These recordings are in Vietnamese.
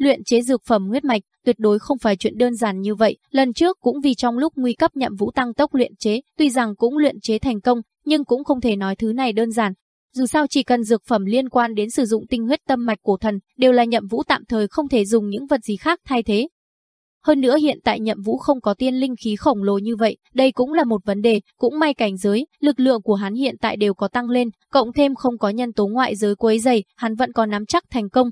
Luyện chế dược phẩm huyết mạch tuyệt đối không phải chuyện đơn giản như vậy, lần trước cũng vì trong lúc nguy cấp nhậm vũ tăng tốc luyện chế, tuy rằng cũng luyện chế thành công, nhưng cũng không thể nói thứ này đơn giản. Dù sao chỉ cần dược phẩm liên quan đến sử dụng tinh huyết tâm mạch cổ thần, đều là nhậm vũ tạm thời không thể dùng những vật gì khác thay thế. Hơn nữa hiện tại nhậm vũ không có tiên linh khí khổng lồ như vậy, đây cũng là một vấn đề, cũng may cảnh giới, lực lượng của hắn hiện tại đều có tăng lên, cộng thêm không có nhân tố ngoại giới quấy dày, hắn vẫn có nắm chắc thành công,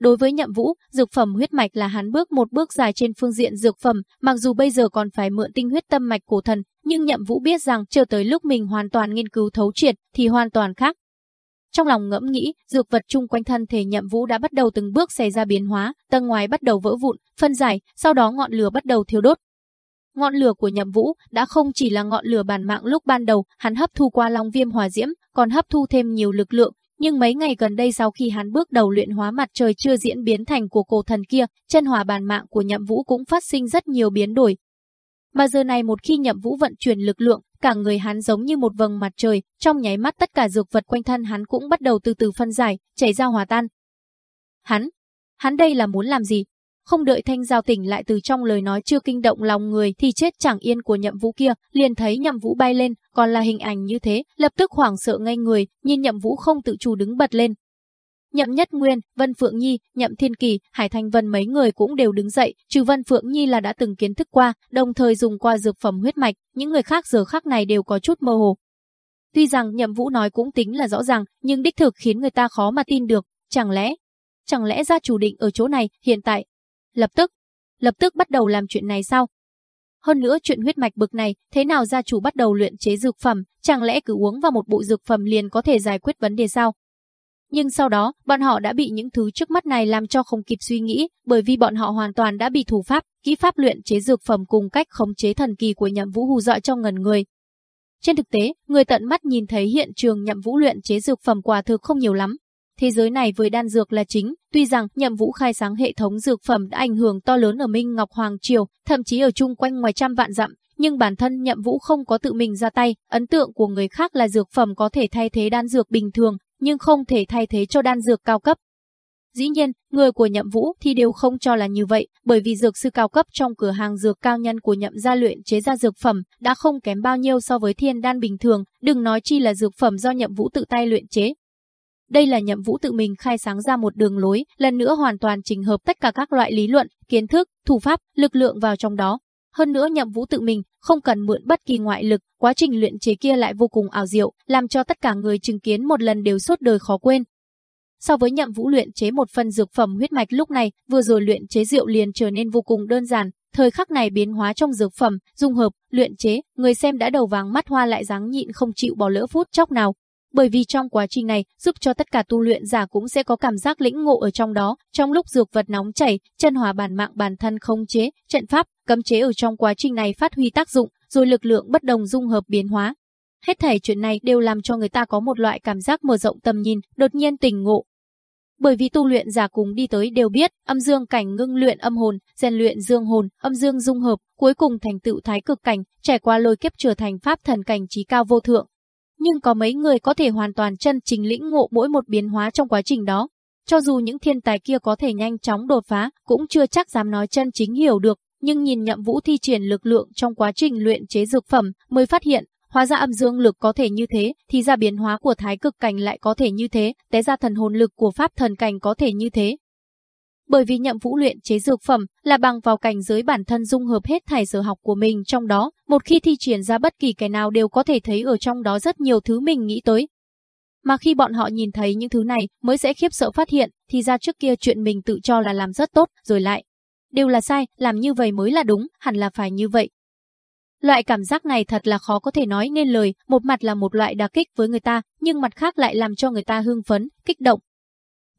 Đối với Nhậm Vũ, dược phẩm huyết mạch là hắn bước một bước dài trên phương diện dược phẩm, mặc dù bây giờ còn phải mượn tinh huyết tâm mạch cổ thần, nhưng Nhậm Vũ biết rằng chờ tới lúc mình hoàn toàn nghiên cứu thấu triệt thì hoàn toàn khác. Trong lòng ngẫm nghĩ, dược vật chung quanh thân thể Nhậm Vũ đã bắt đầu từng bước xảy ra biến hóa, tầng ngoài bắt đầu vỡ vụn, phân giải, sau đó ngọn lửa bắt đầu thiêu đốt. Ngọn lửa của Nhậm Vũ đã không chỉ là ngọn lửa bản mạng lúc ban đầu, hắn hấp thu qua long viêm hỏa diễm, còn hấp thu thêm nhiều lực lượng, nhưng mấy ngày gần đây sau khi hắn bước đầu luyện hóa mặt trời chưa diễn biến thành của cổ thần kia, chân hỏa bàn mạng của nhậm vũ cũng phát sinh rất nhiều biến đổi. Mà giờ này một khi nhậm vũ vận chuyển lực lượng, cả người hắn giống như một vầng mặt trời, trong nháy mắt tất cả dược vật quanh thân hắn cũng bắt đầu từ từ phân giải, chảy ra hòa tan. Hắn, hắn đây là muốn làm gì? Không đợi Thanh Giao tỉnh lại từ trong lời nói chưa kinh động lòng người thì chết chẳng yên của nhậm vũ kia, liền thấy nhậm vũ bay lên, còn là hình ảnh như thế, lập tức hoảng sợ ngay người, nhìn nhậm vũ không tự chủ đứng bật lên. Nhậm Nhất Nguyên, Vân Phượng Nhi, Nhậm Thiên Kỳ, Hải Thanh Vân mấy người cũng đều đứng dậy, trừ Vân Phượng Nhi là đã từng kiến thức qua, đồng thời dùng qua dược phẩm huyết mạch, những người khác giờ khác này đều có chút mơ hồ. Tuy rằng Nhậm Vũ nói cũng tính là rõ ràng, nhưng đích thực khiến người ta khó mà tin được, chẳng lẽ, chẳng lẽ gia chủ định ở chỗ này, hiện tại Lập tức, lập tức bắt đầu làm chuyện này sao? Hơn nữa chuyện huyết mạch bực này, thế nào gia chủ bắt đầu luyện chế dược phẩm, chẳng lẽ cứ uống vào một bộ dược phẩm liền có thể giải quyết vấn đề sao? Nhưng sau đó, bọn họ đã bị những thứ trước mắt này làm cho không kịp suy nghĩ, bởi vì bọn họ hoàn toàn đã bị thủ pháp, kỹ pháp luyện chế dược phẩm cùng cách khống chế thần kỳ của nhậm vũ hù dọa trong ngần người. Trên thực tế, người tận mắt nhìn thấy hiện trường nhậm vũ luyện chế dược phẩm quả thực không nhiều lắm, Thế giới này với đan dược là chính, tuy rằng nhậm vũ khai sáng hệ thống dược phẩm đã ảnh hưởng to lớn ở Minh Ngọc Hoàng Triều, thậm chí ở chung quanh ngoài trăm vạn dặm, nhưng bản thân nhậm vũ không có tự mình ra tay, ấn tượng của người khác là dược phẩm có thể thay thế đan dược bình thường, nhưng không thể thay thế cho đan dược cao cấp. Dĩ nhiên, người của nhậm vũ thì đều không cho là như vậy, bởi vì dược sư cao cấp trong cửa hàng dược cao nhân của nhậm gia luyện chế ra dược phẩm đã không kém bao nhiêu so với thiên đan bình thường, đừng nói chi là dược phẩm do nhậm vũ tự tay luyện chế, đây là nhậm vũ tự mình khai sáng ra một đường lối, lần nữa hoàn toàn trình hợp tất cả các loại lý luận, kiến thức, thủ pháp, lực lượng vào trong đó. Hơn nữa nhậm vũ tự mình, không cần mượn bất kỳ ngoại lực, quá trình luyện chế kia lại vô cùng ảo diệu, làm cho tất cả người chứng kiến một lần đều suốt đời khó quên. So với nhậm vũ luyện chế một phần dược phẩm huyết mạch lúc này, vừa rồi luyện chế rượu liền trở nên vô cùng đơn giản, thời khắc này biến hóa trong dược phẩm, dung hợp, luyện chế, người xem đã đầu vàng mắt hoa lại dáng nhịn không chịu bỏ lỡ phút chốc nào, bởi vì trong quá trình này giúp cho tất cả tu luyện giả cũng sẽ có cảm giác lĩnh ngộ ở trong đó, trong lúc dược vật nóng chảy, chân hòa bản mạng bản thân không chế, trận pháp, cấm chế ở trong quá trình này phát huy tác dụng, rồi lực lượng bất đồng dung hợp biến hóa. Hết thảy chuyện này đều làm cho người ta có một loại cảm giác mở rộng tầm nhìn, đột nhiên tỉnh ngộ. Bởi vì tu luyện giả cùng đi tới đều biết, âm dương cảnh ngưng luyện âm hồn, rèn luyện dương hồn, âm dương dung hợp, cuối cùng thành tựu thái cực cảnh, trải qua lôi kiếp trở thành pháp thần cảnh trí cao vô thượng, nhưng có mấy người có thể hoàn toàn chân chính lĩnh ngộ mỗi một biến hóa trong quá trình đó. Cho dù những thiên tài kia có thể nhanh chóng đột phá, cũng chưa chắc dám nói chân chính hiểu được, nhưng nhìn nhậm vũ thi triển lực lượng trong quá trình luyện chế dược phẩm mới phát hiện, hóa ra âm dương lực có thể như thế, thì ra biến hóa của thái cực cảnh lại có thể như thế, té ra thần hồn lực của pháp thần cảnh có thể như thế, bởi vì nhậm vũ luyện chế dược phẩm là bằng vào cảnh giới bản thân dung hợp hết thải sở học của mình trong đó, một khi thi triển ra bất kỳ cái nào đều có thể thấy ở trong đó rất nhiều thứ mình nghĩ tới. Mà khi bọn họ nhìn thấy những thứ này mới sẽ khiếp sợ phát hiện, thì ra trước kia chuyện mình tự cho là làm rất tốt, rồi lại. Đều là sai, làm như vậy mới là đúng, hẳn là phải như vậy. Loại cảm giác này thật là khó có thể nói nên lời, một mặt là một loại đả kích với người ta, nhưng mặt khác lại làm cho người ta hưng phấn, kích động,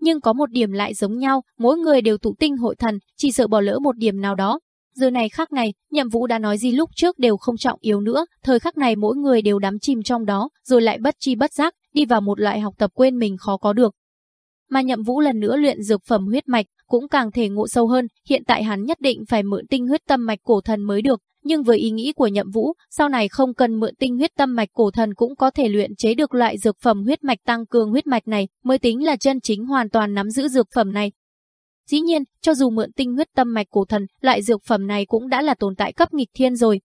nhưng có một điểm lại giống nhau, mỗi người đều tụ tinh hội thần, chỉ sợ bỏ lỡ một điểm nào đó. Giờ này khác ngày nhậm vũ đã nói gì lúc trước đều không trọng yếu nữa, thời khắc này mỗi người đều đắm chìm trong đó, rồi lại bất chi bất giác, đi vào một loại học tập quên mình khó có được. Mà nhậm vũ lần nữa luyện dược phẩm huyết mạch, cũng càng thể ngộ sâu hơn, hiện tại hắn nhất định phải mượn tinh huyết tâm mạch cổ thần mới được, nhưng với ý nghĩ của nhậm vũ, sau này không cần mượn tinh huyết tâm mạch cổ thần cũng có thể luyện chế được loại dược phẩm huyết mạch tăng cường huyết mạch này, mới tính là chân chính hoàn toàn nắm giữ dược phẩm này. Dĩ nhiên, cho dù mượn tinh huyết tâm mạch cổ thần, loại dược phẩm này cũng đã là tồn tại cấp nghịch thiên rồi.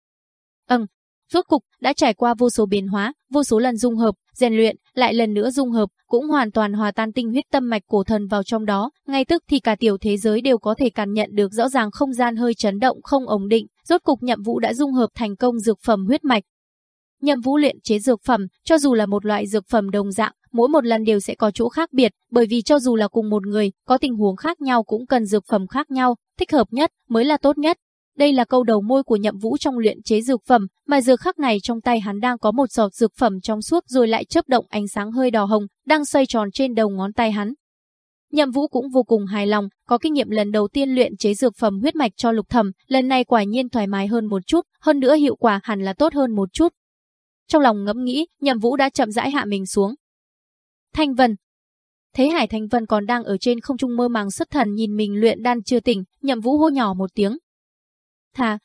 Ừm, rốt cục đã trải qua vô số biến hóa, vô số lần dung hợp, rèn luyện, lại lần nữa dung hợp, cũng hoàn toàn hòa tan tinh huyết tâm mạch cổ thần vào trong đó, ngay tức thì cả tiểu thế giới đều có thể cảm nhận được rõ ràng không gian hơi chấn động không ổn định, rốt cục Nhậm vụ đã dung hợp thành công dược phẩm huyết mạch. Nhậm Vũ luyện chế dược phẩm, cho dù là một loại dược phẩm đồng dạng, mỗi một lần đều sẽ có chỗ khác biệt, bởi vì cho dù là cùng một người, có tình huống khác nhau cũng cần dược phẩm khác nhau, thích hợp nhất mới là tốt nhất. Đây là câu đầu môi của Nhậm Vũ trong luyện chế dược phẩm, mà giờ khắc này trong tay hắn đang có một giọt dược phẩm trong suốt rồi lại chớp động ánh sáng hơi đỏ hồng, đang xoay tròn trên đầu ngón tay hắn. Nhậm Vũ cũng vô cùng hài lòng, có kinh nghiệm lần đầu tiên luyện chế dược phẩm huyết mạch cho Lục Thẩm, lần này quả nhiên thoải mái hơn một chút, hơn nữa hiệu quả hẳn là tốt hơn một chút. Trong lòng ngẫm nghĩ, Nhậm Vũ đã chậm rãi hạ mình xuống. Thanh Vân, Thế Hải Thanh Vân còn đang ở trên không trung mơ màng xuất thần nhìn mình luyện đan chưa tỉnh, Nhậm Vũ hô nhỏ một tiếng, Thà,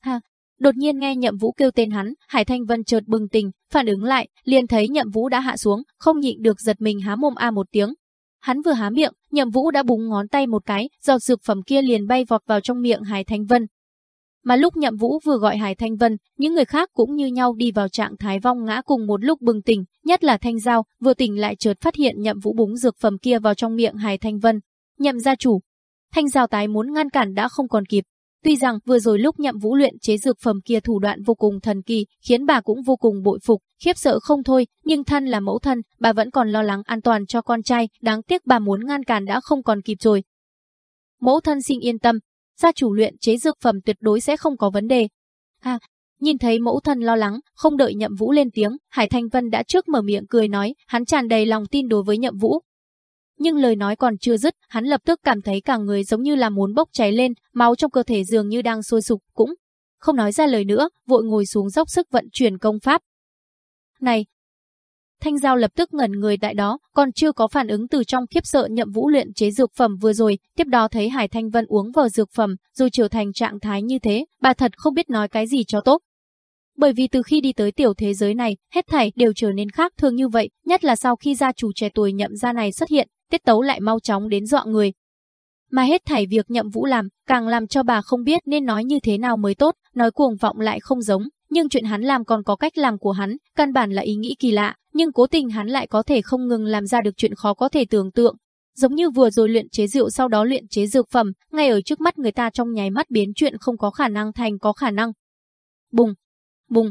ha, đột nhiên nghe Nhậm Vũ kêu tên hắn, Hải Thanh Vân chợt bừng tỉnh, phản ứng lại, liền thấy Nhậm Vũ đã hạ xuống, không nhịn được giật mình há mồm a một tiếng. Hắn vừa há miệng, Nhậm Vũ đã búng ngón tay một cái, giọt dược phẩm kia liền bay vọt vào trong miệng Hải Thanh Vân. Mà lúc Nhậm Vũ vừa gọi Hải Thanh Vân, những người khác cũng như nhau đi vào trạng thái vong ngã cùng một lúc bừng tỉnh, nhất là Thanh Giao, vừa tỉnh lại chợt phát hiện Nhậm Vũ búng dược phẩm kia vào trong miệng Hải Thanh Vân. Nhậm gia chủ, Thanh Giao tái muốn ngăn cản đã không còn kịp, Tuy rằng vừa rồi lúc nhậm vũ luyện chế dược phẩm kia thủ đoạn vô cùng thần kỳ, khiến bà cũng vô cùng bội phục, khiếp sợ không thôi, nhưng thân là mẫu thân, bà vẫn còn lo lắng an toàn cho con trai, đáng tiếc bà muốn ngăn cản đã không còn kịp rồi. Mẫu thân xin yên tâm, gia chủ luyện chế dược phẩm tuyệt đối sẽ không có vấn đề. À, nhìn thấy mẫu thân lo lắng, không đợi nhậm vũ lên tiếng, Hải Thanh Vân đã trước mở miệng cười nói, hắn tràn đầy lòng tin đối với nhậm vũ, nhưng lời nói còn chưa dứt, hắn lập tức cảm thấy cả người giống như là muốn bốc cháy lên, máu trong cơ thể dường như đang sôi sục, cũng không nói ra lời nữa, vội ngồi xuống dốc sức vận chuyển công pháp. Này, Thanh Giao lập tức ngẩn người tại đó, còn chưa có phản ứng từ trong khiếp sợ nhậm vũ luyện chế dược phẩm vừa rồi, tiếp đó thấy Hải Thanh Vân uống vào dược phẩm, rồi trở thành trạng thái như thế, bà thật không biết nói cái gì cho tốt. Bởi vì từ khi đi tới tiểu thế giới này, hết thảy đều trở nên khác thường như vậy, nhất là sau khi gia chủ trẻ tuổi nhậm gia này xuất hiện, tiết tấu lại mau chóng đến dọa người. Mà hết thảy việc nhậm vũ làm, càng làm cho bà không biết nên nói như thế nào mới tốt, nói cuồng vọng lại không giống, nhưng chuyện hắn làm còn có cách làm của hắn, căn bản là ý nghĩ kỳ lạ, nhưng cố tình hắn lại có thể không ngừng làm ra được chuyện khó có thể tưởng tượng. Giống như vừa rồi luyện chế rượu sau đó luyện chế dược phẩm, ngay ở trước mắt người ta trong nháy mắt biến chuyện không có khả năng thành có khả năng. Bùng, bùng,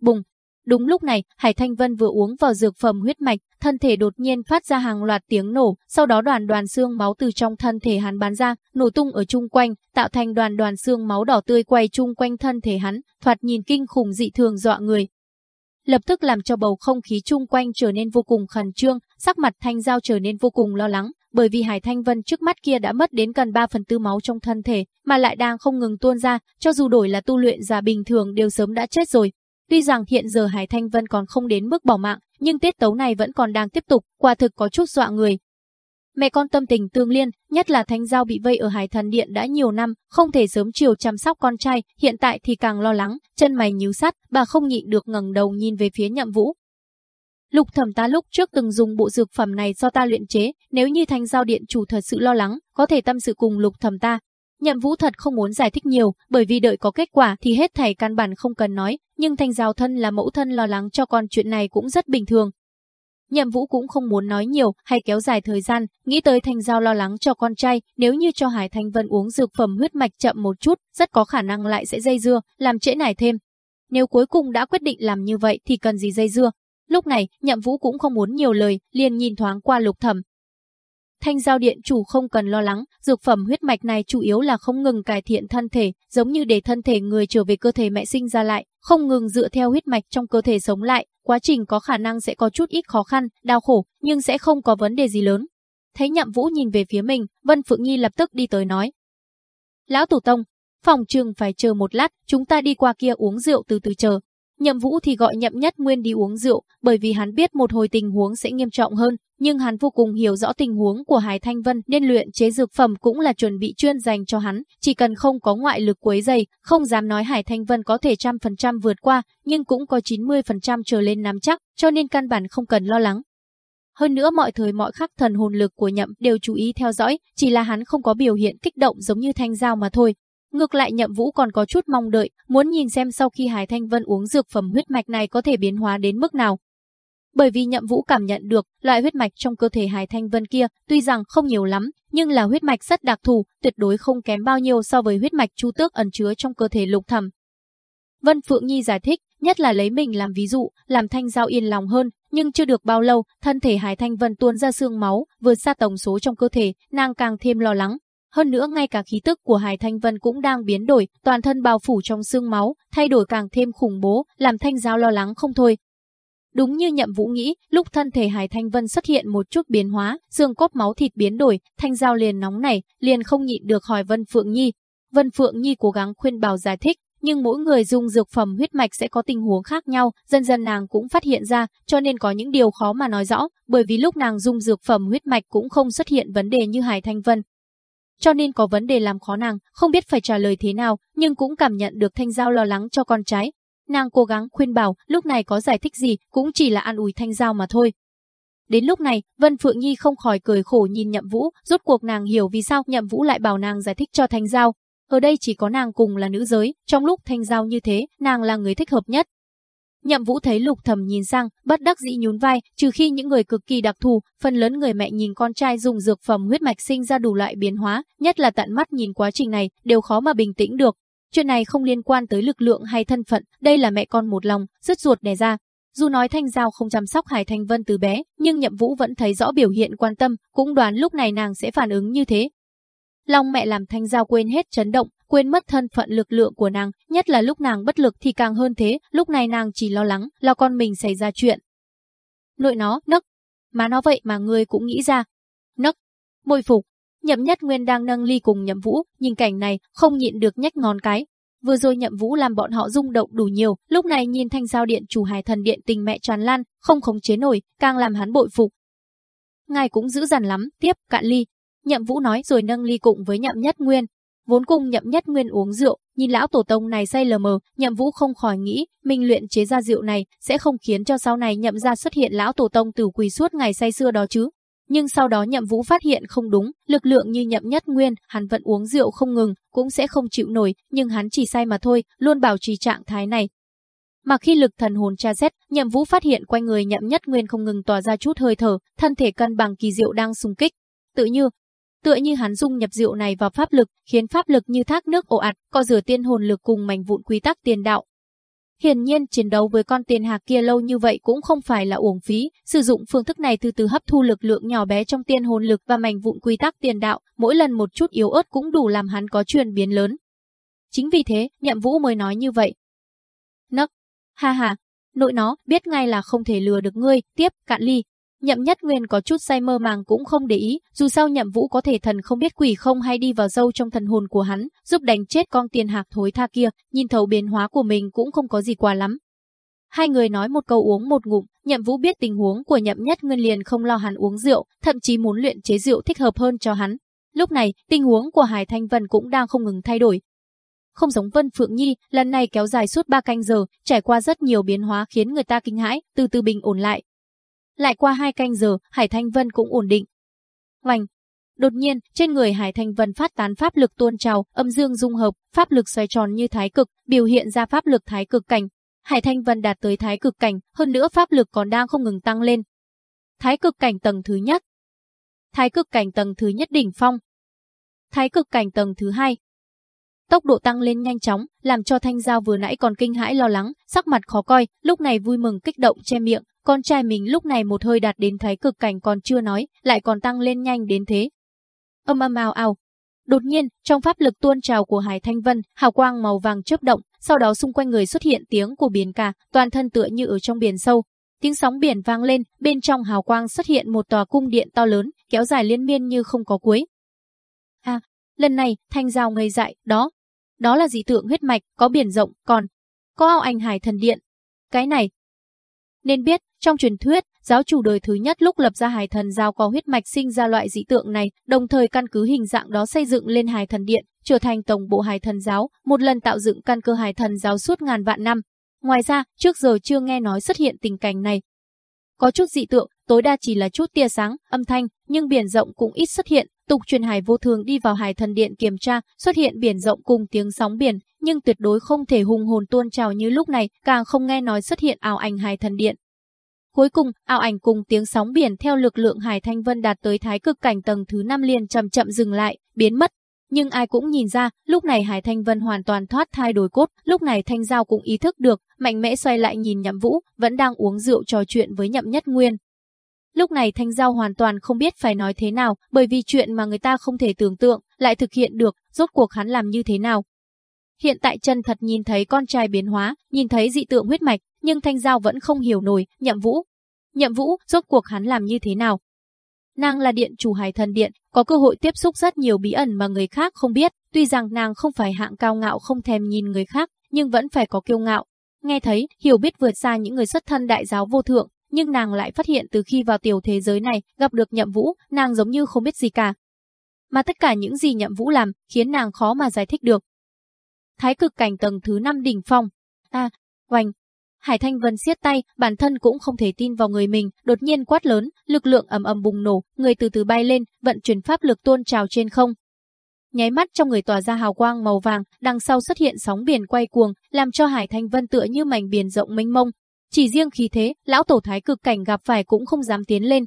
bùng, Đúng lúc này, Hải Thanh Vân vừa uống vào dược phẩm huyết mạch, thân thể đột nhiên phát ra hàng loạt tiếng nổ, sau đó đoàn đoàn xương máu từ trong thân thể hắn bắn ra, nổ tung ở chung quanh, tạo thành đoàn đoàn xương máu đỏ tươi quay chung quanh thân thể hắn, thoạt nhìn kinh khủng dị thường dọa người. Lập tức làm cho bầu không khí chung quanh trở nên vô cùng khẩn trương, sắc mặt Thanh Giao trở nên vô cùng lo lắng, bởi vì Hải Thanh Vân trước mắt kia đã mất đến gần 3 phần tư máu trong thân thể, mà lại đang không ngừng tuôn ra, cho dù đổi là tu luyện giả bình thường đều sớm đã chết rồi, Tuy rằng hiện giờ Hải Thanh Vân còn không đến mức bỏ mạng, nhưng tiết tấu này vẫn còn đang tiếp tục, quả thực có chút dọa người. Mẹ con tâm tình tương liên, nhất là Thanh Giao bị vây ở Hải Thần Điện đã nhiều năm, không thể sớm chiều chăm sóc con trai, hiện tại thì càng lo lắng, chân mày nhíu sắt, bà không nhịn được ngẩng đầu nhìn về phía Nhậm Vũ. Lục Thẩm ta lúc trước từng dùng bộ dược phẩm này do ta luyện chế, nếu như Thanh Giao điện chủ thật sự lo lắng, có thể tâm sự cùng Lục Thẩm ta, Nhậm Vũ thật không muốn giải thích nhiều, bởi vì đợi có kết quả thì hết thảy căn bản không cần nói, nhưng Thanh Giao thân là mẫu thân lo lắng cho con chuyện này cũng rất bình thường. Nhậm Vũ cũng không muốn nói nhiều hay kéo dài thời gian, nghĩ tới Thanh Giao lo lắng cho con trai, nếu như cho Hải Thanh Vân uống dược phẩm huyết mạch chậm một chút, rất có khả năng lại sẽ dây dưa, làm trễ nải thêm. Nếu cuối cùng đã quyết định làm như vậy thì cần gì dây dưa. Lúc này, Nhậm Vũ cũng không muốn nhiều lời, liền nhìn thoáng qua Lục Thẩm, Thanh giao điện chủ không cần lo lắng, dược phẩm huyết mạch này chủ yếu là không ngừng cải thiện thân thể, giống như để thân thể người trở về cơ thể mẹ sinh ra lại, không ngừng dựa theo huyết mạch trong cơ thể sống lại, quá trình có khả năng sẽ có chút ít khó khăn, đau khổ, nhưng sẽ không có vấn đề gì lớn. Thấy Nhậm Vũ nhìn về phía mình, Vân Phượng Nhi lập tức đi tới nói. Lão Tổ Tông, phòng trường phải chờ một lát, chúng ta đi qua kia uống rượu từ từ chờ. Nhậm Vũ thì gọi Nhậm Nhất Nguyên đi uống rượu, bởi vì hắn biết một hồi tình huống sẽ nghiêm trọng hơn, nhưng hắn vô cùng hiểu rõ tình huống của Hải Thanh Vân nên luyện chế dược phẩm cũng là chuẩn bị chuyên dành cho hắn, chỉ cần không có ngoại lực quấy dày, không dám nói Hải Thanh Vân có thể trăm phần trăm vượt qua, nhưng cũng có 90% trở lên nắm chắc, cho nên căn bản không cần lo lắng. hơn nữa mọi thời mọi khắc thần hồn lực của nhậm đều chú ý theo dõi, chỉ là hắn không có biểu hiện kích động giống như thanh giao mà thôi. Ngược lại nhậm vũ còn có chút mong đợi, muốn nhìn xem sau khi Hải Thanh Vân uống dược phẩm huyết mạch này có thể biến hóa đến mức nào. Bởi vì nhậm vũ cảm nhận được loại huyết mạch trong cơ thể Hải Thanh Vân kia tuy rằng không nhiều lắm, nhưng là huyết mạch rất đặc thù, tuyệt đối không kém bao nhiêu so với huyết mạch chu tước ẩn chứa trong cơ thể lục thẩm. Vân Phượng Nhi giải thích, nhất là lấy mình làm ví dụ, làm Thanh Giao yên lòng hơn, nhưng chưa được bao lâu, thân thể Hải Thanh Vân tuôn ra xương máu, vượt xa tổng số trong cơ thể, nàng càng thêm lo lắng. Hơn nữa ngay cả khí tức của Hải Thanh Vân cũng đang biến đổi, toàn thân bao phủ trong xương máu, thay đổi càng thêm khủng bố, làm Thanh Giao lo lắng không thôi. Đúng như nhậm vũ nghĩ, lúc thân thể Hải Thanh Vân xuất hiện một chút biến hóa, xương cốt máu thịt biến đổi, Thanh Giao liền nóng nảy, liền không nhịn được hỏi Vân Phượng Nhi. Vân Phượng Nhi cố gắng khuyên bảo giải thích, nhưng mỗi người dùng dược phẩm huyết mạch sẽ có tình huống khác nhau, dần dần nàng cũng phát hiện ra, cho nên có những điều khó mà nói rõ, bởi vì lúc nàng dùng dược phẩm huyết mạch cũng không xuất hiện vấn đề như Hải Thanh Vân. Cho nên có vấn đề làm khó nàng, không biết phải trả lời thế nào, nhưng cũng cảm nhận được Thanh Giao lo lắng cho con trái. Nàng cố gắng khuyên bảo, lúc này có giải thích gì, cũng chỉ là an ủi Thanh Giao mà thôi. Đến lúc này, Vân Phượng Nhi không khỏi cười khổ nhìn Nhậm Vũ, rốt cuộc nàng hiểu vì sao Nhậm Vũ lại bảo nàng giải thích cho Thanh Giao, ở đây chỉ có nàng cùng là nữ giới, trong lúc thanh giao như thế, nàng là người thích hợp nhất. Nhậm Vũ thấy Lục Thầm nhìn sang, bất đắc dĩ nhún vai, trừ khi những người cực kỳ đặc thù, phần lớn người mẹ nhìn con trai dùng dược phẩm huyết mạch sinh ra đủ loại biến hóa, nhất là tận mắt nhìn quá trình này, đều khó mà bình tĩnh được. Chuyện này không liên quan tới lực lượng hay thân phận, đây là mẹ con một lòng, rất ruột đẻ ra. Dù nói Thanh Giao không chăm sóc Hải Thanh Vân từ bé, nhưng Nhậm Vũ vẫn thấy rõ biểu hiện quan tâm, cũng đoán lúc này nàng sẽ phản ứng như thế, Long mẹ làm Thanh Giao quên hết chấn động, quên mất thân phận lực lượng của nàng, nhất là lúc nàng bất lực thì càng hơn thế, lúc này nàng chỉ lo lắng, lo con mình xảy ra chuyện. Nội nó, nấc, mà nó vậy mà ngươi cũng nghĩ ra. Nấc, bồi phục, nhậm nhất nguyên đang nâng ly cùng nhậm vũ, nhìn cảnh này, không nhịn được nhếch ngón cái. Vừa rồi nhậm vũ làm bọn họ rung động đủ nhiều, lúc này nhìn thanh giao điện chủ hài thần điện tình mẹ tràn lan, không khống chế nổi, càng làm hắn bội phục. Ngài cũng giữ dằn lắm, tiếp, cạn ly, Nhậm Vũ nói rồi nâng ly cùng với Nhậm Nhất Nguyên. Vốn cùng Nhậm Nhất Nguyên uống rượu, nhìn lão tổ tông này say lờ mờ, Nhậm Vũ không khỏi nghĩ, mình luyện chế ra rượu này sẽ không khiến cho sau này Nhậm gia xuất hiện lão tổ tông tử quỳ suốt ngày say xưa đó chứ. Nhưng sau đó Nhậm Vũ phát hiện không đúng, lực lượng như Nhậm Nhất Nguyên, hắn vẫn uống rượu không ngừng, cũng sẽ không chịu nổi, nhưng hắn chỉ say mà thôi, luôn bảo trì trạng thái này, mà khi lực thần hồn tra xét, Nhậm Vũ phát hiện quanh người Nhậm Nhất Nguyên không ngừng tỏa ra chút hơi thở, thân thể cân bằng kỳ diệu đang xung kích. Tự như, Tựa như hắn dung nhập rượu này vào pháp lực, khiến pháp lực như thác nước ồ ạt, co rửa tiên hồn lực cùng mảnh vụn quy tắc tiền đạo. Hiển nhiên chiến đấu với con tiền hạc kia lâu như vậy cũng không phải là uổng phí, sử dụng phương thức này từ từ hấp thu lực lượng nhỏ bé trong tiên hồn lực và mảnh vụn quy tắc tiền đạo, mỗi lần một chút yếu ớt cũng đủ làm hắn có chuyển biến lớn. Chính vì thế, nhậm vũ mới nói như vậy. Nấc, ha ha, nội nó, biết ngay là không thể lừa được ngươi, tiếp, cạn ly, Nhậm Nhất Nguyên có chút say mơ màng cũng không để ý, dù sao Nhậm Vũ có thể thần không biết quỷ không hay đi vào dâu trong thần hồn của hắn, giúp đánh chết con tiền hạc thối tha kia, nhìn thấu biến hóa của mình cũng không có gì quá lắm. Hai người nói một câu uống một ngụm, Nhậm Vũ biết tình huống của Nhậm Nhất Nguyên liền không lo hắn uống rượu, thậm chí muốn luyện chế rượu thích hợp hơn cho hắn. Lúc này, tình huống của Hải Thanh Vân cũng đang không ngừng thay đổi, không giống Vân Phượng Nhi, lần này kéo dài suốt 3 canh giờ, trải qua rất nhiều biến hóa khiến người ta kinh hãi, từ từ bình ổn lại, lại qua hai canh giờ, Hải Thanh Vân cũng ổn định. Oanh! Đột nhiên, trên người Hải Thanh Vân phát tán pháp lực tuôn trào, âm dương dung hợp, pháp lực xoay tròn như thái cực, biểu hiện ra pháp lực thái cực cảnh. Hải Thanh Vân đạt tới thái cực cảnh, hơn nữa pháp lực còn đang không ngừng tăng lên. Thái cực cảnh tầng thứ nhất. Thái cực cảnh tầng thứ nhất đỉnh phong. Thái cực cảnh tầng thứ hai, Tốc độ tăng lên nhanh chóng, làm cho Thanh Giao vừa nãy còn kinh hãi lo lắng, sắc mặt khó coi, lúc này vui mừng kích động che miệng, con trai mình lúc này một hơi đạt đến thái cực cảnh còn chưa nói, lại còn tăng lên nhanh đến thế. Âm âm ào ào. Đột nhiên, trong pháp lực tuôn trào của Hải Thanh Vân, hào quang màu vàng chớp động, sau đó xung quanh người xuất hiện tiếng của biển cả, toàn thân tựa như ở trong biển sâu. Tiếng sóng biển vang lên, bên trong hào quang xuất hiện một tòa cung điện to lớn, kéo dài liên miên như không có cuối. À, lần này, Thanh Giao ngây dại, đó, đó là dị tượng huyết mạch, có biển rộng, còn có ao ảnh hải thần điện. Cái này, nên biết, trong truyền thuyết, giáo chủ đời thứ nhất lúc lập ra hải thần giáo có huyết mạch sinh ra loại dị tượng này, đồng thời căn cứ hình dạng đó xây dựng lên hải thần điện, trở thành tổng bộ hải thần giáo, một lần tạo dựng căn cơ hải thần giáo suốt ngàn vạn năm. Ngoài ra, trước giờ chưa nghe nói xuất hiện tình cảnh này. Có chút dị tượng, tối đa chỉ là chút tia sáng, âm thanh, nhưng biển rộng cũng ít xuất hiện. Tục truyền hải vô thường đi vào hải thần điện kiểm tra, xuất hiện biển rộng cùng tiếng sóng biển, nhưng tuyệt đối không thể hùng hồn tuôn trào như lúc này, càng không nghe nói xuất hiện ảo ảnh hải thần điện. Cuối cùng, ảo ảnh cùng tiếng sóng biển theo lực lượng Hải Thanh Vân đạt tới thái cực cảnh tầng thứ 5 liền chậm chậm dừng lại, biến mất. Nhưng ai cũng nhìn ra, lúc này Hải Thanh Vân hoàn toàn thoát thai đổi cốt, lúc này Thanh Giao cũng ý thức được, mạnh mẽ xoay lại nhìn Nhậm Vũ, vẫn đang uống rượu trò chuyện với Nhậm Nhất Nguyên. Lúc này Thanh Giao hoàn toàn không biết phải nói thế nào, bởi vì chuyện mà người ta không thể tưởng tượng, lại thực hiện được, rốt cuộc hắn làm như thế nào. Hiện tại chân thật nhìn thấy con trai biến hóa, nhìn thấy dị tượng huyết mạch, nhưng Thanh Giao vẫn không hiểu nổi, nhậm vũ. Nhậm vũ, rốt cuộc hắn làm như thế nào? Nàng là điện chủ hải thần điện, có cơ hội tiếp xúc rất nhiều bí ẩn mà người khác không biết, tuy rằng nàng không phải hạng cao ngạo không thèm nhìn người khác, nhưng vẫn phải có kiêu ngạo. Nghe thấy, hiểu biết vượt xa những người xuất thân đại giáo vô thượng, nhưng nàng lại phát hiện từ khi vào tiểu thế giới này, gặp được nhậm vũ, nàng giống như không biết gì cả. Mà tất cả những gì nhậm vũ làm, khiến nàng khó mà giải thích được. Thái cực cảnh tầng thứ 5 đỉnh phong. À, oanh, Hải Thanh Vân siết tay, bản thân cũng không thể tin vào người mình, đột nhiên quát lớn, lực lượng ầm ầm bùng nổ, người từ từ bay lên, vận chuyển pháp lực tuôn trào trên không. Nháy mắt trong người tỏa ra hào quang màu vàng, đằng sau xuất hiện sóng biển quay cuồng, làm cho Hải Thanh Vân tựa như mảnh biển rộng mênh mông. Chỉ riêng khí thế, lão tổ thái cực cảnh gặp phải cũng không dám tiến lên.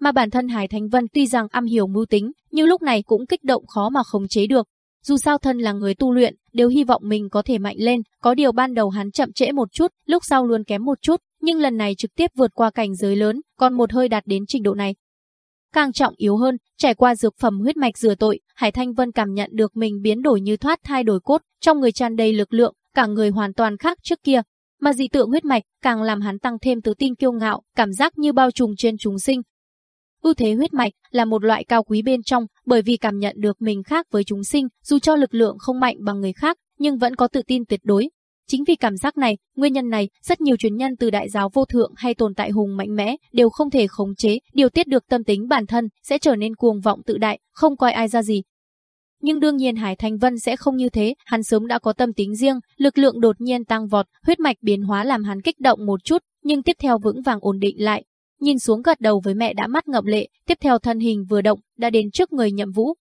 Mà bản thân Hải Thanh Vân tuy rằng am hiểu mưu tính, nhưng lúc này cũng kích động khó mà khống chế được, dù sao thân là người tu luyện, đều hy vọng mình có thể mạnh lên, có điều ban đầu hắn chậm trễ một chút, lúc sau luôn kém một chút, nhưng lần này trực tiếp vượt qua cảnh giới lớn, còn một hơi đạt đến trình độ này. Càng trọng yếu hơn, trải qua dược phẩm huyết mạch rửa tội, Hải Thanh Vân cảm nhận được mình biến đổi như thoát thai đổi cốt, trong người tràn đầy lực lượng, cả người hoàn toàn khác trước kia. Mà dị tượng huyết mạch càng làm hắn tăng thêm tự tin kiêu ngạo, cảm giác như bao trùm trên chúng sinh, Ưu thế huyết mạch là một loại cao quý bên trong, bởi vì cảm nhận được mình khác với chúng sinh, dù cho lực lượng không mạnh bằng người khác, nhưng vẫn có tự tin tuyệt đối. Chính vì cảm giác này, nguyên nhân này, rất nhiều truyền nhân từ đại giáo vô thượng hay tồn tại hùng mạnh mẽ đều không thể khống chế, điều tiết được tâm tính bản thân, sẽ trở nên cuồng vọng tự đại, không coi ai ra gì. Nhưng đương nhiên Hải Thanh Vân sẽ không như thế, hắn sớm đã có tâm tính riêng, lực lượng đột nhiên tăng vọt, huyết mạch biến hóa làm hắn kích động một chút, nhưng tiếp theo vững vàng ổn định lại, nhìn xuống gật đầu với mẹ đã mắt ngậm lệ, tiếp theo thân hình vừa động, đã đến trước người nhậm vũ.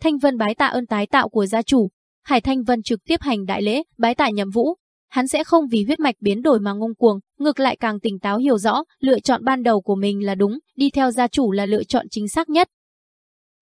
Thanh Vân bái tạ ơn tái tạo của gia chủ, Hải Thanh Vân trực tiếp hành đại lễ, bái tạ nhậm vũ. Hắn sẽ không vì huyết mạch biến đổi mà ngông cuồng, ngược lại càng tỉnh táo hiểu rõ, lựa chọn ban đầu của mình là đúng, đi theo gia chủ là lựa chọn chính xác nhất.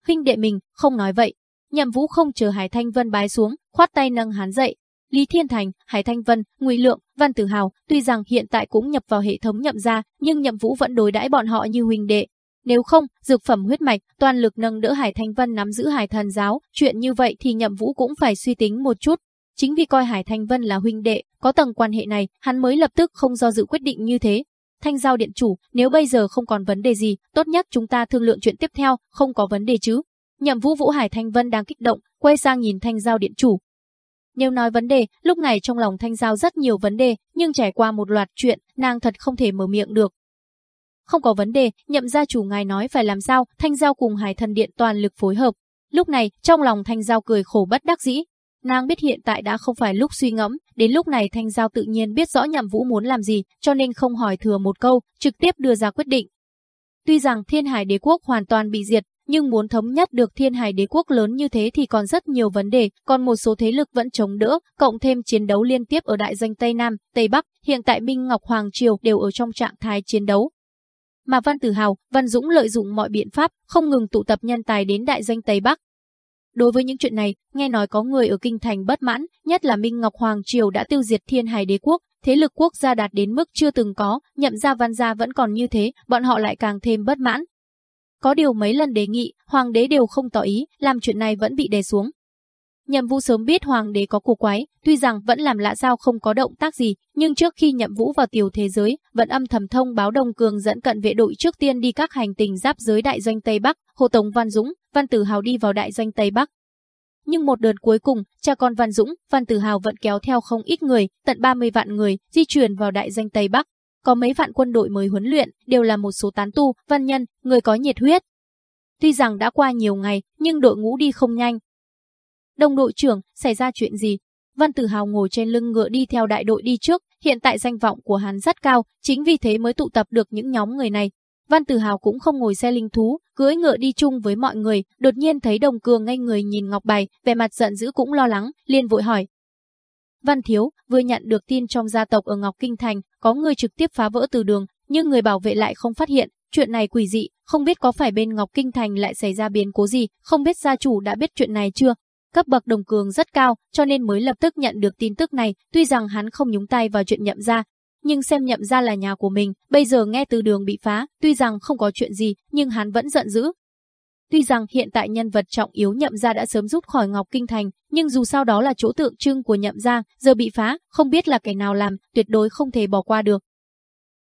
Huynh đệ mình, không nói vậy. Nhậm vũ không chờ Hải Thanh Vân bái xuống, khoát tay nâng hắn dậy, Lý Thiên Thành, Hải Thanh Vân, Ngụy Lượng, Văn Tử Hào, tuy rằng hiện tại cũng nhập vào hệ thống nhậm gia, nhưng Nhậm Vũ vẫn đối đãi bọn họ như huynh đệ. Nếu không, dược phẩm huyết mạch, toàn lực nâng đỡ Hải Thanh Vân nắm giữ Hải Thần giáo, chuyện như vậy thì Nhậm Vũ cũng phải suy tính một chút. Chính vì coi Hải Thanh Vân là huynh đệ, có tầng quan hệ này, hắn mới lập tức không do dự quyết định như thế. Thanh giao điện chủ, nếu bây giờ không còn vấn đề gì, tốt nhất chúng ta thương lượng chuyện tiếp theo, không có vấn đề chứ. Nhậm Vũ Vũ Hải Thanh Vân đang kích động, quay sang nhìn Thanh giao điện chủ, nếu nói vấn đề, lúc này trong lòng Thanh Giao rất nhiều vấn đề, nhưng trải qua một loạt chuyện, nàng thật không thể mở miệng được. Không có vấn đề, nhậm gia chủ ngài nói phải làm sao, Thanh Giao cùng Hải Thần Điện toàn lực phối hợp. Lúc này, trong lòng Thanh Giao cười khổ bất đắc dĩ. Nàng biết hiện tại đã không phải lúc suy ngẫm, đến lúc này Thanh Giao tự nhiên biết rõ nhậm vũ muốn làm gì, cho nên không hỏi thừa một câu, trực tiếp đưa ra quyết định. Tuy rằng thiên hải đế quốc hoàn toàn bị diệt, nhưng muốn thống nhất được thiên hải đế quốc lớn như thế thì còn rất nhiều vấn đề, còn một số thế lực vẫn chống đỡ, cộng thêm chiến đấu liên tiếp ở đại danh Tây Nam, Tây Bắc, hiện tại Minh Ngọc Hoàng Triều đều ở trong trạng thái chiến đấu. Mà Văn Tử Hào, Văn Dũng lợi dụng mọi biện pháp, không ngừng tụ tập nhân tài đến đại danh Tây Bắc. Đối với những chuyện này, nghe nói có người ở kinh thành bất mãn, nhất là Minh Ngọc Hoàng Triều đã tiêu diệt thiên hải đế quốc, thế lực quốc gia đạt đến mức chưa từng có, nhậm gia văn gia vẫn còn như thế, bọn họ lại càng thêm bất mãn, có điều mấy lần đề nghị, hoàng đế đều không tỏ ý, làm chuyện này vẫn bị đè xuống. Nhậm Vũ sớm biết hoàng đế có cổ quái, tuy rằng vẫn làm lạ sao không có động tác gì, nhưng trước khi Nhậm Vũ vào tiểu thế giới, vẫn âm thầm thông báo Đông Cường dẫn cận vệ đội trước tiên đi các hành tình giáp giới đại doanh Tây Bắc, Hồ Tống Văn Dũng, Văn Tử Hào đi vào đại doanh Tây Bắc. Nhưng một đợt cuối cùng, cha con Văn Dũng, Văn Tử Hào vẫn kéo theo không ít người, tận 30 vạn người, di chuyển vào đại doanh Tây Bắc có mấy vạn quân đội mới huấn luyện, đều là một số tán tu, văn nhân, người có nhiệt huyết. Tuy rằng đã qua nhiều ngày, nhưng đội ngũ đi không nhanh. Đồng đội trưởng, xảy ra chuyện gì? Văn Tử Hào ngồi trên lưng ngựa đi theo đại đội đi trước, hiện tại danh vọng của hắn rất cao, chính vì thế mới tụ tập được những nhóm người này. Văn Tử Hào cũng không ngồi xe linh thú, cưỡi ngựa đi chung với mọi người, đột nhiên thấy Đồng Cường ngay người nhìn Ngọc Bài, vẻ mặt giận dữ cũng lo lắng, liền vội hỏi. Văn Thiếu, vừa nhận được tin trong gia tộc ở Ngọc Kinh Thành, có người trực tiếp phá vỡ từ đường, nhưng người bảo vệ lại không phát hiện, chuyện này quỷ dị, không biết có phải bên Ngọc Kinh Thành lại xảy ra biến cố gì, không biết gia chủ đã biết chuyện này chưa. Cấp bậc đồng cường rất cao, cho nên mới lập tức nhận được tin tức này, tuy rằng hắn không nhúng tay vào chuyện nhậm gia, nhưng xem nhậm gia là nhà của mình, bây giờ nghe từ đường bị phá, tuy rằng không có chuyện gì, nhưng hắn vẫn giận dữ. Tuy rằng hiện tại nhân vật trọng yếu nhậm gia đã sớm rút khỏi Ngọc Kinh Thành, nhưng dù sao đó là chỗ tượng trưng của nhậm gia, giờ bị phá, không biết là kẻ nào làm, tuyệt đối không thể bỏ qua được.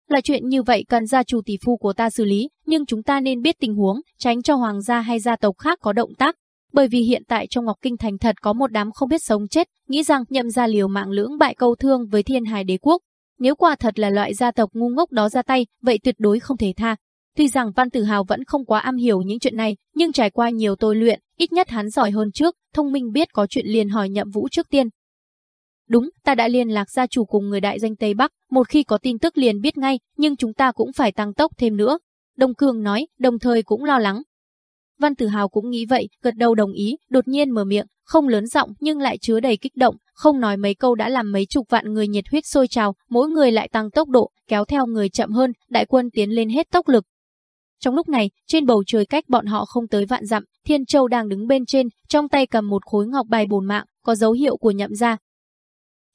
Là chuyện như vậy cần gia chủ tỷ phu của ta xử lý, nhưng chúng ta nên biết tình huống, tránh cho hoàng gia hay gia tộc khác có động tác. Bởi vì hiện tại trong Ngọc Kinh Thành thật có một đám không biết sống chết, nghĩ rằng nhậm gia liều mạng lưỡng bại câu thương với thiên hải đế quốc. Nếu quả thật là loại gia tộc ngu ngốc đó ra tay, vậy tuyệt đối không thể tha. Tuy rằng Văn Tử Hào vẫn không quá am hiểu những chuyện này, nhưng trải qua nhiều tôi luyện, ít nhất hắn giỏi hơn trước, thông minh biết có chuyện liền hỏi nhậm vũ trước tiên, Đúng, ta đã liên lạc gia chủ cùng người đại danh Tây Bắc, một khi có tin tức liền biết ngay, nhưng chúng ta cũng phải tăng tốc thêm nữa. Đông Cương nói, đồng thời cũng lo lắng. Văn Tử Hào cũng nghĩ vậy, gật đầu đồng ý, đột nhiên mở miệng, không lớn giọng nhưng lại chứa đầy kích động, không nói mấy câu đã làm mấy chục vạn người nhiệt huyết sôi trào, mỗi người lại tăng tốc độ, kéo theo người chậm hơn, đại quân tiến lên hết tốc lực. Trong lúc này, trên bầu trời cách bọn họ không tới vạn dặm, Thiên Châu đang đứng bên trên, trong tay cầm một khối ngọc bài bổn mạng, có dấu hiệu của nhậm gia,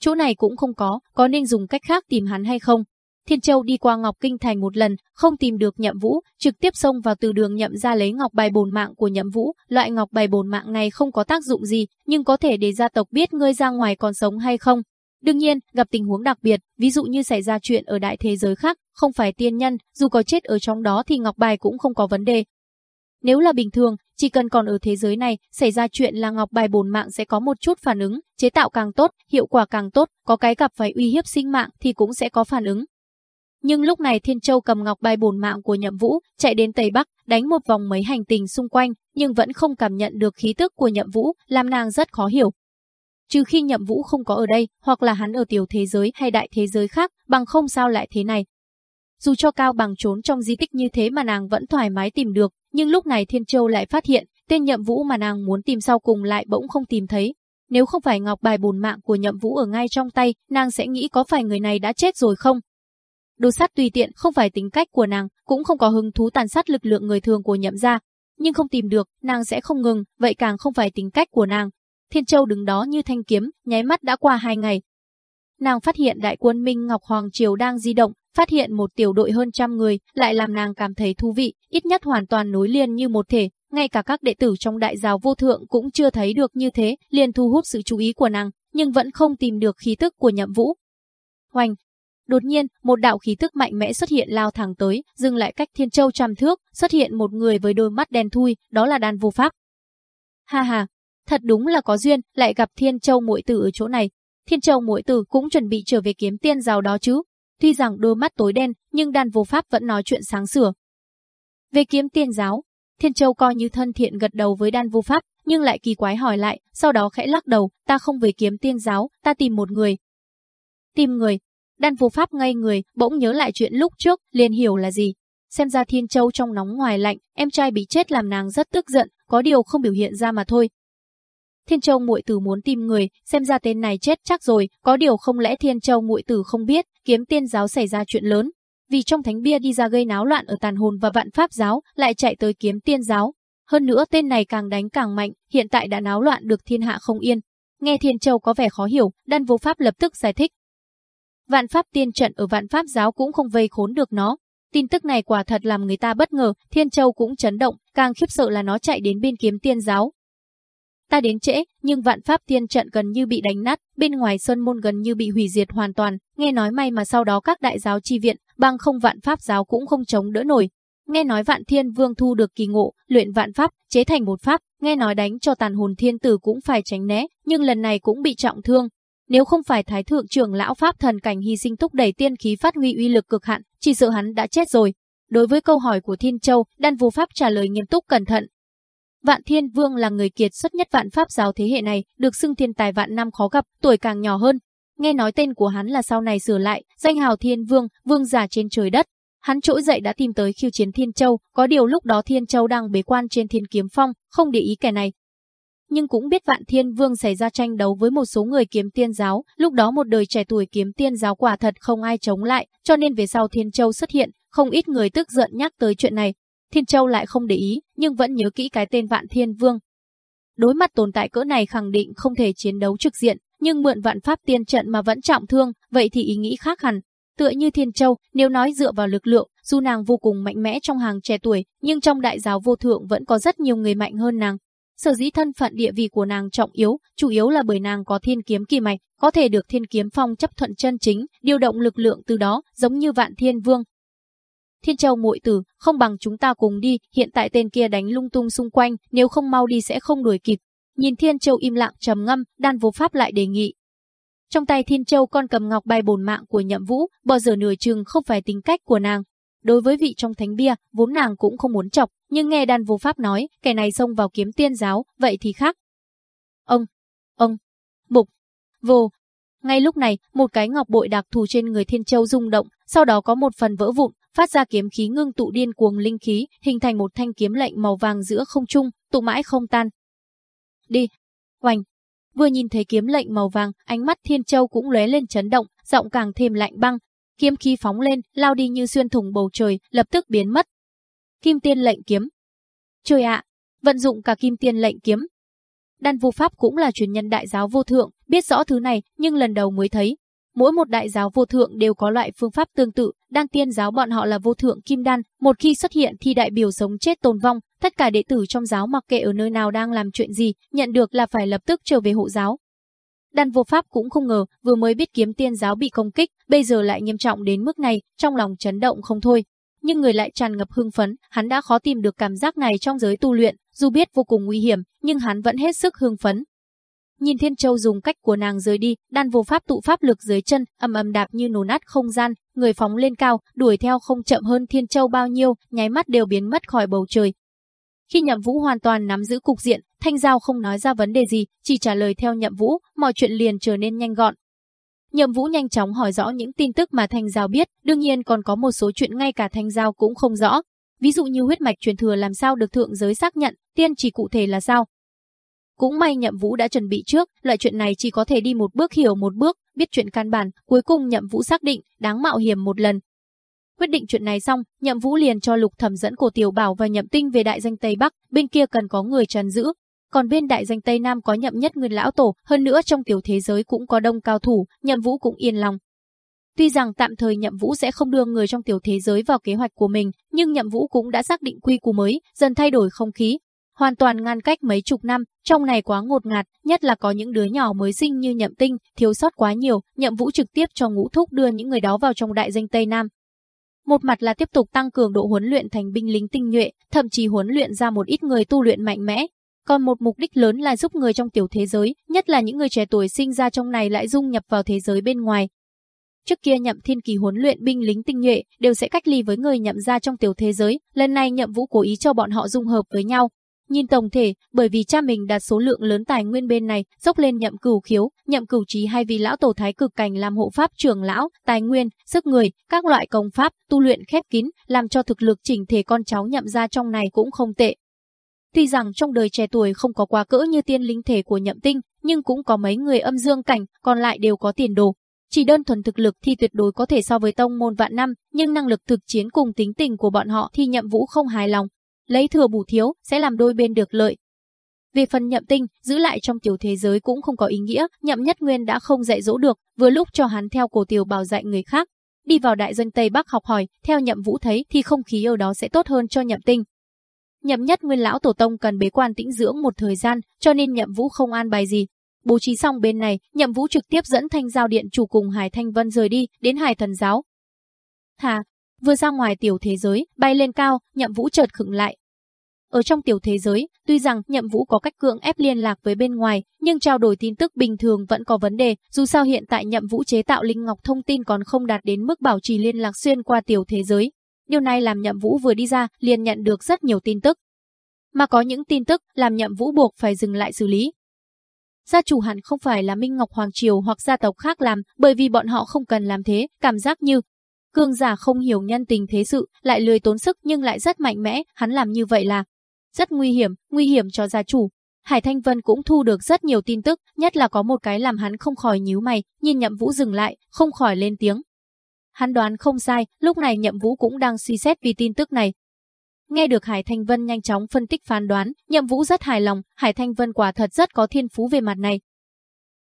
chỗ này cũng không có, có nên dùng cách khác tìm hắn hay không? Thiên Châu đi qua Ngọc Kinh Thành một lần, không tìm được Nhậm Vũ, trực tiếp xông vào từ đường nhậm ra lấy ngọc bài bổn mạng của Nhậm Vũ. Loại ngọc bài bổn mạng này không có tác dụng gì, nhưng có thể để gia tộc biết ngươi ra ngoài còn sống hay không. Đương nhiên, gặp tình huống đặc biệt, ví dụ như xảy ra chuyện ở đại thế giới khác, không phải tiên nhân, dù có chết ở trong đó thì ngọc bài cũng không có vấn đề. Nếu là bình thường, chỉ cần còn ở thế giới này, xảy ra chuyện là ngọc bài bồn mạng sẽ có một chút phản ứng, chế tạo càng tốt, hiệu quả càng tốt, có cái gặp phải uy hiếp sinh mạng thì cũng sẽ có phản ứng. Nhưng lúc này Thiên Châu cầm ngọc bài bồn mạng của Nhậm Vũ, chạy đến Tây Bắc, đánh một vòng mấy hành tình xung quanh, nhưng vẫn không cảm nhận được khí tức của Nhậm Vũ, làm nàng rất khó hiểu. Trừ khi Nhậm Vũ không có ở đây, hoặc là hắn ở tiểu thế giới hay đại thế giới khác, bằng không sao lại thế này. Dù cho cao bằng trốn trong di tích như thế mà nàng vẫn thoải mái tìm được, nhưng lúc này Thiên Châu lại phát hiện, tên nhậm vũ mà nàng muốn tìm sau cùng lại bỗng không tìm thấy. Nếu không phải ngọc bài bồn mạng của nhậm vũ ở ngay trong tay, nàng sẽ nghĩ có phải người này đã chết rồi không? Đồ sát tùy tiện không phải tính cách của nàng, cũng không có hứng thú tàn sát lực lượng người thường của nhậm gia. Nhưng không tìm được, nàng sẽ không ngừng, vậy càng không phải tính cách của nàng. Thiên Châu đứng đó như thanh kiếm, nháy mắt đã qua hai ngày. Nàng phát hiện đại quân Minh Ngọc Hoàng Triều đang di động, phát hiện một tiểu đội hơn trăm người, lại làm nàng cảm thấy thú vị, ít nhất hoàn toàn nối liền như một thể, ngay cả các đệ tử trong đại giáo vô thượng cũng chưa thấy được như thế, liền thu hút sự chú ý của nàng, nhưng vẫn không tìm được khí tức của nhậm vũ. Hoành! Đột nhiên, một đạo khí tức mạnh mẽ xuất hiện lao thẳng tới, dừng lại cách thiên châu trăm thước, xuất hiện một người với đôi mắt đen thui, đó là đàn vô pháp. Ha ha! Thật đúng là có duyên, lại gặp thiên châu muội tử ở chỗ này. Thiên châu muội tử cũng chuẩn bị trở về kiếm tiên giàu đó chứ, Tuy rằng đôi mắt tối đen, nhưng đàn vô pháp vẫn nói chuyện sáng sủa. Về kiếm tiên giáo, Thiên Châu coi như thân thiện gật đầu với đan vô pháp, nhưng lại kỳ quái hỏi lại, sau đó khẽ lắc đầu, ta không về kiếm tiên giáo, ta tìm một người. Tìm người. Đan vô pháp ngây người, bỗng nhớ lại chuyện lúc trước, liền hiểu là gì. Xem ra Thiên Châu trong nóng ngoài lạnh, em trai bị chết làm nàng rất tức giận, có điều không biểu hiện ra mà thôi. Thiên Châu muội tử muốn tìm người, xem ra tên này chết chắc rồi, có điều không lẽ Thiên Châu muội tử không biết, kiếm tiên giáo xảy ra chuyện lớn. Vì trong thánh bia đi ra gây náo loạn ở tàn hồn và vạn pháp giáo, lại chạy tới kiếm tiên giáo. Hơn nữa tên này càng đánh càng mạnh, hiện tại đã náo loạn được thiên hạ không yên. Nghe Thiên Châu có vẻ khó hiểu, đan vô pháp lập tức giải thích. Vạn pháp tiên trận ở vạn pháp giáo cũng không vây khốn được nó. Tin tức này quả thật làm người ta bất ngờ, Thiên Châu cũng chấn động, càng khiếp sợ là nó chạy đến bên kiếm tiên giáo, Ta đến trễ, nhưng vạn pháp tiên trận gần như bị đánh nát, bên ngoài sơn môn gần như bị hủy diệt hoàn toàn, nghe nói may mà sau đó các đại giáo chi viện, bằng không vạn pháp giáo cũng không chống đỡ nổi. Nghe nói vạn thiên vương thu được kỳ ngộ, luyện vạn pháp, chế thành một pháp, nghe nói đánh cho tàn hồn thiên tử cũng phải tránh né, nhưng lần này cũng bị trọng thương. Nếu không phải thái thượng trưởng lão pháp thần cảnh hy sinh thúc đẩy tiên khí phát huy uy lực cực hạn, chỉ sợ hắn đã chết rồi. Đối với câu hỏi của Thiên Châu, Đan Vô Pháp trả lời nghiêm túc cẩn thận, Vạn Thiên Vương là người kiệt xuất nhất vạn pháp giáo thế hệ này, được xưng thiên tài vạn năm khó gặp, tuổi càng nhỏ hơn. Nghe nói tên của hắn là sau này sửa lại, danh hào Thiên Vương, vương giả trên trời đất. hắn trỗi dậy đã tìm tới khiêu chiến Thiên Châu, có điều lúc đó Thiên Châu đang bế quan trên Thiên Kiếm Phong, không để ý kẻ này. Nhưng cũng biết Vạn Thiên Vương xảy ra tranh đấu với một số người kiếm tiên giáo, lúc đó một đời trẻ tuổi kiếm tiên giáo quả thật không ai chống lại, cho nên về sau Thiên Châu xuất hiện, không ít người tức giận nhắc tới chuyện này. Thiên Châu lại không để ý, nhưng vẫn nhớ kỹ cái tên Vạn Thiên Vương. Đối mặt tồn tại cỡ này khẳng định không thể chiến đấu trực diện, nhưng mượn vạn pháp tiên trận mà vẫn trọng thương, vậy thì ý nghĩ khác hẳn. Tựa như Thiên Châu, nếu nói dựa vào lực lượng, dù nàng vô cùng mạnh mẽ trong hàng trẻ tuổi, nhưng trong đại giáo vô thượng vẫn có rất nhiều người mạnh hơn nàng. Sở dĩ thân phận địa vị của nàng trọng yếu, chủ yếu là bởi nàng có thiên kiếm kỳ mạch, có thể được thiên kiếm phong chấp thuận chân chính, điều động lực lượng từ đó, giống như vạn thiên vương. Thiên Châu muội tử, không bằng chúng ta cùng đi, hiện tại tên kia đánh lung tung xung quanh, nếu không mau đi sẽ không đuổi kịp. Nhìn Thiên Châu im lặng trầm ngâm, đan vô pháp lại đề nghị, trong tay Thiên Châu con cầm ngọc bay bổn mạng của Nhậm Vũ, bao giờ nửa chừng không phải tính cách của nàng. Đối với vị trong thánh bia, vốn nàng cũng không muốn chọc, nhưng nghe đan vô pháp nói, kẻ này xông vào kiếm tiên giáo, vậy thì khác. Ông, ông, mục, vô. Ngay lúc này, một cái ngọc bội đặc thù trên người Thiên Châu rung động, sau đó có một phần vỡ vụn, phát ra kiếm khí ngưng tụ điên cuồng linh khí, hình thành một thanh kiếm lệnh màu vàng giữa không trung, tụ mãi không tan. Đi. Oanh. Vừa nhìn thấy kiếm lệnh màu vàng, ánh mắt Thiên Châu cũng lóe lên chấn động, giọng càng thêm lạnh băng. Kiếm khí phóng lên, lao đi như xuyên thủng bầu trời, lập tức biến mất. Kim Tiên lệnh kiếm. Trời ạ, vận dụng cả Kim Tiên lệnh kiếm. Đan Vu Pháp cũng là truyền nhân đại giáo vô thượng, biết rõ thứ này, nhưng lần đầu mới thấy. Mỗi một đại giáo vô thượng đều có loại phương pháp tương tự, đan tiên giáo bọn họ là vô thượng kim đan, một khi xuất hiện thì đại biểu sống chết tồn vong, Tất cả đệ tử trong giáo mặc kệ ở nơi nào đang làm chuyện gì, nhận được là phải lập tức trở về hộ giáo. Đan vô pháp cũng không ngờ, vừa mới biết kiếm tiên giáo bị công kích, bây giờ lại nghiêm trọng đến mức này, trong lòng chấn động không thôi. Nhưng người lại tràn ngập hưng phấn, hắn đã khó tìm được cảm giác này trong giới tu luyện, dù biết vô cùng nguy hiểm, nhưng hắn vẫn hết sức hưng phấn. Nhìn Thiên Châu dùng cách của nàng rời đi, đan vô pháp tụ pháp lực dưới chân, ầm ầm đạp như nổ nát không gian, người phóng lên cao, đuổi theo không chậm hơn Thiên Châu bao nhiêu, nháy mắt đều biến mất khỏi bầu trời, khi Nhậm Vũ hoàn toàn nắm giữ cục diện, Thanh Giao không nói ra vấn đề gì, chỉ trả lời theo Nhậm Vũ, mọi chuyện liền trở nên nhanh gọn. Nhậm Vũ nhanh chóng hỏi rõ những tin tức mà Thanh Giao biết, đương nhiên còn có một số chuyện ngay cả Thanh Giao cũng không rõ. Ví dụ như huyết mạch truyền thừa làm sao được thượng giới xác nhận, tiên chỉ cụ thể là sao. Cũng may Nhậm Vũ đã chuẩn bị trước, loại chuyện này chỉ có thể đi một bước hiểu một bước, biết chuyện căn bản, cuối cùng Nhậm Vũ xác định, đáng mạo hiểm một lần, Quyết định chuyện này xong, Nhậm Vũ liền cho Lục Thẩm dẫn Cổ Tiểu Bảo và Nhậm Tinh về đại danh Tây Bắc, bên kia cần có người trấn giữ. Còn bên đại danh Tây Nam có Nhậm Nhất Nguyên lão tổ, hơn nữa trong tiểu thế giới cũng có đông cao thủ, Nhậm Vũ cũng yên lòng. Tuy rằng tạm thời Nhậm Vũ sẽ không đưa người trong tiểu thế giới vào kế hoạch của mình, nhưng Nhậm Vũ cũng đã xác định quy củ mới, dần thay đổi không khí, hoàn toàn ngăn cách mấy chục năm, trong này quá ngột ngạt, nhất là có những đứa nhỏ mới sinh như Nhậm Tinh, thiếu sót quá nhiều, Nhậm Vũ trực tiếp cho Ngũ Thúc đưa những người đó vào trong đại danh Tây Nam, một mặt là tiếp tục tăng cường độ huấn luyện thành binh lính tinh nhuệ, thậm chí huấn luyện ra một ít người tu luyện mạnh mẽ. Còn một mục đích lớn là giúp người trong tiểu thế giới, nhất là những người trẻ tuổi sinh ra trong này lại dung nhập vào thế giới bên ngoài. Trước kia nhậm thiên kỳ huấn luyện binh lính tinh nhuệ đều sẽ cách ly với người nhậm ra trong tiểu thế giới, lần này nhậm vũ cố ý cho bọn họ dung hợp với nhau, Nhìn tổng thể, bởi vì cha mình đặt số lượng lớn tài nguyên bên này, dốc lên nhậm cửu khiếu, nhậm cửu trí hay vì lão tổ thái cực cảnh làm hộ pháp trưởng lão, tài nguyên, sức người, các loại công pháp, tu luyện khép kín, làm cho thực lực chỉnh thể con cháu nhậm ra trong này cũng không tệ. Tuy rằng trong đời trẻ tuổi không có quá cỡ như tiên linh thể của nhậm tinh, nhưng cũng có mấy người âm dương cảnh, còn lại đều có tiền đồ. Chỉ đơn thuần thực lực thì tuyệt đối có thể so với tông môn vạn năm, nhưng năng lực thực chiến cùng tính tình của bọn họ thì nhậm vũ không hài lòng, lấy thừa bù thiếu sẽ làm đôi bên được lợi. Về phần nhậm tinh, giữ lại trong tiểu thế giới cũng không có ý nghĩa, nhậm nhất nguyên đã không dạy dỗ được, vừa lúc cho hắn theo cổ tiểu bảo dạy người khác. Đi vào đại dân Tây Bắc học hỏi, theo nhậm vũ thấy thì không khí ở đó sẽ tốt hơn cho nhậm tinh. Nhậm nhất nguyên lão tổ tông cần bế quan tĩnh dưỡng một thời gian, cho nên nhậm vũ không an bài gì. Bố trí xong bên này, nhậm vũ trực tiếp dẫn thanh giao điện chủ cùng Hải Thanh Vân rời đi, đến Hải Thần Giáo. Hà, Vừa ra ngoài tiểu thế giới, bay lên cao, nhậm vũ chợt khựng lại. Ở trong tiểu thế giới, tuy rằng nhậm vũ có cách cưỡng ép liên lạc với bên ngoài, nhưng trao đổi tin tức bình thường vẫn có vấn đề, dù sao hiện tại nhậm vũ chế tạo linh ngọc thông tin còn không đạt đến mức bảo trì liên lạc xuyên qua tiểu thế giới. Điều này làm nhậm vũ vừa đi ra, liền nhận được rất nhiều tin tức. Mà có những tin tức làm nhậm vũ buộc phải dừng lại xử lý. Gia chủ hẳn không phải là Minh Ngọc Hoàng Triều hoặc gia tộc khác làm, bởi vì bọn họ không cần làm thế, cảm giác như Cương giả không hiểu nhân tình thế sự, lại lười tốn sức nhưng lại rất mạnh mẽ, hắn làm như vậy là rất nguy hiểm, nguy hiểm cho gia chủ. Hải Thanh Vân cũng thu được rất nhiều tin tức, nhất là có một cái làm hắn không khỏi nhíu mày, nhìn Nhậm Vũ dừng lại, không khỏi lên tiếng. Hắn đoán không sai, lúc này Nhậm Vũ cũng đang suy xét vì tin tức này. Nghe được Hải Thanh Vân nhanh chóng phân tích phán đoán, Nhậm Vũ rất hài lòng, Hải Thanh Vân quả thật rất có thiên phú về mặt này.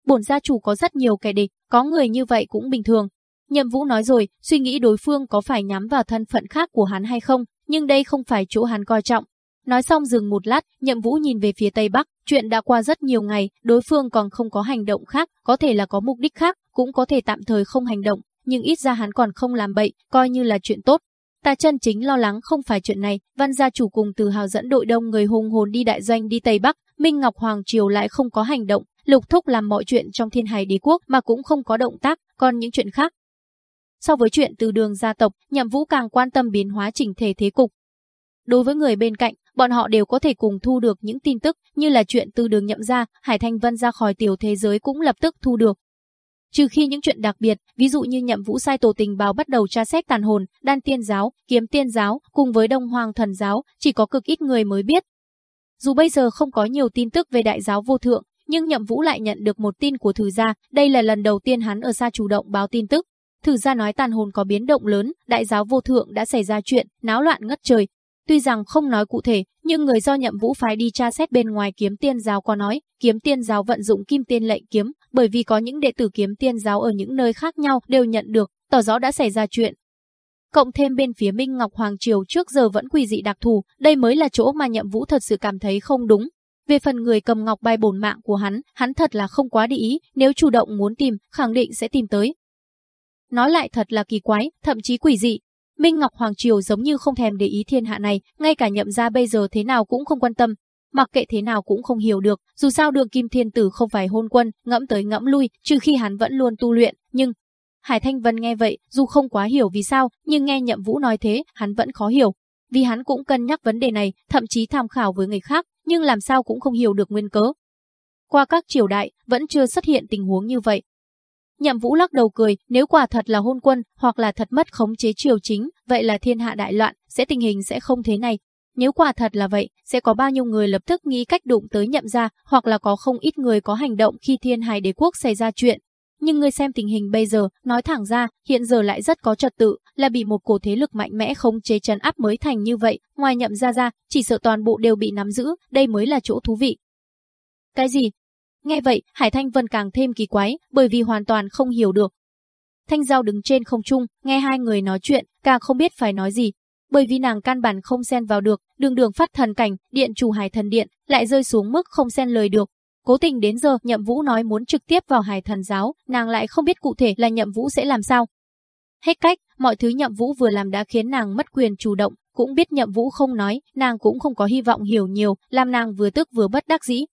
Bổn gia chủ có rất nhiều kẻ địch, có người như vậy cũng bình thường, Nhậm Vũ nói rồi, suy nghĩ đối phương có phải nhắm vào thân phận khác của hắn hay không, nhưng đây không phải chỗ hắn coi trọng. Nói xong dừng một lát, Nhậm Vũ nhìn về phía Tây Bắc, chuyện đã qua rất nhiều ngày, đối phương còn không có hành động khác, có thể là có mục đích khác, cũng có thể tạm thời không hành động, nhưng ít ra hắn còn không làm bậy, coi như là chuyện tốt. Ta chân chính lo lắng không phải chuyện này, văn gia chủ cùng từ hào dẫn đội đông người hùng hồn đi đại doanh đi Tây Bắc, Minh Ngọc Hoàng Triều lại không có hành động, lục thúc làm mọi chuyện trong thiên hải đế quốc mà cũng không có động tác, còn những chuyện khác, So với chuyện từ đường gia tộc, Nhậm Vũ càng quan tâm biến hóa chỉnh thể thế cục. Đối với người bên cạnh, bọn họ đều có thể cùng thu được những tin tức, như là chuyện từ đường nhậm ra, Hải Thanh Vân ra khỏi tiểu thế giới cũng lập tức thu được. Trừ khi những chuyện đặc biệt, ví dụ như nhậm vũ sai tổ tình báo bắt đầu tra xét tàn hồn, đan tiên giáo, kiếm tiên giáo, cùng với đông hoàng thần giáo, chỉ có cực ít người mới biết. Dù bây giờ không có nhiều tin tức về đại giáo vô thượng, nhưng nhậm vũ lại nhận được một tin của thử gia, đây là lần đầu tiên hắn ở xa chủ động báo tin tức. Thử gia nói tàn hồn có biến động lớn, đại giáo vô thượng đã xảy ra chuyện, náo loạn ngất trời. Tuy rằng không nói cụ thể, nhưng người do nhậm vũ phái đi tra xét bên ngoài kiếm tiên giáo có nói, kiếm tiên giáo vận dụng kim tiên lệnh kiếm, bởi vì có những đệ tử kiếm tiên giáo ở những nơi khác nhau đều nhận được, tỏ rõ đã xảy ra chuyện. Cộng thêm bên phía Minh Ngọc Hoàng Triều trước giờ vẫn quỳ dị đặc thù, đây mới là chỗ mà nhậm vũ thật sự cảm thấy không đúng. Về phần người cầm ngọc bài bổn mạng của hắn, hắn thật là không quá để ý, nếu chủ động muốn tìm, khẳng định sẽ tìm tới, Nói lại thật là kỳ quái, thậm chí quỷ dị. Minh Ngọc Hoàng Triều giống như không thèm để ý thiên hạ này, ngay cả nhậm gia bây giờ thế nào cũng không quan tâm. Mặc kệ thế nào cũng không hiểu được, dù sao đường kim thiên tử không phải hôn quân, ngẫm tới ngẫm lui, trừ khi hắn vẫn luôn tu luyện, nhưng... Hải Thanh Vân nghe vậy, dù không quá hiểu vì sao, nhưng nghe nhậm vũ nói thế, hắn vẫn khó hiểu. Vì hắn cũng cân nhắc vấn đề này, thậm chí tham khảo với người khác, nhưng làm sao cũng không hiểu được nguyên cớ. Qua các triều đại, vẫn chưa xuất hiện tình huống như vậy, Nhậm Vũ lắc đầu cười, nếu quả thật là hôn quân, hoặc là thật mất khống chế triều chính, vậy là thiên hạ đại loạn, sẽ tình hình sẽ không thế này. Nếu quả thật là vậy, sẽ có bao nhiêu người lập tức nghĩ cách đụng tới nhậm gia, hoặc là có không ít người có hành động khi thiên hải đế quốc xảy ra chuyện. Nhưng người xem tình hình bây giờ, nói thẳng ra, hiện giờ lại rất có trật tự, là bị một cổ thế lực mạnh mẽ không chế chấn áp mới thành như vậy, ngoài nhậm gia ra, chỉ sợ toàn bộ đều bị nắm giữ, đây mới là chỗ thú vị. Cái gì? Nghe vậy, Hải Thanh Vân càng thêm kỳ quái, bởi vì hoàn toàn không hiểu được. Thanh Giao đứng trên không trung, nghe hai người nói chuyện, càng không biết phải nói gì. Bởi vì nàng căn bản không xen vào được, đường đường phát thần cảnh, điện chủ hải thần điện, lại rơi xuống mức không xen lời được. Cố tình đến giờ, nhậm vũ nói muốn trực tiếp vào hải thần giáo, nàng lại không biết cụ thể là nhậm vũ sẽ làm sao. Hết cách, mọi thứ nhậm vũ vừa làm đã khiến nàng mất quyền chủ động, cũng biết nhậm vũ không nói, nàng cũng không có hy vọng hiểu nhiều, làm nàng vừa tức vừa bất đắc dĩ,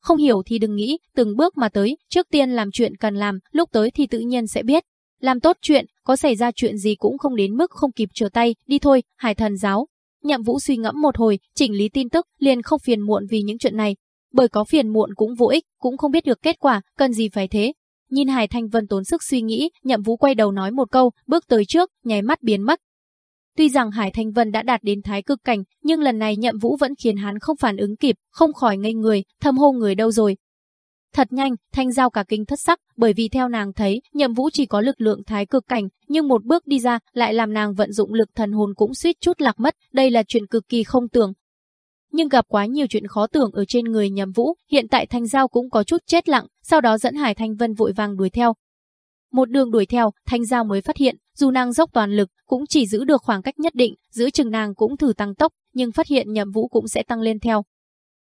không hiểu thì đừng nghĩ, từng bước mà tới, trước tiên làm chuyện cần làm, lúc tới thì tự nhiên sẽ biết. Làm tốt chuyện, có xảy ra chuyện gì cũng không đến mức không kịp trở tay, đi thôi, hải thần giáo. Nhậm Vũ suy ngẫm một hồi, chỉnh lý tin tức, liền không phiền muộn vì những chuyện này. Bởi có phiền muộn cũng vô ích, cũng không biết được kết quả, cần gì phải thế. Nhìn Hải Thanh Vân tốn sức suy nghĩ, Nhậm Vũ quay đầu nói một câu, bước tới trước, nháy mắt biến mất, Tuy rằng Hải Thanh Vân đã đạt đến thái cực cảnh, nhưng lần này nhậm vũ vẫn khiến hắn không phản ứng kịp, không khỏi ngây người, thâm hô người đâu rồi. Thật nhanh, Thanh Giao cả kinh thất sắc, bởi vì theo nàng thấy, nhậm vũ chỉ có lực lượng thái cực cảnh, nhưng một bước đi ra, lại làm nàng vận dụng lực thần hồn cũng suýt chút lạc mất, đây là chuyện cực kỳ không tưởng. Nhưng gặp quá nhiều chuyện khó tưởng ở trên người nhậm vũ, hiện tại Thanh Giao cũng có chút chết lặng, sau đó dẫn Hải Thanh Vân vội vàng đuổi theo, một đường đuổi theo, Thanh Giao mới phát hiện, dù nàng dốc toàn lực, cũng chỉ giữ được khoảng cách nhất định, giữ chừng nàng cũng thử tăng tốc, nhưng phát hiện nhậm vũ cũng sẽ tăng lên theo.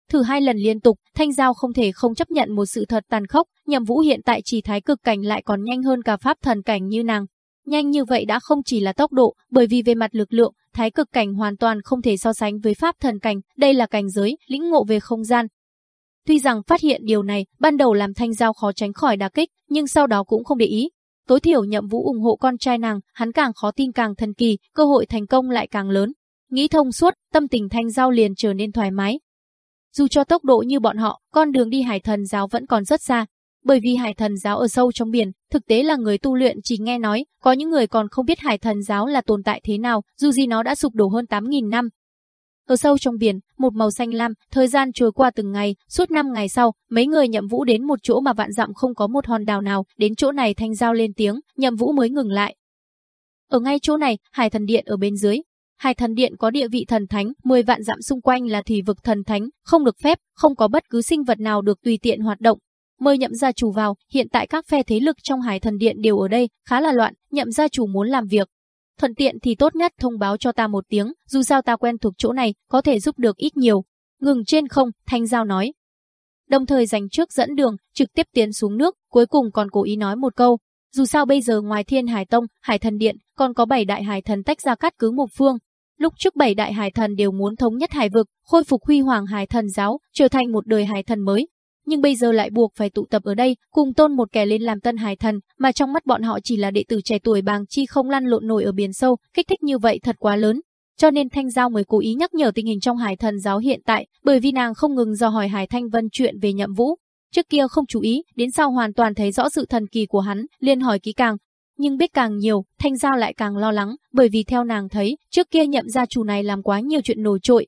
Thử hai lần liên tục, Thanh Giao không thể không chấp nhận một sự thật tàn khốc, nhậm vũ hiện tại chỉ thái cực cảnh lại còn nhanh hơn cả pháp thần cảnh như nàng. Nhanh như vậy đã không chỉ là tốc độ, bởi vì về mặt lực lượng, thái cực cảnh hoàn toàn không thể so sánh với pháp thần cảnh, đây là cảnh giới, lĩnh ngộ về không gian, Tuy rằng phát hiện điều này, ban đầu làm Thanh Giao khó tránh khỏi đả kích, nhưng sau đó cũng không để ý. Tối thiểu nhậm vũ ủng hộ con trai nàng, hắn càng khó tin càng thần kỳ, cơ hội thành công lại càng lớn. Nghĩ thông suốt, tâm tình Thanh Giao liền trở nên thoải mái. Dù cho tốc độ như bọn họ, con đường đi hải thần giáo vẫn còn rất xa. bởi vì hải thần giáo ở sâu trong biển, thực tế là người tu luyện chỉ nghe nói, có những người còn không biết hải thần giáo là tồn tại thế nào, dù gì nó đã sụp đổ hơn 8.000 năm. Ở sâu trong biển, một màu xanh lam, thời gian trôi qua từng ngày, suốt 5 ngày sau, mấy người nhậm vũ đến một chỗ mà vạn dặm không có một hòn đảo nào, đến chỗ này thanh giao lên tiếng, nhậm vũ mới ngừng lại. Ở ngay chỗ này, hải thần điện ở bên dưới, Hải thần điện có địa vị thần thánh, 10 vạn dặm xung quanh là thủy vực thần thánh, không được phép, không có bất cứ sinh vật nào được tùy tiện hoạt động. Mời nhậm gia chủ vào, hiện tại các phe thế lực trong hải thần điện đều ở đây, khá là loạn, nhậm gia chủ muốn làm việc. Thuận tiện thì tốt nhất thông báo cho ta một tiếng, dù sao ta quen thuộc chỗ này, có thể giúp được ít nhiều. Ngừng trên không, Thanh Giao nói. Đồng thời dành trước dẫn đường, trực tiếp tiến xuống nước, cuối cùng còn cố ý nói một câu, dù sao bây giờ ngoài Thiên Hải Tông, Hải Thần Điện, còn có bảy đại hải thần tách ra cắt cứ một phương, Lúc trước bảy đại hải thần đều muốn thống nhất hải vực, khôi phục huy hoàng hải thần giáo, trở thành một đời hải thần mới. Nhưng bây giờ lại buộc phải tụ tập ở đây, cùng tôn một kẻ lên làm tân hải thần, mà trong mắt bọn họ chỉ là đệ tử trẻ tuổi bàng chi không lăn lộn nổi ở biển sâu, kích thích như vậy thật quá lớn. Cho nên Thanh Giao mới cố ý nhắc nhở tình hình trong hải thần giáo hiện tại, bởi vì nàng không ngừng dò hỏi Hải Thanh Vân chuyện về nhậm vũ. Trước kia không chú ý, đến sau hoàn toàn thấy rõ sự thần kỳ của hắn, liên hỏi kỹ càng, nhưng biết càng nhiều, Thanh Giao lại càng lo lắng, bởi vì theo nàng thấy, trước kia nhậm gia chủ này làm quá nhiều chuyện nổi trội.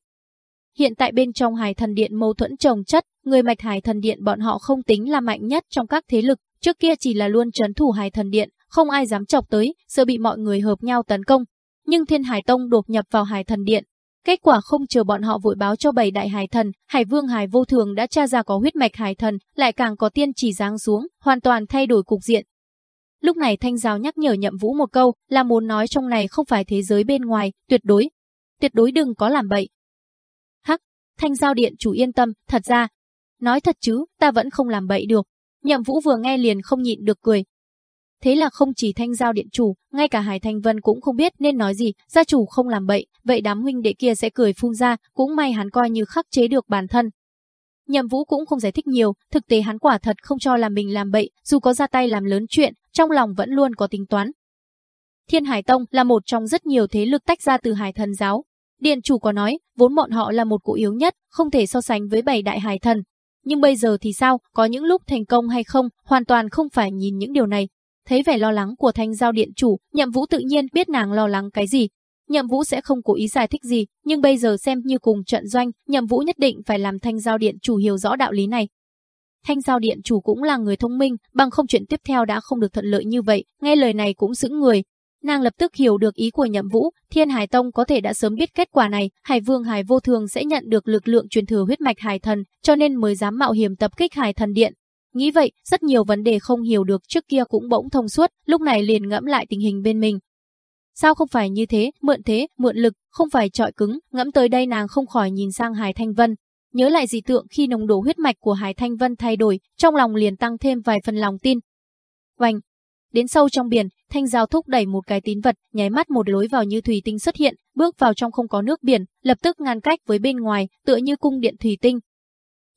Hiện tại bên trong Hải Thần Điện mâu thuẫn trồng chất, người mạch Hải Thần Điện bọn họ không tính là mạnh nhất trong các thế lực, trước kia chỉ là luôn trấn thủ Hải Thần Điện, không ai dám chọc tới, sợ bị mọi người hợp nhau tấn công. Nhưng Thiên Hải Tông đột nhập vào Hải Thần Điện, Kết quả không chờ bọn họ vội báo cho bảy đại hải thần, Hải Vương Hải Vô Thường đã tra ra có huyết mạch hải thần, lại càng có tiên chỉ giáng xuống, hoàn toàn thay đổi cục diện. Lúc này Thanh Giáo nhắc nhở Nhậm Vũ một câu, là muốn nói trong này không phải thế giới bên ngoài, tuyệt đối. Tuyệt đối đừng có làm bậy. Thanh Giao điện chủ yên tâm, thật ra. Nói thật chứ, ta vẫn không làm bậy được. Nhậm Vũ vừa nghe liền không nhịn được cười. Thế là không chỉ Thanh Giao điện chủ, ngay cả Hải Thanh Vân cũng không biết nên nói gì, gia chủ không làm bậy, vậy đám huynh đệ kia sẽ cười phun ra, cũng may hắn coi như khắc chế được bản thân, Nhậm Vũ cũng không giải thích nhiều, thực tế hắn quả thật không cho là mình làm bậy, dù có ra tay làm lớn chuyện, trong lòng vẫn luôn có tính toán. Thiên Hải Tông là một trong rất nhiều thế lực tách ra từ Hải Thần giáo. Điện chủ có nói, vốn bọn họ là một cụ yếu nhất, không thể so sánh với bảy đại hải thần. Nhưng bây giờ thì sao, có những lúc thành công hay không, hoàn toàn không phải nhìn những điều này. Thấy vẻ lo lắng của thanh giao điện chủ, nhậm vũ tự nhiên biết nàng lo lắng cái gì, Nhậm Vũ sẽ không cố ý giải thích gì, nhưng bây giờ xem như cùng trận doanh, Nhậm Vũ nhất định phải làm Thanh Giao Điện chủ hiểu rõ đạo lý này. Thanh Giao Điện chủ cũng là người thông minh, bằng không chuyện tiếp theo đã không được thuận lợi như vậy, nghe lời này cũng sững người. Nàng lập tức hiểu được ý của Nhậm Vũ, Thiên Hải Tông có thể đã sớm biết kết quả này, Hải Vương Hải Vô Thường sẽ nhận được lực lượng truyền thừa huyết mạch Hải Thần, cho nên mới dám mạo hiểm tập kích Hải Thần Điện. Nghĩ vậy, rất nhiều vấn đề không hiểu được trước kia cũng bỗng thông suốt, lúc này liền ngẫm lại tình hình bên mình, Sao không phải như thế, mượn thế, mượn lực, không phải trọi cứng, ngẫm tới đây nàng không khỏi nhìn sang Hải Thanh Vân. Nhớ lại dị tượng khi nồng độ huyết mạch của Hải Thanh Vân thay đổi, trong lòng liền tăng thêm vài phần lòng tin. Oanh! Đến sâu trong biển, Thanh Giao thúc đẩy một cái tín vật, nháy mắt một lối vào như thủy tinh xuất hiện, bước vào trong không có nước biển, lập tức ngăn cách với bên ngoài, tựa như cung điện thủy tinh.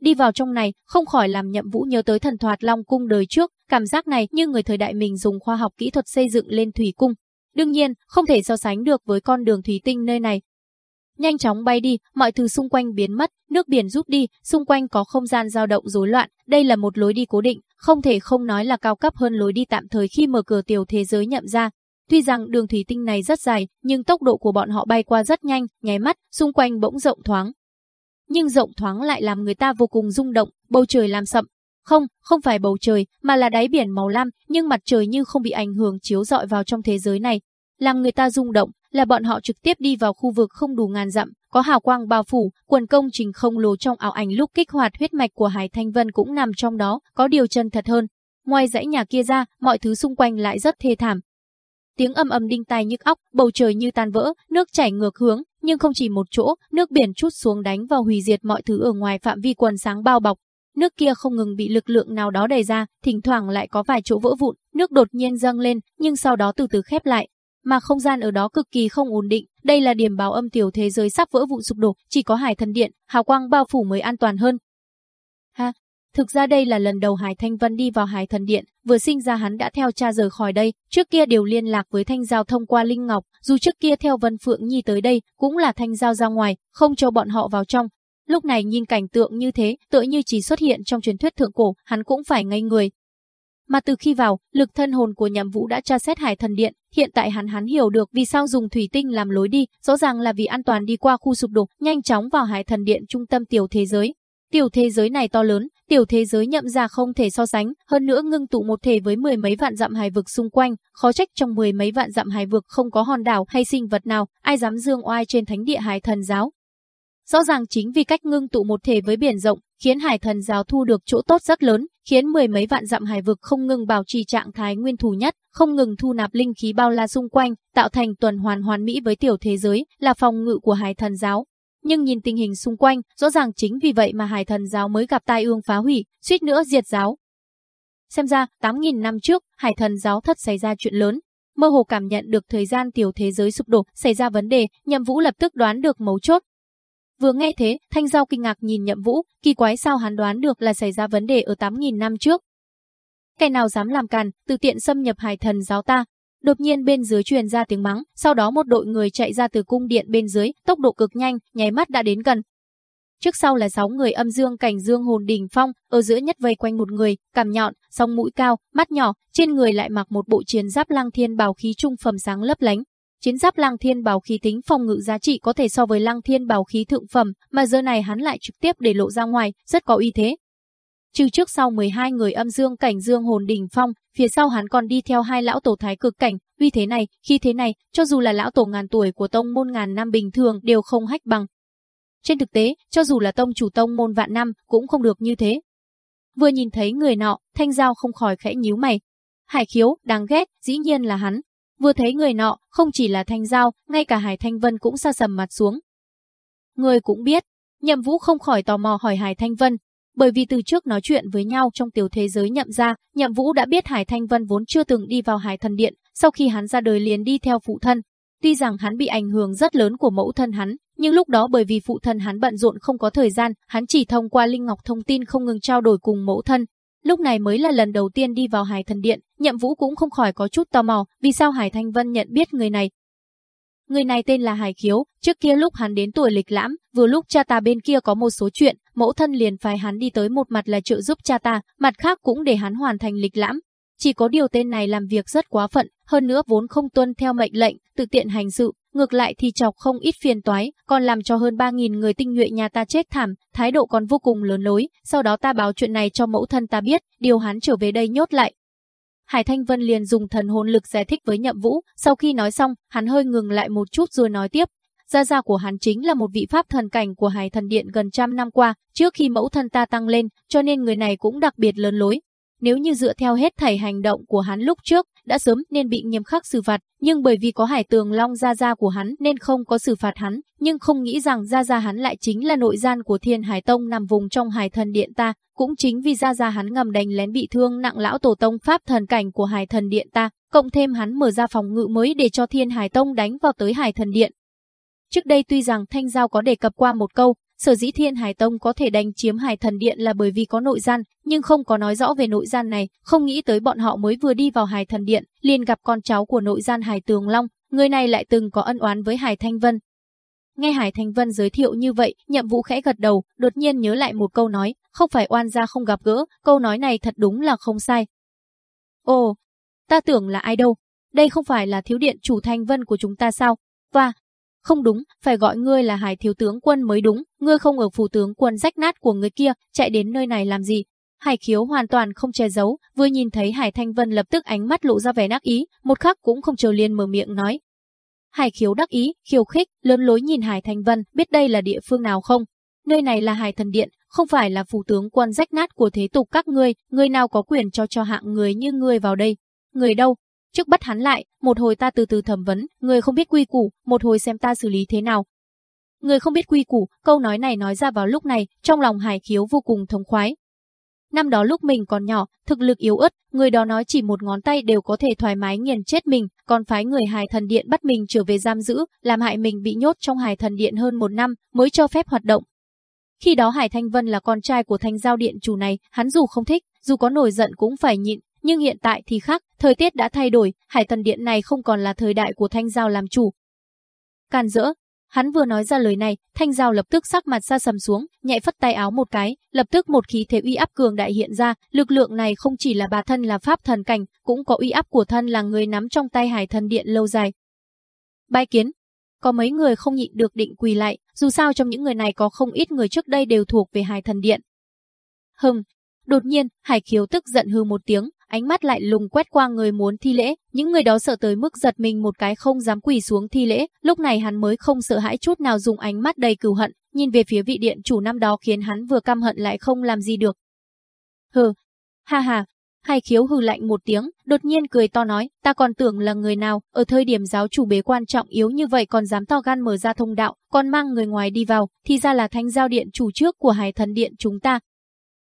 Đi vào trong này, không khỏi làm nhậm vũ nhớ tới thần thoạt long cung đời trước, cảm giác này như người thời đại mình dùng khoa học kỹ thuật xây dựng lên thủy cung, Đương nhiên, không thể so sánh được với con đường thủy tinh nơi này. Nhanh chóng bay đi, mọi thứ xung quanh biến mất, nước biển rút đi, xung quanh có không gian dao động rối loạn, đây là một lối đi cố định, không thể không nói là cao cấp hơn lối đi tạm thời khi mở cửa tiểu thế giới nhậm ra. Tuy rằng đường thủy tinh này rất dài, nhưng tốc độ của bọn họ bay qua rất nhanh, nháy mắt, xung quanh bỗng rộng thoáng. Nhưng rộng thoáng lại làm người ta vô cùng rung động, bầu trời làm sậm, không, không phải bầu trời, mà là đáy biển màu lam, nhưng mặt trời như không bị ảnh hưởng chiếu rọi vào trong thế giới này. Làm người ta rung động là bọn họ trực tiếp đi vào khu vực không đủ ngàn dặm, có hào quang bao phủ, quần công trình không lồ trong ảo ảnh lúc kích hoạt huyết mạch của Hải Thanh Vân cũng nằm trong đó, có điều chân thật hơn. Ngoài dãy nhà kia ra, mọi thứ xung quanh lại rất thê thảm. Tiếng âm ầm đinh tai nhức óc, bầu trời như tan vỡ, nước chảy ngược hướng, nhưng không chỉ một chỗ, nước biển chút xuống đánh vào hủy diệt mọi thứ ở ngoài phạm vi quần sáng bao bọc, Nước kia không ngừng bị lực lượng nào đó đẩy ra, thỉnh thoảng lại có vài chỗ vỡ vụn, nước đột nhiên dâng lên, nhưng sau đó từ từ khép lại. Mà không gian ở đó cực kỳ không ổn định, đây là điểm báo âm tiểu thế giới sắp vỡ vụn sụp đổ, chỉ có hải thần điện, hào quang bao phủ mới an toàn hơn. Ha, thực ra đây là lần đầu Hải Thanh Vân đi vào Hải Thần Điện, vừa sinh ra hắn đã theo cha rời khỏi đây, trước kia đều liên lạc với Thanh Giao thông qua Linh Ngọc, dù trước kia theo Vân Phượng Nhi tới đây, cũng là Thanh Giao ra ngoài, không cho bọn họ vào trong, Lúc này nhìn cảnh tượng như thế, tựa như chỉ xuất hiện trong truyền thuyết thượng cổ, hắn cũng phải ngây người. Mà từ khi vào, lực thân hồn của Nhậm Vũ đã tra xét Hải Thần Điện, hiện tại hắn hắn hiểu được vì sao dùng thủy tinh làm lối đi, rõ ràng là vì an toàn đi qua khu sụp đổ, nhanh chóng vào Hải Thần Điện trung tâm tiểu thế giới. Tiểu thế giới này to lớn, tiểu thế giới nhậm ra không thể so sánh, hơn nữa ngưng tụ một thể với mười mấy vạn dặm hải vực xung quanh, khó trách trong mười mấy vạn dặm hải vực không có hòn đảo hay sinh vật nào, ai dám dương oai trên thánh địa hải thần giáo. Rõ ràng chính vì cách ngưng tụ một thể với biển rộng, khiến hải thần giáo thu được chỗ tốt rất lớn, khiến mười mấy vạn dặm hải vực không ngừng bảo trì trạng thái nguyên thủ nhất, không ngừng thu nạp linh khí bao la xung quanh, tạo thành tuần hoàn hoàn mỹ với tiểu thế giới, là phòng ngự của hải thần giáo. Nhưng nhìn tình hình xung quanh, rõ ràng chính vì vậy mà hải thần giáo mới gặp tai ương phá hủy, suýt nữa diệt giáo. Xem ra, 8.000 năm trước, hải thần giáo thất xảy ra chuyện lớn. Mơ hồ cảm nhận được thời gian tiểu thế giới sụp đổ, xảy ra vấn đề, nhậm vũ lập tức đoán được mấu chốt, Vừa nghe thế, Thanh Giao kinh ngạc nhìn Nhậm Vũ, kỳ quái sao hắn đoán được là xảy ra vấn đề ở 8.000 năm trước. Kẻ nào dám làm càn, từ tiện xâm nhập hải thần giáo ta. Đột nhiên bên dưới truyền ra tiếng mắng, sau đó một đội người chạy ra từ cung điện bên dưới, tốc độ cực nhanh, nháy mắt đã đến gần. Trước sau là sáu người âm dương cảnh dương hồn đỉnh phong, ở giữa nhất vây quanh một người, cằm nhọn, song mũi cao, mắt nhỏ, trên người lại mặc một bộ chiến giáp lăng thiên bào khí trung phẩm sáng lấp lánh, Chiến giáp Lăng Thiên Bảo khí tính phòng ngự giá trị có thể so với Lăng Thiên Bảo khí thượng phẩm, mà giờ này hắn lại trực tiếp để lộ ra ngoài, rất có uy thế. Trừ trước sau 12 người âm dương cảnh dương hồn đỉnh phong, phía sau hắn còn đi theo hai lão tổ thái cực cảnh, uy thế này, khi thế này, cho dù là lão tổ ngàn tuổi của tông môn ngàn năm bình thường đều không hách bằng. Trên thực tế, cho dù là tông chủ tông môn vạn năm, cũng không được như thế. Vừa nhìn thấy người nọ, thanh giao không khỏi khẽ nhíu mày. Hải khiếu, đáng ghét, dĩ nhiên là hắn, Vừa thấy người nọ, không chỉ là Thanh Giao, ngay cả Hải Thanh Vân cũng xa sầm mặt xuống. Người cũng biết, Nhậm Vũ không khỏi tò mò hỏi Hải Thanh Vân, bởi vì từ trước nói chuyện với nhau trong tiểu thế giới nhậm ra, Nhậm Vũ đã biết Hải Thanh Vân vốn chưa từng đi vào Hải Thần Điện, sau khi hắn ra đời liền đi theo phụ thân. Tuy rằng hắn bị ảnh hưởng rất lớn của mẫu thân hắn, nhưng lúc đó bởi vì phụ thân hắn bận rộn không có thời gian, hắn chỉ thông qua Linh Ngọc thông tin không ngừng trao đổi cùng mẫu thân, Lúc này mới là lần đầu tiên đi vào Hải Thần Điện, Nhậm Vũ cũng không khỏi có chút tò mò, vì sao Hải Thanh Vân nhận biết người này. Người này tên là Hải Khiếu, trước kia lúc hắn đến tuổi lịch lãm, vừa lúc cha ta bên kia có một số chuyện, mẫu thân liền phải hắn đi tới một mặt là trợ giúp cha ta, mặt khác cũng để hắn hoàn thành lịch lãm. Chỉ có điều tên này làm việc rất quá phận, hơn nữa vốn không tuân theo mệnh lệnh, tự tiện hành sự, ngược lại thì chọc không ít phiền toái, còn làm cho hơn 3.000 người tinh nhuệ nhà ta chết thảm, thái độ còn vô cùng lớn lối, sau đó ta báo chuyện này cho mẫu thân ta biết, điều hắn trở về đây nhốt lại. Hải Thanh Vân liền dùng thần hồn lực giải thích với Nhậm Vũ, sau khi nói xong, hắn hơi ngừng lại một chút rồi nói tiếp. Gia gia của hắn chính là một vị pháp thần cảnh của Hải Thần Điện gần trăm năm qua, trước khi mẫu thân ta tăng lên, cho nên người này cũng đặc biệt lớn lối, nếu như dựa theo hết thảy hành động của hắn lúc trước, đã sớm nên bị nghiêm khắc xử phạt, nhưng bởi vì có Hải Tường Long gia gia của hắn nên không có xử phạt hắn, nhưng không nghĩ rằng gia gia hắn lại chính là nội gian của Thiên Hải Tông nằm vùng trong Hải Thần Điện ta, cũng chính vì gia gia hắn ngầm đánh lén bị thương nặng lão tổ tông pháp thần cảnh của Hải Thần Điện ta, cộng thêm hắn mở ra phòng ngự mới để cho Thiên Hải Tông đánh vào tới Hải Thần Điện. Trước đây tuy rằng Thanh Giao có đề cập qua một câu, Sở dĩ Thiên Hải Tông có thể đánh chiếm Hải Thần Điện là bởi vì có nội gian, nhưng không có nói rõ về nội gian này, không nghĩ tới bọn họ mới vừa đi vào Hải Thần Điện, liền gặp con cháu của nội gian Hải Tường Long, người này lại từng có ân oán với Hải Thanh Vân. Nghe Hải Thanh Vân giới thiệu như vậy, nhậm vũ khẽ gật đầu, đột nhiên nhớ lại một câu nói, không phải oan gia không gặp gỡ, câu nói này thật đúng là không sai. Ồ, ta tưởng là ai đâu, đây không phải là thiếu điện chủ Thanh Vân của chúng ta sao? Và, không đúng, phải gọi ngươi là hải thiếu tướng quân mới đúng, ngươi không ở phủ tướng quân rách nát của người kia, chạy đến nơi này làm gì? Hải khiếu hoàn toàn không che giấu, vừa nhìn thấy Hải Thanh Vân lập tức ánh mắt lộ ra vẻ đắc ý, một khắc cũng không chờ liền mở miệng nói. Hải khiếu đắc ý, khiêu khích, lớn lối nhìn Hải Thanh Vân, biết đây là địa phương nào không? Nơi này là Hải Thần Điện, không phải là phủ tướng quân rách nát của thế tục các ngươi, ngươi nào có quyền cho cho hạng người như ngươi vào đây? Người đâu, Trước bắt hắn lại, một hồi ta từ từ thẩm vấn, người không biết quy củ, một hồi xem ta xử lý thế nào. Người không biết quy củ, câu nói này nói ra vào lúc này, trong lòng hải khiếu vô cùng thống khoái. Năm đó lúc mình còn nhỏ, thực lực yếu ớt, người đó nói chỉ một ngón tay đều có thể thoải mái nghiền chết mình, còn phái người hài thần điện bắt mình trở về giam giữ, làm hại mình bị nhốt trong hài thần điện hơn một năm, mới cho phép hoạt động. Khi đó Hải Thanh Vân là con trai của thanh giao điện chủ này, hắn dù không thích, dù có nổi giận cũng phải nhịn, nhưng hiện tại thì khác, thời tiết đã thay đổi, Hải Thần Điện này không còn là thời đại của Thanh Giao làm chủ. Càn rỡ, Hắn vừa nói ra lời này, Thanh Giao lập tức sắc mặt xa sầm xuống, nhẹ phất tay áo một cái, lập tức một khí thế uy áp cường đại hiện ra, lực lượng này không chỉ là bà thân là pháp thần cảnh, cũng có uy áp của thân là người nắm trong tay Hải Thần Điện lâu dài. Bái kiến, có mấy người không nhịn được định quỳ lại, dù sao trong những người này có không ít người trước đây đều thuộc về Hải Thần Điện. Hừng đột nhiên, Hải Khiếu tức giận hư một tiếng, ánh mắt lại lùng quét qua người muốn thi lễ, những người đó sợ tới mức giật mình một cái không dám quỳ xuống thi lễ, lúc này hắn mới không sợ hãi chút nào dùng ánh mắt đầy cừu hận, nhìn về phía vị điện chủ năm đó khiến hắn vừa căm hận lại không làm gì được. Hừ, ha ha, Hai khiếu hừ lạnh một tiếng, đột nhiên cười to nói, ta còn tưởng là người nào, ở thời điểm giáo chủ bế quan trọng yếu như vậy còn dám to gan mở ra thông đạo, còn mang người ngoài đi vào, thì ra là thanh giao điện chủ trước của hải thần điện chúng ta.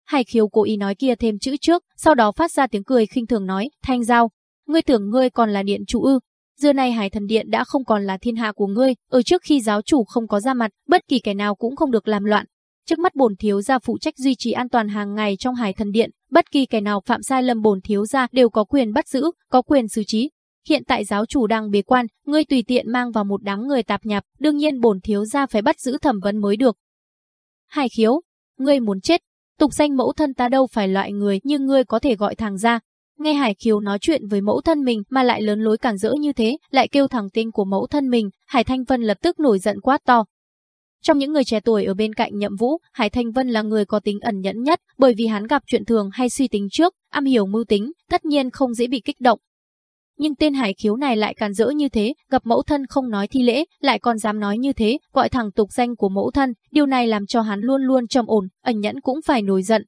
Hải khiếu cố ý nói kia thêm chữ trước, sau đó phát ra tiếng cười khinh thường nói, thanh giao, ngươi tưởng ngươi còn là điện chủ ư. Giờ này hải thần điện đã không còn là thiên hạ của ngươi, ở trước khi giáo chủ không có ra mặt, bất kỳ kẻ nào cũng không được làm loạn, Trước mắt bổn thiếu gia phụ trách duy trì an toàn hàng ngày trong Hải Thần Điện, bất kỳ kẻ nào phạm sai lầm bổn thiếu gia đều có quyền bắt giữ, có quyền xử trí. Hiện tại giáo chủ đang bế quan, ngươi tùy tiện mang vào một đám người tạp nhạp, đương nhiên bổn thiếu gia phải bắt giữ thẩm vấn mới được. Hải khiếu, ngươi muốn chết, tục danh mẫu thân ta đâu phải loại người nhưng ngươi có thể gọi thằng ra. Nghe Hải kiều nói chuyện với mẫu thân mình mà lại lớn lối cản rỡ như thế, lại kêu thằng tên của mẫu thân mình, Hải Thanh Vân lập tức nổi giận quát to, trong những người trẻ tuổi ở bên cạnh Nhậm Vũ, Hải Thanh Vân là người có tính ẩn nhẫn nhất, bởi vì hắn gặp chuyện thường hay suy tính trước, am hiểu mưu tính, tất nhiên không dễ bị kích động. Nhưng tên Hải Khiếu này lại càn rỡ như thế, gặp mẫu thân không nói thi lễ, lại còn dám nói như thế, gọi thẳng tục danh của mẫu thân, điều này làm cho hắn luôn luôn trầm ổn, ẩn nhẫn cũng phải nổi giận.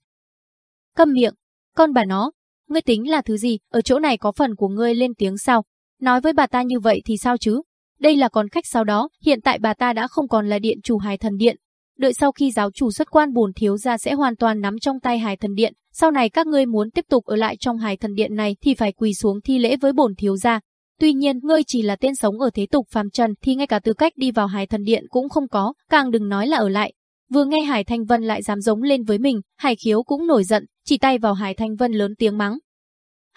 Câm miệng, con bà nó, ngươi tính là thứ gì, ở chỗ này có phần của ngươi lên tiếng sao? Nói với bà ta như vậy thì sao chứ? Đây là con khách sau đó, hiện tại bà ta đã không còn là điện chủ Hải Thần Điện. Đợi sau khi giáo chủ xuất quan bổn thiếu gia sẽ hoàn toàn nắm trong tay Hải Thần Điện, sau này các ngươi muốn tiếp tục ở lại trong Hải Thần Điện này thì phải quỳ xuống thi lễ với bổn thiếu gia. Tuy nhiên, ngươi chỉ là tên sống ở thế tục phàm trần thì ngay cả tư cách đi vào Hải Thần Điện cũng không có, càng đừng nói là ở lại. Vừa nghe Hải Thanh Vân lại dám giống lên với mình, Hải Khiếu cũng nổi giận, chỉ tay vào Hải Thanh Vân lớn tiếng mắng.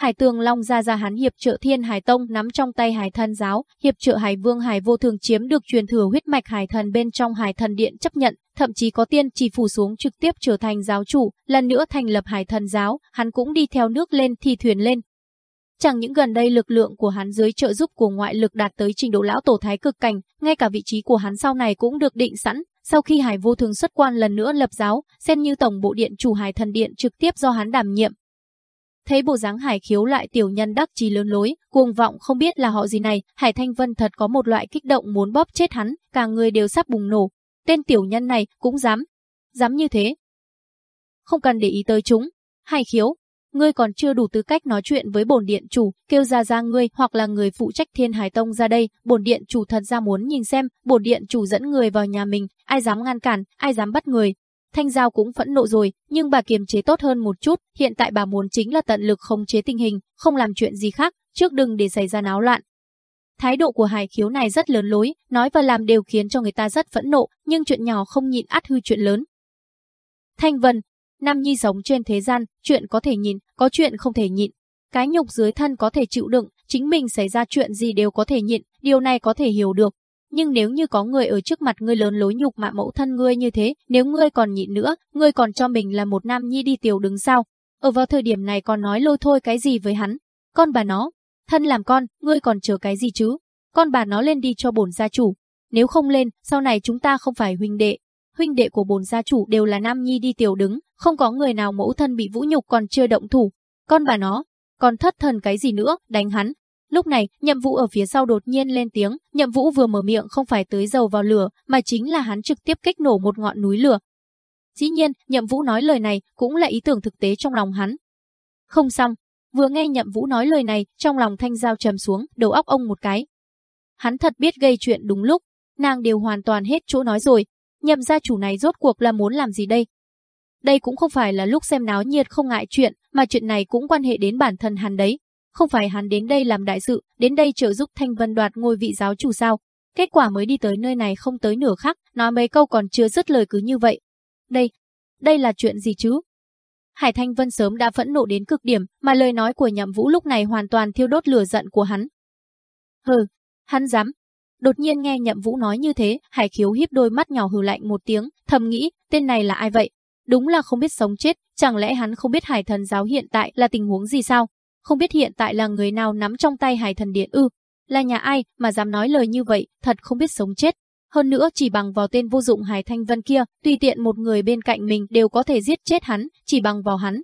Hải Tường Long ra ra hắn hiệp trợ Thiên Hải Tông nắm trong tay Hải Thần giáo, hiệp trợ Hải Vương Hải Vô Thường chiếm được truyền thừa huyết mạch Hải Thần bên trong Hải Thần Điện chấp nhận, thậm chí có tiên chỉ phủ xuống trực tiếp trở thành giáo chủ, lần nữa thành lập Hải Thần giáo, hắn cũng đi theo nước lên thì thuyền lên. Chẳng những gần đây lực lượng của hắn dưới trợ giúp của ngoại lực đạt tới trình độ lão tổ thái cực cảnh, ngay cả vị trí của hắn sau này cũng được định sẵn, sau khi Hải Vô Thường xuất quan lần nữa lập giáo, xem như tổng bộ điện chủ Hải Thần Điện trực tiếp do hắn đảm nhiệm, Thấy bộ dáng Hải Khiếu lại tiểu nhân đắc chí lớn lối, cuồng vọng không biết là họ gì này, Hải Thanh Vân thật có một loại kích động muốn bóp chết hắn, cả người đều sắp bùng nổ. Tên tiểu nhân này cũng dám, dám như thế. Không cần để ý tới chúng. Hải Khiếu, ngươi còn chưa đủ tư cách nói chuyện với bổn điện chủ, kêu ra ra ngươi hoặc là người phụ trách Thiên Hải Tông ra đây, bổn điện chủ thật ra muốn nhìn xem, bổn điện chủ dẫn người vào nhà mình, ai dám ngăn cản, ai dám bắt người, Thanh Giao cũng phẫn nộ rồi, nhưng bà kiềm chế tốt hơn một chút, hiện tại bà muốn chính là tận lực khống chế tình hình, không làm chuyện gì khác, trước đừng để xảy ra náo loạn. Thái độ của Hải Khiếu này rất lớn lối, nói và làm đều khiến cho người ta rất phẫn nộ, nhưng chuyện nhỏ không nhịn át hư chuyện lớn. Thanh Vân, Nam Nhi sống trên thế gian, chuyện có thể nhìn, có chuyện không thể nhịn. Cái nhục dưới thân có thể chịu đựng, chính mình xảy ra chuyện gì đều có thể nhịn, điều này có thể hiểu được, nhưng nếu như có người ở trước mặt ngươi lớn lối nhục mạ mẫu thân ngươi như thế, nếu ngươi còn nhịn nữa, ngươi còn cho mình là một nam nhi đi tiểu đứng sao? Ở vào thời điểm này còn nói lôi thôi cái gì với hắn? Con bà nó, thân làm con, ngươi còn chờ cái gì chứ? Con bà nó lên đi cho bổn gia chủ. Nếu không lên, sau này chúng ta không phải huynh đệ. Huynh đệ của bổn gia chủ đều là nam nhi đi tiểu đứng, không có người nào mẫu thân bị vũ nhục còn chưa động thủ. Con bà nó, còn thất thần cái gì nữa, đánh hắn, Lúc này, nhậm vũ ở phía sau đột nhiên lên tiếng, nhậm vũ vừa mở miệng không phải tới dầu vào lửa, mà chính là hắn trực tiếp kích nổ một ngọn núi lửa. Dĩ nhiên, nhậm vũ nói lời này cũng là ý tưởng thực tế trong lòng hắn. Không xong, vừa nghe nhậm vũ nói lời này, trong lòng thanh giao trầm xuống, đầu óc ông một cái. Hắn thật biết gây chuyện đúng lúc, nàng đều hoàn toàn hết chỗ nói rồi, nhậm gia chủ này rốt cuộc là muốn làm gì đây? Đây cũng không phải là lúc xem náo nhiệt không ngại chuyện, mà chuyện này cũng quan hệ đến bản thân hắn đấy. Không phải hắn đến đây làm đại sự, đến đây trợ giúp Thanh Vân đoạt ngôi vị giáo chủ sao? Kết quả mới đi tới nơi này không tới nửa khắc, nói mấy câu còn chưa dứt lời cứ như vậy. Đây, đây là chuyện gì chứ? Hải Thanh Vân sớm đã phẫn nộ đến cực điểm, mà lời nói của Nhậm Vũ lúc này hoàn toàn thiêu đốt lửa giận của hắn. Hừ, hắn dám, Đột nhiên nghe Nhậm Vũ nói như thế, Hải Khiếu híp đôi mắt nhỏ hừ lạnh một tiếng, thầm nghĩ, tên này là ai vậy? Đúng là không biết sống chết, chẳng lẽ hắn không biết Hải Thần giáo hiện tại là tình huống gì sao? Không biết hiện tại là người nào nắm trong tay Hải Thần Điện ư? Là nhà ai mà dám nói lời như vậy, thật không biết sống chết. Hơn nữa chỉ bằng vào tên vô dụng Hải Thanh Vân kia, tùy tiện một người bên cạnh mình đều có thể giết chết hắn, chỉ bằng vào hắn.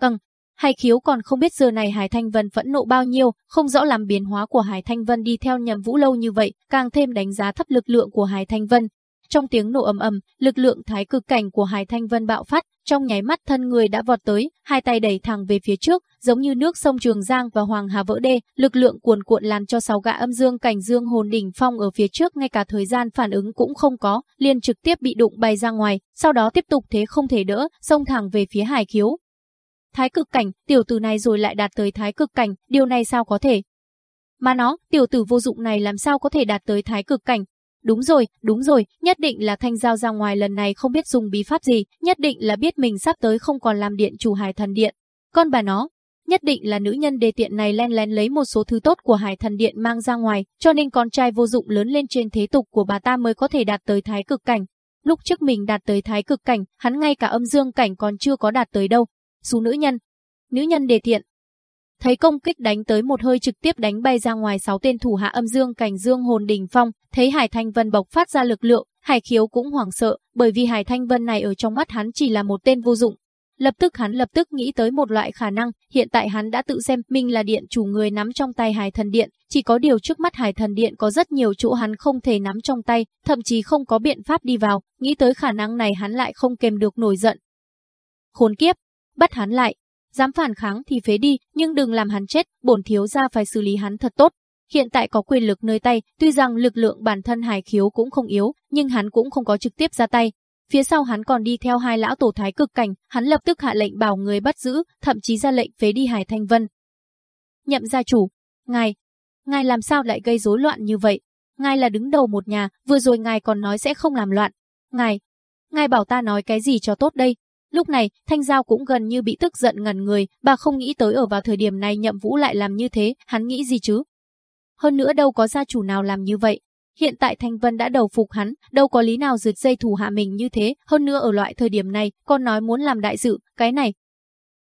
Vâng, Hải khiếu còn không biết giờ này Hải Thanh Vân phẫn nộ bao nhiêu, không rõ làm biến hóa của Hải Thanh Vân đi theo nhầm vũ lâu như vậy, càng thêm đánh giá thấp lực lượng của Hải Thanh Vân. Trong tiếng nổ ầm ầm, lực lượng thái cực cảnh của Hải Thanh Vân bạo phát, trong nháy mắt thân người đã vọt tới, hai tay đẩy thẳng về phía trước, giống như nước sông Trường Giang và Hoàng Hà vỡ đê, lực lượng cuồn cuộn làm cho sáu gã âm dương cảnh dương hồn đỉnh phong ở phía trước ngay cả thời gian phản ứng cũng không có, liền trực tiếp bị đụng bay ra ngoài, sau đó tiếp tục thế không thể đỡ, xông thẳng về phía Hải Khiếu. Thái cực cảnh, tiểu tử này rồi lại đạt tới thái cực cảnh, điều này sao có thể? Mà nó, tiểu tử vô dụng này làm sao có thể đạt tới thái cực cảnh, Đúng rồi, đúng rồi, nhất định là Thanh Giao ra ngoài lần này không biết dùng bí pháp gì, nhất định là biết mình sắp tới không còn làm điện chủ Hải Thần Điện. Con bà nó, nhất định là nữ nhân đề tiện này len lén lấy một số thứ tốt của Hải Thần Điện mang ra ngoài, cho nên con trai vô dụng lớn lên trên thế tục của bà ta mới có thể đạt tới thái cực cảnh. Lúc trước mình đạt tới thái cực cảnh, hắn ngay cả âm dương cảnh còn chưa có đạt tới đâu. Dù nữ nhân, nữ nhân đề thiện, thấy công kích đánh tới một hơi trực tiếp đánh bay ra ngoài sáu tên thủ hạ âm dương cảnh dương hồn đỉnh phong, thấy Hải Thanh Vân bộc phát ra lực lượng, Hải Khiếu cũng hoảng sợ, bởi vì Hải Thanh Vân này ở trong mắt hắn chỉ là một tên vô dụng. Lập tức hắn lập tức nghĩ tới một loại khả năng, hiện tại hắn đã tự xem mình là điện chủ người nắm trong tay Hải Thần Điện, chỉ có điều trước mắt Hải Thần Điện có rất nhiều chỗ hắn không thể nắm trong tay, thậm chí không có biện pháp đi vào, nghĩ tới khả năng này hắn lại không kềm được nổi giận. Khốn kiếp, bắt hắn lại, Dám phản kháng thì phế đi, nhưng đừng làm hắn chết, bổn thiếu gia phải xử lý hắn thật tốt. Hiện tại có quyền lực nơi tay, tuy rằng lực lượng bản thân Hải Khiếu cũng không yếu, nhưng hắn cũng không có trực tiếp ra tay. Phía sau hắn còn đi theo hai lão tổ thái cực cảnh, hắn lập tức hạ lệnh bảo người bắt giữ, thậm chí ra lệnh phế đi Hải Thanh Vân. Nhậm gia chủ, ngài, ngài làm sao lại gây rối loạn như vậy? Ngài là đứng đầu một nhà, vừa rồi ngài còn nói sẽ không làm loạn. Ngài, ngài bảo ta nói cái gì cho tốt đây? Lúc này, Thanh Giao cũng gần như bị tức giận ngần người, bà không nghĩ tới ở vào thời điểm này nhậm vũ lại làm như thế, hắn nghĩ gì chứ? Hơn nữa đâu có gia chủ nào làm như vậy. Hiện tại Thanh Vân đã đầu phục hắn, đâu có lý nào rượt dây thủ hạ mình như thế, hơn nữa ở loại thời điểm này, con nói muốn làm đại sự, cái này.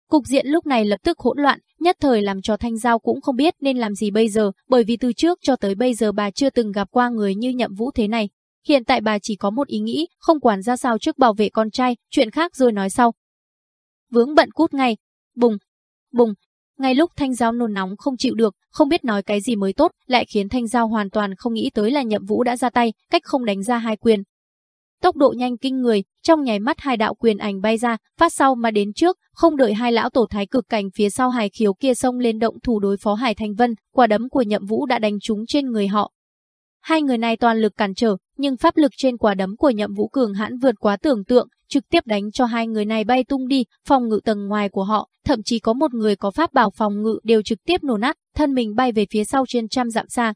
Cục diện lúc này lập tức hỗn loạn, nhất thời làm cho Thanh Giao cũng không biết nên làm gì bây giờ, bởi vì từ trước cho tới bây giờ bà chưa từng gặp qua người như nhậm vũ thế này. Hiện tại bà chỉ có một ý nghĩ, không quản ra sao trước bảo vệ con trai, chuyện khác rồi nói sau. Vướng bận cút ngay. Bùng, bùng. Ngay lúc Thanh Giao nôn nóng không chịu được, không biết nói cái gì mới tốt, lại khiến Thanh Giao hoàn toàn không nghĩ tới là Nhậm Vũ đã ra tay, cách không đánh ra hai quyền. Tốc độ nhanh kinh người, trong nháy mắt hai đạo quyền ảnh bay ra, phát sau mà đến trước, không đợi hai lão tổ thái cực cảnh phía sau Hải Khiếu kia xông lên động thủ đối phó Hải Thanh Vân, quả đấm của Nhậm Vũ đã đánh trúng trên người họ, Hai người này toàn lực cản trở, nhưng pháp lực trên quả đấm của nhậm vũ cường hãn vượt quá tưởng tượng, trực tiếp đánh cho hai người này bay tung đi, phòng ngự tầng ngoài của họ, thậm chí có một người có pháp bảo phòng ngự đều trực tiếp nổ nát, thân mình bay về phía sau trên trăm dặm xa.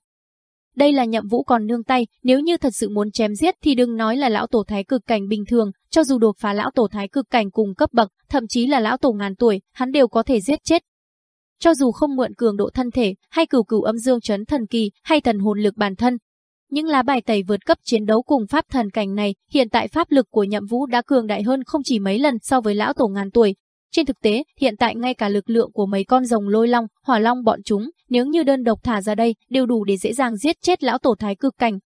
Đây là nhậm vũ còn nương tay, nếu như thật sự muốn chém giết thì đừng nói là lão tổ thái cực cảnh bình thường, cho dù đột phá lão tổ thái cực cảnh cùng cấp bậc, thậm chí là lão tổ ngàn tuổi, hắn đều có thể giết chết. Cho dù không mượn cường độ thân thể, hay cửu cửu âm dương chấn thần kỳ, hay thần hồn lực bản thân, những lá bài tẩy vượt cấp chiến đấu cùng pháp thần cảnh này, hiện tại pháp lực của Nhậm Vũ đã cường đại hơn không chỉ mấy lần so với lão tổ ngàn tuổi. Trên thực tế, hiện tại ngay cả lực lượng của mấy con rồng lôi long, hỏa long bọn chúng, nếu như đơn độc thả ra đây, đều đủ để dễ dàng giết chết lão tổ thái cực cảnh.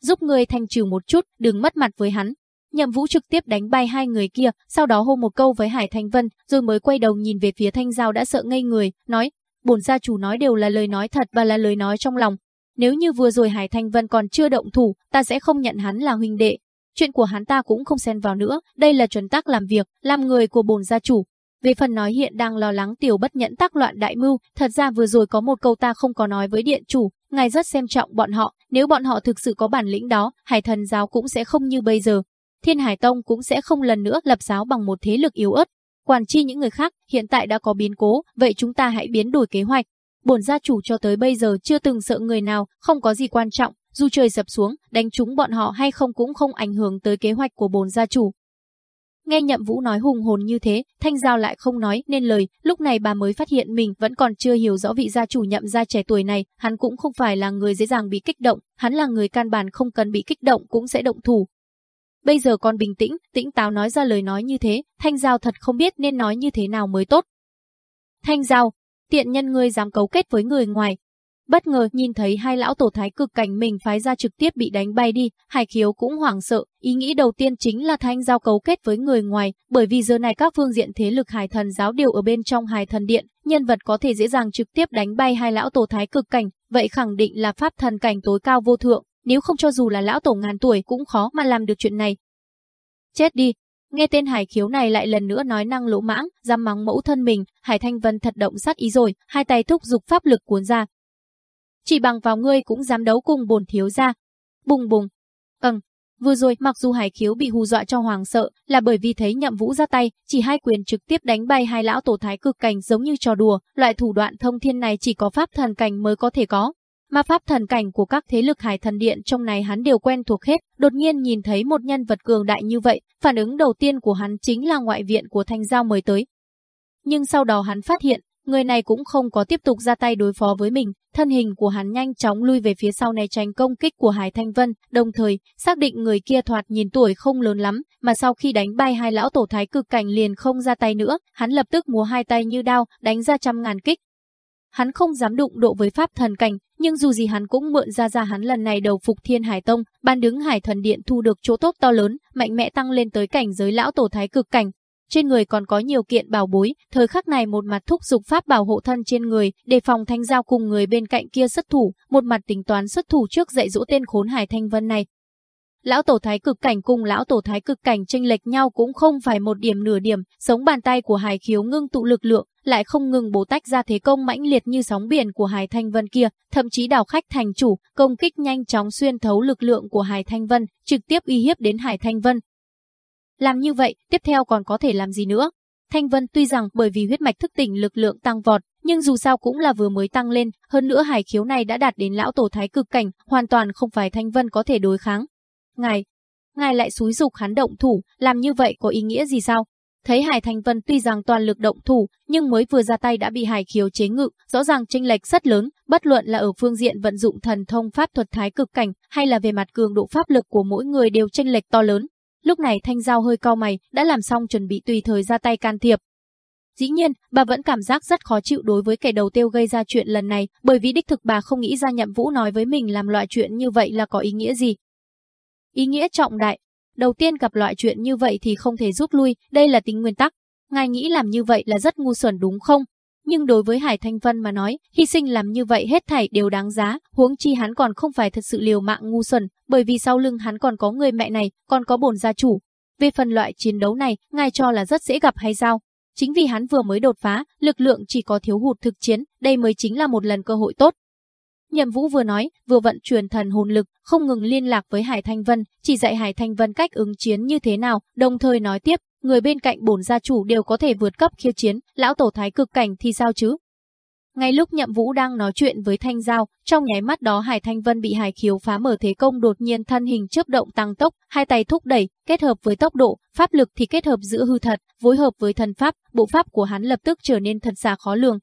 Giúp người thành trừ một chút, đừng mất mặt với hắn. Nhậm Vũ trực tiếp đánh bay hai người kia, sau đó hô một câu với Hải Thanh Vân, rồi mới quay đầu nhìn về phía Thanh Giao đã sợ ngây người, nói: "Bổn gia chủ nói đều là lời nói thật và là lời nói trong lòng, nếu như vừa rồi Hải Thanh Vân còn chưa động thủ, ta sẽ không nhận hắn là huynh đệ. Chuyện của hắn ta cũng không xen vào nữa, đây là chuẩn tắc làm việc, làm người của bồn gia chủ. Về phần nói hiện đang lo lắng tiểu bất nhẫn tác loạn đại mưu, thật ra vừa rồi có một câu ta không có nói với điện chủ, ngài rất xem trọng bọn họ, nếu bọn họ thực sự có bản lĩnh đó, hải thần giáo cũng sẽ không như bây giờ. Thiên Hải Tông cũng sẽ không lần nữa lập giáo bằng một thế lực yếu ớt. Quản chi những người khác, hiện tại đã có biến cố, vậy chúng ta hãy biến đổi kế hoạch, bổn gia chủ cho tới bây giờ chưa từng sợ người nào, không có gì quan trọng, dù trời sập xuống, đánh chúng bọn họ hay không cũng không ảnh hưởng tới kế hoạch của bổn gia chủ. Nghe Nhậm Vũ nói hùng hồn như thế, Thanh Giao lại không nói nên lời, lúc này bà mới phát hiện mình vẫn còn chưa hiểu rõ vị gia chủ Nhậm gia trẻ tuổi này, hắn cũng không phải là người dễ dàng bị kích động, hắn là người căn bản không cần bị kích động cũng sẽ động thủ. Bây giờ còn bình tĩnh, tĩnh táo nói ra lời nói như thế, Thanh Giao thật không biết nên nói như thế nào mới tốt. Thanh Giao, tiện nhân ngươi dám cấu kết với người ngoài, Bất ngờ nhìn thấy hai lão tổ thái cực cảnh mình phái ra trực tiếp bị đánh bay đi, Hải Khiếu cũng hoảng sợ, ý nghĩ đầu tiên chính là thanh giao cấu kết với người ngoài, bởi vì giờ này các phương diện thế lực Hải Thần giáo đều ở bên trong Hải Thần Điện, nhân vật có thể dễ dàng trực tiếp đánh bay hai lão tổ thái cực cảnh, vậy khẳng định là pháp thần cảnh tối cao vô thượng, nếu không cho dù là lão tổ ngàn tuổi cũng khó mà làm được chuyện này. Chết đi, Nghe tên Hải Khiếu này lại lần nữa nói năng lỗ mãng, dám mắng mẫu thân mình, Hải Thanh Vân thật động sát ý rồi, hai tay thúc dục pháp lực cuốn ra, chỉ bằng vào ngươi cũng dám đấu cùng bổn thiếu gia. Bùng bùng. Ừm, vừa rồi mặc dù Hải Khiếu bị hù dọa cho hoàng sợ, là bởi vì thấy Nhậm Vũ ra tay, chỉ hai quyền trực tiếp đánh bay hai lão tổ thái cực cảnh giống như trò đùa, loại thủ đoạn thông thiên này chỉ có pháp thần cảnh mới có thể có. Mà pháp thần cảnh của các thế lực hải thần điện trong này hắn đều quen thuộc hết, đột nhiên nhìn thấy một nhân vật cường đại như vậy, phản ứng đầu tiên của hắn chính là ngoại viện của Thanh Giao mời tới. Nhưng sau đó hắn phát hiện, người này cũng không có tiếp tục ra tay đối phó với mình, thân hình của hắn nhanh chóng lui về phía sau này tránh công kích của Hải Thanh Vân, đồng thời xác định người kia thoạt nhìn tuổi không lớn lắm, mà sau khi đánh bay hai lão tổ thái cực cảnh liền không ra tay nữa, hắn lập tức múa hai tay như đao, đánh ra trăm ngàn kích. Hắn không dám đụng độ với pháp thần cảnh, nhưng dù gì hắn cũng mượn ra ra hắn lần này đầu phục Thiên Hải Tông, ban đứng Hải Thần Điện thu được chỗ tốt to lớn, mạnh mẽ tăng lên tới cảnh giới lão tổ thái cực cảnh, trên người còn có nhiều kiện bảo bối, thời khắc này một mặt thúc dục pháp bảo hộ thân trên người, đề phòng thanh giao cùng người bên cạnh kia xuất thủ, một mặt tính toán xuất thủ trước dạy dỗ tên khốn hải thanh vân này. Lão tổ thái cực cảnh cùng lão tổ thái cực cảnh tranh lệch nhau cũng không phải một điểm nửa điểm, sống bàn tay của hải khiếu ngưng tụ lực lượng, lại không ngừng bố tách ra thế công mãnh liệt như sóng biển của Hải Thanh Vân kia, thậm chí đảo khách thành chủ, công kích nhanh chóng xuyên thấu lực lượng của Hải Thanh Vân, trực tiếp uy hiếp đến Hải Thanh Vân, làm như vậy, tiếp theo còn có thể làm gì nữa? Thanh Vân tuy rằng bởi vì huyết mạch thức tỉnh lực lượng tăng vọt, nhưng dù sao cũng là vừa mới tăng lên, hơn nữa hải khiếu này đã đạt đến lão tổ thái cực cảnh, hoàn toàn không phải Thanh Vân có thể đối kháng. Ngài, ngài lại xúi dục hắn động thủ, làm như vậy có ý nghĩa gì sao? Thấy Hải Thanh Vân tuy rằng toàn lực động thủ, nhưng mới vừa ra tay đã bị Hải Khiếu chế ngự, rõ ràng chênh lệch rất lớn, bất luận là ở phương diện vận dụng thần thông pháp thuật thái cực cảnh hay là về mặt cường độ pháp lực của mỗi người đều chênh lệch to lớn. Lúc này Thanh Giao hơi cau mày, đã làm xong chuẩn bị tùy thời ra tay can thiệp. Dĩ nhiên, bà vẫn cảm giác rất khó chịu đối với kẻ đầu tiêu gây ra chuyện lần này, bởi vì đích thực bà không nghĩ ra Nhậm Vũ nói với mình làm loại chuyện như vậy là có ý nghĩa gì. Ý nghĩa trọng đại. Đầu tiên gặp loại chuyện như vậy thì không thể rút lui, đây là tính nguyên tắc. Ngài nghĩ làm như vậy là rất ngu xuẩn đúng không? Nhưng đối với Hải Thanh Vân mà nói, hy sinh làm như vậy hết thảy đều đáng giá, huống chi hắn còn không phải thật sự liều mạng ngu xuẩn, bởi vì sau lưng hắn còn có người mẹ này, còn có bổn gia chủ. Về phần loại chiến đấu này, ngài cho là rất dễ gặp hay sao? Chính vì hắn vừa mới đột phá, lực lượng chỉ có thiếu hụt thực chiến, đây mới chính là một lần cơ hội tốt. Nhậm Vũ vừa nói, vừa vận chuyển thần hồn lực, không ngừng liên lạc với Hải Thanh Vân, chỉ dạy Hải Thanh Vân cách ứng chiến như thế nào, đồng thời nói tiếp, người bên cạnh bổn gia chủ đều có thể vượt cấp khiêu chiến, lão tổ thái cực cảnh thì sao chứ? Ngay lúc Nhậm Vũ đang nói chuyện với Thanh Giao, trong nháy mắt đó Hải Thanh Vân bị Hải Khiếu phá mở thế công đột nhiên thân hình chớp động tăng tốc, hai tay thúc đẩy, kết hợp với tốc độ, pháp lực thì kết hợp giữa hư thật, phối hợp với thần pháp, bộ pháp của hắn lập tức trở nên thật xa khó lường.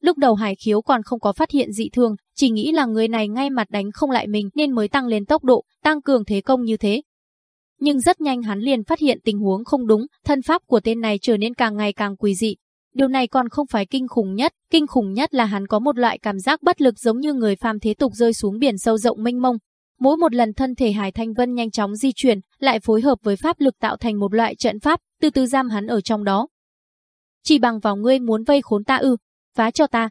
Lúc đầu Hải Khiếu còn không có phát hiện dị thường, chỉ nghĩ là người này ngay mặt đánh không lại mình nên mới tăng lên tốc độ, tăng cường thế công như thế, nhưng rất nhanh hắn liền phát hiện tình huống không đúng, thân pháp của tên này trở nên càng ngày càng quỷ dị. Điều này còn không phải kinh khủng nhất, kinh khủng nhất là hắn có một loại cảm giác bất lực giống như người phàm thế tục rơi xuống biển sâu rộng mênh mông. Mỗi một lần thân thể Hải Thanh Vân nhanh chóng di chuyển, lại phối hợp với pháp lực tạo thành một loại trận pháp, từ từ giam hắn ở trong đó. Chỉ bằng vào ngươi muốn vây khốn ta ư, phá cho ta.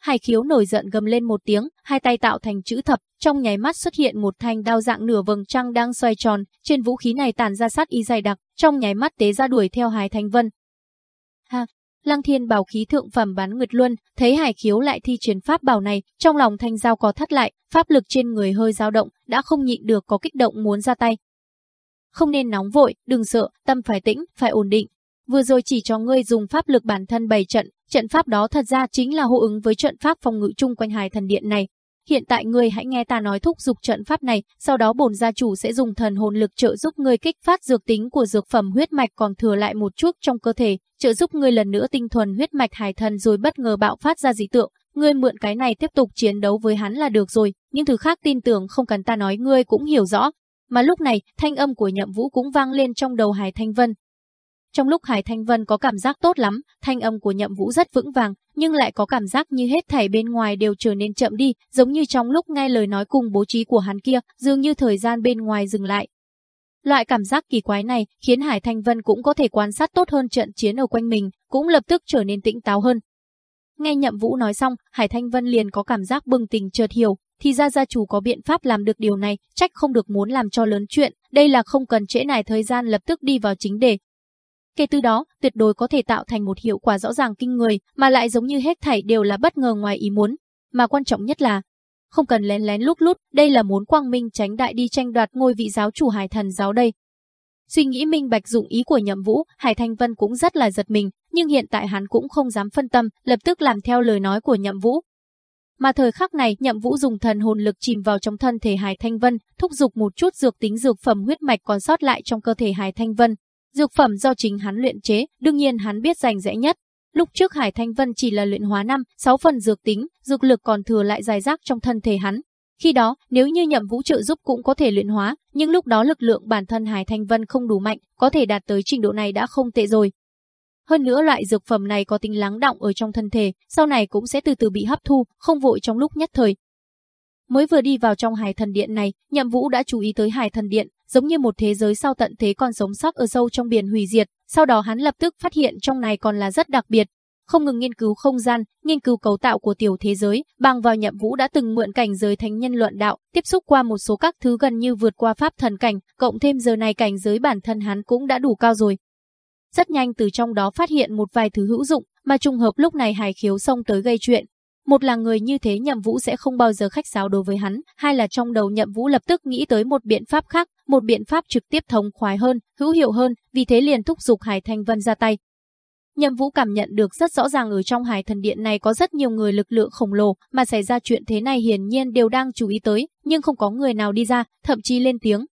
Hải khiếu nổi giận gầm lên một tiếng, hai tay tạo thành chữ thập, trong nháy mắt xuất hiện một thanh đao dạng nửa vầng trăng đang xoay tròn, trên vũ khí này tản ra sát y dày đặc, trong nháy mắt tế ra đuổi theo Hải Thanh Vân. Ha, Lăng Thiên bảo khí thượng phẩm bắn nguyệt luân, thấy Hải Khiếu lại thi triển pháp bảo này, trong lòng thanh giao có thắt lại, pháp lực trên người hơi dao động, đã không nhịn được có kích động muốn ra tay. Không nên nóng vội, đừng sợ, tâm phải tĩnh, phải ổn định. Vừa rồi chỉ cho ngươi dùng pháp lực bản thân bày trận, trận pháp đó thật ra chính là hô ứng với trận pháp phòng ngự chung quanh hài Thần Điện này, hiện tại ngươi hãy nghe ta nói thúc dục trận pháp này, sau đó bổn gia chủ sẽ dùng thần hồn lực trợ giúp ngươi kích phát dược tính của dược phẩm huyết mạch còn thừa lại một chút trong cơ thể, trợ giúp ngươi lần nữa tinh thuần huyết mạch hài thần rồi bất ngờ bạo phát ra dị tượng, ngươi mượn cái này tiếp tục chiến đấu với hắn là được rồi, những thứ khác tin tưởng không cần ta nói ngươi cũng hiểu rõ. Mà lúc này, thanh âm của Nhậm Vũ cũng vang lên trong đầu Hải Thanh Vân. Trong lúc Hải Thanh Vân có cảm giác tốt lắm, thanh âm của Nhậm Vũ rất vững vàng, nhưng lại có cảm giác như hết thảy bên ngoài đều trở nên chậm đi, giống như trong lúc nghe lời nói cùng bố trí của hắn kia, dường như thời gian bên ngoài dừng lại. Loại cảm giác kỳ quái này khiến Hải Thanh Vân cũng có thể quan sát tốt hơn trận chiến ở quanh mình, cũng lập tức trở nên tĩnh táo hơn. Nghe Nhậm Vũ nói xong, Hải Thanh Vân liền có cảm giác bừng tỉnh chợt hiểu, thì ra gia chủ có biện pháp làm được điều này, trách không được muốn làm cho lớn chuyện, đây là không cần trễ nải thời gian lập tức đi vào chính đề. Kể từ đó, tuyệt đối có thể tạo thành một hiệu quả rõ ràng kinh người, mà lại giống như hết thảy đều là bất ngờ ngoài ý muốn. Mà quan trọng nhất là, không cần lén lén lúc lút, đây là muốn quang minh tránh đại đi tranh đoạt ngôi vị giáo chủ hải thần giáo đây. Suy nghĩ minh bạch dụng ý của nhậm vũ, Hải Thanh Vân cũng rất là giật mình, nhưng hiện tại hắn cũng không dám phân tâm, lập tức làm theo lời nói của nhậm vũ. Mà thời khắc này, nhậm vũ dùng thần hồn lực chìm vào trong thân thể Hải Thanh Vân, thúc giục một chút dược tính dược phẩm huyết mạch còn sót lại trong cơ thể Hải Thanh Vân. Dược phẩm do chính hắn luyện chế, đương nhiên hắn biết rành rẽ nhất. Lúc trước Hải Thanh Vân chỉ là luyện hóa năm, 6 phần dược tính, dược lực còn thừa lại dài rác trong thân thể hắn, khi đó, nếu như nhậm vũ trợ giúp cũng có thể luyện hóa, nhưng lúc đó lực lượng bản thân Hải Thanh Vân không đủ mạnh, có thể đạt tới trình độ này đã không tệ rồi. Hơn nữa loại dược phẩm này có tính lắng động ở trong thân thể, sau này cũng sẽ từ từ bị hấp thu, không vội trong lúc nhất thời. Mới vừa đi vào trong Hải Thần Điện này, Nhậm Vũ đã chú ý tới Hải Thần Điện, giống như một thế giới sau tận thế còn sống sót ở sâu trong biển hủy diệt, sau đó hắn lập tức phát hiện trong này còn là rất đặc biệt, không ngừng nghiên cứu không gian, nghiên cứu cấu tạo của tiểu thế giới, bằng vào nhậm vũ đã từng mượn cảnh giới thánh nhân luận đạo, tiếp xúc qua một số các thứ gần như vượt qua pháp thần cảnh, cộng thêm giờ này cảnh giới bản thân hắn cũng đã đủ cao rồi. Rất nhanh từ trong đó phát hiện một vài thứ hữu dụng, mà trùng hợp lúc này Hải Khiếu xông tới gây chuyện. Một là người như thế Nhậm Vũ sẽ không bao giờ khách sáo đối với hắn, hai là trong đầu Nhậm Vũ lập tức nghĩ tới một biện pháp khác, một biện pháp trực tiếp thống khoái hơn, hữu hiệu hơn, vì thế liền thúc giục Hải Thanh Vân ra tay, Nhậm Vũ cảm nhận được rất rõ ràng ở trong Hải Thần Điện này có rất nhiều người lực lượng khổng lồ, mà xảy ra chuyện thế này hiển nhiên đều đang chú ý tới, nhưng không có người nào đi ra, thậm chí lên tiếng.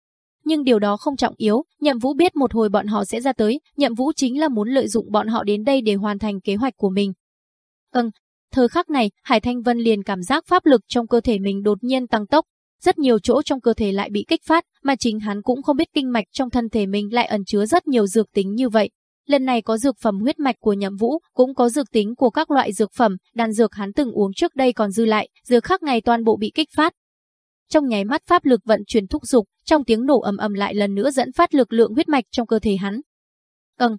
Nhưng điều đó không trọng yếu, Nhậm Vũ biết một hồi bọn họ sẽ ra tới, Nhậm Vũ chính là muốn lợi dụng bọn họ đến đây để hoàn thành kế hoạch của mình. Ừm, thời khắc này, Hải Thanh Vân liền cảm giác pháp lực trong cơ thể mình đột nhiên tăng tốc, rất nhiều chỗ trong cơ thể lại bị kích phát, mà chính hắn cũng không biết kinh mạch trong thân thể mình lại ẩn chứa rất nhiều dược tính như vậy. Lần này có dược phẩm huyết mạch của Nhậm Vũ, cũng có dược tính của các loại dược phẩm, đan dược hắn từng uống trước đây còn dư lại, dược khác ngày toàn bộ bị kích phát. Trong nháy mắt pháp lực vận chuyển thúc dục, trong tiếng nổ ầm ầm lại lần nữa dẫn phát lực lượng huyết mạch trong cơ thể hắn. Ừm,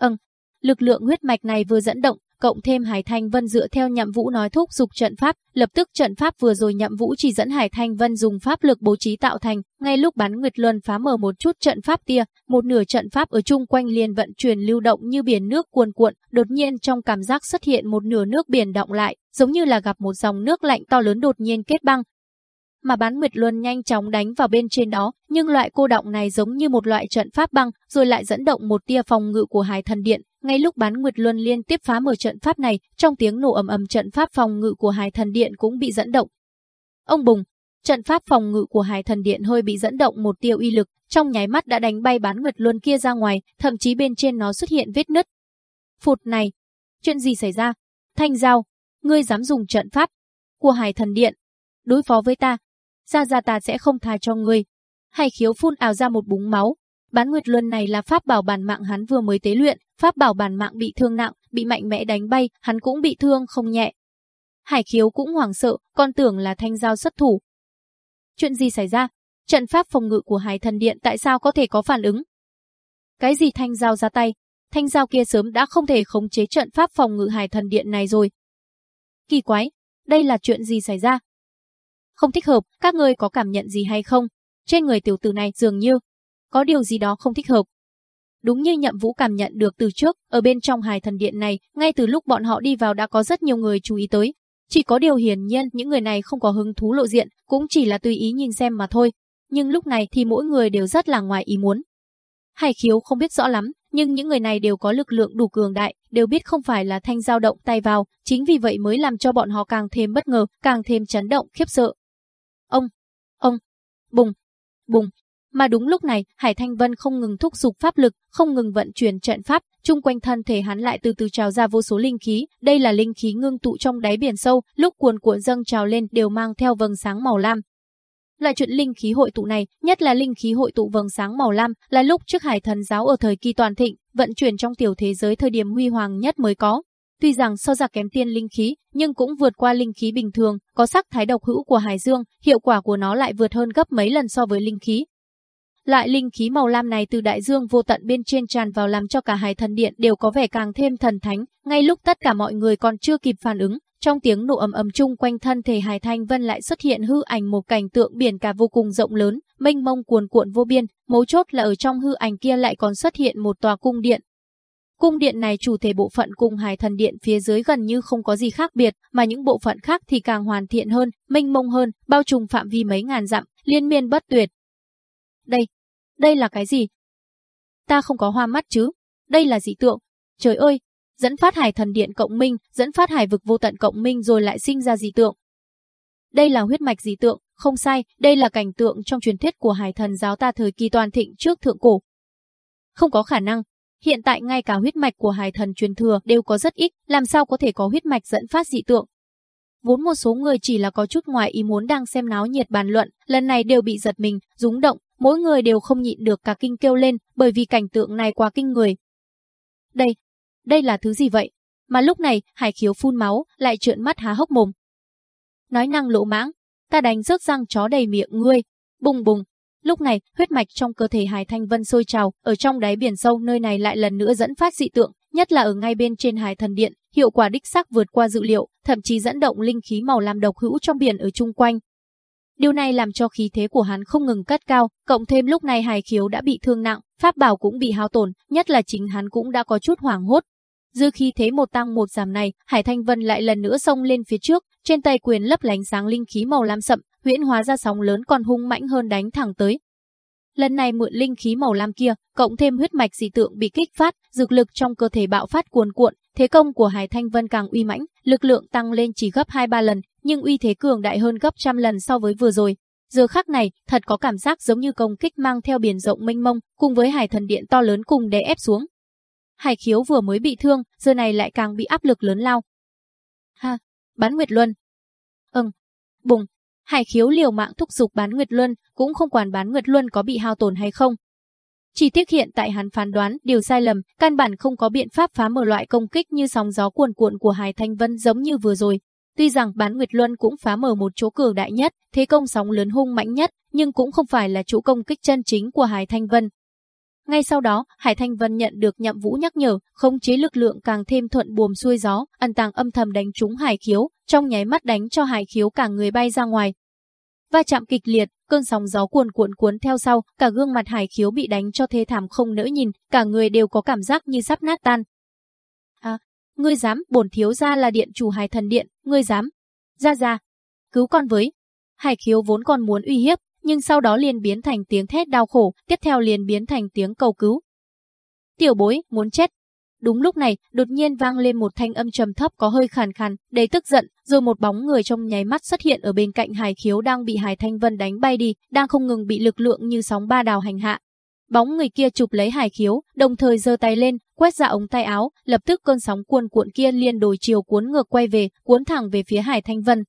ừm, lực lượng huyết mạch này vừa dẫn động, cộng thêm Hải Thanh Vân dựa theo Nhậm Vũ nói thúc dục trận pháp, lập tức trận pháp vừa rồi Nhậm Vũ chỉ dẫn Hải Thanh Vân dùng pháp lực bố trí tạo thành, ngay lúc bán Nguyệt Luân phá mở một chút trận pháp tia, một nửa trận pháp ở chung quanh liền vận chuyển lưu động như biển nước cuồn cuộn, đột nhiên trong cảm giác xuất hiện một nửa nước biển động lại, giống như là gặp một dòng nước lạnh to lớn đột nhiên kết băng, mà bán nguyệt luân nhanh chóng đánh vào bên trên đó, nhưng loại cô động này giống như một loại trận pháp băng, rồi lại dẫn động một tia phòng ngự của Hải Thần Điện, ngay lúc bán nguyệt luân liên tiếp phá mở trận pháp này, trong tiếng nổ ầm ầm trận pháp phòng ngự của Hải Thần Điện cũng bị dẫn động. Ông bùng, trận pháp phòng ngự của Hải Thần Điện hơi bị dẫn động một tia uy lực, trong nháy mắt đã đánh bay bán nguyệt luân kia ra ngoài, thậm chí bên trên nó xuất hiện vết nứt. Phụt này, chuyện gì xảy ra? Thanh Giao, ngươi dám dùng trận pháp của Hải Thần Điện đối phó với ta? Ra ra ta sẽ không tha cho ngươi. Hải khiếu phun ảo ra một búng máu, Bán Nguyệt Luân này là pháp bảo bản mạng hắn vừa mới tế luyện, pháp bảo bản mạng bị thương nặng, bị mạnh mẽ đánh bay, hắn cũng bị thương không nhẹ. Hải Khiếu cũng hoảng sợ, con tưởng là thanh giao xuất thủ. Chuyện gì xảy ra? Trận pháp phòng ngự của Hải Thần Điện tại sao có thể có phản ứng? Cái gì thanh giao ra tay? Thanh giao kia sớm đã không thể khống chế trận pháp phòng ngự Hải Thần Điện này rồi. Kỳ quái, đây là chuyện gì xảy ra? Không thích hợp, các ngươi có cảm nhận gì hay không? Trên người tiểu tử này dường như có điều gì đó không thích hợp. Đúng như Nhậm Vũ cảm nhận được từ trước, ở bên trong hài thần điện này, ngay từ lúc bọn họ đi vào đã có rất nhiều người chú ý tới. Chỉ có điều hiển nhiên những người này không có hứng thú lộ diện, cũng chỉ là tùy ý nhìn xem mà thôi. Nhưng lúc này thì mỗi người đều rất là ngoài ý muốn. Hải khiếu không biết rõ lắm, nhưng những người này đều có lực lượng đủ cường đại, đều biết không phải là thanh giao động tay vào, chính vì vậy mới làm cho bọn họ càng thêm bất ngờ, càng thêm chấn động, khiếp sợ. Ông, ông, bùng, bùng. Mà đúng lúc này, Hải Thanh Vân không ngừng thúc giục pháp lực, không ngừng vận chuyển trận pháp, chung quanh thân thể hắn lại từ từ trào ra vô số linh khí, đây là linh khí ngưng tụ trong đáy biển sâu, lúc cuồn cuộn dâng trào lên đều mang theo vầng sáng màu lam, Loại chuyện linh khí hội tụ này, nhất là linh khí hội tụ vầng sáng màu lam, là lúc trước Hải Thần giáo ở thời kỳ toàn thịnh, vận chuyển trong tiểu thế giới thời điểm huy hoàng nhất mới có. Tuy rằng so ra kém tiên linh khí, nhưng cũng vượt qua linh khí bình thường, có sắc thái độc hữu của Hải Dương, hiệu quả của nó lại vượt hơn gấp mấy lần so với linh khí. Lại linh khí màu lam này từ đại dương vô tận bên trên tràn vào làm cho cả Hải Thần Điện đều có vẻ càng thêm thần thánh, ngay lúc tất cả mọi người còn chưa kịp phản ứng, trong tiếng nổ ầm ầm chung quanh thân thể Hải Thanh Vân lại xuất hiện hư ảnh một cảnh tượng biển cả vô cùng rộng lớn, mênh mông cuồn cuộn vô biên, mấu chốt là ở trong hư ảnh kia lại còn xuất hiện một tòa cung điện. Cung điện này chủ thể bộ phận cùng Hải Thần Điện phía dưới gần như không có gì khác biệt, mà những bộ phận khác thì càng hoàn thiện hơn, mênh mông hơn, bao trùm phạm vi mấy ngàn dặm, liên miên bất tuyệt. Đây, đây là cái gì? Ta không có hoa mắt chứ? Đây là dị tượng. Trời ơi, dẫn phát hải thần điện cộng minh, dẫn phát hải vực vô tận cộng minh rồi lại sinh ra dị tượng. Đây là huyết mạch dị tượng, không sai, đây là cảnh tượng trong truyền thuyết của hải thần giáo ta thời kỳ toàn thịnh trước thượng cổ. Không có khả năng, hiện tại ngay cả huyết mạch của hải thần truyền thừa đều có rất ít, làm sao có thể có huyết mạch dẫn phát dị tượng. Vốn một số người chỉ là có chút ngoài ý muốn đang xem náo nhiệt bàn luận, lần này đều bị giật mình, rúng động, mỗi người đều không nhịn được cả kinh kêu lên, bởi vì cảnh tượng này quá kinh người. Đây, đây là thứ gì vậy? Mà lúc này, Hải Khiếu phun máu, lại trợn mắt há hốc mồm. Nói năng lỗ mãng, ta đánh rớt răng chó đầy miệng ngươi. Bùng bùng. Lúc này, huyết mạch trong cơ thể Hải Thanh Vân sôi trào, ở trong đáy biển sâu nơi này lại lần nữa dẫn phát dị tượng, nhất là ở ngay bên trên Hải Thần Điện, hiệu quả đích xác vượt qua dự liệu, thậm chí dẫn động linh khí màu lam độc hữu trong biển ở chung quanh. Điều này làm cho khí thế của hắn không ngừng cất cao, cộng thêm lúc này Hải Khiếu đã bị thương nặng, pháp bảo cũng bị hao tổn, nhất là chính hắn cũng đã có chút hoảng hốt, Dư khi thế một tăng một giảm này, Hải Thanh Vân lại lần nữa xông lên phía trước, trên tay quyền lấp lánh sáng linh khí màu lam sậm, huyễn hóa ra sóng lớn còn hung mãnh hơn đánh thẳng tới. Lần này mượn linh khí màu lam kia, cộng thêm huyết mạch dị tượng bị kích phát, dược lực trong cơ thể bạo phát cuồn cuộn, thế công của Hải Thanh Vân càng uy mãnh, lực lượng tăng lên chỉ gấp 2-3 lần, nhưng uy thế cường đại hơn gấp trăm lần so với vừa rồi. Giờ khắc này, thật có cảm giác giống như công kích mang theo biển rộng mênh mông, cùng với Hải Thần Điện to lớn cùng đè ép xuống. Hải khiếu vừa mới bị thương, giờ này lại càng bị áp lực lớn lao. Ha, bán Nguyệt Luân. Ừm, bùng, Hải khiếu liều mạng thúc giục bán Nguyệt Luân, cũng không quản bán Nguyệt Luân có bị hao tổn hay không. Chỉ tiếc hiện tại hắn phán đoán điều sai lầm, căn bản không có biện pháp phá mở loại công kích như sóng gió cuồn cuộn của Hải Thanh Vân giống như vừa rồi. Tuy rằng bán Nguyệt Luân cũng phá mở một chỗ cường đại nhất, thế công sóng lớn hung mãnh nhất, nhưng cũng không phải là chỗ công kích chân chính của Hải Thanh Vân. Ngay sau đó, Hải Thanh Vân nhận được nhậm vũ nhắc nhở, khống chế lực lượng càng thêm thuận buồm xuôi gió, ẩn tàng âm thầm đánh trúng Hải Khiếu, trong nháy mắt đánh cho Hải Khiếu cả người bay ra ngoài. Va chạm kịch liệt, cơn sóng gió cuồn cuộn cuốn theo sau, cả gương mặt Hải Khiếu bị đánh cho thê thảm không nỡ nhìn, cả người đều có cảm giác như sắp nát tan. À, ngươi dám, bổn thiếu gia là điện chủ Hải Thần Điện, ngươi dám? Ra ra, cứu con với. Hải Khiếu vốn còn muốn uy hiếp, nhưng sau đó liền biến thành tiếng thét đau khổ, tiếp theo liền biến thành tiếng cầu cứu. Tiểu bối, muốn chết. Đúng lúc này, đột nhiên vang lên một thanh âm trầm thấp có hơi khàn khàn, đầy tức giận, rồi một bóng người trong nháy mắt xuất hiện ở bên cạnh Hải Khiếu đang bị Hải Thanh Vân đánh bay đi, đang không ngừng bị lực lượng như sóng ba đào hành hạ. Bóng người kia chụp lấy Hải Khiếu, đồng thời giơ tay lên, quét ra ống tay áo, lập tức cơn sóng cuồn cuộn kia liền đổi chiều cuốn ngược quay về, cuốn thẳng về phía Hải Thanh Vân.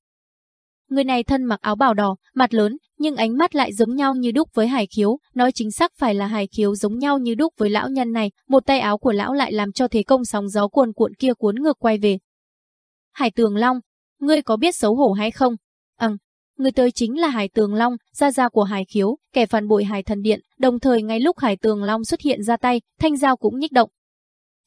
Người này thân mặc áo bào đỏ, mặt lớn, nhưng ánh mắt lại giống nhau như đúc với Hải Khiếu, nói chính xác phải là Hải Khiếu giống nhau như đúc với lão nhân này, một tay áo của lão lại làm cho thế công sóng gió cuồn cuộn kia cuốn ngược quay về. Hải Tường Long, ngươi có biết xấu hổ hay không? Ừm, người tới chính là Hải Tường Long, gia gia của Hải Khiếu, kẻ phản bội Hải Thần Điện, đồng thời ngay lúc Hải Tường Long xuất hiện ra tay, thanh dao cũng nhích động.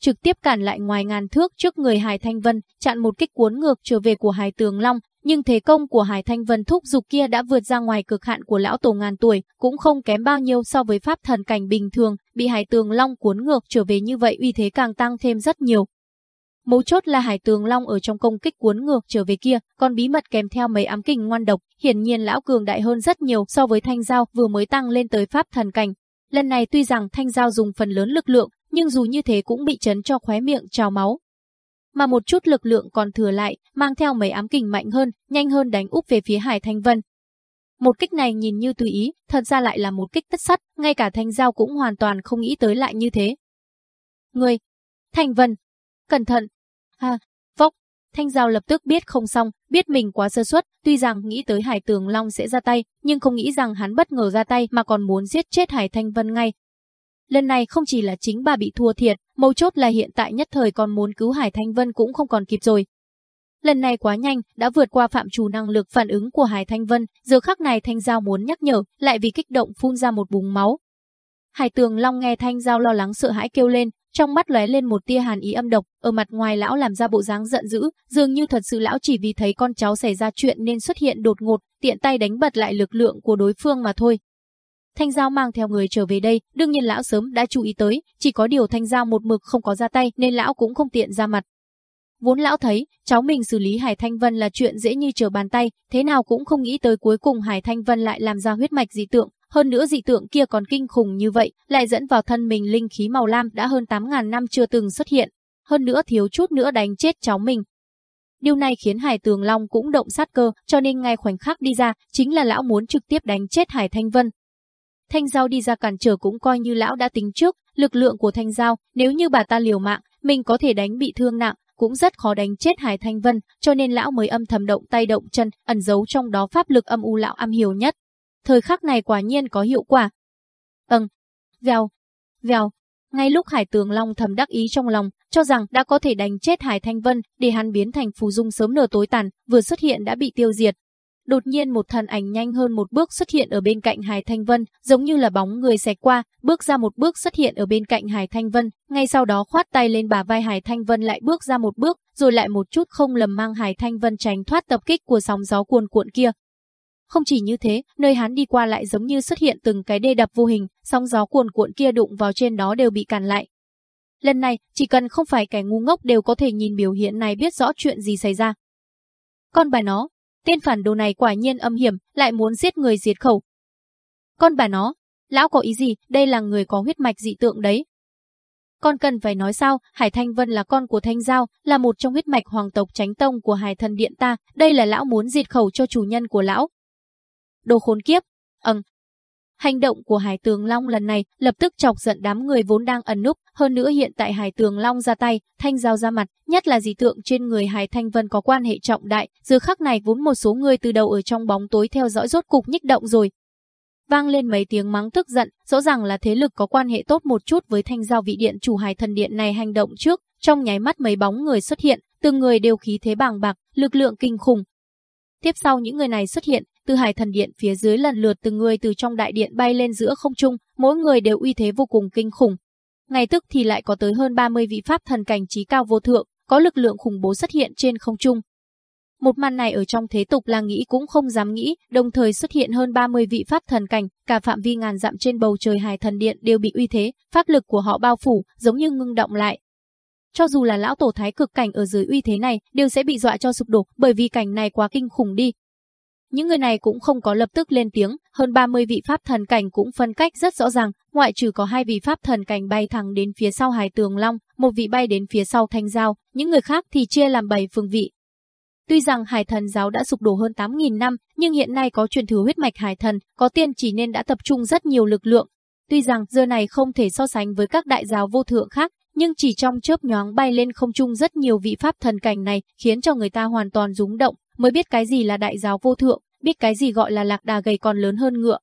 Trực tiếp cản lại ngoài ngàn thước trước người Hải Thanh Vân, chặn một kích cuốn ngược trở về của Hải Tường Long, nhưng thế công của Hải Thanh Vân thúc dục kia đã vượt ra ngoài cực hạn của lão tổ ngàn tuổi, cũng không kém bao nhiêu so với pháp thần cảnh bình thường, bị Hải Tường Long cuốn ngược trở về như vậy uy thế càng tăng thêm rất nhiều. Mấu chốt là Hải Tường Long ở trong công kích cuốn ngược trở về kia, còn bí mật kèm theo mấy ám kình ngoan độc, hiển nhiên lão cường đại hơn rất nhiều so với thanh giao vừa mới tăng lên tới pháp thần cảnh. Lần này tuy rằng thanh giao dùng phần lớn lực lượng, nhưng dù như thế cũng bị chấn cho khóe miệng trào máu. Mà một chút lực lượng còn thừa lại, mang theo mấy ám kình mạnh hơn, nhanh hơn đánh úp về phía Hải Thanh Vân. Một kích này nhìn như tùy ý, thật ra lại là một kích tất sắt, ngay cả Thanh Giao cũng hoàn toàn không nghĩ tới lại như thế. Người, Thanh Vân, cẩn thận. À, ha, vốc, Thanh Giao lập tức biết không xong, biết mình quá sơ suất, tuy rằng nghĩ tới Hải Tường Long sẽ ra tay, nhưng không nghĩ rằng hắn bất ngờ ra tay mà còn muốn giết chết Hải Thanh Vân ngay. Lần này không chỉ là chính bà bị thua thiệt, mấu chốt là hiện tại nhất thời còn muốn cứu Hải Thanh Vân cũng không còn kịp rồi. Lần này quá nhanh, đã vượt qua phạm trù năng lực phản ứng của Hải Thanh Vân, giờ khắc này Thanh Giao muốn nhắc nhở, lại vì kích động phun ra một búng máu. Hải Tường Long nghe Thanh Giao lo lắng sợ hãi kêu lên, trong mắt lóe lên một tia hàn ý âm độc, ở mặt ngoài lão làm ra bộ dáng giận dữ, dường như thật sự lão chỉ vì thấy con cháu xảy ra chuyện nên xuất hiện đột ngột, tiện tay đánh bật lại lực lượng của đối phương mà thôi. Thanh Giao mang theo người trở về đây, đương nhiên lão sớm đã chú ý tới, chỉ có điều Thanh Giao một mực không có ra tay nên lão cũng không tiện ra mặt. Vốn lão thấy, cháu mình xử lý Hải Thanh Vân là chuyện dễ như trở bàn tay, thế nào cũng không nghĩ tới cuối cùng Hải Thanh Vân lại làm ra huyết mạch dị tượng, hơn nữa dị tượng kia còn kinh khủng như vậy, lại dẫn vào thân mình linh khí màu lam đã hơn 8.000 năm chưa từng xuất hiện, hơn nữa thiếu chút nữa đánh chết cháu mình. Điều này khiến Hải Tường Long cũng động sát cơ, cho nên ngay khoảnh khắc đi ra, chính là lão muốn trực tiếp đánh chết Hải Thanh Vân. Thanh Giao đi ra cản trở cũng coi như lão đã tính trước, lực lượng của Thanh Giao, nếu như bà ta liều mạng, mình có thể đánh bị thương nặng, cũng rất khó đánh chết Hải Thanh Vân, cho nên lão mới âm thầm động tay động chân, ẩn giấu trong đó pháp lực âm u lão am hiểu nhất. Thời khắc này quả nhiên có hiệu quả. Ừm, vèo, vèo. Ngay lúc Hải Tường Long thầm đắc ý trong lòng, cho rằng đã có thể đánh chết Hải Thanh Vân để hắn biến thành phù dung sớm nở tối tàn, vừa xuất hiện đã bị tiêu diệt. Đột nhiên một thần ảnh nhanh hơn một bước xuất hiện ở bên cạnh Hải Thanh Vân, giống như là bóng người xẹt qua, bước ra một bước xuất hiện ở bên cạnh Hải Thanh Vân, ngay sau đó khoát tay lên bà vai Hải Thanh Vân lại bước ra một bước, rồi lại một chút không lầm mang Hải Thanh Vân tránh thoát tập kích của sóng gió cuồn cuộn kia. Không chỉ như thế, nơi hắn đi qua lại giống như xuất hiện từng cái đê đập vô hình, sóng gió cuồn cuộn kia đụng vào trên đó đều bị cản lại. Lần này, chỉ cần không phải kẻ ngu ngốc đều có thể nhìn biểu hiện này biết rõ chuyện gì xảy ra. Con bà nó, tên phản đồ này quả nhiên âm hiểm, lại muốn giết người diệt khẩu. Con bà nó, lão có ý gì, đây là người có huyết mạch dị tượng đấy. Con cần phải nói sao, Hải Thanh Vân là con của Thanh Giao, là một trong huyết mạch hoàng tộc tránh tông của Hải Thần Điện ta, đây là lão muốn diệt khẩu cho chủ nhân của lão, Đồ khốn kiếp. Ừm. Hành động của Hải Tường Long lần này lập tức chọc giận đám người vốn đang ẩn núp, hơn nữa hiện tại Hải Tường Long ra tay, thanh giao ra mặt, nhất là dị tượng trên người Hải Thanh Vân có quan hệ trọng đại, giờ khắc này vốn một số người từ đầu ở trong bóng tối theo dõi rốt cục nhích động rồi. Vang lên mấy tiếng mắng tức giận, rõ ràng là thế lực có quan hệ tốt một chút với thanh giao vị điện chủ Hải Thần Điện này hành động trước, trong nháy mắt mấy bóng người xuất hiện, từng người đều khí thế bàng bạc, lực lượng kinh khủng, Tiếp sau những người này xuất hiện, từ hải thần điện phía dưới lần lượt từng người từ trong đại điện bay lên giữa không trung, mỗi người đều uy thế vô cùng kinh khủng. Ngày tức thì lại có tới hơn 30 vị pháp thần cảnh trí cao vô thượng, có lực lượng khủng bố xuất hiện trên không trung. Một màn này ở trong thế tục là nghĩ cũng không dám nghĩ, đồng thời xuất hiện hơn 30 vị pháp thần cảnh, cả phạm vi ngàn dặm trên bầu trời hải thần điện đều bị uy thế, pháp lực của họ bao phủ, giống như ngưng động lại, cho dù là lão tổ thái cực cảnh ở dưới uy thế này, đều sẽ bị dọa cho sụp đổ, bởi vì cảnh này quá kinh khủng đi. Những người này cũng không có lập tức lên tiếng, hơn 30 vị pháp thần cảnh cũng phân cách rất rõ ràng, ngoại trừ có hai vị pháp thần cảnh bay thẳng đến phía sau Hải Tường Long, một vị bay đến phía sau Thanh Giao, những người khác thì chia làm 7 phương vị. Tuy rằng Hải Thần giáo đã sụp đổ hơn 8.000 năm, nhưng hiện nay có truyền thừa huyết mạch Hải Thần, có tiên chỉ nên đã tập trung rất nhiều lực lượng. Tuy rằng giờ này không thể so sánh với các đại giáo vô thượng khác, nhưng chỉ trong chớp nhoáng bay lên không trung rất nhiều vị pháp thần cảnh này khiến cho người ta hoàn toàn rúng động, mới biết cái gì là đại giáo vô thượng, biết cái gì gọi là lạc đà gầy còn lớn hơn ngựa.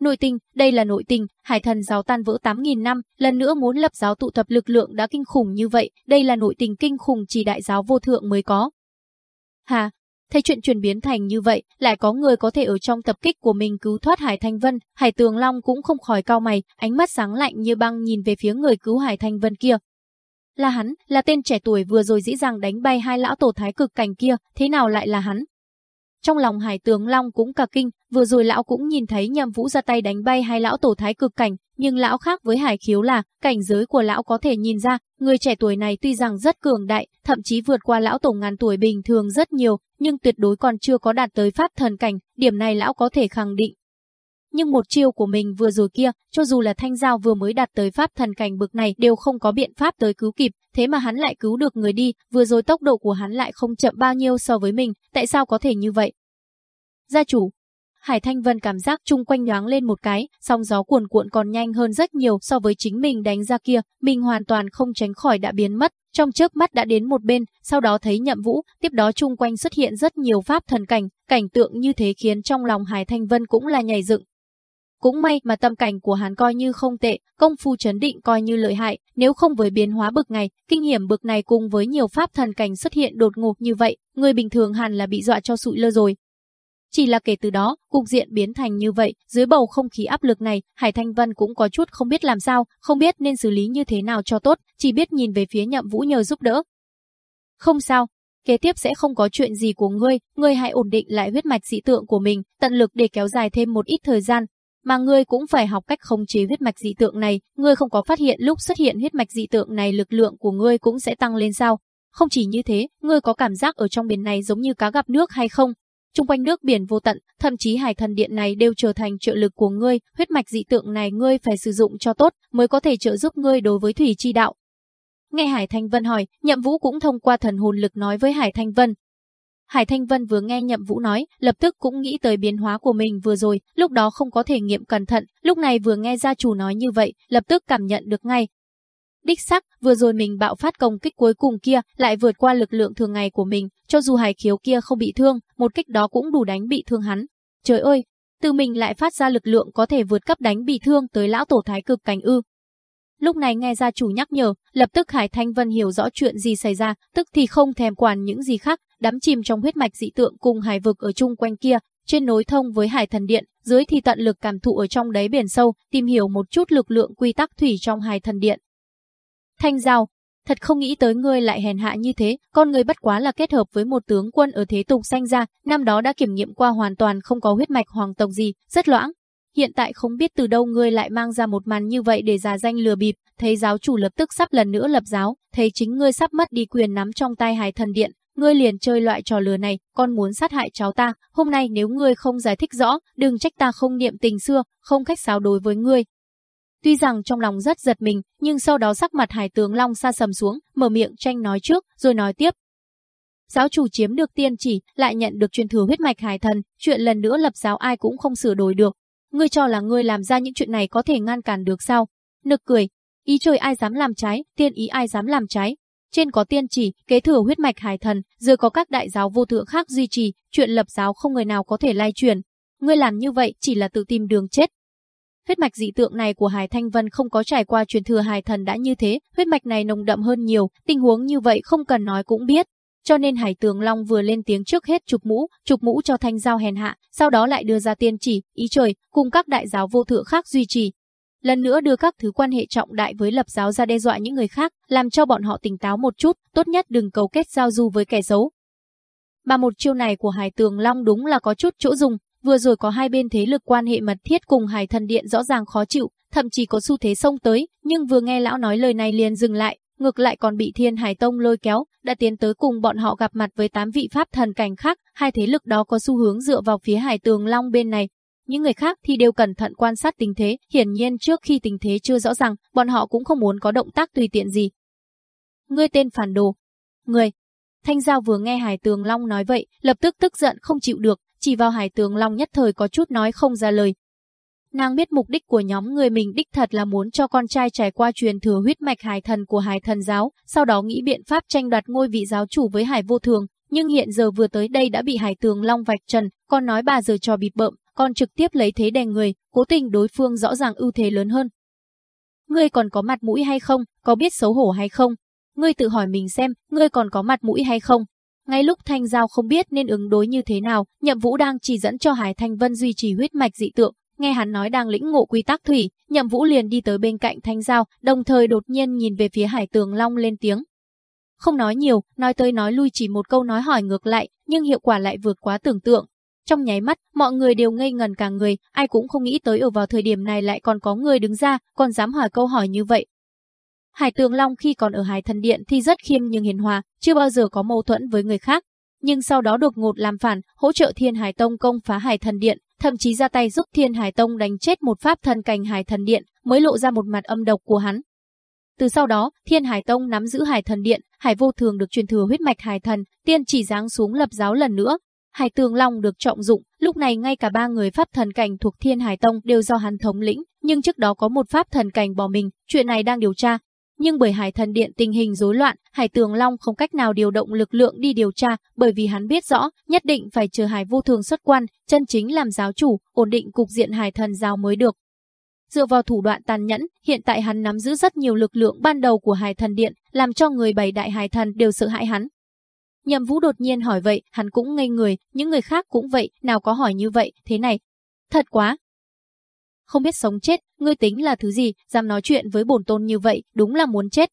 Nội tình, đây là nội tình, hải thần giáo tan vỡ 8.000 năm, lần nữa muốn lập giáo tụ tập lực lượng đã kinh khủng như vậy, đây là nội tình kinh khủng chỉ đại giáo vô thượng mới có. Hà, Thấy chuyện chuyển biến thành như vậy, lại có người có thể ở trong tập kích của mình cứu thoát Hải Thanh Vân, Hải Tường Long cũng không khỏi cao mày, ánh mắt sáng lạnh như băng nhìn về phía người cứu Hải Thanh Vân kia. Là hắn, là tên trẻ tuổi vừa rồi dĩ dàng đánh bay hai lão tổ thái cực cảnh kia, thế nào lại là hắn? Trong lòng Hải Tướng Long cũng cả kinh, vừa rồi lão cũng nhìn thấy nhầm Vũ ra tay đánh bay hai lão tổ thái cực cảnh, nhưng lão khác với Hải Khiếu là, cảnh giới của lão có thể nhìn ra, người trẻ tuổi này tuy rằng rất cường đại, thậm chí vượt qua lão tổ ngàn tuổi bình thường rất nhiều, nhưng tuyệt đối còn chưa có đạt tới pháp thần cảnh, điểm này lão có thể khẳng định nhưng một chiêu của mình vừa rồi kia, cho dù là thanh giao vừa mới đạt tới pháp thần cảnh bực này đều không có biện pháp tới cứu kịp, thế mà hắn lại cứu được người đi, vừa rồi tốc độ của hắn lại không chậm bao nhiêu so với mình, tại sao có thể như vậy? Gia chủ, Hải Thanh Vân cảm giác chung quanh nhoáng lên một cái, song gió cuồn cuộn còn nhanh hơn rất nhiều so với chính mình đánh ra kia, mình hoàn toàn không tránh khỏi đã biến mất, trong chớp mắt đã đến một bên, sau đó thấy Nhậm Vũ, tiếp đó chung quanh xuất hiện rất nhiều pháp thần cảnh, cảnh tượng như thế khiến trong lòng Hải Thanh Vân cũng là nhảy dựng. Cũng may mà tâm cảnh của hắn coi như không tệ, công phu chấn định coi như lợi hại, nếu không với biến hóa bực này, kinh hiểm bực này cùng với nhiều pháp thần cảnh xuất hiện đột ngột như vậy, người bình thường hẳn là bị dọa cho sụi lơ rồi. Chỉ là kể từ đó, cục diện biến thành như vậy, dưới bầu không khí áp lực này, Hải Thanh Vân cũng có chút không biết làm sao, không biết nên xử lý như thế nào cho tốt, chỉ biết nhìn về phía Nhậm Vũ nhờ giúp đỡ. Không sao, kế tiếp sẽ không có chuyện gì của ngươi, ngươi hãy ổn định lại huyết mạch dị tượng của mình, tận lực để kéo dài thêm một ít thời gian, mà ngươi cũng phải học cách khống chế huyết mạch dị tượng này, ngươi không có phát hiện lúc xuất hiện huyết mạch dị tượng này lực lượng của ngươi cũng sẽ tăng lên sao? Không chỉ như thế, ngươi có cảm giác ở trong biển này giống như cá gặp nước hay không? Trung quanh nước biển vô tận, thậm chí hải thần điện này đều trở thành trợ lực của ngươi, huyết mạch dị tượng này ngươi phải sử dụng cho tốt mới có thể trợ giúp ngươi đối với thủy chi đạo. Nghe Hải Thanh Vân hỏi, Nhậm Vũ cũng thông qua thần hồn lực nói với Hải Thanh Vân. Hải Thanh Vân vừa nghe Nhậm Vũ nói, lập tức cũng nghĩ tới biến hóa của mình vừa rồi, lúc đó không có thể nghiệm cẩn thận, lúc này vừa nghe gia chủ nói như vậy, lập tức cảm nhận được ngay, Đích xác, vừa rồi mình bạo phát công kích cuối cùng kia lại vượt qua lực lượng thường ngày của mình, cho dù hải khiếu kia không bị thương, một kích đó cũng đủ đánh bị thương hắn. Trời ơi, từ mình lại phát ra lực lượng có thể vượt cấp đánh bị thương tới lão tổ thái cực cảnh ư. Lúc này nghe gia chủ nhắc nhở, lập tức Hải Thanh Vân hiểu rõ chuyện gì xảy ra, tức thì không thèm quản những gì khác, đắm chìm trong huyết mạch dị tượng cùng hải vực ở chung quanh kia, trên nối thông với hải thần điện, dưới thì tận lực cảm thụ ở trong đáy biển sâu, tìm hiểu một chút lực lượng quy tắc thủy trong hải thần điện. Thanh Giao, thật không nghĩ tới ngươi lại hèn hạ như thế, con người bất quá là kết hợp với một tướng quân ở thế tục sanh ra, năm đó đã kiểm nghiệm qua hoàn toàn không có huyết mạch hoàng tộc gì, rất loãng. Hiện tại không biết từ đâu ngươi lại mang ra một màn như vậy để giả danh lừa bịp, thấy giáo chủ lập tức sắp lần nữa lập giáo, thấy chính ngươi sắp mất đi quyền nắm trong tay Hải Thần Điện, ngươi liền chơi loại trò lừa này, con muốn sát hại cháu ta, hôm nay nếu ngươi không giải thích rõ, đừng trách ta không niệm tình xưa, không khách sáo đối với ngươi, Tuy rằng trong lòng rất giật mình, nhưng sau đó sắc mặt Hải tướng Long xa sầm xuống, mở miệng tranh nói trước, rồi nói tiếp. Giáo chủ chiếm được tiên chỉ, lại nhận được truyền thừa huyết mạch hải thần, chuyện lần nữa lập giáo ai cũng không sửa đổi được. Ngươi cho là ngươi làm ra những chuyện này có thể ngăn cản được sao? Nực cười, ý trời ai dám làm trái, tiên ý ai dám làm trái. Trên có tiên chỉ, kế thừa huyết mạch hải thần, dưới có các đại giáo vô thượng khác duy trì, chuyện lập giáo không người nào có thể lai truyền. Ngươi làm như vậy chỉ là tự tìm đường chết, Huyết mạch dị tượng này của Hải Thanh Vân không có trải qua truyền thừa Hải Thần đã như thế, huyết mạch này nồng đậm hơn nhiều, tình huống như vậy không cần nói cũng biết. Cho nên Hải Tường Long vừa lên tiếng trước hết chụp mũ, chụp mũ cho Thanh Giao hèn hạ, sau đó lại đưa ra tiên chỉ, ý trời, cùng các đại giáo vô thượng khác duy trì. Lần nữa đưa các thứ quan hệ trọng đại với lập giáo ra đe dọa những người khác, làm cho bọn họ tỉnh táo một chút, tốt nhất đừng cầu kết giao du với kẻ xấu. Mà một chiêu này của Hải Tường Long đúng là có chút chỗ dùng, Vừa rồi có hai bên thế lực quan hệ mật thiết cùng Hải Thần Điện rõ ràng khó chịu, thậm chí có xu thế xông tới, nhưng vừa nghe lão nói lời này liền dừng lại, ngược lại còn bị Thiên Hải Tông lôi kéo, đã tiến tới cùng bọn họ gặp mặt với tám vị pháp thần cảnh khác, hai thế lực đó có xu hướng dựa vào phía Hải Tường Long bên này. Những người khác thì đều cẩn thận quan sát tình thế, hiển nhiên trước khi tình thế chưa rõ ràng, bọn họ cũng không muốn có động tác tùy tiện gì. Ngươi tên phản đồ. Người. Thanh Giao vừa nghe Hải Tường Long nói vậy, lập tức tức giận không chịu được, chỉ vào Hải Tường Long nhất thời có chút nói không ra lời. Nàng biết mục đích của nhóm người mình đích thật là muốn cho con trai trải qua truyền thừa huyết mạch hải thần của hải thần giáo, sau đó nghĩ biện pháp tranh đoạt ngôi vị giáo chủ với hải vô thường, nhưng hiện giờ vừa tới đây đã bị hải tường long vạch trần, con nói bà giờ trò bịp bợm, còn trực tiếp lấy thế đè người, cố tình đối phương rõ ràng ưu thế lớn hơn. Ngươi còn có mặt mũi hay không, có biết xấu hổ hay không? Ngươi tự hỏi mình xem, ngươi còn có mặt mũi hay không? Ngay lúc Thanh Giao không biết nên ứng đối như thế nào, Nhậm Vũ đang chỉ dẫn cho Hải Thanh Vân duy trì huyết mạch dị tượng. Nghe hắn nói đang lĩnh ngộ quy tắc thủy, Nhậm Vũ liền đi tới bên cạnh Thanh Giao, đồng thời đột nhiên nhìn về phía Hải Tường Long lên tiếng. Không nói nhiều, nói tới nói lui chỉ một câu nói hỏi ngược lại, nhưng hiệu quả lại vượt quá tưởng tượng. Trong nháy mắt, mọi người đều ngây ngần cả người, ai cũng không nghĩ tới ở vào thời điểm này lại còn có người đứng ra, còn dám hỏi câu hỏi như vậy, Hải Tường Long khi còn ở Hải Thần Điện thì rất khiêm nhưng hiền hòa, chưa bao giờ có mâu thuẫn với người khác. nhưng sau đó đột ngột làm phản, hỗ trợ Thiên Hải Tông công phá Hải Thần Điện, thậm chí ra tay giúp Thiên Hải Tông đánh chết một pháp thần cảnh Hải Thần Điện, mới lộ ra một mặt âm độc của hắn. Từ sau đó, Thiên Hải Tông nắm giữ Hải Thần Điện, Hải Vô Thường được truyền thừa huyết mạch Hải Thần, tiên chỉ giáng xuống lập giáo lần nữa. Hải Tường Long được trọng dụng, lúc này ngay cả ba người pháp thần cảnh thuộc Thiên Hải Tông đều do hắn thống lĩnh, nhưng trước đó có một pháp thần cảnh bỏ mình, chuyện này đang điều tra. Nhưng bởi Hải Thần Điện tình hình rối loạn, Hải Tường Long không cách nào điều động lực lượng đi điều tra, bởi vì hắn biết rõ, nhất định phải chờ Hải Vô Thường xuất quan, chân chính làm giáo chủ, ổn định cục diện Hải Thần giáo mới được. Dựa vào thủ đoạn tàn nhẫn, hiện tại hắn nắm giữ rất nhiều lực lượng ban đầu của Hải Thần Điện, làm cho người bảy đại Hải Thần đều sợ hãi hắn. Nhậm Vũ đột nhiên hỏi vậy, hắn cũng ngây người, những người khác cũng vậy, nào có hỏi như vậy, thế này. Thật quá. Không biết sống chết, ngươi tính là thứ gì, dám nói chuyện với bổn tôn như vậy, đúng là muốn chết.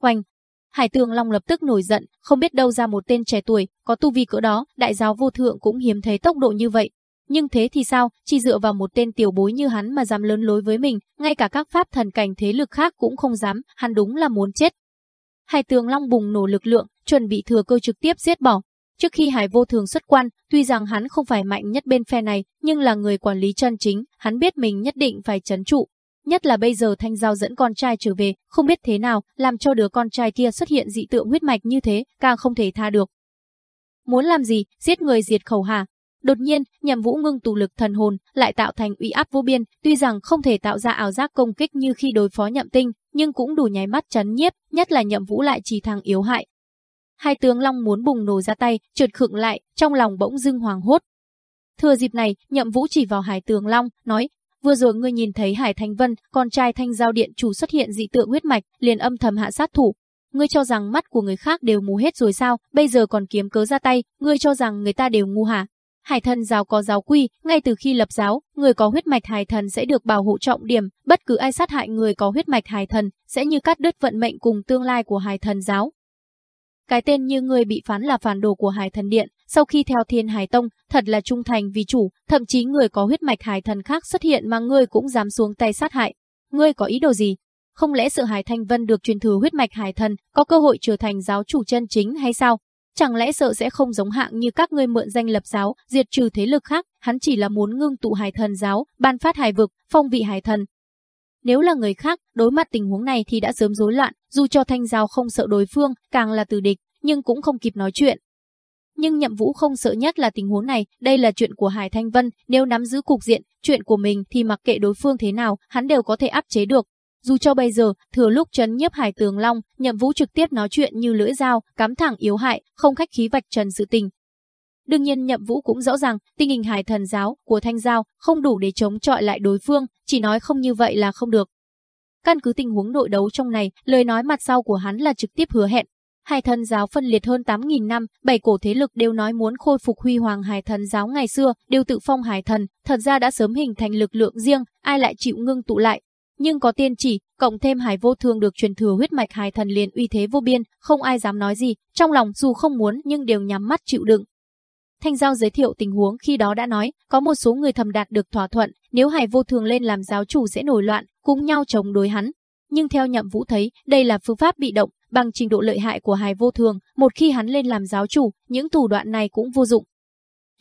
Hoành. Hải Tường Long lập tức nổi giận, không biết đâu ra một tên trẻ tuổi, có tu vi cỡ đó, đại giáo vô thượng cũng hiếm thấy tốc độ như vậy, nhưng thế thì sao, chỉ dựa vào một tên tiểu bối như hắn mà dám lớn lối với mình, ngay cả các pháp thần cảnh thế lực khác cũng không dám, hắn đúng là muốn chết. Hải tường long bùng nổ lực lượng, chuẩn bị thừa cơ trực tiếp giết bỏ. Trước khi Hải vô thường xuất quan, tuy rằng hắn không phải mạnh nhất bên phe này, nhưng là người quản lý chân chính, hắn biết mình nhất định phải chấn trụ. Nhất là bây giờ Thanh Giao dẫn con trai trở về, không biết thế nào, làm cho đứa con trai kia xuất hiện dị tượng huyết mạch như thế, càng không thể tha được. Muốn làm gì, giết người diệt khẩu hả? Đột nhiên, Nhậm Vũ ngưng tụ lực thần hồn, lại tạo thành uy áp vô biên, tuy rằng không thể tạo ra ảo giác công kích như khi đối phó Nhậm Tinh, nhưng cũng đủ nháy mắt chấn nhiếp, nhất là Nhậm Vũ lại chỉ thằng yếu hại. Hai tướng long muốn bùng nổ ra tay, trượt khựng lại, trong lòng bỗng dưng hoàng hốt. Thừa dịp này, Nhậm Vũ chỉ vào Hải tướng Long, nói: "Vừa rồi ngươi nhìn thấy Hải Thanh Vân, con trai Thanh Giao Điện chủ xuất hiện dị tượng huyết mạch, liền âm thầm hạ sát thủ, Ngươi cho rằng mắt của người khác đều mù hết rồi sao, bây giờ còn kiếm cớ ra tay, ngươi cho rằng người ta đều ngu hả? Hải thần giáo có giáo quy, ngay từ khi lập giáo, người có huyết mạch hải thần sẽ được bảo hộ trọng điểm, bất cứ ai sát hại người có huyết mạch hải thần sẽ như cắt đứt vận mệnh cùng tương lai của hải thần giáo. Cái tên như người bị phán là phản đồ của hải thần điện, sau khi theo thiên hải tông, thật là trung thành vì chủ, thậm chí người có huyết mạch hải thần khác xuất hiện mà ngươi cũng dám xuống tay sát hại. Ngươi có ý đồ gì? Không lẽ sự Hải Thanh Vân được truyền thừa huyết mạch hải thần, có cơ hội trở thành giáo chủ chân chính hay sao? Chẳng lẽ sợ sẽ không giống hạng như các ngươi mượn danh lập giáo, diệt trừ thế lực khác, hắn chỉ là muốn ngưng tụ hải thần giáo, ban phát hải vực, phong vị hải thần. Nếu là người khác, đối mặt tình huống này thì đã sớm rối loạn, dù cho thanh Giao không sợ đối phương, càng là từ địch, nhưng cũng không kịp nói chuyện. Nhưng nhậm vũ không sợ nhất là tình huống này, đây là chuyện của Hải Thanh Vân, nếu nắm giữ cục diện, chuyện của mình thì mặc kệ đối phương thế nào, hắn đều có thể áp chế được, dù cho bây giờ, thừa lúc trấn nhiếp Hải Tường Long, Nhậm Vũ trực tiếp nói chuyện như lưỡi dao, cắm thẳng yếu hại, không khách khí vạch trần sự tình. Đương nhiên Nhậm Vũ cũng rõ ràng, tình hình Hải Thần giáo của Thanh Giao không đủ để chống chọi lại đối phương, chỉ nói không như vậy là không được. Căn cứ tình huống nội đấu trong này, lời nói mặt sau của hắn là trực tiếp hứa hẹn. Hải thần giáo phân liệt hơn 8.000 năm, bảy cổ thế lực đều nói muốn khôi phục huy hoàng hải thần giáo ngày xưa, đều tự phong hải thần, thật ra đã sớm hình thành lực lượng riêng, ai lại chịu ngưng tụ lại, nhưng có tiên chỉ, cộng thêm hải vô thường được truyền thừa huyết mạch hải thần liền uy thế vô biên, không ai dám nói gì, trong lòng dù không muốn nhưng đều nhắm mắt chịu đựng. Thanh Giao giới thiệu tình huống khi đó đã nói, có một số người thầm đạt được thỏa thuận, nếu hải vô thường lên làm giáo chủ sẽ nổi loạn, cùng nhau chống đối hắn. Nhưng theo nhậm vũ thấy, đây là phương pháp bị động, bằng trình độ lợi hại của hải vô thường, một khi hắn lên làm giáo chủ, những thủ đoạn này cũng vô dụng.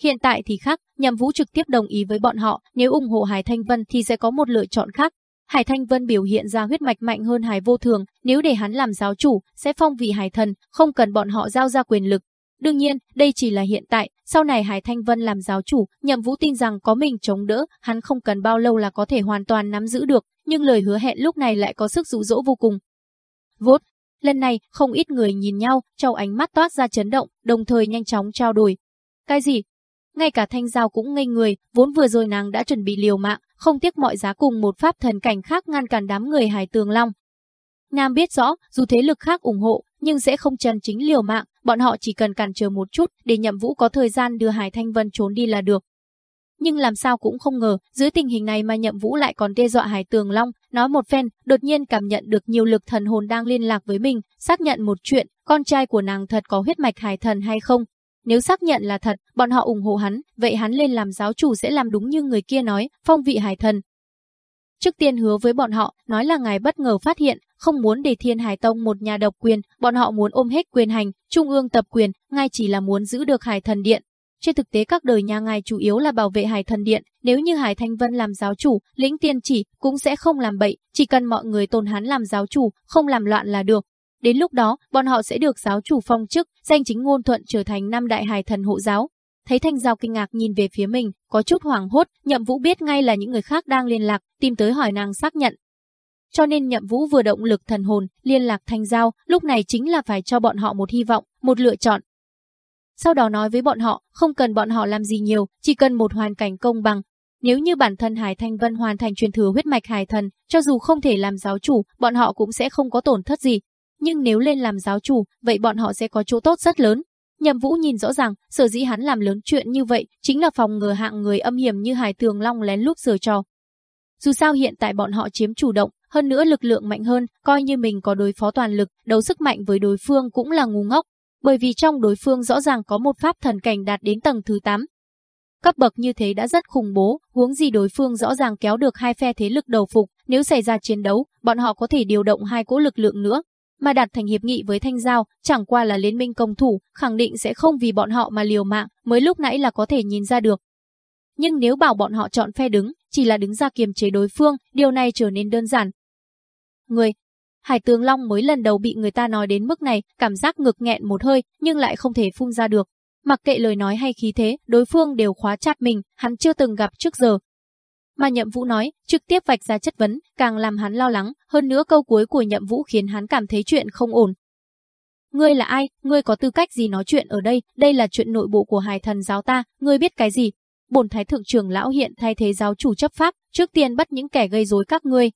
Hiện tại thì khác, nhậm vũ trực tiếp đồng ý với bọn họ, nếu ủng hộ Hải Thanh Vân thì sẽ có một lựa chọn khác, Hải Thanh Vân biểu hiện ra huyết mạch mạnh hơn Hải Vô Thường, nếu để hắn làm giáo chủ, sẽ phong vị Hải Thần, không cần bọn họ giao ra quyền lực. Đương nhiên, đây chỉ là hiện tại, sau này Hải Thanh Vân làm giáo chủ, Nhậm Vũ tin rằng có mình chống đỡ, hắn không cần bao lâu là có thể hoàn toàn nắm giữ được, nhưng lời hứa hẹn lúc này lại có sức dụ dỗ vô cùng. Vốt, lần này không ít người nhìn nhau, trong ánh mắt toát ra chấn động, đồng thời nhanh chóng trao đổi. Cái gì? Ngay cả Thanh Giao cũng ngây người, vốn vừa rồi nàng đã chuẩn bị liều mạng, không tiếc mọi giá cùng một pháp thần cảnh khác ngăn cản đám người Hải Tường Long. Nam biết rõ, dù thế lực khác ủng hộ, nhưng sẽ không chân chính liều mạng, bọn họ chỉ cần cản trở một chút để Nhậm Vũ có thời gian đưa Hải Thanh Vân trốn đi là được. Nhưng làm sao cũng không ngờ, dưới tình hình này mà Nhậm Vũ lại còn đe dọa Hải Tường Long, nói một phen, đột nhiên cảm nhận được nhiều lực thần hồn đang liên lạc với mình, xác nhận một chuyện, con trai của nàng thật có huyết mạch hải thần hay không, nếu xác nhận là thật, bọn họ ủng hộ hắn, vậy hắn lên làm giáo chủ sẽ làm đúng như người kia nói, phong vị hải thần. Trước tiên hứa với bọn họ, nói là ngài bất ngờ phát hiện, không muốn để Thiên Hải Tông một nhà độc quyền, bọn họ muốn ôm hết quyền hành, trung ương tập quyền, ngay chỉ là muốn giữ được Hải Thần Điện. Trên thực tế các đời nhà ngài chủ yếu là bảo vệ Hải Thần Điện, nếu như Hải Thanh Vân làm giáo chủ, lĩnh tiên chỉ cũng sẽ không làm bậy, chỉ cần mọi người tôn hắn làm giáo chủ, không làm loạn là được. Đến lúc đó, bọn họ sẽ được giáo chủ phong chức, danh chính ngôn thuận trở thành năm đại hải thần hộ giáo. Thấy Thanh Giao kinh ngạc nhìn về phía mình, có chút hoảng hốt, Nhậm Vũ biết ngay là những người khác đang liên lạc, tìm tới hỏi nàng xác nhận. Cho nên Nhậm Vũ vừa động lực thần hồn, liên lạc thành Giao, lúc này chính là phải cho bọn họ một hy vọng, một lựa chọn. Sau đó nói với bọn họ, không cần bọn họ làm gì nhiều, chỉ cần một hoàn cảnh công bằng. Nếu như bản thân Hải Thanh Vân hoàn thành truyền thừa huyết mạch Hải Thần, cho dù không thể làm giáo chủ, bọn họ cũng sẽ không có tổn thất gì. Nhưng nếu lên làm giáo chủ, vậy bọn họ sẽ có chỗ tốt rất lớn. Nhậm Vũ nhìn rõ ràng, sở dĩ hắn làm lớn chuyện như vậy, chính là phòng ngừa hạng người âm hiểm như Hải Tường Long lén lút sửa trò. Dù sao hiện tại bọn họ chiếm chủ động, hơn nữa lực lượng mạnh hơn, coi như mình có đối phó toàn lực, đấu sức mạnh với đối phương cũng là ngu ngốc, bởi vì trong đối phương rõ ràng có một pháp thần cảnh đạt đến tầng thứ 8. Cấp bậc như thế đã rất khủng bố, huống gì đối phương rõ ràng kéo được hai phe thế lực đầu phục, nếu xảy ra chiến đấu, bọn họ có thể điều động hai cỗ lực lượng nữa, mà đạt thành hiệp nghị với Thanh Giao, chẳng qua là liên minh công thủ, khẳng định sẽ không vì bọn họ mà liều mạng, mới lúc nãy là có thể nhìn ra được. Nhưng nếu bảo bọn họ chọn phe đứng, chỉ là đứng ra kiềm chế đối phương, điều này trở nên đơn giản. Người, Hải tướng Long mới lần đầu bị người ta nói đến mức này, cảm giác ngực nghẹn một hơi, nhưng lại không thể phun ra được. Mặc kệ lời nói hay khí thế, đối phương đều khóa chặt mình, hắn chưa từng gặp trước giờ, mà Nhậm Vũ nói, trực tiếp vạch ra chất vấn, càng làm hắn lo lắng, hơn nữa câu cuối của Nhậm Vũ khiến hắn cảm thấy chuyện không ổn. Ngươi là ai, ngươi có tư cách gì nói chuyện ở đây, đây là chuyện nội bộ của Hải Thần giáo ta, ngươi biết cái gì? Bổn Thái thượng trưởng lão hiện thay thế giáo chủ chấp pháp, trước tiên bắt những kẻ gây rối các ngươi.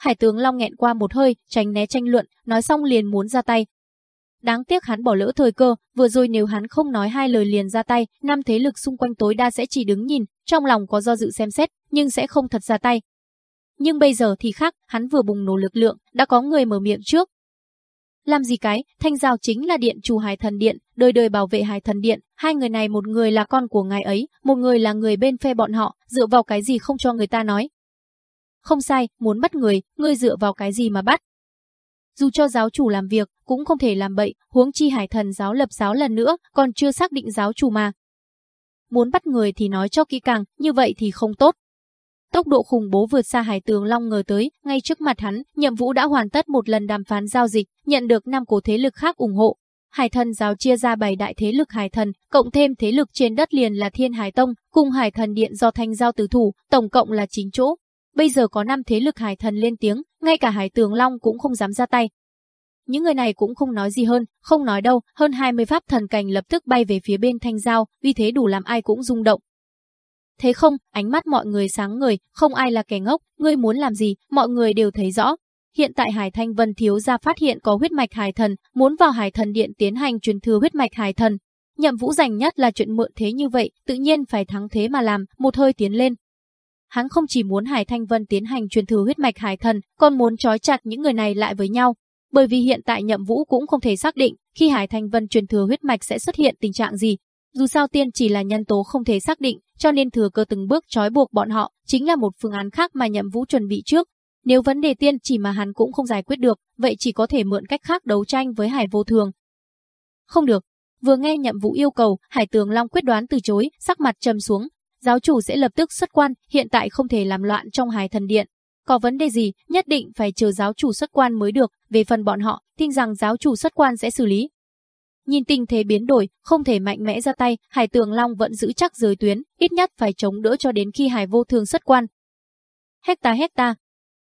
Hải tướng Long nghẹn qua một hơi, tránh né tranh luận, nói xong liền muốn ra tay, Đáng tiếc hắn bỏ lỡ thời cơ, vừa rồi nếu hắn không nói hai lời liền ra tay, năm thế lực xung quanh tối đa sẽ chỉ đứng nhìn, trong lòng có do dự xem xét, nhưng sẽ không thật ra tay. Nhưng bây giờ thì khác, hắn vừa bùng nổ lực lượng, đã có người mở miệng trước. Làm gì cái, thanh giao chính là điện chủ hải thần điện, đời đời bảo vệ hải thần điện, hai người này một người là con của ngài ấy, một người là người bên phe bọn họ, dựa vào cái gì không cho người ta nói. Không sai, muốn bắt người, ngươi dựa vào cái gì mà bắt, dù cho giáo chủ làm việc, cũng không thể làm bậy, huống chi hải thần giáo lập giáo lần nữa, còn chưa xác định giáo chủ mà. Muốn bắt người thì nói cho kỹ càng, như vậy thì không tốt. Tốc độ khủng bố vượt xa hải tường Long ngờ tới, ngay trước mặt hắn, nhậm vũ đã hoàn tất một lần đàm phán giao dịch, nhận được năm cổ thế lực khác ủng hộ. Hải thần giáo chia ra bảy đại thế lực hải thần, cộng thêm thế lực trên đất liền là Thiên Hải Tông, cùng Hải thần điện do thanh giao tử thủ, tổng cộng là 9 chỗ, Bây giờ có năm thế lực hải thần lên tiếng, ngay cả hải tường long cũng không dám ra tay. Những người này cũng không nói gì hơn, không nói đâu, hơn 20 pháp thần cảnh lập tức bay về phía bên thanh giao, vì thế đủ làm ai cũng rung động. Thế không, ánh mắt mọi người sáng người, không ai là kẻ ngốc, ngươi muốn làm gì, mọi người đều thấy rõ. Hiện tại Hải Thanh Vân thiếu gia phát hiện có huyết mạch hải thần, muốn vào Hải Thần Điện tiến hành truyền thừa huyết mạch hải thần. Nhậm Vũ dành nhất là chuyện mượn thế như vậy, tự nhiên phải thắng thế mà làm, một hơi tiến lên, hắn không chỉ muốn Hải Thanh Vân tiến hành truyền thừa huyết mạch hải thần, còn muốn trói chặt những người này lại với nhau. Bởi vì hiện tại Nhậm Vũ cũng không thể xác định khi Hải Thanh Vân truyền thừa huyết mạch sẽ xuất hiện tình trạng gì. Dù sao tiên chỉ là nhân tố không thể xác định, cho nên thừa cơ từng bước trói buộc bọn họ chính là một phương án khác mà Nhậm Vũ chuẩn bị trước. Nếu vấn đề tiên chỉ mà hắn cũng không giải quyết được, vậy chỉ có thể mượn cách khác đấu tranh với Hải Vô Thường. Không được, vừa nghe Nhậm Vũ yêu cầu, Hải Tường Long quyết đoán từ chối, sắc mặt trầm xuống, giáo chủ sẽ lập tức xuất quan, hiện tại không thể làm loạn trong hài thần điện. Có vấn đề gì, nhất định phải chờ giáo chủ xuất quan mới được, về phần bọn họ, tin rằng giáo chủ xuất quan sẽ xử lý. Nhìn tình thế biến đổi, không thể mạnh mẽ ra tay, Hải Tường Long vẫn giữ chắc giới tuyến, ít nhất phải chống đỡ cho đến khi Hải Vô Thường xuất quan. Hecta hecta,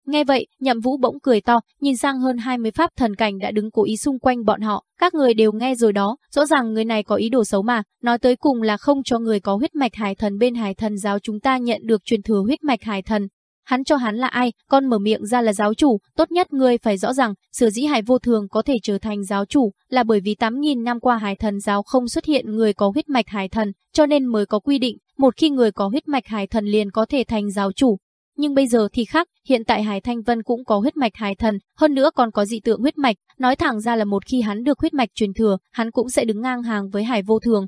Nghe vậy, nhậm vũ bỗng cười to, nhìn sang hơn 20 pháp thần cảnh đã đứng cố ý xung quanh bọn họ, các người đều nghe rồi đó, rõ ràng người này có ý đồ xấu mà, nói tới cùng là không cho người có huyết mạch hải thần bên hải thần giáo chúng ta nhận được truyền thừa huyết mạch hải thần. Hắn cho hắn là ai, con mở miệng ra là giáo chủ, tốt nhất người phải rõ rằng, sở dĩ hải vô thường có thể trở thành giáo chủ, là bởi vì 8.000 năm qua hải thần giáo không xuất hiện người có huyết mạch hải thần, cho nên mới có quy định, một khi người có huyết mạch hải thần liền có thể thành giáo chủ, nhưng bây giờ thì khác, hiện tại Hải Thanh Vân cũng có huyết mạch hải thần, hơn nữa còn có dị tượng huyết mạch, nói thẳng ra là một khi hắn được huyết mạch truyền thừa, hắn cũng sẽ đứng ngang hàng với Hải Vô Thường.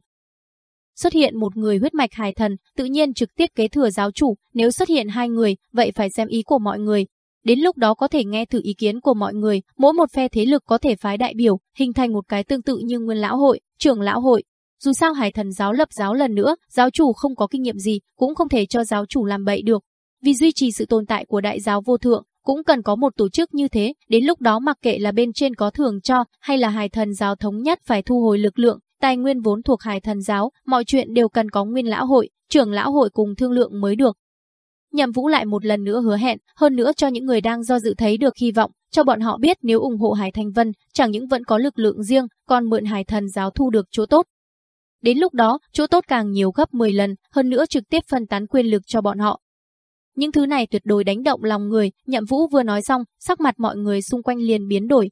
Xuất hiện một người huyết mạch hải thần, tự nhiên trực tiếp kế thừa giáo chủ, nếu xuất hiện hai người, vậy phải xem ý của mọi người. đến lúc đó có thể nghe thử ý kiến của mọi người, mỗi một phe thế lực có thể phái đại biểu, hình thành một cái tương tự như nguyên lão hội, trưởng lão hội. Dù sao hải thần giáo lập giáo lần nữa, giáo chủ không có kinh nghiệm gì, cũng không thể cho giáo chủ làm bậy được. Vì duy trì sự tồn tại của đại giáo vô thượng, cũng cần có một tổ chức như thế, đến lúc đó mặc kệ là bên trên có thưởng cho hay là hải thần giáo thống nhất phải thu hồi lực lượng, tài nguyên vốn thuộc hải thần giáo, mọi chuyện đều cần có nguyên lão hội, trưởng lão hội cùng thương lượng mới được. Nhậm Vũ lại một lần nữa hứa hẹn, hơn nữa cho những người đang do dự thấy được hy vọng, cho bọn họ biết nếu ủng hộ Hải Thanh Vân, chẳng những vẫn có lực lượng riêng, còn mượn Hải Thần giáo thu được chỗ tốt. Đến lúc đó, chỗ tốt càng nhiều gấp 10 lần, hơn nữa trực tiếp phân tán quyền lực cho bọn họ. Những thứ này tuyệt đối đánh động lòng người, Nhậm Vũ vừa nói xong, sắc mặt mọi người xung quanh liền biến đổi.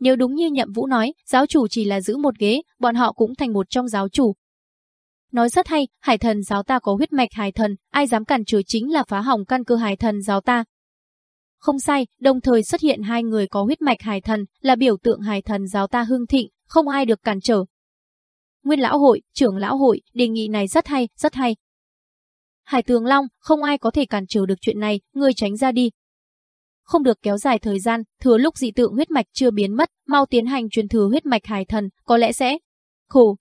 Nếu đúng như Nhậm Vũ nói, giáo chủ chỉ là giữ một ghế, bọn họ cũng thành một trong giáo chủ, Nói rất hay, hải thần giáo ta có huyết mạch hải thần, ai dám cản trở chính là phá hỏng căn cơ hải thần giáo ta. Không sai, đồng thời xuất hiện hai người có huyết mạch hải thần, là biểu tượng hải thần giáo ta hưng thịnh, không ai được cản trở. Nguyên lão hội, trưởng lão hội, đề nghị này rất hay, rất hay. Hải tường Long, không ai có thể cản trở được chuyện này, người tránh ra đi. Không được kéo dài thời gian, thừa lúc dị tượng huyết mạch chưa biến mất, mau tiến hành truyền thừa huyết mạch hải thần, có lẽ sẽ... Khổ,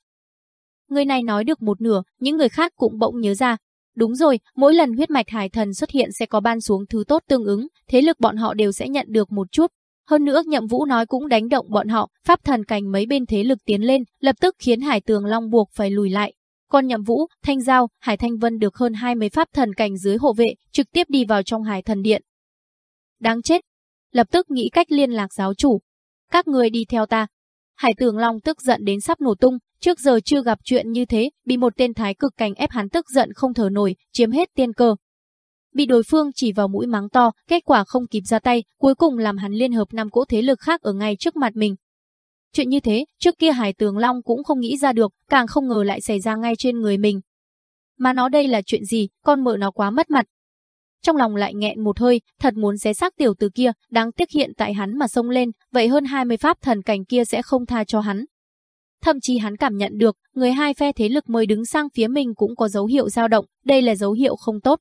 Người này nói được một nửa, những người khác cũng bỗng nhớ ra. Đúng rồi, mỗi lần huyết mạch hải thần xuất hiện sẽ có ban xuống thứ tốt tương ứng, thế lực bọn họ đều sẽ nhận được một chút. Hơn nữa nhậm vũ nói cũng đánh động bọn họ, pháp thần cảnh mấy bên thế lực tiến lên, lập tức khiến hải tường long buộc phải lùi lại. Còn nhậm vũ, thanh giao, hải thanh vân được hơn 20 pháp thần cảnh dưới hộ vệ, trực tiếp đi vào trong hải thần điện. Đáng chết! Lập tức nghĩ cách liên lạc giáo chủ. Các người đi theo ta. Hải tường long tức giận đến sắp nổ tung, Trước giờ chưa gặp chuyện như thế, bị một tên thái cực cảnh ép hắn tức giận không thở nổi, chiếm hết tiên cơ. Bị đối phương chỉ vào mũi mắng to, kết quả không kịp ra tay, cuối cùng làm hắn liên hợp năm cỗ thế lực khác ở ngay trước mặt mình. Chuyện như thế, trước kia Hải Tường Long cũng không nghĩ ra được, càng không ngờ lại xảy ra ngay trên người mình. Mà nó đây là chuyện gì, con mợ nó quá mất mặt. Trong lòng lại nghẹn một hơi, thật muốn xé xác tiểu từ kia, đáng tiếc hiện tại hắn mà xông lên, vậy hơn 20 pháp thần cảnh kia sẽ không tha cho hắn. Thậm chí hắn cảm nhận được, người hai phe thế lực mới đứng sang phía mình cũng có dấu hiệu dao động, đây là dấu hiệu không tốt.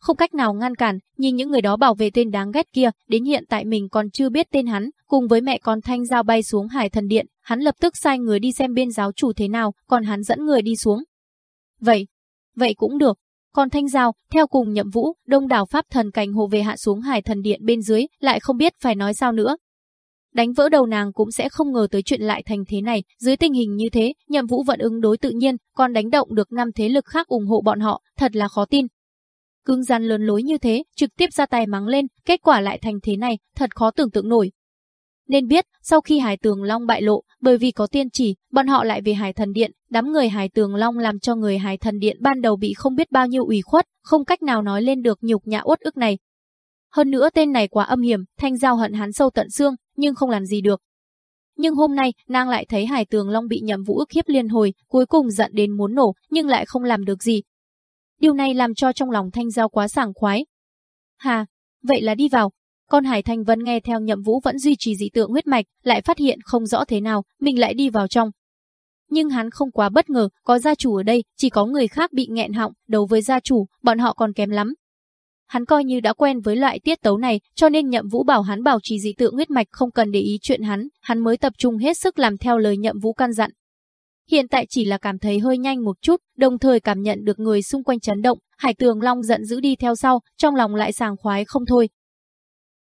Không cách nào ngăn cản, nhìn những người đó bảo vệ tên đáng ghét kia, đến hiện tại mình còn chưa biết tên hắn, cùng với mẹ con Thanh Giao bay xuống Hải Thần Điện, hắn lập tức sai người đi xem bên giáo chủ thế nào, còn hắn dẫn người đi xuống. Vậy, vậy cũng được. Còn Thanh Giao, theo cùng nhậm vũ, đông đảo Pháp thần cảnh hồ về hạ xuống Hải Thần Điện bên dưới, lại không biết phải nói sao nữa, Đánh vỡ đầu nàng cũng sẽ không ngờ tới chuyện lại thành thế này, dưới tình hình như thế, nhậm vũ vẫn ứng đối tự nhiên, còn đánh động được năm thế lực khác ủng hộ bọn họ, thật là khó tin cương gian lớn lối như thế, trực tiếp ra tay mắng lên, kết quả lại thành thế này, thật khó tưởng tượng nổi. Nên biết, sau khi Hải Tường Long bại lộ, bởi vì có tiên chỉ, bọn họ lại về Hải Thần Điện, đám người Hải Tường Long làm cho người Hải Thần Điện ban đầu bị không biết bao nhiêu ủy khuất, không cách nào nói lên được nhục nhã uất ức này. Hơn nữa tên này quá âm hiểm, thanh giao hận hắn sâu tận xương, nhưng không làm gì được. Nhưng hôm nay, nàng lại thấy Hải Tường Long bị nhậm vũ ức hiếp liên hồi, cuối cùng giận đến muốn nổ, nhưng lại không làm được gì. Điều này làm cho trong lòng Thanh Giao quá sảng khoái. Hà, vậy là đi vào. Con Hải Thanh Vân nghe theo nhậm vũ vẫn duy trì dị tượng huyết mạch, lại phát hiện không rõ thế nào, mình lại đi vào trong. Nhưng hắn không quá bất ngờ, có gia chủ ở đây, chỉ có người khác bị nghẹn họng, đấu với gia chủ, bọn họ còn kém lắm, Hắn coi như đã quen với loại tiết tấu này, cho nên Nhậm Vũ bảo hắn bảo trì dị tượng huyết mạch không cần để ý chuyện hắn, hắn mới tập trung hết sức làm theo lời Nhậm Vũ căn dặn. Hiện tại chỉ là cảm thấy hơi nhanh một chút, đồng thời cảm nhận được người xung quanh chấn động, Hải Tường Long giận dữ đi theo sau, trong lòng lại sàng khoái không thôi.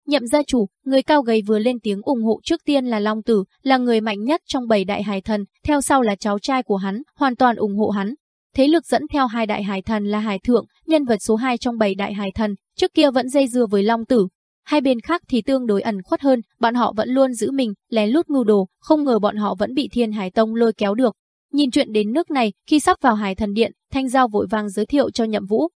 Nhậm gia chủ, người cao gầy vừa lên tiếng ủng hộ trước tiên là Long Tử, là người mạnh nhất trong bảy đại hải thần, theo sau là cháu trai của hắn, hoàn toàn ủng hộ hắn, Thế lực dẫn theo hai đại hải thần là hải thượng, nhân vật số 2 trong bảy đại hải thần, trước kia vẫn dây dưa với Long Tử. Hai bên khác thì tương đối ẩn khuất hơn, bọn họ vẫn luôn giữ mình, lén lút mưu đồ, không ngờ bọn họ vẫn bị Thiên Hải Tông lôi kéo được. Nhìn chuyện đến nước này, khi sắp vào Hải Thần Điện, Thanh Giao vội vàng giới thiệu cho Nhậm Vũ.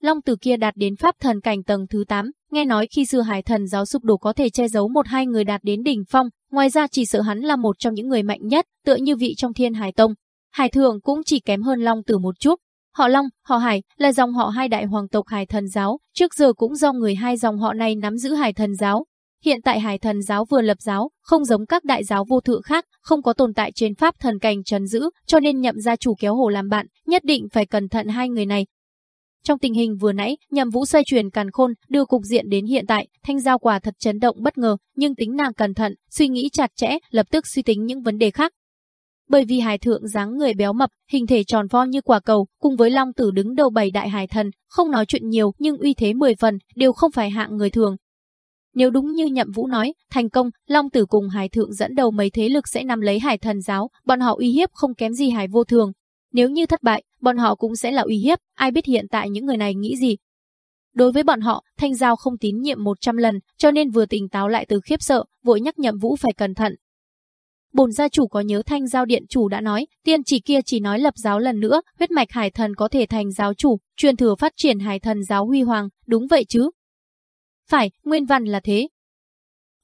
Long Tử kia đạt đến pháp thần cảnh tầng thứ 8, nghe nói khi xưa Hải Thần giáo sụp đổ có thể che giấu một hai người đạt đến đỉnh phong, ngoài ra chỉ sợ hắn là một trong những người mạnh nhất, tựa như vị trong Thiên Hải Tông, Hải Thường cũng chỉ kém hơn Long Tử một chút. Họ Long, họ Hải là dòng họ hai đại hoàng tộc Hải Thần giáo, trước giờ cũng do người hai dòng họ này nắm giữ Hải Thần giáo. Hiện tại Hải Thần giáo vừa lập giáo, không giống các đại giáo vô thượng khác, không có tồn tại trên pháp thần cảnh trấn giữ, cho nên nhậm gia chủ kéo hồ làm bạn, nhất định phải cẩn thận hai người này. Trong tình hình vừa nãy, Nhậm Vũ xoay chuyển càn khôn, đưa cục diện đến hiện tại, Thanh Giao quả thật chấn động bất ngờ, nhưng tính nàng cẩn thận, suy nghĩ chặt chẽ, lập tức suy tính những vấn đề khác. Bởi vì hải thượng dáng người béo mập, hình thể tròn vo như quả cầu, cùng với Long Tử đứng đầu bảy đại hải thần, không nói chuyện nhiều nhưng uy thế mười phần, đều không phải hạng người thường. Nếu đúng như Nhậm Vũ nói, thành công, Long Tử cùng Hải Thượng dẫn đầu mấy thế lực sẽ nắm lấy Hải Thần giáo, bọn họ uy hiếp không kém gì Hải Vô Thường. Nếu như thất bại, bọn họ cũng sẽ là uy hiếp, ai biết hiện tại những người này nghĩ gì. Đối với bọn họ, Thanh Giao không tín nhiệm 100 lần, cho nên vừa tỉnh táo lại từ khiếp sợ, vội nhắc Nhậm Vũ phải cẩn thận. Bồn gia chủ có nhớ Thanh Giao điện chủ đã nói, tiên chỉ kia chỉ nói lập giáo lần nữa, huyết mạch hải thần có thể thành giáo chủ, truyền thừa phát triển hải thần giáo huy hoàng, đúng vậy chứ? Phải, nguyên văn là thế.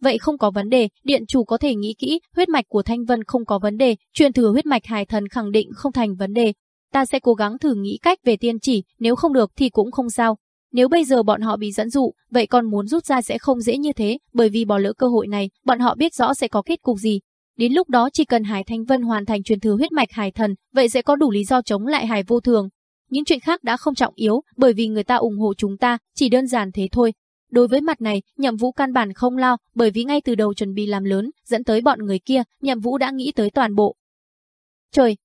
Vậy không có vấn đề, điện chủ có thể nghĩ kỹ, huyết mạch của Thanh Vân không có vấn đề, truyền thừa huyết mạch hải thần khẳng định không thành vấn đề. Ta sẽ cố gắng thử nghĩ cách về tiên chỉ, nếu không được thì cũng không sao. Nếu bây giờ bọn họ bị dẫn dụ, vậy còn muốn rút ra sẽ không dễ như thế, bởi vì bỏ lỡ cơ hội này, bọn họ biết rõ sẽ có kết cục gì. Đến lúc đó chỉ cần Hải Thanh Vân hoàn thành truyền thừa huyết mạch hải thần, vậy sẽ có đủ lý do chống lại Hải Vô Thường. Những chuyện khác đã không trọng yếu, bởi vì người ta ủng hộ chúng ta, chỉ đơn giản thế thôi. Đối với mặt này, Nhậm Vũ căn bản không lao, bởi vì ngay từ đầu chuẩn bị làm lớn, dẫn tới bọn người kia, Nhậm Vũ đã nghĩ tới toàn bộ. Trời!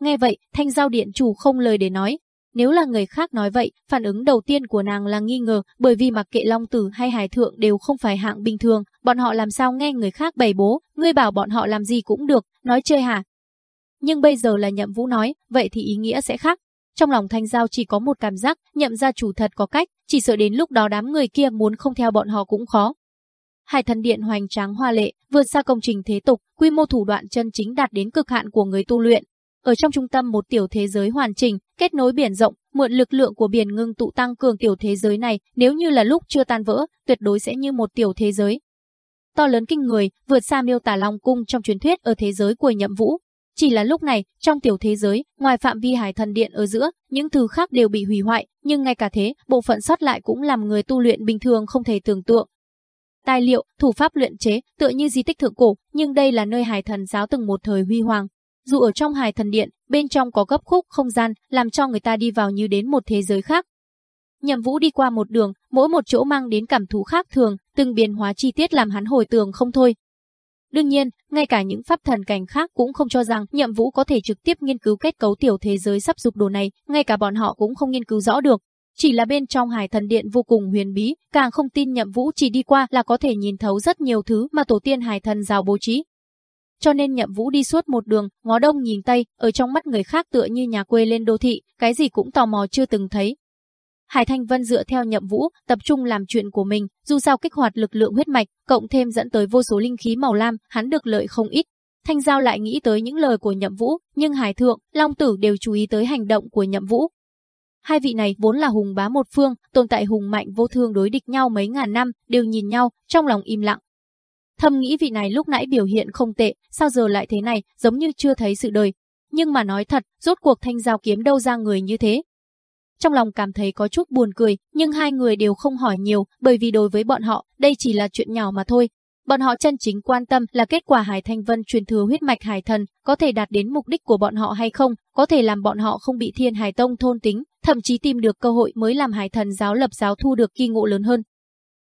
Nghe vậy, Thanh Giao Điện chủ không lời để nói. Nếu là người khác nói vậy, phản ứng đầu tiên của nàng là nghi ngờ, bởi vì mặc kệ Long Tử hay Hải Thượng đều không phải hạng bình thường, bọn họ làm sao nghe người khác bày bố, ngươi bảo bọn họ làm gì cũng được, nói chơi hả? Nhưng bây giờ là Nhậm Vũ nói, vậy thì ý nghĩa sẽ khác. Trong lòng Thanh Giao chỉ có một cảm giác, nhậm gia chủ thật có cách, chỉ sợ đến lúc đó đám người kia muốn không theo bọn họ cũng khó. Hải thần điện hoành tráng hoa lệ, vượt xa công trình thế tục, quy mô thủ đoạn chân chính đạt đến cực hạn của người tu luyện. Ở trong trung tâm một tiểu thế giới hoàn chỉnh, kết nối biển rộng, mượn lực lượng của biển ngưng tụ tăng cường tiểu thế giới này, nếu như là lúc chưa tan vỡ, tuyệt đối sẽ như một tiểu thế giới. To lớn kinh người, vượt xa miêu tả Long cung trong truyền thuyết ở thế giới của Nhậm Vũ, chỉ là lúc này, trong tiểu thế giới, ngoài phạm vi hải thần điện ở giữa, những thứ khác đều bị hủy hoại, nhưng ngay cả thế, bộ phận sót lại cũng làm người tu luyện bình thường không thể tưởng tượng. Tài liệu, thủ pháp luyện chế, tựa như di tích thượng cổ, nhưng đây là nơi hải thần giáo từng một thời huy hoàng. Dù ở trong hải thần điện, bên trong có gấp khúc không gian, làm cho người ta đi vào như đến một thế giới khác. Nhậm Vũ đi qua một đường, mỗi một chỗ mang đến cảm thú khác thường, từng biến hóa chi tiết làm hắn hồi tưởng không thôi, Đương nhiên, ngay cả những pháp thần cảnh khác cũng không cho rằng nhiệm Vũ có thể trực tiếp nghiên cứu kết cấu tiểu thế giới sắp sụp đổ này, ngay cả bọn họ cũng không nghiên cứu rõ được. Chỉ là bên trong Hải Thần Điện vô cùng huyền bí, càng không tin Nhậm Vũ chỉ đi qua là có thể nhìn thấu rất nhiều thứ mà tổ tiên Hải Thần rào bố trí. Cho nên Nhậm Vũ đi suốt một đường, ngó đông nhìn tây, ở trong mắt người khác tựa như nhà quê lên đô thị, cái gì cũng tò mò chưa từng thấy, Hải Thanh Vân dựa theo nhậm vũ, tập trung làm chuyện của mình, dù sao kích hoạt lực lượng huyết mạch, cộng thêm dẫn tới vô số linh khí màu lam, hắn được lợi không ít. Thanh Giao lại nghĩ tới những lời của nhậm vũ, nhưng Hải Thượng, Long Tử đều chú ý tới hành động của nhậm vũ. Hai vị này vốn là hùng bá một phương, tồn tại hùng mạnh vô thương đối địch nhau mấy ngàn năm, đều nhìn nhau, trong lòng im lặng. Thầm nghĩ vị này lúc nãy biểu hiện không tệ, sao giờ lại thế này, giống như chưa thấy sự đời. Nhưng mà nói thật, rốt cuộc thanh giao kiếm đâu ra người như thế, trong lòng cảm thấy có chút buồn cười, nhưng hai người đều không hỏi nhiều, bởi vì đối với bọn họ, đây chỉ là chuyện nhỏ mà thôi. Bọn họ chân chính quan tâm là kết quả Hải Thanh Vân truyền thừa huyết mạch Hải Thần có thể đạt đến mục đích của bọn họ hay không, có thể làm bọn họ không bị Thiên Hải Tông thôn tính, thậm chí tìm được cơ hội mới làm Hải Thần giáo lập giáo thu được kỳ ngộ lớn hơn.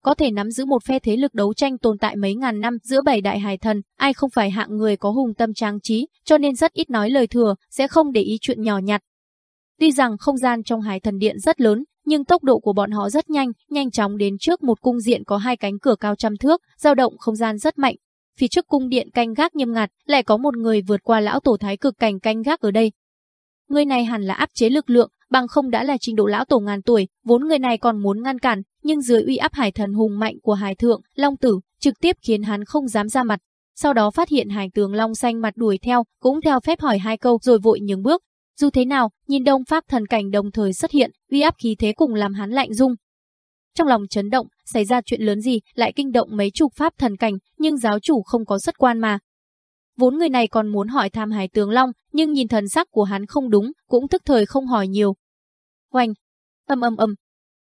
Có thể nắm giữ một phe thế lực đấu tranh tồn tại mấy ngàn năm giữa bảy đại hải thần, ai không phải hạng người có hùng tâm trang trí, cho nên rất ít nói lời thừa, sẽ không để ý chuyện nhỏ nhặt, Tuy rằng không gian trong hải thần điện rất lớn, nhưng tốc độ của bọn họ rất nhanh, nhanh chóng đến trước một cung diện có hai cánh cửa cao trăm thước, dao động không gian rất mạnh. Phía trước cung điện canh gác nghiêm ngặt, lại có một người vượt qua lão tổ thái cực cảnh canh gác ở đây. Người này hẳn là áp chế lực lượng, bằng không đã là trình độ lão tổ ngàn tuổi, vốn người này còn muốn ngăn cản, nhưng dưới uy áp hải thần hùng mạnh của hải thượng, long tử, trực tiếp khiến hắn không dám ra mặt. Sau đó phát hiện hải tướng long xanh mặt đuổi theo, cũng theo phép hỏi hai câu rồi vội nhường bước, dù thế nào, nhìn đông pháp thần cảnh đồng thời xuất hiện, uy áp khí thế cùng làm hắn lạnh rung. Trong lòng chấn động, xảy ra chuyện lớn gì, lại kinh động mấy chục pháp thần cảnh, nhưng giáo chủ không có xuất quan mà. Vốn người này còn muốn hỏi tham hải tướng Long, nhưng nhìn thần sắc của hắn không đúng, cũng thức thời không hỏi nhiều. Oanh! Âm âm âm!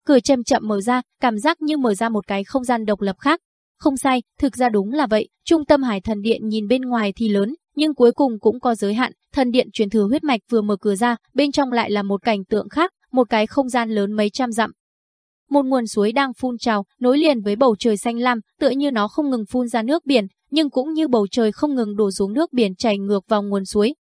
Cửa chậm chậm mở ra, cảm giác như mở ra một cái không gian độc lập khác. Không sai, thực ra đúng là vậy, trung tâm hải thần điện nhìn bên ngoài thì lớn, nhưng cuối cùng cũng có giới hạn, thần điện truyền thừa huyết mạch vừa mở cửa ra, bên trong lại là một cảnh tượng khác, một cái không gian lớn mấy trăm dặm. Một nguồn suối đang phun trào, nối liền với bầu trời xanh lam, tựa như nó không ngừng phun ra nước biển, nhưng cũng như bầu trời không ngừng đổ xuống nước biển chảy ngược vào nguồn suối.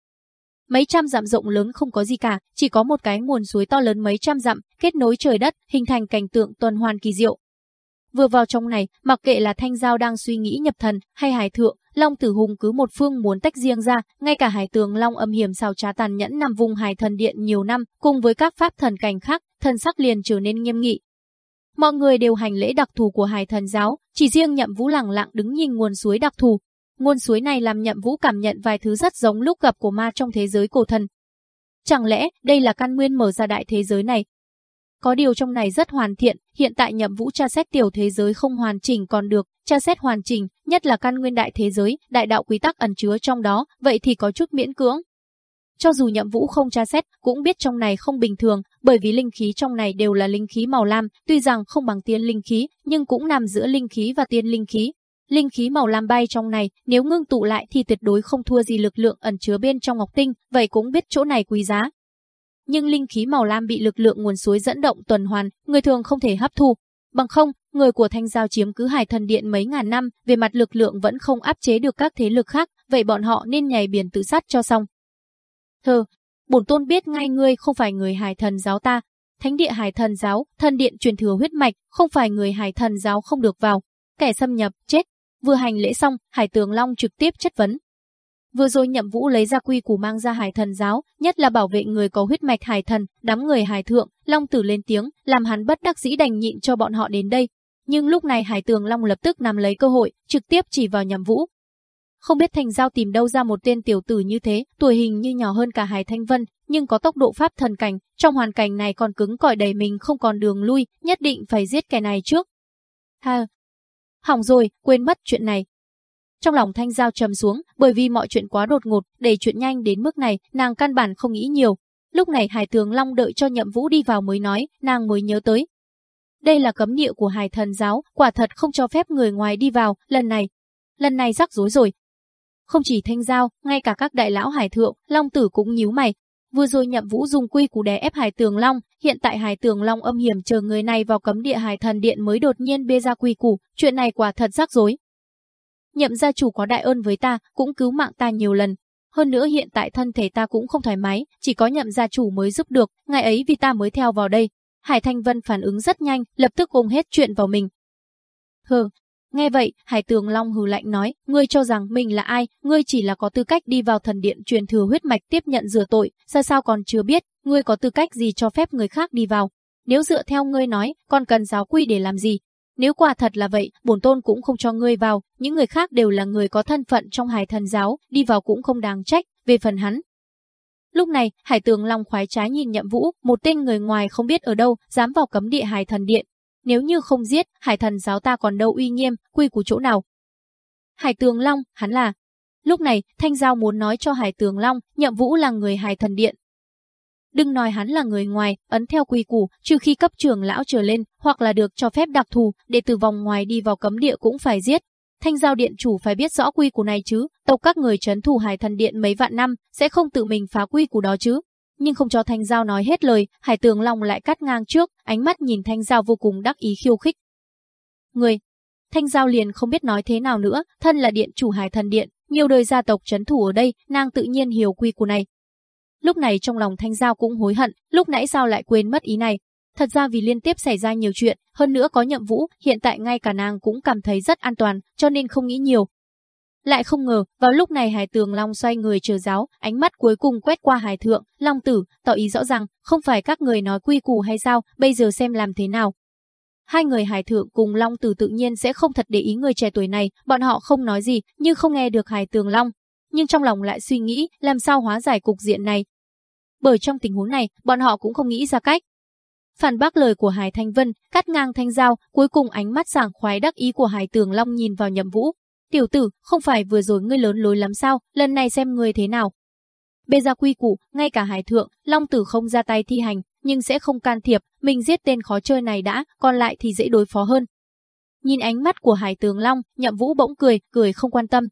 Mấy trăm dặm rộng lớn không có gì cả, chỉ có một cái nguồn suối to lớn mấy trăm dặm, kết nối trời đất, hình thành cảnh tượng tuần hoàn kỳ diệu. Vừa vào trong này, mặc kệ là Thanh Giao đang suy nghĩ nhập thần hay Hải Thượng, Long Tử Hùng cứ một phương muốn tách riêng ra, ngay cả Hải Tường Long âm hiểm xào trá tàn nhẫn nằm vùng Hải Thần Điện nhiều năm, cùng với các pháp thần cảnh khác, thần sắc liền trở nên nghiêm nghị. Mọi người đều hành lễ đặc thù của Hải Thần giáo, chỉ riêng Nhậm Vũ lặng lặng đứng nhìn nguồn suối đặc thù. Nguồn suối này làm Nhậm Vũ cảm nhận vài thứ rất giống lúc gặp của ma trong thế giới cổ thần. Chẳng lẽ đây là căn nguyên mở ra đại thế giới này, có điều trong này rất hoàn thiện, hiện tại nhậm vũ tra xét tiểu thế giới không hoàn chỉnh còn được, tra xét hoàn chỉnh, nhất là căn nguyên đại thế giới, đại đạo quy tắc ẩn chứa trong đó, vậy thì có chút miễn cưỡng. Cho dù nhậm vũ không tra xét, cũng biết trong này không bình thường, bởi vì linh khí trong này đều là linh khí màu lam, tuy rằng không bằng tiên linh khí, nhưng cũng nằm giữa linh khí và tiên linh khí. Linh khí màu lam bay trong này, nếu ngưng tụ lại thì tuyệt đối không thua gì lực lượng ẩn chứa bên trong ngọc tinh, vậy cũng biết chỗ này quý giá, nhưng linh khí màu lam bị lực lượng nguồn suối dẫn động tuần hoàn, người thường không thể hấp thu. Bằng không, người của Thanh Giao chiếm cứ Hải Thần Điện mấy ngàn năm, về mặt lực lượng vẫn không áp chế được các thế lực khác, vậy bọn họ nên nhảy biển tự sát cho xong. Thơ, bổn tôn biết ngay ngươi không phải người Hải Thần giáo ta. Thánh địa Hải Thần giáo, thần điện truyền thừa huyết mạch, không phải người Hải Thần giáo không được vào. Kẻ xâm nhập, chết. Vừa hành lễ xong, Hải Tường Long trực tiếp chất vấn, Vừa rồi Nhậm Vũ lấy ra quy củ mang ra Hải Thần giáo, nhất là bảo vệ người có huyết mạch Hải Thần, đám người Hải thượng, Long Tử lên tiếng, làm hắn bất đắc dĩ đành nhịn cho bọn họ đến đây. Nhưng lúc này Hải Tường Long lập tức nắm lấy cơ hội, trực tiếp chỉ vào Nhậm Vũ. Không biết Thành Giao tìm đâu ra một tên tiểu tử như thế, tuổi hình như nhỏ hơn cả Hải Thanh Vân, nhưng có tốc độ pháp thần cảnh, trong hoàn cảnh này còn cứng cỏi đầy mình không còn đường lui, nhất định phải giết kẻ này trước. Ha, hỏng rồi, quên mất chuyện này, trong lòng Thanh Giao trầm xuống, bởi vì mọi chuyện quá đột ngột, để chuyện nhanh đến mức này, nàng căn bản không nghĩ nhiều. Lúc này Hải Tường Long đợi cho Nhậm Vũ đi vào mới nói, nàng mới nhớ tới. Đây là cấm địa của Hải Thần giáo, quả thật không cho phép người ngoài đi vào, lần này. Lần này rắc rối rồi. Không chỉ Thanh Giao, ngay cả các đại lão Hải Thượng, Long Tử cũng nhíu mày. Vừa rồi Nhậm Vũ dùng quy củ đè ép Hải Tường Long, hiện tại Hải Tường Long âm hiểm chờ người này vào cấm địa Hải Thần Điện mới đột nhiên bê ra quy củ, chuyện này quả thật rắc rối nhậm gia chủ có đại ơn với ta, cũng cứu mạng ta nhiều lần. Hơn nữa hiện tại thân thể ta cũng không thoải mái, chỉ có nhậm gia chủ mới giúp được, ngày ấy vì ta mới theo vào đây. Hải Thanh Vân phản ứng rất nhanh, lập tức ôm hết chuyện vào mình. Hừ, nghe vậy, Hải Tường Long hừ lạnh nói, ngươi cho rằng mình là ai, ngươi chỉ là có tư cách đi vào thần điện truyền thừa huyết mạch tiếp nhận rửa tội, sao sao còn chưa biết, ngươi có tư cách gì cho phép người khác đi vào. Nếu dựa theo ngươi nói, còn cần giáo quy để làm gì, nếu quả thật là vậy, bổn tôn cũng không cho ngươi vào, những người khác đều là người có thân phận trong hải thần giáo, đi vào cũng không đáng trách, về phần hắn. Lúc này, Hải Tường Long khoái trái nhìn Nhậm Vũ, một tên người ngoài không biết ở đâu, dám vào cấm địa Hải Thần Điện. Nếu như không giết, Hải Thần giáo ta còn đâu uy nghiêm, quy của chỗ nào? Hải Tường Long, hắn là. Lúc này, Thanh Giao muốn nói cho Hải Tường Long, Nhậm Vũ là người Hải Thần Điện, Đừng nói hắn là người ngoài, ấn theo quy củ, trừ khi cấp trưởng lão trở lên, hoặc là được cho phép đặc thù, để từ vòng ngoài đi vào cấm địa cũng phải giết. Thanh giao điện chủ phải biết rõ quy củ này chứ, tộc các người trấn thủ hải thần điện mấy vạn năm, sẽ không tự mình phá quy củ đó chứ. Nhưng không cho Thanh Giao nói hết lời, Hải Tường Long lại cắt ngang trước, ánh mắt nhìn Thanh Giao vô cùng đắc ý khiêu khích. Người, Thanh Giao liền không biết nói thế nào nữa, thân là điện chủ Hải Thần Điện, nhiều đời gia tộc trấn thủ ở đây, nàng tự nhiên hiểu quy củ này, Lúc này trong lòng Thanh Giao cũng hối hận, lúc nãy sao lại quên mất ý này. Thật ra vì liên tiếp xảy ra nhiều chuyện, hơn nữa có nhậm vũ, hiện tại ngay cả nàng cũng cảm thấy rất an toàn, cho nên không nghĩ nhiều. Lại không ngờ, vào lúc này Hải Tường Long xoay người chờ giáo, ánh mắt cuối cùng quét qua Hải Thượng, Long Tử, tỏ ý rõ ràng, không phải các người nói quy củ hay sao, bây giờ xem làm thế nào. Hai người Hải Thượng cùng Long Tử tự nhiên sẽ không thật để ý người trẻ tuổi này, bọn họ không nói gì, nhưng không nghe được Hải Tường Long, nhưng trong lòng lại suy nghĩ làm sao hóa giải cục diện này. Bởi trong tình huống này, bọn họ cũng không nghĩ ra cách. Phản bác lời của Hải Thanh Vân, cắt ngang thanh giao, cuối cùng ánh mắt sảng khoái đắc ý của Hải Tường Long nhìn vào Nhậm Vũ. Tiểu tử, không phải vừa rồi ngươi lớn lối lắm sao, lần này xem ngươi thế nào. Bê ra quy củ, ngay cả Hải Thượng, Long Tử không ra tay thi hành, nhưng sẽ không can thiệp, mình giết tên khó chơi này đã, còn lại thì dễ đối phó hơn. Nhìn ánh mắt của Hải Tường Long, Nhậm Vũ bỗng cười, cười không quan tâm,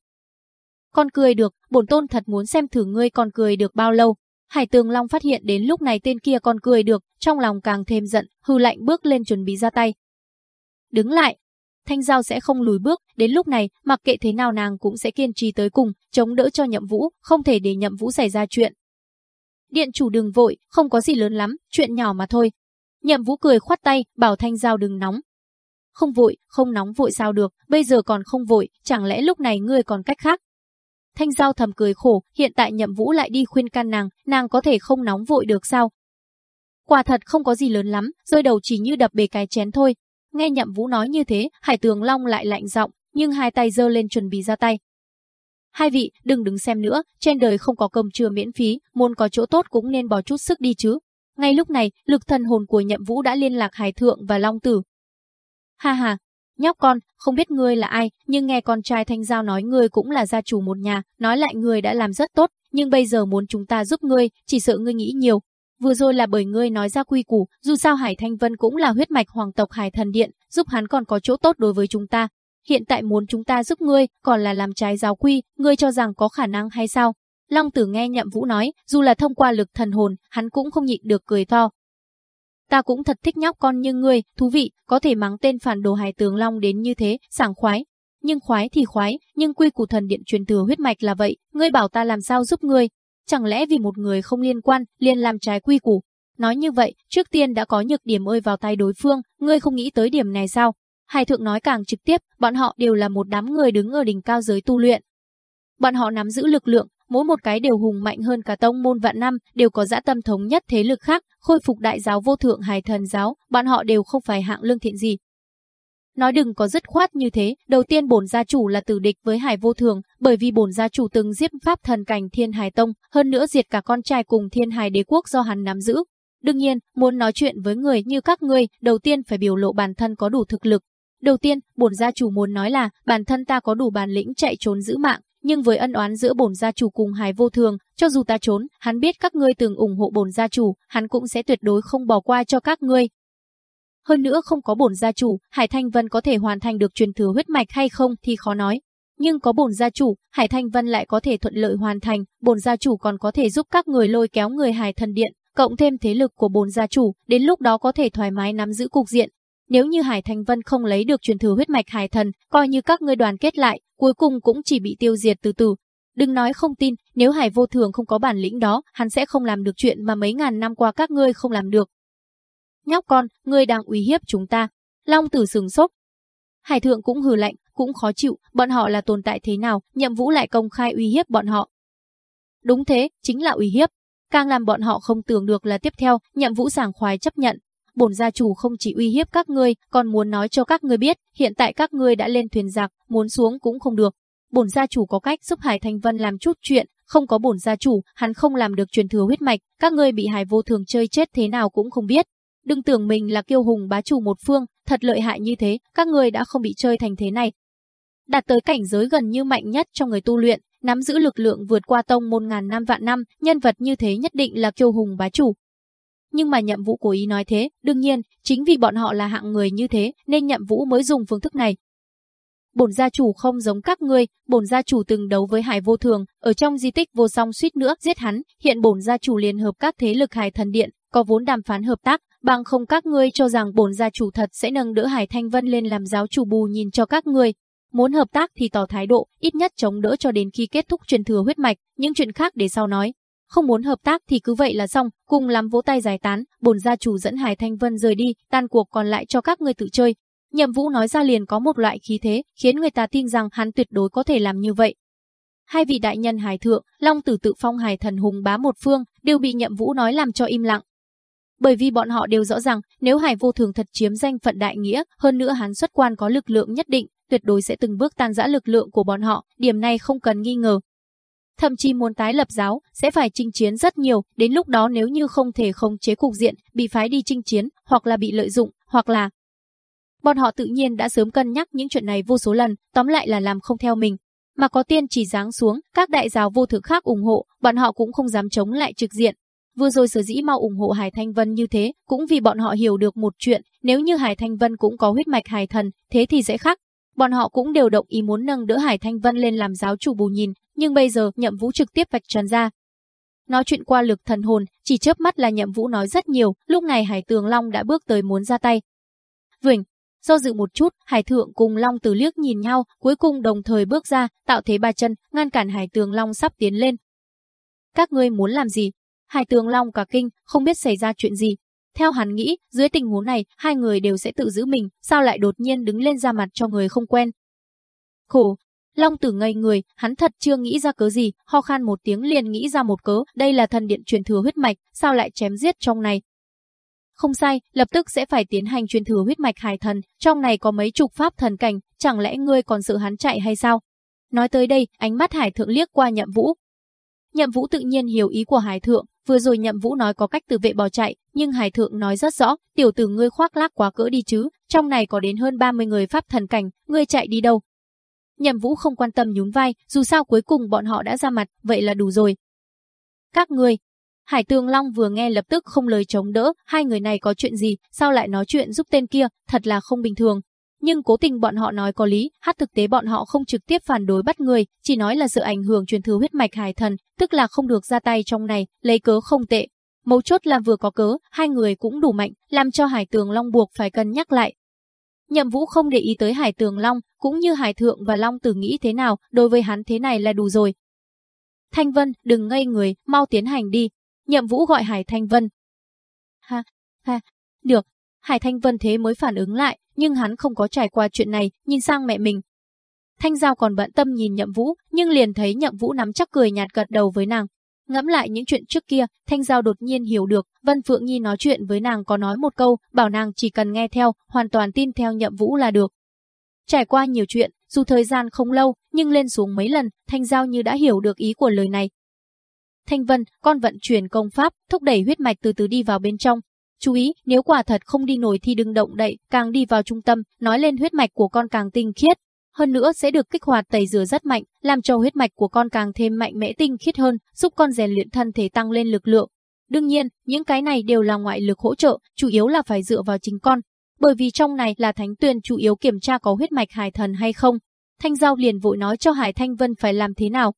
con cười được, bổn tôn thật muốn xem thử ngươi còn cười được bao lâu. Hải Tường Long phát hiện đến lúc này tên kia còn cười được, trong lòng càng thêm giận, hư lạnh bước lên chuẩn bị ra tay. Đứng lại, Thanh Giao sẽ không lùi bước, đến lúc này, mặc kệ thế nào nàng cũng sẽ kiên trì tới cùng, chống đỡ cho Nhậm Vũ, không thể để Nhậm Vũ xảy ra chuyện. Điện chủ đừng vội, không có gì lớn lắm, chuyện nhỏ mà thôi. Nhậm Vũ cười khoát tay, bảo Thanh Giao đừng nóng. Không vội, không nóng vội sao được, bây giờ còn không vội, chẳng lẽ lúc này ngươi còn cách khác? Thanh Giao thầm cười khổ, hiện tại Nhậm Vũ lại đi khuyên can nàng, nàng có thể không nóng vội được sao? Quả thật không có gì lớn lắm, rơi đầu chỉ như đập bề cái chén thôi, Nghe Nhậm Vũ nói như thế, Hải Tường Long lại lạnh giọng, nhưng hai tay giơ lên chuẩn bị ra tay. Hai vị, đừng đứng xem nữa, trên đời không có cơm trưa miễn phí, muốn có chỗ tốt cũng nên bỏ chút sức đi chứ. Ngay lúc này, lực thần hồn của Nhậm Vũ đã liên lạc Hải Thượng và Long Tử. Ha ha, nhóc con, không biết ngươi là ai, nhưng nghe con trai Thanh Giao nói ngươi cũng là gia chủ một nhà, nói lại ngươi đã làm rất tốt, nhưng bây giờ muốn chúng ta giúp ngươi, chỉ sợ ngươi nghĩ nhiều, Vừa rồi là bởi ngươi nói ra quy củ, dù sao Hải Thanh Vân cũng là huyết mạch hoàng tộc Hải Thần Điện, giúp hắn còn có chỗ tốt đối với chúng ta. Hiện tại muốn chúng ta giúp ngươi, còn là làm trái giáo quy, ngươi cho rằng có khả năng hay sao? Long Tử nghe Nhậm Vũ nói, dù là thông qua lực thần hồn, hắn cũng không nhịn được cười to. Ta cũng thật thích nhóc con như ngươi, thú vị, có thể mắng tên phản đồ Hải Tường Long đến như thế, sảng khoái. Nhưng khoái thì khoái, nhưng quy củ thần điện truyền thừa huyết mạch là vậy, ngươi bảo ta làm sao giúp ngươi, Chẳng lẽ vì một người không liên quan, liền làm trái quy củ? Nói như vậy, trước tiên đã có nhược điểm ơi vào tay đối phương, ngươi không nghĩ tới điểm này sao? Hải thượng nói càng trực tiếp, bọn họ đều là một đám người đứng ở đỉnh cao giới tu luyện. Bọn họ nắm giữ lực lượng, mỗi một cái đều hùng mạnh hơn cả tông môn vạn năm, đều có dã tâm thống nhất thế lực khác, khôi phục đại giáo vô thượng hài thần giáo, bọn họ đều không phải hạng lương thiện gì. Nói đừng có dứt khoát như thế, đầu tiên bổn gia chủ là tử địch với Hải Vô Thường, bởi vì bổn gia chủ từng giết pháp thần cảnh Thiên Hải Tông, hơn nữa diệt cả con trai cùng Thiên Hải Đế quốc do hắn nắm giữ. Đương nhiên, muốn nói chuyện với người như các ngươi, đầu tiên phải biểu lộ bản thân có đủ thực lực. Đầu tiên, bổn gia chủ muốn nói là bản thân ta có đủ bản lĩnh chạy trốn giữ mạng, nhưng với ân oán giữa bổn gia chủ cùng Hải Vô Thường, cho dù ta trốn, hắn biết các ngươi từng ủng hộ bổn gia chủ, hắn cũng sẽ tuyệt đối không bỏ qua cho các ngươi, hơn nữa không có bổn gia chủ, Hải Thanh Vân có thể hoàn thành được truyền thừa huyết mạch hay không thì khó nói. Nhưng có bổn gia chủ, Hải Thanh Vân lại có thể thuận lợi hoàn thành, bổn gia chủ còn có thể giúp các người lôi kéo người Hải Thần Điện, cộng thêm thế lực của bổn gia chủ, đến lúc đó có thể thoải mái nắm giữ cục diện. Nếu như Hải Thanh Vân không lấy được truyền thừa huyết mạch Hải Thần, coi như các ngươi đoàn kết lại, cuối cùng cũng chỉ bị tiêu diệt từ từ. Đừng nói không tin, nếu Hải Vô Thường không có bản lĩnh đó, hắn sẽ không làm được chuyện mà mấy ngàn năm qua các ngươi không làm được nhóc con, ngươi đang uy hiếp chúng ta. Long tử sừng sốt. Hải thượng cũng hừ lạnh, cũng khó chịu, bọn họ là tồn tại thế nào, nhậm vũ lại công khai uy hiếp bọn họ. Đúng thế, chính là uy hiếp. Càng làm bọn họ không tưởng được là tiếp theo, nhậm vũ sảng khoái chấp nhận. Bổn gia chủ không chỉ uy hiếp các ngươi, còn muốn nói cho các ngươi biết, hiện tại các ngươi đã lên thuyền giặc, muốn xuống cũng không được. Bổn gia chủ có cách giúp Hải Thanh Vân làm chút chuyện, không có bổn gia chủ, hắn không làm được truyền thừa huyết mạch, các ngươi bị Hải Vô Thường chơi chết thế nào cũng không biết. Đừng tưởng mình là kiêu hùng bá chủ một phương, thật lợi hại như thế, các ngươi đã không bị chơi thành thế này. Đạt tới cảnh giới gần như mạnh nhất trong người tu luyện, nắm giữ lực lượng vượt qua tông môn ngàn năm vạn năm, nhân vật như thế nhất định là kiêu hùng bá chủ. Nhưng mà nhậm vũ cố ý nói thế, đương nhiên, chính vì bọn họ là hạng người như thế, nên nhậm vũ mới dùng phương thức này. Bổn gia chủ không giống các ngươi, bổn gia chủ từng đấu với Hải Vô Thường, ở trong di tích vô song suýt nữa giết hắn, hiện bổn gia chủ liên hợp các thế lực Hải Thần Điện, có vốn đàm phán hợp tác, bằng không các ngươi cho rằng bổn gia chủ thật sẽ nâng đỡ Hải Thanh Vân lên làm giáo chủ bù nhìn cho các ngươi. Muốn hợp tác thì tỏ thái độ, ít nhất chống đỡ cho đến khi kết thúc truyền thừa huyết mạch, những chuyện khác để sau nói. Không muốn hợp tác thì cứ vậy là xong, cùng lắm vỗ tay giải tán, bổn gia chủ dẫn Hải Thanh Vân rời đi, tan cuộc còn lại cho các ngươi tự chơi. Nhậm Vũ nói ra liền có một loại khí thế, khiến người ta tin rằng hắn tuyệt đối có thể làm như vậy. Hai vị đại nhân hải thượng, Long Tử tự phong hải thần hùng bá một phương, đều bị Nhậm Vũ nói làm cho im lặng, bởi vì bọn họ đều rõ ràng, nếu Hải Vô Thường thật chiếm danh phận đại nghĩa, hơn nữa hắn xuất quan có lực lượng nhất định, tuyệt đối sẽ từng bước tan rã lực lượng của bọn họ, điểm này không cần nghi ngờ. Thậm chí muốn tái lập giáo, sẽ phải chinh chiến rất nhiều, đến lúc đó nếu như không thể khống chế cục diện, bị phái đi chinh chiến, hoặc là bị lợi dụng, hoặc là... Bọn họ tự nhiên đã sớm cân nhắc những chuyện này vô số lần, tóm lại là làm không theo mình. Mà có tiên chỉ giáng xuống, các đại giáo vô thượng khác ủng hộ, bọn họ cũng không dám chống lại trực diện, Vừa rồi sở dĩ mau ủng hộ Hải Thanh Vân như thế, cũng vì bọn họ hiểu được một chuyện, nếu như Hải Thanh Vân cũng có huyết mạch hải thần, thế thì sẽ khác. Bọn họ cũng đều động ý muốn nâng đỡ Hải Thanh Vân lên làm giáo chủ bù nhìn, nhưng bây giờ nhậm vũ trực tiếp vạch trần ra. Nói chuyện qua lực thần hồn, chỉ chớp mắt là Nhậm Vũ nói rất nhiều, lúc này Hải Tường Long đã bước tới muốn ra tay. vĩnh do dự một chút, Hải Thượng cùng Long Tử liếc nhìn nhau, cuối cùng đồng thời bước ra, tạo thế ba chân, ngăn cản Hải Tường Long sắp tiến lên. Các ngươi muốn làm gì? Hải Tường Long cả kinh, không biết xảy ra chuyện gì. Theo hắn nghĩ, dưới tình huống này, hai người đều sẽ tự giữ mình, sao lại đột nhiên đứng lên ra mặt cho người không quen. Khổ, Long tử ngây người, hắn thật chưa nghĩ ra cớ gì, ho khan một tiếng liền nghĩ ra một cớ, đây là thần điện truyền thừa huyết mạch, sao lại chém giết trong này. Không sai, lập tức sẽ phải tiến hành truyền thừa huyết mạch hải thần, trong này có mấy chục pháp thần cảnh, chẳng lẽ ngươi còn sợ hắn chạy hay sao? Nói tới đây, ánh mắt hải thượng liếc qua nhậm vũ. Nhậm vũ tự nhiên hiểu ý của hải thượng, vừa rồi nhậm vũ nói có cách tự vệ bỏ chạy, nhưng hải thượng nói rất rõ, tiểu tử ngươi khoác lác quá cỡ đi chứ, trong này có đến hơn 30 người pháp thần cảnh, ngươi chạy đi đâu, Nhậm Vũ không quan tâm nhún vai, dù sao cuối cùng bọn họ đã ra mặt, vậy là đủ rồi. Các ngươi, Hải Tường Long vừa nghe lập tức không lời chống đỡ, hai người này có chuyện gì, sao lại nói chuyện giúp tên kia, thật là không bình thường. Nhưng cố tình bọn họ nói có lý, hát thực tế bọn họ không trực tiếp phản đối bắt người, chỉ nói là sự ảnh hưởng truyền thừa huyết mạch hải thần, tức là không được ra tay trong này, lấy cớ không tệ. Mấu chốt là vừa có cớ, hai người cũng đủ mạnh, làm cho Hải Tường Long buộc phải cân nhắc lại, Nhậm Vũ không để ý tới Hải Tường Long, cũng như Hải Thượng và Long Tử nghĩ thế nào, đối với hắn thế này là đủ rồi. Thanh Vân, đừng ngây người, mau tiến hành đi. Nhậm Vũ gọi Hải Thanh Vân. Ha, ha, được. Hải Thanh Vân thế mới phản ứng lại, nhưng hắn không có trải qua chuyện này, nhìn sang mẹ mình. Thanh Giao còn bận tâm nhìn Nhậm Vũ, nhưng liền thấy Nhậm Vũ nắm chắc cười nhạt gật đầu với nàng. Ngẫm lại những chuyện trước kia, Thanh Giao đột nhiên hiểu được, Vân Phượng Nhi nói chuyện với nàng có nói một câu, bảo nàng chỉ cần nghe theo, hoàn toàn tin theo nhậm vũ là được. Trải qua nhiều chuyện, dù thời gian không lâu, nhưng lên xuống mấy lần, Thanh Giao như đã hiểu được ý của lời này. Thanh Vân, con vận chuyển công pháp, thúc đẩy huyết mạch từ từ đi vào bên trong. Chú ý, nếu quả thật không đi nổi thì đừng động đậy, càng đi vào trung tâm, nói lên huyết mạch của con càng tinh khiết, hơn nữa sẽ được kích hoạt tẩy rửa rất mạnh, làm cho huyết mạch của con càng thêm mạnh mẽ tinh khiết hơn, giúp con rèn luyện thân thể tăng lên lực lượng. Đương nhiên, những cái này đều là ngoại lực hỗ trợ, chủ yếu là phải dựa vào chính con. Bởi vì trong này là thánh tuyền chủ yếu kiểm tra có huyết mạch hải thần hay không. Thanh Giao liền vội nói cho Hải Thanh Vân phải làm thế nào.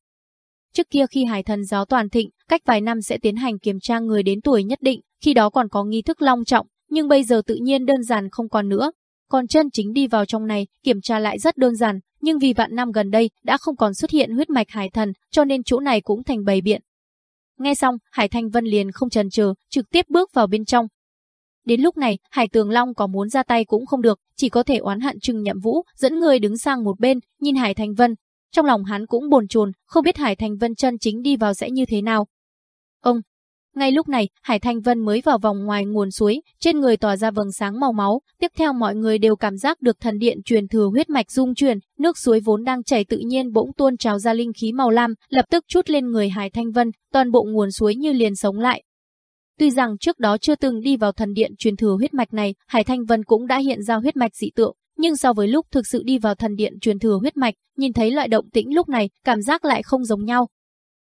Trước kia khi hải thần giáo toàn thịnh, cách vài năm sẽ tiến hành kiểm tra người đến tuổi nhất định, khi đó còn có nghi thức long trọng, nhưng bây giờ tự nhiên đơn giản không còn nữa. Còn chân chính đi vào trong này, kiểm tra lại rất đơn giản, nhưng vì vạn năm gần đây đã không còn xuất hiện huyết mạch hải thần, cho nên chỗ này cũng thành bầy biện. Nghe xong, Hải Thanh Vân liền không chần chừ, trực tiếp bước vào bên trong. Đến lúc này, Hải Tường Long có muốn ra tay cũng không được, chỉ có thể oán hận Trừng Nhậm Vũ, dẫn người đứng sang một bên, nhìn Hải Thanh Vân. Trong lòng hắn cũng bồn chồn, không biết Hải Thanh Vân chân chính đi vào sẽ như thế nào. Ông, ngay lúc này, Hải Thanh Vân mới vào vòng ngoài nguồn suối, trên người tỏa ra vầng sáng màu máu, tiếp theo mọi người đều cảm giác được thần điện truyền thừa huyết mạch dung truyền, nước suối vốn đang chảy tự nhiên bỗng tuôn trào ra linh khí màu lam, lập tức chút lên người Hải Thanh Vân, toàn bộ nguồn suối như liền sống lại. Tuy rằng trước đó chưa từng đi vào thần điện truyền thừa huyết mạch này, Hải Thanh Vân cũng đã hiện ra huyết mạch dị tượng, nhưng so với lúc thực sự đi vào thần điện truyền thừa huyết mạch, nhìn thấy loại động tĩnh lúc này, cảm giác lại không giống nhau.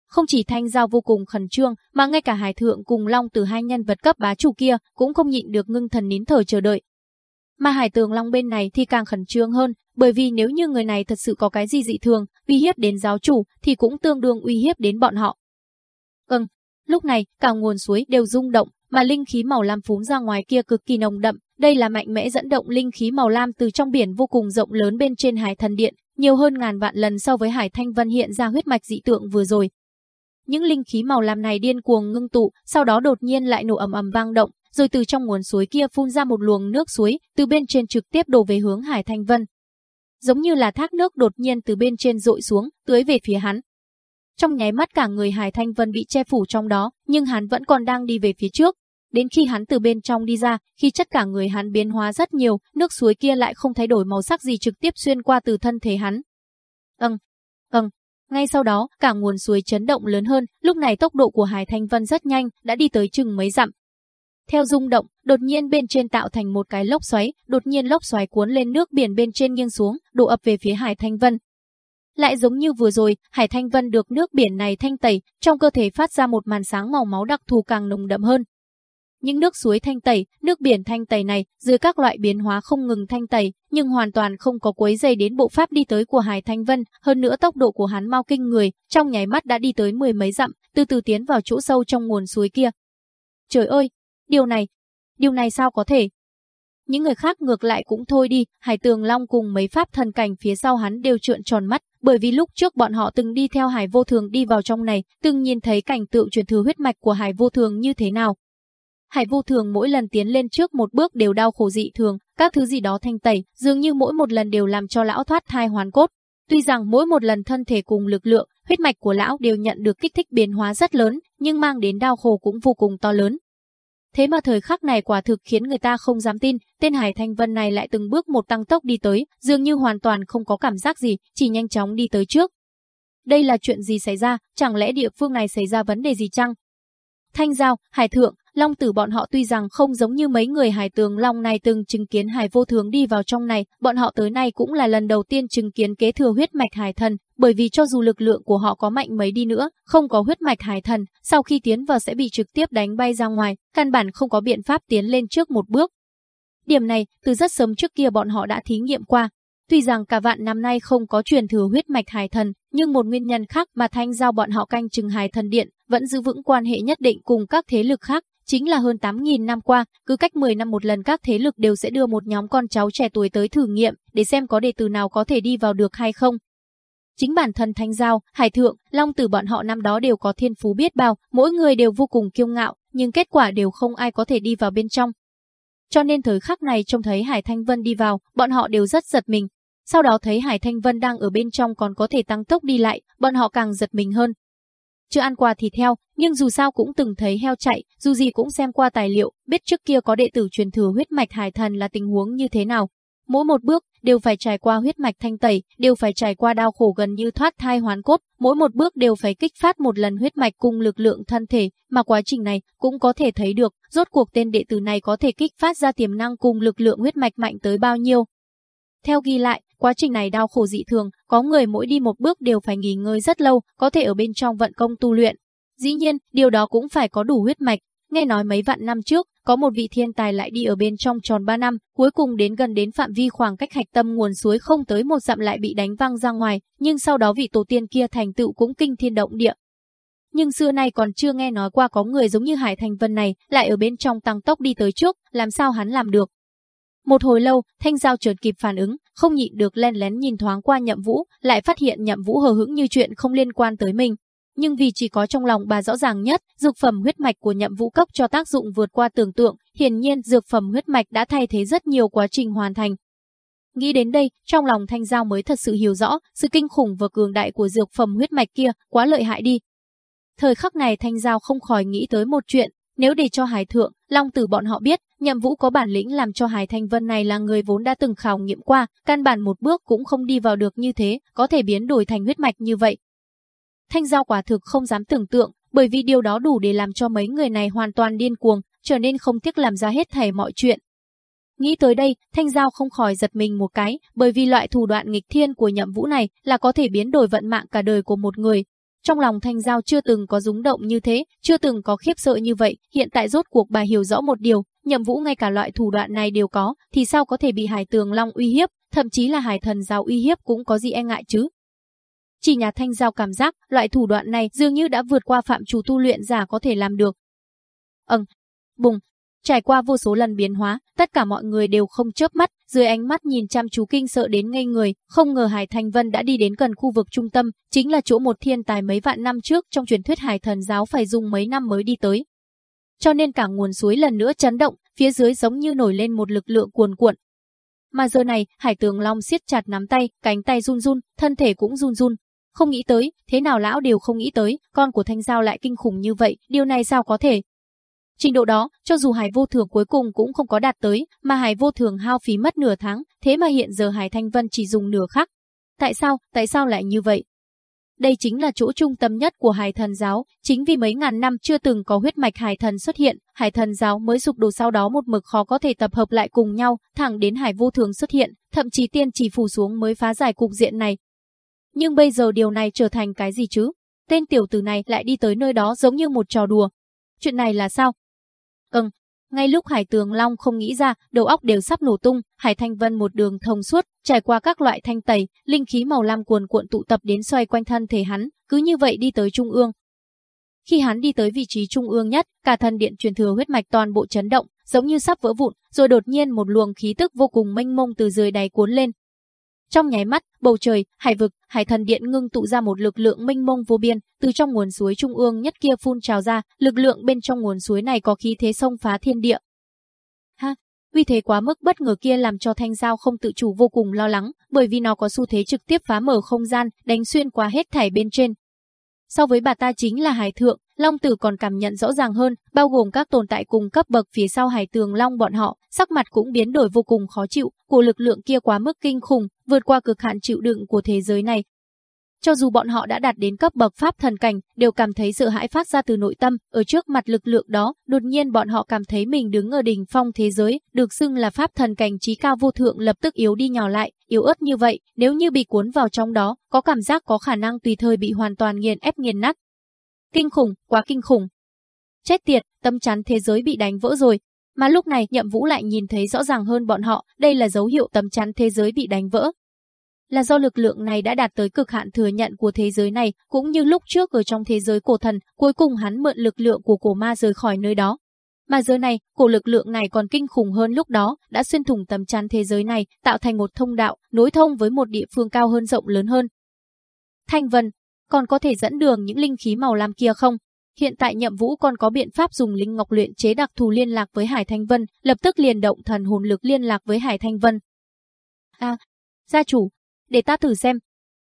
Không chỉ Thanh Giao vô cùng khẩn trương, mà ngay cả Hải Thượng cùng Long từ hai nhân vật cấp bá chủ kia cũng không nhịn được ngưng thần nín thở chờ đợi. Mà Hải Tường Long bên này thì càng khẩn trương hơn, bởi vì nếu như người này thật sự có cái gì dị thường, uy hiếp đến giáo chủ thì cũng tương đương uy hiếp đến bọn họ. Ừm, lúc này cả nguồn suối đều rung động, mà linh khí màu lam phún ra ngoài kia cực kỳ nồng đậm, đây là mạnh mẽ dẫn động linh khí màu lam từ trong biển vô cùng rộng lớn bên trên Hải Thần Điện, nhiều hơn ngàn vạn lần so với Hải Thanh Vân hiện ra huyết mạch dị tượng vừa rồi. Những linh khí màu lam này điên cuồng ngưng tụ, sau đó đột nhiên lại nổ ầm ầm vang động, rồi từ trong nguồn suối kia phun ra một luồng nước suối, từ bên trên trực tiếp đổ về hướng Hải Thanh Vân. Giống như là thác nước đột nhiên từ bên trên rội xuống, tưới về phía hắn. Trong nháy mắt cả người Hải Thanh Vân bị che phủ trong đó, nhưng hắn vẫn còn đang đi về phía trước. Đến khi hắn từ bên trong đi ra, khi chất cả người hắn biến hóa rất nhiều, nước suối kia lại không thay đổi màu sắc gì trực tiếp xuyên qua từ thân thể hắn. Âng, âng, ngay sau đó, cả nguồn suối chấn động lớn hơn, lúc này tốc độ của Hải Thanh Vân rất nhanh, đã đi tới chừng mấy dặm. Theo rung động, đột nhiên bên trên tạo thành một cái lốc xoáy, đột nhiên lốc xoáy cuốn lên nước biển bên trên nghiêng xuống, đổ ập về phía Hải Thanh Vân. Lại giống như vừa rồi, Hải Thanh Vân được nước biển này thanh tẩy, trong cơ thể phát ra một màn sáng màu máu đặc thù càng nồng đậm hơn. Những nước suối thanh tẩy, nước biển thanh tẩy này, dưới các loại biến hóa không ngừng thanh tẩy, nhưng hoàn toàn không có quấy dây đến bộ pháp đi tới của Hải Thanh Vân, hơn nữa tốc độ của hắn mau kinh người, trong nháy mắt đã đi tới mười mấy dặm, từ từ tiến vào chỗ sâu trong nguồn suối kia. Trời ơi, điều này, điều này sao có thể? Những người khác ngược lại cũng thôi đi, Hải Tường Long cùng mấy pháp thần cảnh phía sau hắn đều trợn tròn mắt, bởi vì lúc trước bọn họ từng đi theo Hải Vô Thường đi vào trong này, từng nhìn thấy cảnh tượng truyền thừa huyết mạch của Hải Vô Thường như thế nào. Hải Vô Thường mỗi lần tiến lên trước một bước đều đau khổ dị thường, các thứ gì đó thanh tẩy, dường như mỗi một lần đều làm cho lão thoát thai hoàn cốt. Tuy rằng mỗi một lần thân thể cùng lực lượng, huyết mạch của lão đều nhận được kích thích biến hóa rất lớn, nhưng mang đến đau khổ cũng vô cùng to lớn. Thế mà thời khắc này quả thực khiến người ta không dám tin, tên Hải Thanh Vân này lại từng bước một tăng tốc đi tới, dường như hoàn toàn không có cảm giác gì, chỉ nhanh chóng đi tới trước. Đây là chuyện gì xảy ra, chẳng lẽ địa phương này xảy ra vấn đề gì chăng? Thanh Giao, Hải Thượng, Long Tử bọn họ tuy rằng không giống như mấy người Hải Tường Long này từng chứng kiến Hải Vô Thường đi vào trong này, bọn họ tới nay cũng là lần đầu tiên chứng kiến kế thừa huyết mạch Hải Thần, bởi vì cho dù lực lượng của họ có mạnh mấy đi nữa, không có huyết mạch Hải Thần, sau khi tiến vào sẽ bị trực tiếp đánh bay ra ngoài, căn bản không có biện pháp tiến lên trước một bước. Điểm này, từ rất sớm trước kia bọn họ đã thí nghiệm qua, Tuy rằng cả vạn năm nay không có truyền thừa huyết mạch hải thần, nhưng một nguyên nhân khác mà thanh giao bọn họ canh chừng hải thần điện vẫn giữ vững quan hệ nhất định cùng các thế lực khác, chính là hơn 8.000 năm qua, cứ cách 10 năm một lần các thế lực đều sẽ đưa một nhóm con cháu trẻ tuổi tới thử nghiệm để xem có đệ tử nào có thể đi vào được hay không. Chính bản thân Thanh Giao, Hải Thượng, Long Tử bọn họ năm đó đều có thiên phú biết bao, mỗi người đều vô cùng kiêu ngạo, nhưng kết quả đều không ai có thể đi vào bên trong. Cho nên thời khắc này trông thấy Hải Thanh Vân đi vào, bọn họ đều rất giật mình, sau đó thấy Hải Thanh Vân đang ở bên trong còn có thể tăng tốc đi lại, bọn họ càng giật mình hơn. Chưa ăn qua thịt heo, nhưng dù sao cũng từng thấy heo chạy, dù gì cũng xem qua tài liệu, biết trước kia có đệ tử truyền thừa huyết mạch hải thần là tình huống như thế nào. Mỗi một bước đều phải trải qua huyết mạch thanh tẩy, đều phải trải qua đau khổ gần như thoát thai hoán cốt, mỗi một bước đều phải kích phát một lần huyết mạch cùng lực lượng thân thể, mà quá trình này cũng có thể thấy được, rốt cuộc tên đệ tử này có thể kích phát ra tiềm năng cùng lực lượng huyết mạch mạnh tới bao nhiêu. Theo ghi lại, Quá trình này đau khổ dị thường, có người mỗi đi một bước đều phải nghỉ ngơi rất lâu, có thể ở bên trong vận công tu luyện. Dĩ nhiên, điều đó cũng phải có đủ huyết mạch. Nghe nói mấy vạn năm trước, có một vị thiên tài lại đi ở bên trong tròn 3 năm, cuối cùng đến gần đến phạm vi khoảng cách hạch tâm nguồn suối không tới một dặm lại bị đánh văng ra ngoài, nhưng sau đó vị tổ tiên kia thành tựu cũng kinh thiên động địa. Nhưng xưa nay còn chưa nghe nói qua có người giống như Hải Thành Vân này, lại ở bên trong tăng tốc đi tới trước, làm sao hắn làm được. Một hồi lâu, Thanh Giao chợt kịp phản ứng, không nhịn được len lén nhìn thoáng qua Nhậm Vũ, lại phát hiện Nhậm Vũ hờ hững như chuyện không liên quan tới mình. Nhưng vì chỉ có trong lòng bà rõ ràng nhất, dược phẩm huyết mạch của Nhậm Vũ cấp cho tác dụng vượt qua tưởng tượng, hiển nhiên dược phẩm huyết mạch đã thay thế rất nhiều quá trình hoàn thành. Nghĩ đến đây, trong lòng Thanh Giao mới thật sự hiểu rõ, sự kinh khủng và cường đại của dược phẩm huyết mạch kia, quá lợi hại đi. Thời khắc này Thanh Giao không khỏi nghĩ tới một chuyện, nếu để cho Hải Thượng, Long Tử bọn họ biết, Nhậm Vũ có bản lĩnh làm cho Hải Thanh Vân này là người vốn đã từng khảo nghiệm qua, căn bản một bước cũng không đi vào được như thế, có thể biến đổi thành huyết mạch như vậy. Thanh Giao quả thực không dám tưởng tượng, bởi vì điều đó đủ để làm cho mấy người này hoàn toàn điên cuồng, trở nên không tiếc làm ra hết thảy mọi chuyện. Nghĩ tới đây, Thanh Giao không khỏi giật mình một cái, bởi vì loại thủ đoạn nghịch thiên của nhậm vũ này là có thể biến đổi vận mạng cả đời của một người, trong lòng Thanh Giao chưa từng có rúng động như thế, chưa từng có khiếp sợ như vậy, hiện tại rốt cuộc bà hiểu rõ một điều, nhậm vũ ngay cả loại thủ đoạn này đều có, thì sao có thể bị Hải Tường Long uy hiếp, thậm chí là Hải Thần Giao uy hiếp cũng có gì e ngại chứ. Chỉ nhà Thanh Giao cảm giác, loại thủ đoạn này dường như đã vượt qua phạm chủ tu luyện giả có thể làm được. Ừm, bùng, Trải qua vô số lần biến hóa, tất cả mọi người đều không chớp mắt, dưới ánh mắt nhìn chăm chú kinh sợ đến ngây người, không ngờ Hải Thành Vân đã đi đến gần khu vực trung tâm, chính là chỗ một thiên tài mấy vạn năm trước trong truyền thuyết Hải Thần giáo phải dùng mấy năm mới đi tới. Cho nên cả nguồn suối lần nữa chấn động, phía dưới giống như nổi lên một lực lượng cuồn cuộn. Mà giờ này, Hải Tường Long siết chặt nắm tay, cánh tay run run, thân thể cũng run run. Không nghĩ tới, thế nào lão đều không nghĩ tới, con của Thanh Giao lại kinh khủng như vậy, điều này sao có thể, Trình độ đó, cho dù Hải Vô Thường cuối cùng cũng không có đạt tới, mà Hải Vô Thường hao phí mất nửa tháng, thế mà hiện giờ Hải Thanh Vân chỉ dùng nửa khắc. Tại sao, tại sao lại như vậy? Đây chính là chỗ trung tâm nhất của Hải Thần giáo, chính vì mấy ngàn năm chưa từng có huyết mạch Hải Thần xuất hiện, Hải Thần giáo mới sụp đổ sau đó một mực khó có thể tập hợp lại cùng nhau, thẳng đến Hải Vô Thường xuất hiện, thậm chí tiên chỉ phủ xuống mới phá giải cục diện này. Nhưng bây giờ điều này trở thành cái gì chứ? Tên tiểu tử này lại đi tới nơi đó giống như một trò đùa. Chuyện này là sao? Ừm, ngay lúc Hải Tường Long không nghĩ ra, đầu óc đều sắp nổ tung, Hải Thanh Vân một đường thông suốt, trải qua các loại thanh tẩy, linh khí màu lam cuồn cuộn tụ tập đến xoay quanh thân thể hắn, cứ như vậy đi tới trung ương. Khi hắn đi tới vị trí trung ương nhất, cả thân điện truyền thừa huyết mạch toàn bộ chấn động, giống như sắp vỡ vụn, rồi đột nhiên một luồng khí tức vô cùng mênh mông từ dưới đáy cuốn lên, trong nháy mắt, bầu trời, hải vực, hải thần điện ngưng tụ ra một lực lượng mênh mông vô biên, từ trong nguồn suối trung ương nhất kia phun trào ra, lực lượng bên trong nguồn suối này có khí thế sông phá thiên địa. Ha, uy thế quá mức bất ngờ kia làm cho Thanh Giao không tự chủ vô cùng lo lắng, bởi vì nó có xu thế trực tiếp phá mở không gian, đánh xuyên qua hết thảy bên trên. So với bà ta chính là hải thượng, Long Tử còn cảm nhận rõ ràng hơn, bao gồm các tồn tại cùng cấp bậc phía sau hải tường Long bọn họ, sắc mặt cũng biến đổi vô cùng khó chịu, của lực lượng kia quá mức kinh khủng, vượt qua cực hạn chịu đựng của thế giới này. Cho dù bọn họ đã đạt đến cấp bậc pháp thần cảnh, đều cảm thấy sợ hãi phát ra từ nội tâm, ở trước mặt lực lượng đó, đột nhiên bọn họ cảm thấy mình đứng ở đỉnh phong thế giới, được xưng là pháp thần cảnh trí cao vô thượng lập tức yếu đi nhỏ lại, yếu ớt như vậy, nếu như bị cuốn vào trong đó, có cảm giác có khả năng tùy thời bị hoàn toàn nghiền ép nghiền nát, Kinh khủng, quá kinh khủng. Chết tiệt, tâm chắn thế giới bị đánh vỡ rồi. Mà lúc này nhậm vũ lại nhìn thấy rõ ràng hơn bọn họ, đây là dấu hiệu tấm chắn thế giới bị đánh vỡ. Là do lực lượng này đã đạt tới cực hạn thừa nhận của thế giới này, cũng như lúc trước ở trong thế giới cổ thần, cuối cùng hắn mượn lực lượng của cổ ma rời khỏi nơi đó. Mà giờ này, cổ lực lượng này còn kinh khủng hơn lúc đó, đã xuyên thủng tấm chắn thế giới này, tạo thành một thông đạo, nối thông với một địa phương cao hơn rộng lớn hơn. Thanh Vân, còn có thể dẫn đường những linh khí màu lam kia không? Hiện tại nhậm vũ còn có biện pháp dùng linh ngọc luyện chế đặc thù liên lạc với Hải Thanh Vân, lập tức liền động thần hồn lực liên lạc với Hải Thanh Vân. À, gia chủ, để ta thử xem.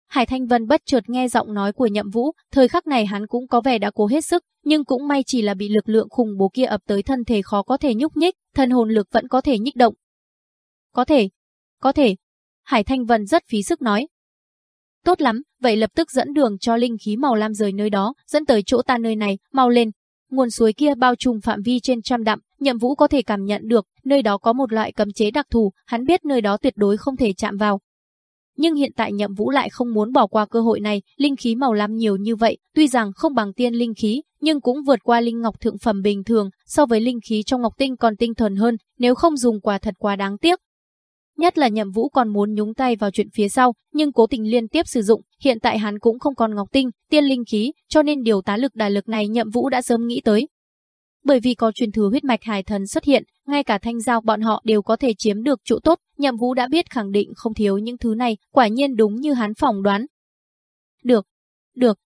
Hải Thanh Vân bất chợt nghe giọng nói của nhậm vũ, thời khắc này hắn cũng có vẻ đã cố hết sức, nhưng cũng may chỉ là bị lực lượng khủng bố kia ập tới thân thể khó có thể nhúc nhích, thần hồn lực vẫn có thể nhích động. Có thể, có thể. Hải Thanh Vân rất phí sức nói, Tốt lắm, vậy lập tức dẫn đường cho linh khí màu lam rời nơi đó, dẫn tới chỗ ta nơi này, mau lên. Nguồn suối kia bao trùm phạm vi trên trăm dặm, Nhậm Vũ có thể cảm nhận được, nơi đó có một loại cấm chế đặc thù, hắn biết nơi đó tuyệt đối không thể chạm vào. Nhưng hiện tại Nhậm Vũ lại không muốn bỏ qua cơ hội này, linh khí màu lam nhiều như vậy, tuy rằng không bằng tiên linh khí, nhưng cũng vượt qua linh ngọc thượng phẩm bình thường, so với linh khí trong ngọc tinh còn tinh thuần hơn, nếu không dùng quả thật quá đáng tiếc. Nhất là nhậm vũ còn muốn nhúng tay vào chuyện phía sau, nhưng cố tình liên tiếp sử dụng, hiện tại hắn cũng không còn ngọc tinh, tiên linh khí, cho nên điều tá lực đại lực này nhậm vũ đã sớm nghĩ tới. Bởi vì có truyền thừa huyết mạch hải thần xuất hiện, ngay cả thanh giao bọn họ đều có thể chiếm được chỗ tốt, nhậm vũ đã biết khẳng định không thiếu những thứ này, quả nhiên đúng như hắn phỏng đoán. Được, được.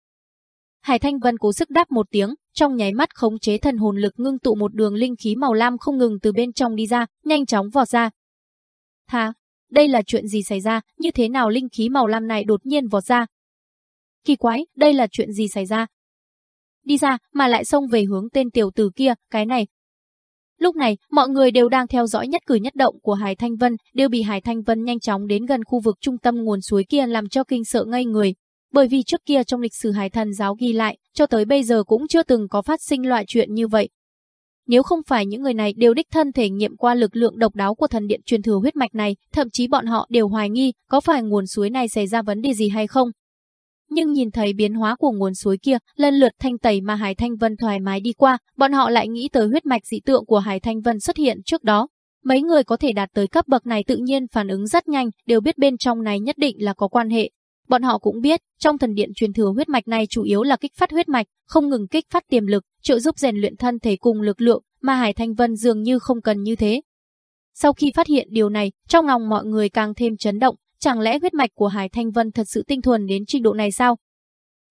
Hải Thanh Vân cố sức đáp một tiếng, trong nháy mắt khống chế thần hồn lực ngưng tụ một đường linh khí màu lam không ngừng từ bên trong đi ra, nhanh chóng vọt ra, Hà, đây là chuyện gì xảy ra, như thế nào linh khí màu lam này đột nhiên vọt ra? Kỳ quái, đây là chuyện gì xảy ra? Đi ra, mà lại xông về hướng tên tiểu tử kia, cái này. Lúc này, mọi người đều đang theo dõi nhất cử nhất động của Hải Thanh Vân, đều bị Hải Thanh Vân nhanh chóng đến gần khu vực trung tâm nguồn suối kia làm cho kinh sợ ngây người. Bởi vì trước kia trong lịch sử Hải Thần giáo ghi lại, cho tới bây giờ cũng chưa từng có phát sinh loại chuyện như vậy, nếu không phải những người này đều đích thân thể nghiệm qua lực lượng độc đáo của thần điện truyền thừa huyết mạch này, thậm chí bọn họ đều hoài nghi có phải nguồn suối này xảy ra vấn đề gì hay không. Nhưng nhìn thấy biến hóa của nguồn suối kia, lần lượt thanh tẩy mà Hải Thanh Vân thoải mái đi qua, bọn họ lại nghĩ tới huyết mạch dị tượng của Hải Thanh Vân xuất hiện trước đó. Mấy người có thể đạt tới cấp bậc này tự nhiên phản ứng rất nhanh, đều biết bên trong này nhất định là có quan hệ, Bọn họ cũng biết, trong thần điện truyền thừa huyết mạch này chủ yếu là kích phát huyết mạch, không ngừng kích phát tiềm lực, trợ giúp rèn luyện thân thể cùng lực lượng, mà Hải Thanh Vân dường như không cần như thế. Sau khi phát hiện điều này, trong lòng mọi người càng thêm chấn động, chẳng lẽ huyết mạch của Hải Thanh Vân thật sự tinh thuần đến trình độ này sao?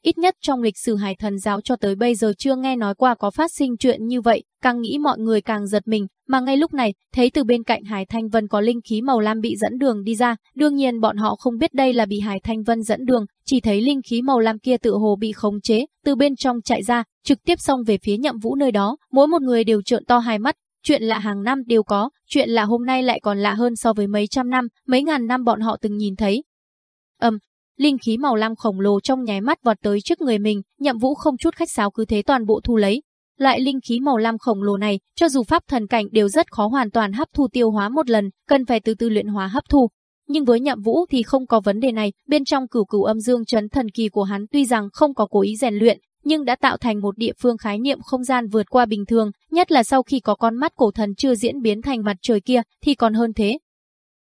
Ít nhất trong lịch sử Hải Thần giáo cho tới bây giờ chưa nghe nói qua có phát sinh chuyện như vậy, càng nghĩ mọi người càng giật mình, mà ngay lúc này, thấy từ bên cạnh Hải Thanh Vân có linh khí màu lam bị dẫn đường đi ra, đương nhiên bọn họ không biết đây là bị Hải Thanh Vân dẫn đường, chỉ thấy linh khí màu lam kia tự hồ bị khống chế, từ bên trong chạy ra, trực tiếp xông về phía Nhậm Vũ nơi đó, mỗi một người đều trợn to hai mắt, chuyện lạ hàng năm đều có, chuyện lạ hôm nay lại còn lạ hơn so với mấy trăm năm, mấy ngàn năm bọn họ từng nhìn thấy. Ầm, linh khí màu lam khổng lồ trong nháy mắt vọt tới trước người mình, Nhậm Vũ không chút khách sáo cứ thế toàn bộ thu lấy. Loại linh khí màu lam khổng lồ này, cho dù pháp thần cảnh đều rất khó hoàn toàn hấp thu tiêu hóa một lần, cần phải từ từ luyện hóa hấp thu. Nhưng với Nhậm Vũ thì không có vấn đề này, bên trong cửu cửu âm dương trấn thần kỳ của hắn tuy rằng không có cố ý rèn luyện, nhưng đã tạo thành một địa phương khái niệm không gian vượt qua bình thường, nhất là sau khi có con mắt cổ thần chưa diễn biến thành mặt trời kia, thì còn hơn thế.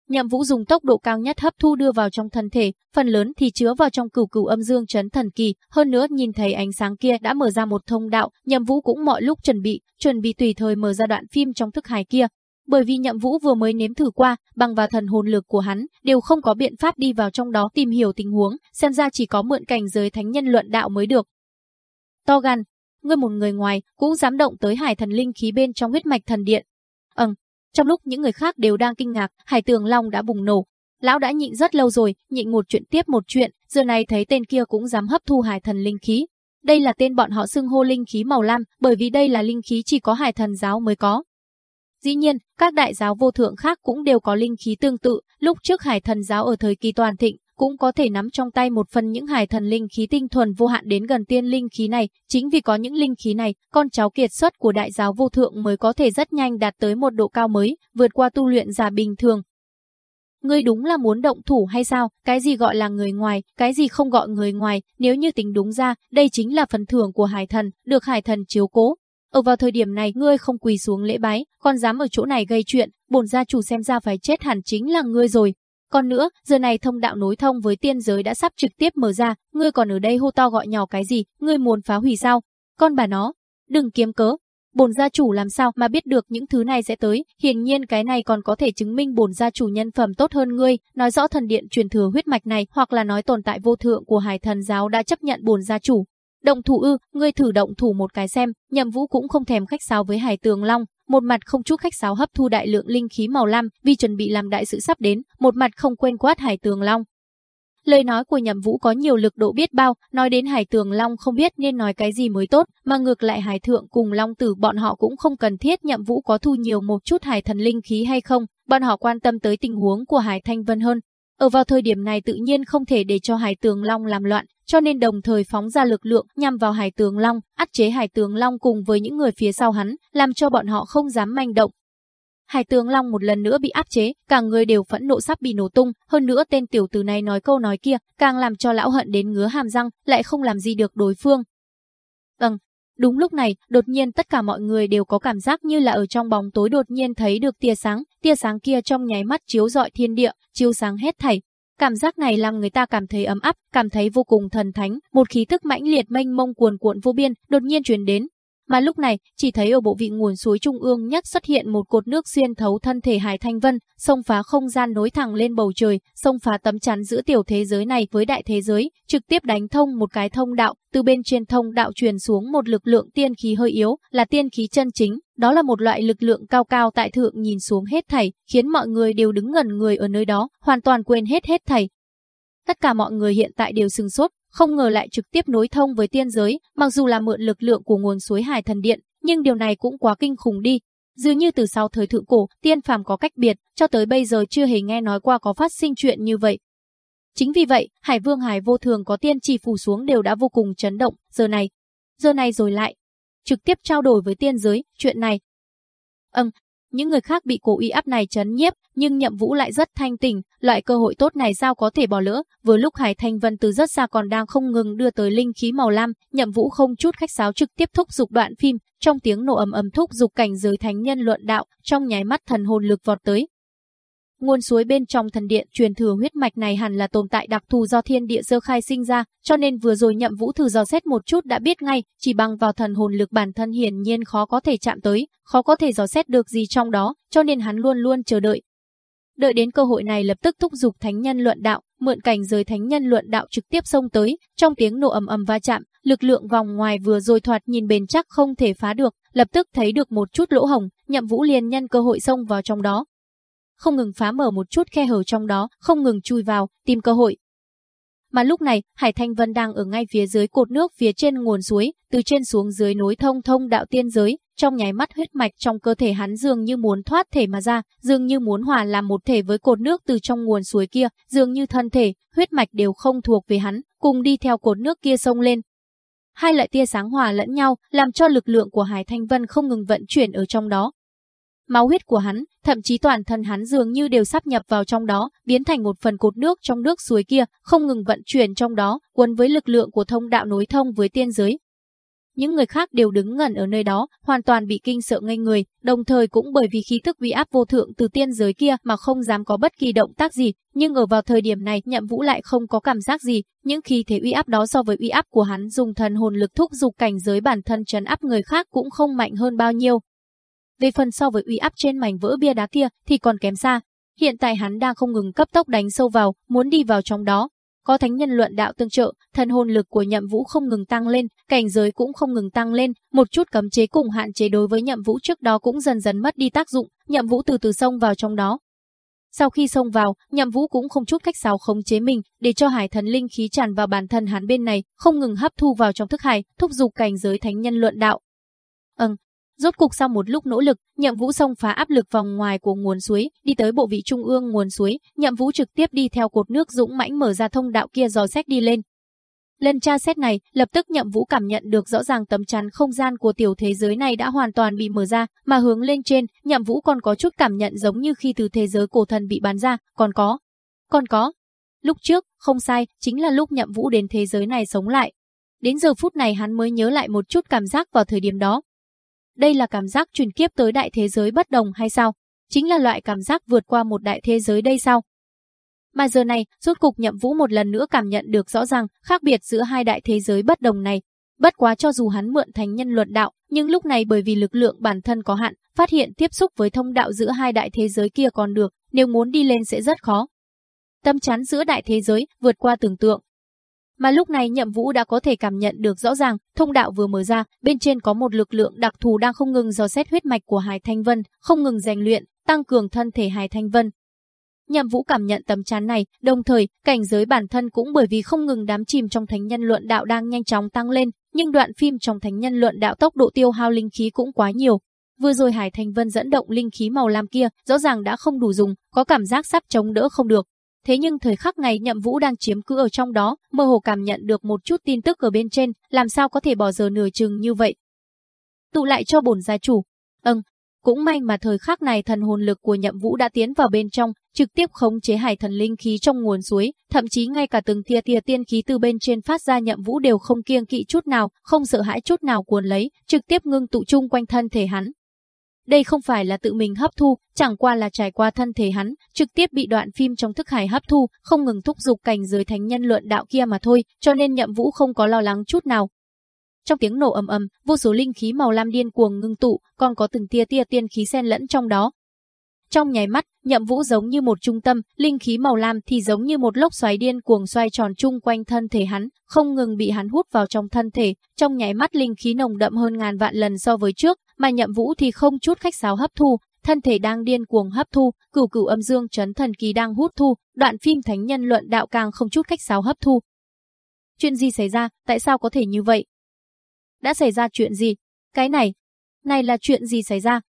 Nhậm Vũ dùng tốc độ cao nhất hấp thu đưa vào trong thân thể, phần lớn thì chứa vào trong cửu cửu âm dương chấn thần kỳ, hơn nữa nhìn thấy ánh sáng kia đã mở ra một thông đạo, Nhậm Vũ cũng mọi lúc chuẩn bị, chuẩn bị tùy thời mở ra đoạn phim trong thức hải kia. Bởi vì Nhậm Vũ vừa mới nếm thử qua, bằng vào thần hồn lực của hắn, đều không có biện pháp đi vào trong đó tìm hiểu tình huống, xem ra chỉ có mượn cảnh giới thánh nhân luận đạo mới được. To gan, ngươi một người ngoài cũng dám động tới hải thần linh khí bên trong huyết mạch thần điện. Ừm, trong lúc những người khác đều đang kinh ngạc, Hải Tường Long đã bùng nổ. Lão đã nhịn rất lâu rồi, nhịn một chuyện tiếp một chuyện, giờ này thấy tên kia cũng dám hấp thu hải thần linh khí. Đây là tên bọn họ xưng hô linh khí màu lam, bởi vì đây là linh khí chỉ có hải thần giáo mới có. Dĩ nhiên, các đại giáo vô thượng khác cũng đều có linh khí tương tự, lúc trước hải thần giáo ở thời kỳ toàn thịnh, cũng có thể nắm trong tay một phần những hải thần linh khí tinh thuần vô hạn đến gần tiên linh khí này, chính vì có những linh khí này, con cháu kiệt xuất của đại giáo vô thượng mới có thể rất nhanh đạt tới một độ cao mới, vượt qua tu luyện giả bình thường. Ngươi đúng là muốn động thủ hay sao? Cái gì gọi là người ngoài, cái gì không gọi người ngoài, nếu như tính đúng ra, đây chính là phần thưởng của hải thần, được hải thần chiếu cố. Ở vào thời điểm này ngươi không quỳ xuống lễ bái, còn dám ở chỗ này gây chuyện, bổn gia chủ xem ra phải chết hẳn chính là ngươi rồi, còn nữa, giờ này thông đạo nối thông với tiên giới đã sắp trực tiếp mở ra, ngươi còn ở đây hô to gọi nhỏ cái gì, ngươi muốn phá hủy sao? Con bà nó, đừng kiếm cớ. Bồn gia chủ làm sao mà biết được những thứ này sẽ tới, hiển nhiên cái này còn có thể chứng minh bồn gia chủ nhân phẩm tốt hơn ngươi, nói rõ thần điện truyền thừa huyết mạch này hoặc là nói tồn tại vô thượng của hải thần giáo đã chấp nhận bồn gia chủ. Động thủ ư, ngươi thử động thủ một cái xem, nhậm vũ cũng không thèm khách sáo với hải tường long, một mặt không chút khách sáo hấp thu đại lượng linh khí màu lam vì chuẩn bị làm đại sự sắp đến, một mặt không quên quát Hải Tường Long. Lời nói của Nhậm Vũ có nhiều lực độ biết bao, nói đến Hải Tường Long không biết nên nói cái gì mới tốt, mà ngược lại Hải Thượng cùng Long Tử bọn họ cũng không cần thiết Nhậm Vũ có thu nhiều một chút Hải thần linh khí hay không, bọn họ quan tâm tới tình huống của Hải Thanh Vân hơn. Ở vào thời điểm này tự nhiên không thể để cho Hải Tường Long làm loạn, cho nên đồng thời phóng ra lực lượng nhằm vào Hải Tường Long, áp chế Hải Tường Long cùng với những người phía sau hắn, làm cho bọn họ không dám manh động. Hải Tường Long một lần nữa bị áp chế, cả người đều phẫn nộ sắp bị nổ tung, hơn nữa tên tiểu tử này nói câu nói kia, càng làm cho lão hận đến ngứa hàm răng, lại không làm gì được đối phương. Vâng, Đúng lúc này, đột nhiên tất cả mọi người đều có cảm giác như là ở trong bóng tối đột nhiên thấy được tia sáng, tia sáng kia trong nháy mắt chiếu rọi thiên địa, chiếu sáng hết thảy, Cảm giác này làm người ta cảm thấy ấm áp, cảm thấy vô cùng thần thánh, một khí tức mãnh liệt mênh mông cuồn cuộn vô biên, đột nhiên truyền đến. Mà lúc này, chỉ thấy ở bộ vị nguồn suối trung ương nhất xuất hiện một cột nước xuyên thấu thân thể Hải Thanh Vân, xông phá không gian nối thẳng lên bầu trời, xông phá tấm chắn giữa tiểu thế giới này với đại thế giới, trực tiếp đánh thông một cái thông đạo, từ bên trên thông đạo truyền xuống một lực lượng tiên khí hơi yếu, là tiên khí chân chính, đó là một loại lực lượng cao cao tại thượng nhìn xuống hết thảy, khiến mọi người đều đứng ngẩn người ở nơi đó, hoàn toàn quên hết hết thảy. Tất cả mọi người hiện tại đều sừng sốt, không ngờ lại trực tiếp nối thông với tiên giới, mặc dù là mượn lực lượng của nguồn suối Hải Thần Điện, nhưng điều này cũng quá kinh khủng đi. Dường như từ sau thời thượng cổ, tiên phàm có cách biệt, cho tới bây giờ chưa hề nghe nói qua có phát sinh chuyện như vậy. Chính vì vậy, Hải Vương Hải vô thường có tiên chỉ phủ xuống đều đã vô cùng chấn động, giờ này, giờ này rồi lại, trực tiếp trao đổi với tiên giới, chuyện này. Ừm, những người khác bị cổ uy áp này chấn nhiếp, nhưng Nhậm Vũ lại rất thanh tỉnh, loại cơ hội tốt này sao có thể bỏ lỡ, vừa lúc Hải Thanh Vân từ rất xa còn đang không ngừng đưa tới linh khí màu lam, Nhậm Vũ không chút khách sáo trực tiếp thúc dục đoạn phim, trong tiếng nổ ầm ầm thúc dục cảnh giới thánh nhân luận đạo, trong nháy mắt thần hồn lực vọt tới, Nguồn suối bên trong thần điện truyền thừa huyết mạch này hẳn là tồn tại đặc thù do thiên địa sơ khai sinh ra, cho nên vừa rồi nhậm vũ thử dò xét một chút đã biết ngay, chỉ bằng vào thần hồn lực bản thân hiển nhiên khó có thể chạm tới, khó có thể dò xét được gì trong đó, cho nên hắn luôn luôn chờ đợi. Đợi đến cơ hội này lập tức thúc giục thánh nhân luận đạo, mượn cảnh giới thánh nhân luận đạo trực tiếp xông tới, trong tiếng nổ ầm ầm va chạm, lực lượng vòng ngoài vừa rồi thoạt nhìn bền chắc không thể phá được, lập tức thấy được một chút lỗ hồng, nhậm vũ liền nhân cơ hội xông vào trong đó, không ngừng phá mở một chút khe hở trong đó, không ngừng chui vào, tìm cơ hội. Mà lúc này, Hải Thanh Vân đang ở ngay phía dưới cột nước phía trên nguồn suối, từ trên xuống dưới nối thông thông đạo tiên giới, trong nháy mắt huyết mạch trong cơ thể hắn dường như muốn thoát thể mà ra, dường như muốn hòa làm một thể với cột nước từ trong nguồn suối kia, dường như thân thể, huyết mạch đều không thuộc về hắn, cùng đi theo cột nước kia sông lên. Hai loại tia sáng hòa lẫn nhau, làm cho lực lượng của Hải Thanh Vân không ngừng vận chuyển ở trong đó, Máu huyết của hắn, thậm chí toàn thân hắn dường như đều sắp nhập vào trong đó, biến thành một phần cột nước trong nước suối kia, không ngừng vận chuyển trong đó, cuốn với lực lượng của thông đạo nối thông với tiên giới. những người khác đều đứng ngẩn ở nơi đó, hoàn toàn bị kinh sợ ngây người, đồng thời cũng bởi vì khí thức uy áp vô thượng từ tiên giới kia mà không dám có bất kỳ động tác gì, nhưng ở vào thời điểm này Nhậm Vũ lại không có cảm giác gì, những khí thế uy áp đó so với uy áp của hắn dùng thần hồn lực thúc dục cảnh giới bản thân trấn áp người khác cũng không mạnh hơn bao nhiêu. Về phần so với uy áp trên mảnh vỡ bia đá kia thì còn kém xa, Hiện tại hắn đang không ngừng cấp tốc đánh sâu vào, muốn đi vào trong đó, có thánh nhân luận đạo tương trợ, thần hồn lực của Nhậm Vũ không ngừng tăng lên, cảnh giới cũng không ngừng tăng lên, một chút cấm chế cùng hạn chế đối với Nhậm Vũ trước đó cũng dần dần mất đi tác dụng, Nhậm Vũ từ từ xông vào trong đó. Sau khi xông vào, Nhậm Vũ cũng không chút cách sáo khống chế mình, để cho hải thần linh khí tràn vào bản thân hắn bên này, không ngừng hấp thu vào trong thức hải, thúc giục cảnh giới thánh nhân luận đạo. Ừm, Rốt cục sau một lúc nỗ lực, Nhậm Vũ xông phá áp lực vòng ngoài của nguồn suối, đi tới bộ vị trung ương nguồn suối, Nhậm Vũ trực tiếp đi theo cột nước dũng mãnh mở ra thông đạo kia dò xét đi lên. Lần tra xét này, lập tức Nhậm Vũ cảm nhận được rõ ràng tấm chắn không gian của tiểu thế giới này đã hoàn toàn bị mở ra, mà hướng lên trên, Nhậm Vũ còn có chút cảm nhận giống như khi từ thế giới cổ thần bị bán ra, còn có. Còn có. Lúc trước, không sai, chính là lúc Nhậm Vũ đến thế giới này sống lại. Đến giờ phút này hắn mới nhớ lại một chút cảm giác vào thời điểm đó, đây là cảm giác truyền kiếp tới đại thế giới bất đồng hay sao? Chính là loại cảm giác vượt qua một đại thế giới đây sao? Mà giờ này, rốt cục nhậm vũ một lần nữa cảm nhận được rõ ràng khác biệt giữa hai đại thế giới bất đồng này. Bất quá cho dù hắn mượn thánh nhân luận đạo, nhưng lúc này bởi vì lực lượng bản thân có hạn, phát hiện tiếp xúc với thông đạo giữa hai đại thế giới kia còn được, nếu muốn đi lên sẽ rất khó. Tâm chắn giữa đại thế giới vượt qua tưởng tượng, mà lúc này Nhậm Vũ đã có thể cảm nhận được rõ ràng, thông đạo vừa mở ra, bên trên có một lực lượng đặc thù đang không ngừng dò xét huyết mạch của Hải Thanh Vân, không ngừng rèn luyện, tăng cường thân thể Hải Thanh Vân. Nhậm Vũ cảm nhận tấm chán này, đồng thời, cảnh giới bản thân cũng bởi vì không ngừng đám chìm trong thánh nhân luận đạo đang nhanh chóng tăng lên, nhưng đoạn phim trong thánh nhân luận đạo tốc độ tiêu hao linh khí cũng quá nhiều. Vừa rồi Hải Thanh Vân dẫn động linh khí màu lam kia, rõ ràng đã không đủ dùng, có cảm giác sắp chống đỡ không được. Thế nhưng thời khắc này Nhậm Vũ đang chiếm cứ ở trong đó, mơ hồ cảm nhận được một chút tin tức ở bên trên, làm sao có thể bỏ giờ nửa chừng như vậy. Tụ lại cho bổn gia chủ. Ừm, cũng may mà thời khắc này thần hồn lực của Nhậm Vũ đã tiến vào bên trong, trực tiếp khống chế hải thần linh khí trong nguồn suối, thậm chí ngay cả từng tia tia tiên khí từ bên trên phát ra Nhậm Vũ đều không kiêng kỵ chút nào, không sợ hãi chút nào cuốn lấy, trực tiếp ngưng tụ chung quanh thân thể hắn, đây không phải là tự mình hấp thu, chẳng qua là trải qua thân thể hắn, trực tiếp bị đoạn phim trong thức hải hấp thu, không ngừng thúc giục cảnh giới thánh nhân luận đạo kia mà thôi, cho nên nhậm vũ không có lo lắng chút nào. Trong tiếng nổ ầm ầm, vô số linh khí màu lam điên cuồng ngưng tụ, còn có từng tia tia tiên khí xen lẫn trong đó. Trong nháy mắt, nhậm vũ giống như một trung tâm, linh khí màu lam thì giống như một lốc xoáy điên cuồng xoay tròn chung quanh thân thể hắn, không ngừng bị hắn hút vào trong thân thể, trong nháy mắt linh khí nồng đậm hơn ngàn vạn lần so với trước, mà nhậm vũ thì không chút khách sáo hấp thu, thân thể đang điên cuồng hấp thu, cửu cửu âm dương chấn thần kỳ đang hút thu, đoạn phim thánh nhân luận đạo càng không chút khách sáo hấp thu. Chuyện gì xảy ra, tại sao có thể như vậy? Đã xảy ra chuyện gì? Cái này, này là chuyện gì xảy ra?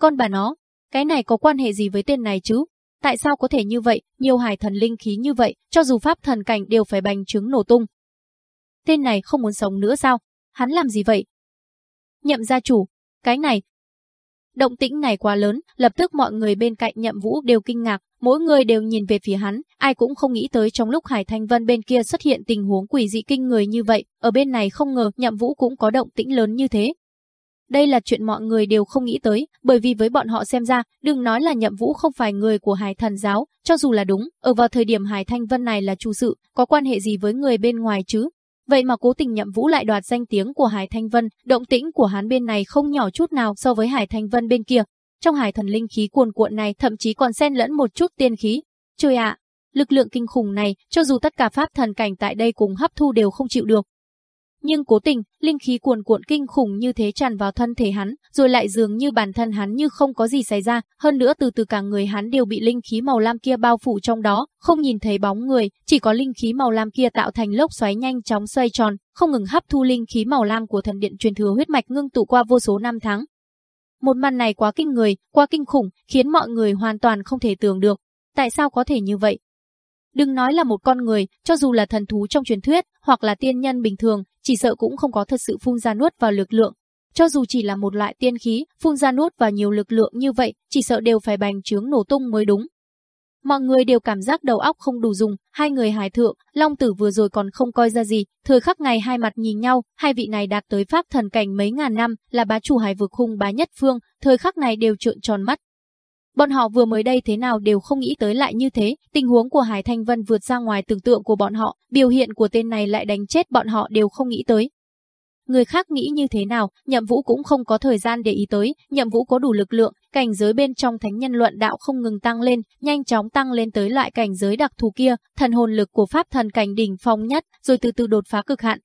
Con bà nó, cái này có quan hệ gì với tên này chứ? Tại sao có thể như vậy, nhiều hải thần linh khí như vậy, cho dù pháp thần cảnh đều phải bành trướng nổ tung. Tên này không muốn sống nữa sao? Hắn làm gì vậy? Nhậm gia chủ, cái này. Động tĩnh này quá lớn, lập tức mọi người bên cạnh nhậm vũ đều kinh ngạc, mỗi người đều nhìn về phía hắn, ai cũng không nghĩ tới trong lúc Hải Thanh Vân bên kia xuất hiện tình huống quỷ dị kinh người như vậy, ở bên này không ngờ nhậm vũ cũng có động tĩnh lớn như thế. Đây là chuyện mọi người đều không nghĩ tới, bởi vì với bọn họ xem ra, đừng nói là nhậm vũ không phải người của Hải Thần Giáo, cho dù là đúng, ở vào thời điểm Hải Thanh Vân này là chủ sự, có quan hệ gì với người bên ngoài chứ, Vậy mà cố tình nhậm vũ lại đoạt danh tiếng của Hải Thanh Vân, động tĩnh của hắn bên này không nhỏ chút nào so với Hải Thanh Vân bên kia. Trong hải thần linh khí cuồn cuộn này thậm chí còn xen lẫn một chút tiên khí. Trời ạ, lực lượng kinh khủng này, cho dù tất cả pháp thần cảnh tại đây cùng hấp thu đều không chịu được. Nhưng cố tình, linh khí cuồn cuộn kinh khủng như thế tràn vào thân thể hắn, rồi lại dường như bản thân hắn như không có gì xảy ra, hơn nữa từ từ cả người hắn đều bị linh khí màu lam kia bao phủ trong đó, không nhìn thấy bóng người, chỉ có linh khí màu lam kia tạo thành lốc xoáy nhanh chóng xoay tròn, không ngừng hấp thu linh khí màu lam của thần điện truyền thừa huyết mạch ngưng tụ qua vô số năm tháng. Một màn này quá kinh người, quá kinh khủng, khiến mọi người hoàn toàn không thể tưởng được. Tại sao có thể như vậy? Đừng nói là một con người, cho dù là thần thú trong truyền thuyết, hoặc là tiên nhân bình thường, chỉ sợ cũng không có thật sự phun ra nuốt vào lực lượng. Cho dù chỉ là một loại tiên khí, phun ra nuốt vào nhiều lực lượng như vậy, chỉ sợ đều phải bành trướng nổ tung mới đúng. Mọi người đều cảm giác đầu óc không đủ dùng, hai người hài thượng, long tử vừa rồi còn không coi ra gì, thời khắc ngày hai mặt nhìn nhau, hai vị này đạt tới pháp thần cảnh mấy ngàn năm, là bá chủ hải vực hung bá nhất phương, thời khắc này đều trợn tròn mắt. Bọn họ vừa mới đây thế nào đều không nghĩ tới lại như thế, tình huống của Hải Thanh Vân vượt ra ngoài tưởng tượng của bọn họ, biểu hiện của tên này lại đánh chết bọn họ đều không nghĩ tới. Người khác nghĩ như thế nào, nhậm vũ cũng không có thời gian để ý tới, nhậm vũ có đủ lực lượng, cảnh giới bên trong thánh nhân luận đạo không ngừng tăng lên, nhanh chóng tăng lên tới loại cảnh giới đặc thù kia, thần hồn lực của pháp thần cảnh đỉnh phong nhất, rồi từ từ đột phá cực hạn.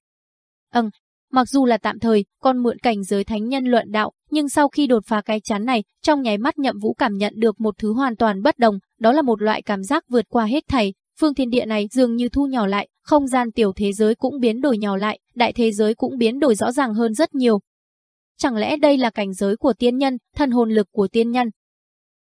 Ừm, mặc dù là tạm thời, còn mượn cảnh giới thánh nhân luận đạo, nhưng sau khi đột phá cái chán này, trong nháy mắt nhậm vũ cảm nhận được một thứ hoàn toàn bất đồng, đó là một loại cảm giác vượt qua hết thảy, phương thiên địa này dường như thu nhỏ lại, không gian tiểu thế giới cũng biến đổi nhỏ lại, đại thế giới cũng biến đổi rõ ràng hơn rất nhiều. Chẳng lẽ đây là cảnh giới của tiên nhân, thân hồn lực của tiên nhân?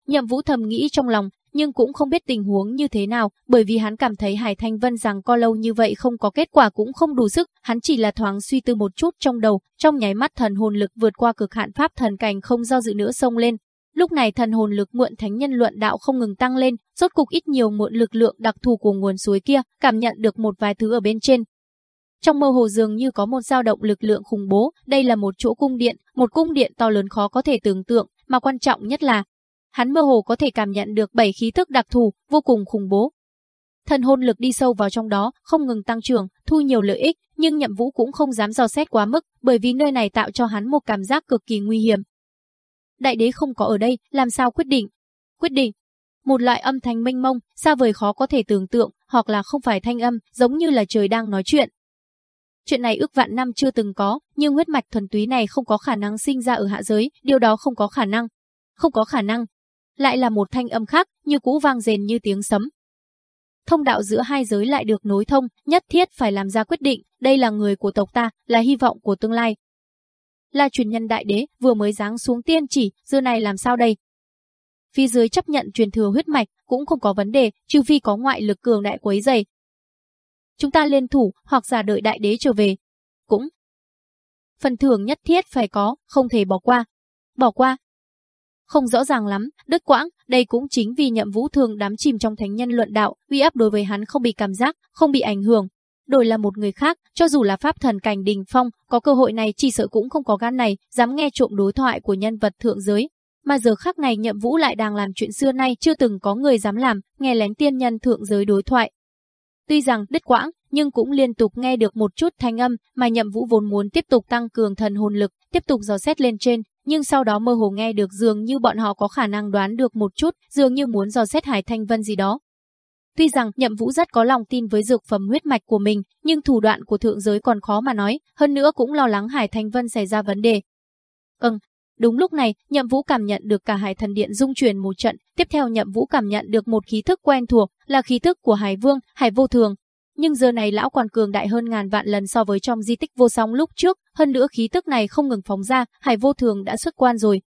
Nhậm Vũ thầm nghĩ trong lòng, nhưng cũng không biết tình huống như thế nào, bởi vì hắn cảm thấy Hải Thanh Vân rằng co lâu như vậy không có kết quả cũng không đủ sức, hắn chỉ là thoáng suy tư một chút trong đầu, trong nháy mắt thần hồn lực vượt qua cực hạn pháp thần cảnh không do dự nữa xông lên, Lúc này thần hồn lực mượn thánh nhân luận đạo không ngừng tăng lên, rốt cục ít nhiều mượn lực lượng đặc thù của nguồn suối kia, cảm nhận được một vài thứ ở bên trên. Trong mơ hồ dường như có một dao động lực lượng khủng bố, đây là một chỗ cung điện, một cung điện to lớn khó có thể tưởng tượng, mà quan trọng nhất là hắn mơ hồ có thể cảm nhận được bảy khí thức đặc thù, vô cùng khủng bố. Thần hồn lực đi sâu vào trong đó, không ngừng tăng trưởng, thu nhiều lợi ích, nhưng Nhậm Vũ cũng không dám dò xét quá mức, bởi vì nơi này tạo cho hắn một cảm giác cực kỳ nguy hiểm, đại đế không có ở đây, làm sao quyết định? Quyết định. Một loại âm thanh mênh mông, xa vời khó có thể tưởng tượng, hoặc là không phải thanh âm, giống như là trời đang nói chuyện. Chuyện này ước vạn năm chưa từng có, nhưng huyết mạch thuần túy này không có khả năng sinh ra ở hạ giới, điều đó không có khả năng. Không có khả năng. Lại là một thanh âm khác, như cũ vang rền như tiếng sấm. Thông đạo giữa hai giới lại được nối thông, nhất thiết phải làm ra quyết định, đây là người của tộc ta, là hy vọng của tương lai, là truyền nhân đại đế, vừa mới giáng xuống tiên chỉ, giờ này làm sao đây? Phía dưới chấp nhận truyền thừa huyết mạch, cũng không có vấn đề, trừ phi có ngoại lực cường đại quấy dày. Chúng ta liên thủ, hoặc giả đợi đại đế trở về. Cũng. Phần thưởng nhất thiết phải có, không thể bỏ qua. Bỏ qua. Không rõ ràng lắm, đứt quãng, đây cũng chính vì nhậm vũ thường đám chìm trong thánh nhân luận đạo, uy áp đối với hắn không bị cảm giác, không bị ảnh hưởng, đổi là một người khác, cho dù là pháp thần cảnh đình phong, có cơ hội này chỉ sợ cũng không có gan này, dám nghe trộm đối thoại của nhân vật thượng giới. Mà giờ khác này nhậm vũ lại đang làm chuyện xưa nay chưa từng có người dám làm, nghe lén tiên nhân thượng giới đối thoại. Tuy rằng đứt quãng, nhưng cũng liên tục nghe được một chút thanh âm mà nhậm vũ vốn muốn tiếp tục tăng cường thần hồn lực, tiếp tục dò xét lên trên, nhưng sau đó mơ hồ nghe được dường như bọn họ có khả năng đoán được một chút, dường như muốn dò xét Hải Thanh Vân gì đó, Tuy rằng Nhậm Vũ rất có lòng tin với dược phẩm huyết mạch của mình, nhưng thủ đoạn của thượng giới còn khó mà nói, hơn nữa cũng lo lắng Hải Thanh Vân xảy ra vấn đề. Ừm, đúng lúc này, Nhậm Vũ cảm nhận được cả Hải Thần Điện dung chuyển một trận, tiếp theo Nhậm Vũ cảm nhận được một khí thức quen thuộc, là khí thức của Hải Vương, Hải Vô Thường. Nhưng giờ này lão còn cường đại hơn ngàn vạn lần so với trong di tích vô song lúc trước, hơn nữa khí tức này không ngừng phóng ra, Hải Vô Thường đã xuất quan rồi,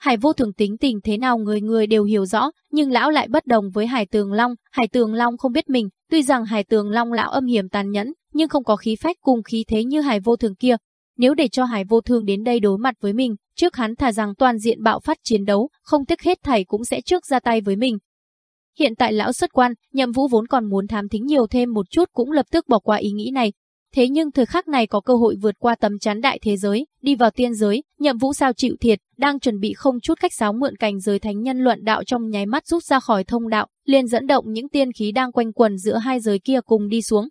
Hải vô thường tính tình thế nào người người đều hiểu rõ, nhưng lão lại bất đồng với Hải Tường Long. Hải Tường Long không biết mình, tuy rằng Hải Tường Long lão âm hiểm tàn nhẫn, nhưng không có khí phách cùng khí thế như Hải vô thường kia. Nếu để cho Hải vô thường đến đây đối mặt với mình, trước hắn thà rằng toàn diện bạo phát chiến đấu, không tiếc hết thảy cũng sẽ trước ra tay với mình. Hiện tại lão xuất quan, nhậm vũ vốn còn muốn tham thính nhiều thêm một chút cũng lập tức bỏ qua ý nghĩ này, Thế nhưng thời khắc này có cơ hội vượt qua tầm chán đại thế giới, đi vào tiên giới, nhậm vũ sao chịu thiệt, đang chuẩn bị không chút khách sáo mượn cảnh giới thánh nhân luận đạo trong nháy mắt rút ra khỏi thông đạo, liền dẫn động những tiên khí đang quanh quần giữa hai giới kia cùng đi xuống.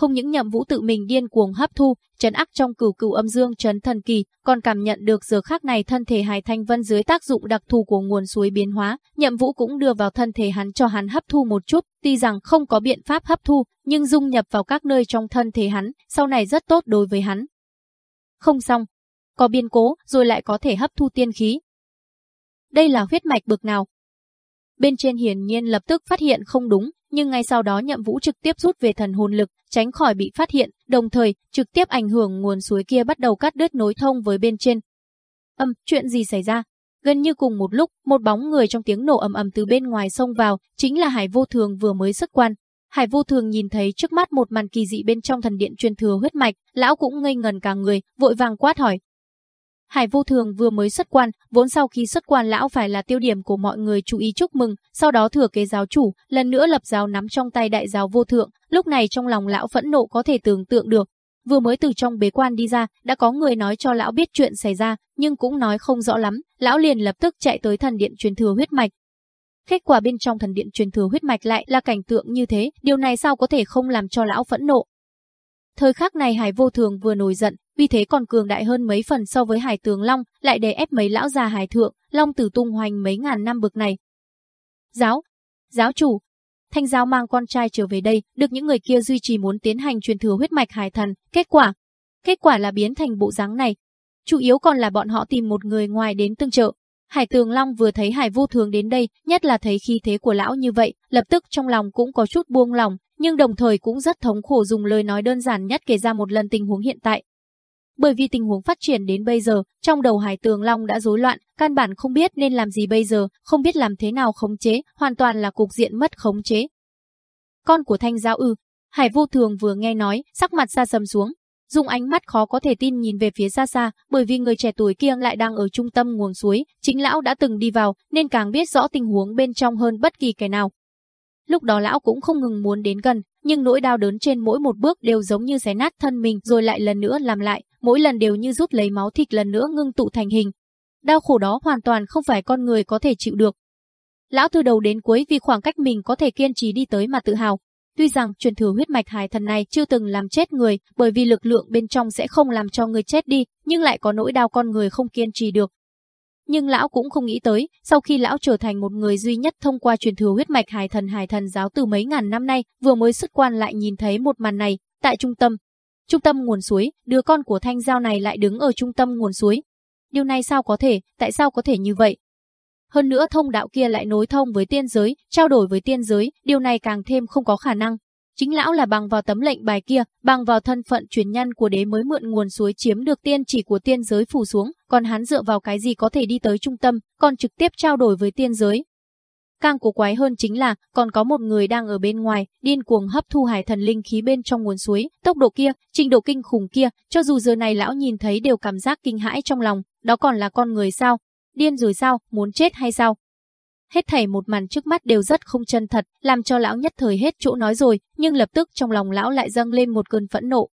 Không những nhậm vũ tự mình điên cuồng hấp thu, trấn ác trong cửu cửu âm dương trấn thần kỳ, còn cảm nhận được giờ khác này thân thể Hải Thanh Vân dưới tác dụng đặc thù của nguồn suối biến hóa, nhậm vũ cũng đưa vào thân thể hắn cho hắn hấp thu một chút, tuy rằng không có biện pháp hấp thu, nhưng dung nhập vào các nơi trong thân thể hắn, sau này rất tốt đối với hắn. Không xong, có biên cố, rồi lại có thể hấp thu tiên khí. Đây là huyết mạch bực nào? Bên trên hiển nhiên lập tức phát hiện không đúng, nhưng ngay sau đó nhậm vũ trực tiếp rút về thần hồn lực, tránh khỏi bị phát hiện, đồng thời trực tiếp ảnh hưởng nguồn suối kia bắt đầu cắt đứt nối thông với bên trên. Âm, chuyện gì xảy ra? Gần như cùng một lúc, một bóng người trong tiếng nổ ầm ầm từ bên ngoài xông vào, chính là Hải Vô Thường vừa mới xuất quan. Hải Vô Thường nhìn thấy trước mắt một màn kỳ dị bên trong thần điện truyền thừa huyết mạch, lão cũng ngây ngần cả người, vội vàng quát hỏi. Hải vô thường vừa mới xuất quan, vốn sau khi xuất quan lão phải là tiêu điểm của mọi người chú ý chúc mừng, sau đó thừa kế giáo chủ, lần nữa lập giáo nắm trong tay đại giáo vô thượng, lúc này trong lòng lão phẫn nộ có thể tưởng tượng được. Vừa mới từ trong bế quan đi ra, đã có người nói cho lão biết chuyện xảy ra, nhưng cũng nói không rõ lắm, lão liền lập tức chạy tới thần điện truyền thừa huyết mạch. Kết quả bên trong thần điện truyền thừa huyết mạch lại là cảnh tượng như thế, điều này sao có thể không làm cho lão phẫn nộ. Thời khắc này Hải Vô Thường vừa nổi giận, vì thế còn cường đại hơn mấy phần so với Hải Tường Long, lại đè ép mấy lão già Hải Thượng, Long Tử tung hoành mấy ngàn năm bực này. Giáo, giáo chủ, Thanh giáo mang con trai trở về đây, được những người kia duy trì muốn tiến hành truyền thừa huyết mạch hải thần, kết quả, kết quả là biến thành bộ dáng này. Chủ yếu còn là bọn họ tìm một người ngoài đến tương trợ. Hải Tường Long vừa thấy Hải Vô Thường đến đây, nhất là thấy khí thế của lão như vậy, lập tức trong lòng cũng có chút buông lòng, nhưng đồng thời cũng rất thống khổ dùng lời nói đơn giản nhất kể ra một lần tình huống hiện tại. Bởi vì tình huống phát triển đến bây giờ, trong đầu Hải Tường Long đã rối loạn, căn bản không biết nên làm gì bây giờ, không biết làm thế nào khống chế, hoàn toàn là cục diện mất khống chế. Con của Thanh Giao ư? Hải Vô Thường vừa nghe nói, sắc mặt ra sầm xuống, dùng ánh mắt khó có thể tin nhìn về phía xa xa, bởi vì người trẻ tuổi kia lại đang ở trung tâm nguồn suối, chính lão đã từng đi vào, nên càng biết rõ tình huống bên trong hơn bất kỳ kẻ nào. Lúc đó lão cũng không ngừng muốn đến gần, nhưng nỗi đau đớn trên mỗi một bước đều giống như xé nát thân mình rồi lại lần nữa làm lại, mỗi lần đều như rút lấy máu thịt lần nữa ngưng tụ thành hình. Đau khổ đó hoàn toàn không phải con người có thể chịu được. Lão từ đầu đến cuối vì khoảng cách mình có thể kiên trì đi tới mà tự hào. Tuy rằng truyền thừa huyết mạch hải thần này chưa từng làm chết người, bởi vì lực lượng bên trong sẽ không làm cho người chết đi, nhưng lại có nỗi đau con người không kiên trì được. Nhưng lão cũng không nghĩ tới, sau khi lão trở thành một người duy nhất thông qua truyền thừa huyết mạch hải thần hải thần giáo từ mấy ngàn năm nay, vừa mới xuất quan lại nhìn thấy một màn này, tại trung tâm. Trung tâm nguồn suối, đứa con của thanh giao này lại đứng ở trung tâm nguồn suối. Điều này sao có thể, tại sao có thể như vậy? Hơn nữa thông đạo kia lại nối thông với tiên giới, trao đổi với tiên giới, điều này càng thêm không có khả năng. Chính lão là bằng vào tấm lệnh bài kia, bằng vào thân phận truyền nhân của đế mới mượn nguồn suối chiếm được tiên chỉ của tiên giới phủ xuống, còn hắn dựa vào cái gì có thể đi tới trung tâm, còn trực tiếp trao đổi với tiên giới. Càng cổ quái hơn chính là, còn có một người đang ở bên ngoài, điên cuồng hấp thu hải thần linh khí bên trong nguồn suối, tốc độ kia, trình độ kinh khủng kia, cho dù giờ này lão nhìn thấy đều cảm giác kinh hãi trong lòng, đó còn là con người sao? Điên rồi sao, muốn chết hay sao? Hết thảy một màn trước mắt đều rất không chân thật, làm cho lão nhất thời hết chỗ nói rồi, nhưng lập tức trong lòng lão lại dâng lên một cơn phẫn nộ.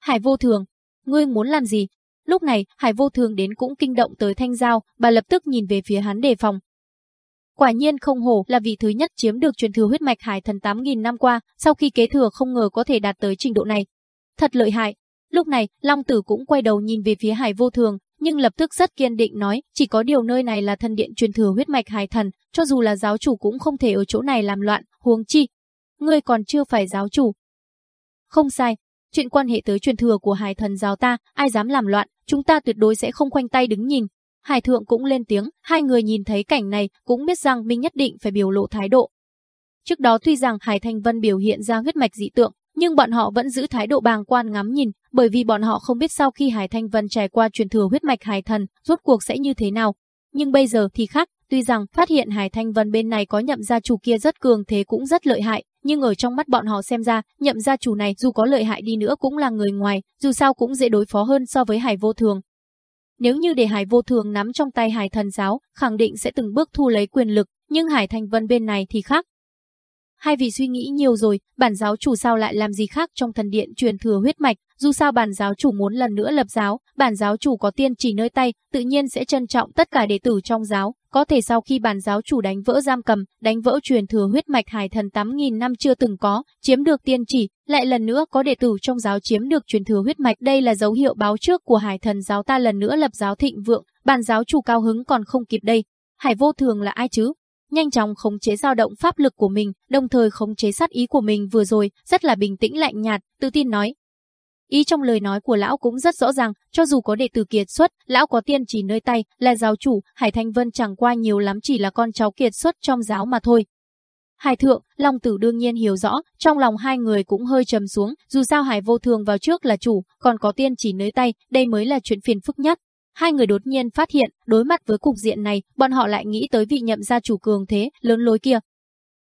Hải vô thường, ngươi muốn làm gì? Lúc này, Hải vô thường đến cũng kinh động tới thanh giao, bà lập tức nhìn về phía hắn đề phòng. Quả nhiên không hổ là vị thứ nhất chiếm được truyền thừa huyết mạch hải thần 8.000 năm qua, sau khi kế thừa không ngờ có thể đạt tới trình độ này. Thật lợi hại. Lúc này, Long Tử cũng quay đầu nhìn về phía Hải vô thường, nhưng lập tức rất kiên định nói, chỉ có điều nơi này là thần điện truyền thừa huyết mạch hải thần, cho dù là giáo chủ cũng không thể ở chỗ này làm loạn, huống chi. Ngươi còn chưa phải giáo chủ. Không sai, chuyện quan hệ tới truyền thừa của hải thần giáo ta, ai dám làm loạn, chúng ta tuyệt đối sẽ không khoanh tay đứng nhìn. Hải thượng cũng lên tiếng, hai người nhìn thấy cảnh này cũng biết rằng mình nhất định phải biểu lộ thái độ. Trước đó tuy rằng Hải Thanh Vân biểu hiện ra huyết mạch dị tượng, nhưng bọn họ vẫn giữ thái độ bàng quan ngắm nhìn, bởi vì bọn họ không biết sau khi Hải Thanh Vân trải qua truyền thừa huyết mạch Hải Thần, rốt cuộc sẽ như thế nào. Nhưng bây giờ thì khác, tuy rằng phát hiện Hải Thanh Vân bên này có nhậm gia chủ kia rất cường thế cũng rất lợi hại, nhưng ở trong mắt bọn họ xem ra, nhậm gia chủ này dù có lợi hại đi nữa cũng là người ngoài, dù sao cũng dễ đối phó hơn so với Hải Vô Thường. Nếu như để Hải Vô Thường nắm trong tay Hải Thần Giáo, khẳng định sẽ từng bước thu lấy quyền lực, nhưng Hải Thanh Vân bên này thì khác, Hai vị suy nghĩ nhiều rồi, bản giáo chủ sao lại làm gì khác trong thần điện truyền thừa huyết mạch, dù sao bản giáo chủ muốn lần nữa lập giáo, bản giáo chủ có tiên chỉ nơi tay, tự nhiên sẽ trân trọng tất cả đệ tử trong giáo, có thể sau khi bản giáo chủ đánh vỡ giam cầm, đánh vỡ truyền thừa huyết mạch hải thần 8.000 năm chưa từng có, chiếm được tiên chỉ, lại lần nữa có đệ tử trong giáo chiếm được truyền thừa huyết mạch, đây là dấu hiệu báo trước của hải thần giáo ta lần nữa lập giáo thịnh vượng, bản giáo chủ cao hứng còn không kịp đây. Hải vô thường là ai chứ? Nhanh chóng khống chế dao động pháp lực của mình, đồng thời khống chế sát ý của mình vừa rồi, rất là bình tĩnh lạnh nhạt, tự tin nói. Ý trong lời nói của lão cũng rất rõ ràng, cho dù có đệ tử kiệt xuất, lão có tiên chỉ nơi tay, là giáo chủ, Hải Thanh Vân chẳng qua nhiều lắm chỉ là con cháu kiệt xuất trong giáo mà thôi. Hải thượng, Long Tử đương nhiên hiểu rõ, trong lòng hai người cũng hơi trầm xuống, dù sao Hải vô thường vào trước là chủ, còn có tiên chỉ nơi tay, đây mới là chuyện phiền phức nhất. Hai người đột nhiên phát hiện, đối mặt với cục diện này, bọn họ lại nghĩ tới vị nhậm gia chủ cường thế, lớn lối kia.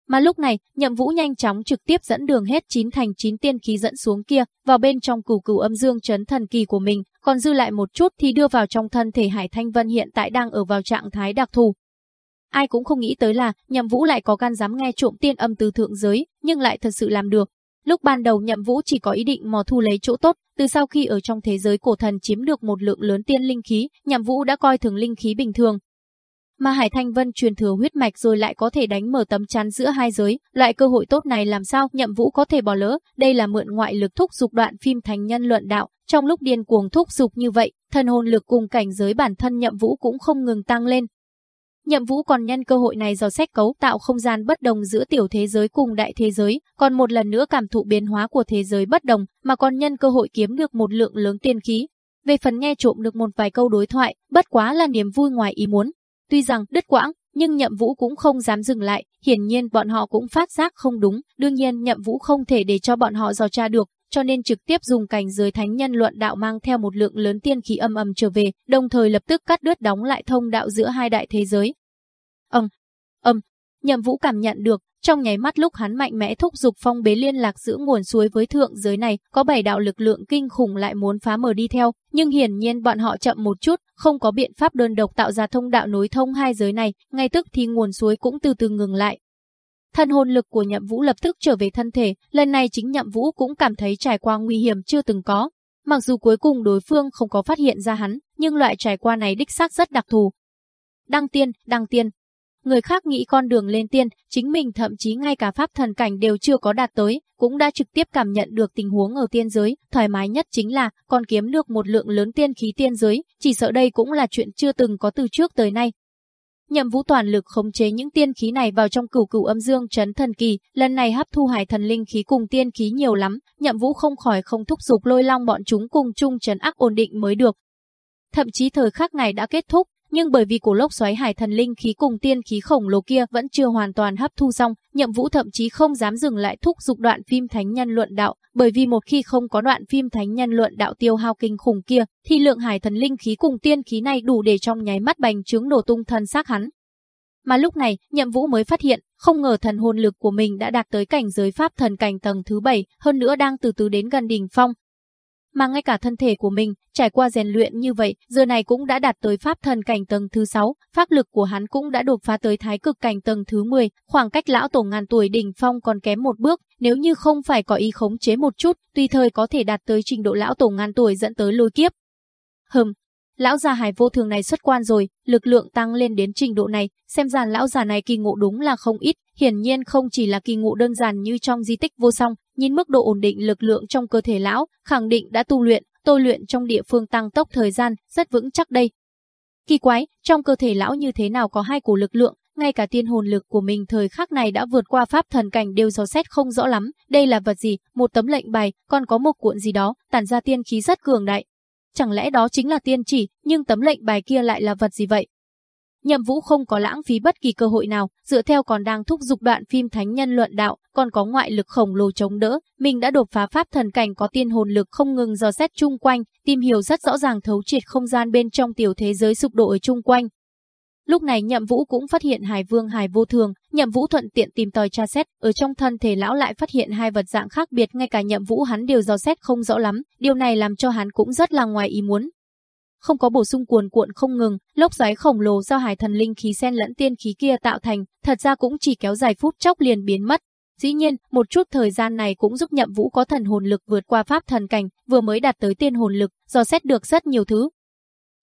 Mà lúc này, Nhậm Vũ nhanh chóng trực tiếp dẫn đường hết chín thành chín tiên khí dẫn xuống kia, vào bên trong cửu cửu âm dương chấn thần kỳ của mình, còn dư lại một chút thì đưa vào trong thân thể Hải Thanh Vân hiện tại đang ở vào trạng thái đặc thù. Ai cũng không nghĩ tới là Nhậm Vũ lại có gan dám nghe trộm tiên âm từ thượng giới, nhưng lại thật sự làm được. Lúc ban đầu Nhậm Vũ chỉ có ý định mò thu lấy chỗ tốt, từ sau khi ở trong thế giới cổ thần chiếm được một lượng lớn tiên linh khí, Nhậm Vũ đã coi thường linh khí bình thường, mà Hải Thanh Vân truyền thừa huyết mạch rồi lại có thể đánh mở tấm chắn giữa hai giới, loại cơ hội tốt này làm sao Nhậm Vũ có thể bỏ lỡ, đây là mượn ngoại lực thúc dục đoạn phim thành nhân luận đạo, trong lúc điên cuồng thúc dục như vậy, thần hồn lực cùng cảnh giới bản thân Nhậm Vũ cũng không ngừng tăng lên. Nhậm Vũ còn nhân cơ hội này dò xét cấu tạo không gian bất đồng giữa tiểu thế giới cùng đại thế giới, còn một lần nữa cảm thụ biến hóa của thế giới bất đồng, mà còn nhân cơ hội kiếm được một lượng lớn tiên khí. Về phần nghe trộm được một vài câu đối thoại, bất quá là niềm vui ngoài ý muốn, Tuy rằng đứt quãng, nhưng Nhậm Vũ cũng không dám dừng lại, hiển nhiên bọn họ cũng phát giác không đúng, đương nhiên Nhậm Vũ không thể để cho bọn họ dò tra được, cho nên trực tiếp dùng cảnh giới thánh nhân luận đạo mang theo một lượng lớn tiên khí âm âm trở về, đồng thời lập tức cắt đứt đóng lại thông đạo giữa hai đại thế giới âm, âm, Nhậm Vũ cảm nhận được, trong nháy mắt lúc hắn mạnh mẽ thúc giục phong bế liên lạc giữa nguồn suối với thượng giới này, có bảy đạo lực lượng kinh khủng lại muốn phá mở đi theo, nhưng hiển nhiên bọn họ chậm một chút, không có biện pháp đơn độc tạo ra thông đạo nối thông hai giới này, ngay tức thì nguồn suối cũng từ từ ngừng lại. Thân hồn lực của Nhậm Vũ lập tức trở về thân thể, lần này chính Nhậm Vũ cũng cảm thấy trải qua nguy hiểm chưa từng có. Mặc dù cuối cùng đối phương không có phát hiện ra hắn, nhưng loại trải qua này đích xác rất đặc thù. Đăng tiên, đăng tiên, Người khác nghĩ con đường lên tiên, chính mình thậm chí ngay cả pháp thần cảnh đều chưa có đạt tới, cũng đã trực tiếp cảm nhận được tình huống ở tiên giới, thoải mái nhất chính là còn kiếm được một lượng lớn tiên khí tiên giới, chỉ sợ đây cũng là chuyện chưa từng có từ trước tới nay. Nhậm Vũ toàn lực khống chế những tiên khí này vào trong cửu cửu âm dương trấn thần kỳ, lần này hấp thu hải thần linh khí cùng tiên khí nhiều lắm, Nhậm Vũ không khỏi không thúc giục lôi long bọn chúng cùng chung trấn ác ổn định mới được. Thậm chí thời khắc này đã kết thúc, nhưng bởi vì cổ lốc xoáy hải thần linh khí cùng tiên khí khổng lồ kia vẫn chưa hoàn toàn hấp thu xong, Nhậm Vũ thậm chí không dám dừng lại thúc dục đoạn phim thánh nhân luận đạo, bởi vì một khi không có đoạn phim thánh nhân luận đạo tiêu hao kinh khủng kia, thì lượng hải thần linh khí cùng tiên khí này đủ để trong nháy mắt bành trướng nổ tung thân xác hắn. Mà lúc này, Nhậm Vũ mới phát hiện, không ngờ thần hồn lực của mình đã đạt tới cảnh giới pháp thần cảnh tầng thứ 7, hơn nữa đang từ từ đến gần đỉnh phong, mà ngay cả thân thể của mình, trải qua rèn luyện như vậy, giờ này cũng đã đạt tới pháp thần cảnh tầng thứ 6, pháp lực của hắn cũng đã đột phá tới thái cực cảnh tầng thứ 10, khoảng cách lão tổ ngàn tuổi đỉnh phong còn kém một bước, nếu như không phải có ý khống chế một chút, tùy thời có thể đạt tới trình độ lão tổ ngàn tuổi dẫn tới lôi kiếp. Hừm, lão già hải vô thường này xuất quan rồi, lực lượng tăng lên đến trình độ này, xem ra lão già này kỳ ngộ đúng là không ít, hiển nhiên không chỉ là kỳ ngộ đơn giản như trong di tích vô song, nhìn mức độ ổn định lực lượng trong cơ thể lão, khẳng định đã tu luyện, tôi luyện trong địa phương tăng tốc thời gian, rất vững chắc đây. Kỳ quái, trong cơ thể lão như thế nào có hai cổ lực lượng, ngay cả tiên hồn lực của mình thời khắc này đã vượt qua pháp thần cảnh đều dò xét không rõ lắm, đây là vật gì, một tấm lệnh bài, còn có một cuộn gì đó, tản ra tiên khí rất cường đại. Chẳng lẽ đó chính là tiên chỉ, nhưng tấm lệnh bài kia lại là vật gì vậy? Nhậm Vũ không có lãng phí bất kỳ cơ hội nào, dựa theo còn đang thúc giục đoạn phim thánh nhân luận đạo, còn có ngoại lực khổng lồ chống đỡ, mình đã đột phá pháp thần cảnh có tiên hồn lực không ngừng dò xét chung quanh, tìm hiểu rất rõ ràng thấu triệt không gian bên trong tiểu thế giới sụp đổ ở chung quanh. Lúc này Nhậm Vũ cũng phát hiện Hải Vương Hải vô thường, Nhậm Vũ thuận tiện tìm tòi tra xét, ở trong thân thể lão lại phát hiện hai vật dạng khác biệt, ngay cả Nhậm Vũ hắn đều dò xét không rõ lắm, điều này làm cho hắn cũng rất là ngoài ý muốn, không có bổ sung cuồn cuộn không ngừng, lốc xoáy khổng lồ do hải thần linh khí xen lẫn tiên khí kia tạo thành, thật ra cũng chỉ kéo dài phút chốc liền biến mất. Dĩ nhiên, một chút thời gian này cũng giúp Nhậm Vũ có thần hồn lực vượt qua pháp thần cảnh, vừa mới đạt tới tiên hồn lực, do xét được rất nhiều thứ.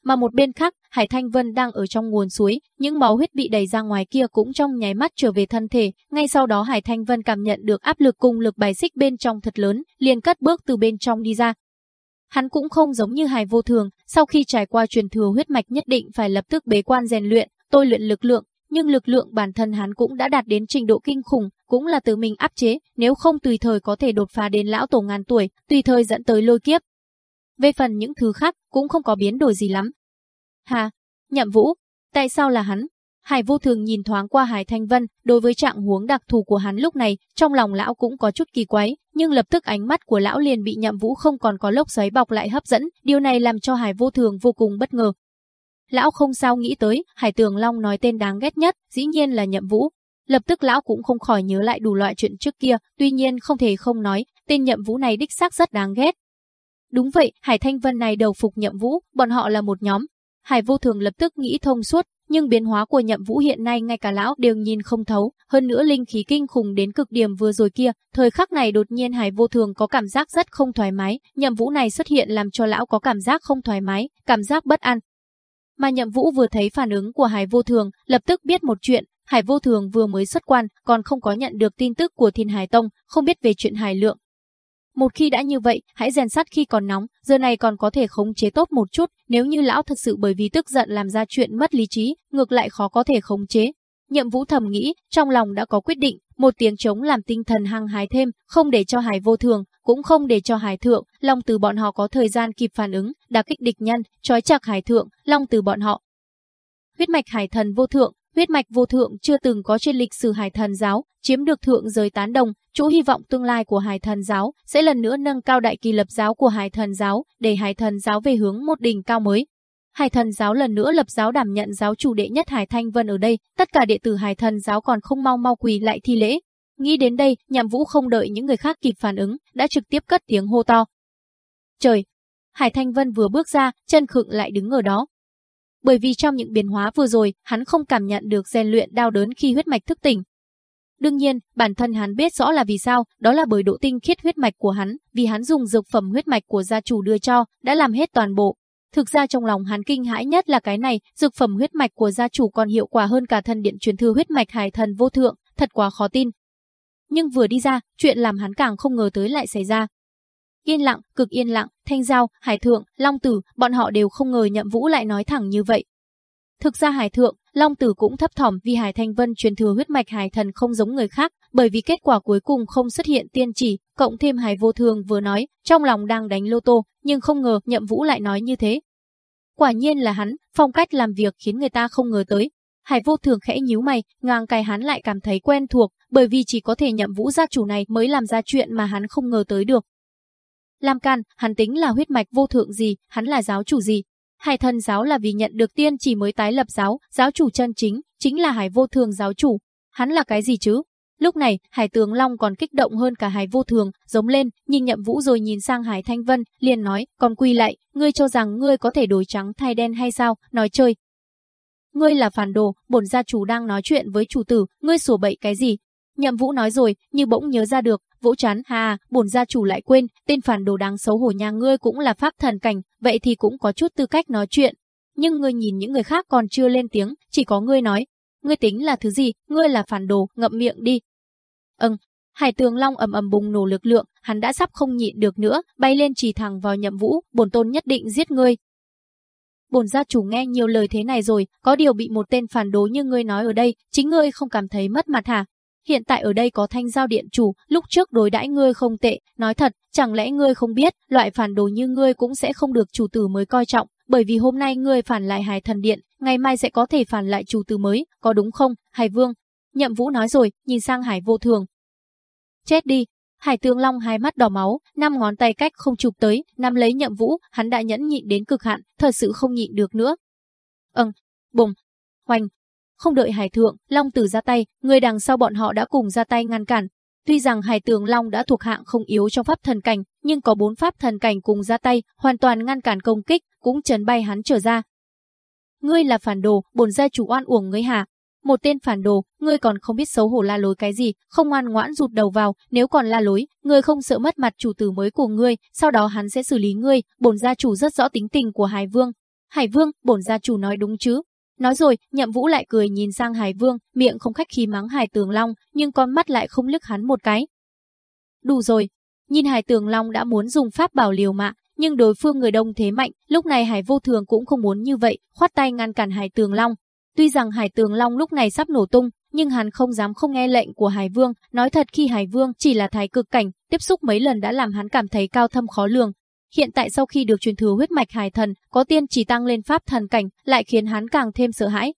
Mà một bên khác, Hải Thanh Vân đang ở trong nguồn suối, những máu huyết bị đẩy ra ngoài kia cũng trong nháy mắt trở về thân thể, ngay sau đó Hải Thanh Vân cảm nhận được áp lực cùng lực bài xích bên trong thật lớn, liền cất bước từ bên trong đi ra, Hắn cũng không giống như hài vô thường, sau khi trải qua truyền thừa huyết mạch nhất định phải lập tức bế quan rèn luyện, tôi luyện lực lượng, nhưng lực lượng bản thân hắn cũng đã đạt đến trình độ kinh khủng, cũng là từ mình áp chế, nếu không tùy thời có thể đột phá đến lão tổ ngàn tuổi, tùy thời dẫn tới lôi kiếp. Về phần những thứ khác, cũng không có biến đổi gì lắm. Hà, nhậm vũ, tại sao là hắn? Hải vô thường nhìn thoáng qua Hải Thanh Vân, đối với trạng huống đặc thù của hắn lúc này, trong lòng lão cũng có chút kỳ quái, nhưng lập tức ánh mắt của lão liền bị nhậm vũ không còn có lốc xoáy bọc lại hấp dẫn, điều này làm cho Hải vô thường vô cùng bất ngờ. Lão không sao nghĩ tới, Hải Tường Long nói tên đáng ghét nhất, dĩ nhiên là nhậm vũ. Lập tức lão cũng không khỏi nhớ lại đủ loại chuyện trước kia, tuy nhiên không thể không nói, tên nhậm vũ này đích xác rất đáng ghét. Đúng vậy, Hải Thanh Vân này đầu phục nhậm vũ, bọn họ là một nhóm. Hải vô thường lập tức nghĩ thông suốt, nhưng biến hóa của nhậm vũ hiện nay ngay cả lão đều nhìn không thấu, hơn nữa linh khí kinh khủng đến cực điểm vừa rồi kia, thời khắc này đột nhiên Hải vô thường có cảm giác rất không thoải mái, nhậm vũ này xuất hiện làm cho lão có cảm giác không thoải mái, cảm giác bất an. Mà nhậm vũ vừa thấy phản ứng của Hải vô thường, lập tức biết một chuyện, Hải vô thường vừa mới xuất quan, còn không có nhận được tin tức của thiên hải tông, không biết về chuyện hải lượng, một khi đã như vậy, hãy rèn sắt khi còn nóng, giờ này còn có thể khống chế tốt một chút, nếu như lão thật sự bởi vì tức giận làm ra chuyện mất lý trí, ngược lại khó có thể khống chế. Nhậm Vũ thầm nghĩ, trong lòng đã có quyết định, một tiếng chống làm tinh thần hăng hái thêm, không để cho Hải vô thường, cũng không để cho Hải thượng, Long từ bọn họ có thời gian kịp phản ứng, đả kích địch nhân, trói chặt Hải thượng, Long từ bọn họ. Huyết mạch Hải thần vô thượng, huyết mạch vô thượng chưa từng có trên lịch sử Hải thần giáo, chiếm được thượng giới tán đồng, chỗ hy vọng tương lai của Hải Thần giáo sẽ lần nữa nâng cao đại kỳ lập giáo của Hải Thần giáo, để Hải Thần giáo về hướng một đỉnh cao mới. Hải Thần giáo lần nữa lập giáo đảm nhận giáo chủ đệ nhất Hải Thanh Vân ở đây, tất cả đệ tử Hải Thần giáo còn không mau mau quỳ lại thi lễ. Nghĩ đến đây, Nhậm Vũ không đợi những người khác kịp phản ứng, đã trực tiếp cất tiếng hô to. Trời! Hải Thanh Vân vừa bước ra, chân khựng lại đứng ở đó. Bởi vì trong những biến hóa vừa rồi, hắn không cảm nhận được rèn luyện đau đớn khi huyết mạch thức tỉnh, Đương nhiên, bản thân hắn biết rõ là vì sao, đó là bởi độ tinh khiết huyết mạch của hắn, vì hắn dùng dược phẩm huyết mạch của gia chủ đưa cho, đã làm hết toàn bộ. Thực ra trong lòng hắn kinh hãi nhất là cái này, dược phẩm huyết mạch của gia chủ còn hiệu quả hơn cả thần điện truyền thư huyết mạch hải thần vô thượng, thật quá khó tin. Nhưng vừa đi ra, chuyện làm hắn càng không ngờ tới lại xảy ra. Yên lặng, cực yên lặng, Thanh Giao, Hải Thượng, Long Tử, bọn họ đều không ngờ Nhậm Vũ lại nói thẳng như vậy. Thực ra Hải Thượng, Long Tử cũng thấp thỏm vì Hải Thanh Vân truyền thừa huyết mạch Hải Thần không giống người khác, bởi vì kết quả cuối cùng không xuất hiện tiên chỉ, cộng thêm Hải Vô Thường vừa nói, trong lòng đang đánh lô tô, nhưng không ngờ Nhậm Vũ lại nói như thế. Quả nhiên là hắn, phong cách làm việc khiến người ta không ngờ tới. Hải Vô Thường khẽ nhíu mày, ngang cài hắn lại cảm thấy quen thuộc, bởi vì chỉ có thể Nhậm Vũ gia chủ này mới làm ra chuyện mà hắn không ngờ tới được. Lam Can, hắn tính là huyết mạch vô thượng gì, hắn là giáo chủ gì, Hải thần giáo là vì nhận được tiên chỉ mới tái lập giáo, giáo chủ chân chính, chính là hải vô thường giáo chủ. Hắn là cái gì chứ? Lúc này, Hải Tướng Long còn kích động hơn cả Hải Vô Thường, giống lên, nhìn Nhậm Vũ rồi nhìn sang Hải Thanh Vân, liền nói, còn quy lại, ngươi cho rằng ngươi có thể đổi trắng thay đen hay sao, nói chơi. Ngươi là phản đồ, bổn gia chủ đang nói chuyện với chủ tử, ngươi sủa bậy cái gì? Nhậm Vũ nói rồi, như bỗng nhớ ra được, vỗ chán, hà, bổn gia chủ lại quên, tên phản đồ đáng xấu hổ nhà ngươi cũng là pháp thần cảnh, vậy thì cũng có chút tư cách nói chuyện. Nhưng ngươi nhìn những người khác còn chưa lên tiếng, chỉ có ngươi nói, ngươi tính là thứ gì, ngươi là phản đồ, ngậm miệng đi. Ừm, Hải Tường Long ầm ầm bùng nổ lực lượng, hắn đã sắp không nhịn được nữa, bay lên chỉ thẳng vào Nhậm Vũ, bổn tôn nhất định giết ngươi. Bổn gia chủ nghe nhiều lời thế này rồi, có điều bị một tên phản đồ như ngươi nói ở đây, chính ngươi không cảm thấy mất mặt hả? Hiện tại ở đây có thanh giao điện chủ, lúc trước đối đãi ngươi không tệ, nói thật, chẳng lẽ ngươi không biết, loại phản đồ như ngươi cũng sẽ không được chủ tử mới coi trọng, bởi vì hôm nay ngươi phản lại Hải Thần Điện, ngày mai sẽ có thể phản lại chủ tử mới, có đúng không, Hải Vương? Nhậm Vũ nói rồi, nhìn sang Hải Vô Thường. Chết đi, Hải Tương Long hai mắt đỏ máu, năm ngón tay cách không chụp tới, nắm lấy Nhậm Vũ, hắn đã nhẫn nhịn đến cực hạn, thật sự không nhịn được nữa. Ừm, bùng, hoành, không đợi Hải Thượng, Long Tử ra tay, người đằng sau bọn họ đã cùng ra tay ngăn cản. Tuy rằng Hải Tường Long đã thuộc hạng không yếu trong pháp thần cảnh, nhưng có bốn pháp thần cảnh cùng ra tay, hoàn toàn ngăn cản công kích, cũng chấn bay hắn trở ra. Ngươi là phản đồ, bổn gia chủ oan uổng ngươi hả? Một tên phản đồ, ngươi còn không biết xấu hổ la lối cái gì, không ngoan ngoãn rụt đầu vào, nếu còn la lối, ngươi không sợ mất mặt chủ tử mới của ngươi, sau đó hắn sẽ xử lý ngươi, bổn gia chủ rất rõ tính tình của Hải Vương. Hải Vương, bổn gia chủ nói đúng chứ, Nói rồi, nhậm vũ lại cười nhìn sang Hải Vương, miệng không khách khí mắng Hải Tường Long, nhưng con mắt lại không lức hắn một cái. Đủ rồi, nhìn Hải Tường Long đã muốn dùng pháp bảo liều mạng, nhưng đối phương người đông thế mạnh, lúc này Hải Vô Thường cũng không muốn như vậy, khoát tay ngăn cản Hải Tường Long. Tuy rằng Hải Tường Long lúc này sắp nổ tung, nhưng hắn không dám không nghe lệnh của Hải Vương, nói thật khi Hải Vương chỉ là thái cực cảnh, tiếp xúc mấy lần đã làm hắn cảm thấy cao thâm khó lường, Hiện tại sau khi được truyền thừa huyết mạch hải thần, có tiên chỉ tăng lên pháp thần cảnh, lại khiến hắn càng thêm sợ hãi.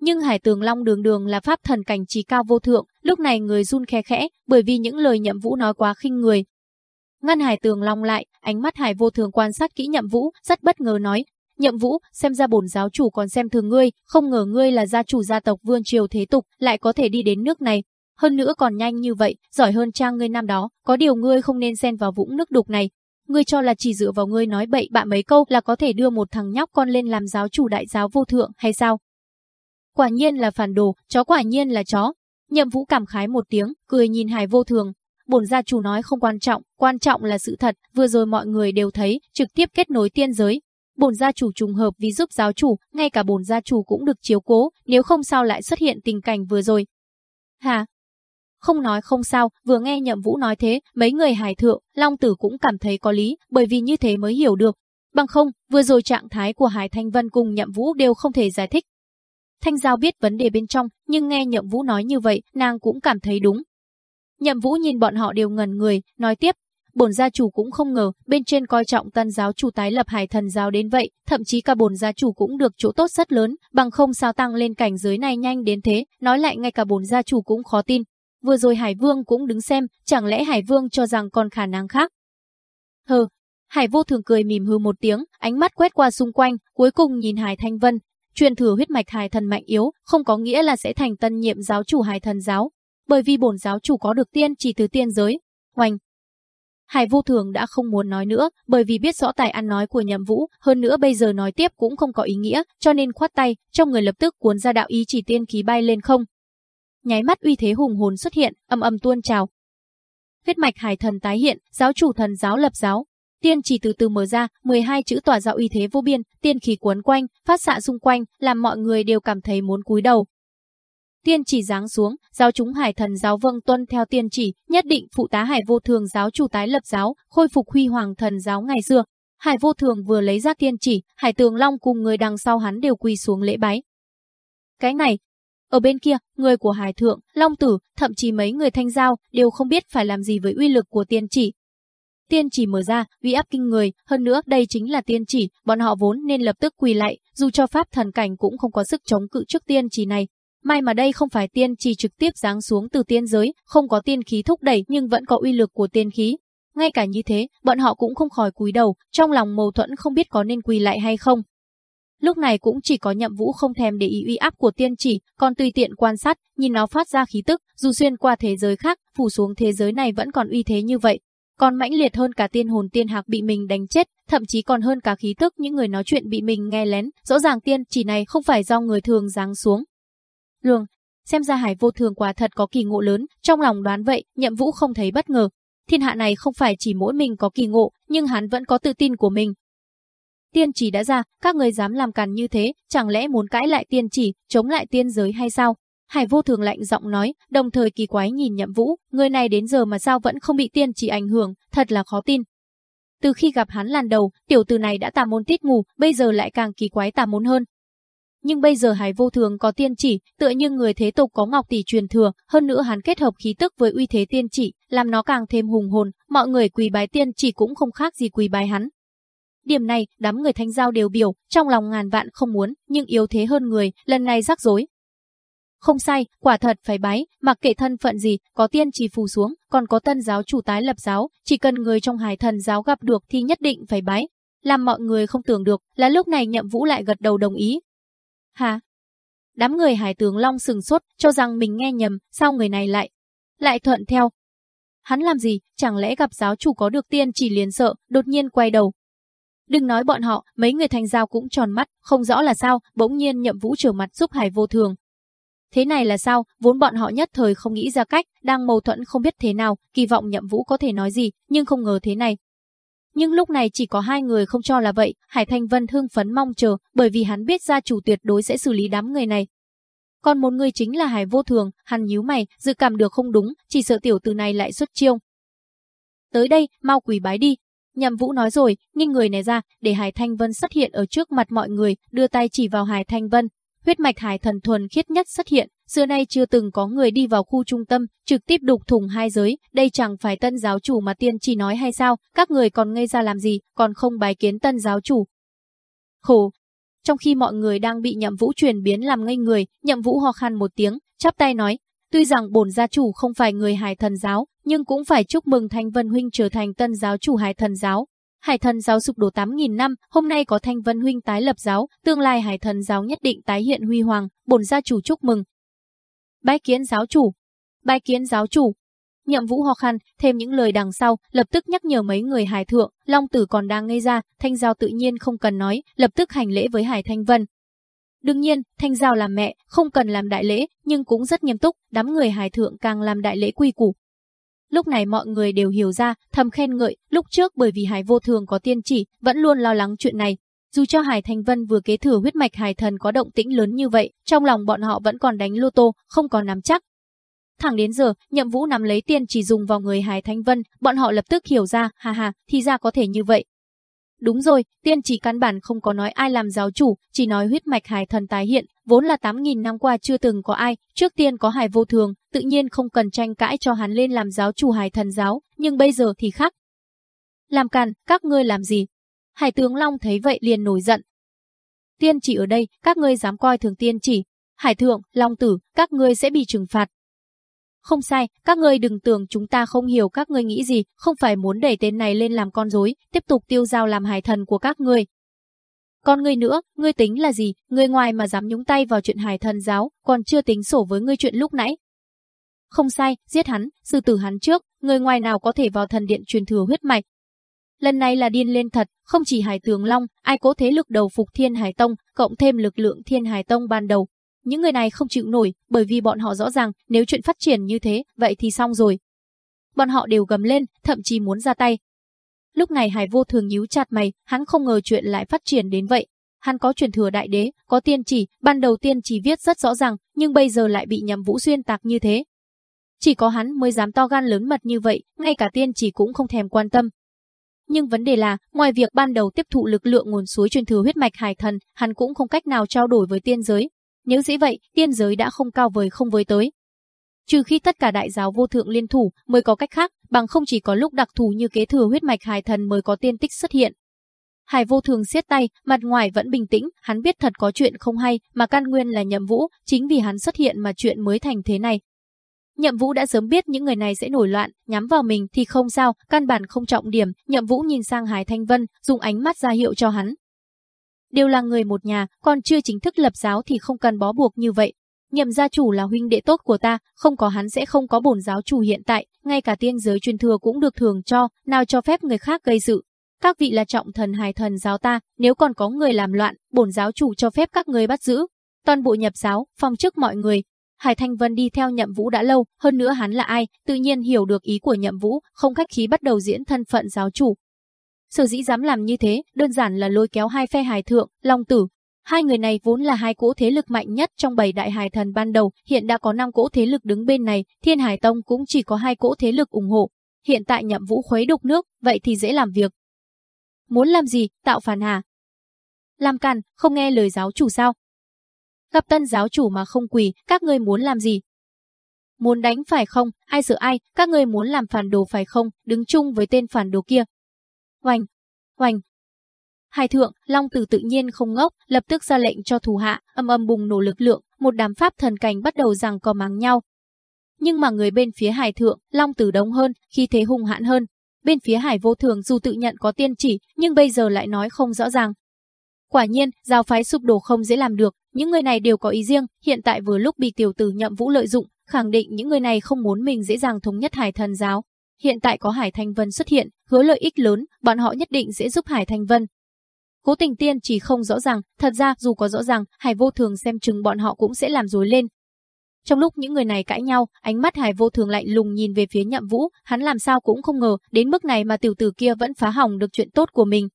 Nhưng Hải Tường Long đường đường là pháp thần cảnh trí cao vô thượng, lúc này người run khe khẽ, bởi vì những lời nhậm vũ nói quá khinh người. Ngăn Hải Tường Long lại, ánh mắt Hải vô thường quan sát kỹ nhậm vũ, rất bất ngờ nói, Nhậm Vũ, xem ra bổn giáo chủ còn xem thường ngươi, không ngờ ngươi là gia chủ gia tộc Vương triều thế tục, lại có thể đi đến nước này. Hơn nữa còn nhanh như vậy, giỏi hơn trang ngươi năm đó, có điều ngươi không nên xen vào vũng nước đục này. Ngươi cho là chỉ dựa vào ngươi nói bậy bạ mấy câu là có thể đưa một thằng nhóc con lên làm giáo chủ đại giáo vô thượng hay sao? Quả nhiên là phản đồ, chó quả nhiên là chó. Nhậm Vũ cảm khái một tiếng, cười nhìn Hải Vô Thường, bổn gia chủ nói không quan trọng, quan trọng là sự thật, vừa rồi mọi người đều thấy, trực tiếp kết nối tiên giới. Bổn gia chủ trùng hợp vì giúp giáo chủ, ngay cả bổn gia chủ cũng được chiếu cố, nếu không sao lại xuất hiện tình cảnh vừa rồi. Hả? Không nói không sao, vừa nghe Nhậm Vũ nói thế, mấy người hải thượng, Long Tử cũng cảm thấy có lý, bởi vì như thế mới hiểu được. Bằng không, vừa rồi trạng thái của Hải Thanh Vân cùng Nhậm Vũ đều không thể giải thích. Thanh Giao biết vấn đề bên trong, nhưng nghe Nhậm Vũ nói như vậy, nàng cũng cảm thấy đúng, Nhậm Vũ nhìn bọn họ đều ngần người, nói tiếp, bổn gia chủ cũng không ngờ, bên trên coi trọng tân giáo chủ tái lập hải thần giáo đến vậy, thậm chí cả bổn gia chủ cũng được chỗ tốt rất lớn, bằng không sao tăng lên cảnh giới này nhanh đến thế, nói lại ngay cả bổn gia chủ cũng khó tin. Vừa rồi Hải Vương cũng đứng xem, chẳng lẽ Hải Vương cho rằng còn khả năng khác? Hừ, Hải vô thường cười mỉm hư một tiếng, ánh mắt quét qua xung quanh, cuối cùng nhìn Hải Thanh Vân. Truyền thừa huyết mạch Hải thần mạnh yếu, không có nghĩa là sẽ thành tân nhiệm giáo chủ Hải thần giáo, bởi vì bổn giáo chủ có được tiên chỉ từ tiên giới. Hoành. Hải vô thường đã không muốn nói nữa, bởi vì biết rõ tài ăn nói của nhậm vũ, hơn nữa bây giờ nói tiếp cũng không có ý nghĩa, cho nên khoát tay, trong người lập tức cuốn ra đạo ý chỉ tiên khí bay lên không. Nháy mắt uy thế hùng hồn xuất hiện, âm âm tuôn trào. Huyết mạch hải thần tái hiện, giáo chủ thần giáo lập giáo, Tiên chỉ từ từ mở ra, 12 chữ tỏa ra uy thế vô biên, tiên khí cuốn quanh, phát xạ xung quanh, làm mọi người đều cảm thấy muốn cúi đầu. Tiên chỉ giáng xuống, giáo chúng hải thần giáo vâng tuân theo tiên chỉ, nhất định phụ tá hải vô thường giáo chủ tái lập giáo, khôi phục huy hoàng thần giáo ngày xưa. Hải vô thường vừa lấy ra tiên chỉ, hải tường long cùng người đằng sau hắn đều quỳ xuống lễ bái. Cái này, ở bên kia, người của hải thượng, long tử, thậm chí mấy người thanh giao, đều không biết phải làm gì với uy lực của tiên chỉ. Tiên chỉ mở ra, uy áp kinh người, hơn nữa đây chính là tiên chỉ, bọn họ vốn nên lập tức quỳ lại, dù cho pháp thần cảnh cũng không có sức chống cự trước tiên chỉ này, May mà đây không phải tiên chỉ trực tiếp giáng xuống từ tiên giới, không có tiên khí thúc đẩy nhưng vẫn có uy lực của tiên khí. Ngay cả như thế, bọn họ cũng không khỏi cúi đầu, trong lòng mâu thuẫn không biết có nên quỳ lại hay không. Lúc này cũng chỉ có nhậm vũ không thèm để ý uy áp của tiên chỉ, còn tùy tiện quan sát, nhìn nó phát ra khí tức, dù xuyên qua thế giới khác, phủ xuống thế giới này vẫn còn uy thế như vậy. Còn mãnh liệt hơn cả tiên hồn tiên hạc bị mình đánh chết, thậm chí còn hơn cả khí tức những người nói chuyện bị mình nghe lén, rõ ràng tiên chỉ này không phải do người thường giáng xuống, lường, xem ra Hải vô thường quả thật có kỳ ngộ lớn, trong lòng đoán vậy, nhậm vũ không thấy bất ngờ. Thiên hạ này không phải chỉ mỗi mình có kỳ ngộ, nhưng hắn vẫn có tự tin của mình. Tiên chỉ đã ra, các người dám làm càn như thế, chẳng lẽ muốn cãi lại tiên chỉ, chống lại tiên giới hay sao? Hải vô thường lạnh giọng nói, đồng thời kỳ quái nhìn nhậm vũ, người này đến giờ mà sao vẫn không bị tiên chỉ ảnh hưởng, thật là khó tin. Từ khi gặp hắn lần đầu, tiểu tử này đã tà môn tít ngủ, bây giờ lại càng kỳ quái tà môn hơn, nhưng bây giờ Hải Vô Thường có tiên chỉ, tựa như người thế tục có ngọc tỷ truyền thừa, hơn nữa hắn kết hợp khí tức với uy thế tiên chỉ, làm nó càng thêm hùng hồn, mọi người quỳ bái tiên chỉ cũng không khác gì quỳ bái hắn. Điểm này, đám người thanh giao đều biểu, trong lòng ngàn vạn không muốn, nhưng yếu thế hơn người, lần này rắc rối. Không sai, quả thật phải bái, mặc kệ thân phận gì, có tiên chỉ phù xuống, còn có tân giáo chủ tái lập giáo, chỉ cần người trong hải thần giáo gặp được thì nhất định phải bái. Làm mọi người không tưởng được, là lúc này nhậm vũ lại gật đầu đồng ý, Hả? Đám người hải tướng Long sừng sốt, cho rằng mình nghe nhầm, sao người này lại? Lại thuận theo. Hắn làm gì, chẳng lẽ gặp giáo chủ có được tiên chỉ liền sợ, đột nhiên quay đầu. Đừng nói bọn họ, mấy người thành giao cũng tròn mắt, không rõ là sao, bỗng nhiên nhậm vũ trở mặt giúp hải vô thường. Thế này là sao, vốn bọn họ nhất thời không nghĩ ra cách, đang mâu thuẫn không biết thế nào, kỳ vọng nhậm vũ có thể nói gì, nhưng không ngờ thế này, nhưng lúc này chỉ có hai người không cho là vậy, Hải Thanh Vân hưng phấn mong chờ, bởi vì hắn biết gia chủ tuyệt đối sẽ xử lý đám người này. Còn một người chính là Hải Vô Thường, hắn nhíu mày, dự cảm được không đúng, chỉ sợ tiểu tử này lại xuất chiêu. Tới đây, mau quỳ bái đi. Nhậm Vũ nói rồi, nghiêng người này ra, để Hải Thanh Vân xuất hiện ở trước mặt mọi người, đưa tay chỉ vào Hải Thanh Vân. Huyết mạch Hải thần thuần khiết nhất xuất hiện, Xưa nay chưa từng có người đi vào khu trung tâm, trực tiếp đục thủng hai giới, đây chẳng phải tân giáo chủ mà tiên chỉ nói hay sao, các người còn ngây ra làm gì, còn không bài kiến tân giáo chủ. Khổ! Trong khi mọi người đang bị nhậm vũ chuyển biến làm ngây người, nhậm vũ ho khan một tiếng, chắp tay nói, tuy rằng bổn gia chủ không phải người hải thần giáo, nhưng cũng phải chúc mừng Thanh Vân Huynh trở thành tân giáo chủ hải thần giáo. Hải thần giáo sụp đổ 8.000 năm, hôm nay có Thanh Vân Huynh tái lập giáo, tương lai hải thần giáo nhất định tái hiện huy hoàng, bổn gia chủ chúc mừng. Bái kiến giáo chủ. Bái kiến giáo chủ. Nhậm vũ ho khăn, thêm những lời đằng sau, lập tức nhắc nhở mấy người hải thượng, Long Tử còn đang ngây ra, Thanh Giao tự nhiên không cần nói, lập tức hành lễ với Hải Thanh Vân. Đương nhiên, Thanh Giao làm mẹ, không cần làm đại lễ, nhưng cũng rất nghiêm túc, đám người hải thượng càng làm đại lễ quy củ, Lúc này mọi người đều hiểu ra, thầm khen ngợi, lúc trước bởi vì Hải Vô Thường có tiên chỉ, vẫn luôn lo lắng chuyện này. Dù cho Hải Thành Vân vừa kế thừa huyết mạch Hải Thần có động tĩnh lớn như vậy, trong lòng bọn họ vẫn còn đánh lô tô, không còn nắm chắc. Thẳng đến giờ, Nhậm Vũ nắm lấy tiên chỉ dùng vào người Hải Thanh Vân, bọn họ lập tức hiểu ra, ha ha, thì ra có thể như vậy. Đúng rồi, tiên chỉ căn bản không có nói ai làm giáo chủ, chỉ nói huyết mạch hải thần tái hiện, vốn là 8.000 năm qua chưa từng có ai, trước tiên có hải vô thường, tự nhiên không cần tranh cãi cho hắn lên làm giáo chủ hải thần giáo, nhưng bây giờ thì khác. Làm càn, các ngươi làm gì? Hải tướng Long thấy vậy liền nổi giận. Tiên chỉ ở đây, các ngươi dám coi thường tiên chỉ. Hải thượng, Long tử, các ngươi sẽ bị trừng phạt. Không sai, các ngươi đừng tưởng chúng ta không hiểu các ngươi nghĩ gì, không phải muốn đẩy tên này lên làm con rối, tiếp tục tiêu giao làm hài thần của các ngươi. Còn ngươi nữa, ngươi tính là gì, ngươi ngoài mà dám nhúng tay vào chuyện hài thần giáo, còn chưa tính sổ với ngươi chuyện lúc nãy. Không sai, giết hắn, sư tử hắn trước, người ngoài nào có thể vào thần điện truyền thừa huyết mạch. Lần này là điên lên thật, không chỉ hải tường long, ai cố thế lực đầu phục thiên hải tông, cộng thêm lực lượng thiên hải tông ban đầu, những người này không chịu nổi, bởi vì bọn họ rõ ràng, nếu chuyện phát triển như thế, vậy thì xong rồi. Bọn họ đều gầm lên, thậm chí muốn ra tay. Lúc này Hải Vô Thường nhíu chặt mày, hắn không ngờ chuyện lại phát triển đến vậy. Hắn có truyền thừa đại đế, có tiên chỉ, ban đầu tiên chỉ viết rất rõ ràng, nhưng bây giờ lại bị nhầm vũ xuyên tạc như thế. Chỉ có hắn mới dám to gan lớn mật như vậy, ngay cả tiên chỉ cũng không thèm quan tâm. Nhưng vấn đề là, ngoài việc ban đầu tiếp thụ lực lượng nguồn suối truyền thừa huyết mạch hải thần, hắn cũng không cách nào trao đổi với tiên giới, nếu dĩ vậy, tiên giới đã không cao vời không với tới. Trừ khi tất cả đại giáo vô thượng liên thủ mới có cách khác, bằng không chỉ có lúc đặc thù như kế thừa huyết mạch hài thần mới có tiên tích xuất hiện. Hải vô thường siết tay, mặt ngoài vẫn bình tĩnh, hắn biết thật có chuyện không hay, mà căn nguyên là nhậm vũ, chính vì hắn xuất hiện mà chuyện mới thành thế này. Nhậm Vũ đã sớm biết những người này sẽ nổi loạn, nhắm vào mình thì không sao, căn bản không trọng điểm, Nhậm Vũ nhìn sang Hải Thanh Vân, dùng ánh mắt ra hiệu cho hắn, đều là người một nhà, còn chưa chính thức lập giáo thì không cần bó buộc như vậy. Nhậm gia chủ là huynh đệ tốt của ta, không có hắn sẽ không có bổn giáo chủ hiện tại, ngay cả tiên giới truyền thừa cũng được thường cho, nào cho phép người khác gây sự. Các vị là trọng thần hài thần giáo ta, nếu còn có người làm loạn, bổn giáo chủ cho phép các người bắt giữ. Toàn bộ nhập giáo, phong chức mọi người. Hải Thanh Vân đi theo Nhậm Vũ đã lâu, hơn nữa hắn là ai, tự nhiên hiểu được ý của Nhậm Vũ, không khách khí bắt đầu diễn thân phận giáo chủ, Sở dĩ dám làm như thế, đơn giản là lôi kéo hai phe hài thượng, Long Tử. Hai người này vốn là hai cỗ thế lực mạnh nhất trong bảy đại hài thần ban đầu, hiện đã có năm cỗ thế lực đứng bên này, Thiên Hải Tông cũng chỉ có hai cỗ thế lực ủng hộ. Hiện tại nhậm vũ khuấy đục nước, vậy thì dễ làm việc. Muốn làm gì, tạo phản hà? Làm càn, không nghe lời giáo chủ sao? Gặp tân giáo chủ mà không quỳ, các ngươi muốn làm gì? Muốn đánh phải không, ai sợ ai, các ngươi muốn làm phản đồ phải không, đứng chung với tên phản đồ kia, Oanh! Oanh! Hai thượng, Long Tử tự nhiên không ngốc, lập tức ra lệnh cho thủ hạ, âm âm bùng nổ lực lượng, một đám pháp thần cảnh bắt đầu rằng co mắng nhau. Nhưng mà người bên phía Hải thượng, Long Tử đông hơn, khi thế hung hãn hơn. Bên phía Hải vô thường dù tự nhận có tiên chỉ, nhưng bây giờ lại nói không rõ ràng. Quả nhiên, giao phái sụp đổ không dễ làm được, những người này đều có ý riêng, hiện tại vừa lúc bị tiểu tử nhậm vũ lợi dụng, khẳng định những người này không muốn mình dễ dàng thống nhất hải thần giáo, Hiện tại có Hải Thanh Vân xuất hiện, hứa lợi ích lớn, bọn họ nhất định sẽ giúp Hải Thanh Vân. Cố tình tiên chỉ không rõ ràng, thật ra dù có rõ ràng, Hải vô thường xem chừng bọn họ cũng sẽ làm rối lên. Trong lúc những người này cãi nhau, ánh mắt Hải vô thường lạnh lùng nhìn về phía nhậm vũ, hắn làm sao cũng không ngờ, đến mức này mà tiểu tử kia vẫn phá hỏng được chuyện tốt của mình.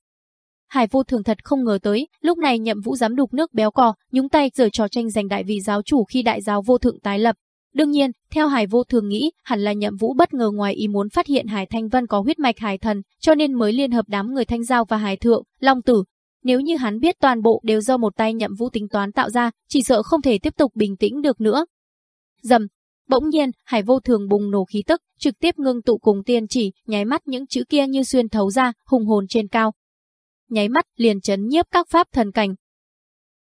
Hải vô thường thật không ngờ tới, lúc này nhậm vũ dám đục nước béo cò, nhúng tay giờ trò tranh giành đại vị giáo chủ khi đại giáo vô thượng tái lập, Đương nhiên, theo Hải Vô thường nghĩ, hẳn là Nhậm Vũ bất ngờ ngoài ý muốn phát hiện Hải Thanh Vân có huyết mạch hải thần, cho nên mới liên hợp đám người Thanh Giao và Hải Thượng, Long Tử. Nếu như hắn biết toàn bộ đều do một tay Nhậm Vũ tính toán tạo ra, chỉ sợ không thể tiếp tục bình tĩnh được nữa. Dầm, Bỗng nhiên, Hải Vô Thường bùng nổ khí tức, trực tiếp ngưng tụ cùng tiên chỉ, nháy mắt những chữ kia như xuyên thấu ra, hùng hồn trên cao. Nháy mắt liền chấn nhiếp các pháp thần cảnh,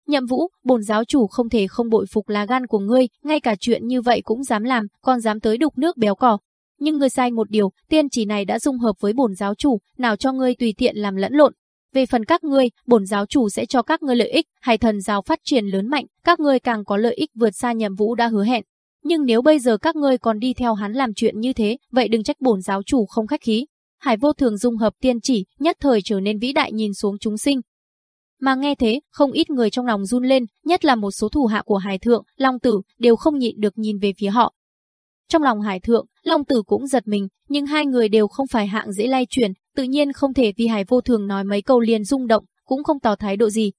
Nhậm Vũ, bổn giáo chủ không thể không bội phục lá gan của ngươi, ngay cả chuyện như vậy cũng dám làm, còn dám tới đục nước béo cỏ. nhưng ngươi sai một điều, tiên chỉ này đã dung hợp với bổn giáo chủ, nào cho ngươi tùy tiện làm lẫn lộn. Về phần các ngươi, bổn giáo chủ sẽ cho các ngươi lợi ích, hay thần giáo phát triển lớn mạnh, các ngươi càng có lợi ích vượt xa nhậm vũ đã hứa hẹn. Nhưng nếu bây giờ các ngươi còn đi theo hắn làm chuyện như thế, vậy đừng trách bổn giáo chủ không khách khí. Hải vô thường dung hợp tiên chỉ, nhất thời trở nên vĩ đại nhìn xuống chúng sinh, mà nghe thế, không ít người trong lòng run lên, nhất là một số thủ hạ của Hải Thượng, Long Tử, đều không nhịn được nhìn về phía họ. Trong lòng Hải Thượng, Long Tử cũng giật mình, nhưng hai người đều không phải hạng dễ lay chuyển, tự nhiên không thể vì Hải vô thường nói mấy câu liền rung động, cũng không tỏ thái độ gì.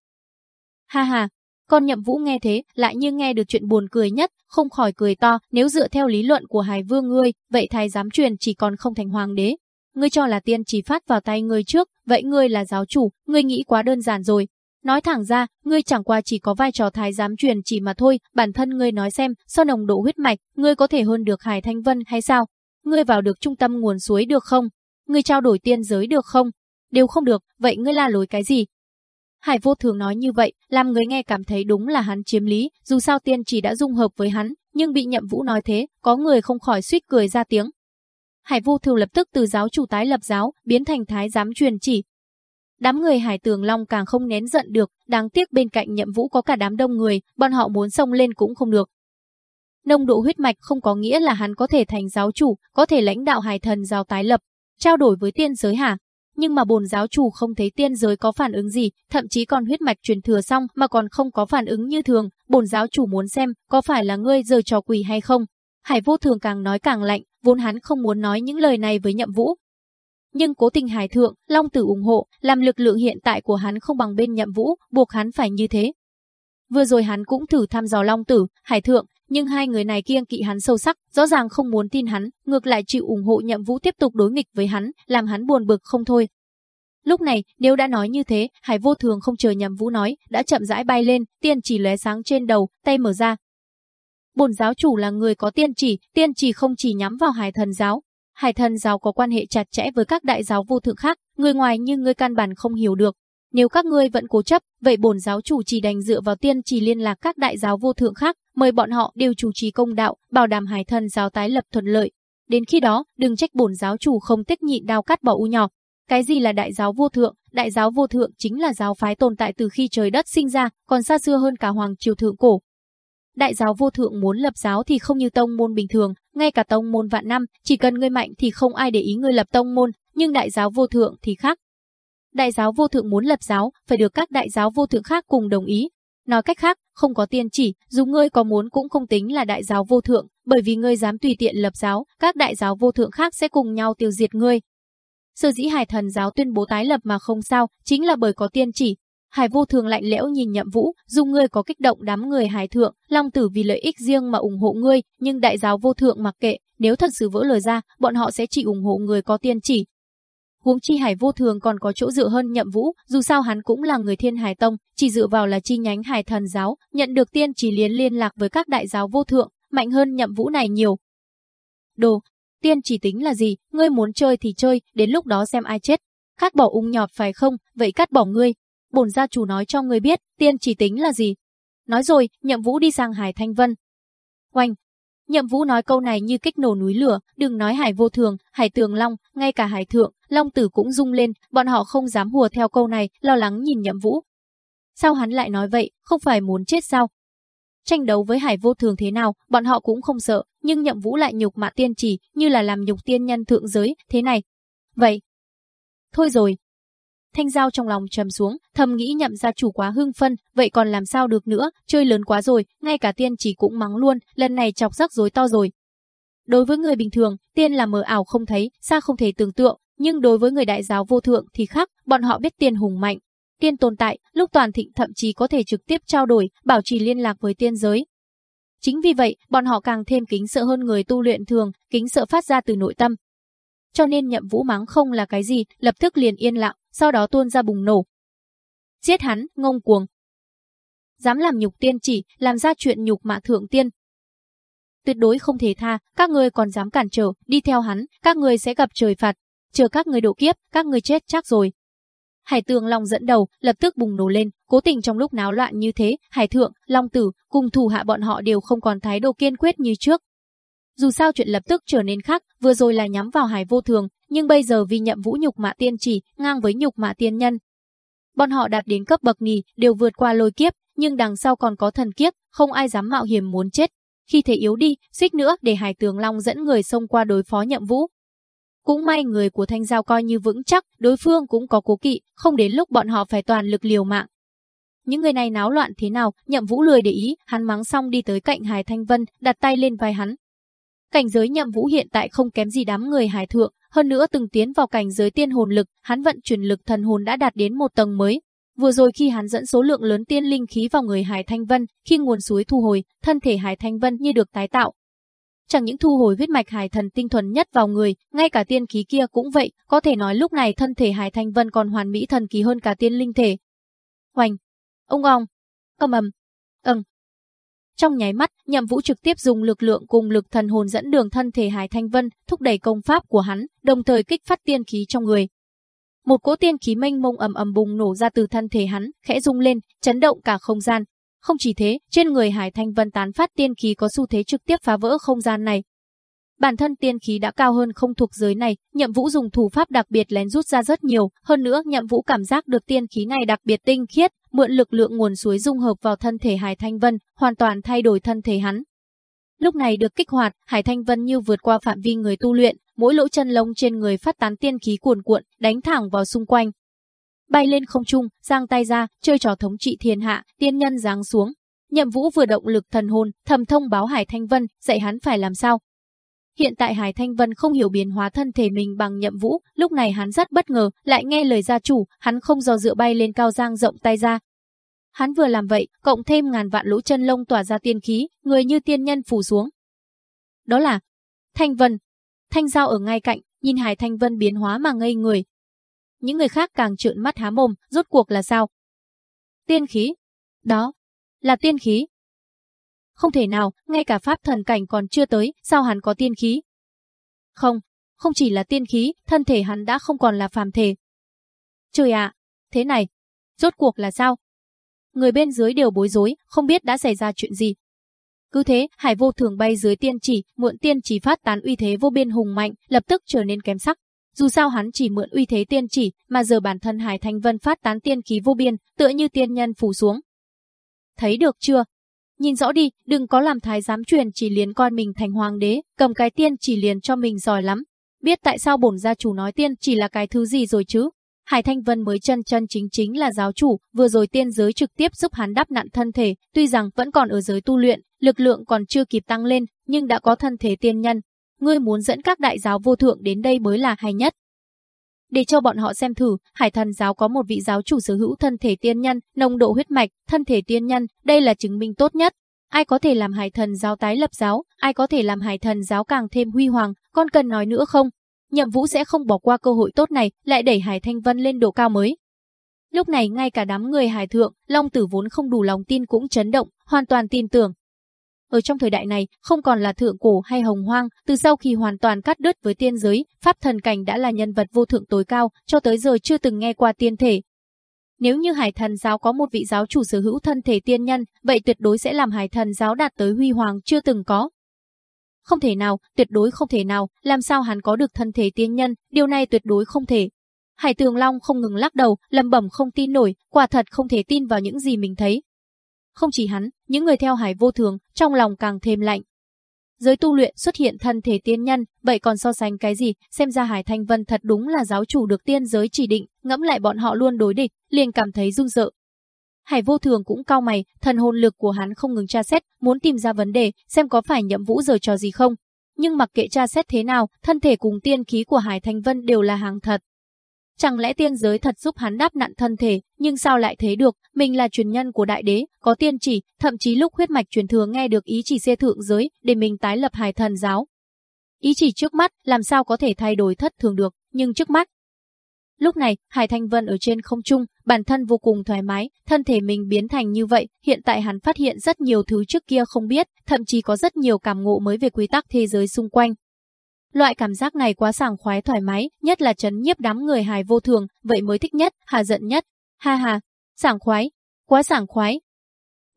Ha ha, con nhậm vũ nghe thế, lại như nghe được chuyện buồn cười nhất, không khỏi cười to, nếu dựa theo lý luận của Hải Vương ngươi, vậy thái giám truyền chỉ còn không thành hoàng đế. Ngươi cho là tiên chỉ phát vào tay ngươi trước, vậy ngươi là giáo chủ, ngươi nghĩ quá đơn giản rồi, Nói thẳng ra, ngươi chẳng qua chỉ có vai trò thái giám truyền chỉ mà thôi, bản thân ngươi nói xem, so nồng độ huyết mạch, ngươi có thể hơn được Hải Thanh Vân hay sao? Ngươi vào được trung tâm nguồn suối được không? Ngươi trao đổi tiên giới được không? Đều không được, vậy ngươi la lối cái gì? Hải vô thường nói như vậy, làm người nghe cảm thấy đúng là hắn chiếm lý, dù sao tiên chỉ đã dung hợp với hắn, nhưng bị nhậm vũ nói thế, có người không khỏi suýt cười ra tiếng. Hải vô thường lập tức từ giáo chủ tái lập giáo, biến thành thái giám truyền chỉ, Đám người Hải Tường Long càng không nén giận được, đáng tiếc bên cạnh Nhậm Vũ có cả đám đông người, bọn họ muốn xông lên cũng không được. Nông độ huyết mạch không có nghĩa là hắn có thể thành giáo chủ, có thể lãnh đạo Hải Thần giáo tái lập, trao đổi với tiên giới hả? Nhưng mà bồn giáo chủ không thấy tiên giới có phản ứng gì, thậm chí còn huyết mạch truyền thừa xong mà còn không có phản ứng như thường, bồn giáo chủ muốn xem có phải là ngươi giờ trò quỳ hay không. Hải vô thường càng nói càng lạnh, vốn hắn không muốn nói những lời này với nhậm vũ, nhưng cố tình hải thượng, Long Tử ủng hộ, làm lực lượng hiện tại của hắn không bằng bên nhậm vũ, buộc hắn phải như thế. Vừa rồi hắn cũng thử thăm dò Long Tử, Hải Thượng, nhưng hai người này kiêng kỵ hắn sâu sắc, rõ ràng không muốn tin hắn, ngược lại chịu ủng hộ nhậm vũ tiếp tục đối nghịch với hắn, làm hắn buồn bực không thôi. Lúc này, nếu đã nói như thế, Hải vô thường không chờ nhậm vũ nói, đã chậm rãi bay lên, tiên chỉ lóe sáng trên đầu, tay mở ra. Bồn giáo chủ là người có tiên chỉ, tiên chỉ không chỉ nhắm vào hải thần giáo, Hải thần giáo có quan hệ chặt chẽ với các đại giáo vô thượng khác, người ngoài như ngươi căn bản không hiểu được. Nếu các ngươi vẫn cố chấp, vậy bổn giáo chủ chỉ đành dựa vào tiên chỉ liên lạc các đại giáo vô thượng khác, mời bọn họ đều chủ trì công đạo, bảo đảm hải thần giáo tái lập thuận lợi. Đến khi đó, đừng trách bổn giáo chủ không tích nhịn đao cắt bỏ u nhỏ. Cái gì là đại giáo vô thượng? Đại giáo vô thượng chính là giáo phái tồn tại từ khi trời đất sinh ra, còn xa xưa hơn cả hoàng triều thượng cổ, Đại giáo vô thượng muốn lập giáo thì không như tông môn bình thường, ngay cả tông môn vạn năm, chỉ cần ngươi mạnh thì không ai để ý ngươi lập tông môn, nhưng đại giáo vô thượng thì khác. Đại giáo vô thượng muốn lập giáo, phải được các đại giáo vô thượng khác cùng đồng ý. Nói cách khác, không có tiên chỉ, dù ngươi có muốn cũng không tính là đại giáo vô thượng, bởi vì ngươi dám tùy tiện lập giáo, các đại giáo vô thượng khác sẽ cùng nhau tiêu diệt ngươi. Sở dĩ hải thần giáo tuyên bố tái lập mà không sao, chính là bởi có tiên chỉ, Hải vô thường lạnh lẽo nhìn nhậm vũ, dùng ngươi có kích động đám người hải thượng, long tử vì lợi ích riêng mà ủng hộ ngươi, nhưng đại giáo vô thượng mặc kệ, nếu thật sự vỡ lời ra, bọn họ sẽ chỉ ủng hộ người có tiên chỉ. Huống chi hải vô thường còn có chỗ dựa hơn nhậm vũ, dù sao hắn cũng là người thiên hải tông, chỉ dựa vào là chi nhánh hải thần giáo, nhận được tiên chỉ liền liên lạc với các đại giáo vô thượng, mạnh hơn nhậm vũ này nhiều. Đồ, tiên chỉ tính là gì, ngươi muốn chơi thì chơi, đến lúc đó xem ai chết. Khác bỏ ung nhọt phải không, vậy cắt bỏ ngươi, bổn gia chủ nói cho người biết, tiên chỉ tính là gì. Nói rồi, nhậm vũ đi sang Hải Thanh Vân. Oanh! Nhậm vũ nói câu này như kích nổ núi lửa, đừng nói hải vô thường, hải tường long, ngay cả hải thượng, long tử cũng rung lên, bọn họ không dám hùa theo câu này, lo lắng nhìn nhậm vũ. Sao hắn lại nói vậy, không phải muốn chết sao? Tranh đấu với hải vô thường thế nào, bọn họ cũng không sợ, nhưng nhậm vũ lại nhục mạ tiên chỉ, như là làm nhục tiên nhân thượng giới, thế này. Vậy, thôi rồi, Thanh Giao trong lòng trầm xuống, thầm nghĩ nhậm gia chủ quá hưng phân, vậy còn làm sao được nữa, chơi lớn quá rồi, ngay cả tiên chỉ cũng mắng luôn, lần này chọc rắc rối to rồi. Đối với người bình thường, tiên là mờ ảo không thấy, xa không thể tưởng tượng, nhưng đối với người đại giáo vô thượng thì khác, bọn họ biết tiên hùng mạnh. Tiên tồn tại, lúc toàn thịnh thậm chí có thể trực tiếp trao đổi, bảo trì liên lạc với tiên giới. Chính vì vậy, bọn họ càng thêm kính sợ hơn người tu luyện thường, kính sợ phát ra từ nội tâm. Cho nên nhậm vũ mắng không là cái gì, lập tức liền yên lặng, sau đó tuôn ra bùng nổ. Giết hắn, ngông cuồng. Dám làm nhục tiên chỉ, làm ra chuyện nhục mạ thượng tiên. Tuyệt đối không thể tha, các người còn dám cản trở, đi theo hắn, các người sẽ gặp trời phạt. Chờ các người độ kiếp, các người chết chắc rồi. Hải tường Long dẫn đầu, lập tức bùng nổ lên, cố tình trong lúc náo loạn như thế, Hải Thượng, Long Tử, cùng thủ hạ bọn họ đều không còn thái độ kiên quyết như trước. Dù sao chuyện lập tức trở nên khác, vừa rồi là nhắm vào Hải Vô Thường, nhưng bây giờ vì nhậm vũ nhục mạ tiên chỉ, ngang với nhục mạ tiên nhân. Bọn họ đạt đến cấp bậc nghỉ, đều vượt qua lôi kiếp, nhưng đằng sau còn có thần kiếp, không ai dám mạo hiểm muốn chết. Khi thể yếu đi, xích nữa để Hải Tường Long dẫn người xông qua đối phó nhậm vũ. Cũng may người của Thanh Giao coi như vững chắc, đối phương cũng có cố kỵ, không đến lúc bọn họ phải toàn lực liều mạng. Những người này náo loạn thế nào, nhậm vũ lười để ý, hắn mắng xong đi tới cạnh Hải Thanh Vân, đặt tay lên vai hắn. Cảnh giới nhậm vũ hiện tại không kém gì đám người hải thượng, hơn nữa từng tiến vào cảnh giới tiên hồn lực, hắn vận chuyển lực thần hồn đã đạt đến một tầng mới. Vừa rồi khi hắn dẫn số lượng lớn tiên linh khí vào người Hải Thanh Vân, khi nguồn suối thu hồi, thân thể Hải Thanh Vân như được tái tạo. Chẳng những thu hồi huyết mạch hải thần tinh thuần nhất vào người, ngay cả tiên khí kia cũng vậy, có thể nói lúc này thân thể Hải Thanh Vân còn hoàn mỹ thần kỳ hơn cả tiên linh thể. Hoành, ông ong, âm ầm, ầm, trong nháy mắt, Nhậm Vũ trực tiếp dùng lực lượng cùng lực thần hồn dẫn đường thân thể Hải Thanh Vân, thúc đẩy công pháp của hắn, đồng thời kích phát tiên khí trong người. Một cỗ tiên khí mênh mông ầm ầm bùng nổ ra từ thân thể hắn, khẽ rung lên, chấn động cả không gian. Không chỉ thế, trên người Hải Thanh Vân tán phát tiên khí có xu thế trực tiếp phá vỡ không gian này. Bản thân tiên khí đã cao hơn không thuộc giới này, Nhậm Vũ dùng thủ pháp đặc biệt lén rút ra rất nhiều, hơn nữa Nhậm Vũ cảm giác được tiên khí này đặc biệt tinh khiết, mượn lực lượng nguồn suối dung hợp vào thân thể Hải Thanh Vân, hoàn toàn thay đổi thân thể hắn. Lúc này được kích hoạt, Hải Thanh Vân như vượt qua phạm vi người tu luyện, mỗi lỗ chân lông trên người phát tán tiên khí cuồn cuộn, đánh thẳng vào xung quanh. Bay lên không trung, giang tay ra, chơi trò thống trị thiên hạ, tiên nhân giáng xuống. Nhậm Vũ vừa động lực thần hồn, thầm thông báo Hải Thanh Vân, dạy hắn phải làm sao. Hiện tại Hải Thanh Vân không hiểu biến hóa thân thể mình bằng Nhậm Vũ, lúc này hắn rất bất ngờ, lại nghe lời gia chủ, hắn không do dự bay lên cao giang rộng tay ra, Hắn vừa làm vậy, cộng thêm ngàn vạn lỗ chân lông tỏa ra tiên khí, người như tiên nhân phủ xuống. Đó là Thanh Vân. Thanh Giao ở ngay cạnh, nhìn Hải Thanh Vân biến hóa mà ngây người. Những người khác càng trợn mắt há mồm, rốt cuộc là sao? Tiên khí. Đó, là tiên khí. Không thể nào, ngay cả pháp thần cảnh còn chưa tới, sao hắn có tiên khí? Không, không chỉ là tiên khí, thân thể hắn đã không còn là phàm thể. Trời ạ, thế này, rốt cuộc là sao? người bên dưới đều bối rối, không biết đã xảy ra chuyện gì. Cứ thế, Hải Vô Thường bay dưới tiên chỉ, mượn tiên chỉ phát tán uy thế vô biên hùng mạnh, lập tức trở nên kém sắc. Dù sao hắn chỉ mượn uy thế tiên chỉ, mà giờ bản thân Hải Thanh Vân phát tán tiên khí vô biên, tựa như tiên nhân phủ xuống. Thấy được chưa? Nhìn rõ đi, đừng có làm thái giám truyền chỉ liền coi mình thành hoàng đế, cầm cái tiên chỉ liền cho mình giỏi lắm. Biết tại sao bổn gia chủ nói tiên chỉ là cái thứ gì rồi chứ? Hải Thanh Vân mới chân chân chính chính là giáo chủ, vừa rồi tiên giới trực tiếp giúp hắn đắp nặn thân thể, tuy rằng vẫn còn ở giới tu luyện, lực lượng còn chưa kịp tăng lên, nhưng đã có thân thể tiên nhân. Ngươi muốn dẫn các đại giáo vô thượng đến đây mới là hay nhất. Để cho bọn họ xem thử, Hải Thần giáo có một vị giáo chủ sở hữu thân thể tiên nhân, nồng độ huyết mạch, thân thể tiên nhân, đây là chứng minh tốt nhất. Ai có thể làm Hải Thần giáo tái lập giáo, ai có thể làm Hải Thần giáo càng thêm huy hoàng, con cần nói nữa không? Nhậm Vũ sẽ không bỏ qua cơ hội tốt này, lại đẩy Hải Thanh Vân lên độ cao mới. Lúc này ngay cả đám người Hải Thượng, Long Tử vốn không đủ lòng tin cũng chấn động, hoàn toàn tin tưởng. Ở trong thời đại này, không còn là thượng cổ hay hồng hoang, từ sau khi hoàn toàn cắt đứt với tiên giới, Pháp thần cảnh đã là nhân vật vô thượng tối cao, cho tới giờ chưa từng nghe qua tiên thể. Nếu như Hải Thần giáo có một vị giáo chủ sở hữu thân thể tiên nhân, vậy tuyệt đối sẽ làm Hải Thần giáo đạt tới huy hoàng chưa từng có. Không thể nào, tuyệt đối không thể nào, làm sao hắn có được thân thể tiên nhân, điều này tuyệt đối không thể. Hải Tường Long không ngừng lắc đầu, lầm bẩm không tin nổi, quả thật không thể tin vào những gì mình thấy. Không chỉ hắn, những người theo Hải Vô Thường, trong lòng càng thêm lạnh. Giới tu luyện xuất hiện thân thể tiên nhân, vậy còn so sánh cái gì, xem ra Hải Thanh Vân thật đúng là giáo chủ được tiên giới chỉ định, ngẫm lại bọn họ luôn đối địch, liền cảm thấy run sợ, Hải vô thường cũng cao mày, thần hồn lực của hắn không ngừng tra xét, muốn tìm ra vấn đề, xem có phải nhậm vũ giờ trò gì không. Nhưng mặc kệ tra xét thế nào, thân thể cùng tiên khí của Hải Thanh Vân đều là hàng thật. Chẳng lẽ tiên giới thật giúp hắn đáp nặn thân thể, nhưng sao lại thế được, mình là truyền nhân của đại đế, có tiên chỉ, thậm chí lúc huyết mạch truyền thừa nghe được ý chỉ xe thượng giới, để mình tái lập hải thần giáo. Ý chỉ trước mắt, làm sao có thể thay đổi thất thường được, nhưng trước mắt, Lúc này, Hải Thanh Vân ở trên không trung, bản thân vô cùng thoải mái, thân thể mình biến thành như vậy, hiện tại hắn phát hiện rất nhiều thứ trước kia không biết, thậm chí có rất nhiều cảm ngộ mới về quy tắc thế giới xung quanh. Loại cảm giác này quá sảng khoái thoải mái, nhất là chấn nhiếp đám người hài vô thường, vậy mới thích nhất, hà giận nhất. Ha ha, sảng khoái, quá sảng khoái.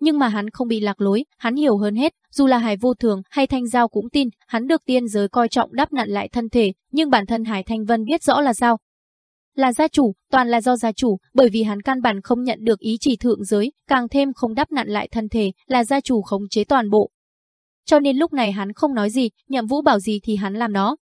Nhưng mà hắn không bị lạc lối, hắn hiểu hơn hết, dù là Hải Vô Thường hay Thanh Giao cũng tin, hắn được tiên giới coi trọng đáp nặn lại thân thể, nhưng bản thân Hải Thanh Vân biết rõ là sao. Là gia chủ, toàn là do gia chủ, bởi vì hắn căn bản không nhận được ý chỉ thượng giới, càng thêm không đáp nặn lại thân thể, là gia chủ khống chế toàn bộ. Cho nên lúc này hắn không nói gì, nhậm vũ bảo gì thì hắn làm đó.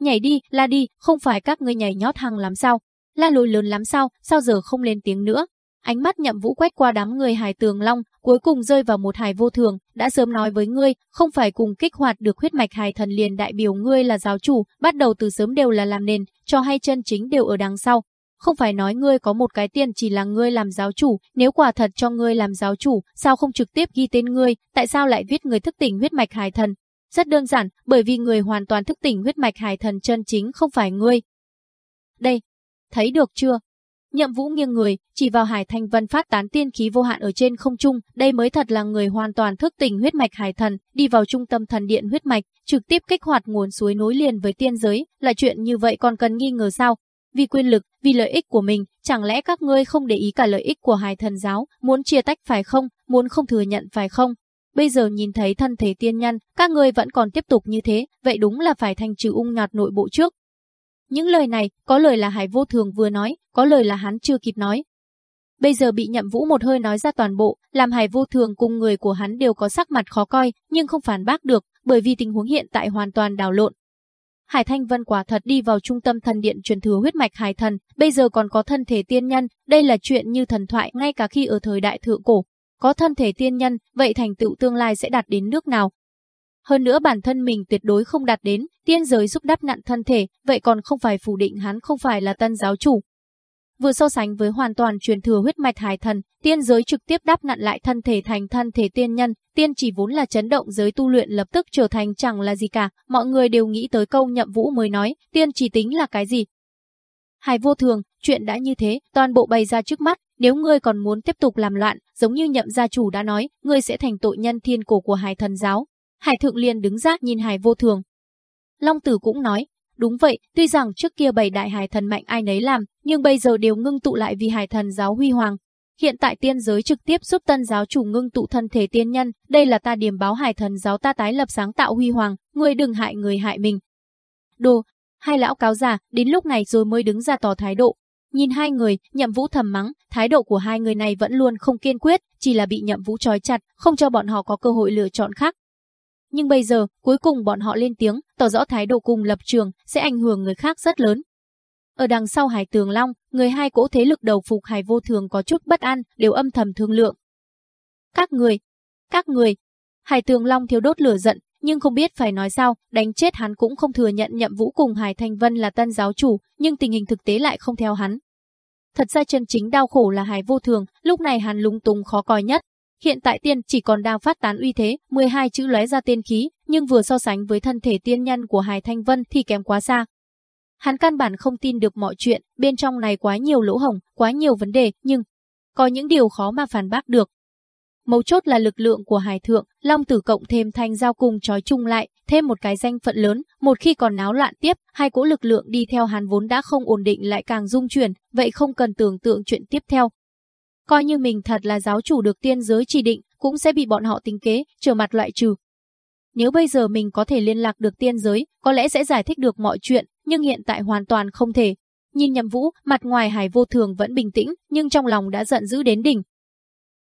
Nhảy đi, la đi, không phải các ngươi nhảy nhót hăng lắm sao? La lối lớn lắm sao, sao giờ không lên tiếng nữa? Ánh mắt nhậm vũ quét qua đám người hài tường long, cuối cùng rơi vào một hài vô thường, đã sớm nói với ngươi, không phải cùng kích hoạt được huyết mạch hài thần liền đại biểu ngươi là giáo chủ, bắt đầu từ sớm đều là làm nền, cho hay chân chính đều ở đằng sau. Không phải nói ngươi có một cái tiền chỉ là ngươi làm giáo chủ, nếu quả thật cho ngươi làm giáo chủ, sao không trực tiếp ghi tên ngươi, tại sao lại viết người thức tỉnh huyết mạch hài thần? Rất đơn giản, bởi vì người hoàn toàn thức tỉnh huyết mạch hài thần chân chính không phải ngươi. Đây, thấy được chưa? Nhậm Vũ nghiêng người, chỉ vào Hải Thanh Vân phát tán tiên khí vô hạn ở trên không trung, đây mới thật là người hoàn toàn thức tỉnh huyết mạch hải thần, đi vào trung tâm thần điện huyết mạch, trực tiếp kích hoạt nguồn suối nối liền với tiên giới, là chuyện như vậy còn cần nghi ngờ sao? Vì quyền lực, vì lợi ích của mình, chẳng lẽ các ngươi không để ý cả lợi ích của hai Thần giáo, muốn chia tách phải không, muốn không thừa nhận phải không? Bây giờ nhìn thấy thân thể tiên nhân, các ngươi vẫn còn tiếp tục như thế, vậy đúng là phải thành trừ ung nhọt nội bộ trước, những lời này, có lời là Hải Vô Thường vừa nói, có lời là hắn chưa kịp nói. Bây giờ bị nhậm vũ một hơi nói ra toàn bộ, làm Hải Vô Thường cùng người của hắn đều có sắc mặt khó coi, nhưng không phản bác được, bởi vì tình huống hiện tại hoàn toàn đảo lộn. Hải Thanh Vân quả thật đi vào trung tâm thần điện truyền thừa huyết mạch hải thần, bây giờ còn có thân thể tiên nhân, đây là chuyện như thần thoại ngay cả khi ở thời đại thượng cổ. Có thân thể tiên nhân, vậy thành tựu tương lai sẽ đạt đến nước nào? Hơn nữa bản thân mình tuyệt đối không đạt đến, tiên giới giúp đắp nặn thân thể, vậy còn không phải phủ định hắn không phải là tân giáo chủ. Vừa so sánh với hoàn toàn truyền thừa huyết mạch hải thần, tiên giới trực tiếp đáp nặn lại thân thể thành thân thể tiên nhân, tiên chỉ vốn là chấn động giới tu luyện lập tức trở thành chẳng là gì cả, mọi người đều nghĩ tới câu nhậm vũ mới nói, tiên chỉ tính là cái gì. Hải vô thường, chuyện đã như thế, toàn bộ bày ra trước mắt, nếu ngươi còn muốn tiếp tục làm loạn, giống như nhậm gia chủ đã nói, ngươi sẽ thành tội nhân thiên cổ của hải thần giáo, Hải Thượng liền đứng giác nhìn Hải vô thường. Long Tử cũng nói, đúng vậy, tuy rằng trước kia bảy đại hải thần mạnh ai nấy làm, nhưng bây giờ đều ngưng tụ lại vì hải thần giáo huy hoàng. Hiện tại tiên giới trực tiếp giúp tân giáo chủ ngưng tụ thân thể tiên nhân, đây là ta điểm báo hải thần giáo ta tái lập sáng tạo huy hoàng, người đừng hại người hại mình. Đồ, hai lão cáo già, đến lúc này rồi mới đứng ra tỏ thái độ. Nhìn hai người, nhậm vũ thầm mắng, thái độ của hai người này vẫn luôn không kiên quyết, chỉ là bị nhậm vũ trói chặt, không cho bọn họ có cơ hội lựa chọn khác. Nhưng bây giờ, cuối cùng bọn họ lên tiếng, tỏ rõ thái độ cùng lập trường, sẽ ảnh hưởng người khác rất lớn. Ở đằng sau Hải Tường Long, người hai cỗ thế lực đầu phục Hải Vô Thường có chút bất an, đều âm thầm thương lượng. Các người, các người. Hải Tường Long thiếu đốt lửa giận, nhưng không biết phải nói sao, đánh chết hắn cũng không thừa nhận nhậm vũ cùng Hải Thanh Vân là tân giáo chủ, nhưng tình hình thực tế lại không theo hắn. Thật ra chân chính đau khổ là Hải Vô Thường, lúc này hắn lúng túng khó coi nhất, Hiện tại tiên chỉ còn đang phát tán uy thế, 12 chữ lóe ra tiên khí, nhưng vừa so sánh với thân thể tiên nhân của Hải Thanh Vân thì kém quá xa. Hắn căn bản không tin được mọi chuyện, bên trong này quá nhiều lỗ hổng, quá nhiều vấn đề, nhưng có những điều khó mà phản bác được. Mấu chốt là lực lượng của Hải Thượng, Long Tử cộng thêm thanh giao cùng trói chung lại, thêm một cái danh phận lớn, một khi còn náo loạn tiếp, hai cỗ lực lượng đi theo hắn vốn đã không ổn định lại càng dung chuyển, vậy không cần tưởng tượng chuyện tiếp theo, Coi như mình thật là giáo chủ được tiên giới chỉ định, cũng sẽ bị bọn họ tính kế, trở mặt loại trừ. Nếu bây giờ mình có thể liên lạc được tiên giới, có lẽ sẽ giải thích được mọi chuyện, nhưng hiện tại hoàn toàn không thể. Nhìn nhầm vũ, mặt ngoài hải vô thường vẫn bình tĩnh, nhưng trong lòng đã giận dữ đến đỉnh.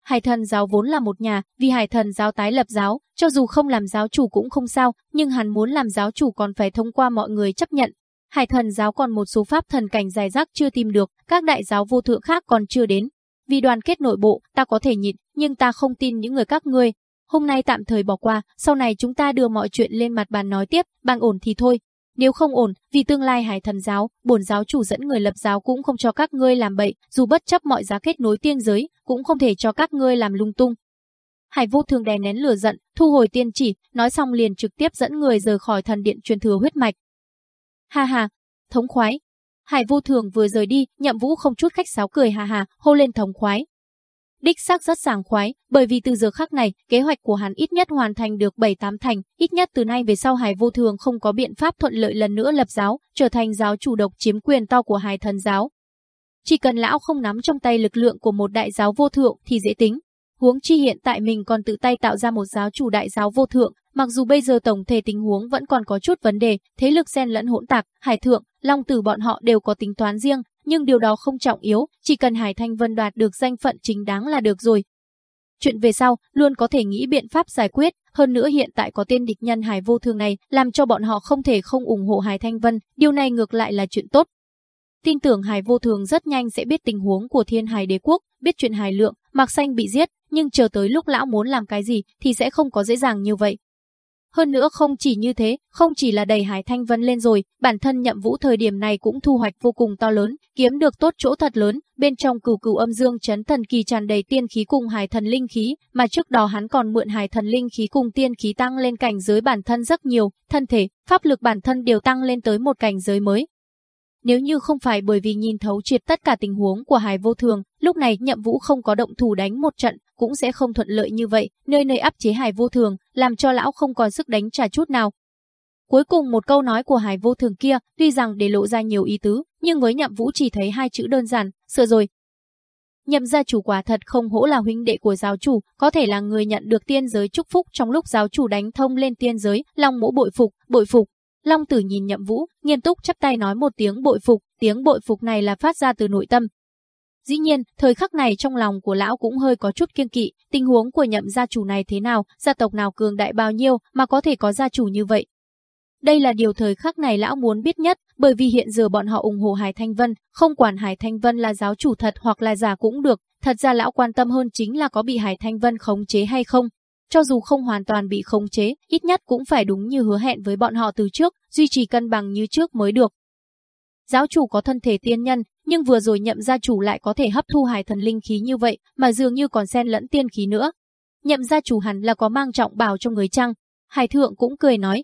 Hải thần giáo vốn là một nhà, vì hải thần giáo tái lập giáo, cho dù không làm giáo chủ cũng không sao, nhưng hắn muốn làm giáo chủ còn phải thông qua mọi người chấp nhận. Hải thần giáo còn một số pháp thần cảnh dài rác chưa tìm được, các đại giáo vô thượng khác còn chưa đến, vì đoàn kết nội bộ, ta có thể nhịn, nhưng ta không tin những người các ngươi. Hôm nay tạm thời bỏ qua, sau này chúng ta đưa mọi chuyện lên mặt bàn nói tiếp, bằng ổn thì thôi. Nếu không ổn, vì tương lai hải thần giáo, bổn giáo chủ dẫn người lập giáo cũng không cho các ngươi làm bậy, dù bất chấp mọi giá kết nối tiên giới, cũng không thể cho các ngươi làm lung tung. Hải vô thường đè nén lửa giận, thu hồi tiên chỉ, nói xong liền trực tiếp dẫn người rời khỏi thần điện truyền thừa huyết mạch. Ha ha, thống khoái, Hải vô thường vừa rời đi, nhậm vũ không chút khách sáo cười hà hà, hô lên thống khoái. Đích xác rất sảng khoái, bởi vì từ giờ khắc này, kế hoạch của hắn ít nhất hoàn thành được 7-8 thành, ít nhất từ nay về sau Hải vô thường không có biện pháp thuận lợi lần nữa lập giáo, trở thành giáo chủ độc chiếm quyền to của Hải thần giáo. Chỉ cần lão không nắm trong tay lực lượng của một đại giáo vô thượng thì dễ tính. Huống chi hiện tại mình còn tự tay tạo ra một giáo chủ đại giáo vô thượng, mặc dù bây giờ tổng thể tình huống vẫn còn có chút vấn đề, thế lực xen lẫn hỗn tạp, hải thượng, long tử bọn họ đều có tính toán riêng, nhưng điều đó không trọng yếu, chỉ cần Hải Thanh Vân đoạt được danh phận chính đáng là được rồi. Chuyện về sau, luôn có thể nghĩ biện pháp giải quyết, hơn nữa hiện tại có tên địch nhân Hải vô thường này, làm cho bọn họ không thể không ủng hộ Hải Thanh Vân, điều này ngược lại là chuyện tốt. Tin tưởng Hải vô thường rất nhanh sẽ biết tình huống của thiên hải đế quốc, biết chuyện Hải lượng, Mạc Xanh bị giết, nhưng chờ tới lúc lão muốn làm cái gì thì sẽ không có dễ dàng như vậy. Hơn nữa không chỉ như thế, không chỉ là đẩy Hải Thanh Vân lên rồi, bản thân nhậm vũ thời điểm này cũng thu hoạch vô cùng to lớn, kiếm được tốt chỗ thật lớn, bên trong cửu cửu âm dương chấn thần kỳ tràn đầy tiên khí cùng hải thần linh khí, mà trước đó hắn còn mượn hải thần linh khí cùng tiên khí tăng lên cảnh giới bản thân rất nhiều, thân thể, pháp lực bản thân đều tăng lên tới một cảnh giới mới, nếu như không phải bởi vì nhìn thấu triệt tất cả tình huống của Hải Vô Thường, lúc này Nhậm Vũ không có động thủ đánh một trận, cũng sẽ không thuận lợi như vậy, nơi nơi áp chế Hải Vô Thường, làm cho lão không còn sức đánh trả chút nào. Cuối cùng một câu nói của Hải Vô Thường kia, tuy rằng để lộ ra nhiều ý tứ, nhưng với Nhậm Vũ chỉ thấy hai chữ đơn giản, sợ rồi. Nhậm gia chủ quả thật không hỗ là huynh đệ của giáo chủ, có thể là người nhận được tiên giới chúc phúc trong lúc giáo chủ đánh thông lên tiên giới, lòng mỗ bội phục, bội phục. Long tử nhìn nhậm vũ, nghiêm túc chắp tay nói một tiếng bội phục, tiếng bội phục này là phát ra từ nội tâm. Dĩ nhiên, thời khắc này trong lòng của lão cũng hơi có chút kiêng kỵ, tình huống của nhậm gia chủ này thế nào, gia tộc nào cường đại bao nhiêu mà có thể có gia chủ như vậy. Đây là điều thời khắc này lão muốn biết nhất, bởi vì hiện giờ bọn họ ủng hộ Hải Thanh Vân, không quản Hải Thanh Vân là giáo chủ thật hoặc là giả cũng được, thật ra lão quan tâm hơn chính là có bị Hải Thanh Vân khống chế hay không. Cho dù không hoàn toàn bị khống chế, ít nhất cũng phải đúng như hứa hẹn với bọn họ từ trước, duy trì cân bằng như trước mới được. Giáo chủ có thân thể tiên nhân, nhưng vừa rồi nhậm gia chủ lại có thể hấp thu hải thần linh khí như vậy, mà dường như còn xen lẫn tiên khí nữa. Nhậm gia chủ hẳn là có mang trọng bảo trong người chăng? Hải thượng cũng cười nói.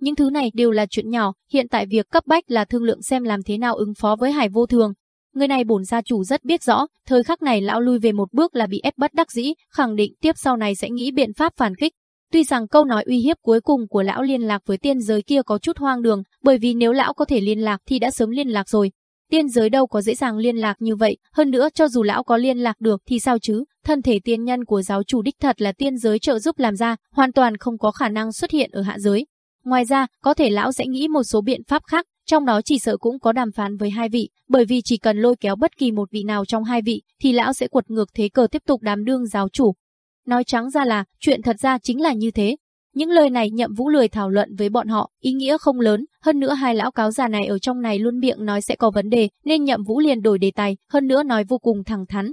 Những thứ này đều là chuyện nhỏ, hiện tại việc cấp bách là thương lượng xem làm thế nào ứng phó với hải vô thường, Người này bổn gia chủ rất biết rõ, thời khắc này lão lui về một bước là bị ép bất đắc dĩ, khẳng định tiếp sau này sẽ nghĩ biện pháp phản kích. Tuy rằng câu nói uy hiếp cuối cùng của lão liên lạc với tiên giới kia có chút hoang đường, bởi vì nếu lão có thể liên lạc thì đã sớm liên lạc rồi. Tiên giới đâu có dễ dàng liên lạc như vậy, hơn nữa cho dù lão có liên lạc được thì sao chứ, thân thể tiên nhân của giáo chủ đích thật là tiên giới trợ giúp làm ra, hoàn toàn không có khả năng xuất hiện ở hạ giới. Ngoài ra, có thể lão sẽ nghĩ một số biện pháp khác, trong đó chỉ sợ cũng có đàm phán với hai vị, bởi vì chỉ cần lôi kéo bất kỳ một vị nào trong hai vị, thì lão sẽ quật ngược thế cờ tiếp tục đám đương giáo chủ. Nói trắng ra là, chuyện thật ra chính là như thế. Những lời này nhậm vũ lười thảo luận với bọn họ, ý nghĩa không lớn, hơn nữa hai lão cáo già này ở trong này luôn miệng nói sẽ có vấn đề, nên nhậm vũ liền đổi đề tài, hơn nữa nói vô cùng thẳng thắn.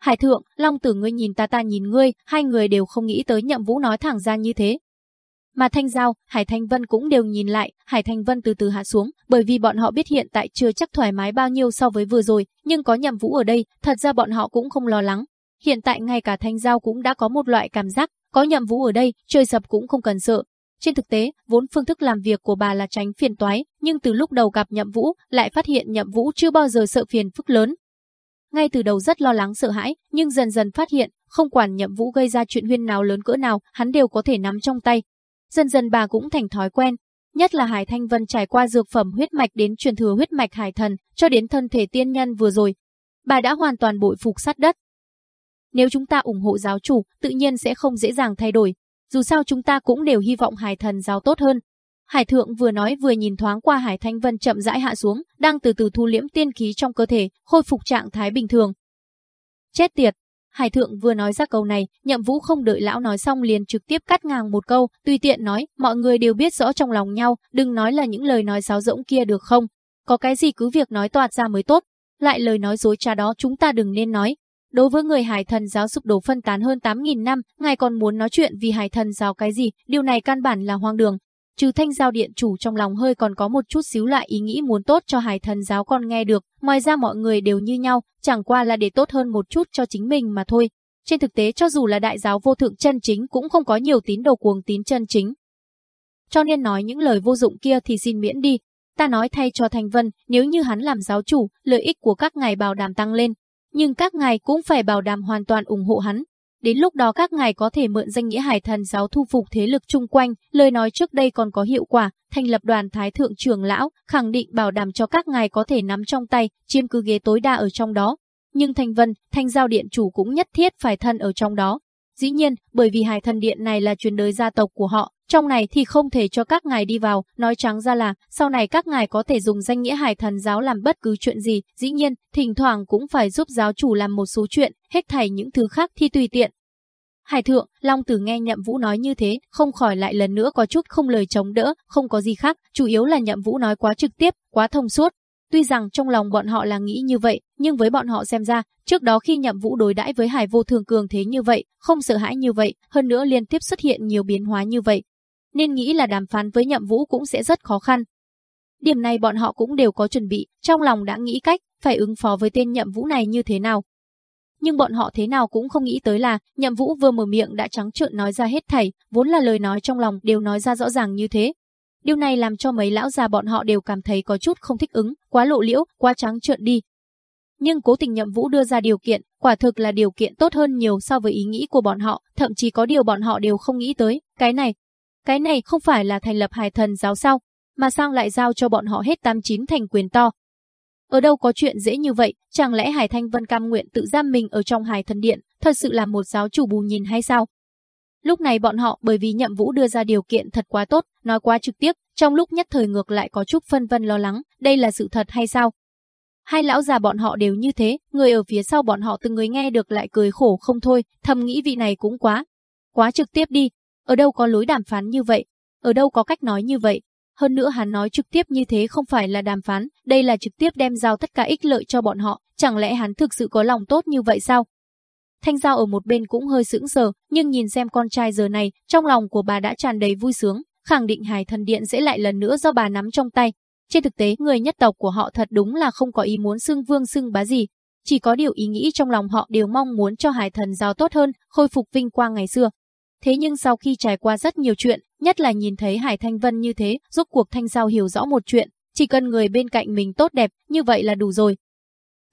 Hải thượng, Long tử ngươi nhìn ta ta nhìn ngươi, hai người đều không nghĩ tới nhậm vũ nói thẳng ra như thế, mà Thanh Giao, Hải Thanh Vân cũng đều nhìn lại, Hải Thanh Vân từ từ hạ xuống, bởi vì bọn họ biết hiện tại chưa chắc thoải mái bao nhiêu so với vừa rồi, nhưng có nhầm vũ ở đây, thật ra bọn họ cũng không lo lắng. Hiện tại ngay cả Thanh Giao cũng đã có một loại cảm giác, có nhầm vũ ở đây, chơi sập cũng không cần sợ. Trên thực tế, vốn phương thức làm việc của bà là tránh phiền toái, nhưng từ lúc đầu gặp nhậm vũ, lại phát hiện nhậm vũ chưa bao giờ sợ phiền phức lớn. Ngay từ đầu rất lo lắng sợ hãi, nhưng dần dần phát hiện, không quản nhậm vũ gây ra chuyện huyên nào lớn cỡ nào, hắn đều có thể nắm trong tay, Dần dần bà cũng thành thói quen, nhất là Hải Thanh Vân trải qua dược phẩm huyết mạch đến truyền thừa huyết mạch hải thần, cho đến thân thể tiên nhân vừa rồi. Bà đã hoàn toàn bội phục sát đất. Nếu chúng ta ủng hộ giáo chủ, tự nhiên sẽ không dễ dàng thay đổi. Dù sao chúng ta cũng đều hy vọng hải thần giáo tốt hơn. Hải thượng vừa nói vừa nhìn thoáng qua Hải Thanh Vân chậm rãi hạ xuống, đang từ từ thu liễm tiên khí trong cơ thể, khôi phục trạng thái bình thường. Chết tiệt, Hải thượng vừa nói ra câu này, nhậm vũ không đợi lão nói xong liền trực tiếp cắt ngang một câu, tùy tiện nói, mọi người đều biết rõ trong lòng nhau, đừng nói là những lời nói sáo rỗng kia được không? Có cái gì cứ việc nói toạt ra mới tốt, lại lời nói dối trá đó chúng ta đừng nên nói. Đối với người hải thần giáo sụp đổ phân tán hơn 8.000 năm, ngài còn muốn nói chuyện vì hải thần giáo cái gì, điều này căn bản là hoang đường. Trừ thanh giao điện chủ trong lòng hơi còn có một chút xíu lại ý nghĩ muốn tốt cho hải thần giáo con nghe được, ngoài ra mọi người đều như nhau, chẳng qua là để tốt hơn một chút cho chính mình mà thôi. Trên thực tế cho dù là đại giáo vô thượng chân chính cũng không có nhiều tín đồ cuồng tín chân chính. Cho nên nói những lời vô dụng kia thì xin miễn đi. Ta nói thay cho Thành Vân, nếu như hắn làm giáo chủ, lợi ích của các ngài bảo đảm tăng lên. Nhưng các ngài cũng phải bảo đảm hoàn toàn ủng hộ hắn, Đến lúc đó các ngài có thể mượn danh nghĩa hải thần giáo thu phục thế lực chung quanh, lời nói trước đây còn có hiệu quả, thành lập đoàn thái thượng trưởng lão, khẳng định bảo đảm cho các ngài có thể nắm trong tay, chiếm cứ ghế tối đa ở trong đó. nhưng Thanh Vân, Thanh Giao Điện chủ cũng nhất thiết phải thân ở trong đó. Dĩ nhiên, bởi vì Hải Thần Điện này là truyền đời gia tộc của họ, trong này thì không thể cho các ngài đi vào, nói trắng ra là, sau này các ngài có thể dùng danh nghĩa Hải Thần giáo làm bất cứ chuyện gì, dĩ nhiên, thỉnh thoảng cũng phải giúp giáo chủ làm một số chuyện, hết thảy những thứ khác thì tùy tiện. Hải thượng, Long Tử nghe Nhậm Vũ nói như thế, không khỏi lại lần nữa có chút không lời chống đỡ, không có gì khác, chủ yếu là Nhậm Vũ nói quá trực tiếp, quá thông suốt, Tuy rằng trong lòng bọn họ là nghĩ như vậy, nhưng với bọn họ xem ra, trước đó khi nhậm vũ đối đãi với hải vô thường cường thế như vậy, không sợ hãi như vậy, hơn nữa liên tiếp xuất hiện nhiều biến hóa như vậy. Nên nghĩ là đàm phán với nhậm vũ cũng sẽ rất khó khăn. Điểm này bọn họ cũng đều có chuẩn bị, trong lòng đã nghĩ cách, phải ứng phó với tên nhậm vũ này như thế nào. Nhưng bọn họ thế nào cũng không nghĩ tới là, nhậm vũ vừa mở miệng đã trắng trợn nói ra hết thảy, vốn là lời nói trong lòng đều nói ra rõ ràng như thế, Điều này làm cho mấy lão già bọn họ đều cảm thấy có chút không thích ứng, quá lộ liễu, quá trắng trợn đi. Nhưng cố tình nhậm vũ đưa ra điều kiện, quả thực là điều kiện tốt hơn nhiều so với ý nghĩ của bọn họ, thậm chí có điều bọn họ đều không nghĩ tới, cái này. Cái này không phải là thành lập hải thần giáo sao, mà sang lại giao cho bọn họ hết tam chín thành quyền to. Ở đâu có chuyện dễ như vậy, chẳng lẽ Hải Thanh Vân cam nguyện tự giam mình ở trong Hải Thần Điện, thật sự là một giáo chủ bù nhìn hay sao? Lúc này bọn họ bởi vì nhậm vũ đưa ra điều kiện thật quá tốt, nói quá trực tiếp, trong lúc nhất thời ngược lại có chút phân vân lo lắng, đây là sự thật hay sao? Hai lão già bọn họ đều như thế, người ở phía sau bọn họ từng người nghe được lại cười khổ không thôi, thầm nghĩ vị này cũng quá. Quá trực tiếp đi, ở đâu có lối đàm phán như vậy, ở đâu có cách nói như vậy. Hơn nữa hắn nói trực tiếp như thế không phải là đàm phán, đây là trực tiếp đem giao tất cả ích lợi cho bọn họ, chẳng lẽ hắn thực sự có lòng tốt như vậy sao? Thanh Giao ở một bên cũng hơi sững sờ, nhưng nhìn xem con trai giờ này, trong lòng của bà đã tràn đầy vui sướng, khẳng định Hải Thần Điện sẽ lại lần nữa do bà nắm trong tay. Trên thực tế, người nhất tộc của họ thật đúng là không có ý muốn xưng vương xưng bá gì, chỉ có điều ý nghĩ trong lòng họ đều mong muốn cho Hải Thần Giao tốt hơn, khôi phục vinh quang ngày xưa. Thế nhưng sau khi trải qua rất nhiều chuyện, nhất là nhìn thấy Hải Thanh Vân như thế, giúp cuộc Thanh Giao hiểu rõ một chuyện, chỉ cần người bên cạnh mình tốt đẹp, như vậy là đủ rồi,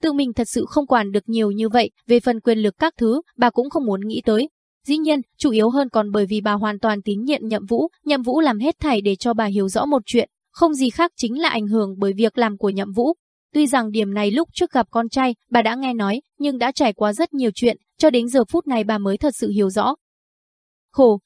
Tự mình thật sự không quản được nhiều như vậy, về phần quyền lực các thứ, bà cũng không muốn nghĩ tới. Dĩ nhiên, chủ yếu hơn còn bởi vì bà hoàn toàn tín nhiệm Nhậm Vũ, Nhậm Vũ làm hết thảy để cho bà hiểu rõ một chuyện, không gì khác chính là ảnh hưởng bởi việc làm của Nhậm Vũ. Tuy rằng điểm này lúc trước gặp con trai, bà đã nghe nói, nhưng đã trải qua rất nhiều chuyện, cho đến giờ phút này bà mới thật sự hiểu rõ. Khổ,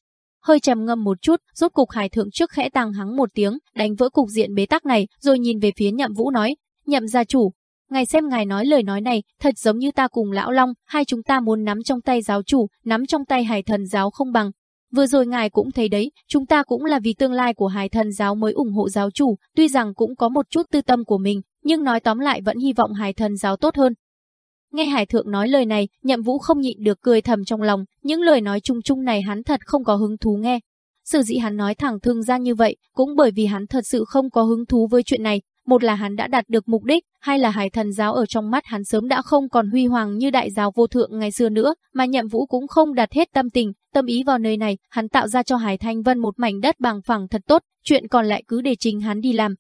hơi trầm ngâm một chút, rốt cục Hải thượng trước khẽ tăng hắng một tiếng, đánh vỡ cục diện bế tắc này, rồi nhìn về phía Nhậm Vũ nói, "Nhậm gia chủ, Ngài xem ngài nói lời nói này, thật giống như ta cùng Lão Long, hai chúng ta muốn nắm trong tay giáo chủ, nắm trong tay hải thần giáo không bằng. Vừa rồi ngài cũng thấy đấy, chúng ta cũng là vì tương lai của hải thần giáo mới ủng hộ giáo chủ, tuy rằng cũng có một chút tư tâm của mình, nhưng nói tóm lại vẫn hy vọng hải thần giáo tốt hơn. Nghe hải thượng nói lời này, nhậm vũ không nhịn được cười thầm trong lòng, những lời nói chung chung này hắn thật không có hứng thú nghe. Sự dĩ hắn nói thẳng thương ra như vậy, cũng bởi vì hắn thật sự không có hứng thú với chuyện này, một là hắn đã đạt được mục đích, hai là hải thần giáo ở trong mắt hắn sớm đã không còn huy hoàng như đại giáo vô thượng ngày xưa nữa, mà nhậm vũ cũng không đặt hết tâm tình, tâm ý vào nơi này, hắn tạo ra cho Hải Thanh Vân một mảnh đất bằng phẳng thật tốt, chuyện còn lại cứ để chính hắn đi làm.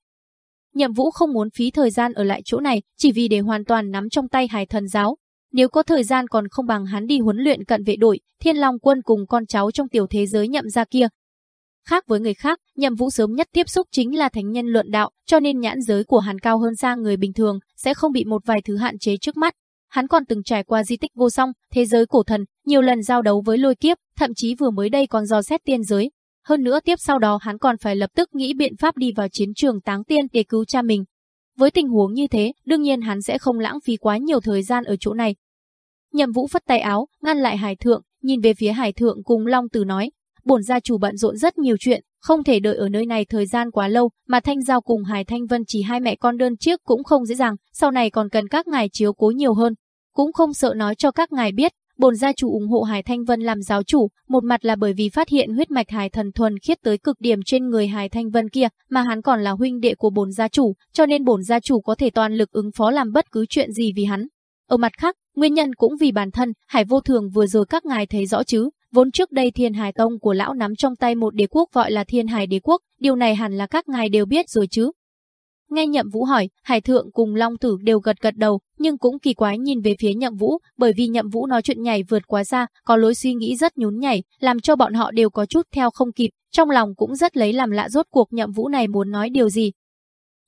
Nhậm Vũ không muốn phí thời gian ở lại chỗ này, chỉ vì để hoàn toàn nắm trong tay Hải Thần giáo. Nếu có thời gian còn không bằng hắn đi huấn luyện cận vệ đội, Thiên Long quân cùng con cháu trong tiểu thế giới nhậm ra kia, Khác với người khác, nhậm vũ sớm nhất tiếp xúc chính là thánh nhân luận đạo, cho nên nhãn giới của hắn cao hơn xa người bình thường, sẽ không bị một vài thứ hạn chế trước mắt. Hắn còn từng trải qua di tích vô song, thế giới cổ thần, nhiều lần giao đấu với lôi kiếp, thậm chí vừa mới đây còn dò xét tiên giới. Hơn nữa tiếp sau đó hắn còn phải lập tức nghĩ biện pháp đi vào chiến trường táng tiên để cứu cha mình. Với tình huống như thế, đương nhiên hắn sẽ không lãng phí quá nhiều thời gian ở chỗ này. Nhậm Vũ phất tay áo, ngăn lại Hải Thượng, nhìn về phía Hải Thượng cùng Long Tử nói, bổn gia chủ bận rộn rất nhiều chuyện, không thể đợi ở nơi này thời gian quá lâu, mà Thanh Giao cùng Hải Thanh Vân chỉ hai mẹ con đơn chiếc cũng không dễ dàng, sau này còn cần các ngài chiếu cố nhiều hơn. Cũng không sợ nói cho các ngài biết, bổn gia chủ ủng hộ Hải Thanh Vân làm giáo chủ, một mặt là bởi vì phát hiện huyết mạch Hải thần thuần khiết tới cực điểm trên người Hải Thanh Vân kia, mà hắn còn là huynh đệ của bổn gia chủ, cho nên bổn gia chủ có thể toàn lực ứng phó làm bất cứ chuyện gì vì hắn. Ở mặt khác, nguyên nhân cũng vì bản thân, Hải vô thường vừa rồi các ngài thấy rõ chứ, Vốn trước đây Thiên Hải Tông của lão nắm trong tay một đế quốc gọi là Thiên Hải Đế quốc, điều này hẳn là các ngài đều biết rồi chứ. Nghe Nhậm Vũ hỏi, Hải Thượng cùng Long Tử đều gật gật đầu, nhưng cũng kỳ quái nhìn về phía Nhậm Vũ, bởi vì Nhậm Vũ nói chuyện nhảy vượt quá xa, có lối suy nghĩ rất nhún nhảy, làm cho bọn họ đều có chút theo không kịp, trong lòng cũng rất lấy làm lạ rốt cuộc Nhậm Vũ này muốn nói điều gì.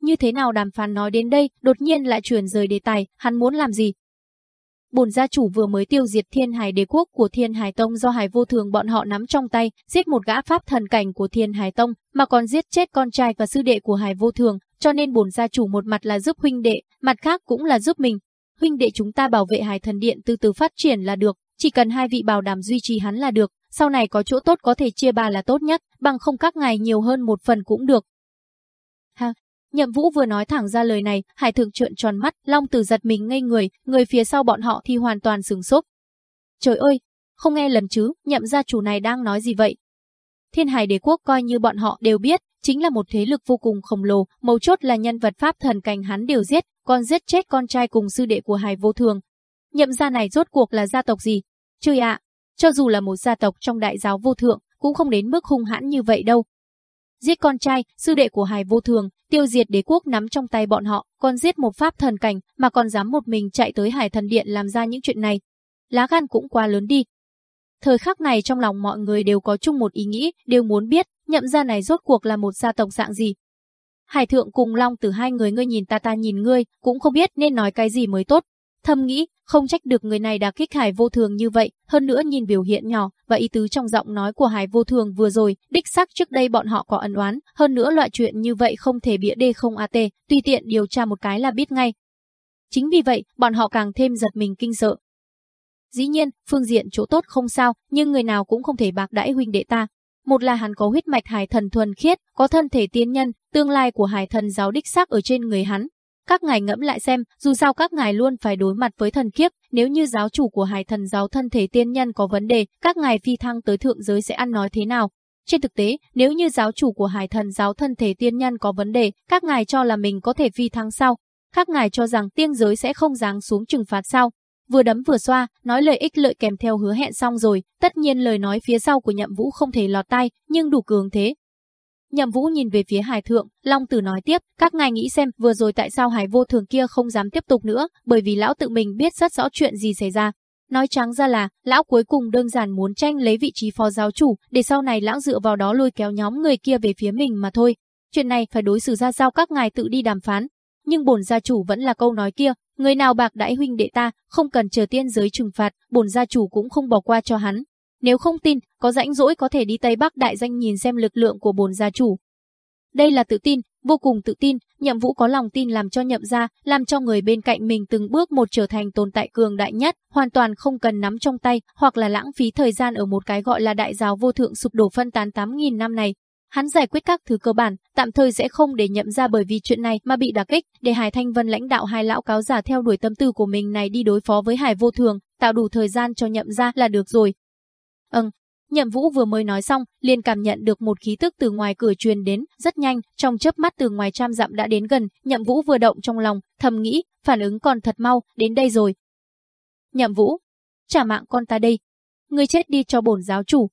Như thế nào đàm phán nói đến đây, đột nhiên lại chuyển rời đề tài, hắn muốn làm gì? bổn gia chủ vừa mới tiêu diệt Thiên Hải Đế quốc của Thiên Hải Tông do Hải Vô Thường bọn họ nắm trong tay, giết một gã pháp thần cảnh của Thiên Hải Tông, mà còn giết chết con trai và sư đệ của Hải Vô Thường, cho nên bổn gia chủ một mặt là giúp huynh đệ, mặt khác cũng là giúp mình. Huynh đệ chúng ta bảo vệ Hải Thần Điện từ từ phát triển là được, chỉ cần hai vị bảo đảm duy trì hắn là được, sau này có chỗ tốt có thể chia ba là tốt nhất, bằng không các ngài nhiều hơn một phần cũng được. Ha, Nhậm Vũ vừa nói thẳng ra lời này, Hải Thượng trợn tròn mắt, Long Tử giật mình ngây người, người phía sau bọn họ thì hoàn toàn sừng sốt. Trời ơi, không nghe lần chứ, Nhậm gia chủ này đang nói gì vậy? Thiên Hải Đế quốc coi như bọn họ đều biết, chính là một thế lực vô cùng khổng lồ, mấu chốt là nhân vật pháp thần cảnh hắn đều giết, còn giết chết con trai cùng sư đệ của Hải Vô Thường. Nhậm gia này rốt cuộc là gia tộc gì? Chơi ạ, cho dù là một gia tộc trong đại giáo vô thượng, cũng không đến mức hung hãn như vậy đâu. Giết con trai, sư đệ của Hải Vô Thường, tiêu diệt đế quốc nắm trong tay bọn họ, còn giết một pháp thần cảnh mà còn dám một mình chạy tới Hải Thần Điện làm ra những chuyện này. Lá gan cũng quá lớn đi. Thời khắc này trong lòng mọi người đều có chung một ý nghĩ, đều muốn biết nhậm gia này rốt cuộc là một gia tộc dạng gì. Hải thượng cùng Long từ hai người ngươi nhìn ta ta nhìn ngươi, cũng không biết nên nói cái gì mới tốt. Thầm nghĩ, không trách được người này đã kích Hải vô thường như vậy, hơn nữa nhìn biểu hiện nhỏ và ý tứ trong giọng nói của Hải vô thường vừa rồi, đích xác trước đây bọn họ có ẩn oán, hơn nữa loại chuyện như vậy không thể bịa đê không AT, tùy tiện điều tra một cái là biết ngay. Chính vì vậy, bọn họ càng thêm giật mình kinh sợ. Dĩ nhiên, phương diện chỗ tốt không sao, nhưng người nào cũng không thể bạc đãi huynh đệ ta. Một là hắn có huyết mạch hải thần thuần khiết, có thân thể tiên nhân, tương lai của hải thần giáo đích xác ở trên người hắn, các ngài ngẫm lại xem, dù sao các ngài luôn phải đối mặt với thần kiếp, nếu như giáo chủ của hải thần giáo thân thể tiên nhân có vấn đề, các ngài phi thăng tới thượng giới sẽ ăn nói thế nào? Trên thực tế, nếu như giáo chủ của hải thần giáo thân thể tiên nhân có vấn đề, các ngài cho là mình có thể phi thăng sao? Các ngài cho rằng tiên giới sẽ không giáng xuống trừng phạt sao? Vừa đấm vừa xoa, nói lời ích lợi kèm theo hứa hẹn xong rồi, tất nhiên lời nói phía sau của nhậm vũ không thể lọt tai, nhưng đủ cường thế, Nhậm Vũ nhìn về phía Hải Thượng, Long Tử nói tiếp, các ngài nghĩ xem vừa rồi tại sao Hải vô thường kia không dám tiếp tục nữa, bởi vì lão tự mình biết rất rõ chuyện gì xảy ra. Nói trắng ra là, lão cuối cùng đơn giản muốn tranh lấy vị trí phó giáo chủ, để sau này lão dựa vào đó lôi kéo nhóm người kia về phía mình mà thôi. Chuyện này phải đối xử ra sao các ngài tự đi đàm phán. Nhưng bổn gia chủ vẫn là câu nói kia, người nào bạc đãi huynh đệ ta, không cần chờ tiên giới trừng phạt, bổn gia chủ cũng không bỏ qua cho hắn. Nếu không tin, có rãnh rỗi có thể đi Tây Bắc đại danh nhìn xem lực lượng của bồn gia chủ. Đây là tự tin, vô cùng tự tin, nhậm vũ có lòng tin làm cho nhậm ra, làm cho người bên cạnh mình từng bước một trở thành tồn tại cường đại nhất, hoàn toàn không cần nắm trong tay, hoặc là lãng phí thời gian ở một cái gọi là đại giáo vô thượng sụp đổ phân tán 8.000 năm này. Hắn giải quyết các thứ cơ bản, tạm thời sẽ không để nhậm ra bởi vì chuyện này mà bị đả kích, để Hải Thanh Vân lãnh đạo hai lão cáo giả theo đuổi tâm tư của mình này đi đối phó với Hải vô thường, tạo đủ thời gian cho nhậm ra là được rồi, Ừm, Nhậm Vũ vừa mới nói xong, liền cảm nhận được một khí tức từ ngoài cửa truyền đến, rất nhanh, trong chớp mắt từ ngoài trăm dặm đã đến gần, Nhậm Vũ vừa động trong lòng, thầm nghĩ, phản ứng còn thật mau, đến đây rồi. Nhậm Vũ, trả mạng con ta đây. Ngươi chết đi cho bổn giáo chủ.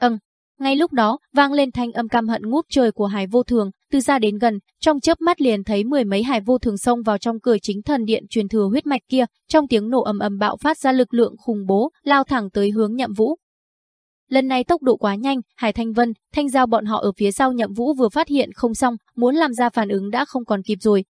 Ừm, ngay lúc đó, vang lên thanh âm căm hận ngút trời của Hải Vô Thường, từ xa đến gần, trong chớp mắt liền thấy mười mấy Hải Vô Thường xông vào trong cửa chính thần điện truyền thừa huyết mạch kia, trong tiếng nổ ầm ầm bạo phát ra lực lượng khủng bố, lao thẳng tới hướng Nhậm Vũ. Lần này tốc độ quá nhanh, Hải Thanh Vân, Thanh Giao bọn họ ở phía sau nhậm vũ vừa phát hiện không xong, muốn làm ra phản ứng đã không còn kịp rồi.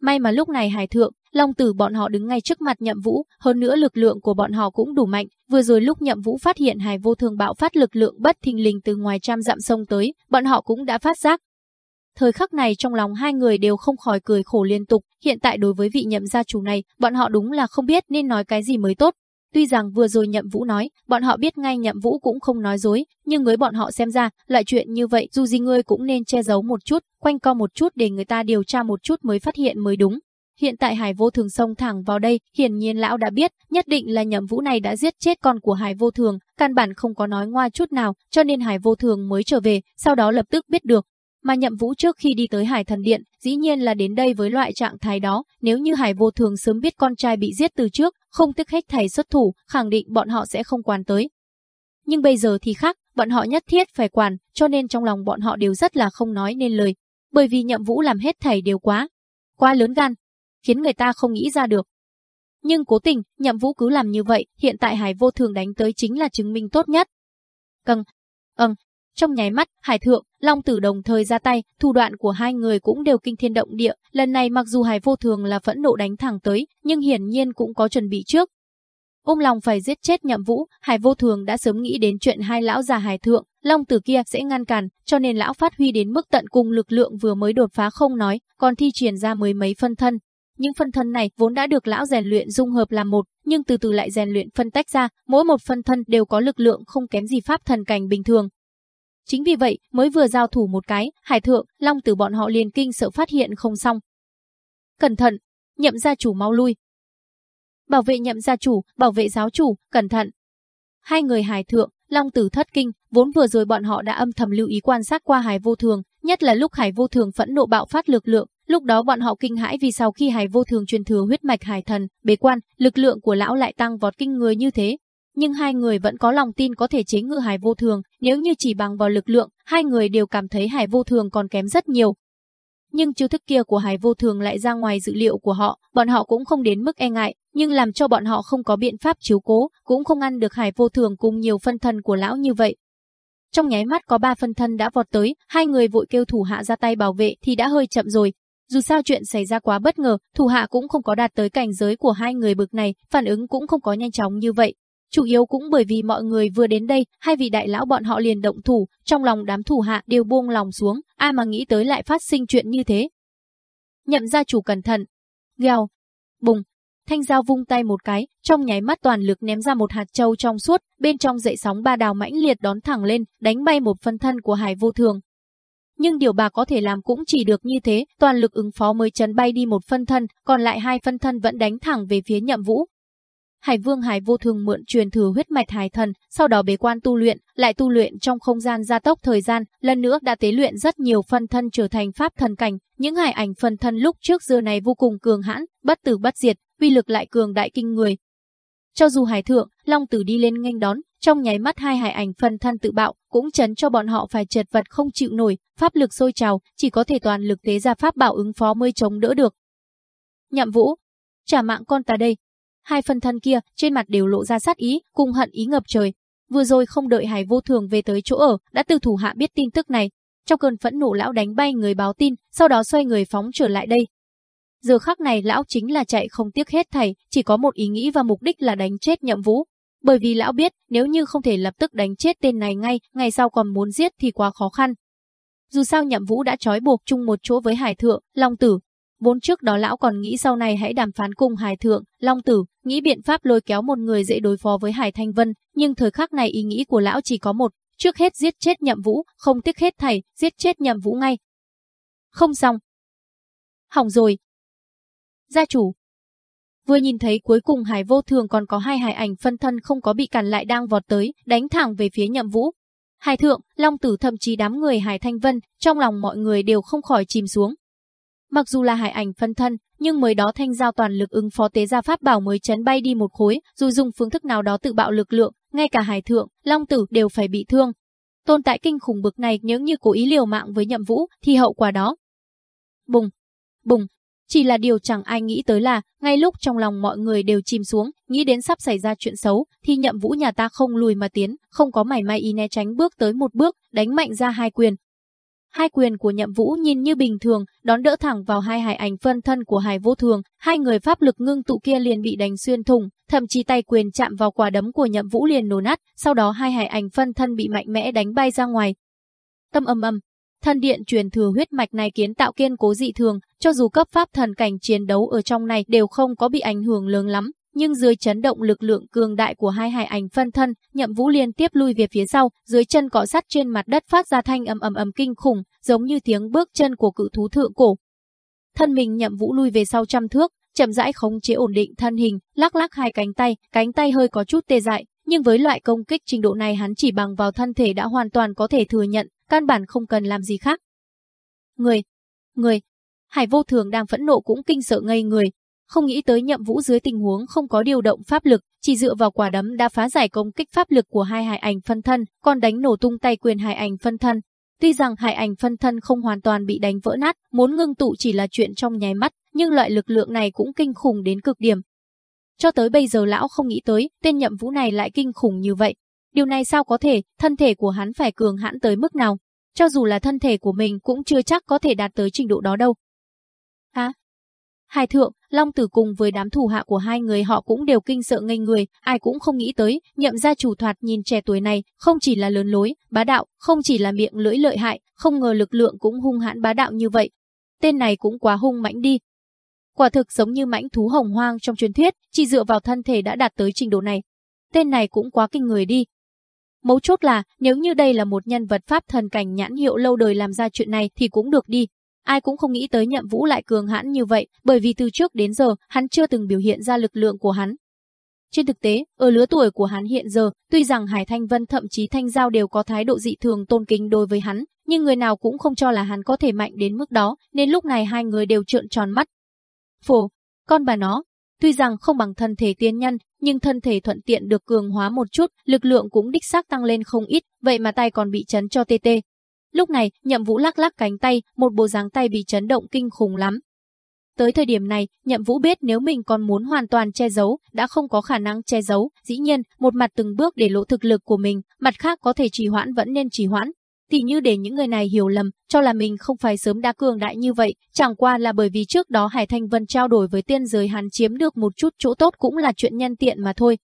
May mà lúc này Hải Thượng, Long Tử bọn họ đứng ngay trước mặt nhậm vũ, hơn nữa lực lượng của bọn họ cũng đủ mạnh. Vừa rồi lúc nhậm vũ phát hiện Hải vô thường bạo phát lực lượng bất thình lình từ ngoài trăm dặm sông tới, bọn họ cũng đã phát giác. Thời khắc này trong lòng hai người đều không khỏi cười khổ liên tục, hiện tại đối với vị nhậm gia chủ này, bọn họ đúng là không biết nên nói cái gì mới tốt. Tuy rằng vừa rồi Nhậm Vũ nói, bọn họ biết ngay Nhậm Vũ cũng không nói dối, nhưng với bọn họ xem ra, loại chuyện như vậy dù gì ngươi cũng nên che giấu một chút, quanh co một chút để người ta điều tra một chút mới phát hiện mới đúng. Hiện tại Hải Vô Thường xông thẳng vào đây, hiển nhiên lão đã biết, nhất định là Nhậm Vũ này đã giết chết con của Hải Vô Thường, căn bản không có nói ngoa chút nào, cho nên Hải Vô Thường mới trở về, sau đó lập tức biết được, mà nhậm vũ trước khi đi tới Hải Thần Điện, dĩ nhiên là đến đây với loại trạng thái đó, nếu như Hải vô thường sớm biết con trai bị giết từ trước, không tức hết thầy xuất thủ, khẳng định bọn họ sẽ không quan tới. Nhưng bây giờ thì khác, bọn họ nhất thiết phải quản, cho nên trong lòng bọn họ đều rất là không nói nên lời, bởi vì nhậm vũ làm hết thầy đều quá, quá lớn gan, khiến người ta không nghĩ ra được. Nhưng cố tình, nhậm vũ cứ làm như vậy, hiện tại Hải vô thường đánh tới chính là chứng minh tốt nhất. Cần, âng, trong nháy mắt, Hải Thượng, Long Tử đồng thời ra tay, thủ đoạn của hai người cũng đều kinh thiên động địa. Lần này mặc dù Hải Vô Thường là phẫn nộ đánh thẳng tới, nhưng hiển nhiên cũng có chuẩn bị trước. ôm lòng phải giết chết nhậm vũ, Hải vô thường đã sớm nghĩ đến chuyện hai lão già hải thượng, long tử kia sẽ ngăn cản, cho nên lão phát huy đến mức tận cùng lực lượng vừa mới đột phá không nói, còn thi triển ra mới mấy phân thân. Những phân thân này vốn đã được lão rèn luyện dung hợp làm một, nhưng từ từ lại rèn luyện phân tách ra, mỗi một phân thân đều có lực lượng không kém gì pháp thần cảnh bình thường. Chính vì vậy, mới vừa giao thủ một cái, hải thượng, long tử bọn họ liền kinh sợ phát hiện không xong. Cẩn thận, nhậm gia chủ mau lui, bảo vệ nhậm gia chủ, bảo vệ giáo chủ, cẩn thận. Hai người hải thượng, long tử thất kinh, vốn vừa rồi bọn họ đã âm thầm lưu ý quan sát qua hải vô thường, nhất là lúc hải vô thường phẫn nộ bạo phát lực lượng, lúc đó bọn họ kinh hãi vì sau khi hải vô thường truyền thừa huyết mạch hải thần, bế quan, lực lượng của lão lại tăng vọt kinh người như thế. Nhưng hai người vẫn có lòng tin có thể chế ngự hải vô thường, nếu như chỉ bằng vào lực lượng, hai người đều cảm thấy hải vô thường còn kém rất nhiều, nhưng chiêu thức kia của Hải Vô Thường lại ra ngoài dự liệu của họ, bọn họ cũng không đến mức e ngại, nhưng làm cho bọn họ không có biện pháp chiếu cố, cũng không ăn được Hải Vô Thường cùng nhiều phân thân của lão như vậy. Trong nháy mắt có ba phân thân đã vọt tới, hai người vội kêu thủ hạ ra tay bảo vệ thì đã hơi chậm rồi. Dù sao chuyện xảy ra quá bất ngờ, thủ hạ cũng không có đạt tới cảnh giới của hai người bực này, phản ứng cũng không có nhanh chóng như vậy. Chủ yếu cũng bởi vì mọi người vừa đến đây, hai vị đại lão bọn họ liền động thủ, trong lòng đám thủ hạ đều buông lòng xuống, ai mà nghĩ tới lại phát sinh chuyện như thế. Nhậm gia chủ cẩn thận. Gèo. Bùng. Thanh dao vung tay một cái, trong nháy mắt toàn lực ném ra một hạt châu trong suốt, bên trong dậy sóng ba đào mãnh liệt đón thẳng lên, đánh bay một phân thân của hải vô thường. Nhưng điều bà có thể làm cũng chỉ được như thế, toàn lực ứng phó mới chấn bay đi một phân thân, còn lại hai phân thân vẫn đánh thẳng về phía nhậm vũ, Hải Vương Hải vô thường mượn truyền thừa huyết mạch hải thần, sau đó bế quan tu luyện, lại tu luyện trong không gian gia tốc thời gian, lần nữa đã tế luyện rất nhiều phân thân trở thành pháp thần cảnh, những hải ảnh phân thân lúc trước giờ này vô cùng cường hãn, bất tử bất diệt, uy lực lại cường đại kinh người. Cho dù hải thượng, Long Tử đi lên nghênh đón, trong nháy mắt hai hải ảnh phân thân tự bạo, cũng chấn cho bọn họ phải chật vật không chịu nổi, pháp lực sôi trào, chỉ có thể toàn lực tế ra pháp bảo ứng phó mới chống đỡ được. Nhậm Vũ, trả mạng con ta đây, Hai phần thân kia trên mặt đều lộ ra sát ý, cùng hận ý ngập trời. Vừa rồi không đợi Hải Vô Thường về tới chỗ ở, đã từ thủ hạ biết tin tức này. Trong cơn phẫn nộ lão đánh bay người báo tin, sau đó xoay người phóng trở lại đây. Giờ khắc này lão chính là chạy không tiếc hết thảy, chỉ có một ý nghĩ và mục đích là đánh chết Nhậm Vũ. Bởi vì lão biết, nếu như không thể lập tức đánh chết tên này ngay, ngày sau còn muốn giết thì quá khó khăn. Dù sao Nhậm Vũ đã trói buộc chung một chỗ với Hải Thượng, Long Tử, Vốn trước đó lão còn nghĩ sau này hãy đàm phán cùng Hải Thượng, Long Tử, nghĩ biện pháp lôi kéo một người dễ đối phó với Hải Thanh Vân, nhưng thời khắc này ý nghĩ của lão chỉ có một, trước hết giết chết Nhậm Vũ, không tiếc hết thảy, giết chết Nhậm Vũ ngay. Không xong. Hỏng rồi. Gia chủ. Vừa nhìn thấy cuối cùng Hải Vô Thường còn có hai hải ảnh phân thân không có bị cản lại đang vọt tới, đánh thẳng về phía Nhậm Vũ. Hải Thượng, Long Tử thậm chí đám người Hải Thanh Vân, trong lòng mọi người đều không khỏi chìm xuống. Mặc dù là hải ảnh phân thân, nhưng mới đó thanh giao toàn lực ứng phó tế gia pháp bảo mới chấn bay đi một khối, dù dùng phương thức nào đó tự bạo lực lượng, ngay cả hải thượng, long tử đều phải bị thương. Tồn tại kinh khủng bực này nếu như cố ý liều mạng với nhậm vũ, thì hậu quả đó. Bùng, bùng, chỉ là điều chẳng ai nghĩ tới là, ngay lúc trong lòng mọi người đều chìm xuống, nghĩ đến sắp xảy ra chuyện xấu, thì nhậm vũ nhà ta không lùi mà tiến, không có mảy may y né tránh bước tới một bước, đánh mạnh ra hai quyền, Hai quyền của Nhậm Vũ nhìn như bình thường, đón đỡ thẳng vào hai hải ảnh phân thân của Hải Vô Thường, hai người pháp lực ngưng tụ kia liền bị đánh xuyên thủng, thậm chí tay quyền chạm vào quả đấm của Nhậm Vũ liền nổ nát, sau đó hai hải ảnh phân thân bị mạnh mẽ đánh bay ra ngoài. Tâm âm âm, Thần điện truyền thừa huyết mạch này kiến tạo kiên cố dị thường, cho dù cấp pháp thần cảnh chiến đấu ở trong này đều không có bị ảnh hưởng lớn lắm, nhưng dưới chấn động lực lượng cường đại của hai hải ảnh phân thân, Nhậm Vũ liên tiếp lui về phía sau, dưới chân cọ sắt trên mặt đất phát ra thanh ầm ầm ầm kinh khủng, giống như tiếng bước chân của cự thú thượng cổ. Thân mình Nhậm Vũ lui về sau trăm thước, chậm rãi khống chế ổn định thân hình, lắc lắc hai cánh tay, cánh tay hơi có chút tê dại, nhưng với loại công kích trình độ này hắn chỉ bằng vào thân thể đã hoàn toàn có thể thừa nhận, căn bản không cần làm gì khác. Người, người, Hải vô thường đang phẫn nộ cũng kinh sợ ngây người, không nghĩ tới nhậm vũ dưới tình huống không có điều động pháp lực, chỉ dựa vào quả đấm đã phá giải công kích pháp lực của hai hải ảnh phân thân, còn đánh nổ tung tay quyền hải ảnh phân thân. Tuy rằng hải ảnh phân thân không hoàn toàn bị đánh vỡ nát, muốn ngưng tụ chỉ là chuyện trong nháy mắt, nhưng loại lực lượng này cũng kinh khủng đến cực điểm. Cho tới bây giờ lão không nghĩ tới, tên nhậm vũ này lại kinh khủng như vậy. Điều này sao có thể, thân thể của hắn phải cường hãn tới mức nào? Cho dù là thân thể của mình cũng chưa chắc có thể đạt tới trình độ đó đâu. Hả? Hải thượng, Long Tử cùng với đám thủ hạ của hai người họ cũng đều kinh sợ ngây người, ai cũng không nghĩ tới, nhậm gia chủ thoạt nhìn trẻ tuổi này, không chỉ là lớn lối, bá đạo, không chỉ là miệng lưỡi lợi hại, không ngờ lực lượng cũng hung hãn bá đạo như vậy. Tên này cũng quá hung mãnh đi. Quả thực giống như mãnh thú hồng hoang trong truyền thuyết, chỉ dựa vào thân thể đã đạt tới trình độ này. Tên này cũng quá kinh người đi. Mấu chốt là, nếu như đây là một nhân vật pháp thần cảnh nhãn hiệu lâu đời làm ra chuyện này thì cũng được đi, Ai cũng không nghĩ tới nhậm vũ lại cường hãn như vậy, bởi vì từ trước đến giờ, hắn chưa từng biểu hiện ra lực lượng của hắn. Trên thực tế, ở lứa tuổi của hắn hiện giờ, tuy rằng Hải Thanh Vân thậm chí Thanh Giao đều có thái độ dị thường tôn kính đối với hắn, nhưng người nào cũng không cho là hắn có thể mạnh đến mức đó, nên lúc này hai người đều trợn tròn mắt. Phổ, con bà nó, tuy rằng không bằng thân thể tiên nhân, nhưng thân thể thuận tiện được cường hóa một chút, lực lượng cũng đích xác tăng lên không ít, vậy mà tay còn bị chấn cho tê tê, Lúc này, Nhậm Vũ lắc lắc cánh tay, một bộ dáng tay bị chấn động kinh khủng lắm. Tới thời điểm này, Nhậm Vũ biết nếu mình còn muốn hoàn toàn che giấu, đã không có khả năng che giấu, dĩ nhiên, một mặt từng bước để lộ thực lực của mình, mặt khác có thể trì hoãn vẫn nên trì hoãn. Thì như để những người này hiểu lầm, cho là mình không phải sớm đã cường đại như vậy, chẳng qua là bởi vì trước đó Hải Thanh Vân trao đổi với tiên giới hắn chiếm được một chút chỗ tốt cũng là chuyện nhân tiện mà thôi,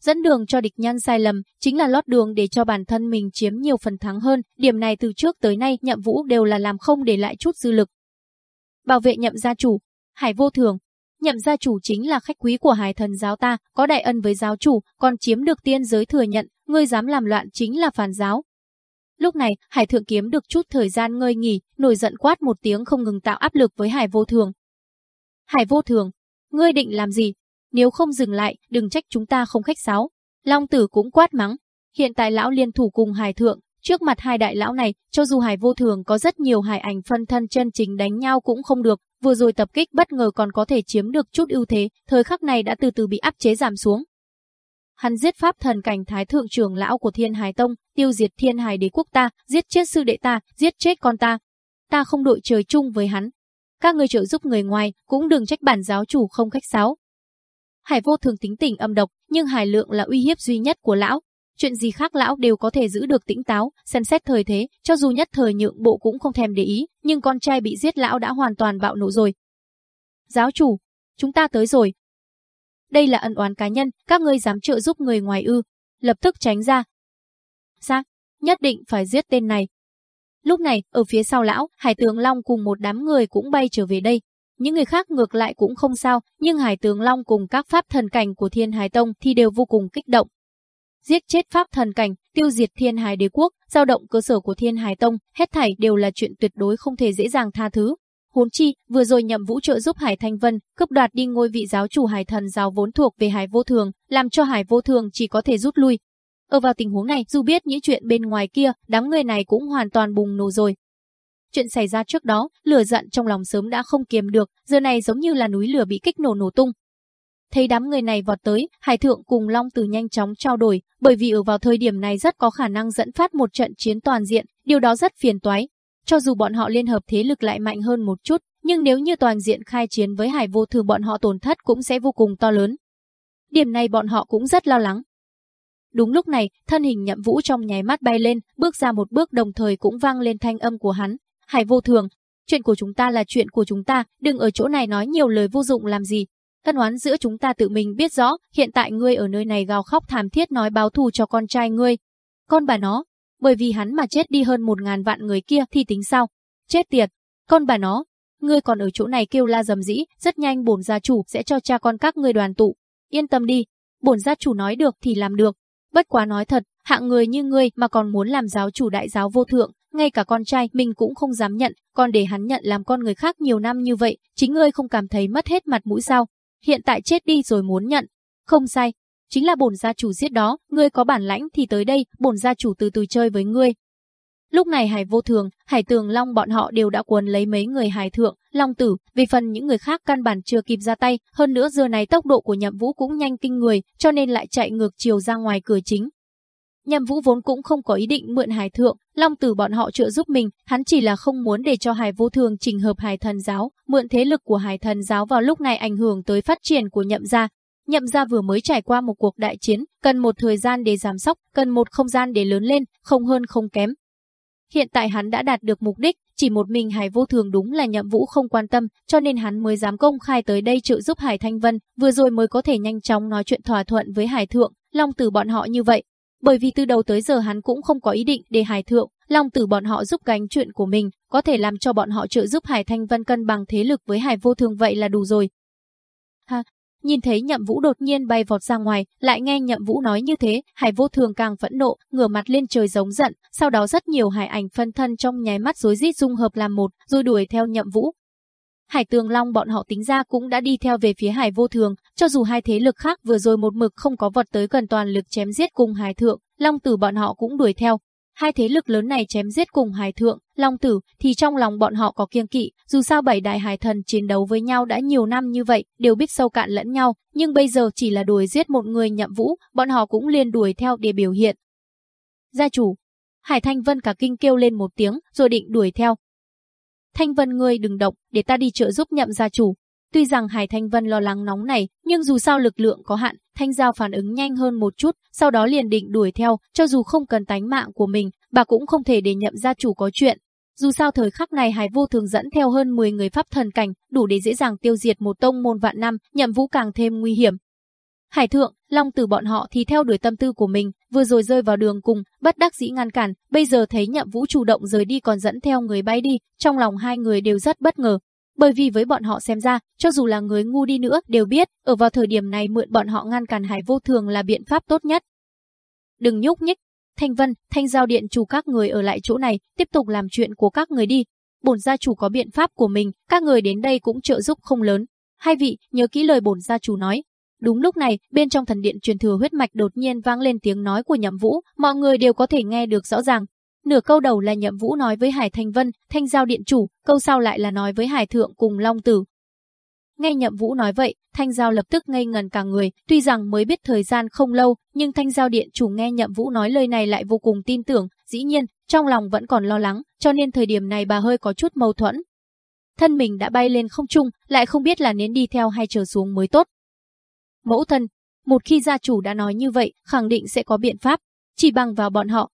Dẫn đường cho địch nhân sai lầm, chính là lót đường để cho bản thân mình chiếm nhiều phần thắng hơn, điểm này từ trước tới nay nhậm vũ đều là làm không để lại chút dư lực. Bảo vệ nhậm gia chủ, hải vô thường, nhậm gia chủ chính là khách quý của hải thần giáo ta, có đại ân với giáo chủ, còn chiếm được tiên giới thừa nhận, ngươi dám làm loạn chính là phản giáo. Lúc này, hải thượng kiếm được chút thời gian ngơi nghỉ, nổi giận quát một tiếng không ngừng tạo áp lực với hải vô thường. Hải vô thường, ngươi định làm gì? Nếu không dừng lại, đừng trách chúng ta không khách sáo. Long tử cũng quát mắng. Hiện tại lão liên thủ cùng hải thượng, trước mặt hai đại lão này, cho dù hải vô thường có rất nhiều hải ảnh phân thân chân chính đánh nhau cũng không được, vừa rồi tập kích bất ngờ còn có thể chiếm được chút ưu thế, thời khắc này đã từ từ bị áp chế giảm xuống. Hắn giết pháp thần cảnh thái thượng trưởng lão của Thiên Hải Tông, tiêu diệt Thiên Hải đế quốc ta, giết chết sư đệ ta, giết chết con ta. Ta không đội trời chung với hắn. Các người trợ giúp người ngoài, cũng đừng trách bản giáo chủ không khách sáo. Hải vô thường tính tình âm độc, nhưng Hải lượng là uy hiếp duy nhất của lão. Chuyện gì khác lão đều có thể giữ được tĩnh táo, xem xét thời thế, cho dù nhất thời nhượng bộ cũng không thèm để ý, nhưng con trai bị giết lão đã hoàn toàn bạo nộ rồi. Giáo chủ, chúng ta tới rồi. Đây là ân oán cá nhân, các ngươi dám trợ giúp người ngoài ư, lập tức tránh ra. ra nhất định phải giết tên này. Lúc này, ở phía sau lão, Hải tướng Long cùng một đám người cũng bay trở về đây, những người khác ngược lại cũng không sao, nhưng Hải tướng Long cùng các pháp thần cảnh của Thiên Hải Tông thì đều vô cùng kích động. Giết chết pháp thần cảnh, tiêu diệt Thiên Hải Đế quốc, giao động cơ sở của Thiên Hải Tông, hết thảy đều là chuyện tuyệt đối không thể dễ dàng tha thứ. Huống chi, vừa rồi nhậm vũ trợ giúp Hải Thanh Vân, cướp đoạt đi ngôi vị giáo chủ Hải Thần giáo vốn thuộc về Hải Vô Thường, làm cho Hải Vô Thường chỉ có thể rút lui. Ở vào tình huống này, dù biết những chuyện bên ngoài kia, đám người này cũng hoàn toàn bùng nổ rồi, Chuyện xảy ra trước đó, lửa giận trong lòng sớm đã không kiềm được, giờ này giống như là núi lửa bị kích nổ nổ tung. Thấy đám người này vọt tới, Hải Thượng cùng Long Tử nhanh chóng trao đổi, bởi vì ở vào thời điểm này rất có khả năng dẫn phát một trận chiến toàn diện, điều đó rất phiền toái. Cho dù bọn họ liên hợp thế lực lại mạnh hơn một chút, nhưng nếu như toàn diện khai chiến với Hải Vô Thường bọn họ tổn thất cũng sẽ vô cùng to lớn. Điểm này bọn họ cũng rất lo lắng. Đúng lúc này, thân hình nhậm vũ trong nháy mắt bay lên, bước ra một bước đồng thời cũng vang lên thanh âm của hắn, Hải vô thường, chuyện của chúng ta là chuyện của chúng ta, đừng ở chỗ này nói nhiều lời vô dụng làm gì. Tân oán giữa chúng ta tự mình biết rõ, hiện tại ngươi ở nơi này gào khóc thảm thiết nói báo thù cho con trai ngươi. Con bà nó, bởi vì hắn mà chết đi hơn một ngàn vạn người kia thì tính sao? Chết tiệt, con bà nó, ngươi còn ở chỗ này kêu la dầm dĩ, rất nhanh bổn gia chủ sẽ cho cha con các ngươi đoàn tụ. Yên tâm đi, bổn gia chủ nói được thì làm được. Bất quá nói thật, hạng người như ngươi mà còn muốn làm giáo chủ đại giáo vô thượng, ngay cả con trai mình cũng không dám nhận, còn để hắn nhận làm con người khác nhiều năm như vậy, chính ngươi không cảm thấy mất hết mặt mũi sao? Hiện tại chết đi rồi muốn nhận. Không sai, chính là bổn gia chủ giết đó, ngươi có bản lãnh thì tới đây, bổn gia chủ từ từ chơi với ngươi. Lúc này Hải Vô Thường, Hải Tường Long bọn họ đều đã cuốn lấy mấy người Hải Thượng, Long Tử, vì phần những người khác căn bản chưa kịp ra tay, hơn nữa giờ này tốc độ của Nhậm Vũ cũng nhanh kinh người, cho nên lại chạy ngược chiều ra ngoài cửa chính, Nhậm Vũ vốn cũng không có ý định mượn Hải Thượng, Long Tử bọn họ trợ giúp mình, hắn chỉ là không muốn để cho Hải Vô Thường trình hợp Hải Thần giáo, mượn thế lực của Hải Thần giáo vào lúc này ảnh hưởng tới phát triển của Nhậm gia. Nhậm gia vừa mới trải qua một cuộc đại chiến, cần một thời gian để giảm sóc, cần một không gian để lớn lên, không hơn không kém. Hiện tại hắn đã đạt được mục đích, chỉ một mình Hải Vô Thường đúng là nhậm vũ không quan tâm, cho nên hắn mới dám công khai tới đây trợ giúp Hải Thanh Vân, vừa rồi mới có thể nhanh chóng nói chuyện thỏa thuận với Hải Thượng, Long Tử bọn họ như vậy. Bởi vì từ đầu tới giờ hắn cũng không có ý định để Hải Thượng, Long Tử bọn họ giúp gánh chuyện của mình, có thể làm cho bọn họ trợ giúp Hải Thanh Vân cân bằng thế lực với Hải Vô Thường vậy là đủ rồi. Ha, Nhìn thấy nhậm vũ đột nhiên bay vọt ra ngoài, lại nghe nhậm vũ nói như thế, hải vô thường càng phẫn nộ, ngửa mặt lên trời giống giận, sau đó rất nhiều hải ảnh phân thân trong nháy mắt rối rít dung hợp làm một, rồi đuổi theo nhậm vũ. Hải tường long bọn họ tính ra cũng đã đi theo về phía hải vô thường, cho dù hai thế lực khác vừa rồi một mực không có vật tới gần toàn lực chém giết cùng hải thượng, long tử bọn họ cũng đuổi theo, Hai thế lực lớn này chém giết cùng Hải Thượng, Long Tử thì trong lòng bọn họ có kiêng kỵ, dù sao bảy đại hải thần chiến đấu với nhau đã nhiều năm như vậy, đều biết sâu cạn lẫn nhau, nhưng bây giờ chỉ là đuổi giết một người nhậm vũ, bọn họ cũng liền đuổi theo để biểu hiện. Gia chủ, Hải Thanh Vân cả kinh kêu lên một tiếng, rồi định đuổi theo. Thanh Vân ngươi đừng động, để ta đi trợ giúp nhậm gia chủ. Tuy rằng Hải Thanh Vân lo lắng nóng này, nhưng dù sao lực lượng có hạn, Thanh Giao phản ứng nhanh hơn một chút, sau đó liền định đuổi theo, cho dù không cần tánh mạng của mình, bà cũng không thể để nhậm gia chủ có chuyện. Dù sao thời khắc này Hải Vô Thường dẫn theo hơn 10 người pháp thần cảnh, đủ để dễ dàng tiêu diệt một tông môn vạn năm, nhậm vũ càng thêm nguy hiểm. Hải Thượng, Long Tử bọn họ thì theo đuổi tâm tư của mình, vừa rồi rơi vào đường cùng, bất đắc dĩ ngăn cản, bây giờ thấy nhậm vũ chủ động rời đi còn dẫn theo người bay đi, trong lòng hai người đều rất bất ngờ, bởi vì với bọn họ xem ra, cho dù là người ngu đi nữa đều biết, ở vào thời điểm này mượn bọn họ ngăn cản hải vô thường là biện pháp tốt nhất. Đừng nhúc nhích. Thanh Vân, Thanh Giao Điện chủ các người ở lại chỗ này, tiếp tục làm chuyện của các người đi. Bổn gia chủ có biện pháp của mình, các người đến đây cũng trợ giúp không lớn. Hai vị, nhớ kỹ lời bổn gia chủ nói. Đúng lúc này, bên trong thần điện truyền thừa huyết mạch đột nhiên vang lên tiếng nói của Nhậm Vũ, mọi người đều có thể nghe được rõ ràng. Nửa câu đầu là Nhậm Vũ nói với Hải Thanh Vân, Thanh Giao Điện Chủ, câu sau lại là nói với Hải Thượng cùng Long Tử. Nghe Nhậm Vũ nói vậy, Thanh Giao lập tức ngây ngần cả người, tuy rằng mới biết thời gian không lâu, nhưng Thanh Giao Điện Chủ nghe Nhậm Vũ nói lời này lại vô cùng tin tưởng, dĩ nhiên, trong lòng vẫn còn lo lắng, cho nên thời điểm này bà hơi có chút mâu thuẫn. Thân mình đã bay lên không trung, lại không biết là nên đi theo hay chờ xuống mới tốt. Mẫu thân, một khi gia chủ đã nói như vậy, khẳng định sẽ có biện pháp, chỉ bằng vào bọn họ,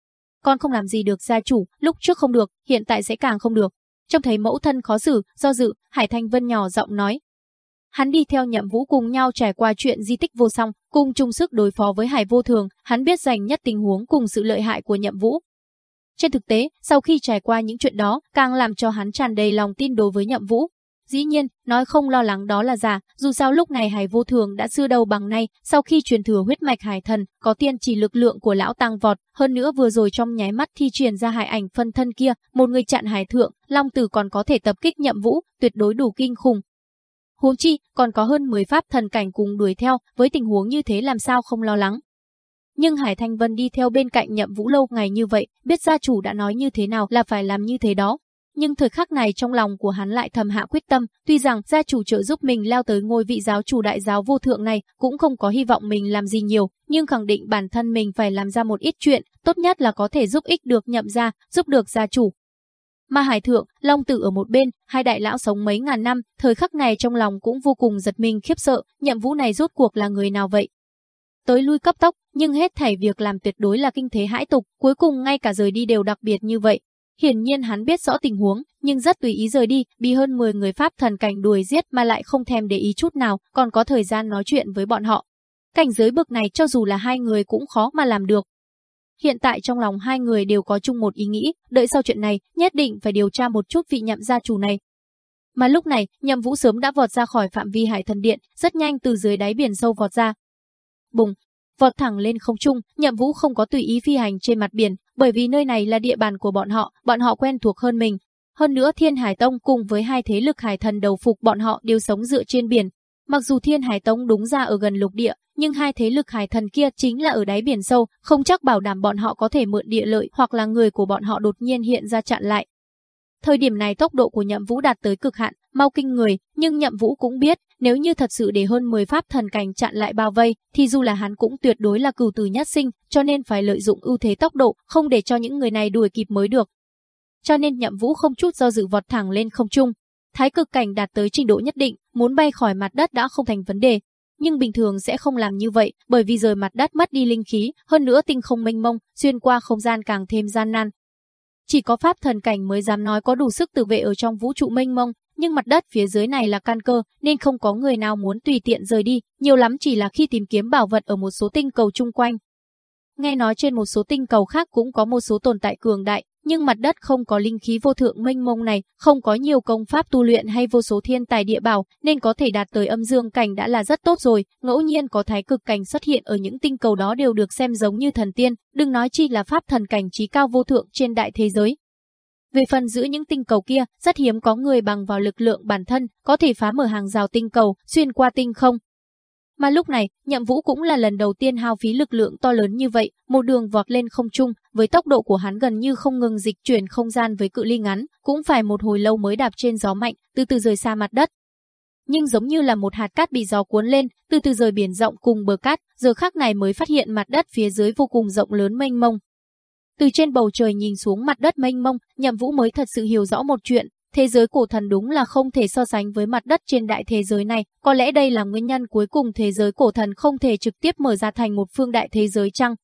con không làm gì được gia chủ, lúc trước không được, hiện tại sẽ càng không được. Trông thấy mẫu thân khó xử, do dự, Hải Thanh Vân nhỏ giọng nói. Hắn đi theo nhậm vũ cùng nhau trải qua chuyện di tích vô song, cùng chung sức đối phó với Hải vô thường, hắn biết dành nhất tình huống cùng sự lợi hại của nhậm vũ. Trên thực tế, sau khi trải qua những chuyện đó, càng làm cho hắn tràn đầy lòng tin đối với nhậm vũ. Dĩ nhiên, nói không lo lắng đó là giả, dù sao lúc này Hải Vô Thường đã xưa đầu bằng nay, sau khi truyền thừa huyết mạch Hải Thần, có tiên chỉ lực lượng của lão tăng vọt, hơn nữa vừa rồi trong nháy mắt thi truyền ra hải ảnh phân thân kia, một người chặn Hải Thượng, Long Tử còn có thể tập kích nhậm vũ, tuyệt đối đủ kinh khủng. Huống chi, còn có hơn 10 pháp thần cảnh cùng đuổi theo, với tình huống như thế làm sao không lo lắng. Nhưng Hải Thanh Vân đi theo bên cạnh nhậm vũ lâu ngày như vậy, biết gia chủ đã nói như thế nào là phải làm như thế đó, nhưng thời khắc này trong lòng của hắn lại thầm hạ quyết tâm, tuy rằng gia chủ trợ giúp mình leo tới ngôi vị giáo chủ đại giáo vô thượng này, cũng không có hy vọng mình làm gì nhiều, nhưng khẳng định bản thân mình phải làm ra một ít chuyện, tốt nhất là có thể giúp ích được nhậm gia, giúp được gia chủ. Mà Hải Thượng, Long Tử ở một bên, hai đại lão sống mấy ngàn năm, thời khắc này trong lòng cũng vô cùng giật mình khiếp sợ, nhậm vũ này rốt cuộc là người nào vậy? Tới lui cấp tốc, nhưng hết thảy việc làm tuyệt đối là kinh thế hãi tục, cuối cùng ngay cả rời đi đều đặc biệt như vậy, Hiển nhiên hắn biết rõ tình huống, nhưng rất tùy ý rời đi, bị hơn 10 người Pháp thần cảnh đuổi giết mà lại không thèm để ý chút nào, còn có thời gian nói chuyện với bọn họ. Cảnh giới bực này cho dù là hai người cũng khó mà làm được. Hiện tại trong lòng hai người đều có chung một ý nghĩ, đợi sau chuyện này, nhất định phải điều tra một chút vị nhậm gia chủ này. Mà lúc này, nhậm vũ sớm đã vọt ra khỏi phạm vi hải thần điện, rất nhanh từ dưới đáy biển sâu vọt ra. Bùng, vọt thẳng lên không trung, Nhậm Vũ không có tùy ý phi hành trên mặt biển, bởi vì nơi này là địa bàn của bọn họ, bọn họ quen thuộc hơn mình. Hơn nữa Thiên Hải Tông cùng với hai thế lực hải thần đầu phục bọn họ đều sống dựa trên biển. Mặc dù Thiên Hải Tông đúng ra ở gần lục địa, nhưng hai thế lực hải thần kia chính là ở đáy biển sâu, không chắc bảo đảm bọn họ có thể mượn địa lợi hoặc là người của bọn họ đột nhiên hiện ra chặn lại. Thời điểm này tốc độ của Nhậm Vũ đạt tới cực hạn, mau kinh người, nhưng Nhậm Vũ cũng biết, nếu như thật sự để hơn 10 pháp thần cảnh chặn lại bao vây, thì dù là hắn cũng tuyệt đối là cửu tử nhất sinh, cho nên phải lợi dụng ưu thế tốc độ, không để cho những người này đuổi kịp mới được. Cho nên Nhậm Vũ không chút do dự vọt thẳng lên không trung. Thái cực cảnh đạt tới trình độ nhất định, muốn bay khỏi mặt đất đã không thành vấn đề, nhưng bình thường sẽ không làm như vậy, bởi vì rời mặt đất mất đi linh khí, hơn nữa tinh không mênh mông, xuyên qua không gian càng thêm gian nan, chỉ có pháp thần cảnh mới dám nói có đủ sức tự vệ ở trong vũ trụ mênh mông, nhưng mặt đất phía dưới này là căn cơ, nên không có người nào muốn tùy tiện rời đi, nhiều lắm chỉ là khi tìm kiếm bảo vật ở một số tinh cầu chung quanh. Nghe nói trên một số tinh cầu khác cũng có một số tồn tại cường đại, nhưng mặt đất không có linh khí vô thượng mênh mông này, không có nhiều công pháp tu luyện hay vô số thiên tài địa bảo, nên có thể đạt tới âm dương cảnh đã là rất tốt rồi, ngẫu nhiên có thái cực cảnh xuất hiện ở những tinh cầu đó đều được xem giống như thần tiên, đừng nói chi là pháp thần cảnh trí cao vô thượng trên đại thế giới. Về phần giữ những tinh cầu kia, rất hiếm có người bằng vào lực lượng bản thân, có thể phá mở hàng rào tinh cầu, xuyên qua tinh không, mà lúc này, nhậm vũ cũng là lần đầu tiên hao phí lực lượng to lớn như vậy, một đường vọt lên không trung, với tốc độ của hắn gần như không ngừng dịch chuyển không gian với cự ly ngắn, cũng phải một hồi lâu mới đạp trên gió mạnh, từ từ rời xa mặt đất. Nhưng giống như là một hạt cát bị gió cuốn lên, từ từ rời biển rộng cùng bờ cát, giờ khắc này mới phát hiện mặt đất phía dưới vô cùng rộng lớn mênh mông. Từ trên bầu trời nhìn xuống mặt đất mênh mông, Nhậm Vũ mới thật sự hiểu rõ một chuyện, Thế giới cổ thần đúng là không thể so sánh với mặt đất trên đại thế giới này, có lẽ đây là nguyên nhân cuối cùng thế giới cổ thần không thể trực tiếp mở ra thành một phương đại thế giới chăng?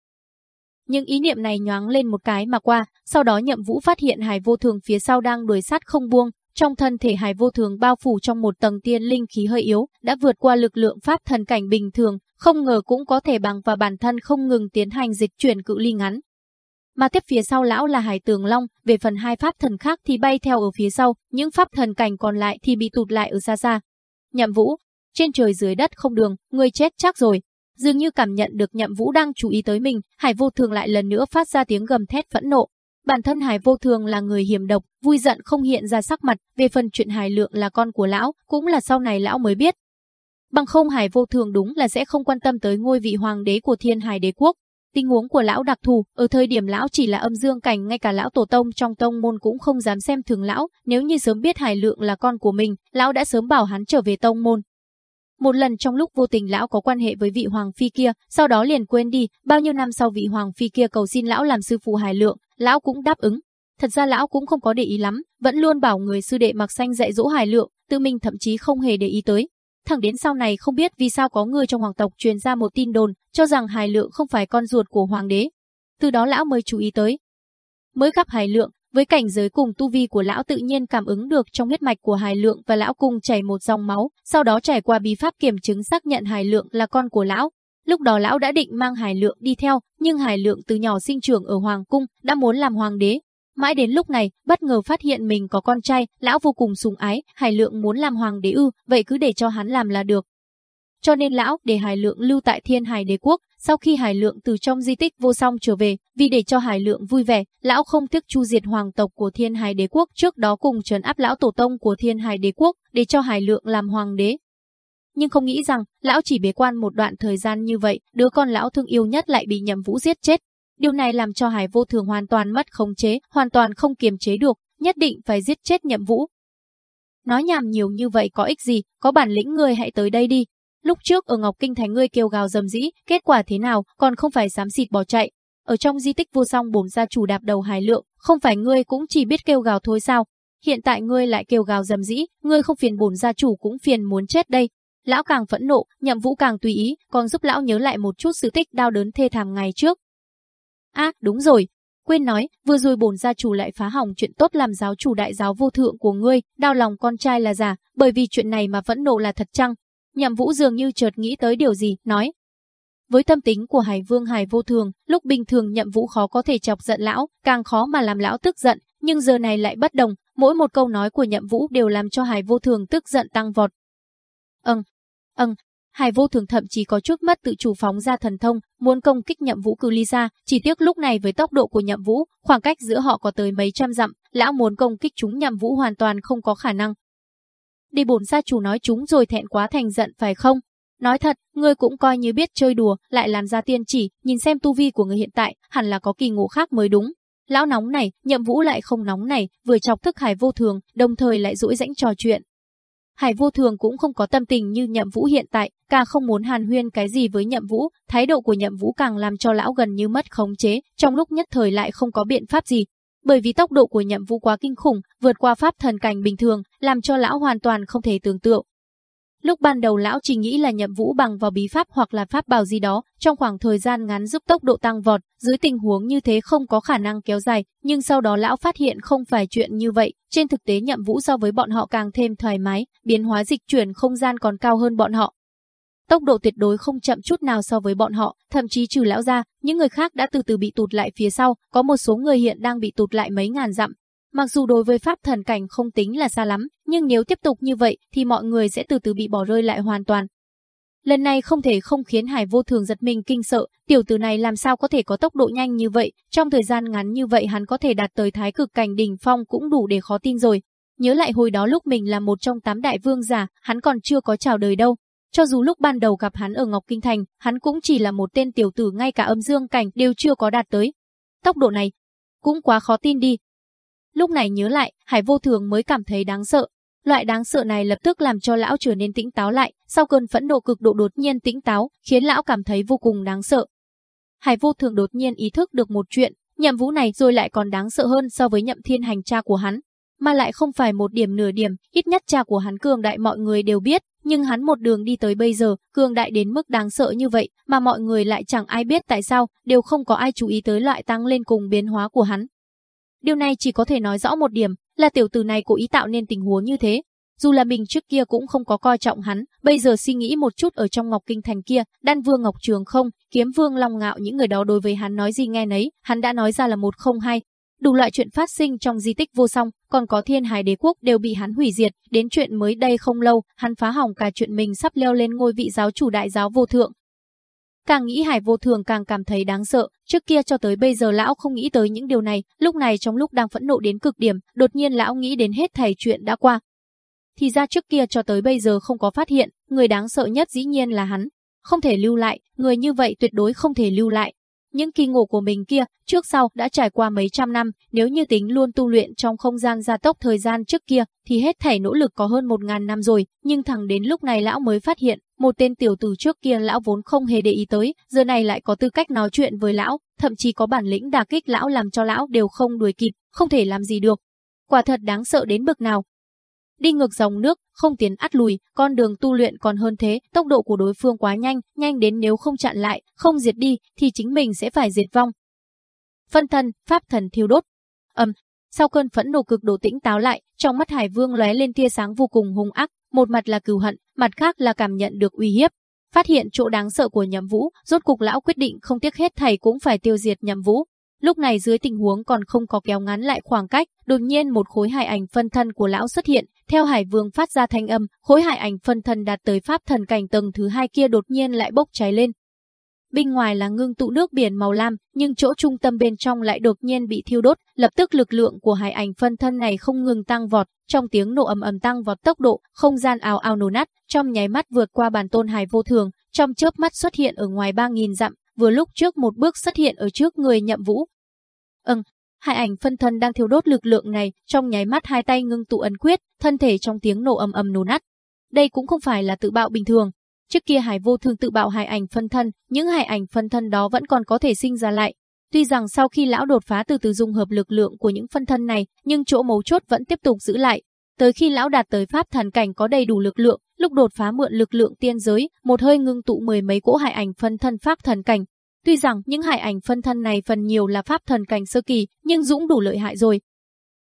Nhưng ý niệm này nhoáng lên một cái mà qua, sau đó nhậm vũ phát hiện hải vô thường phía sau đang đuổi sát không buông, trong thân thể hải vô thường bao phủ trong một tầng tiên linh khí hơi yếu, đã vượt qua lực lượng pháp thần cảnh bình thường, không ngờ cũng có thể bằng và bản thân không ngừng tiến hành dịch chuyển cự ly ngắn, mà tiếp phía sau lão là Hải Tường Long, về phần hai pháp thần khác thì bay theo ở phía sau, những pháp thần cảnh còn lại thì bị tụt lại ở xa xa. Nhậm Vũ, trên trời dưới đất không đường, người chết chắc rồi. Dường như cảm nhận được Nhậm Vũ đang chú ý tới mình, Hải Vô Thường lại lần nữa phát ra tiếng gầm thét phẫn nộ. Bản thân Hải Vô Thường là người hiểm độc, vui giận không hiện ra sắc mặt, về phần chuyện Hải Lượng là con của lão, cũng là sau này lão mới biết. Bằng không Hải Vô Thường đúng là sẽ không quan tâm tới ngôi vị hoàng đế của Thiên Hải Đế quốc, Tình huống của lão đặc thù, ở thời điểm lão chỉ là âm dương cảnh ngay cả lão tổ tông trong tông môn cũng không dám xem thường lão, nếu như sớm biết Hải Lượng là con của mình, lão đã sớm bảo hắn trở về tông môn. Một lần trong lúc vô tình lão có quan hệ với vị hoàng phi kia, sau đó liền quên đi, bao nhiêu năm sau vị hoàng phi kia cầu xin lão làm sư phụ Hải Lượng, lão cũng đáp ứng. Thật ra lão cũng không có để ý lắm, vẫn luôn bảo người sư đệ mặc xanh dạy dỗ Hải Lượng, tự mình thậm chí không hề để ý tới. Thẳng đến sau này không biết vì sao có người trong hoàng tộc truyền ra một tin đồn, cho rằng Hải Lượng không phải con ruột của hoàng đế. Từ đó lão mới chú ý tới. Mới gặp Hải Lượng, với cảnh giới cùng tu vi của lão tự nhiên cảm ứng được trong huyết mạch của Hải Lượng và lão cùng chảy một dòng máu, sau đó trải qua bí pháp kiểm chứng xác nhận Hải Lượng là con của lão. Lúc đó lão đã định mang Hải Lượng đi theo, nhưng Hải Lượng từ nhỏ sinh trưởng ở hoàng cung, đã muốn làm hoàng đế, Mãi đến lúc này, bất ngờ phát hiện mình có con trai, lão vô cùng sùng ái, Hải Lượng muốn làm hoàng đế ư, vậy cứ để cho hắn làm là được. Cho nên lão để Hải Lượng lưu tại Thiên Hải Đế quốc, sau khi Hải Lượng từ trong di tích vô song trở về, vì để cho Hải Lượng vui vẻ, lão không tiếc chu diệt hoàng tộc của Thiên Hải Đế quốc trước đó cùng trấn áp lão tổ tông của Thiên Hải Đế quốc, để cho Hải Lượng làm hoàng đế. Nhưng không nghĩ rằng, lão chỉ bế quan một đoạn thời gian như vậy, đứa con lão thương yêu nhất lại bị nhầm vũ giết chết, Điều này làm cho Hải Vô Thường hoàn toàn mất khống chế, hoàn toàn không kiềm chế được, nhất định phải giết chết Nhậm Vũ. Nói nhảm nhiều như vậy có ích gì, có bản lĩnh ngươi hãy tới đây đi. Lúc trước ở Ngọc Kinh Thành ngươi kêu gào dầm dĩ, kết quả thế nào, còn không phải dám xịt bỏ chạy. Ở trong di tích vô song bổm gia chủ đạp đầu Hải Lượng, không phải ngươi cũng chỉ biết kêu gào thôi sao? Hiện tại ngươi lại kêu gào dầm dĩ, ngươi không phiền bổn gia chủ cũng phiền muốn chết đây. Lão càng phẫn nộ, Nhậm Vũ càng tùy ý, còn giúp lão nhớ lại một chút sự tích đau đớn thê thảm ngày trước, À, đúng rồi. Quên nói, vừa rồi bổn gia chủ lại phá hỏng chuyện tốt làm giáo chủ đại giáo vô thượng của ngươi, đau lòng con trai là giả, bởi vì chuyện này mà vẫn nộ là thật chăng? Nhậm Vũ dường như chợt nghĩ tới điều gì, nói. Với tâm tính của Hải Vương Hải vô thường, lúc bình thường Nhậm Vũ khó có thể chọc giận lão, càng khó mà làm lão tức giận, nhưng giờ này lại bất đồng, mỗi một câu nói của Nhậm Vũ đều làm cho Hải vô thường tức giận tăng vọt. Ừm, ừm, Hải vô thường thậm chí có chút mất tự chủ phóng ra thần thông, muốn công kích nhậm vũ cử ly ra, chỉ tiếc lúc này với tốc độ của nhậm vũ, khoảng cách giữa họ có tới mấy trăm dặm, lão muốn công kích chúng nhậm vũ hoàn toàn không có khả năng. Đi bổn gia chủ nói chúng rồi thẹn quá thành giận phải không? Nói thật, ngươi cũng coi như biết chơi đùa, lại làm ra tiên chỉ, nhìn xem tu vi của người hiện tại, hẳn là có kỳ ngộ khác mới đúng. Lão nóng này, nhậm vũ lại không nóng này, vừa chọc thức hải vô thường, đồng thời lại dỗi rãnh trò chuyện, Hải vô thường cũng không có tâm tình như nhậm vũ hiện tại, càng không muốn hàn huyên cái gì với nhậm vũ, thái độ của nhậm vũ càng làm cho lão gần như mất khống chế, trong lúc nhất thời lại không có biện pháp gì. Bởi vì tốc độ của nhậm vũ quá kinh khủng, vượt qua pháp thần cảnh bình thường, làm cho lão hoàn toàn không thể tưởng tượng. Lúc ban đầu lão chỉ nghĩ là nhậm vũ bằng vào bí pháp hoặc là pháp bảo gì đó, trong khoảng thời gian ngắn giúp tốc độ tăng vọt, dưới tình huống như thế không có khả năng kéo dài, nhưng sau đó lão phát hiện không phải chuyện như vậy, trên thực tế nhậm vũ so với bọn họ càng thêm thoải mái, biến hóa dịch chuyển không gian còn cao hơn bọn họ. Tốc độ tuyệt đối không chậm chút nào so với bọn họ, thậm chí trừ lão ra, những người khác đã từ từ bị tụt lại phía sau, có một số người hiện đang bị tụt lại mấy ngàn dặm, Mặc dù đối với pháp thần cảnh không tính là xa lắm, nhưng nếu tiếp tục như vậy thì mọi người sẽ từ từ bị bỏ rơi lại hoàn toàn. Lần này không thể không khiến Hải vô thường giật mình kinh sợ, tiểu tử này làm sao có thể có tốc độ nhanh như vậy, trong thời gian ngắn như vậy hắn có thể đạt tới thái cực cảnh đỉnh phong cũng đủ để khó tin rồi. Nhớ lại hồi đó lúc mình là một trong tám đại vương giả, hắn còn chưa có chào đời đâu. Cho dù lúc ban đầu gặp hắn ở Ngọc Kinh Thành, hắn cũng chỉ là một tên tiểu tử ngay cả âm dương cảnh đều chưa có đạt tới. Tốc độ này, cũng quá khó tin đi, Lúc này nhớ lại, Hải vô thường mới cảm thấy đáng sợ. Loại đáng sợ này lập tức làm cho lão trở nên tĩnh táo lại, sau cơn phẫn nộ cực độ đột nhiên tĩnh táo, khiến lão cảm thấy vô cùng đáng sợ. Hải vô thường đột nhiên ý thức được một chuyện, nhậm vũ này rồi lại còn đáng sợ hơn so với nhậm thiên hành cha của hắn. Mà lại không phải một điểm nửa điểm, ít nhất cha của hắn cường đại mọi người đều biết, nhưng hắn một đường đi tới bây giờ, cường đại đến mức đáng sợ như vậy, mà mọi người lại chẳng ai biết tại sao, đều không có ai chú ý tới loại tăng lên cùng biến hóa của hắn. Điều này chỉ có thể nói rõ một điểm, là tiểu tử này cố ý tạo nên tình huống như thế. Dù là mình trước kia cũng không có coi trọng hắn, bây giờ suy nghĩ một chút ở trong Ngọc Kinh Thành kia, Đan Vương Ngọc Trường không, Kiếm Vương Long Ngạo những người đó đối với hắn nói gì nghe nấy, hắn đã nói ra là một không hai. Đủ loại chuyện phát sinh trong di tích vô song, còn có thiên hải đế quốc đều bị hắn hủy diệt, đến chuyện mới đây không lâu, hắn phá hỏng cả chuyện mình sắp leo lên ngôi vị giáo chủ đại giáo vô thượng, Càng nghĩ Hải vô thường càng cảm thấy đáng sợ, trước kia cho tới bây giờ lão không nghĩ tới những điều này, lúc này trong lúc đang phẫn nộ đến cực điểm, đột nhiên lão nghĩ đến hết thảy chuyện đã qua. Thì ra trước kia cho tới bây giờ không có phát hiện, người đáng sợ nhất dĩ nhiên là hắn. Không thể lưu lại, người như vậy tuyệt đối không thể lưu lại. Những kỳ ngộ của mình kia, trước sau đã trải qua mấy trăm năm, nếu như tính luôn tu luyện trong không gian gia tốc thời gian trước kia, thì hết thảy nỗ lực có hơn một ngàn năm rồi, nhưng thẳng đến lúc này lão mới phát hiện, một tên tiểu tử trước kia lão vốn không hề để ý tới, giờ này lại có tư cách nói chuyện với lão, thậm chí có bản lĩnh đả kích lão làm cho lão đều không đuổi kịp, không thể làm gì được. Quả thật đáng sợ đến bực nào. Đi ngược dòng nước, không tiến ắt lùi, con đường tu luyện còn hơn thế, tốc độ của đối phương quá nhanh, nhanh đến nếu không chặn lại, không diệt đi, thì chính mình sẽ phải diệt vong. Phân thân, pháp thần thiêu đốt. Ầm, sau cơn phẫn nộ cực độ tĩnh táo lại, trong mắt Hải Vương lóe lên tia sáng vô cùng hung ác, một mặt là cừu hận, mặt khác là cảm nhận được uy hiếp. Phát hiện chỗ đáng sợ của Nhậm Vũ, rốt cục lão quyết định không tiếc hết thầy cũng phải tiêu diệt Nhậm Vũ. Lúc này dưới tình huống còn không có kéo ngắn lại khoảng cách, đột nhiên một khối hải ảnh phân thân của lão xuất hiện, theo Hải Vương phát ra thanh âm, khối hải ảnh phân thân đạt tới pháp thần cảnh tầng thứ hai kia đột nhiên lại bốc cháy lên, Bên ngoài là ngưng tụ nước biển màu lam, nhưng chỗ trung tâm bên trong lại đột nhiên bị thiêu đốt, lập tức lực lượng của hải ảnh phân thân này không ngừng tăng vọt, trong tiếng nổ ầm ầm tăng vọt tốc độ, không gian ào ào nổ nát, trong nháy mắt vượt qua bản tôn hải vô thường, trong chớp mắt xuất hiện ở ngoài 3000 dặm, vừa lúc trước một bước xuất hiện ở trước người Nhậm Vũ. Ừm, hải ảnh phân thân đang thiêu đốt lực lượng này, trong nháy mắt hai tay ngưng tụ ấn quyết, thân thể trong tiếng nổ ầm ầm nổ nát. Đây cũng không phải là tự bạo bình thường, Trước kia Hải Vô Thường tự bạo hải ảnh phân thân, những hải ảnh phân thân đó vẫn còn có thể sinh ra lại. Tuy rằng sau khi lão đột phá từ từ dung hợp lực lượng của những phân thân này, nhưng chỗ mấu chốt vẫn tiếp tục giữ lại. Tới khi lão đạt tới pháp thần cảnh có đầy đủ lực lượng, lúc đột phá mượn lực lượng tiên giới, một hơi ngưng tụ mười mấy cỗ hải ảnh phân thân pháp thần cảnh. Tuy rằng những hải ảnh phân thân này phần nhiều là pháp thần cảnh sơ kỳ, nhưng dũng đủ lợi hại rồi.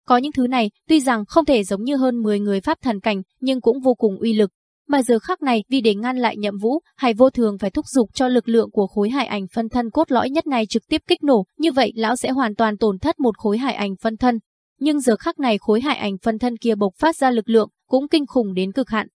Có những thứ này, tuy rằng không thể giống như hơn 10 người pháp thần cảnh, nhưng cũng vô cùng uy lực. Mà giờ khắc này, vì để ngăn lại nhậm vũ, Hải vô thường phải thúc giục cho lực lượng của khối hải ảnh phân thân cốt lõi nhất này trực tiếp kích nổ, như vậy lão sẽ hoàn toàn tổn thất một khối hải ảnh phân thân. Nhưng giờ khắc này khối hải ảnh phân thân kia bộc phát ra lực lượng, cũng kinh khủng đến cực hạn.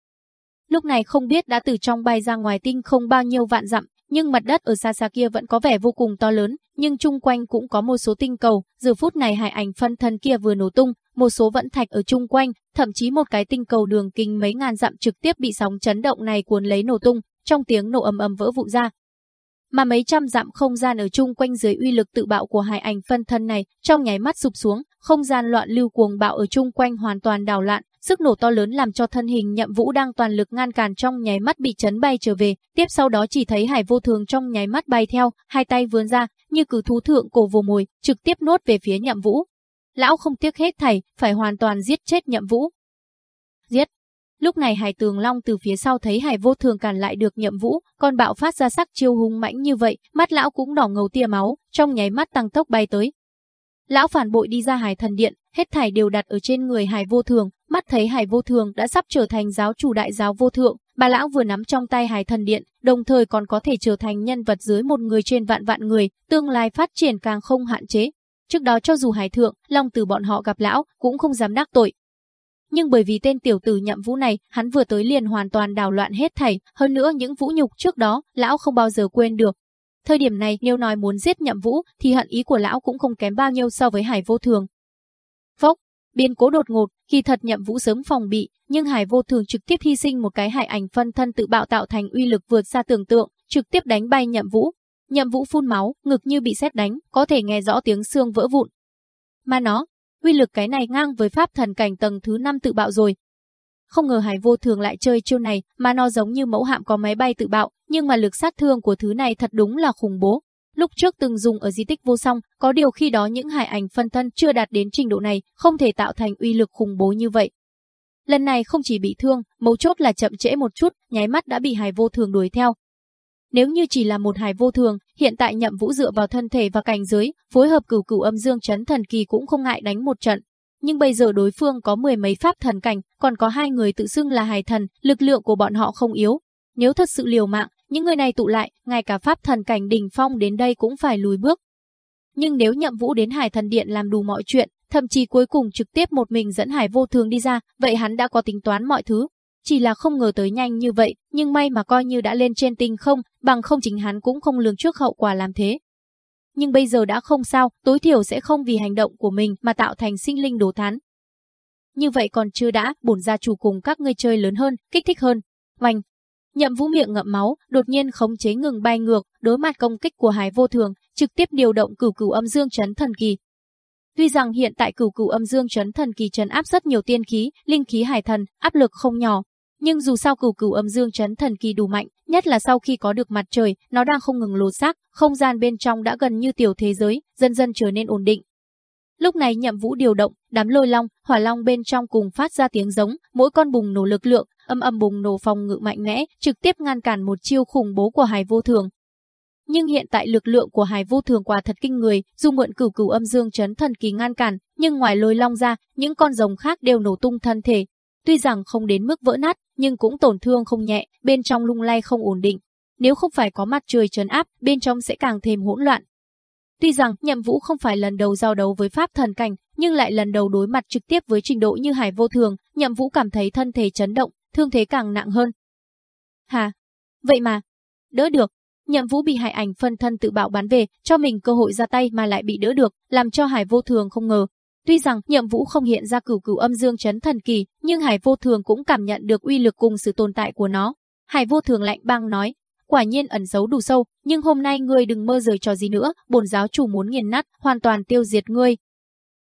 Lúc này không biết đã từ trong bay ra ngoài tinh không bao nhiêu vạn dặm, nhưng mặt đất ở xa xa kia vẫn có vẻ vô cùng to lớn, nhưng chung quanh cũng có một số tinh cầu, giờ phút này hải ảnh phân thân kia vừa nổ tung, một số vẫn thạch ở chung quanh, thậm chí một cái tinh cầu đường kính mấy ngàn dặm trực tiếp bị sóng chấn động này cuốn lấy nổ tung, trong tiếng nổ ầm ầm vỡ vụn ra. Mà mấy trăm dặm không gian ở chung quanh dưới uy lực tự bạo của hải ảnh phân thân này, trong nháy mắt sụp xuống, không gian loạn lưu cuồng bạo ở chung quanh hoàn toàn đảo loạn, sức nổ to lớn làm cho thân hình Nhậm Vũ đang toàn lực ngăn cản trong nháy mắt bị chấn bay trở về, tiếp sau đó chỉ thấy Hải Vô Thường trong nháy mắt bay theo, hai tay vươn ra, như cử thú thượng cổ vồ mồi, trực tiếp nuốt về phía Nhậm Vũ lão không tiếc hết thảy, phải hoàn toàn giết chết nhậm vũ. Giết! Lúc này Hải Tường Long từ phía sau thấy Hải Vô Thường cản lại được Nhậm Vũ, còn bạo phát ra sắc chiêu hung mãnh như vậy, mắt lão cũng đỏ ngầu tia máu, trong nháy mắt tăng tốc bay tới. Lão phản bội đi ra Hải Thần Điện, hết thảy đều đặt ở trên người Hải Vô Thường, mắt thấy Hải Vô Thường đã sắp trở thành giáo chủ đại giáo vô thượng, bà lão vừa nắm trong tay Hải Thần Điện, đồng thời còn có thể trở thành nhân vật dưới một người trên vạn vạn người, tương lai phát triển càng không hạn chế. Trước đó cho dù Hải Thượng, Long từ bọn họ gặp lão, cũng không dám đắc tội, nhưng bởi vì tên tiểu tử nhậm vũ này, hắn vừa tới liền hoàn toàn đảo loạn hết thảy, hơn nữa những vũ nhục trước đó, lão không bao giờ quên được. Thời điểm này nếu nói muốn giết nhậm vũ, thì hận ý của lão cũng không kém bao nhiêu so với hải vô thường. Phốc, biến cố đột ngột, khi thật nhậm vũ sớm phòng bị, nhưng hải vô thường trực tiếp hy sinh một cái hải ảnh phân thân tự bạo tạo thành uy lực vượt xa tưởng tượng, trực tiếp đánh bay nhậm vũ. Nhậm vũ phun máu, ngực như bị sét đánh, có thể nghe rõ tiếng xương vỡ vụn. Mà nó, uy lực cái này ngang với pháp thần cảnh tầng thứ 5 tự bạo rồi. Không ngờ Hải Vô Thường lại chơi chiêu này, mà nó giống như mẫu hạm có máy bay tự bạo, nhưng mà lực sát thương của thứ này thật đúng là khủng bố. Lúc trước từng dùng ở di tích vô song, có điều khi đó những hải ảnh phân thân chưa đạt đến trình độ này, không thể tạo thành uy lực khủng bố như vậy. Lần này không chỉ bị thương, mấu chốt là chậm trễ một chút, nháy mắt đã bị Hải Vô Thường đuổi theo, nếu như chỉ là một hải vô thường, hiện tại nhậm vũ dựa vào thân thể và cảnh giới, phối hợp cửu cửu âm dương chấn thần kỳ cũng không ngại đánh một trận. Nhưng bây giờ đối phương có mười mấy pháp thần cảnh, còn có hai người tự xưng là hải thần, lực lượng của bọn họ không yếu. Nếu thật sự liều mạng, những người này tụ lại, ngay cả pháp thần cảnh đỉnh phong đến đây cũng phải lùi bước. Nhưng nếu nhậm vũ đến hải thần điện làm đủ mọi chuyện, thậm chí cuối cùng trực tiếp một mình dẫn hải vô thường đi ra, vậy hắn đã có tính toán mọi thứ, chỉ là không ngờ tới nhanh như vậy, nhưng may mà coi như đã lên trên tinh không, bằng không chính hắn cũng không lường trước hậu quả làm thế. Nhưng bây giờ đã không sao, tối thiểu sẽ không vì hành động của mình mà tạo thành sinh linh đổ thán. Như vậy còn chưa đã, bổn gia chủ cùng các ngươi chơi lớn hơn, kích thích hơn. Oanh! Nhậm vũ miệng ngậm máu, đột nhiên khống chế ngừng bay ngược, đối mặt công kích của Hải Vô Thường, trực tiếp điều động cửu cửu âm dương chấn thần kỳ, Tuy rằng hiện tại cửu cửu âm dương chấn thần kỳ chấn áp rất nhiều tiên khí, linh khí hải thần, áp lực không nhỏ, nhưng dù sao cửu cửu âm dương chấn thần kỳ đủ mạnh, nhất là sau khi có được mặt trời, nó đang không ngừng lột xác, không gian bên trong đã gần như tiểu thế giới, dần dần trở nên ổn định. Lúc này nhậm vũ điều động, đám lôi long, hỏa long bên trong cùng phát ra tiếng giống, mỗi con bùng nổ lực lượng, âm âm bùng nổ phòng ngự mạnh mẽ, trực tiếp ngăn cản một chiêu khủng bố của hải vô thường. Nhưng hiện tại lực lượng của hải vô thường quả thật kinh người, dù mượn cửu cửu âm dương chấn thần kỳ ngăn cản, nhưng ngoài lôi long ra, những con rồng khác đều nổ tung thân thể, Tuy rằng không đến mức vỡ nát, nhưng cũng tổn thương không nhẹ, bên trong lung lay không ổn định. Nếu không phải có mặt trời trấn áp, bên trong sẽ càng thêm hỗn loạn. Tuy rằng Nhậm Vũ không phải lần đầu giao đấu với pháp thần cảnh, nhưng lại lần đầu đối mặt trực tiếp với trình độ như Hải Vô Thường, Nhậm Vũ cảm thấy thân thể chấn động, thương thế càng nặng hơn. Hà, vậy mà, đỡ được. Nhậm Vũ bị Hải Ảnh phân thân tự bạo bắn về, cho mình cơ hội ra tay mà lại bị đỡ được, làm cho Hải Vô Thường không ngờ, Tuy rằng nhậm vũ không hiện ra cửu cửu âm dương chấn thần kỳ, nhưng Hải vô thường cũng cảm nhận được uy lực cùng sự tồn tại của nó. Hải vô thường lạnh băng nói, quả nhiên ẩn giấu đủ sâu, nhưng hôm nay ngươi đừng mơ rời trò gì nữa, bổn giáo chủ muốn nghiền nát, hoàn toàn tiêu diệt ngươi.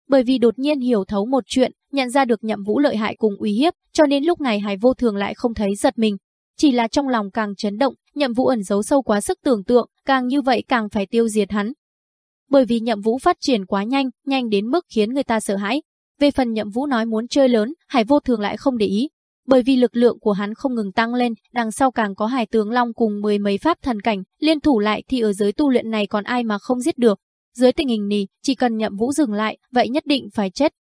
Bởi vì đột nhiên hiểu thấu một chuyện, nhận ra được nhậm vũ lợi hại cùng uy hiếp, cho nên lúc này Hải vô thường lại không thấy giật mình. Chỉ là trong lòng càng chấn động, nhậm vũ ẩn giấu sâu quá sức tưởng tượng, càng như vậy càng phải tiêu diệt hắn bởi vì nhậm vũ phát triển quá nhanh, nhanh đến mức khiến người ta sợ hãi. Về phần nhậm vũ nói muốn chơi lớn, Hải vô thường lại không để ý. Bởi vì lực lượng của hắn không ngừng tăng lên, đằng sau càng có hải tướng long cùng mười mấy pháp thần cảnh, liên thủ lại thì ở giới tu luyện này còn ai mà không giết được. Dưới tình hình này, chỉ cần nhậm vũ dừng lại, vậy nhất định phải chết.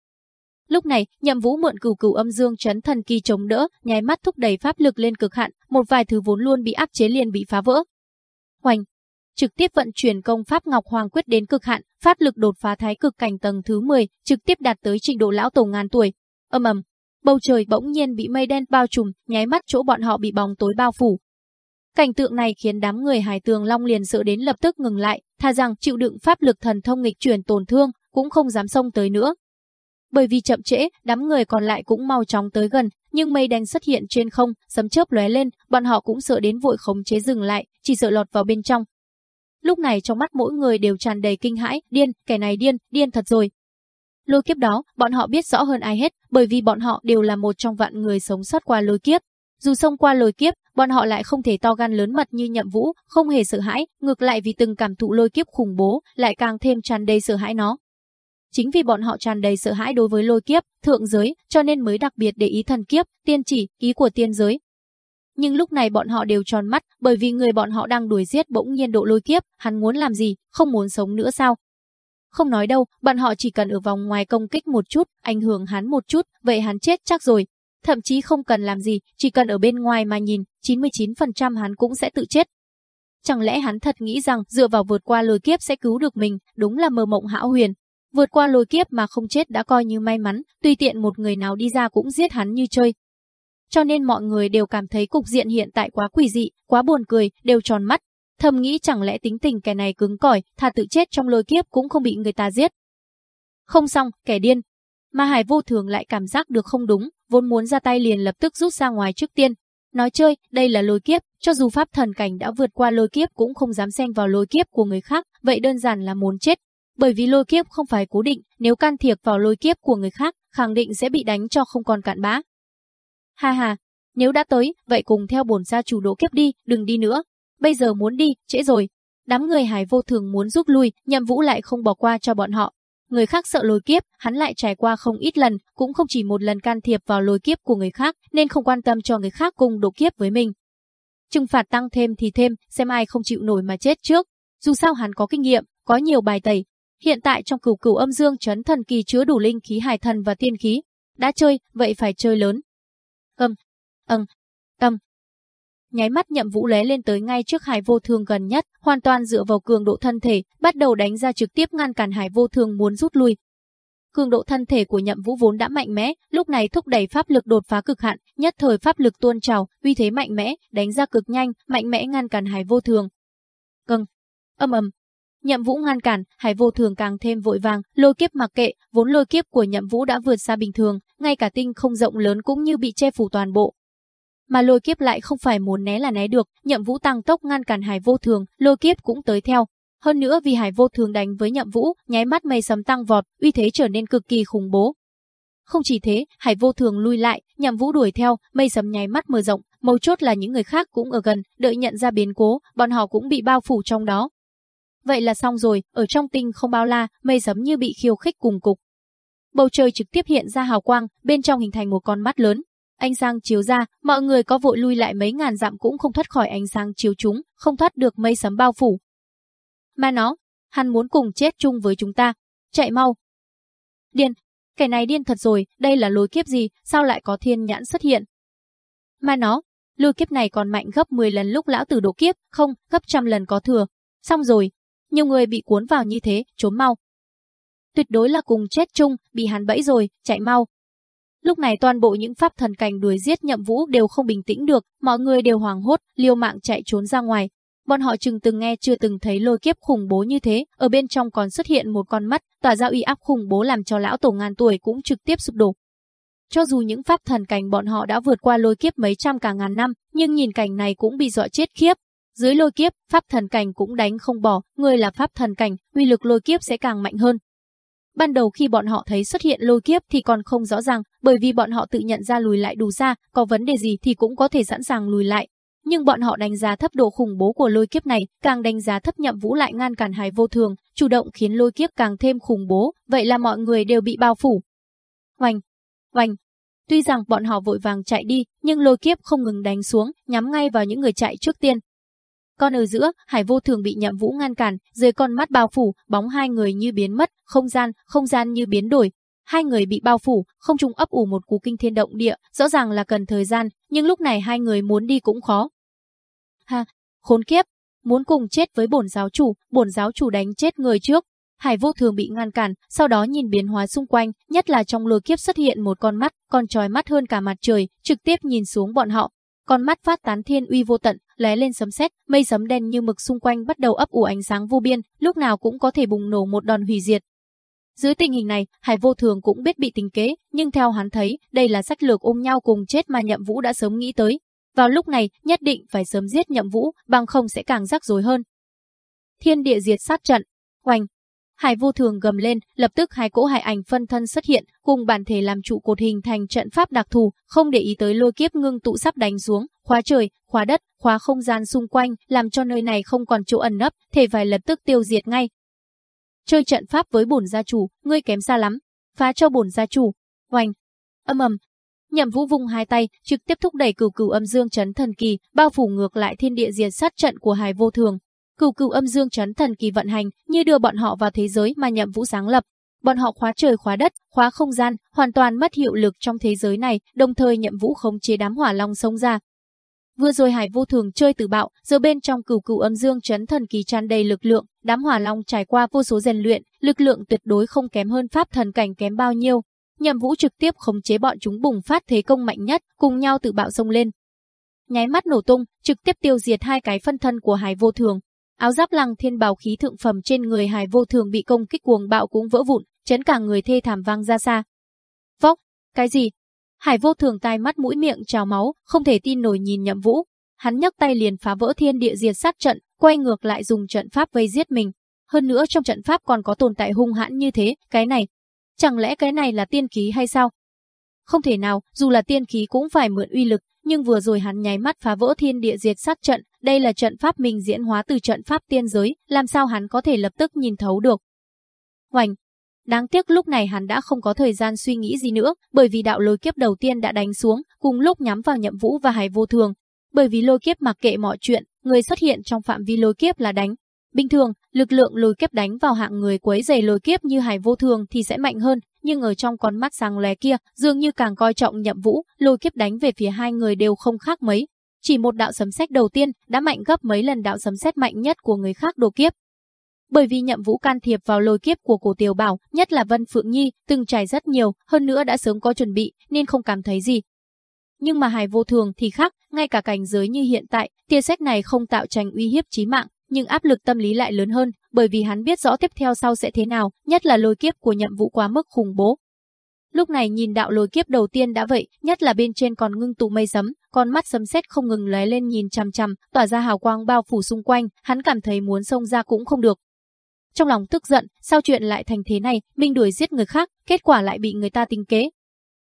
Lúc này, nhậm vũ mượn cửu cửu âm dương chấn thần kỳ chống đỡ, nháy mắt thúc đẩy pháp lực lên cực hạn, một vài thứ vốn luôn bị áp chế liền bị phá vỡ. Hoành, trực tiếp vận chuyển công pháp Ngọc Hoàng quyết đến cực hạn, pháp lực đột phá thái cực cảnh tầng thứ 10, trực tiếp đạt tới trình độ lão tổ ngàn tuổi. Âm ầm, bầu trời bỗng nhiên bị mây đen bao trùm, nháy mắt chỗ bọn họ bị bóng tối bao phủ. Cảnh tượng này khiến đám người Hải Tường Long liền sợ đến lập tức ngừng lại, tha rằng chịu đựng pháp lực thần thông nghịch chuyển tổn thương, cũng không dám xông tới nữa. Bởi vì chậm trễ, đám người còn lại cũng mau chóng tới gần, nhưng mây đen xuất hiện trên không, sấm chớp lóe lên, bọn họ cũng sợ đến vội khống chế dừng lại, chỉ sợ lọt vào bên trong, Lúc này trong mắt mỗi người đều tràn đầy kinh hãi, điên, kẻ này điên, điên thật rồi. Lôi kiếp đó, bọn họ biết rõ hơn ai hết, bởi vì bọn họ đều là một trong vạn người sống sót qua lôi kiếp. Dù xông qua lôi kiếp, bọn họ lại không thể to gan lớn mật như nhậm vũ, không hề sợ hãi, ngược lại vì từng cảm thụ lôi kiếp khủng bố, lại càng thêm tràn đầy sợ hãi nó. chính vì bọn họ tràn đầy sợ hãi đối với lôi kiếp, thượng giới, cho nên mới đặc biệt để ý thần kiếp, tiên chỉ, ý của tiên giới. Nhưng lúc này bọn họ đều tròn mắt, bởi vì người bọn họ đang đuổi giết bỗng nhiên độ lôi kiếp, hắn muốn làm gì, không muốn sống nữa sao? Không nói đâu, bọn họ chỉ cần ở vòng ngoài công kích một chút, ảnh hưởng hắn một chút, vậy hắn chết chắc rồi. Thậm chí không cần làm gì, chỉ cần ở bên ngoài mà nhìn, 99% hắn cũng sẽ tự chết. Chẳng lẽ hắn thật nghĩ rằng dựa vào vượt qua lôi kiếp sẽ cứu được mình, đúng là mơ mộng hão huyền. Vượt qua lôi kiếp mà không chết đã coi như may mắn, tùy tiện một người nào đi ra cũng giết hắn như chơi. Cho nên mọi người đều cảm thấy cục diện hiện tại quá quỷ dị, quá buồn cười, đều tròn mắt. Thầm nghĩ chẳng lẽ tính tình kẻ này cứng cỏi, thà tự chết trong lôi kiếp cũng không bị người ta giết. Không xong, kẻ điên. Mà Hải vô thường lại cảm giác được không đúng, vốn muốn ra tay liền lập tức rút ra ngoài trước tiên. Nói chơi, đây là lôi kiếp, cho dù pháp thần cảnh đã vượt qua lôi kiếp cũng không dám xen vào lôi kiếp của người khác, vậy đơn giản là muốn chết. Bởi vì lôi kiếp không phải cố định, nếu can thiệp vào lôi kiếp của người khác, khẳng định sẽ bị đánh cho không còn cạn bã. Ha ha, nếu đã tới, vậy cùng theo bổn gia chủ độ kiếp đi, đừng đi nữa. Bây giờ muốn đi, trễ rồi. Đám người hải vô thường muốn rút lui, nhậm vũ lại không bỏ qua cho bọn họ. Người khác sợ lôi kiếp, hắn lại trải qua không ít lần, cũng không chỉ một lần can thiệp vào lôi kiếp của người khác, nên không quan tâm cho người khác cùng độ kiếp với mình. Trừng phạt tăng thêm thì thêm, xem ai không chịu nổi mà chết trước. Dù sao hắn có kinh nghiệm, có nhiều bài tẩy. Hiện tại trong cửu cửu âm dương chấn thần kỳ chứa đủ linh khí hải thần và tiên khí. Đã chơi, vậy phải chơi lớn. Âm, âm, tâm. Nháy mắt nhậm vũ lé lên tới ngay trước hải vô thường gần nhất, hoàn toàn dựa vào cường độ thân thể, bắt đầu đánh ra trực tiếp ngăn cản hải vô thường muốn rút lui. Cường độ thân thể của nhậm vũ vốn đã mạnh mẽ, lúc này thúc đẩy pháp lực đột phá cực hạn, nhất thời pháp lực tuôn trào, uy thế mạnh mẽ, đánh ra cực nhanh, mạnh mẽ ngăn cản hải vô thường. Cưng, âm ầm, Nhậm Vũ ngăn cản, Hải Vô Thường càng thêm vội vàng, lôi kiếp mặc kệ, vốn lôi kiếp của Nhậm Vũ đã vượt xa bình thường, ngay cả tinh không rộng lớn cũng như bị che phủ toàn bộ. Mà lôi kiếp lại không phải muốn né là né được, Nhậm Vũ tăng tốc ngăn cản Hải Vô Thường, lôi kiếp cũng tới theo. Hơn nữa vì Hải Vô Thường đánh với Nhậm Vũ, nháy mắt mây sấm tăng vọt, uy thế trở nên cực kỳ khủng bố. Không chỉ thế, Hải Vô Thường lui lại, Nhậm Vũ đuổi theo, mây sấm nháy mắt mở rộng, mấu chốt là những người khác cũng ở gần, đợi nhận ra biến cố, bọn họ cũng bị bao phủ trong đó, Vậy là xong rồi, ở trong tinh không bao la, mây sấm như bị khiêu khích cùng cục. Bầu trời trực tiếp hiện ra hào quang, bên trong hình thành một con mắt lớn. Ánh sáng chiếu ra, mọi người có vội lui lại mấy ngàn dặm cũng không thoát khỏi ánh sáng chiếu chúng, không thoát được mây sấm bao phủ. Mà nó, hắn muốn cùng chết chung với chúng ta. Chạy mau. Điên, kẻ này điên thật rồi, đây là lối kiếp gì, sao lại có thiên nhãn xuất hiện? Mà nó, lôi kiếp này còn mạnh gấp 10 lần lúc lão tử độ kiếp, không, gấp trăm lần có thừa. Xong rồi, nhiều người bị cuốn vào như thế, trốn mau. Tuyệt đối là cùng chết chung, bị hắn bẫy rồi, chạy mau. Lúc này toàn bộ những pháp thần cảnh đuổi giết nhậm vũ đều không bình tĩnh được, mọi người đều hoảng hốt, liều mạng chạy trốn ra ngoài. Bọn họ chừng từng nghe chưa từng thấy lôi kiếp khủng bố như thế, ở bên trong còn xuất hiện một con mắt, tỏa ra uy áp khủng bố làm cho lão tổ ngàn tuổi cũng trực tiếp sụp đổ. Cho dù những pháp thần cảnh bọn họ đã vượt qua lôi kiếp mấy trăm cả ngàn năm, nhưng nhìn cảnh này cũng bị dọa chết khiếp, dưới lôi kiếp, pháp thần cảnh cũng đánh không bỏ, người là pháp thần cảnh, uy lực lôi kiếp sẽ càng mạnh hơn. Ban đầu khi bọn họ thấy xuất hiện lôi kiếp thì còn không rõ ràng, bởi vì bọn họ tự nhận ra lùi lại đủ ra, có vấn đề gì thì cũng có thể sẵn sàng lùi lại. Nhưng bọn họ đánh giá thấp độ khủng bố của lôi kiếp này, càng đánh giá thấp nhậm vũ lại ngăn cản hải vô thường, chủ động khiến lôi kiếp càng thêm khủng bố, vậy là mọi người đều bị bao phủ. Hoành, hoành, Tuy rằng bọn họ vội vàng chạy đi, nhưng lôi kiếp không ngừng đánh xuống, nhắm ngay vào những người chạy trước tiên, con ở giữa, Hải Vô Thường bị Nhậm Vũ ngăn cản, dưới con mắt bao phủ, bóng hai người như biến mất, không gian, không gian như biến đổi. Hai người bị bao phủ, không trung ấp ủ một cú kinh thiên động địa, rõ ràng là cần thời gian, nhưng lúc này hai người muốn đi cũng khó. Ha, khốn kiếp, muốn cùng chết với bổn giáo chủ, bổn giáo chủ đánh chết người trước. Hải vô thường bị ngăn cản, sau đó nhìn biến hóa xung quanh, nhất là trong lôi kiếp xuất hiện một con mắt, con trói mắt hơn cả mặt trời, trực tiếp nhìn xuống bọn họ, con mắt phát tán thiên uy vô tận, lóe lên sấm sét, mây sấm đen như mực xung quanh bắt đầu ấp ủ ánh sáng vô biên, lúc nào cũng có thể bùng nổ một đòn hủy diệt. Dưới tình hình này, Hải Vô Thường cũng biết bị tính kế, nhưng theo hắn thấy, đây là sách lược ôm nhau cùng chết mà Nhậm Vũ đã sớm nghĩ tới. Vào lúc này, nhất định phải sớm giết Nhậm Vũ, bằng không sẽ càng rắc rối hơn. Thiên địa diệt sát trận, hoành, Hải vô thường gầm lên, lập tức hai cỗ hải ảnh phân thân xuất hiện, cùng bản thể làm trụ cột hình thành trận pháp đặc thù, không để ý tới lôi kiếp ngưng tụ sắp đánh xuống, khóa trời, khóa đất, khóa không gian xung quanh, làm cho nơi này không còn chỗ ẩn nấp, thể phải lập tức tiêu diệt ngay. chơi trận pháp với bổn gia chủ, ngươi kém xa lắm, phá cho bổn gia chủ. Oanh, âm ầm. Nhậm Vũ vung hai tay, trực tiếp thúc đẩy cửu cửu âm dương chấn thần kỳ, bao phủ ngược lại thiên địa diệt sát trận của Hải Vô Thường. Cửu cửu âm dương chấn thần kỳ vận hành, như đưa bọn họ vào thế giới mà Nhậm Vũ sáng lập. Bọn họ khóa trời khóa đất, khóa không gian, hoàn toàn mất hiệu lực trong thế giới này, đồng thời Nhậm Vũ khống chế đám hỏa long sông ra, Vừa rồi Hải Vô Thường chơi từ bạo, giờ bên trong cửu cửu âm dương chấn thần kỳ tràn đầy lực lượng, đám hỏa long trải qua vô số rèn luyện, lực lượng tuyệt đối không kém hơn pháp thần cảnh kém bao nhiêu. Nhậm Vũ trực tiếp khống chế bọn chúng bùng phát thế công mạnh nhất, cùng nhau tự bạo sông lên. Nháy mắt nổ tung, trực tiếp tiêu diệt hai cái phân thân của Hải Vô Thường. Áo giáp lăng thiên bào khí thượng phẩm trên người Hải Vô Thường bị công kích cuồng bạo cũng vỡ vụn, chấn cả người thê thảm vang ra xa. Vóc, cái gì? Hải vô thường tai mắt mũi miệng trào máu, không thể tin nổi nhìn nhậm vũ. Hắn nhấc tay liền phá vỡ thiên địa diệt sát trận, quay ngược lại dùng trận pháp vây giết mình. Hơn nữa trong trận pháp còn có tồn tại hung hãn như thế, cái này. Chẳng lẽ cái này là tiên khí hay sao? Không thể nào, dù là tiên khí cũng phải mượn uy lực, nhưng vừa rồi hắn nháy mắt phá vỡ thiên địa diệt sát trận, đây là trận pháp mình diễn hóa từ trận pháp tiên giới, làm sao hắn có thể lập tức nhìn thấu được. Hoành, Đáng tiếc lúc này hắn đã không có thời gian suy nghĩ gì nữa, bởi vì đạo lôi kiếp đầu tiên đã đánh xuống, cùng lúc nhắm vào nhậm vũ và hải vô thường. Bởi vì lôi kiếp mặc kệ mọi chuyện, người xuất hiện trong phạm vi lôi kiếp là đánh. Bình thường, lực lượng lôi kiếp đánh vào hạng người quấy rầy lôi kiếp như hải vô thường thì sẽ mạnh hơn, nhưng ở trong con mắt sáng lé kia, dường như càng coi trọng nhậm vũ, lôi kiếp đánh về phía hai người đều không khác mấy. Chỉ một đạo sấm sét đầu tiên đã mạnh gấp mấy lần đạo sấm sét mạnh nhất của người khác đồ kiếp, bởi vì nhậm vũ can thiệp vào lôi kiếp của cổ tiểu bảo, nhất là Vân Phượng Nhi, từng trải rất nhiều, hơn nữa đã sớm có chuẩn bị, nên không cảm thấy gì. Nhưng mà hài vô thường thì khác, ngay cả cảnh giới như hiện tại, tia xét này không tạo thành uy hiếp chí mạng, nhưng áp lực tâm lý lại lớn hơn, bởi vì hắn biết rõ tiếp theo sau sẽ thế nào, nhất là lôi kiếp của nhậm vũ quá mức khủng bố. Lúc này nhìn đạo lôi kiếp đầu tiên đã vậy, nhất là bên trên còn ngưng tụ mây sấm, con mắt sấm sét không ngừng lóe lên nhìn chằm chằm, tỏa ra hào quang bao phủ xung quanh, hắn cảm thấy muốn xông ra cũng không được, trong lòng tức giận, sao chuyện lại thành thế này, mình đuổi giết người khác, kết quả lại bị người ta tính kế.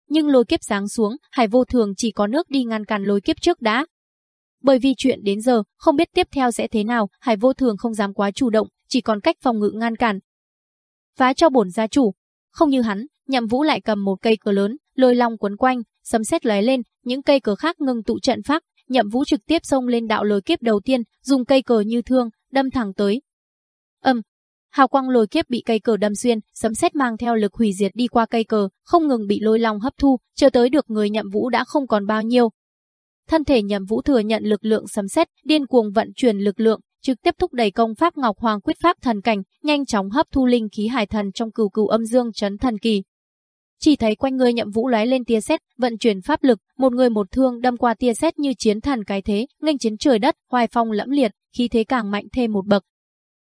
Nhưng lôi kiếp giáng xuống, Hải vô thường chỉ có nước đi ngăn cản lôi kiếp trước đã. Bởi vì chuyện đến giờ, không biết tiếp theo sẽ thế nào, Hải vô thường không dám quá chủ động, chỉ còn cách phòng ngự ngăn cản. Phá cho bổn gia chủ. Không như hắn, nhậm vũ lại cầm một cây cờ lớn, lôi long quấn quanh, sấm sét lóe lên, những cây cờ khác ngừng tụ trận pháp, nhậm vũ trực tiếp xông lên đạo lôi kiếp đầu tiên, dùng cây cờ như thương, đâm thẳng tới. Âm, Hào quang lôi kiếp bị cây cờ đâm xuyên, sấm sét mang theo lực hủy diệt đi qua cây cờ, không ngừng bị lôi long hấp thu, chờ tới được người nhậm vũ đã không còn bao nhiêu. Thân thể nhậm vũ thừa nhận lực lượng sấm sét, điên cuồng vận chuyển lực lượng, trực tiếp thúc đẩy công pháp Ngọc Hoàng quyết pháp thần cảnh, nhanh chóng hấp thu linh khí hải thần trong cửu cửu âm dương chấn thần kỳ. Chỉ thấy quanh người nhậm vũ lóe lên tia sét, vận chuyển pháp lực, một người một thương đâm qua tia sét như chiến thần cái thế, nghênh chiến trời đất, hoài phong lẫm liệt, khí thế càng mạnh thêm một bậc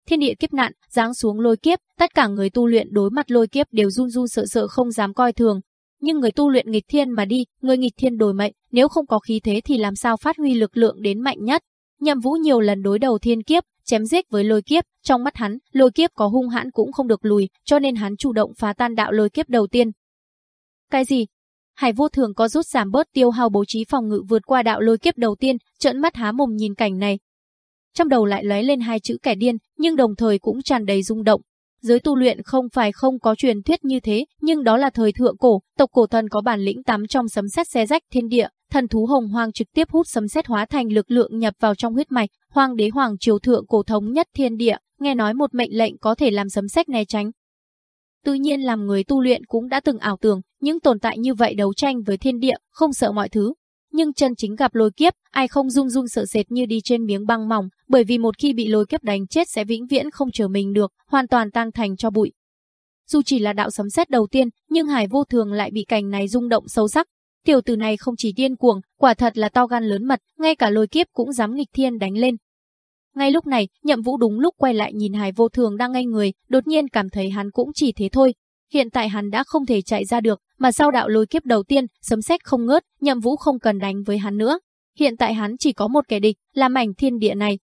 thiên địa kiếp nạn, giáng xuống lôi kiếp, tất cả người tu luyện đối mặt lôi kiếp đều run run sợ sợ không dám coi thường. Nhưng người tu luyện nghịch thiên mà đi, người nghịch thiên đổi mệnh, nếu không có khí thế thì làm sao phát huy lực lượng đến mạnh nhất. Nhậm Vũ nhiều lần đối đầu thiên kiếp, chém giết với lôi kiếp, trong mắt hắn, lôi kiếp có hung hãn cũng không được lùi, cho nên hắn chủ động phá tan đạo lôi kiếp đầu tiên. Cái gì? Hải vô thường có rút giảm bớt tiêu hao bố trí phòng ngự vượt qua đạo lôi kiếp đầu tiên, trợn mắt há mồm nhìn cảnh này, trong đầu lại lóe lên hai chữ kẻ điên, nhưng đồng thời cũng tràn đầy rung động. Giới tu luyện không phải không có truyền thuyết như thế, nhưng đó là thời thượng cổ, tộc cổ thần có bản lĩnh tắm trong sấm sét xé rách thiên địa, thần thú hồng hoang trực tiếp hút sấm sét hóa thành lực lượng nhập vào trong huyết mạch, hoàng đế hoàng triều thượng cổ thống nhất thiên địa, nghe nói một mệnh lệnh có thể làm sấm sét né tránh. Tự nhiên làm người tu luyện cũng đã từng ảo tưởng, những tồn tại như vậy đấu tranh với thiên địa, không sợ mọi thứ, nhưng chân chính gặp lôi kiếp, ai không run run sợ sệt như đi trên miếng băng mỏng, bởi vì một khi bị lôi kiếp đánh chết sẽ vĩnh viễn không trở mình được, hoàn toàn tan thành cho bụi. Dù chỉ là đạo sấm sét đầu tiên, nhưng Hải vô thường lại bị cảnh này rung động sâu sắc. Tiểu tử này không chỉ điên cuồng, quả thật là to gan lớn mật, ngay cả lôi kiếp cũng dám nghịch thiên đánh lên. Ngay lúc này, nhậm vũ đúng lúc quay lại nhìn Hải vô thường đang ngây người, đột nhiên cảm thấy hắn cũng chỉ thế thôi, Hiện tại hắn đã không thể chạy ra được, mà sau đạo lôi kiếp đầu tiên, sấm sét không ngớt, Nhậm Vũ không cần đánh với hắn nữa. Hiện tại hắn chỉ có một kẻ địch, là mảnh thiên địa này.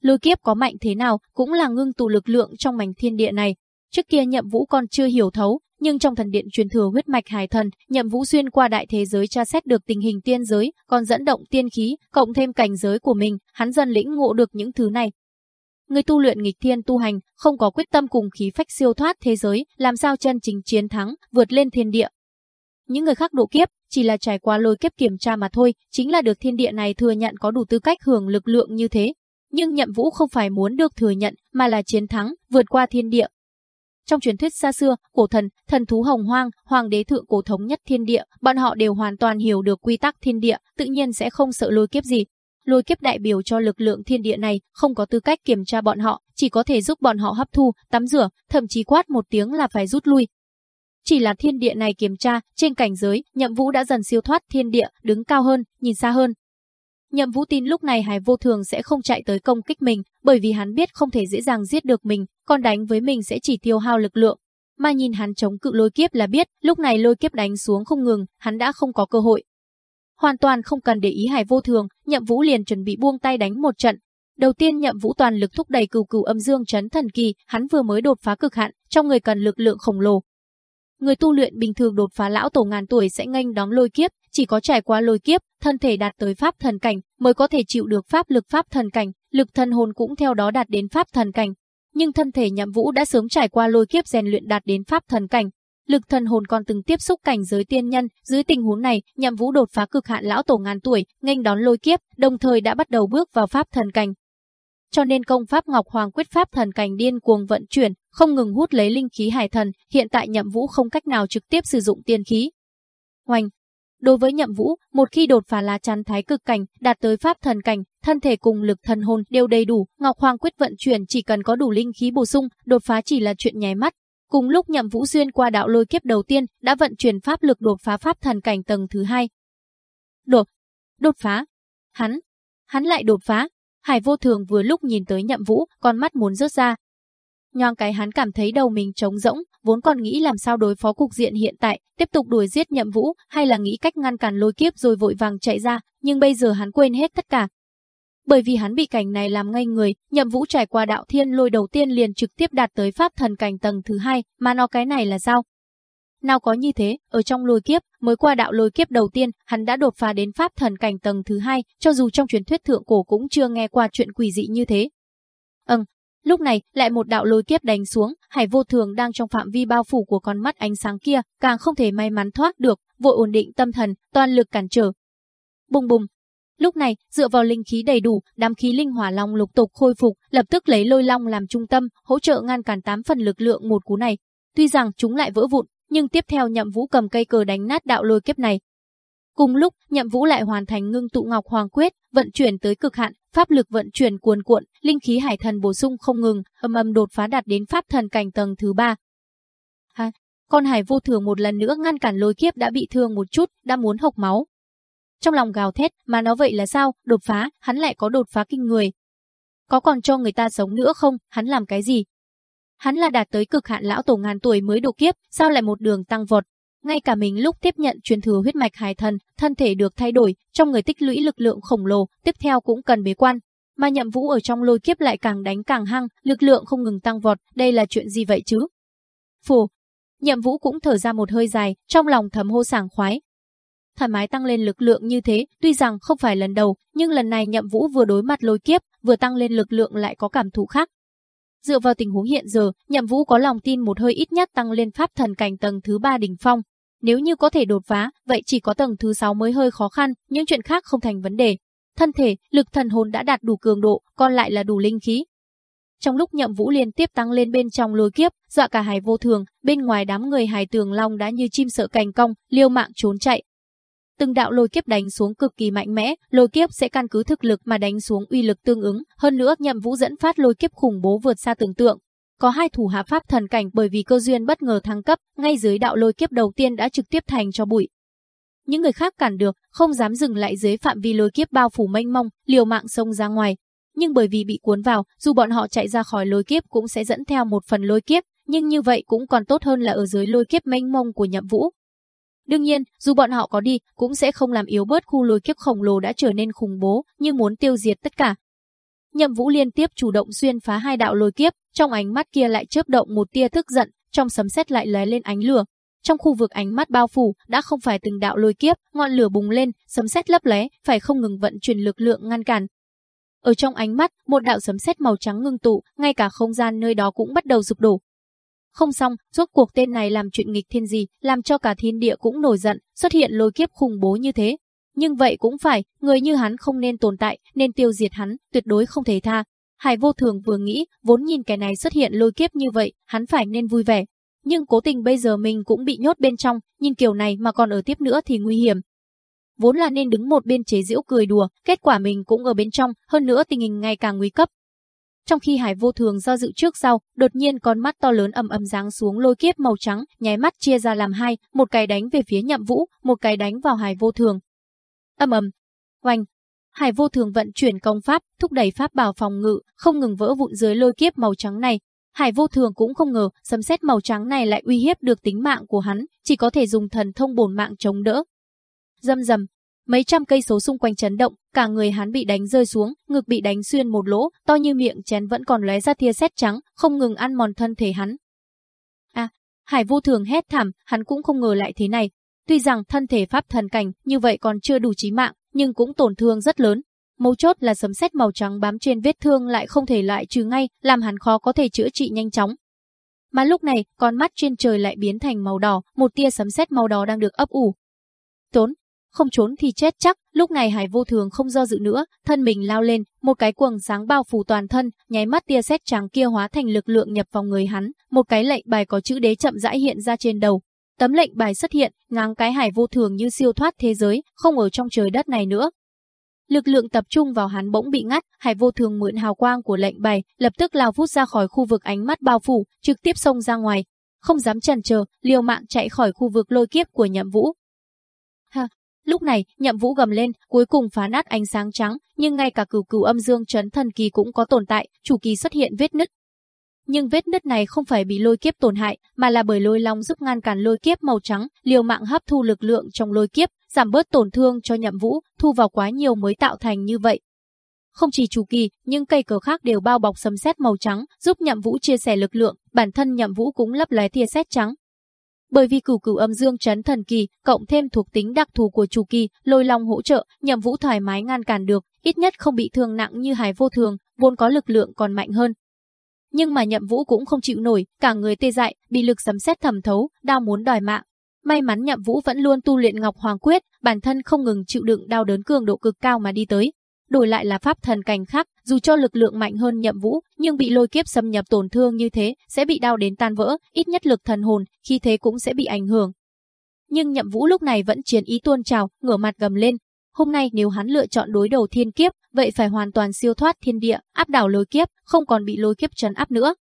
Lôi kiếp có mạnh thế nào, cũng là ngưng tụ lực lượng trong mảnh thiên địa này. Trước kia Nhậm Vũ còn chưa hiểu thấu, nhưng trong thần điện truyền thừa huyết mạch hải thần, Nhậm Vũ xuyên qua đại thế giới tra xét được tình hình tiên giới, còn dẫn động tiên khí, cộng thêm cảnh giới của mình, hắn dần lĩnh ngộ được những thứ này. Người tu luyện nghịch thiên tu hành, không có quyết tâm cùng khí phách siêu thoát thế giới, làm sao chân chính chiến thắng, vượt lên thiên địa. Những người khác độ kiếp, chỉ là trải qua lôi kiếp kiểm tra mà thôi, chính là được thiên địa này thừa nhận có đủ tư cách hưởng lực lượng như thế. Nhưng nhậm vũ không phải muốn được thừa nhận, mà là chiến thắng, vượt qua thiên địa. Trong truyền thuyết xa xưa, cổ thần, thần thú hồng hoang, hoàng đế thượng cổ thống nhất thiên địa, bọn họ đều hoàn toàn hiểu được quy tắc thiên địa, tự nhiên sẽ không sợ lôi kiếp gì. Lôi kiếp đại biểu cho lực lượng thiên địa này, không có tư cách kiểm tra bọn họ, chỉ có thể giúp bọn họ hấp thu, tắm rửa, thậm chí quát một tiếng là phải rút lui. Chỉ là thiên địa này kiểm tra, trên cảnh giới, nhậm vũ đã dần siêu thoát thiên địa, đứng cao hơn, nhìn xa hơn, Nhậm Vũ tin lúc này Hải Vô Thường sẽ không chạy tới công kích mình, bởi vì hắn biết không thể dễ dàng giết được mình, còn đánh với mình sẽ chỉ tiêu hao lực lượng. Mà nhìn hắn chống cự lôi kiếp là biết, lúc này lôi kiếp đánh xuống không ngừng, hắn đã không có cơ hội. Hoàn toàn không cần để ý Hải Vô Thường, Nhậm Vũ liền chuẩn bị buông tay đánh một trận. Đầu tiên Nhậm Vũ toàn lực thúc đẩy cừu cừu âm dương chấn thần kỳ, hắn vừa mới đột phá cực hạn, trong người cần lực lượng khổng lồ, Người tu luyện bình thường đột phá lão tổ ngàn tuổi sẽ nghênh đón lôi kiếp, chỉ có trải qua lôi kiếp, thân thể đạt tới pháp thần cảnh mới có thể chịu được pháp lực pháp thần cảnh, lực thân hồn cũng theo đó đạt đến pháp thần cảnh. Nhưng thân thể Nhậm Vũ đã sớm trải qua lôi kiếp rèn luyện đạt đến pháp thần cảnh, lực thần hồn còn từng tiếp xúc cảnh giới tiên nhân, dưới tình huống này, Nhậm Vũ đột phá cực hạn lão tổ ngàn tuổi, nghênh đón lôi kiếp, đồng thời đã bắt đầu bước vào pháp thần cảnh, cho nên công pháp Ngọc Hoàng quyết pháp thần cảnh điên cuồng vận chuyển, không ngừng hút lấy linh khí hải thần, hiện tại Nhậm Vũ không cách nào trực tiếp sử dụng tiên khí. Hoành Đối với Nhậm Vũ, một khi đột phá lá chắn thái cực cảnh, đạt tới pháp thần cảnh, thân thể cùng lực thần hồn đều đầy đủ, Ngọc Hoàng quyết vận chuyển chỉ cần có đủ linh khí bổ sung, đột phá chỉ là chuyện nháy mắt. Cùng lúc Nhậm Vũ xuyên qua đạo lôi kiếp đầu tiên, đã vận chuyển pháp lực đột phá pháp thần cảnh tầng thứ hai. Đột, đột phá. Hắn, hắn lại đột phá, Hải vô thường vừa lúc nhìn tới nhậm vũ, con mắt muốn rớt ra. Nhoang cái hắn cảm thấy đầu mình trống rỗng, vốn còn nghĩ làm sao đối phó cục diện hiện tại, tiếp tục đuổi giết nhậm vũ, hay là nghĩ cách ngăn cản lôi kiếp rồi vội vàng chạy ra, nhưng bây giờ hắn quên hết tất cả. Bởi vì hắn bị cảnh này làm ngây người, nhậm vũ trải qua đạo thiên lôi đầu tiên liền trực tiếp đạt tới pháp thần cảnh tầng thứ hai, mà nó cái này là sao? Nào có như thế, ở trong lôi kiếp, mới qua đạo lôi kiếp đầu tiên, hắn đã đột phá đến pháp thần cảnh tầng thứ hai, cho dù trong truyền thuyết thượng cổ cũng chưa nghe qua chuyện quỷ dị như thế. Ừm, lúc này, lại một đạo lôi kiếp đánh xuống, hải vô thường đang trong phạm vi bao phủ của con mắt ánh sáng kia, càng không thể may mắn thoát được, vội ổn định tâm thần, toàn lực cản trở. Bùng bùng, Lúc này, dựa vào linh khí đầy đủ, đám khí linh hỏa long lục tục khôi phục, lập tức lấy lôi long làm trung tâm, hỗ trợ ngăn cản tám phần lực lượng một cú này. Tuy rằng chúng lại vỡ vụn, nhưng tiếp theo Nhậm Vũ cầm cây cờ đánh nát đạo lôi kiếp này. Cùng lúc, Nhậm Vũ lại hoàn thành ngưng tụ Ngọc Hoàng Quyết, vận chuyển tới cực hạn, pháp lực vận chuyển cuồn cuộn, linh khí hải thần bổ sung không ngừng, âm âm đột phá đạt đến pháp thần cảnh tầng thứ ba. Ha, con hải vô thường một lần nữa ngăn cản lôi kiếp đã bị thương một chút, đã muốn hộc máu. Trong lòng gào thét, mà nó vậy là sao, đột phá, hắn lại có đột phá kinh người. Có còn cho người ta sống nữa không, hắn làm cái gì, Hắn là đạt tới cực hạn lão tổ ngàn tuổi mới độ kiếp, sao lại một đường tăng vọt. Ngay cả mình lúc tiếp nhận truyền thừa huyết mạch hài thần, thân thể được thay đổi, trong người tích lũy lực lượng khổng lồ, tiếp theo cũng cần bế quan. Mà nhậm vũ ở trong lôi kiếp lại càng đánh càng hăng, lực lượng không ngừng tăng vọt, đây là chuyện gì vậy chứ? Phù, nhậm vũ cũng thở ra một hơi dài, trong lòng thầm hô sảng khoái, thoải mái tăng lên lực lượng như thế, tuy rằng không phải lần đầu, nhưng lần này Nhậm Vũ vừa đối mặt lôi kiếp, vừa tăng lên lực lượng lại có cảm thụ khác. Dựa vào tình huống hiện giờ, Nhậm Vũ có lòng tin một hơi ít nhất tăng lên pháp thần cảnh tầng thứ ba đỉnh phong. Nếu như có thể đột phá, vậy chỉ có tầng thứ 6 mới hơi khó khăn, những chuyện khác không thành vấn đề. Thân thể, lực thần hồn đã đạt đủ cường độ, còn lại là đủ linh khí. Trong lúc Nhậm Vũ liên tiếp tăng lên bên trong lôi kiếp, dọa cả hài vô thường, bên ngoài đám người hài tường long đã như chim sợ cành cong, liêu mạng trốn chạy, Từng đạo lôi kiếp đánh xuống cực kỳ mạnh mẽ, lôi kiếp sẽ căn cứ thực lực mà đánh xuống uy lực tương ứng, hơn nữa Nhậm Vũ dẫn phát lôi kiếp khủng bố vượt xa tưởng tượng. Có hai thủ hạ pháp thần cảnh bởi vì cơ duyên bất ngờ thăng cấp, ngay dưới đạo lôi kiếp đầu tiên đã trực tiếp thành cho bụi. Những người khác cản được, không dám dừng lại dưới phạm vi lôi kiếp bao phủ mênh mông, liều mạng xông ra ngoài. Nhưng bởi vì bị cuốn vào, dù bọn họ chạy ra khỏi lôi kiếp cũng sẽ dẫn theo một phần lôi kiếp, nhưng như vậy cũng còn tốt hơn là ở dưới lôi kiếp mênh mông của Nhậm Vũ, Đương nhiên, dù bọn họ có đi, cũng sẽ không làm yếu bớt khu lôi kiếp khổng lồ đã trở nên khủng bố, như muốn tiêu diệt tất cả. Nhậm Vũ liên tiếp chủ động xuyên phá hai đạo lôi kiếp, trong ánh mắt kia lại chớp động một tia tức giận, trong sấm sét lại lóe lên ánh lửa. Trong khu vực ánh mắt bao phủ, đã không phải từng đạo lôi kiếp, ngọn lửa bùng lên, sấm sét lấp lóe, phải không ngừng vận chuyển lực lượng ngăn cản. ở trong ánh mắt, một đạo sấm sét màu trắng ngưng tụ, ngay cả không gian nơi đó cũng bắt đầu sụp đổ. Không xong, rốt cuộc tên này làm chuyện nghịch thiên gì, làm cho cả thiên địa cũng nổi giận, xuất hiện lôi kiếp khủng bố như thế. Nhưng vậy cũng phải, người như hắn không nên tồn tại, nên tiêu diệt hắn, tuyệt đối không thể tha. Hải vô thường vừa nghĩ, vốn nhìn cái này xuất hiện lôi kiếp như vậy, hắn phải nên vui vẻ. Nhưng cố tình bây giờ mình cũng bị nhốt bên trong, nhìn kiểu này mà còn ở tiếp nữa thì nguy hiểm, vốn là nên đứng một bên chế giễu cười đùa, kết quả mình cũng ở bên trong, hơn nữa tình hình ngày càng nguy cấp. Trong khi Hải Vô Thường do dự trước sau, đột nhiên con mắt to lớn ầm ầm giáng xuống lôi kiếp màu trắng, nháy mắt chia ra làm hai, một cái đánh về phía Nhậm Vũ, một cái đánh vào Hải Vô Thường. Ầm ầm, oanh, Hải Vô Thường vận chuyển công pháp, thúc đẩy pháp bảo phòng ngự, không ngừng vỡ vụn dưới lôi kiếp màu trắng này. Hải Vô Thường cũng không ngờ, sấm sét màu trắng này lại uy hiếp được tính mạng của hắn, chỉ có thể dùng thần thông bổn mạng chống đỡ, Dâm dầm, mấy trăm cây số xung quanh chấn động, cả người hắn bị đánh rơi xuống, ngực bị đánh xuyên một lỗ, to như miệng chén vẫn còn lóe ra tia sét trắng, không ngừng ăn mòn thân thể hắn. À, Hải Vô Thường hét thảm, hắn cũng không ngờ lại thế này. Tuy rằng thân thể pháp thần cảnh như vậy còn chưa đủ chí mạng, nhưng cũng tổn thương rất lớn. Mấu chốt là sấm sét màu trắng bám trên vết thương lại không thể loại trừ ngay, làm hắn khó có thể chữa trị nhanh chóng. Mà lúc này, con mắt trên trời lại biến thành màu đỏ, một tia sấm sét màu đỏ đang được ấp ủ. Tốn, không trốn thì chết chắc, lúc này Hải Vô Thường không do dự nữa, thân mình lao lên, một cái quầng sáng bao phủ toàn thân, nháy mắt tia sét trắng kia hóa thành lực lượng nhập vào người hắn, một cái lệnh bài có chữ đế chậm rãi hiện ra trên đầu. Tấm lệnh bài xuất hiện, ngang cái Hải Vô Thường như siêu thoát thế giới, không ở trong trời đất này nữa. Lực lượng tập trung vào hắn bỗng bị ngắt, Hải Vô Thường mượn hào quang của lệnh bài, lập tức lao vút ra khỏi khu vực ánh mắt bao phủ, trực tiếp xông ra ngoài, không dám chần chờ, liều mạng chạy khỏi khu vực lôi kiếp của Nhậm Vũ. Lúc này, nhậm vũ gầm lên, cuối cùng phá nát ánh sáng trắng, nhưng ngay cả cửu cửu âm dương trấn thần kỳ cũng có tồn tại, chủ kỳ xuất hiện vết nứt. Nhưng vết nứt này không phải bị lôi kiếp tổn hại, mà là bởi lôi long giúp ngăn cản lôi kiếp màu trắng, liều mạng hấp thu lực lượng trong lôi kiếp, giảm bớt tổn thương cho nhậm vũ, thu vào quá nhiều mới tạo thành như vậy. Không chỉ chủ kỳ, nhưng cây cờ khác đều bao bọc sấm sét màu trắng, giúp nhậm vũ chia sẻ lực lượng, bản thân nhậm vũ cũng lấp lóe tia sét trắng, bởi vì cửu cửu âm dương chấn thần kỳ, cộng thêm thuộc tính đặc thù của chủ kỳ, lôi long hỗ trợ, nhậm vũ thoải mái ngăn cản được, ít nhất không bị thương nặng như hải vô thường, vốn có lực lượng còn mạnh hơn. Nhưng mà nhậm vũ cũng không chịu nổi, cả người tê dại, bị lực sấm sét thẩm thấu, đau muốn đòi mạng. May mắn nhậm vũ vẫn luôn tu luyện ngọc hoàng quyết, bản thân không ngừng chịu đựng đau đớn cường độ cực cao mà đi tới, đổi lại là pháp thần cảnh khác, dù cho lực lượng mạnh hơn nhậm vũ, nhưng bị lôi kiếp xâm nhập tổn thương như thế, sẽ bị đau đến tan vỡ, ít nhất lực thần hồn, khi thế cũng sẽ bị ảnh hưởng. Nhưng nhậm vũ lúc này vẫn chiến ý tuôn trào, ngửa mặt gầm lên. Hôm nay nếu hắn lựa chọn đối đầu thiên kiếp, vậy phải hoàn toàn siêu thoát thiên địa, áp đảo lôi kiếp, không còn bị lôi kiếp trấn áp nữa.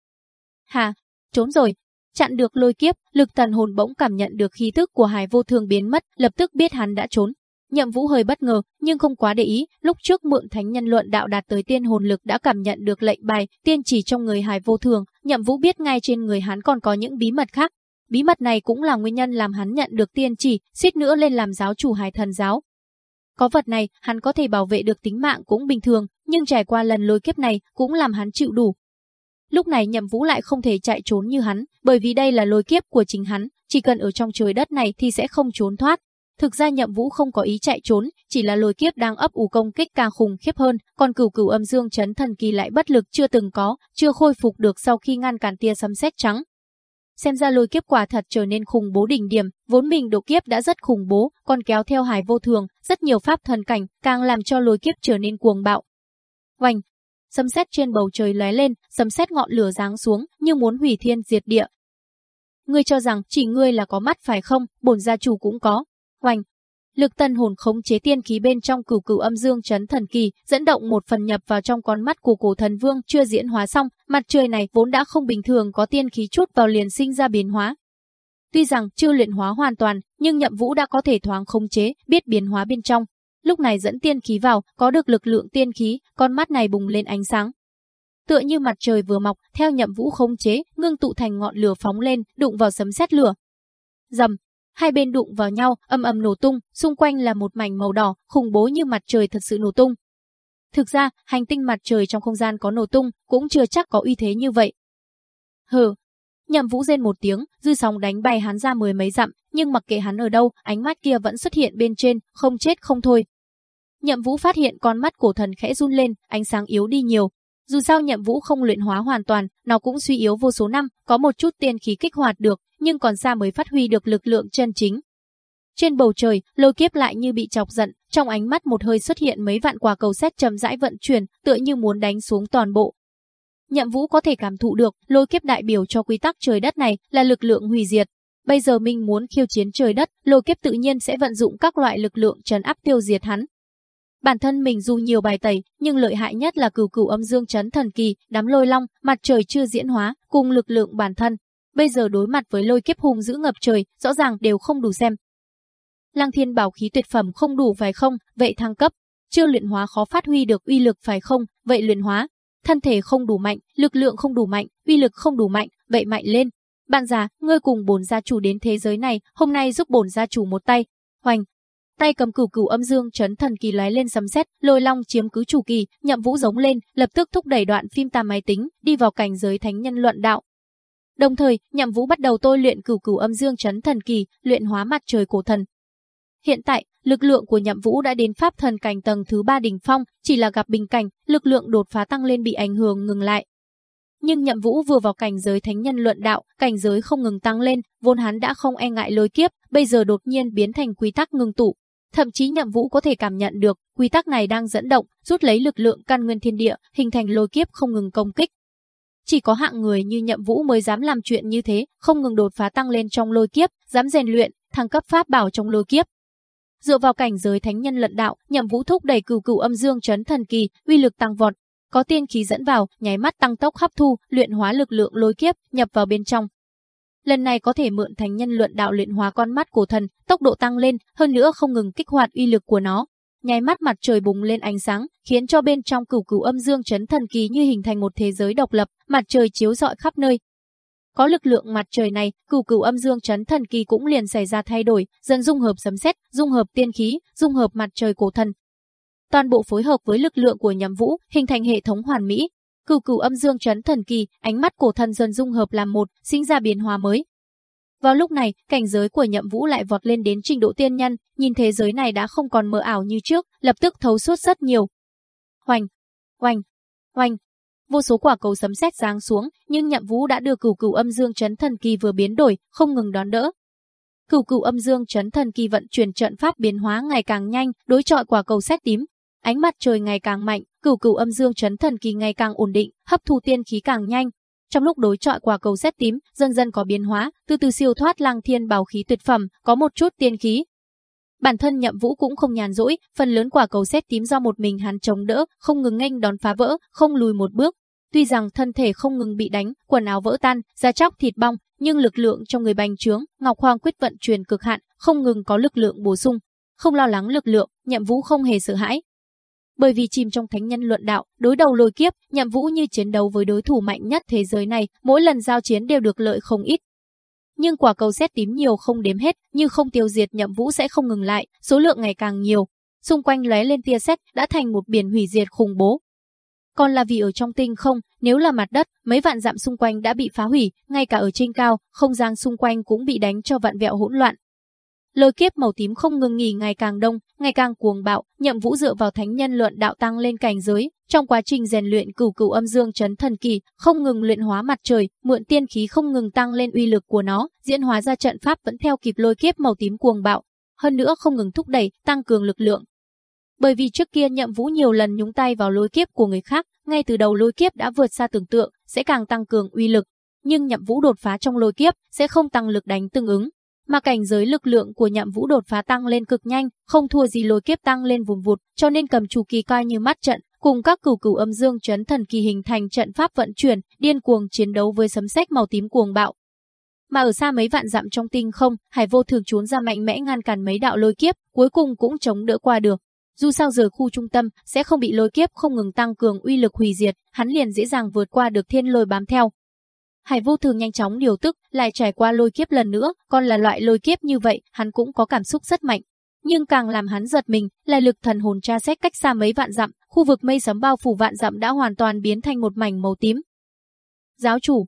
Hà, trốn rồi. Chặn được lôi kiếp, lực thần hồn bỗng cảm nhận được khí thức của hải vô thường biến mất, lập tức biết hắn đã trốn, Nhậm Vũ hơi bất ngờ, nhưng không quá để ý, lúc trước mượn thánh nhân luận đạo đạt tới tiên hồn lực đã cảm nhận được lệnh bài, tiên chỉ trong người Hải vô thường, Nhậm Vũ biết ngay trên người hắn còn có những bí mật khác. Bí mật này cũng là nguyên nhân làm hắn nhận được tiên chỉ, suýt nữa lên làm giáo chủ Hải thần giáo. Có vật này, hắn có thể bảo vệ được tính mạng cũng bình thường, nhưng trải qua lần lôi kiếp này cũng làm hắn chịu đủ. Lúc này Nhậm Vũ lại không thể chạy trốn như hắn, bởi vì đây là lôi kiếp của chính hắn, chỉ cần ở trong trời đất này thì sẽ không trốn thoát, Thực ra Nhậm Vũ không có ý chạy trốn, chỉ là lôi kiếp đang ấp ủ công kích càng khủng khiếp hơn, còn cửu cửu âm dương chấn thần kỳ lại bất lực chưa từng có, chưa khôi phục được sau khi ngăn cản tia sấm sét trắng. Xem ra lôi kiếp quả thật trở nên khủng bố đỉnh điểm, vốn mình độ kiếp đã rất khủng bố, còn kéo theo hải vô thường, rất nhiều pháp thần cảnh, càng làm cho lôi kiếp trở nên cuồng bạo. Oanh, sấm sét trên bầu trời lóe lên, sấm sét ngọn lửa giáng xuống, như muốn hủy thiên diệt địa. Ngươi cho rằng chỉ ngươi là có mắt phải không, bổn gia chủ cũng có, Hoành, lực tân hồn khống chế tiên khí bên trong cửu cửu âm dương chấn thần kỳ, dẫn động một phần nhập vào trong con mắt của cổ thần vương chưa diễn hóa xong, mặt trời này vốn đã không bình thường có tiên khí chút vào liền sinh ra biến hóa. Tuy rằng chưa luyện hóa hoàn toàn, nhưng nhậm vũ đã có thể thoáng khống chế, biết biến hóa bên trong. Lúc này dẫn tiên khí vào, có được lực lượng tiên khí, con mắt này bùng lên ánh sáng. Tựa như mặt trời vừa mọc, theo nhậm vũ khống chế, ngưng tụ thành ngọn lửa phóng lên, đụng vào sấm sét lửa. Dầm, Hai bên đụng vào nhau, âm ầm nổ tung, xung quanh là một mảnh màu đỏ, khủng bố như mặt trời thật sự nổ tung. Thực ra, hành tinh mặt trời trong không gian có nổ tung, cũng chưa chắc có uy thế như vậy. Hừ. Nhậm Vũ rên một tiếng, dư sóng đánh bay hắn ra mười mấy dặm, nhưng mặc kệ hắn ở đâu, ánh mắt kia vẫn xuất hiện bên trên, không chết không thôi. Nhậm Vũ phát hiện con mắt cổ thần khẽ run lên, ánh sáng yếu đi nhiều. Dù sao Nhậm Vũ không luyện hóa hoàn toàn, nó cũng suy yếu vô số năm, có một chút tiên khí kích hoạt được, nhưng còn xa mới phát huy được lực lượng chân chính. Trên bầu trời, lôi kiếp lại như bị chọc giận, trong ánh mắt một hơi xuất hiện mấy vạn quả cầu xét chậm rãi vận chuyển, tựa như muốn đánh xuống toàn bộ. Nhậm Vũ có thể cảm thụ được, lôi kiếp đại biểu cho quy tắc trời đất này là lực lượng hủy diệt. Bây giờ Minh muốn khiêu chiến trời đất, lôi kiếp tự nhiên sẽ vận dụng các loại lực lượng trấn áp tiêu diệt hắn. Bản thân mình dù nhiều bài tẩy, nhưng lợi hại nhất là cửu cửu âm dương chấn thần kỳ, đám lôi long, mặt trời chưa diễn hóa, cùng lực lượng bản thân. Bây giờ đối mặt với lôi kiếp hùng giữ ngập trời, rõ ràng đều không đủ xem. Lăng thiên bảo khí tuyệt phẩm không đủ phải không, vậy thăng cấp. Chưa luyện hóa khó phát huy được uy lực phải không, vậy luyện hóa. Thân thể không đủ mạnh, lực lượng không đủ mạnh, uy lực không đủ mạnh, vậy mạnh lên. Bạn già, ngươi cùng bổn gia chủ đến thế giới này, hôm nay giúp bổn gia chủ một tay. Hoành, tay cầm cửu cửu âm dương chấn thần kỳ lóe lên sấm sét, lôi long chiếm cứ chủ kỳ, nhậm vũ giống lên, lập tức thúc đẩy đoạn phim tam máy tính, đi vào cảnh giới thánh nhân luận đạo. Đồng thời, nhậm vũ bắt đầu tôi luyện cửu cửu âm dương chấn thần kỳ, luyện hóa mặt trời cổ thần. Hiện tại, lực lượng của nhậm vũ đã đến pháp thần cảnh tầng thứ ba đỉnh phong, chỉ là gặp bình cảnh, lực lượng đột phá tăng lên bị ảnh hưởng ngừng lại. Nhưng nhậm vũ vừa vào cảnh giới thánh nhân luận đạo, cảnh giới không ngừng tăng lên, vốn hắn đã không e ngại lôi kiếp, bây giờ đột nhiên biến thành quy tắc ngừng tụ, Thậm chí Nhậm Vũ có thể cảm nhận được, quy tắc này đang dẫn động, rút lấy lực lượng căn nguyên thiên địa, hình thành lôi kiếp không ngừng công kích. Chỉ có hạng người như Nhậm Vũ mới dám làm chuyện như thế, không ngừng đột phá tăng lên trong lôi kiếp, dám rèn luyện, thăng cấp pháp bảo trong lôi kiếp. Dựa vào cảnh giới thánh nhân lận đạo, Nhậm Vũ thúc đẩy cửu cửu âm dương chấn thần kỳ, uy lực tăng vọt, có tiên khí dẫn vào, nháy mắt tăng tốc hấp thu, luyện hóa lực lượng lôi kiếp, nhập vào bên trong. Lần này có thể mượn thánh nhân luận đạo luyện hóa con mắt cổ thần, tốc độ tăng lên, hơn nữa không ngừng kích hoạt uy lực của nó. Nháy mắt mặt trời bùng lên ánh sáng, khiến cho bên trong cửu cửu âm dương chấn thần kỳ như hình thành một thế giới độc lập, mặt trời chiếu rọi khắp nơi. Có lực lượng mặt trời này, cửu cửu âm dương chấn thần kỳ cũng liền xảy ra thay đổi, dần dung hợp sấm sét, dung hợp tiên khí, dung hợp mặt trời cổ thần. Toàn bộ phối hợp với lực lượng của Nhậm Vũ, hình thành hệ thống hoàn mỹ, Cửu cửu âm dương chấn thần kỳ, ánh mắt cổ thần dần dung hợp làm một, sinh ra biến hóa mới. Vào lúc này, cảnh giới của Nhậm Vũ lại vọt lên đến trình độ tiên nhân, nhìn thế giới này đã không còn mờ ảo như trước, lập tức thấu suốt rất nhiều. Hoành, hoành, hoành. Vô số quả cầu sấm sét giáng xuống, nhưng Nhậm Vũ đã đưa cửu cửu âm dương chấn thần kỳ vừa biến đổi, không ngừng đón đỡ. Cửu cửu âm dương chấn thần kỳ vận chuyển trận pháp biến hóa ngày càng nhanh, đối chọi quả cầu xét tím, Ánh mặt trời ngày càng mạnh, cửu cửu âm dương chấn thần kỳ ngày càng ổn định, hấp thu tiên khí càng nhanh. Trong lúc đối chọi quả cầu xét tím, dần dần có biến hóa, từ từ siêu thoát lang thiên bảo khí tuyệt phẩm, có một chút tiên khí. Bản thân nhậm vũ cũng không nhàn rỗi, phần lớn quả cầu xét tím do một mình hắn chống đỡ, không ngừng nghênh đón phá vỡ, không lùi một bước. Tuy rằng thân thể không ngừng bị đánh, quần áo vỡ tan, da chóc thịt bong, nhưng lực lượng trong người bành trướng, Ngọc Hoàng quyết vận truyền cực hạn, không ngừng có lực lượng bổ sung. Không lo lắng lực lượng, Nhậm Vũ không hề sợ hãi, bởi vì chìm trong thánh nhân luận đạo, đối đầu lôi kiếp, nhậm vũ như chiến đấu với đối thủ mạnh nhất thế giới này, mỗi lần giao chiến đều được lợi không ít. Nhưng quả cầu xét tím nhiều không đếm hết, nhưng không tiêu diệt nhậm vũ sẽ không ngừng lại, số lượng ngày càng nhiều. Xung quanh lóe lên tia sét đã thành một biển hủy diệt khủng bố. Còn là vì ở trong tinh không, nếu là mặt đất, mấy vạn dặm xung quanh đã bị phá hủy, ngay cả ở trên cao, không gian xung quanh cũng bị đánh cho vạn vẹo hỗn loạn. Lôi kiếp màu tím không ngừng nghỉ ngày càng đông, ngày càng cuồng bạo, Nhậm Vũ dựa vào thánh nhân luận đạo tăng lên cảnh giới, trong quá trình rèn luyện cửu cửu âm dương chấn thần kỳ, không ngừng luyện hóa mặt trời, mượn tiên khí không ngừng tăng lên uy lực của nó, diễn hóa ra trận pháp vẫn theo kịp lôi kiếp màu tím cuồng bạo, hơn nữa không ngừng thúc đẩy, tăng cường lực lượng. Bởi vì trước kia Nhậm Vũ nhiều lần nhúng tay vào lôi kiếp của người khác, ngay từ đầu lôi kiếp đã vượt xa tưởng tượng, sẽ càng tăng cường uy lực, nhưng Nhậm Vũ đột phá trong lôi kiếp sẽ không tăng lực đánh tương ứng, mà cảnh giới lực lượng của nhậm vũ đột phá tăng lên cực nhanh, không thua gì lôi kiếp tăng lên vùng vụt, cho nên cầm chủ kỳ coi như mắt trận, cùng các cửu cửu âm dương chấn thần kỳ hình thành trận pháp vận chuyển, điên cuồng chiến đấu với sấm sét màu tím cuồng bạo. Mà ở xa mấy vạn dặm trong tinh không, Hải Vô Thường trốn ra mạnh mẽ ngăn cản mấy đạo lôi kiếp, cuối cùng cũng chống đỡ qua được. Dù sao rời khu trung tâm sẽ không bị lôi kiếp không ngừng tăng cường uy lực hủy diệt, hắn liền dễ dàng vượt qua được thiên lôi bám theo, Hải vô thường nhanh chóng điều tức, lại trải qua lôi kiếp lần nữa, còn là loại lôi kiếp như vậy, hắn cũng có cảm xúc rất mạnh. Nhưng càng làm hắn giật mình, là lực thần hồn tra xét cách xa mấy vạn dặm, khu vực mây sấm bao phủ vạn dặm đã hoàn toàn biến thành một mảnh màu tím. Giáo chủ,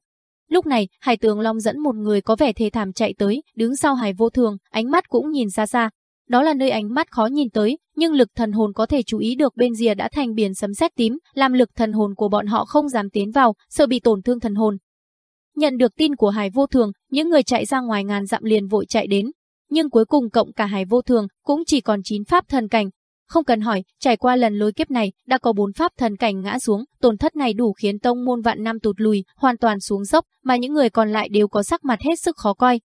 Lúc này, Hải Tường Long dẫn một người có vẻ thê thảm chạy tới, đứng sau Hải Vô Thường, ánh mắt cũng nhìn xa xa. Đó là nơi ánh mắt khó nhìn tới, nhưng lực thần hồn có thể chú ý được bên rìa đã thành biển sấm sét tím, làm lực thần hồn của bọn họ không dám tiến vào, sợ bị tổn thương thần hồn. Nhận được tin của Hải Vô Thường, những người chạy ra ngoài ngàn dặm liền vội chạy đến, nhưng cuối cùng cộng cả Hải Vô Thường cũng chỉ còn 9 pháp thần cảnh. Không cần hỏi, trải qua lần lối kiếp này, đã có 4 pháp thần cảnh ngã xuống, tổn thất này đủ khiến tông môn vạn năm tụt lùi, hoàn toàn xuống dốc, mà những người còn lại đều có sắc mặt hết sức khó coi.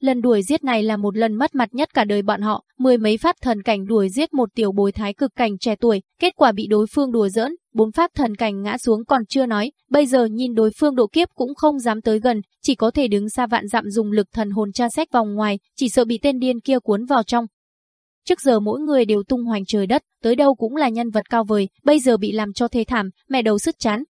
Lần đuổi giết này là một lần mất mặt nhất cả đời bọn họ, mười mấy pháp thần cảnh đuổi giết một tiểu bối thái cực cảnh trẻ tuổi, kết quả bị đối phương đùa giỡn, bốn pháp thần cảnh ngã xuống còn chưa nói, bây giờ nhìn đối phương độ kiếp cũng không dám tới gần, chỉ có thể đứng xa vạn dặm dùng lực thần hồn tra xét vòng ngoài, chỉ sợ bị tên điên kia cuốn vào trong. Trước giờ mỗi người đều tung hoành trời đất, tới đâu cũng là nhân vật cao vời, bây giờ bị làm cho thê thảm, mẹ đầu sứt chán.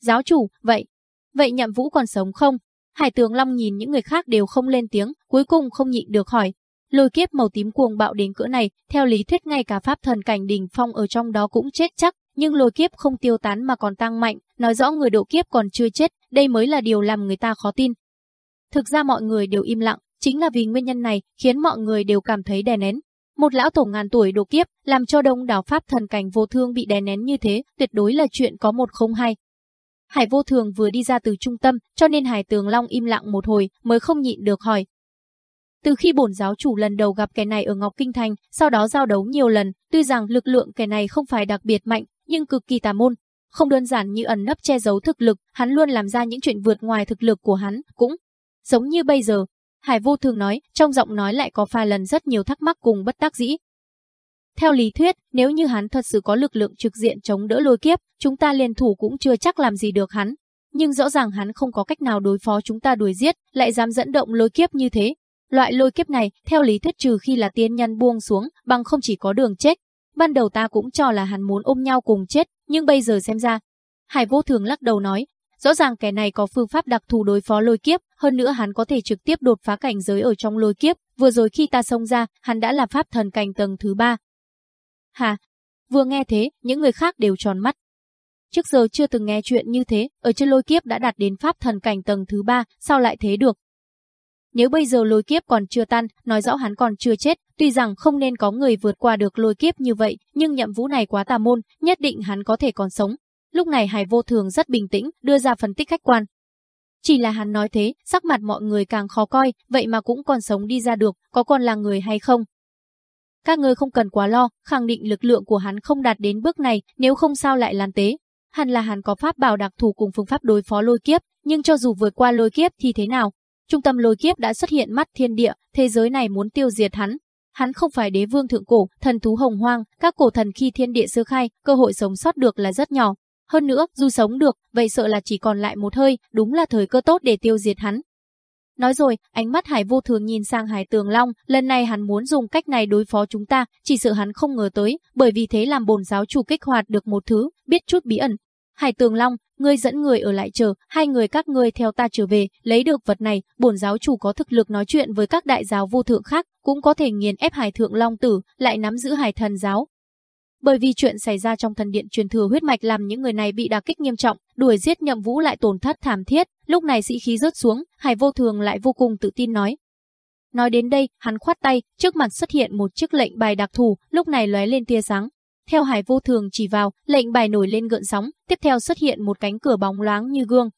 Giáo chủ, vậy, vậy nhậm vũ còn sống không? Hải tướng Long nhìn những người khác đều không lên tiếng, cuối cùng không nhịn được hỏi. Lôi kiếp màu tím cuồng bạo đến cỡ này, theo lý thuyết ngay cả pháp thần cảnh đỉnh phong ở trong đó cũng chết chắc, nhưng lôi kiếp không tiêu tán mà còn tăng mạnh, nói rõ người độ kiếp còn chưa chết, đây mới là điều làm người ta khó tin. Thực ra mọi người đều im lặng, chính là vì nguyên nhân này khiến mọi người đều cảm thấy đè nén. Một lão tổ ngàn tuổi độ kiếp, làm cho đông đảo pháp thần cảnh vô thương bị đè nén như thế, tuyệt đối là chuyện có một không hai. Hải vô thường vừa đi ra từ trung tâm, cho nên Hải Tường Long im lặng một hồi, mới không nhịn được hỏi. Từ khi bổn giáo chủ lần đầu gặp kẻ này ở Ngọc Kinh Thành, sau đó giao đấu nhiều lần, tuy rằng lực lượng kẻ này không phải đặc biệt mạnh, nhưng cực kỳ tà môn. Không đơn giản như ẩn nấp che giấu thực lực, hắn luôn làm ra những chuyện vượt ngoài thực lực của hắn, cũng giống như bây giờ. Hải vô thường nói, trong giọng nói lại có pha lần rất nhiều thắc mắc cùng bất tác dĩ. Theo lý thuyết, nếu như hắn thật sự có lực lượng trực diện chống đỡ lôi kiếp, chúng ta liên thủ cũng chưa chắc làm gì được hắn. Nhưng rõ ràng hắn không có cách nào đối phó chúng ta đuổi giết, lại dám dẫn động lôi kiếp như thế. Loại lôi kiếp này, theo lý thuyết trừ khi là tiên nhân buông xuống, bằng không chỉ có đường chết. Ban đầu ta cũng cho là hắn muốn ôm nhau cùng chết, nhưng bây giờ xem ra. Hải vô thường lắc đầu nói, rõ ràng kẻ này có phương pháp đặc thù đối phó lôi kiếp, hơn nữa hắn có thể trực tiếp đột phá cảnh giới ở trong lôi kiếp. Vừa rồi khi ta xông ra, hắn đã là pháp thần cảnh tầng thứ ba, Hà. Vừa nghe thế, những người khác đều tròn mắt. Trước giờ chưa từng nghe chuyện như thế, ở trên lôi kiếp đã đạt đến pháp thần cảnh tầng thứ ba, sao lại thế được? Nếu bây giờ lôi kiếp còn chưa tan, nói rõ hắn còn chưa chết, tuy rằng không nên có người vượt qua được lôi kiếp như vậy, nhưng nhậm vũ này quá tà môn, nhất định hắn có thể còn sống. Lúc này Hải Vô Thường rất bình tĩnh, đưa ra phân tích khách quan. Chỉ là hắn nói thế, sắc mặt mọi người càng khó coi, vậy mà cũng còn sống đi ra được, có còn là người hay không? Các ngươi không cần quá lo, khẳng định lực lượng của hắn không đạt đến bước này, nếu không sao lại lan tế. Hẳn là hắn có pháp bảo đặc thù cùng phương pháp đối phó lôi kiếp, nhưng cho dù vượt qua lôi kiếp thì thế nào? Trung tâm lôi kiếp đã xuất hiện mắt thiên địa, thế giới này muốn tiêu diệt hắn. Hắn không phải đế vương thượng cổ, thần thú hồng hoang, các cổ thần khi thiên địa sơ khai, cơ hội sống sót được là rất nhỏ. Hơn nữa, dù sống được, vậy sợ là chỉ còn lại một hơi, đúng là thời cơ tốt để tiêu diệt hắn. Nói rồi, ánh mắt Hải vô thường nhìn sang Hải Tường Long, lần này hắn muốn dùng cách này đối phó chúng ta, chỉ sợ hắn không ngờ tới, bởi vì thế làm bổn giáo chủ kích hoạt được một thứ, biết chút bí ẩn. Hải Tường Long, ngươi dẫn người ở lại chờ, hai người các ngươi theo ta trở về, lấy được vật này, bổn giáo chủ có thực lực nói chuyện với các đại giáo vô thượng khác, cũng có thể nghiền ép Hải Thượng Long tử, lại nắm giữ Hải Thần giáo, bởi vì chuyện xảy ra trong thần điện truyền thừa huyết mạch làm những người này bị đả kích nghiêm trọng, đuổi giết Nhậm Vũ lại tổn thất thảm thiết, lúc này sĩ khí rớt xuống, Hải Vô Thường lại vô cùng tự tin nói. Nói đến đây, hắn khoát tay, trước mặt xuất hiện một chiếc lệnh bài đặc thù, lúc này lóe lên tia sáng. Theo Hải Vô Thường chỉ vào, lệnh bài nổi lên gợn sóng, tiếp theo xuất hiện một cánh cửa bóng loáng như gương,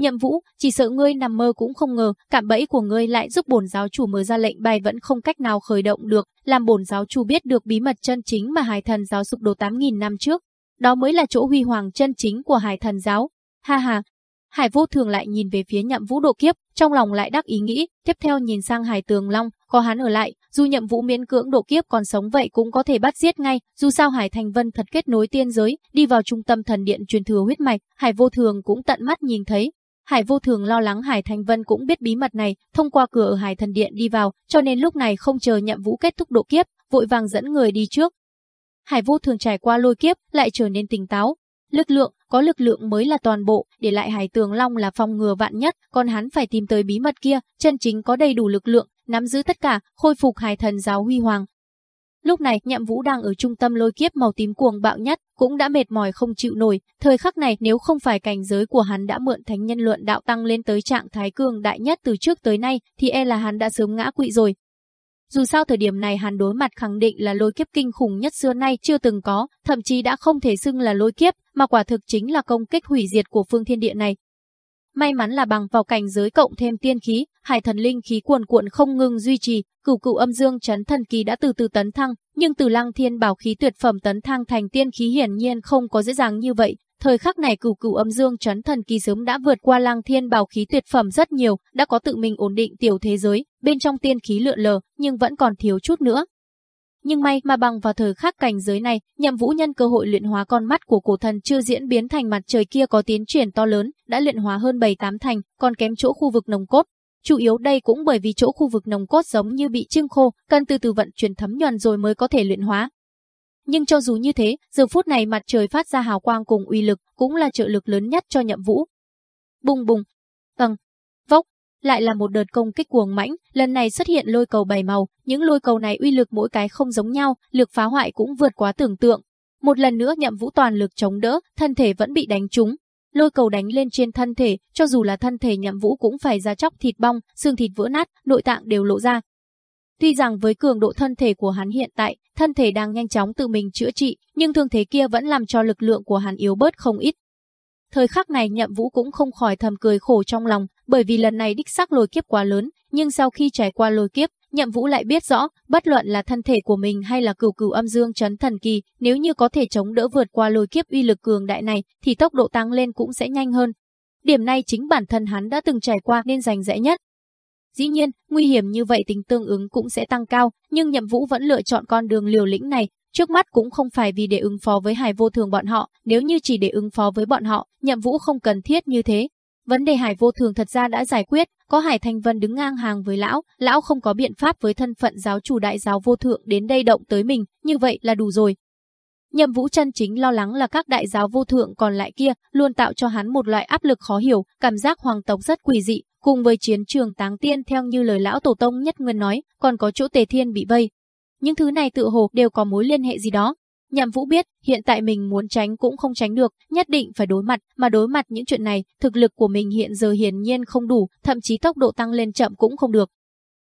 Nhậm Vũ, chỉ sợ ngươi nằm mơ cũng không ngờ, cạm bẫy của ngươi lại giúp bổn giáo chủ mở ra lệnh bài vẫn không cách nào khởi động được, làm bổn giáo chủ biết được bí mật chân chính mà Hải Thần giáo sụp đổ 8000 năm trước. Đó mới là chỗ huy hoàng chân chính của Hải Thần giáo. Ha ha. Hải Vô Thường lại nhìn về phía Nhậm Vũ độ kiếp, trong lòng lại đắc ý nghĩ, tiếp theo nhìn sang Hải Tường Long, có hắn ở lại, dù Nhậm Vũ miễn cưỡng độ kiếp còn sống vậy cũng có thể bắt giết ngay, dù sao Hải Thành Vân thật kết nối tiên giới, đi vào trung tâm thần điện truyền thừa huyết mạch, Hải Vô Thường cũng tận mắt nhìn thấy, Hải vô thường lo lắng Hải Thành Vân cũng biết bí mật này, thông qua cửa ở Hải Thần Điện đi vào, cho nên lúc này không chờ nhậm vũ kết thúc độ kiếp, vội vàng dẫn người đi trước. Hải vô thường trải qua lôi kiếp, lại trở nên tỉnh táo. Lực lượng, có lực lượng mới là toàn bộ, để lại Hải Tường Long là phòng ngừa vạn nhất, còn hắn phải tìm tới bí mật kia, chân chính có đầy đủ lực lượng, nắm giữ tất cả, khôi phục Hải Thần giáo huy hoàng, Lúc này, Nhậm Vũ đang ở trung tâm lôi kiếp màu tím cuồng bạo nhất, cũng đã mệt mỏi không chịu nổi, thời khắc này nếu không phải cảnh giới của hắn đã mượn thánh nhân luận đạo tăng lên tới trạng thái cường đại nhất từ trước tới nay, thì e là hắn đã sớm ngã quỵ rồi. Dù sao thời điểm này hắn đối mặt khẳng định là lôi kiếp kinh khủng nhất xưa nay chưa từng có, thậm chí đã không thể xưng là lôi kiếp, mà quả thực chính là công kích hủy diệt của phương thiên địa này. May mắn là bằng vào cảnh giới cộng thêm tiên khí, hải thần linh khí cuồn cuộn không ngừng duy trì, cửu cửu âm dương chấn thần kỳ đã từ từ tấn thăng, nhưng từ lăng thiên bảo khí tuyệt phẩm tấn thăng thành tiên khí hiển nhiên không có dễ dàng như vậy. Thời khắc này cửu cửu âm dương chấn thần kỳ sớm đã vượt qua lăng thiên bảo khí tuyệt phẩm rất nhiều, đã có tự mình ổn định tiểu thế giới, bên trong tiên khí lượn lờ, nhưng vẫn còn thiếu chút nữa. Nhưng may mà bằng vào thời khắc cảnh giới này, nhậm vũ nhân cơ hội luyện hóa con mắt của cổ thần chưa diễn biến thành mặt trời kia có tiến triển to lớn, đã luyện hóa hơn 7-8 thành, còn kém chỗ khu vực nồng cốt. Chủ yếu đây cũng bởi vì chỗ khu vực nồng cốt giống như bị trưng khô, cần từ từ vận chuyển thấm nhuần rồi mới có thể luyện hóa. Nhưng cho dù như thế, giờ phút này mặt trời phát ra hào quang cùng uy lực, cũng là trợ lực lớn nhất cho nhậm vũ. Bùng bùng, tầng, lại là một đợt công kích cuồng mãnh, lần này xuất hiện lôi cầu bảy màu, những lôi cầu này uy lực mỗi cái không giống nhau, lực phá hoại cũng vượt quá tưởng tượng. Một lần nữa nhậm vũ toàn lực chống đỡ, thân thể vẫn bị đánh trúng. Lôi cầu đánh lên trên thân thể, cho dù là thân thể nhậm vũ cũng phải ra chóc thịt bong, xương thịt vỡ nát, nội tạng đều lộ ra. Tuy rằng với cường độ thân thể của hắn hiện tại, thân thể đang nhanh chóng tự mình chữa trị, nhưng thương thế kia vẫn làm cho lực lượng của hắn yếu bớt không ít. Thời khắc này nhậm vũ cũng không khỏi thầm cười khổ trong lòng, bởi vì lần này đích xác lôi kiếp quá lớn, nhưng sau khi trải qua lôi kiếp, nhậm vũ lại biết rõ, bất luận là thân thể của mình hay là cửu cửu âm dương chấn thần kỳ, nếu như có thể chống đỡ vượt qua lôi kiếp uy lực cường đại này, thì tốc độ tăng lên cũng sẽ nhanh hơn. Điểm này chính bản thân hắn đã từng trải qua nên giành dễ nhất. Dĩ nhiên, nguy hiểm như vậy tính tương ứng cũng sẽ tăng cao, nhưng nhậm vũ vẫn lựa chọn con đường liều lĩnh này, Trước mắt cũng không phải vì để ứng phó với hải vô thường bọn họ, nếu như chỉ để ứng phó với bọn họ, nhậm vũ không cần thiết như thế. Vấn đề hải vô thường thật ra đã giải quyết, có hải thanh vân đứng ngang hàng với lão, lão không có biện pháp với thân phận giáo chủ đại giáo vô thượng đến đây động tới mình, như vậy là đủ rồi. Nhậm Vũ chân chính lo lắng là các đại giáo vô thượng còn lại kia luôn tạo cho hắn một loại áp lực khó hiểu, cảm giác hoàng tộc rất quỷ dị, cùng với chiến trường táng tiên theo như lời lão tổ tông nhất nguyên nói, còn có chỗ tề thiên bị vây, những thứ này tự hồ đều có mối liên hệ gì đó. Nhậm Vũ biết, hiện tại mình muốn tránh cũng không tránh được, nhất định phải đối mặt, mà đối mặt những chuyện này, thực lực của mình hiện giờ hiển nhiên không đủ, thậm chí tốc độ tăng lên chậm cũng không được.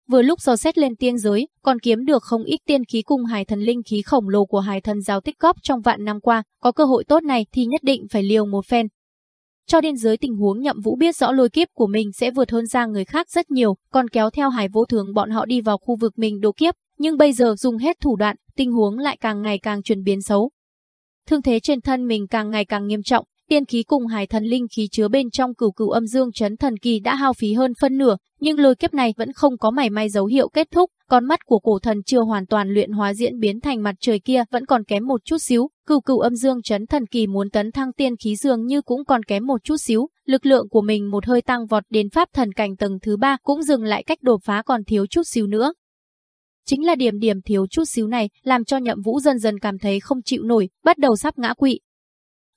Vừa lúc dò xét lên tiên giới, còn kiếm được không ít tiên khí cùng hải thần linh khí khổng lồ của hải thần giáo tích góp trong vạn năm qua, có cơ hội tốt này thì nhất định phải liều một phen. Cho đến dưới tình huống nhậm vũ biết rõ lôi kiếp của mình sẽ vượt hơn ra người khác rất nhiều, còn kéo theo hải vô thường bọn họ đi vào khu vực mình độ kiếp, nhưng bây giờ dùng hết thủ đoạn, tình huống lại càng ngày càng chuyển biến xấu. Thương thế trên thân mình càng ngày càng nghiêm trọng, tiên khí cùng hải thần linh khí chứa bên trong cửu cửu âm dương chấn thần kỳ đã hao phí hơn phân nửa, nhưng lôi kiếp này vẫn không có mảy may dấu hiệu kết thúc, con mắt của cổ thần chưa hoàn toàn luyện hóa diễn biến thành mặt trời kia vẫn còn kém một chút xíu, cửu cửu âm dương chấn thần kỳ muốn tấn thăng tiên khí dường như cũng còn kém một chút xíu, lực lượng của mình một hơi tăng vọt đến pháp thần cảnh tầng thứ ba cũng dừng lại cách đột phá còn thiếu chút xíu nữa. Chính là điểm điểm thiếu chút xíu này làm cho nhậm vũ dần dần cảm thấy không chịu nổi, bắt đầu sắp ngã quỵ.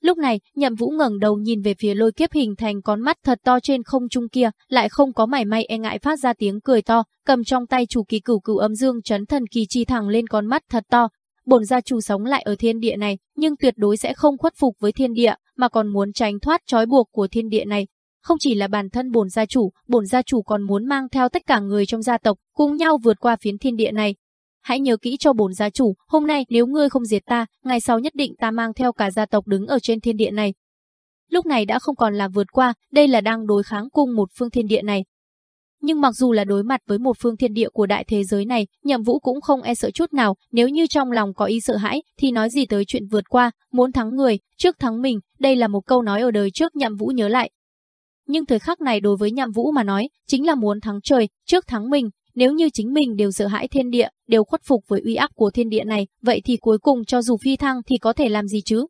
Lúc này, nhậm vũ ngẩng đầu nhìn về phía lôi kiếp hình thành con mắt thật to trên không trung kia, lại không có mảy may e ngại phát ra tiếng cười to, cầm trong tay chủ kỳ cửu cửu âm dương chấn thần kỳ chi thẳng lên con mắt thật to. Bổn gia chủ sống lại ở thiên địa này, nhưng tuyệt đối sẽ không khuất phục với thiên địa, mà còn muốn tránh thoát trói buộc của thiên địa này, không chỉ là bản thân bổn gia chủ, bổn gia chủ còn muốn mang theo tất cả người trong gia tộc, cùng nhau vượt qua phiến thiên địa này. Hãy nhớ kỹ cho bổn gia chủ, hôm nay nếu ngươi không diệt ta, ngày sau nhất định ta mang theo cả gia tộc đứng ở trên thiên địa này. Lúc này đã không còn là vượt qua, đây là đang đối kháng cùng một phương thiên địa này. Nhưng mặc dù là đối mặt với một phương thiên địa của đại thế giới này, nhậm vũ cũng không e sợ chút nào, nếu như trong lòng có ý sợ hãi, thì nói gì tới chuyện vượt qua, muốn thắng người, trước thắng mình, đây là một câu nói ở đời trước nhậm vũ nhớ lại, nhưng thời khắc này đối với nhậm vũ mà nói, chính là muốn thắng trời, trước thắng mình, nếu như chính mình đều sợ hãi thiên địa, đều khuất phục với uy áp của thiên địa này, vậy thì cuối cùng cho dù phi thăng thì có thể làm gì chứ?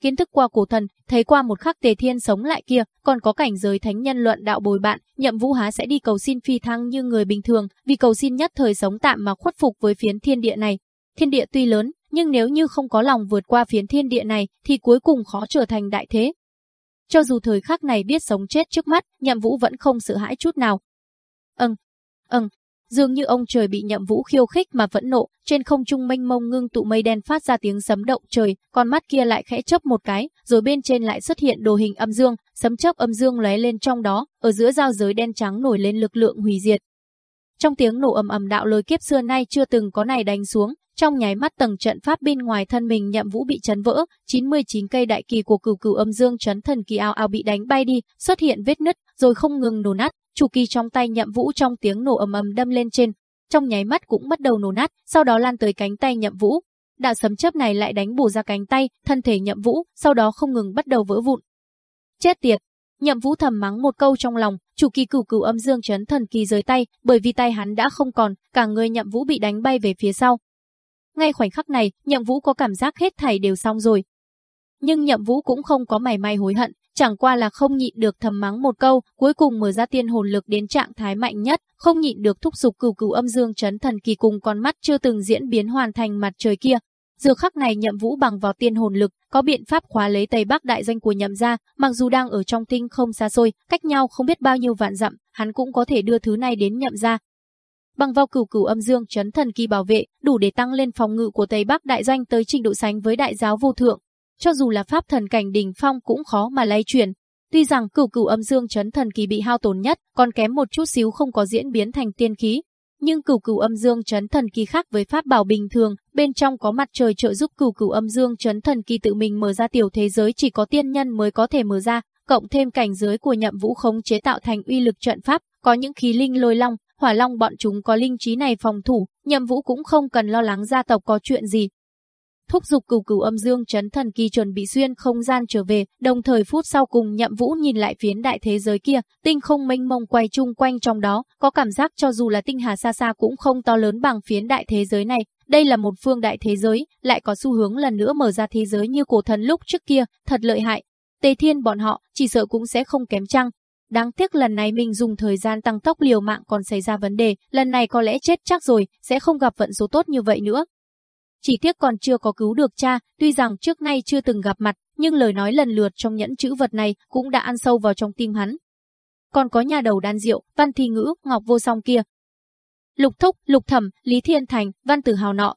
Kiến thức qua cổ thần, thấy qua một khắc tề thiên sống lại kia, còn có cảnh giới thánh nhân luận đạo bồi bạn, nhậm vũ há sẽ đi cầu xin phi thăng như người bình thường, vì cầu xin nhất thời sống tạm mà khuất phục với phiến thiên địa này. Thiên địa tuy lớn, nhưng nếu như không có lòng vượt qua phiến thiên địa này, thì cuối cùng khó trở thành đại thế, cho dù thời khắc này biết sống chết trước mắt, nhậm vũ vẫn không sợ hãi chút nào. Âng, âng, dường như ông trời bị nhậm vũ khiêu khích mà vẫn nộ, trên không trung mênh mông ngưng tụ mây đen phát ra tiếng sấm động trời, con mắt kia lại khẽ chớp một cái, rồi bên trên lại xuất hiện đồ hình âm dương, sấm chớp âm dương lóe lên trong đó, ở giữa giao giới đen trắng nổi lên lực lượng hủy diệt trong tiếng nổ ầm ầm đạo lôi kiếp xưa nay chưa từng có này đánh xuống, trong nháy mắt tầng trận pháp bên ngoài thân mình nhậm vũ bị chấn vỡ, 99 cây đại kỳ của cửu cửu âm dương chấn thần kỳ ao ao bị đánh bay đi, xuất hiện vết nứt, rồi không ngừng nổ nát, chủ kỳ trong tay nhậm vũ trong tiếng nổ ầm ầm đâm lên trên, trong nháy mắt cũng bắt đầu nổ nát, sau đó lan tới cánh tay nhậm vũ. Đạo sấm chớp này lại đánh bù ra cánh tay, thân thể nhậm vũ, sau đó không ngừng bắt đầu vỡ vụn. Chết tiệt, Nhậm Vũ thầm mắng một câu trong lòng, chủ kỳ cửu cửu âm dương chấn thần kỳ rời tay, bởi vì tay hắn đã không còn, cả người Nhậm Vũ bị đánh bay về phía sau. Ngay khoảnh khắc này, Nhậm Vũ có cảm giác hết thảy đều xong rồi. Nhưng Nhậm Vũ cũng không có mảy may hối hận, chẳng qua là không nhịn được thầm mắng một câu, cuối cùng mở ra tiên hồn lực đến trạng thái mạnh nhất, không nhịn được thúc giục cửu cửu âm dương chấn thần kỳ cùng con mắt chưa từng diễn biến hoàn thành mặt trời kia, Giờ khắc này nhậm vũ bằng vào tiên hồn lực, có biện pháp khóa lấy Tây Bắc đại danh của nhậm gia, mặc dù đang ở trong tinh không xa xôi, cách nhau không biết bao nhiêu vạn dặm, hắn cũng có thể đưa thứ này đến nhậm gia. Bằng vào cửu cửu âm dương chấn thần kỳ bảo vệ, đủ để tăng lên phòng ngự của Tây Bắc đại danh tới trình độ sánh với đại giáo vô thượng. Cho dù là pháp thần cảnh đỉnh phong cũng khó mà lay chuyển. Tuy rằng cửu cửu âm dương chấn thần kỳ bị hao tổn nhất, còn kém một chút xíu không có diễn biến thành tiên khí, nhưng cửu cửu âm dương chấn thần kỳ khác với pháp bảo bình thường, bên trong có mặt trời trợ giúp cửu cửu âm dương chấn thần kỳ tự mình mở ra tiểu thế giới chỉ có tiên nhân mới có thể mở ra, cộng thêm cảnh giới của nhậm vũ khống chế tạo thành uy lực trận pháp, có những khí linh lôi long, hỏa long bọn chúng có linh trí này phòng thủ, nhậm vũ cũng không cần lo lắng gia tộc có chuyện gì, thúc giục cửu cửu âm dương chấn thần kỳ chuẩn bị xuyên không gian trở về, đồng thời phút sau cùng nhậm vũ nhìn lại phiến đại thế giới kia, tinh không mênh mông quay chung quanh trong đó, có cảm giác cho dù là tinh hà xa xa cũng không to lớn bằng phiến đại thế giới này. Đây là một phương đại thế giới, lại có xu hướng lần nữa mở ra thế giới như cổ thần lúc trước kia, thật lợi hại. Tề thiên bọn họ, chỉ sợ cũng sẽ không kém chăng. Đáng tiếc lần này mình dùng thời gian tăng tốc liều mạng còn xảy ra vấn đề, lần này có lẽ chết chắc rồi, sẽ không gặp vận số tốt như vậy nữa. Chỉ tiếc còn chưa có cứu được cha, tuy rằng trước nay chưa từng gặp mặt, nhưng lời nói lần lượt trong nhẫn chữ vật này cũng đã ăn sâu vào trong tim hắn. Còn có nhà đầu đan diệu, văn thi ngữ, ngọc vô song kia. Lục thúc, lục thẩm, lý thiên thành, văn tử hào nọ.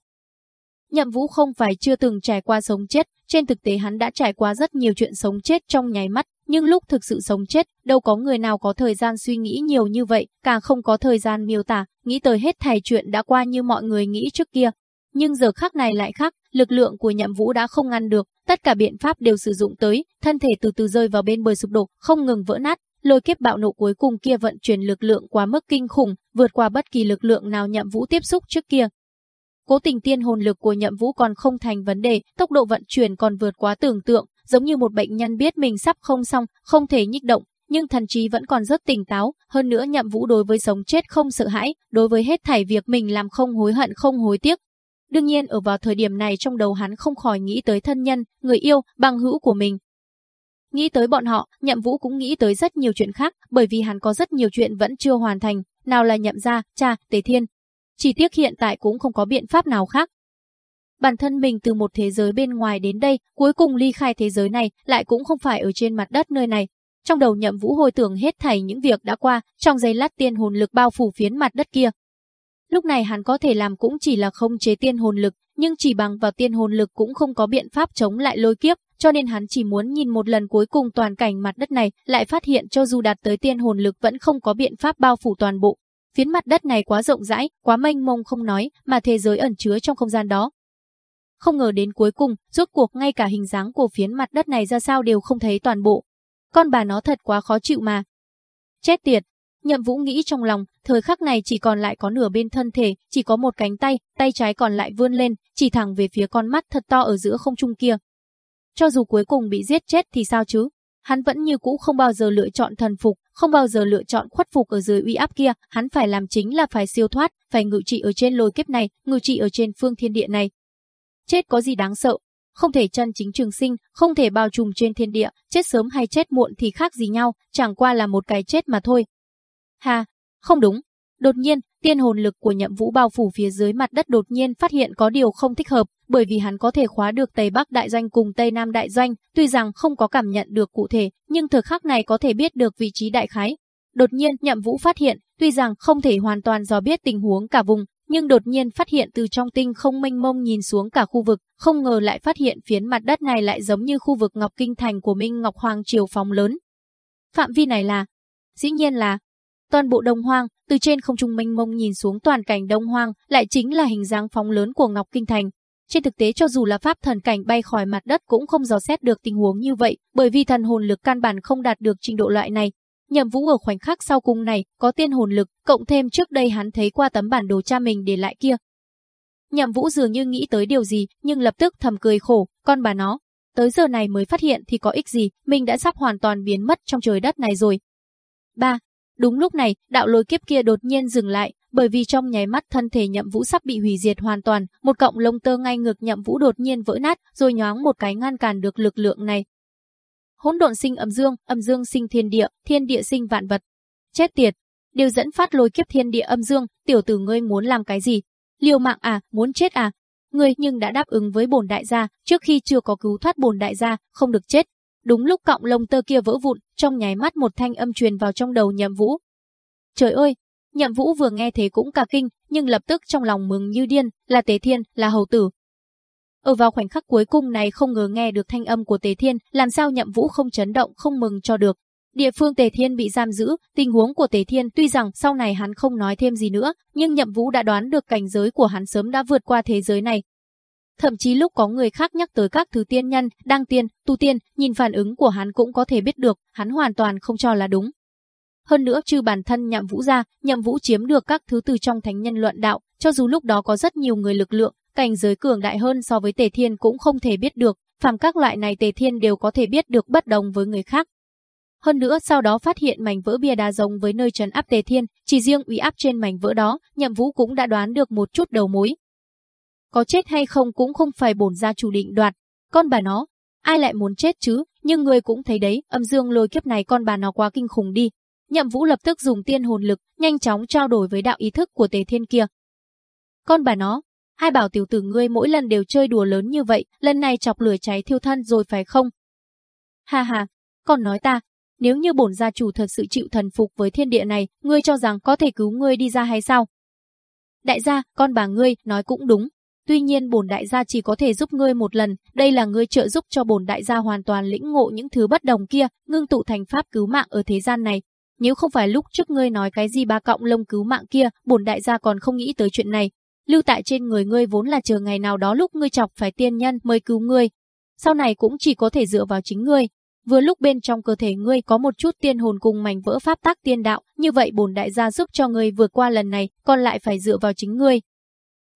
Nhậm vũ không phải chưa từng trải qua sống chết, trên thực tế hắn đã trải qua rất nhiều chuyện sống chết trong nháy mắt, nhưng lúc thực sự sống chết, đâu có người nào có thời gian suy nghĩ nhiều như vậy, càng không có thời gian miêu tả, nghĩ tới hết thảy chuyện đã qua như mọi người nghĩ trước kia, nhưng giờ khắc này lại khác, lực lượng của nhậm vũ đã không ngăn được, tất cả biện pháp đều sử dụng tới, thân thể từ từ rơi vào bên bờ sụp đổ, không ngừng vỡ nát, lôi kiếp bạo nộ cuối cùng kia vận chuyển lực lượng quá mức kinh khủng, vượt qua bất kỳ lực lượng nào nhậm vũ tiếp xúc trước kia. Cố tình tiên hồn lực của nhậm vũ còn không thành vấn đề, tốc độ vận chuyển còn vượt quá tưởng tượng, giống như một bệnh nhân biết mình sắp không xong, không thể nhích động, nhưng thần trí vẫn còn rất tỉnh táo, hơn nữa nhậm vũ đối với sống chết không sợ hãi, đối với hết thảy việc mình làm không hối hận không hối tiếc, Đương nhiên ở vào thời điểm này trong đầu hắn không khỏi nghĩ tới thân nhân, người yêu, bằng hữu của mình. Nghĩ tới bọn họ, nhậm vũ cũng nghĩ tới rất nhiều chuyện khác, bởi vì hắn có rất nhiều chuyện vẫn chưa hoàn thành, nào là nhậm gia, cha, tề thiên. Chỉ tiếc hiện tại cũng không có biện pháp nào khác. Bản thân mình từ một thế giới bên ngoài đến đây, cuối cùng ly khai thế giới này, lại cũng không phải ở trên mặt đất nơi này. Trong đầu nhậm vũ hồi tưởng hết thảy những việc đã qua, trong giây lát tiên hồn lực bao phủ phiến mặt đất kia, Lúc này hắn có thể làm cũng chỉ là không chế tiên hồn lực, nhưng chỉ bằng vào tiên hồn lực cũng không có biện pháp chống lại lôi kiếp, cho nên hắn chỉ muốn nhìn một lần cuối cùng toàn cảnh mặt đất này, lại phát hiện cho dù đạt tới tiên hồn lực vẫn không có biện pháp bao phủ toàn bộ. Phiến mặt đất này quá rộng rãi, quá mênh mông không nói, mà thế giới ẩn chứa trong không gian đó. Không ngờ đến cuối cùng, rốt cuộc ngay cả hình dáng của phiến mặt đất này ra sao đều không thấy toàn bộ. Con bà nó thật quá khó chịu mà. Chết tiệt, Nhậm Vũ nghĩ trong lòng, thời khắc này chỉ còn lại có nửa bên thân thể, chỉ có một cánh tay, tay trái còn lại vươn lên, chỉ thẳng về phía con mắt thật to ở giữa không trung kia. Cho dù cuối cùng bị giết chết thì sao chứ? Hắn vẫn như cũ không bao giờ lựa chọn thần phục, không bao giờ lựa chọn khuất phục ở dưới uy áp kia, hắn phải làm chính là phải siêu thoát, phải ngự trị ở trên lôi kiếp này, ngự trị ở trên phương thiên địa này. Chết có gì đáng sợ, không thể chân chính trường sinh, không thể bao trùm trên thiên địa, chết sớm hay chết muộn thì khác gì nhau, chẳng qua là một cái chết mà thôi, Ha, không đúng. Đột nhiên, tiên hồn lực của nhậm vũ bao phủ phía dưới mặt đất đột nhiên phát hiện có điều không thích hợp, bởi vì hắn có thể khóa được Tây Bắc đại doanh cùng Tây Nam đại doanh, tuy rằng không có cảm nhận được cụ thể, nhưng thực khắc này có thể biết được vị trí đại khái. Đột nhiên, nhậm vũ phát hiện, tuy rằng không thể hoàn toàn do biết tình huống cả vùng, nhưng đột nhiên phát hiện từ trong tinh không mênh mông nhìn xuống cả khu vực, không ngờ lại phát hiện phiến mặt đất này lại giống như khu vực Ngọc Kinh Thành của Minh Ngọc Hoàng Triều phóng lớn. Phạm vi này là, dĩ nhiên là toàn bộ đông hoang, từ trên không trung mênh mông nhìn xuống toàn cảnh đông hoang, lại chính là hình dáng phóng lớn của Ngọc Kinh Thành. Trên thực tế cho dù là pháp thần cảnh bay khỏi mặt đất cũng không dò xét được tình huống như vậy, bởi vì thần hồn lực căn bản không đạt được trình độ loại này. Nhậm Vũ ở khoảnh khắc sau cung này có tiên hồn lực, cộng thêm trước đây hắn thấy qua tấm bản đồ cha mình để lại kia. Nhậm Vũ dường như nghĩ tới điều gì, nhưng lập tức thầm cười khổ, con bà nó, tới giờ này mới phát hiện thì có ích gì, mình đã sắp hoàn toàn biến mất trong trời đất này rồi. 3. Đúng lúc này, đạo lôi kiếp kia đột nhiên dừng lại, bởi vì trong nháy mắt thân thể nhậm vũ sắp bị hủy diệt hoàn toàn, một cọng lông tơ ngay ngược nhậm vũ đột nhiên vỡ nát, rồi nhoáng một cái ngăn cản được lực lượng này. Hỗn độn sinh âm dương, âm dương sinh thiên địa, thiên địa sinh vạn vật. Chết tiệt, điều dẫn phát lôi kiếp thiên địa âm dương, tiểu tử ngươi muốn làm cái gì? Liều mạng à, muốn chết à? Ngươi nhưng đã đáp ứng với bổn đại gia, trước khi chưa có cứu thoát bổn đại gia, không được chết. Đúng lúc cọng lông tơ kia vỡ vụn, trong nháy mắt một thanh âm truyền vào trong đầu Nhậm Vũ. Trời ơi, Nhậm Vũ vừa nghe thế cũng cả kinh, nhưng lập tức trong lòng mừng như điên, là Tế Thiên, là hầu tử. Ở vào khoảnh khắc cuối cùng này không ngờ nghe được thanh âm của Tế Thiên, làm sao Nhậm Vũ không chấn động không mừng cho được. Địa phương Tề Thiên bị giam giữ, tình huống của Tề Thiên tuy rằng sau này hắn không nói thêm gì nữa, nhưng Nhậm Vũ đã đoán được cảnh giới của hắn sớm đã vượt qua thế giới này. Thậm chí lúc có người khác nhắc tới các thứ tiên nhân, đăng tiên, tu tiên, nhìn phản ứng của hắn cũng có thể biết được, hắn hoàn toàn không cho là đúng. Hơn nữa trừ bản thân nhậm vũ ra, nhậm vũ chiếm được các thứ từ trong thánh nhân luận đạo, cho dù lúc đó có rất nhiều người lực lượng, cảnh giới cường đại hơn so với tề thiên cũng không thể biết được, phàm các loại này tề thiên đều có thể biết được bất đồng với người khác. Hơn nữa sau đó phát hiện mảnh vỡ bia đá giống với nơi trấn áp tề thiên, chỉ riêng uy áp trên mảnh vỡ đó, nhậm vũ cũng đã đoán được một chút đầu mối. Có chết hay không cũng không phải bổn gia chủ định đoạt, con bà nó, ai lại muốn chết chứ, nhưng người cũng thấy đấy, âm dương lôi kiếp này con bà nó quá kinh khủng đi, Nhậm Vũ lập tức dùng tiên hồn lực, nhanh chóng trao đổi với đạo ý thức của Tề Thiên kia. Con bà nó, hai bảo tiểu tử ngươi mỗi lần đều chơi đùa lớn như vậy, lần này chọc lửa cháy thiêu thân rồi phải không? Ha ha, còn nói ta, nếu như bổn gia chủ thật sự chịu thần phục với thiên địa này, ngươi cho rằng có thể cứu ngươi đi ra hay sao? Đại gia, con bà ngươi, nói cũng đúng. Tuy nhiên bổn đại gia chỉ có thể giúp ngươi một lần, đây là ngươi trợ giúp cho bổn đại gia hoàn toàn lĩnh ngộ những thứ bất đồng kia, ngưng tụ thành pháp cứu mạng ở thế gian này, nếu không phải lúc trước ngươi nói cái gì ba cộng lông cứu mạng kia, bổn đại gia còn không nghĩ tới chuyện này. Lưu tại trên người ngươi vốn là chờ ngày nào đó lúc ngươi chọc phải tiên nhân mới cứu ngươi. Sau này cũng chỉ có thể dựa vào chính ngươi. Vừa lúc bên trong cơ thể ngươi có một chút tiên hồn cùng mảnh vỡ pháp tác tiên đạo, như vậy bổn đại gia giúp cho ngươi vượt qua lần này, còn lại phải dựa vào chính ngươi.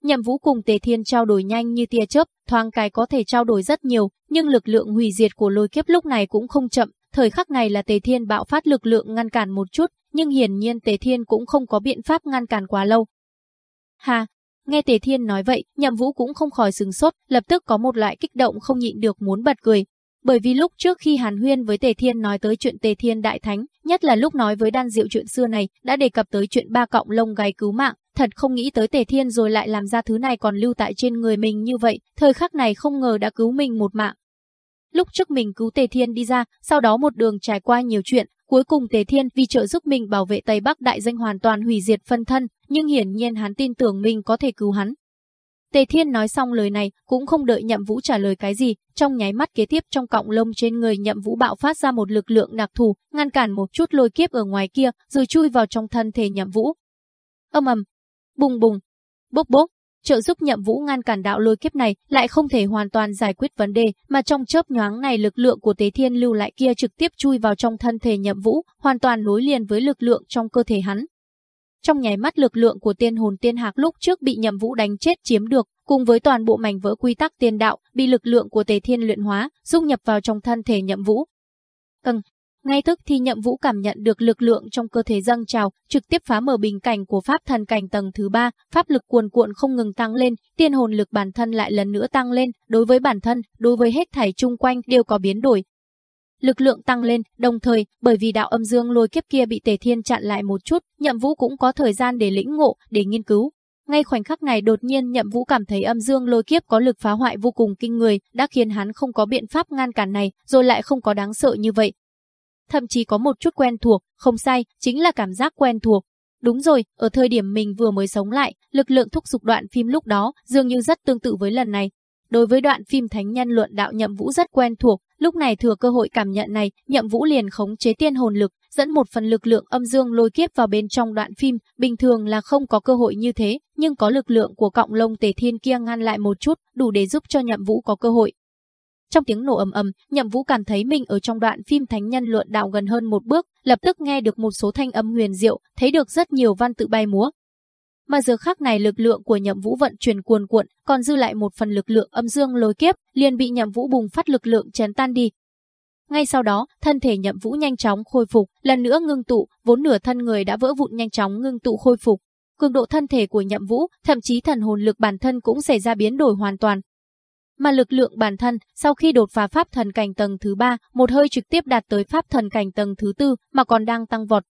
Nhậm Vũ cùng Tề Thiên trao đổi nhanh như tia chớp, thoáng cái có thể trao đổi rất nhiều, nhưng lực lượng hủy diệt của lôi kiếp lúc này cũng không chậm, Thời khắc này là Tề Thiên bạo phát lực lượng ngăn cản một chút, nhưng hiển nhiên Tề Thiên cũng không có biện pháp ngăn cản quá lâu. Hà, nghe Tề Thiên nói vậy, Nhậm Vũ cũng không khỏi sừng sốt, lập tức có một loại kích động không nhịn được muốn bật cười. Bởi vì lúc trước khi Hàn Huyên với Tề Thiên nói tới chuyện Tề Thiên Đại Thánh, nhất là lúc nói với Đan Diệu chuyện xưa này, đã đề cập tới chuyện ba cọng lông gáy cứu mạng, thật không nghĩ tới Tề Thiên rồi lại làm ra thứ này còn lưu tại trên người mình như vậy, thời khắc này không ngờ đã cứu mình một mạng. Lúc trước mình cứu Tề Thiên đi ra, sau đó một đường trải qua nhiều chuyện, cuối cùng Tề Thiên vì trợ giúp mình bảo vệ Tây Bắc đại danh hoàn toàn hủy diệt phân thân, nhưng hiển nhiên hắn tin tưởng mình có thể cứu hắn. Tề Thiên nói xong lời này, cũng không đợi Nhậm Vũ trả lời cái gì, trong nháy mắt kế tiếp trong cọng lông trên người Nhậm Vũ bạo phát ra một lực lượng đặc thù, ngăn cản một chút lôi kiếp ở ngoài kia, rồi chui vào trong thân thể Nhậm Vũ. Âm ầm, bùng bùng, bốc bốc, trợ giúp nhậm vũ ngăn cản đạo lôi kiếp này lại không thể hoàn toàn giải quyết vấn đề, mà trong chớp nhoáng này lực lượng của tế thiên lưu lại kia trực tiếp chui vào trong thân thể nhậm vũ, hoàn toàn nối liền với lực lượng trong cơ thể hắn. Trong nháy mắt lực lượng của tiên hồn tiên hạc lúc trước bị nhậm vũ đánh chết chiếm được, cùng với toàn bộ mảnh vỡ quy tắc tiên đạo, bị lực lượng của tề thiên luyện hóa, dung nhập vào trong thân thể nhậm vũ. Cần, ngay tức thì nhậm vũ cảm nhận được lực lượng trong cơ thể dâng trào, trực tiếp phá mở bình cảnh của pháp thần cảnh tầng thứ ba, pháp lực cuồn cuộn không ngừng tăng lên, tiên hồn lực bản thân lại lần nữa tăng lên, đối với bản thân, đối với hết thảy chung quanh đều có biến đổi. Lực lượng tăng lên, đồng thời, bởi vì đạo âm dương lôi kiếp kia bị Tề Thiên chặn lại một chút, Nhậm Vũ cũng có thời gian để lĩnh ngộ, để nghiên cứu. Ngay khoảnh khắc này đột nhiên Nhậm Vũ cảm thấy âm dương lôi kiếp có lực phá hoại vô cùng kinh người, đã khiến hắn không có biện pháp ngăn cản này, rồi lại không có đáng sợ như vậy, thậm chí có một chút quen thuộc, không sai, chính là cảm giác quen thuộc. Đúng rồi, ở thời điểm mình vừa mới sống lại, lực lượng thúc giục đoạn phim lúc đó dường như rất tương tự với lần này. Đối với đoạn phim Thánh Nhân Luận Đạo Nhậm Vũ rất quen thuộc, lúc này thừa cơ hội cảm nhận này, Nhậm Vũ liền khống chế tiên hồn lực, dẫn một phần lực lượng âm dương lôi kiếp vào bên trong đoạn phim, bình thường là không có cơ hội như thế, nhưng có lực lượng của cọng lông tề thiên kia ngăn lại một chút, đủ để giúp cho Nhậm Vũ có cơ hội. Trong tiếng nổ ầm ầm, Nhậm Vũ cảm thấy mình ở trong đoạn phim Thánh Nhân luận đạo gần hơn một bước, lập tức nghe được một số thanh âm huyền diệu, thấy được rất nhiều văn tự bay múa. Mà giờ khắc này lực lượng của Nhậm Vũ vận chuyển cuồn cuộn, còn dư lại một phần lực lượng âm dương lôi kiếp, liền bị Nhậm Vũ bùng phát lực lượng chấn tan đi. Ngay sau đó, thân thể Nhậm Vũ nhanh chóng khôi phục, lần nữa ngưng tụ, vốn nửa thân người đã vỡ vụn nhanh chóng ngưng tụ khôi phục. Cường độ thân thể của Nhậm Vũ, thậm chí thần hồn lực bản thân cũng xảy ra biến đổi hoàn toàn, mà lực lượng bản thân, sau khi đột phá pháp thần cảnh tầng thứ ba một hơi trực tiếp đạt tới pháp thần cảnh tầng thứ tư mà còn đang tăng vọt.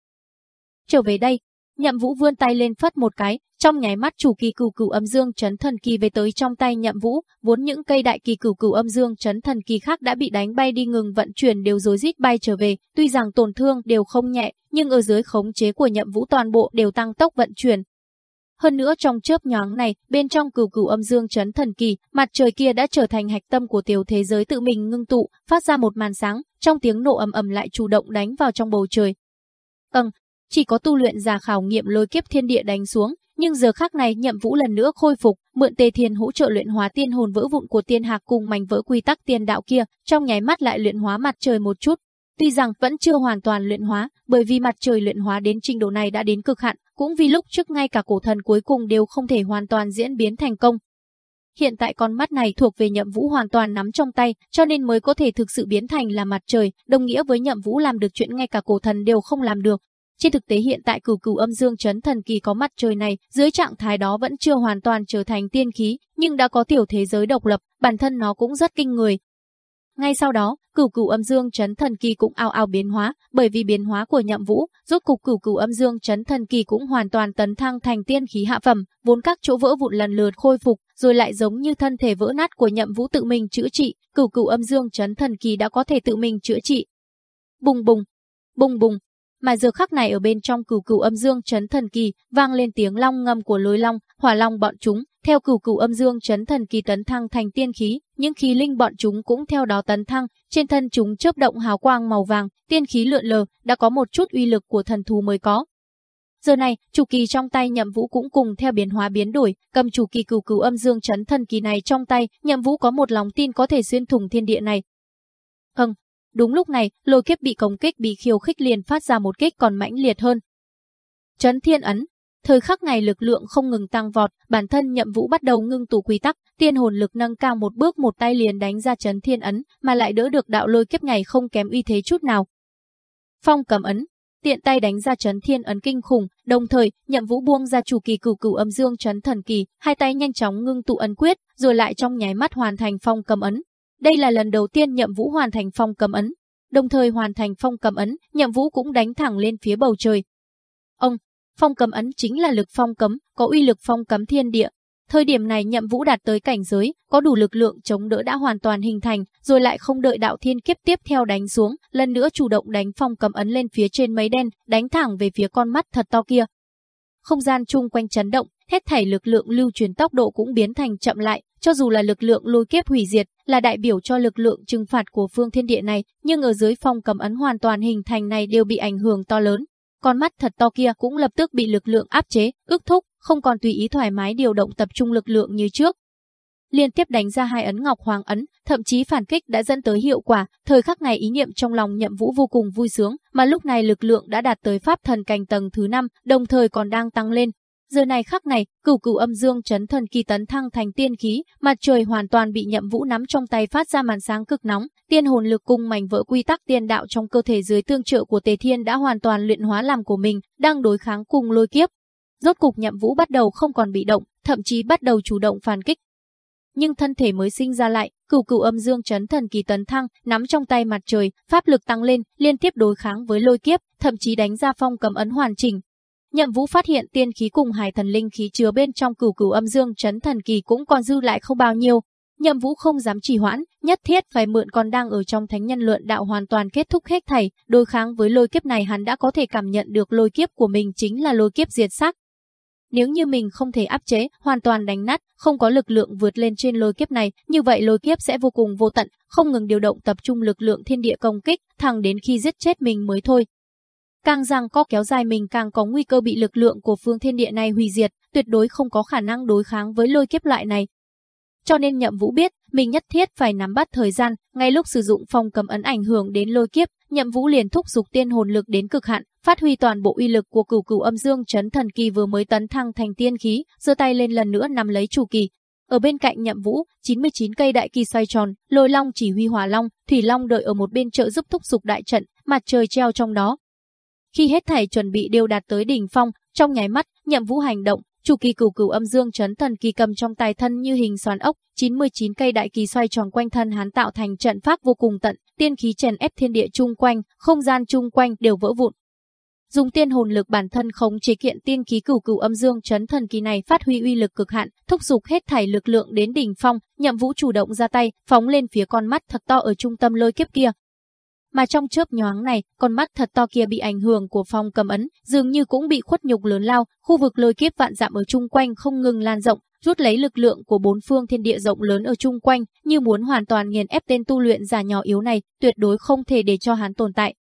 Trở về đây, Nhậm Vũ vươn tay lên phất một cái, trong nháy mắt chủ kỳ cửu cửu âm dương chấn thần kỳ về tới trong tay Nhậm Vũ, vốn những cây đại kỳ cửu cửu âm dương chấn thần kỳ khác đã bị đánh bay đi ngừng vận chuyển đều rối rít bay trở về, tuy rằng tổn thương đều không nhẹ, nhưng ở dưới khống chế của Nhậm Vũ toàn bộ đều tăng tốc vận chuyển, hơn nữa trong chớp nhoáng này, bên trong cửu cửu âm dương chấn thần kỳ, mặt trời kia đã trở thành hạch tâm của tiểu thế giới tự mình ngưng tụ, phát ra một màn sáng, trong tiếng nổ ầm ầm lại chủ động đánh vào trong bầu trời. Ầng, chỉ có tu luyện giả khảo nghiệm lôi kiếp thiên địa đánh xuống, nhưng giờ khắc này Nhậm Vũ lần nữa khôi phục, mượn Tề Thiên hỗ trợ luyện hóa tiên hồn vỡ vụn của tiên hạc cùng mảnh vỡ quy tắc tiên đạo kia, trong nháy mắt lại luyện hóa mặt trời một chút, Tuy rằng vẫn chưa hoàn toàn luyện hóa, bởi vì mặt trời luyện hóa đến trình độ này đã đến cực hạn, cũng vì lúc trước ngay cả cổ thần cuối cùng đều không thể hoàn toàn diễn biến thành công. Hiện tại con mắt này thuộc về nhậm vũ hoàn toàn nắm trong tay, cho nên mới có thể thực sự biến thành là mặt trời, đồng nghĩa với nhậm vũ làm được chuyện ngay cả cổ thần đều không làm được. Trên thực tế hiện tại cửu cửu âm dương chấn thần kỳ có mặt trời này, dưới trạng thái đó vẫn chưa hoàn toàn trở thành tiên khí, nhưng đã có tiểu thế giới độc lập, bản thân nó cũng rất kinh người, ngay sau đó, cửu cửu âm dương chấn thần kỳ cũng ao ao biến hóa, bởi vì biến hóa của nhậm vũ, rốt cục cửu cửu âm dương chấn thần kỳ cũng hoàn toàn tấn thăng thành tiên khí hạ phẩm, vốn các chỗ vỡ vụn lần lượt khôi phục, rồi lại giống như thân thể vỡ nát của nhậm vũ tự mình chữa trị, cửu cửu âm dương chấn thần kỳ đã có thể tự mình chữa trị. Bùng bùng, bùng bùng, mà giờ khắc này ở bên trong cửu cửu âm dương chấn thần kỳ, vang lên tiếng long ngâm của lối long, hỏa long bọn chúng, theo cửu cửu âm dương chấn thần kỳ tấn thăng thành tiên khí, những khí linh bọn chúng cũng theo đó tấn thăng, trên thân chúng chớp động hào quang màu vàng, tiên khí lượn lờ, đã có một chút uy lực của thần thú mới có. Giờ này, chủ kỳ trong tay Nhậm Vũ cũng cùng theo biến hóa biến đổi, cầm chủ kỳ cửu cửu âm dương chấn thần kỳ này trong tay, Nhậm Vũ có một lòng tin có thể xuyên thủng thiên địa này. Hừng, đúng lúc này, lôi kiếp bị công kích bị khiêu khích liền phát ra một kích còn mãnh liệt hơn. Chấn thiên ấn, Thời khắc này lực lượng không ngừng tăng vọt, bản thân Nhậm Vũ bắt đầu ngưng tụ quy tắc, tiên hồn lực nâng cao một bước một tay liền đánh ra chấn thiên ấn, mà lại đỡ được đạo lôi kiếp ngày không kém uy thế chút nào. Phong cầm ấn, tiện tay đánh ra chấn thiên ấn kinh khủng, đồng thời, Nhậm Vũ buông ra chủ kỳ cửu cửu âm dương chấn thần kỳ, hai tay nhanh chóng ngưng tụ ấn quyết, rồi lại trong nháy mắt hoàn thành phong cầm ấn. Đây là lần đầu tiên Nhậm Vũ hoàn thành phong cầm ấn, đồng thời hoàn thành phong cầm ấn, Nhậm Vũ cũng đánh thẳng lên phía bầu trời. Ông, Phong cấm ấn chính là lực phong cấm, có uy lực phong cấm thiên địa. Thời điểm này nhậm vũ đạt tới cảnh giới, có đủ lực lượng chống đỡ đã hoàn toàn hình thành, rồi lại không đợi đạo thiên kiếp tiếp theo đánh xuống, lần nữa chủ động đánh phong cấm ấn lên phía trên mấy đen, đánh thẳng về phía con mắt thật to kia. Không gian chung quanh chấn động, hết thảy lực lượng lưu truyền tốc độ cũng biến thành chậm lại, cho dù là lực lượng lôi kiếp hủy diệt, là đại biểu cho lực lượng trừng phạt của phương thiên địa này, nhưng ở dưới phong cầm ấn hoàn toàn hình thành này đều bị ảnh hưởng to lớn, con mắt thật to kia cũng lập tức bị lực lượng áp chế, ức thúc, không còn tùy ý thoải mái điều động tập trung lực lượng như trước. Liên tiếp đánh ra hai ấn ngọc hoàng ấn, thậm chí phản kích đã dẫn tới hiệu quả, thời khắc này ý niệm trong lòng nhậm vũ vô cùng vui sướng, mà lúc này lực lượng đã đạt tới pháp thần cảnh tầng thứ 5, đồng thời còn đang tăng lên, Giờ này khắc này, cửu cửu âm dương chấn thần kỳ tấn thăng thành tiên khí, mặt trời hoàn toàn bị nhậm vũ nắm trong tay phát ra màn sáng cực nóng, tiên hồn lực cùng mảnh vỡ quy tắc tiên đạo trong cơ thể dưới tương trợ của Tề Thiên đã hoàn toàn luyện hóa làm của mình, đang đối kháng cùng lôi kiếp. Rốt cục nhậm vũ bắt đầu không còn bị động, thậm chí bắt đầu chủ động phản kích. Nhưng thân thể mới sinh ra lại, cửu cửu âm dương chấn thần kỳ tấn thăng, nắm trong tay mặt trời, pháp lực tăng lên, liên tiếp đối kháng với lôi kiếp, thậm chí đánh ra phong cầm ấn hoàn chỉnh, Nhậm Vũ phát hiện tiên khí cùng hải thần linh khí chứa bên trong cửu cửu âm dương chấn thần kỳ cũng còn dư lại không bao nhiêu. Nhậm Vũ không dám trì hoãn, nhất thiết phải mượn còn đang ở trong thánh nhân luận đạo hoàn toàn kết thúc hết thảy, đối kháng với lôi kiếp này hắn đã có thể cảm nhận được lôi kiếp của mình chính là lôi kiếp diệt xác. Nếu như mình không thể áp chế, hoàn toàn đánh nát, không có lực lượng vượt lên trên lôi kiếp này, như vậy lôi kiếp sẽ vô cùng vô tận, không ngừng điều động tập trung lực lượng thiên địa công kích, thẳng đến khi giết chết mình mới thôi. Càng rằng có kéo dài mình càng có nguy cơ bị lực lượng của phương thiên địa này hủy diệt, tuyệt đối không có khả năng đối kháng với lôi kiếp loại này. Cho nên Nhậm Vũ biết, mình nhất thiết phải nắm bắt thời gian, ngay lúc sử dụng phong cầm ấn ảnh hưởng đến lôi kiếp, Nhậm Vũ liền thúc dục tiên hồn lực đến cực hạn, phát huy toàn bộ uy lực của cửu cửu âm dương chấn thần kỳ vừa mới tấn thăng thành tiên khí, giơ tay lên lần nữa nắm lấy chủ kỳ. Ở bên cạnh Nhậm Vũ, 99 cây đại kỳ xoay tròn, Lôi Long chỉ huy Hỏa Long, Thủy Long đợi ở một bên trợ giúp thúc dục đại trận, mặt trời treo trong đó. Khi hết thảy chuẩn bị đều đạt tới đỉnh phong, trong nháy mắt, Nhậm Vũ hành động, Chủ kỳ cửu cửu âm dương chấn thần kỳ cầm trong tay thân như hình xoắn ốc, 99 cây đại kỳ xoay tròn quanh thân hắn tạo thành trận pháp vô cùng tận, tiên khí chèn ép thiên địa chung quanh, không gian chung quanh đều vỡ vụn. Dùng tiên hồn lực bản thân khống chế kiện tiên khí cửu cửu âm dương chấn thần kỳ này phát huy uy lực cực hạn, thúc giục hết thảy lực lượng đến đỉnh phong, Nhậm Vũ chủ động ra tay, phóng lên phía con mắt thật to ở trung tâm lôi kiếp kia, mà trong chớp nhoáng này, con mắt thật to kia bị ảnh hưởng của phong cầm ấn, dường như cũng bị khuất nhục lớn lao, khu vực lôi kiếp vạn dặm ở chung quanh không ngừng lan rộng, rút lấy lực lượng của bốn phương thiên địa rộng lớn ở chung quanh, như muốn hoàn toàn nghiền ép tên tu luyện giả nhỏ yếu này, tuyệt đối không thể để cho hắn tồn tại.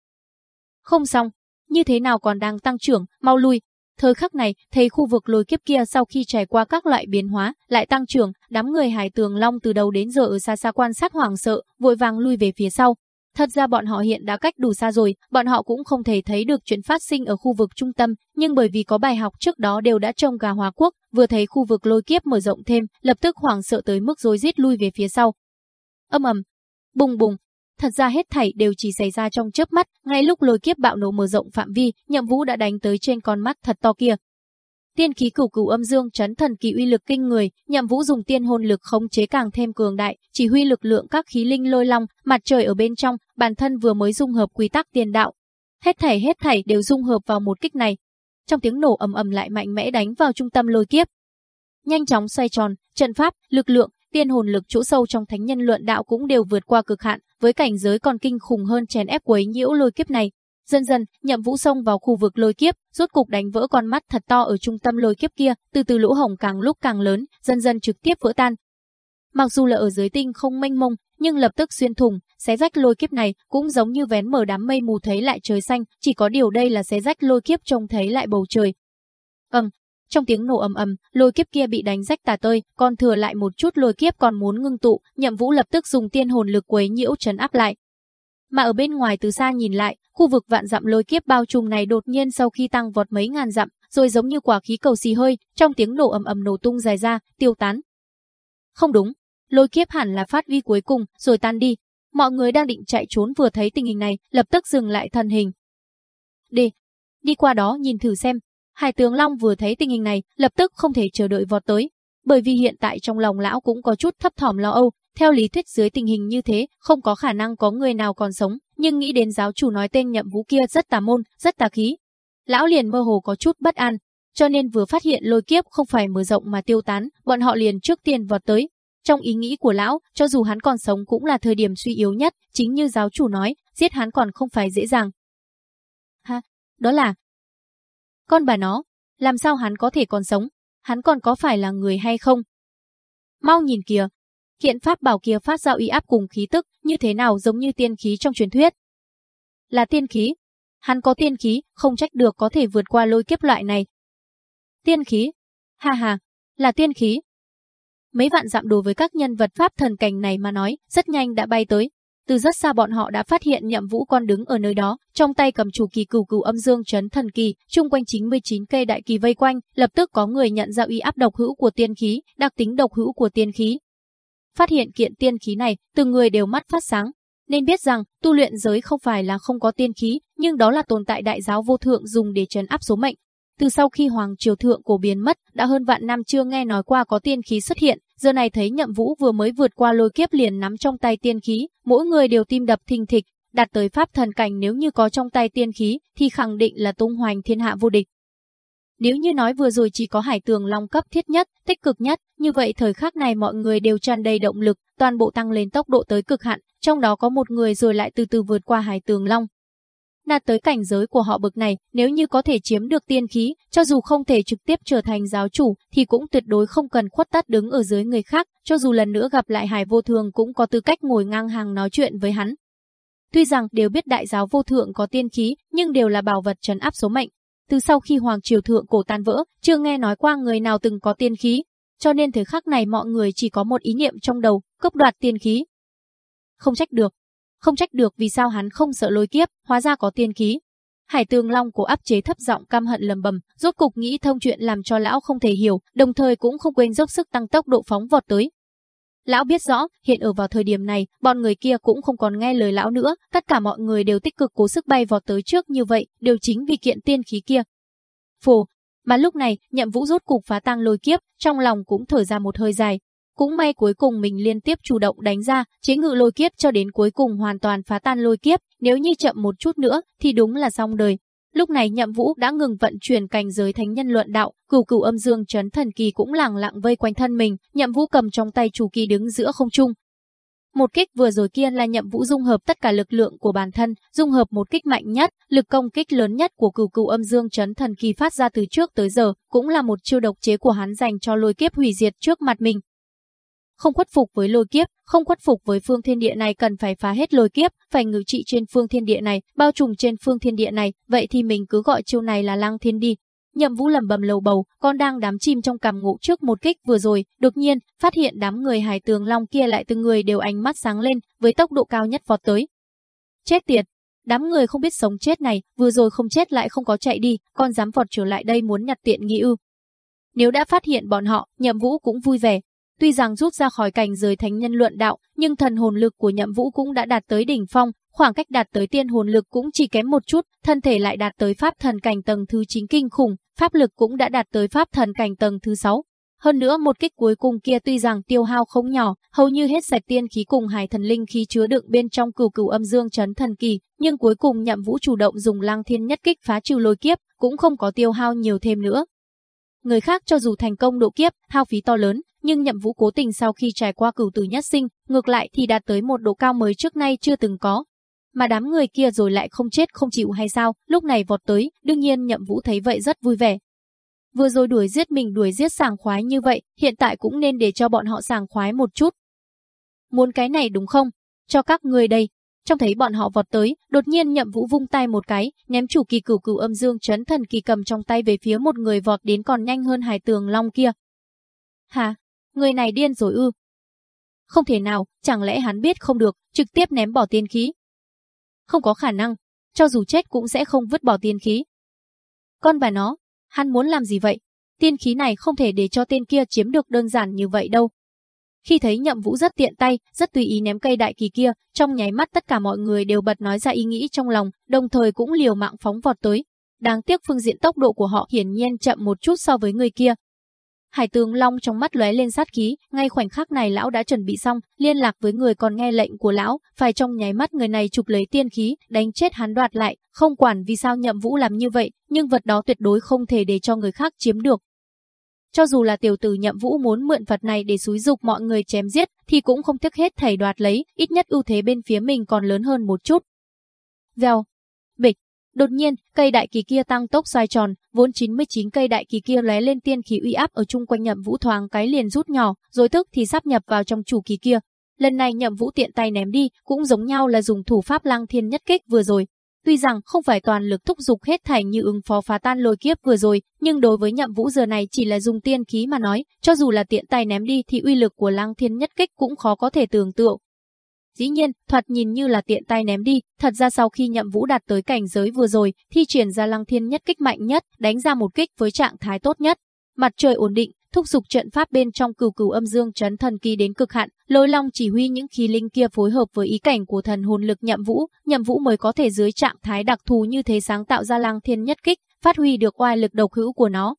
Không xong, như thế nào còn đang tăng trưởng, mau lui. Thời khắc này, thấy khu vực lôi kiếp kia sau khi trải qua các loại biến hóa, lại tăng trưởng, đám người hải tường long từ đầu đến giờ ở xa xa quan sát hoảng sợ, vội vàng lui về phía sau, Thật ra bọn họ hiện đã cách đủ xa rồi, bọn họ cũng không thể thấy được chuyện phát sinh ở khu vực trung tâm, nhưng bởi vì có bài học trước đó đều đã trông gà hóa quốc, vừa thấy khu vực lôi kiếp mở rộng thêm, lập tức hoảng sợ tới mức rối rít lui về phía sau. Âm ầm, bùng bùng, thật ra hết thảy đều chỉ xảy ra trong chớp mắt, ngay lúc lôi kiếp bạo nổ mở rộng phạm vi, Nhậm Vũ đã đánh tới trên con mắt thật to kia, Tiên khí cửu cửu âm dương chấn thần kỳ uy lực kinh người, Nhậm Vũ dùng tiên hồn lực khống chế càng thêm cường đại, chỉ huy lực lượng các khí linh lôi long, mặt trời ở bên trong, bản thân vừa mới dung hợp quy tắc tiền đạo. Hết thảy hết thảy đều dung hợp vào một kích này. Trong tiếng nổ ầm ầm lại mạnh mẽ đánh vào trung tâm lôi kiếp. Nhanh chóng xoay tròn, trận pháp, lực lượng, tiên hồn lực chỗ sâu trong thánh nhân luận đạo cũng đều vượt qua cực hạn, với cảnh giới còn kinh khủng hơn chèn ép quấy nhiễu lôi kiếp này. Dần dần, Nhậm Vũ xông vào khu vực lôi kiếp, rốt cục đánh vỡ con mắt thật to ở trung tâm lôi kiếp kia, từ từ lỗ hổng càng lúc càng lớn, dần dần trực tiếp vỡ tan. Mặc dù là ở dưới tinh không mênh mông, nhưng lập tức xuyên thủng, xé rách lôi kiếp này cũng giống như vén mở đám mây mù thấy lại trời xanh, chỉ có điều đây là xé rách lôi kiếp trông thấy lại bầu trời. Ầm, trong tiếng nổ ầm ầm, lôi kiếp kia bị đánh rách tà tơi, còn thừa lại một chút lôi kiếp còn muốn ngưng tụ, Nhậm Vũ lập tức dùng tiên hồn lực quấy nhiễu trấn áp lại, mà ở bên ngoài từ xa nhìn lại, khu vực vạn dặm lôi kiếp bao trùm này đột nhiên sau khi tăng vọt mấy ngàn dặm, rồi giống như quả khí cầu xì hơi, trong tiếng nổ ầm ầm nổ tung dài ra, tiêu tán. Không đúng, lôi kiếp hẳn là phát vi cuối cùng, rồi tan đi. Mọi người đang định chạy trốn vừa thấy tình hình này, lập tức dừng lại thân hình. Đi, đi qua đó nhìn thử xem. Hải tướng Long vừa thấy tình hình này, lập tức không thể chờ đợi vọt tới. Bởi vì hiện tại trong lòng lão cũng có chút thấp thỏm lo âu, theo lý thuyết dưới tình hình như thế, không có khả năng có người nào còn sống, nhưng nghĩ đến giáo chủ nói tên nhậm vũ kia rất tà môn, rất tà khí. Lão liền mơ hồ có chút bất an, cho nên vừa phát hiện lôi kiếp không phải mở rộng mà tiêu tán, bọn họ liền trước tiên vọt tới. Trong ý nghĩ của lão, cho dù hắn còn sống cũng là thời điểm suy yếu nhất, chính như giáo chủ nói, giết hắn còn không phải dễ dàng. Ha, đó là... Con bà nó, làm sao hắn có thể còn sống? Hắn còn có phải là người hay không? Mau nhìn kìa, Hiện pháp bảo kia phát ra uy áp cùng khí tức, như thế nào giống như tiên khí trong truyền thuyết. Là tiên khí. Hắn có tiên khí, không trách được có thể vượt qua lôi kiếp loại này. Tiên khí. Ha ha, là tiên khí. Mấy vạn dặm đối với các nhân vật pháp thần cảnh này mà nói, rất nhanh đã bay tới. Từ rất xa bọn họ đã phát hiện nhậm vũ con đứng ở nơi đó, trong tay cầm chủ kỳ cửu cửu âm dương chấn thần kỳ, chung quanh 99 cây đại kỳ vây quanh, lập tức có người nhận ra uy áp độc hữu của tiên khí, đặc tính độc hữu của tiên khí, Phát hiện kiện tiên khí này, từng người đều mắt phát sáng, nên biết rằng tu luyện giới không phải là không có tiên khí, nhưng đó là tồn tại đại giáo vô thượng dùng để trấn áp số mệnh. Từ sau khi Hoàng Triều Thượng cổ biến mất, đã hơn vạn năm chưa nghe nói qua có tiên khí xuất hiện, giờ này thấy Nhậm Vũ vừa mới vượt qua lôi kiếp liền nắm trong tay tiên khí, mỗi người đều tim đập thình thịch, đạt tới pháp thần cảnh nếu như có trong tay tiên khí thì khẳng định là tung hoành thiên hạ vô địch. Nếu như nói vừa rồi chỉ có hải tường long cấp thiết nhất, tích cực nhất, như vậy thời khắc này mọi người đều tràn đầy động lực, toàn bộ tăng lên tốc độ tới cực hạn, trong đó có một người rồi lại từ từ vượt qua hải tường long. Đạt tới cảnh giới của họ bực này, nếu như có thể chiếm được tiên khí, cho dù không thể trực tiếp trở thành giáo chủ, thì cũng tuyệt đối không cần khuất tắt đứng ở dưới người khác, cho dù lần nữa gặp lại Hải Vô Thường cũng có tư cách ngồi ngang hàng nói chuyện với hắn. Tuy rằng đều biết đại giáo vô thượng có tiên khí, nhưng đều là bảo vật trấn áp số mệnh. Từ sau khi Hoàng Triều Thượng cổ tan vỡ, chưa nghe nói qua người nào từng có tiên khí, cho nên thời khắc này mọi người chỉ có một ý niệm trong đầu, cướp đoạt tiên khí. Không trách được, không trách được vì sao hắn không sợ lôi kiếp, hóa ra có tiên khí. Hải Tường Long cố áp chế thấp giọng căm hận lầm bầm, rốt cục nghĩ thông chuyện làm cho lão không thể hiểu, đồng thời cũng không quên dốc sức tăng tốc độ phóng vọt tới. Lão biết rõ, hiện ở vào thời điểm này, bọn người kia cũng không còn nghe lời lão nữa, tất cả mọi người đều tích cực cố sức bay vọt tới trước như vậy, đều chính vì kiện tiên khí kia. Phù, mà lúc này, nhậm vũ rốt cục phá tăng lôi kiếp, trong lòng cũng thở ra một hơi dài, cũng may cuối cùng mình liên tiếp chủ động đánh ra, chế ngự lôi kiếp cho đến cuối cùng hoàn toàn phá tan lôi kiếp, nếu như chậm một chút nữa thì đúng là xong đời. Lúc này Nhậm Vũ đã ngừng vận chuyển cảnh giới thánh nhân luận đạo, cửu cửu âm dương chấn thần kỳ cũng lẳng lặng vây quanh thân mình, Nhậm Vũ cầm trong tay chủ kỳ đứng giữa không trung. Một kích vừa rồi kia là Nhậm Vũ dung hợp tất cả lực lượng của bản thân, dung hợp một kích mạnh nhất, lực công kích lớn nhất của cửu cửu âm dương chấn thần kỳ phát ra từ trước tới giờ, cũng là một chiêu độc chế của hắn dành cho lôi kiếp hủy diệt trước mặt mình, không khuất phục với lôi kiếp, không khuất phục với phương thiên địa này cần phải phá hết lôi kiếp, phải ngự trị trên phương thiên địa này, bao trùm trên phương thiên địa này, vậy thì mình cứ gọi chiêu này là lăng thiên đi. Nhậm Vũ lầm bầm lầu bầu, con đang đám chim trong cảm ngộ trước một kích vừa rồi, đột nhiên, phát hiện đám người hải tường long kia lại từng người đều ánh mắt sáng lên, với tốc độ cao nhất vọt tới. Chết tiệt, đám người không biết sống chết này, vừa rồi không chết lại không có chạy đi, con dám vọt trở lại đây muốn nhặt tiện nghi ư. Nếu đã phát hiện bọn họ, Nhậm Vũ cũng vui vẻ, Tuy rằng rút ra khỏi cảnh giới thánh nhân luận đạo, nhưng thần hồn lực của Nhậm Vũ cũng đã đạt tới đỉnh phong, khoảng cách đạt tới tiên hồn lực cũng chỉ kém một chút, thân thể lại đạt tới pháp thần cảnh tầng thứ 9 kinh khủng, pháp lực cũng đã đạt tới pháp thần cảnh tầng thứ 6. Hơn nữa một kích cuối cùng kia tuy rằng tiêu hao không nhỏ, hầu như hết sạch tiên khí cùng hải thần linh khí chứa đựng bên trong cửu cửu âm dương chấn thần kỳ, nhưng cuối cùng Nhậm Vũ chủ động dùng Lăng Thiên nhất kích phá trừ lôi kiếp, cũng không có tiêu hao nhiều thêm nữa. Người khác cho dù thành công độ kiếp, hao phí to lớn, nhưng nhậm vũ cố tình sau khi trải qua cửu tử nhất sinh, ngược lại thì đạt tới một độ cao mới trước nay chưa từng có. Mà đám người kia rồi lại không chết không chịu hay sao, lúc này vọt tới, đương nhiên nhậm vũ thấy vậy rất vui vẻ. Vừa rồi đuổi giết mình đuổi giết sảng khoái như vậy, hiện tại cũng nên để cho bọn họ sảng khoái một chút. Muốn cái này đúng không? Cho các người đây, trong thấy bọn họ vọt tới, đột nhiên Nhậm Vũ vung tay một cái, ném chủ kỳ cửu cửu âm dương chấn thần kỳ cầm trong tay về phía một người vọt đến còn nhanh hơn Hải Tường Long kia. Hả? Người này điên rồi ư? Không thể nào, chẳng lẽ hắn biết không được, trực tiếp ném bỏ tiên khí? Không có khả năng, cho dù chết cũng sẽ không vứt bỏ tiên khí. Con bà nó, hắn muốn làm gì vậy? Tiên khí này không thể để cho tên kia chiếm được đơn giản như vậy đâu. Khi thấy nhậm vũ rất tiện tay, rất tùy ý ném cây đại kỳ kia, trong nháy mắt tất cả mọi người đều bật nói ra ý nghĩ trong lòng, đồng thời cũng liều mạng phóng vọt tới. Đáng tiếc phương diện tốc độ của họ hiển nhiên chậm một chút so với người kia. Hải tướng Long trong mắt lóe lên sát khí, ngay khoảnh khắc này lão đã chuẩn bị xong, liên lạc với người còn nghe lệnh của lão, phải trong nháy mắt người này chụp lấy tiên khí, đánh chết hắn đoạt lại, không quản vì sao nhậm vũ làm như vậy, nhưng vật đó tuyệt đối không thể để cho người khác chiếm được. Cho dù là tiểu tử nhậm vũ muốn mượn vật này để xúi dục mọi người chém giết, thì cũng không tiếc hết thầy đoạt lấy, ít nhất ưu thế bên phía mình còn lớn hơn một chút. Vèo, bịch, đột nhiên, cây đại kỳ kia tăng tốc xoay tròn, vốn 99 cây đại kỳ kia lóe lên tiên khí uy áp ở chung quanh nhậm vũ thoáng cái liền rút nhỏ, rồi tức thì sắp nhập vào trong chủ kỳ kia. Lần này nhậm vũ tiện tay ném đi, cũng giống nhau là dùng thủ pháp lăng thiên nhất kích vừa rồi, Tuy rằng không phải toàn lực thúc dục hết thảy như ứng phó phá tan lôi kiếp vừa rồi, nhưng đối với nhậm vũ giờ này chỉ là dùng tiên khí mà nói, cho dù là tiện tay ném đi thì uy lực của lăng thiên nhất kích cũng khó có thể tưởng tượng. Dĩ nhiên, thoạt nhìn như là tiện tay ném đi, thật ra sau khi nhậm vũ đạt tới cảnh giới vừa rồi, thi triển ra lăng thiên nhất kích mạnh nhất, đánh ra một kích với trạng thái tốt nhất. Mặt trời ổn định, thúc giục trận pháp bên trong cửu cửu âm dương chấn thần kỳ đến cực hạn, lôi long chỉ huy những khí linh kia phối hợp với ý cảnh của thần hồn lực nhậm vũ, nhậm vũ mới có thể dưới trạng thái đặc thù như thế sáng tạo ra lăng thiên nhất kích, phát huy được oai lực độc hữu của nó.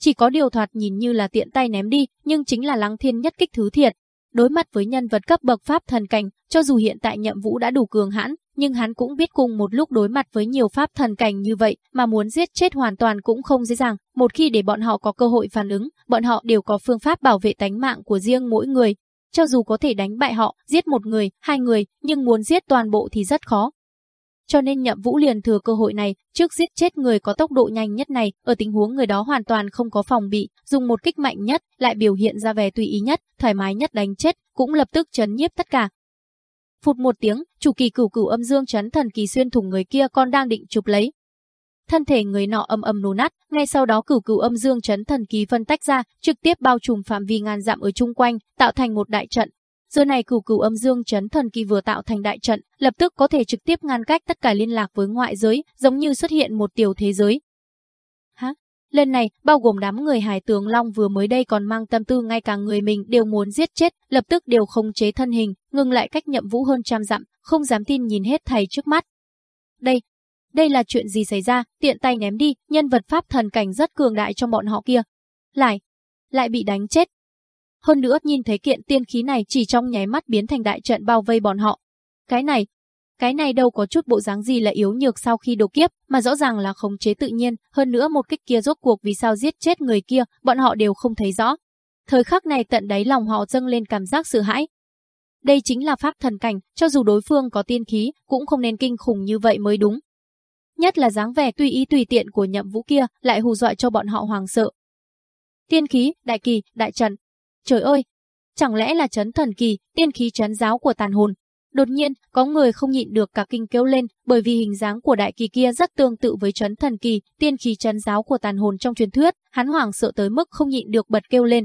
Chỉ có điều thoạt nhìn như là tiện tay ném đi, nhưng chính là lăng thiên nhất kích thứ thiệt. Đối mặt với nhân vật cấp bậc pháp thần cảnh, cho dù hiện tại nhậm vũ đã đủ cường hãn, nhưng hắn cũng biết cùng một lúc đối mặt với nhiều pháp thần cảnh như vậy mà muốn giết chết hoàn toàn cũng không dễ dàng. Một khi để bọn họ có cơ hội phản ứng, bọn họ đều có phương pháp bảo vệ tánh mạng của riêng mỗi người. Cho dù có thể đánh bại họ, giết một người, hai người, nhưng muốn giết toàn bộ thì rất khó cho nên Nhậm Vũ liền thừa cơ hội này, trước giết chết người có tốc độ nhanh nhất này, ở tình huống người đó hoàn toàn không có phòng bị, dùng một kích mạnh nhất, lại biểu hiện ra vẻ tùy ý nhất, thoải mái nhất đánh chết, cũng lập tức chấn nhiếp tất cả. Phụt một tiếng, chủ kỳ cửu cửu âm dương chấn thần kỳ xuyên thủng người kia còn đang định chụp lấy, thân thể người nọ âm âm nổ nát, ngay sau đó cửu cửu âm dương chấn thần kỳ phân tách ra, trực tiếp bao trùm phạm vi ngàn dặm ở chung quanh, tạo thành một đại trận. Giờ này cửu cửu âm dương chấn thần kỳ vừa tạo thành đại trận, lập tức có thể trực tiếp ngăn cách tất cả liên lạc với ngoại giới, giống như xuất hiện một tiểu thế giới. Hả? Lần này, bao gồm đám người hải tướng Long vừa mới đây còn mang tâm tư ngay cả người mình đều muốn giết chết, lập tức đều không chế thân hình, ngừng lại cách nhậm vũ hơn trăm dặm, không dám tin nhìn hết thầy trước mắt. Đây, đây là chuyện gì xảy ra, tiện tay ném đi, nhân vật pháp thần cảnh rất cường đại trong bọn họ kia. Lại, lại bị đánh chết. Hơn nữa nhìn thấy kiện tiên khí này chỉ trong nháy mắt biến thành đại trận bao vây bọn họ. Cái này, cái này đâu có chút bộ dáng gì là yếu nhược sau khi đột kiếp, mà rõ ràng là khống chế tự nhiên, hơn nữa một kích kia rốt cuộc vì sao giết chết người kia, bọn họ đều không thấy rõ. Thời khắc này tận đáy lòng họ dâng lên cảm giác sợ hãi. Đây chính là pháp thần cảnh, cho dù đối phương có tiên khí, cũng không nên kinh khủng như vậy mới đúng nhất là dáng vẻ tùy ý tùy tiện của nhậm vũ kia lại hù dọa cho bọn họ hoàng sợ. Tiên khí, đại kỳ, đại trần. Trời ơi! Chẳng lẽ là chấn thần kỳ, tiên khí chấn giáo của tàn hồn? Đột nhiên, có người không nhịn được cả kinh kêu lên, bởi vì hình dáng của đại kỳ kia rất tương tự với chấn thần kỳ, tiên khí chấn giáo của tàn hồn trong truyền thuyết, hắn hoảng sợ tới mức không nhịn được bật kêu lên.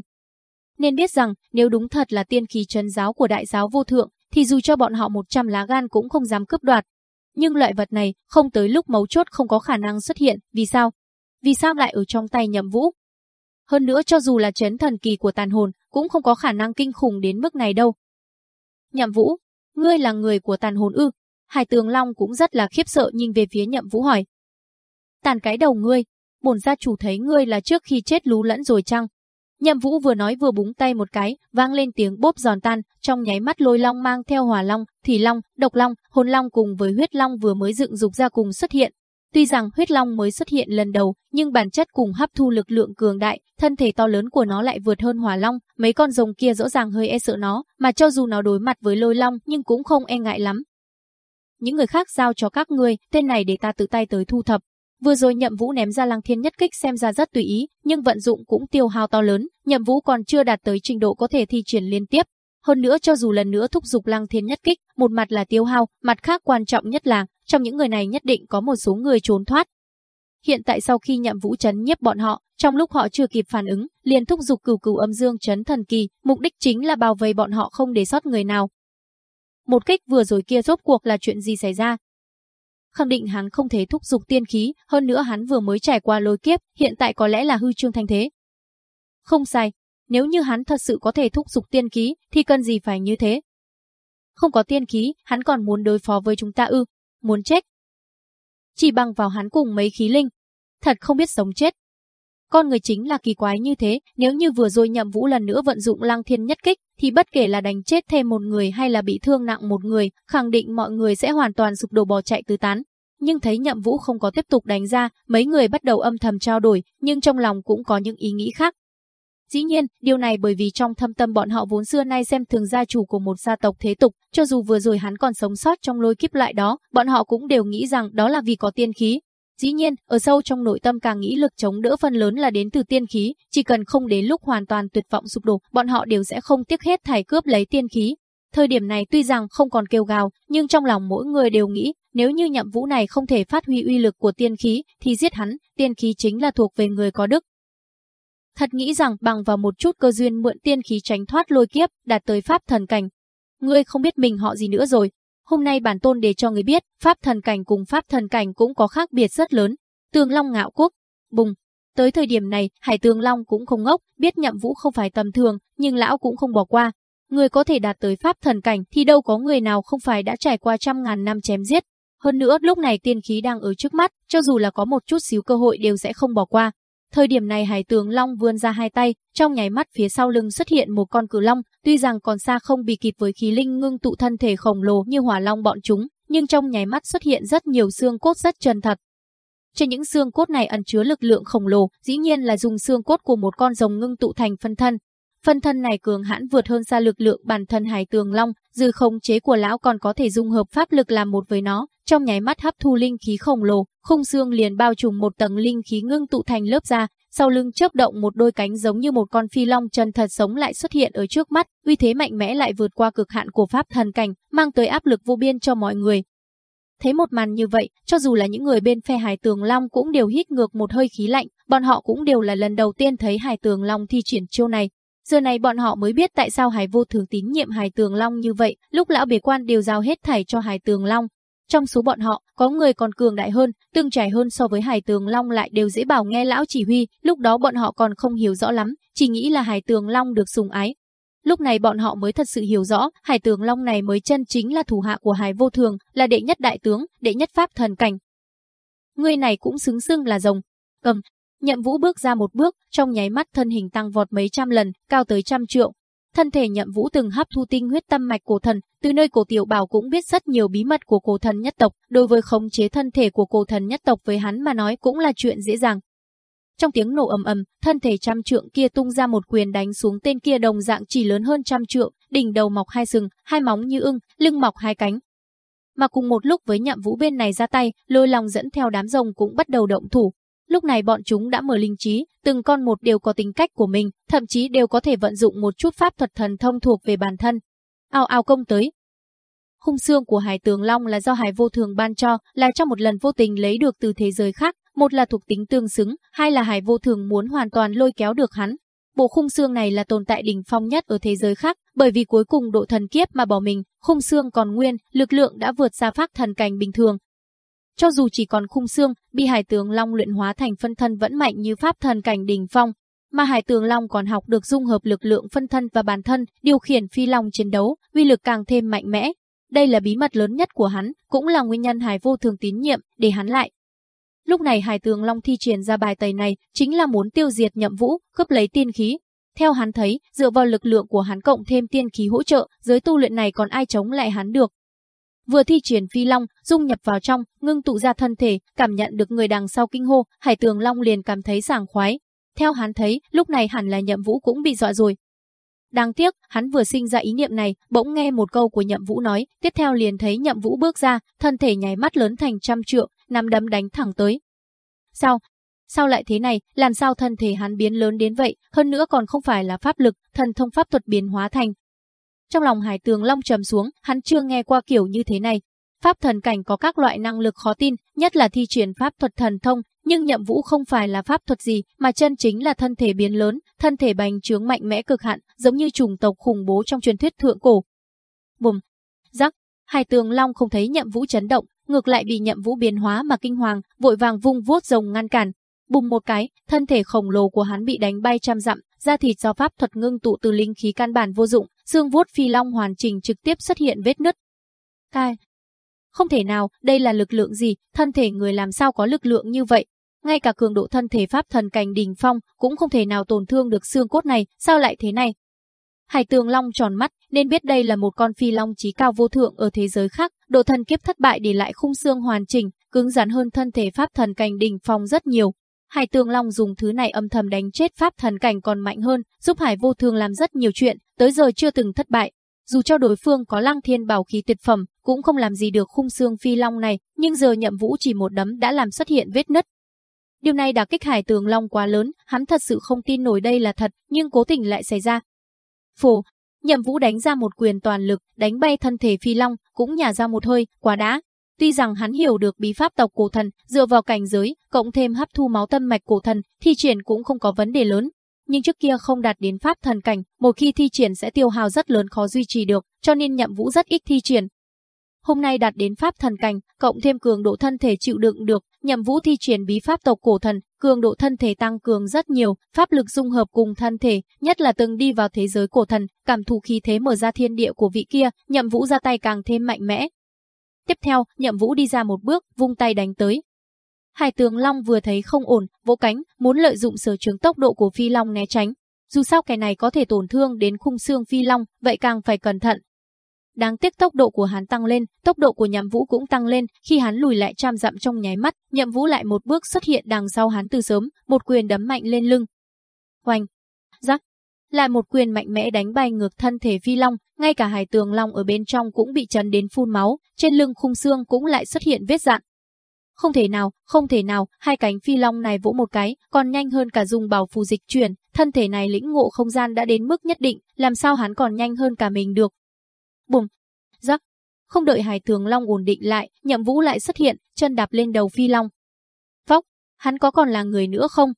Nên biết rằng, nếu đúng thật là tiên khí chấn giáo của đại giáo vô thượng, thì dù cho bọn họ 100 lá gan cũng không dám cướp đoạt, nhưng loại vật này không tới lúc mấu chốt không có khả năng xuất hiện, vì sao? Vì sao lại ở trong tay nhậm vũ? Hơn nữa cho dù là chấn thần kỳ của tàn hồn, cũng không có khả năng kinh khủng đến mức này đâu. Nhậm vũ, ngươi là người của tàn hồn ư? Hải tường Long cũng rất là khiếp sợ nhìn về phía nhậm vũ hỏi. Tàn cái đầu ngươi, bổn gia chủ thấy ngươi là trước khi chết lú lẫn rồi chăng? Nhậm Vũ vừa nói vừa búng tay một cái, vang lên tiếng bốp giòn tan, trong nháy mắt lôi long mang theo hỏa long, thủy long, độc long, hồn long cùng với huyết long vừa mới dựng dục ra cùng xuất hiện. Tuy rằng huyết long mới xuất hiện lần đầu, nhưng bản chất cùng hấp thu lực lượng cường đại, thân thể to lớn của nó lại vượt hơn hỏa long, mấy con rồng kia rõ ràng hơi e sợ nó, mà cho dù nó đối mặt với lôi long nhưng cũng không e ngại lắm. Những người khác giao cho các ngươi, tên này để ta tự tay tới thu thập, Vừa rồi Nhậm Vũ ném ra Lăng Thiên nhất kích xem ra rất tùy ý, nhưng vận dụng cũng tiêu hao to lớn, Nhậm Vũ còn chưa đạt tới trình độ có thể thi triển liên tiếp. Hơn nữa cho dù lần nữa thúc giục Lăng Thiên nhất kích, một mặt là tiêu hao, mặt khác quan trọng nhất là, trong những người này nhất định có một số người trốn thoát. Hiện tại sau khi Nhậm Vũ chấn nhiếp bọn họ, trong lúc họ chưa kịp phản ứng, liền thúc giục cửu cửu âm dương chấn thần kỳ, mục đích chính là bảo vệ bọn họ không để sót người nào. Một kích vừa rồi kia rốt cuộc là chuyện gì xảy ra, khẳng định hắn không thể thúc giục tiên khí, hơn nữa hắn vừa mới trải qua lôi kiếp, hiện tại có lẽ là hư trương thanh thế. Không sai, nếu như hắn thật sự có thể thúc giục tiên khí, thì cần gì phải như thế? Không có tiên khí, hắn còn muốn đối phó với chúng ta ư, muốn chết. Chỉ bằng vào hắn cùng mấy khí linh, thật không biết sống chết. Con người chính là kỳ quái như thế, nếu như vừa rồi nhậm vũ lần nữa vận dụng lăng thiên nhất kích, thì bất kể là đánh chết thêm một người hay là bị thương nặng một người, khẳng định mọi người sẽ hoàn toàn sụp đổ bỏ chạy tứ tán. Nhưng thấy nhậm vũ không có tiếp tục đánh ra, mấy người bắt đầu âm thầm trao đổi, nhưng trong lòng cũng có những ý nghĩ khác. Dĩ nhiên, điều này bởi vì trong thâm tâm bọn họ vốn xưa nay xem thường gia chủ của một gia tộc thế tục, cho dù vừa rồi hắn còn sống sót trong lôi kiếp lại đó, bọn họ cũng đều nghĩ rằng đó là vì có tiên khí, Dĩ nhiên, ở sâu trong nội tâm càng nghĩ lực chống đỡ phần lớn là đến từ tiên khí, chỉ cần không đến lúc hoàn toàn tuyệt vọng sụp đổ, bọn họ đều sẽ không tiếc hết thảy cướp lấy tiên khí. Thời điểm này tuy rằng không còn kêu gào, nhưng trong lòng mỗi người đều nghĩ, nếu như nhậm vũ này không thể phát huy uy lực của tiên khí, thì giết hắn, tiên khí chính là thuộc về người có đức. Thật nghĩ rằng bằng vào một chút cơ duyên mượn tiên khí tránh thoát lôi kiếp, đạt tới pháp thần cảnh. Ngươi không biết mình họ gì nữa rồi, Hôm nay bản tôn để cho người biết, pháp thần cảnh cùng pháp thần cảnh cũng có khác biệt rất lớn. Tường Long ngạo quốc, bùng. Tới thời điểm này, Hải Tường Long cũng không ngốc, biết nhậm vũ không phải tầm thường, nhưng lão cũng không bỏ qua. Người có thể đạt tới pháp thần cảnh thì đâu có người nào không phải đã trải qua trăm ngàn năm chém giết. Hơn nữa lúc này tiên khí đang ở trước mắt, cho dù là có một chút xíu cơ hội đều sẽ không bỏ qua. Thời điểm này Hải Tường Long vươn ra hai tay, trong nháy mắt phía sau lưng xuất hiện một con cử long, tuy rằng còn xa không bị kịp với khí linh ngưng tụ thân thể khổng lồ như hỏa long bọn chúng, nhưng trong nháy mắt xuất hiện rất nhiều xương cốt rất chân thật. Trên những xương cốt này ẩn chứa lực lượng khổng lồ, dĩ nhiên là dùng xương cốt của một con rồng ngưng tụ thành phân thân. Phân thân này cường hãn vượt hơn xa lực lượng bản thân Hải Tường Long, dư không chế của lão còn có thể dung hợp pháp lực làm một với nó, trong nháy mắt hấp thu linh khí khổng lồ, khung xương liền bao trùm một tầng linh khí ngưng tụ thành lớp da, sau lưng chớp động một đôi cánh giống như một con phi long chân thật sống lại xuất hiện ở trước mắt, uy thế mạnh mẽ lại vượt qua cực hạn của pháp thần cảnh, mang tới áp lực vô biên cho mọi người. Thấy một màn như vậy, cho dù là những người bên phe Hải Tường Long cũng đều hít ngược một hơi khí lạnh, bọn họ cũng đều là lần đầu tiên thấy Hải Tường Long thi triển chiêu này. Giờ này bọn họ mới biết tại sao Hải Vô Thường tín nhiệm Hải Tường Long như vậy, lúc lão bế quan đều giao hết thảy cho Hải Tường Long, trong số bọn họ, có người còn cường đại hơn, tương trải hơn so với Hải Tường Long lại đều dễ bảo nghe lão chỉ huy, lúc đó bọn họ còn không hiểu rõ lắm, chỉ nghĩ là Hải Tường Long được sùng ái. Lúc này bọn họ mới thật sự hiểu rõ, Hải Tường Long này mới chân chính là thủ hạ của Hải Vô Thường, là đệ nhất đại tướng, đệ nhất pháp thần cảnh. Người này cũng xứng xưng là rồng. Cầm, Nhậm Vũ bước ra một bước, trong nháy mắt thân hình tăng vọt mấy trăm lần, cao tới trăm triệu, Thân thể nhậm vũ từng hấp thu tinh huyết tâm mạch cổ thần, từ nơi cổ tiểu bảo cũng biết rất nhiều bí mật của cổ thần nhất tộc, đối với khống chế thân thể của cổ thần nhất tộc với hắn mà nói cũng là chuyện dễ dàng. Trong tiếng nổ ầm ầm, thân thể trăm trượng kia tung ra một quyền đánh xuống tên kia đồng dạng chỉ lớn hơn trăm trượng, đỉnh đầu mọc hai sừng, hai móng như ưng, lưng mọc hai cánh. Mà cùng một lúc với nhậm vũ bên này ra tay, lôi lòng dẫn theo đám rồng cũng bắt đầu động thủ, Lúc này bọn chúng đã mở linh trí, từng con một đều có tính cách của mình, thậm chí đều có thể vận dụng một chút pháp thuật thần thông thuộc về bản thân. Ao ao công tới. khung xương của Hải Tường Long là do Hải Vô Thường ban cho, là trong một lần vô tình lấy được từ thế giới khác, một là thuộc tính tương xứng, hai là Hải Vô Thường muốn hoàn toàn lôi kéo được hắn. Bộ khung xương này là tồn tại đỉnh phong nhất ở thế giới khác, bởi vì cuối cùng độ thần kiếp mà bỏ mình, khung xương còn nguyên, lực lượng đã vượt xa pháp thần cảnh bình thường, cho dù chỉ còn khung xương, bị Hải Tường Long luyện hóa thành phân thân vẫn mạnh như pháp thần cảnh đỉnh phong, mà Hải Tường Long còn học được dung hợp lực lượng phân thân và bản thân, điều khiển phi long chiến đấu, uy lực càng thêm mạnh mẽ. Đây là bí mật lớn nhất của hắn, cũng là nguyên nhân Hải Vô Thường tín nhiệm để hắn lại. Lúc này Hải Tường Long thi triển ra bài tẩy này chính là muốn tiêu diệt Nhậm Vũ, cướp lấy tiên khí. Theo hắn thấy, dựa vào lực lượng của hắn cộng thêm tiên khí hỗ trợ, giới tu luyện này còn ai chống lại hắn được. Vừa thi triển phi long, dung nhập vào trong, ngưng tụ ra thân thể, cảm nhận được người đằng sau kinh hô, Hải Tường Long liền cảm thấy sảng khoái. Theo hắn thấy, lúc này hẳn là Nhậm Vũ cũng bị dọa rồi. Đáng tiếc, hắn vừa sinh ra ý niệm này, bỗng nghe một câu của Nhậm Vũ nói, tiếp theo liền thấy Nhậm Vũ bước ra, thân thể nháy mắt lớn thành trăm trượng, nắm đấm đánh thẳng tới. Sao? Sao lại thế này, làm sao thân thể hắn biến lớn đến vậy, hơn nữa còn không phải là pháp lực, thần thông pháp thuật biến hóa thành, trong lòng Hải Tường Long trầm xuống, hắn chưa nghe qua kiểu như thế này. Pháp thần cảnh có các loại năng lực khó tin, nhất là thi triển pháp thuật thần thông, nhưng nhậm vũ không phải là pháp thuật gì, mà chân chính là thân thể biến lớn, thân thể bành trướng mạnh mẽ cực hạn, giống như chủng tộc khủng bố trong truyền thuyết thượng cổ. Bùm! Rắc! Hải Tường Long không thấy nhậm vũ chấn động, ngược lại bị nhậm vũ biến hóa mà kinh hoàng, vội vàng vung vuốt rồng ngăn cản. bùm một cái, thân thể khổng lồ của hắn bị đánh bay trăm dặm, da thịt do pháp thuật ngưng tụ từ linh khí căn bản vô dụng, xương vuốt phi long hoàn chỉnh trực tiếp xuất hiện vết nứt. Cai. Không thể nào, đây là lực lượng gì, thân thể người làm sao có lực lượng như vậy? Ngay cả cường độ thân thể pháp thần cảnh đỉnh phong cũng không thể nào tổn thương được xương cốt này, sao lại thế này? Hải tường long tròn mắt, nên biết đây là một con phi long trí cao vô thượng ở thế giới khác, độ thần kiếp thất bại để lại khung xương hoàn chỉnh, cứng rắn hơn thân thể pháp thần cảnh đỉnh phong rất nhiều, Hải Tường Long dùng thứ này âm thầm đánh chết pháp thần cảnh còn mạnh hơn, giúp Hải Vô Thường làm rất nhiều chuyện, tới giờ chưa từng thất bại. Dù cho đối phương có lăng thiên bảo khí tuyệt phẩm, cũng không làm gì được khung xương phi long này, nhưng giờ nhậm vũ chỉ một đấm đã làm xuất hiện vết nứt. Điều này đã kích Hải Tường Long quá lớn, hắn thật sự không tin nổi đây là thật, nhưng cố tình lại xảy ra. Phổ, nhậm vũ đánh ra một quyền toàn lực, đánh bay thân thể phi long, cũng nhả ra một hơi, quá đã, Tuy rằng hắn hiểu được bí pháp tộc cổ thần, dựa vào cảnh giới, cộng thêm hấp thu máu tâm mạch cổ thần, thi triển cũng không có vấn đề lớn. Nhưng trước kia không đạt đến pháp thần cảnh, một khi thi triển sẽ tiêu hao rất lớn khó duy trì được, cho nên nhậm vũ rất ít thi triển. Hôm nay đạt đến pháp thần cảnh, cộng thêm cường độ thân thể chịu đựng được, nhậm vũ thi triển bí pháp tộc cổ thần, cường độ thân thể tăng cường rất nhiều, pháp lực dung hợp cùng thân thể, nhất là từng đi vào thế giới cổ thần, cảm thụ khí thế mở ra thiên địa của vị kia, nhậm vũ ra tay càng thêm mạnh mẽ, Tiếp theo, Nhậm Vũ đi ra một bước, vung tay đánh tới. Hải Tường Long vừa thấy không ổn, vỗ cánh, muốn lợi dụng sở trường tốc độ của Phi Long né tránh. Dù sao cái này có thể tổn thương đến khung xương Phi Long, vậy càng phải cẩn thận. Đáng tiếc tốc độ của hắn tăng lên, tốc độ của Nhậm Vũ cũng tăng lên, khi hắn lùi lại trăm dặm trong nháy mắt, Nhậm Vũ lại một bước xuất hiện đằng sau hắn từ sớm, một quyền đấm mạnh lên lưng. Hoành, lại một quyền mạnh mẽ đánh bay ngược thân thể phi long, ngay cả hải tường long ở bên trong cũng bị chấn đến phun máu, trên lưng khung xương cũng lại xuất hiện vết dạn. Không thể nào, không thể nào, hai cánh phi long này vỗ một cái, còn nhanh hơn cả dùng bảo phù dịch chuyển, thân thể này lĩnh ngộ không gian đã đến mức nhất định, làm sao hắn còn nhanh hơn cả mình được. Bùm, rắc, không đợi hải tường long ổn định lại, nhậm vũ lại xuất hiện, chân đạp lên đầu phi long. Phóc, hắn có còn là người nữa không?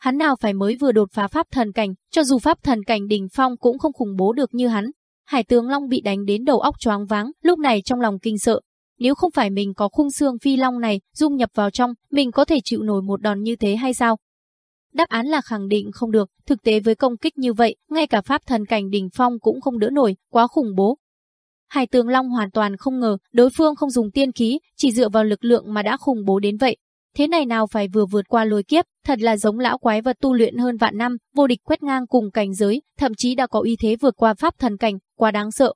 Hắn nào phải mới vừa đột phá pháp thần cảnh, cho dù pháp thần cảnh đỉnh phong cũng không khủng bố được như hắn. Hải tướng Long bị đánh đến đầu óc choáng váng, lúc này trong lòng kinh sợ. Nếu không phải mình có khung xương phi long này dung nhập vào trong, mình có thể chịu nổi một đòn như thế hay sao? Đáp án là khẳng định không được, thực tế với công kích như vậy, ngay cả pháp thần cảnh đỉnh phong cũng không đỡ nổi, quá khủng bố. Hải tướng Long hoàn toàn không ngờ đối phương không dùng tiên khí, chỉ dựa vào lực lượng mà đã khủng bố đến vậy, Thế này nào phải vừa vượt qua lôi kiếp, thật là giống lão quái vật tu luyện hơn vạn năm, vô địch quét ngang cùng cảnh giới, thậm chí đã có uy thế vượt qua pháp thần cảnh, quá đáng sợ.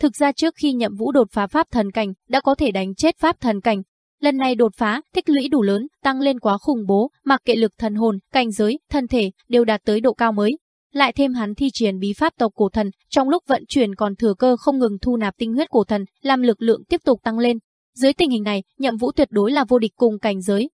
Thực ra trước khi nhậm vũ đột phá pháp thần cảnh, đã có thể đánh chết pháp thần cảnh. Lần này đột phá, tích lũy đủ lớn, tăng lên quá khủng bố, mặc kệ lực thần hồn, cảnh giới, thân thể, đều đạt tới độ cao mới. Lại thêm hắn thi triển bí pháp tộc cổ thần, trong lúc vận chuyển còn thừa cơ không ngừng thu nạp tinh huyết cổ thần, làm lực lượng tiếp tục tăng lên, dưới tình hình này, nhậm vũ tuyệt đối là vô địch cùng cảnh giới.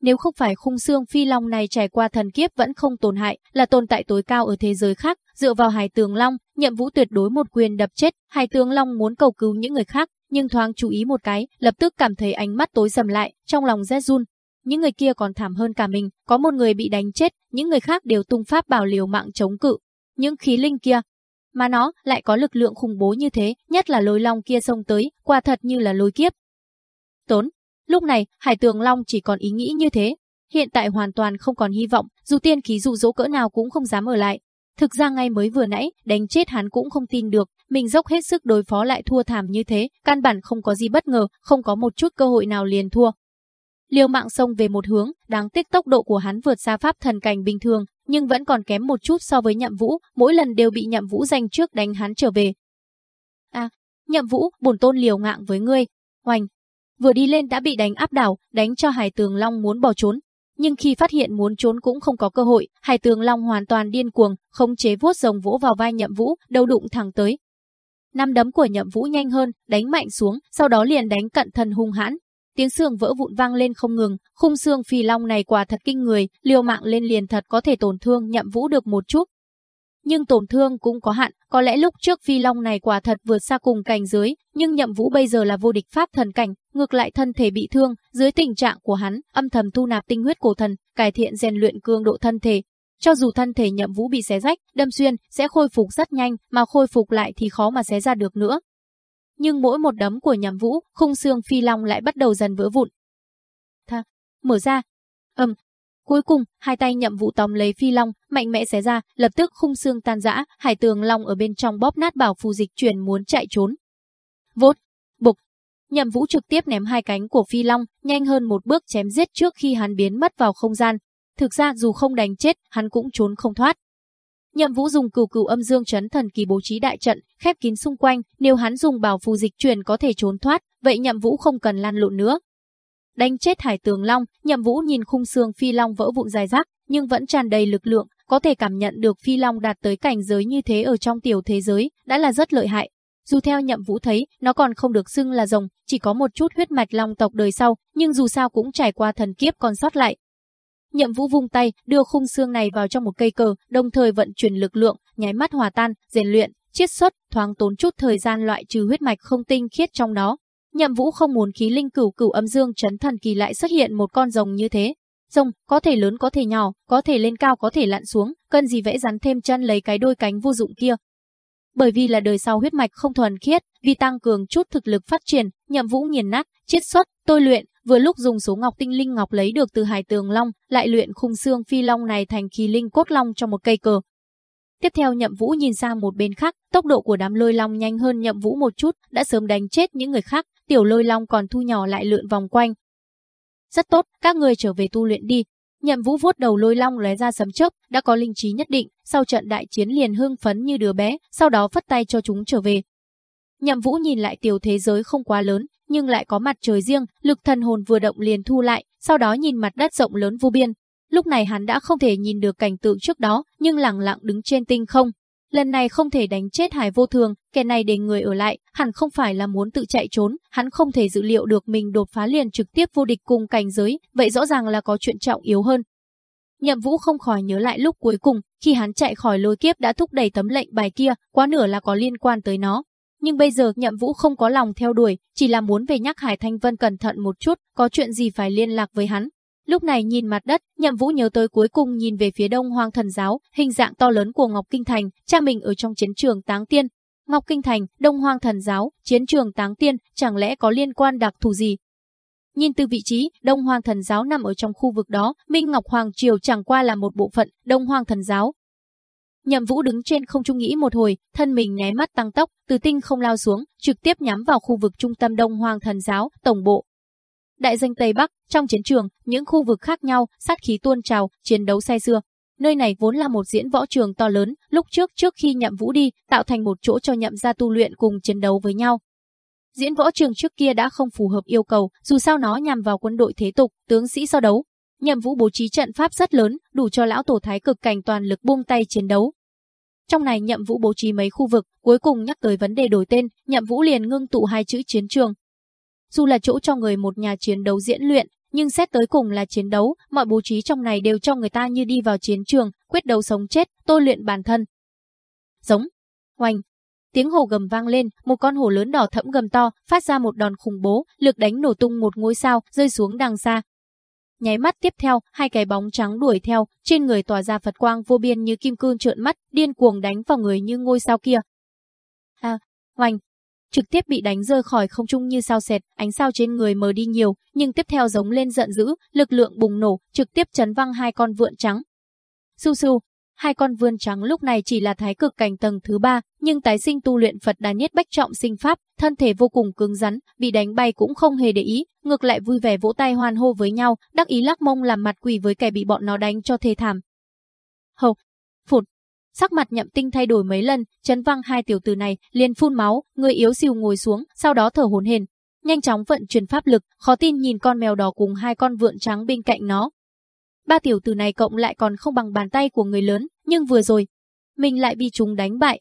Nếu không phải khung xương phi long này trải qua thần kiếp vẫn không tổn hại, là tồn tại tối cao ở thế giới khác, dựa vào hải tường long, nhậm vũ tuyệt đối một quyền đập chết, hải tường long muốn cầu cứu những người khác, nhưng thoáng chú ý một cái, lập tức cảm thấy ánh mắt tối sầm lại, trong lòng rét run. Những người kia còn thảm hơn cả mình, có một người bị đánh chết, những người khác đều tung pháp bảo liều mạng chống cự. Những khí linh kia, mà nó lại có lực lượng khủng bố như thế, nhất là lôi long kia xông tới, quả thật như là lôi kiếp, tốn. Lúc này, Hải Tường Long chỉ còn ý nghĩ như thế. Hiện tại hoàn toàn không còn hy vọng, dù tiên khí dụ dỗ cỡ nào cũng không dám ở lại. Thực ra ngay mới vừa nãy, đánh chết hắn cũng không tin được, mình dốc hết sức đối phó lại thua thảm như thế, căn bản không có gì bất ngờ, không có một chút cơ hội nào liền thua. liều mạng xông về một hướng, đáng tiếc tốc độ của hắn vượt xa pháp thần cảnh bình thường, nhưng vẫn còn kém một chút so với nhậm vũ, mỗi lần đều bị nhậm vũ giành trước đánh hắn trở về. À, nhậm vũ, bổn tôn liều ngạng với ngươi. Hoành, Vừa đi lên đã bị đánh áp đảo, đánh cho Hải Tường Long muốn bỏ trốn. Nhưng khi phát hiện muốn trốn cũng không có cơ hội, Hải Tường Long hoàn toàn điên cuồng, không chế vuốt rồng vỗ vào vai Nhậm Vũ, đầu đụng thẳng tới. Năm đấm của Nhậm Vũ nhanh hơn, đánh mạnh xuống, sau đó liền đánh cận thân hung hãn. Tiếng xương vỡ vụn vang lên không ngừng, khung xương phi long này quả thật kinh người, liều mạng lên liền thật có thể tổn thương Nhậm Vũ được một chút, nhưng tổn thương cũng có hạn, có lẽ lúc trước phi long này quả thật vượt xa cùng cảnh giới, nhưng nhậm vũ bây giờ là vô địch pháp thần cảnh, ngược lại thân thể bị thương, dưới tình trạng của hắn, âm thầm thu nạp tinh huyết cổ thần, cải thiện rèn luyện cương độ thân thể. Cho dù thân thể nhậm vũ bị xé rách, đâm xuyên, sẽ khôi phục rất nhanh, mà khôi phục lại thì khó mà xé ra được nữa. Nhưng mỗi một đấm của nhậm vũ, khung xương phi long lại bắt đầu dần vỡ vụn. Tha, mở ra. Ầm, Cuối cùng, hai tay nhậm vũ tóm lấy phi long, mạnh mẽ xé ra, lập tức khung xương tan rã, hải tường long ở bên trong bóp nát bảo phù dịch chuyển muốn chạy trốn. Vốt, bục, nhậm vũ trực tiếp ném hai cánh của phi long, nhanh hơn một bước chém giết trước khi hắn biến mất vào không gian. Thực ra dù không đánh chết, hắn cũng trốn không thoát. Nhậm Vũ dùng cửu cửu âm dương chấn thần kỳ bố trí đại trận, khép kín xung quanh, nếu hắn dùng bảo phù dịch truyền có thể trốn thoát, vậy Nhậm Vũ không cần lan lộn nữa, đánh chết Hải Tường Long, Nhậm Vũ nhìn khung xương phi long vỡ vụn dài rác, nhưng vẫn tràn đầy lực lượng, có thể cảm nhận được phi long đạt tới cảnh giới như thế ở trong tiểu thế giới, đã là rất lợi hại. Dù theo Nhậm Vũ thấy, nó còn không được xưng là rồng, chỉ có một chút huyết mạch long tộc đời sau, nhưng dù sao cũng trải qua thần kiếp còn sót lại. Nhậm Vũ vung tay, đưa khung xương này vào trong một cây cờ, đồng thời vận chuyển lực lượng, nháy mắt hòa tan, rèn luyện, chiết xuất, thoáng tốn chút thời gian loại trừ huyết mạch không tinh khiết trong đó, Nhậm Vũ không muốn khí linh cửu cửu âm dương chấn thần kỳ lại xuất hiện một con rồng như thế. Rồng có thể lớn có thể nhỏ, có thể lên cao có thể lặn xuống, cần gì vẽ rắn thêm chân lấy cái đôi cánh vô dụng kia. Bởi vì là đời sau huyết mạch không thuần khiết, vì tăng cường chút thực lực phát triển, Nhậm Vũ nghiền nát, chiết xuất, tôi luyện, vừa lúc dùng số ngọc tinh linh ngọc lấy được từ Hải Tường Long, lại luyện khung xương phi long này thành khí linh cốt long trong một cây cờ, Tiếp theo Nhậm Vũ nhìn sang một bên khác, tốc độ của đám lôi long nhanh hơn Nhậm Vũ một chút, đã sớm đánh chết những người khác, tiểu lôi long còn thu nhỏ lại lượn vòng quanh. Rất tốt, các người trở về tu luyện đi. Nhậm Vũ vuốt đầu lôi long lóe ra sấm chớp, đã có linh trí nhất định, sau trận đại chiến liền hưng phấn như đứa bé, sau đó phất tay cho chúng trở về. Nhậm Vũ nhìn lại tiểu thế giới không quá lớn, nhưng lại có mặt trời riêng, lực thần hồn vừa động liền thu lại, sau đó nhìn mặt đất rộng lớn vô biên. Lúc này hắn đã không thể nhìn được cảnh tượng trước đó, nhưng lặng lặng đứng trên tinh không. Lần này không thể đánh chết Hải Vô Thường, kẻ này để người ở lại, hẳn không phải là muốn tự chạy trốn, hắn không thể dự liệu được mình đột phá liền trực tiếp vô địch cùng cảnh giới, vậy rõ ràng là có chuyện trọng yếu hơn. Nhậm Vũ không khỏi nhớ lại lúc cuối cùng, khi hắn chạy khỏi lôi kiếp đã thúc đẩy tấm lệnh bài kia, quá nửa là có liên quan tới nó. Nhưng bây giờ Nhậm Vũ không có lòng theo đuổi, chỉ là muốn về nhắc Hải Thanh Vân cẩn thận một chút, có chuyện gì phải liên lạc với hắn. Lúc này nhìn mặt đất, Nhậm Vũ nhớ tới cuối cùng nhìn về phía Đông Hoang Thần giáo, hình dạng to lớn của Ngọc Kinh Thành, cha mình ở trong chiến trường Táng Tiên. Ngọc Kinh Thành, Đông Hoang Thần giáo, chiến trường Táng Tiên, chẳng lẽ có liên quan đặc thù gì? Nhìn từ vị trí, Đông Hoang Thần giáo nằm ở trong khu vực đó, Minh Ngọc Hoàng Triều chẳng qua là một bộ phận, Đông Hoang Thần giáo. Nhậm Vũ đứng trên không trung nghĩ một hồi, thân mình né mắt tăng tốc, từ tinh không lao xuống, trực tiếp nhắm vào khu vực trung tâm Đông Hoang Thần giáo, tổng bộ. Đại danh Tây Bắc, trong chiến trường, những khu vực khác nhau, sát khí tuôn trào, chiến đấu say xưa. Nơi này vốn là một diễn võ trường to lớn, lúc trước trước khi Nhậm Vũ đi, tạo thành một chỗ cho Nhậm gia tu luyện cùng chiến đấu với nhau. Diễn võ trường trước kia đã không phù hợp yêu cầu, dù sao nó nhằm vào quân đội thế tục, tướng sĩ so đấu. Nhậm Vũ bố trí trận pháp rất lớn, đủ cho lão tổ thái cực cảnh toàn lực buông tay chiến đấu. Trong này Nhậm Vũ bố trí mấy khu vực, cuối cùng nhắc tới vấn đề đổi tên, Nhậm Vũ liền ngưng tụ hai chữ chiến trường. Dù là chỗ cho người một nhà chiến đấu diễn luyện, nhưng xét tới cùng là chiến đấu, mọi bố trí trong này đều cho người ta như đi vào chiến trường, quyết đấu sống chết, tôi luyện bản thân. Giống, hoành, Tiếng hồ gầm vang lên, một con hổ lớn đỏ thẫm gầm to, phát ra một đòn khủng bố, lực đánh nổ tung một ngôi sao, rơi xuống đằng xa. Nháy mắt tiếp theo, hai cái bóng trắng đuổi theo, trên người tỏa ra Phật quang vô biên như kim cương trợn mắt, điên cuồng đánh vào người như ngôi sao kia. À, hoành, trực tiếp bị đánh rơi khỏi không trung như sao sệt, ánh sao trên người mờ đi nhiều, nhưng tiếp theo giống lên giận dữ, lực lượng bùng nổ, trực tiếp chấn văng hai con vượn trắng. Su su, Hai con vươn trắng lúc này chỉ là thái cực cảnh tầng thứ ba, nhưng tái sinh tu luyện Phật đà niết bách trọng sinh pháp, thân thể vô cùng cứng rắn, bị đánh bay cũng không hề để ý, ngược lại vui vẻ vỗ tay hoan hô với nhau, đắc ý lắc mông làm mặt quỷ với kẻ bị bọn nó đánh cho thê thảm. hầu sắc mặt nhậm tinh thay đổi mấy lần, chấn văng hai tiểu tử này, liền phun máu, người yếu xìu ngồi xuống, sau đó thở hổn hển, nhanh chóng vận chuyển pháp lực, khó tin nhìn con mèo đỏ cùng hai con vượn trắng bên cạnh nó, Ba tiểu tử này cộng lại còn không bằng bàn tay của người lớn, nhưng vừa rồi, mình lại bị chúng đánh bại.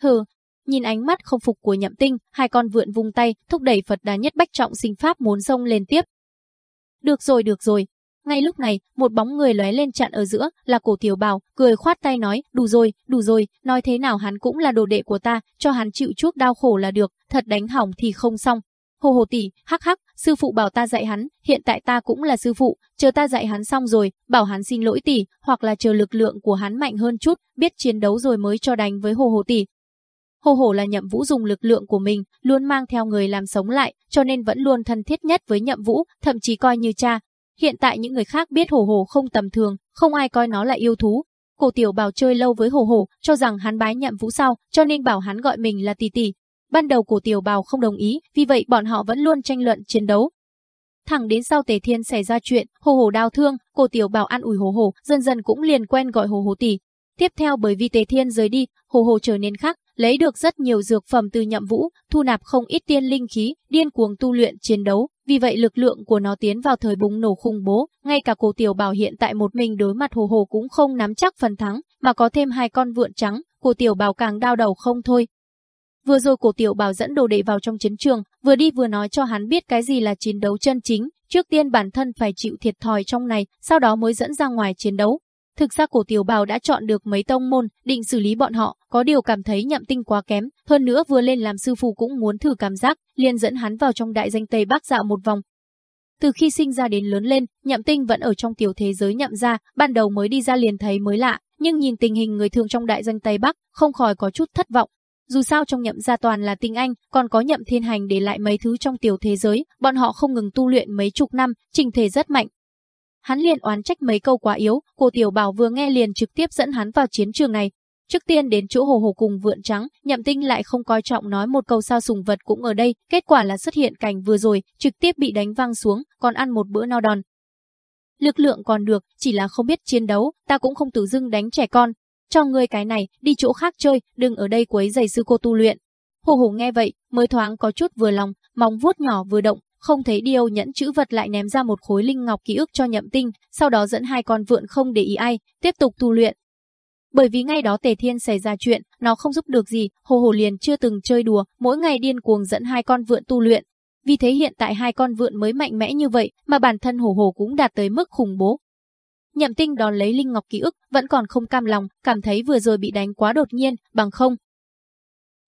Hừ, nhìn ánh mắt không phục của nhậm tinh, hai con vượn vung tay, thúc đẩy Phật đà nhất bách trọng sinh pháp muốn xông lên tiếp. Được rồi, được rồi. Ngay lúc này, một bóng người lóe lên chặn ở giữa, là cổ tiểu bào, cười khoát tay nói, đủ rồi, đủ rồi, nói thế nào hắn cũng là đồ đệ của ta, cho hắn chịu chuốc đau khổ là được, thật đánh hỏng thì không xong. Hồ hồ tỷ, hắc hắc, sư phụ bảo ta dạy hắn, hiện tại ta cũng là sư phụ, chờ ta dạy hắn xong rồi, bảo hắn xin lỗi tỷ, hoặc là chờ lực lượng của hắn mạnh hơn chút, biết chiến đấu rồi mới cho đánh với hồ hồ tỷ. Hồ hồ là nhậm vũ dùng lực lượng của mình, luôn mang theo người làm sống lại, cho nên vẫn luôn thân thiết nhất với nhậm vũ, thậm chí coi như cha. Hiện tại những người khác biết hồ hồ không tầm thường, không ai coi nó là yêu thú. Cổ tiểu bảo chơi lâu với hồ hồ, cho rằng hắn bái nhậm vũ sau, cho nên bảo hắn gọi mình là tỷ tỷ, Ban đầu cổ tiểu bào không đồng ý, vì vậy bọn họ vẫn luôn tranh luận chiến đấu. Thẳng đến sau Tề Thiên xảy ra chuyện, hồ hồ đau thương, cổ tiểu bào ăn ủi hồ hồ, dần dần cũng liền quen gọi hồ hồ tỷ. Tiếp theo bởi vì Tề Thiên rời đi, hồ hồ trở nên khác, lấy được rất nhiều dược phẩm từ nhậm vũ, thu nạp không ít tiên linh khí, điên cuồng tu luyện chiến đấu, vì vậy lực lượng của nó tiến vào thời bùng nổ khủng bố, ngay cả cổ tiểu bảo hiện tại một mình đối mặt hồ hồ cũng không nắm chắc phần thắng, mà có thêm hai con vượn trắng, cổ tiểu bảo càng đau đầu không thôi, Vừa rồi cổ tiểu bảo dẫn đồ đệ vào trong chiến trường, vừa đi vừa nói cho hắn biết cái gì là chiến đấu chân chính, trước tiên bản thân phải chịu thiệt thòi trong này, sau đó mới dẫn ra ngoài chiến đấu. Thực ra cổ tiểu bào đã chọn được mấy tông môn, định xử lý bọn họ, có điều cảm thấy nhậm tinh quá kém, hơn nữa vừa lên làm sư phụ cũng muốn thử cảm giác, liền dẫn hắn vào trong đại danh Tây Bắc dạo một vòng. Từ khi sinh ra đến lớn lên, nhậm tinh vẫn ở trong tiểu thế giới nhậm ra, ban đầu mới đi ra liền thấy mới lạ, nhưng nhìn tình hình người thường trong đại danh Tây Bắc, không khỏi có chút thất vọng, dù sao trong nhậm gia toàn là tinh anh, còn có nhậm thiên hành để lại mấy thứ trong tiểu thế giới, bọn họ không ngừng tu luyện mấy chục năm, trình thể rất mạnh. Hắn liền oán trách mấy câu quá yếu, cô tiểu bảo vừa nghe liền trực tiếp dẫn hắn vào chiến trường này. Trước tiên đến chỗ hồ hồ cùng vượn trắng, nhậm tinh lại không coi trọng nói một câu sao sùng vật cũng ở đây, kết quả là xuất hiện cảnh vừa rồi, trực tiếp bị đánh văng xuống, còn ăn một bữa no đòn. Lực lượng còn được, chỉ là không biết chiến đấu, ta cũng không tự dưng đánh trẻ con, cho ngươi cái này, đi chỗ khác chơi, đừng ở đây quấy giày sư cô tu luyện. Hồ hồ nghe vậy, mới thoáng có chút vừa lòng, móng vuốt nhỏ vừa động, không thấy điều nhẫn chữ vật lại ném ra một khối linh ngọc ký ức cho nhậm tinh, sau đó dẫn hai con vượn không để ý ai, tiếp tục tu luyện. Bởi vì ngay đó Tề Thiên xảy ra chuyện, nó không giúp được gì, Hồ Hồ liền chưa từng chơi đùa, mỗi ngày điên cuồng dẫn hai con vượn tu luyện. Vì thế hiện tại hai con vượn mới mạnh mẽ như vậy, mà bản thân Hồ Hồ cũng đạt tới mức khủng bố. Nhậm Tinh đón lấy linh ngọc ký ức, vẫn còn không cam lòng, cảm thấy vừa rồi bị đánh quá đột nhiên, bằng không.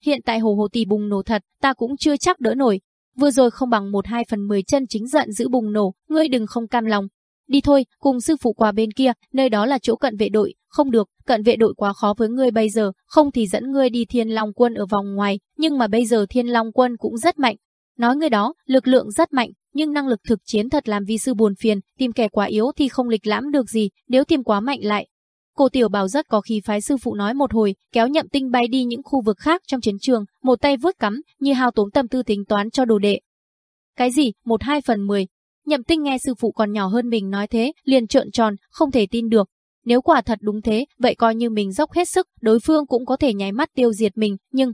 Hiện tại Hồ Hồ tỷ bùng nổ thật, ta cũng chưa chắc đỡ nổi. Vừa rồi không bằng một hai phần mười chân chính giận giữ bùng nổ, ngươi đừng không cam lòng, Đi thôi, cùng sư phụ qua bên kia, nơi đó là chỗ cận vệ đội, không được, cận vệ đội quá khó với ngươi bây giờ, không thì dẫn ngươi đi Thiên Long quân ở vòng ngoài, nhưng mà bây giờ Thiên Long quân cũng rất mạnh. Nói ngươi đó, lực lượng rất mạnh, nhưng năng lực thực chiến thật làm vi sư buồn phiền, tìm kẻ quá yếu thì không lịch lãm được gì, nếu tìm quá mạnh lại. Cô Tiểu Bảo rất có khí phái sư phụ nói một hồi, kéo nhậm tinh bay đi những khu vực khác trong chiến trường, một tay vớt cắm, như hao tốn tâm tư tính toán cho đồ đệ. Cái gì, một hai phần mười, Nhậm tinh nghe sư phụ còn nhỏ hơn mình nói thế, liền trợn tròn, không thể tin được. Nếu quả thật đúng thế, vậy coi như mình dốc hết sức, đối phương cũng có thể nháy mắt tiêu diệt mình, nhưng...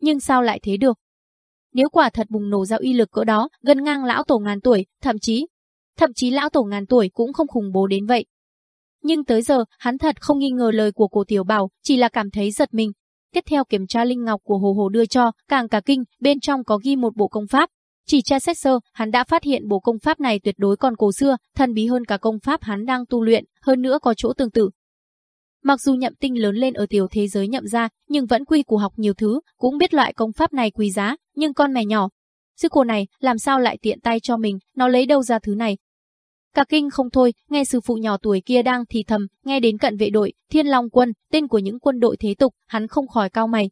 Nhưng sao lại thế được? Nếu quả thật bùng nổ ra uy lực cỡ đó, gần ngang lão tổ ngàn tuổi, thậm chí... Thậm chí lão tổ ngàn tuổi cũng không khủng bố đến vậy. Nhưng tới giờ, hắn thật không nghi ngờ lời của cổ tiểu bảo, chỉ là cảm thấy giật mình. Tiếp theo kiểm tra linh ngọc của Hồ Hồ đưa cho, càng cả kinh, bên trong có ghi một bộ công pháp, chỉ tra xét sơ, hắn đã phát hiện bộ công pháp này tuyệt đối còn cổ xưa, thần bí hơn cả công pháp hắn đang tu luyện, hơn nữa có chỗ tương tự. Mặc dù nhậm tinh lớn lên ở tiểu thế giới nhậm ra, nhưng vẫn quy củ học nhiều thứ, cũng biết loại công pháp này quý giá, nhưng con mẹ nhỏ. Sư cô này, làm sao lại tiện tay cho mình, nó lấy đâu ra thứ này? Cả kinh không thôi, nghe sư phụ nhỏ tuổi kia đang thì thầm, nghe đến cận vệ đội, thiên long quân, tên của những quân đội thế tục, hắn không khỏi cao mày,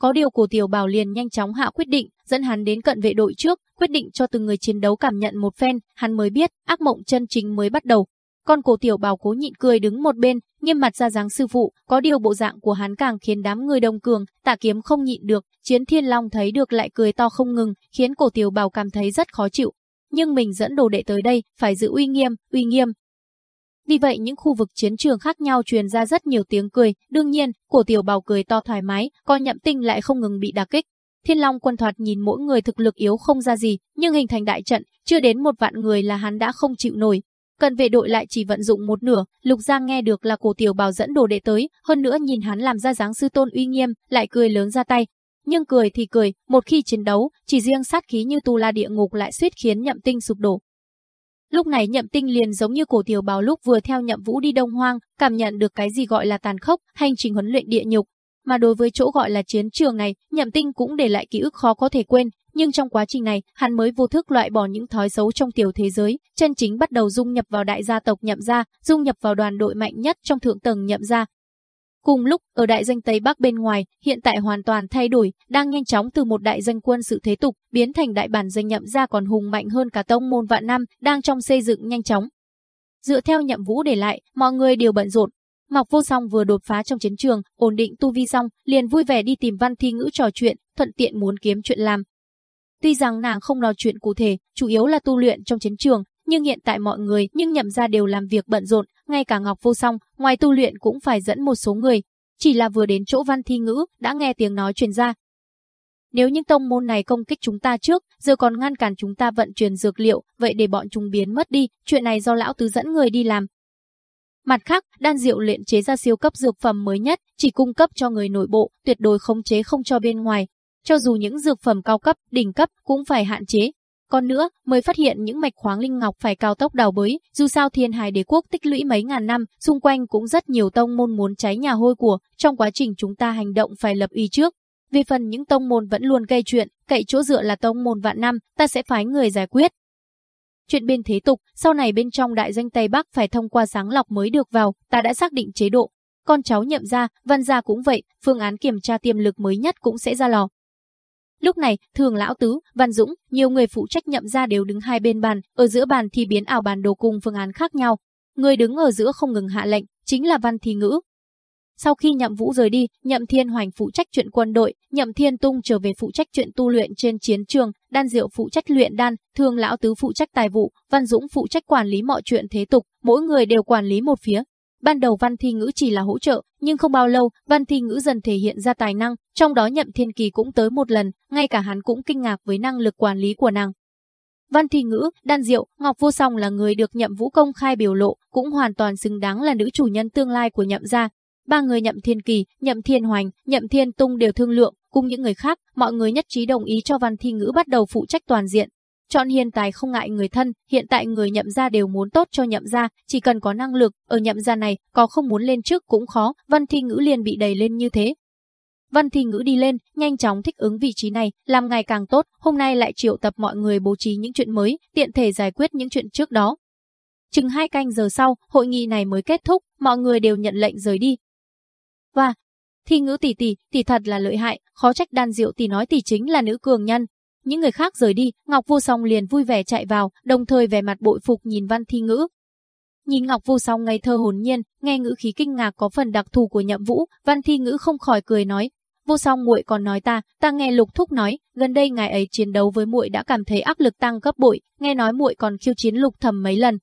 có điều cổ tiểu bảo liền nhanh chóng hạ quyết định, dẫn hắn đến cận vệ đội trước, quyết định cho từng người chiến đấu cảm nhận một phen, hắn mới biết, ác mộng chân chính mới bắt đầu. Con cổ tiểu bảo cố nhịn cười đứng một bên, nghiêm mặt ra dáng sư phụ, có điều bộ dạng của hắn càng khiến đám người đông cường, tạ kiếm không nhịn được, chiến thiên long thấy được lại cười to không ngừng, khiến cổ tiểu bảo cảm thấy rất khó chịu. Nhưng mình dẫn đồ đệ tới đây, phải giữ uy nghiêm, uy nghiêm, vì vậy những khu vực chiến trường khác nhau truyền ra rất nhiều tiếng cười, đương nhiên, cổ tiểu bào cười to thoải mái, coi nhậm tinh lại không ngừng bị đả kích. Thiên Long quân thoạt nhìn mỗi người thực lực yếu không ra gì, nhưng hình thành đại trận, chưa đến một vạn người là hắn đã không chịu nổi. Cần vệ đội lại chỉ vận dụng một nửa, Lục Giang nghe được là cổ tiểu bào dẫn đồ đệ tới, hơn nữa nhìn hắn làm ra dáng sư tôn uy nghiêm, lại cười lớn ra tay. Nhưng cười thì cười, một khi chiến đấu, chỉ riêng sát khí như tu la địa ngục lại suýt khiến nhậm tinh sụp đổ. Lúc này nhậm tinh liền giống như cổ tiểu bào lúc vừa theo nhậm vũ đi đông hoang, cảm nhận được cái gì gọi là tàn khốc, hành trình huấn luyện địa nhục. Mà đối với chỗ gọi là chiến trường này, nhậm tinh cũng để lại ký ức khó có thể quên, nhưng trong quá trình này, hắn mới vô thức loại bỏ những thói xấu trong tiểu thế giới, chân chính bắt đầu dung nhập vào đại gia tộc nhậm gia, dung nhập vào đoàn đội mạnh nhất trong thượng tầng nhậm gia, Cùng lúc, ở đại danh Tây Bắc bên ngoài, hiện tại hoàn toàn thay đổi, đang nhanh chóng từ một đại danh quân sự thế tục, biến thành đại bản danh nhậm ra còn hùng mạnh hơn cả tông môn vạn năm, đang trong xây dựng nhanh chóng. Dựa theo nhậm vũ để lại, mọi người đều bận rộn. Mọc vô song vừa đột phá trong chiến trường, ổn định tu vi xong, liền vui vẻ đi tìm văn thi ngữ trò chuyện, thuận tiện muốn kiếm chuyện làm. Tuy rằng nàng không nói chuyện cụ thể, chủ yếu là tu luyện trong chiến trường, nhưng hiện tại mọi người nhưng nhậm ra đều làm việc bận rộn, ngay cả Ngọc Vô Song, ngoài tu luyện cũng phải dẫn một số người. Chỉ là vừa đến chỗ văn thi ngữ, đã nghe tiếng nói truyền ra. Nếu những tông môn này công kích chúng ta trước, giờ còn ngăn cản chúng ta vận chuyển dược liệu, vậy để bọn chúng biến mất đi, chuyện này do lão tứ dẫn người đi làm. Mặt khác, đan diệu luyện chế ra siêu cấp dược phẩm mới nhất, chỉ cung cấp cho người nội bộ, tuyệt đối khống chế không cho bên ngoài. Cho dù những dược phẩm cao cấp, đỉnh cấp cũng phải hạn chế, còn nữa, mới phát hiện những mạch khoáng linh ngọc phải cao tốc đào bới, dù sao thiên hải đế quốc tích lũy mấy ngàn năm, xung quanh cũng rất nhiều tông môn muốn cháy nhà hôi của, trong quá trình chúng ta hành động phải lập uy trước. Vì phần những tông môn vẫn luôn gây chuyện, cậy chỗ dựa là tông môn vạn năm, ta sẽ phái người giải quyết. Chuyện bên thế tục, sau này bên trong đại danh Tây Bắc phải thông qua sáng lọc mới được vào, ta đã xác định chế độ. Con cháu nhậm ra, văn gia cũng vậy, phương án kiểm tra tiềm lực mới nhất cũng sẽ ra lò. Lúc này, thường lão tứ, Văn Dũng, nhiều người phụ trách nhậm ra đều đứng hai bên bàn, ở giữa bàn thì biến ảo bàn đồ cùng phương án khác nhau. Người đứng ở giữa không ngừng hạ lệnh, chính là Văn Thi Ngữ. Sau khi Nhậm Vũ rời đi, Nhậm Thiên Hoành phụ trách chuyện quân đội, Nhậm Thiên Tung trở về phụ trách chuyện tu luyện trên chiến trường, Đan Diệu phụ trách luyện đan, Thường lão tứ phụ trách tài vụ, Văn Dũng phụ trách quản lý mọi chuyện thế tục, mỗi người đều quản lý một phía, Ban đầu Văn Thi Ngữ chỉ là hỗ trợ, nhưng không bao lâu, Văn Thi Ngữ dần thể hiện ra tài năng, trong đó Nhậm Thiên Kỳ cũng tới một lần, ngay cả hắn cũng kinh ngạc với năng lực quản lý của nàng. Văn Thi Ngữ, Đan Diệu, Ngọc Vô Song là người được nhậm vũ công khai biểu lộ, cũng hoàn toàn xứng đáng là nữ chủ nhân tương lai của nhậm gia. Ba người nhậm thiên kỳ, nhậm thiên hoành, nhậm thiên tung đều thương lượng, cùng những người khác, mọi người nhất trí đồng ý cho Văn Thi Ngữ bắt đầu phụ trách toàn diện. Chọn hiền tài không ngại người thân, hiện tại người nhậm gia đều muốn tốt cho nhậm gia, chỉ cần có năng lực, ở nhậm gia này, có không muốn lên trước cũng khó, Văn Thi Ngữ liền bị đẩy lên như thế, Văn Thi Ngữ đi lên, nhanh chóng thích ứng vị trí này, làm ngày càng tốt, hôm nay lại triệu tập mọi người bố trí những chuyện mới, tiện thể giải quyết những chuyện trước đó. Chừng hai canh giờ sau, hội nghị này mới kết thúc, mọi người đều nhận lệnh rời đi. Và, Thi Ngữ tỷ tỷ, tỷ thật là lợi hại, khó trách đan diệu tỷ nói tỷ chính là nữ cường nhân. Những người khác rời đi, Ngọc Vô Song liền vui vẻ chạy vào, đồng thời vẻ mặt bội phục nhìn Văn Thi Ngữ, Nhìn Ngọc Vô Song ngây thơ hồn nhiên, nghe ngữ khí kinh ngạc có phần đặc thù của Nhậm Vũ, Văn Thi Ngữ không khỏi cười nói, Vô song muội còn nói ta, ta nghe Lục Thúc nói, gần đây ngài ấy chiến đấu với muội đã cảm thấy áp lực tăng gấp bội, nghe nói muội còn khiêu chiến Lục Thẩm mấy lần.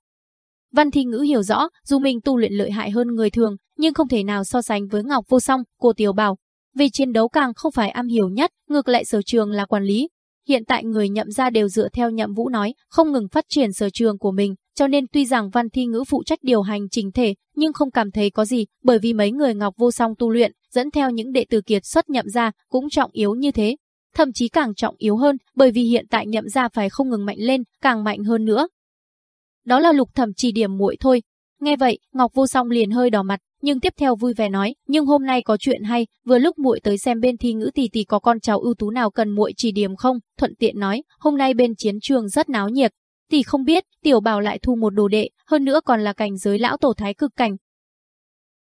Văn Thi Ngữ hiểu rõ, dù mình tu luyện lợi hại hơn người thường, nhưng không thể nào so sánh với Ngọc Vô Song, cô Tiểu Bảo. Vì chiến đấu càng không phải am hiểu nhất, ngược lại sở trường là quản lý. Hiện tại người nhậm ra đều dựa theo nhậm vũ nói, không ngừng phát triển sở trường của mình, cho nên tuy rằng Văn Thi Ngữ phụ trách điều hành trình thể, nhưng không cảm thấy có gì, bởi vì mấy người Ngọc Vô Song tu luyện, dẫn theo những đệ tử kiệt xuất nhậm ra, cũng trọng yếu như thế. Thậm chí càng trọng yếu hơn, bởi vì hiện tại nhậm ra phải không ngừng mạnh lên, càng mạnh hơn nữa. Đó là lục thẩm chỉ điểm muội thôi. Nghe vậy, Ngọc Vô Song liền hơi đỏ mặt, nhưng tiếp theo vui vẻ nói, nhưng hôm nay có chuyện hay, vừa lúc muội tới xem bên thi ngữ tỷ tỷ có con cháu ưu tú nào cần muội chỉ điểm không, thuận tiện nói, hôm nay bên chiến trường rất náo nhiệt, tỷ không biết, tiểu bảo lại thu một đồ đệ, hơn nữa còn là cảnh giới lão tổ thái cực cảnh.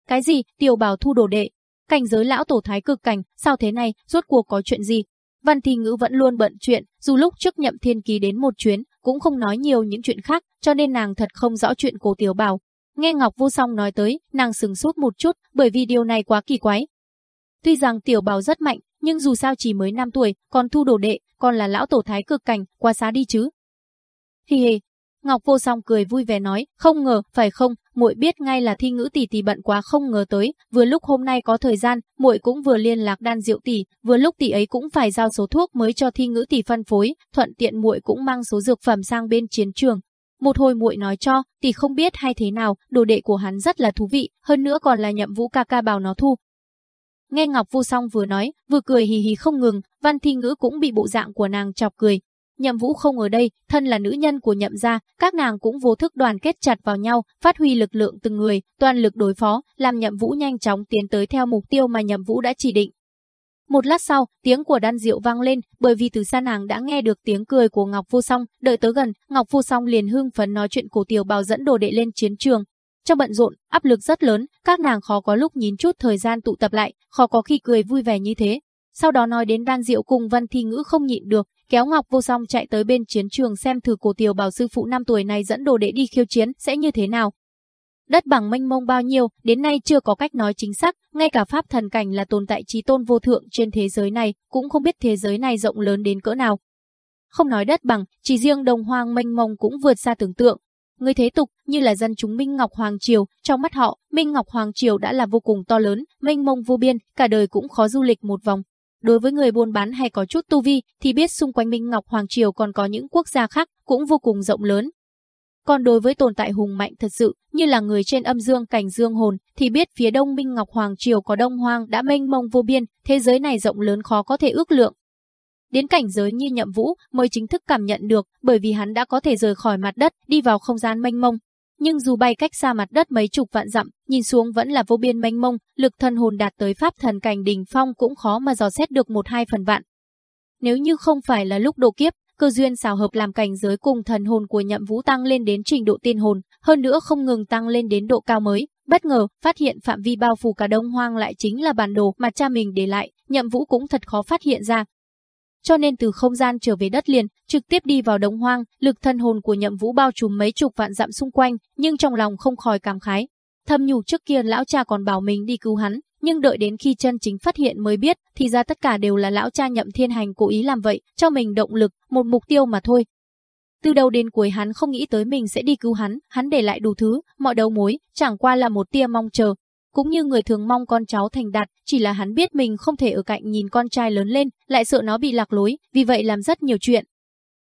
Cái gì, tiểu bảo thu đồ đệ? Cảnh giới lão tổ thái cực cảnh, sao thế này, rốt cuộc có chuyện gì? Văn Thi Ngữ vẫn luôn bận chuyện, dù lúc trước nhậm thiên ký đến một chuyến, cũng không nói nhiều những chuyện khác, cho nên nàng thật không rõ chuyện của tiểu bảo. Nghe Ngọc Vô Song nói tới, nàng sừng sốt một chút, bởi vì điều này quá kỳ quái. Tuy rằng tiểu bào rất mạnh, nhưng dù sao chỉ mới 5 tuổi, còn thu đồ đệ, còn là lão tổ thái cực cảnh, quá xá đi chứ. Hi hi. Ngọc Vô Song cười vui vẻ nói, không ngờ, phải không, muội biết ngay là thi ngữ tỷ tỷ bận quá không ngờ tới, vừa lúc hôm nay có thời gian, muội cũng vừa liên lạc đan diệu tỷ, vừa lúc tỷ ấy cũng phải giao số thuốc mới cho thi ngữ tỷ phân phối, thuận tiện muội cũng mang số dược phẩm sang bên chiến trường. Một hồi muội nói cho, tỷ không biết hay thế nào, đồ đệ của hắn rất là thú vị, hơn nữa còn là nhậm vũ ca ca bảo nó thu, Nghe Ngọc Vu Song vừa nói, vừa cười hì hì không ngừng, Văn Thi Ngữ cũng bị bộ dạng của nàng chọc cười, Nhậm Vũ không ở đây, thân là nữ nhân của Nhậm gia, các nàng cũng vô thức đoàn kết chặt vào nhau, phát huy lực lượng từng người, toàn lực đối phó, làm Nhậm Vũ nhanh chóng tiến tới theo mục tiêu mà Nhậm Vũ đã chỉ định. Một lát sau, tiếng của đan diệu vang lên, bởi vì từ xa nàng đã nghe được tiếng cười của Ngọc Vô Song, đợi tới gần, Ngọc Vô Song liền hưng phấn nói chuyện cổ tiểu bào dẫn đồ đệ lên chiến trường. Trong bận rộn, áp lực rất lớn, các nàng khó có lúc nhìn chút thời gian tụ tập lại, khó có khi cười vui vẻ như thế. Sau đó nói đến đan diệu cùng Văn Thi Ngữ không nhịn được, kéo Ngọc Vô Song chạy tới bên chiến trường xem thử cổ tiểu bào sư phụ năm tuổi này dẫn đồ đệ đi khiêu chiến sẽ như thế nào. Đất bằng mênh mông bao nhiêu, đến nay chưa có cách nói chính xác, ngay cả pháp thần cảnh là tồn tại trí tôn vô thượng trên thế giới này, cũng không biết thế giới này rộng lớn đến cỡ nào. Không nói đất bằng, chỉ riêng đồng hoang mênh mông cũng vượt xa tưởng tượng. Người thế tục, như là dân chúng Minh Ngọc Hoàng Triều, trong mắt họ, Minh Ngọc Hoàng Triều đã là vô cùng to lớn, mênh mông vô biên, cả đời cũng khó du lịch một vòng. Đối với người buôn bán hay có chút tu vi thì biết xung quanh Minh Ngọc Hoàng Triều còn có những quốc gia khác cũng vô cùng rộng lớn. Còn đối với tồn tại hùng mạnh thật sự, như là người trên âm dương cảnh dương hồn, thì biết phía đông Minh Ngọc Hoàng Triều có đông hoang đã mênh mông vô biên, thế giới này rộng lớn khó có thể ước lượng. Đến cảnh giới như nhậm vũ mới chính thức cảm nhận được bởi vì hắn đã có thể rời khỏi mặt đất, đi vào không gian mênh mông, nhưng dù bay cách xa mặt đất mấy chục vạn dặm, nhìn xuống vẫn là vô biên mênh mông, lực thần hồn đạt tới pháp thần cảnh đỉnh phong cũng khó mà dò xét được một hai phần vạn. Nếu như không phải là lúc độ kiếp, cơ duyên xào hợp làm cảnh giới cùng thần hồn của nhậm vũ tăng lên đến trình độ tiên hồn, hơn nữa không ngừng tăng lên đến độ cao mới, bất ngờ phát hiện phạm vi bao phủ cả đông hoang lại chính là bản đồ mà cha mình để lại, nhậm vũ cũng thật khó phát hiện ra, cho nên từ không gian trở về đất liền, trực tiếp đi vào đống hoang, lực thân hồn của Nhậm Vũ bao trùm mấy chục vạn dặm xung quanh, nhưng trong lòng không khỏi cảm khái. Thâm nhủ trước kia lão cha còn bảo mình đi cứu hắn, nhưng đợi đến khi chân chính phát hiện mới biết, thì ra tất cả đều là lão cha Nhậm Thiên Hành cố ý làm vậy, cho mình động lực, một mục tiêu mà thôi. Từ đầu đến cuối hắn không nghĩ tới mình sẽ đi cứu hắn, hắn để lại đủ thứ, mọi đầu mối, chẳng qua là một tia mong chờ, cũng như người thường mong con cháu thành đạt, chỉ là hắn biết mình không thể ở cạnh nhìn con trai lớn lên, lại sợ nó bị lạc lối, vì vậy làm rất nhiều chuyện.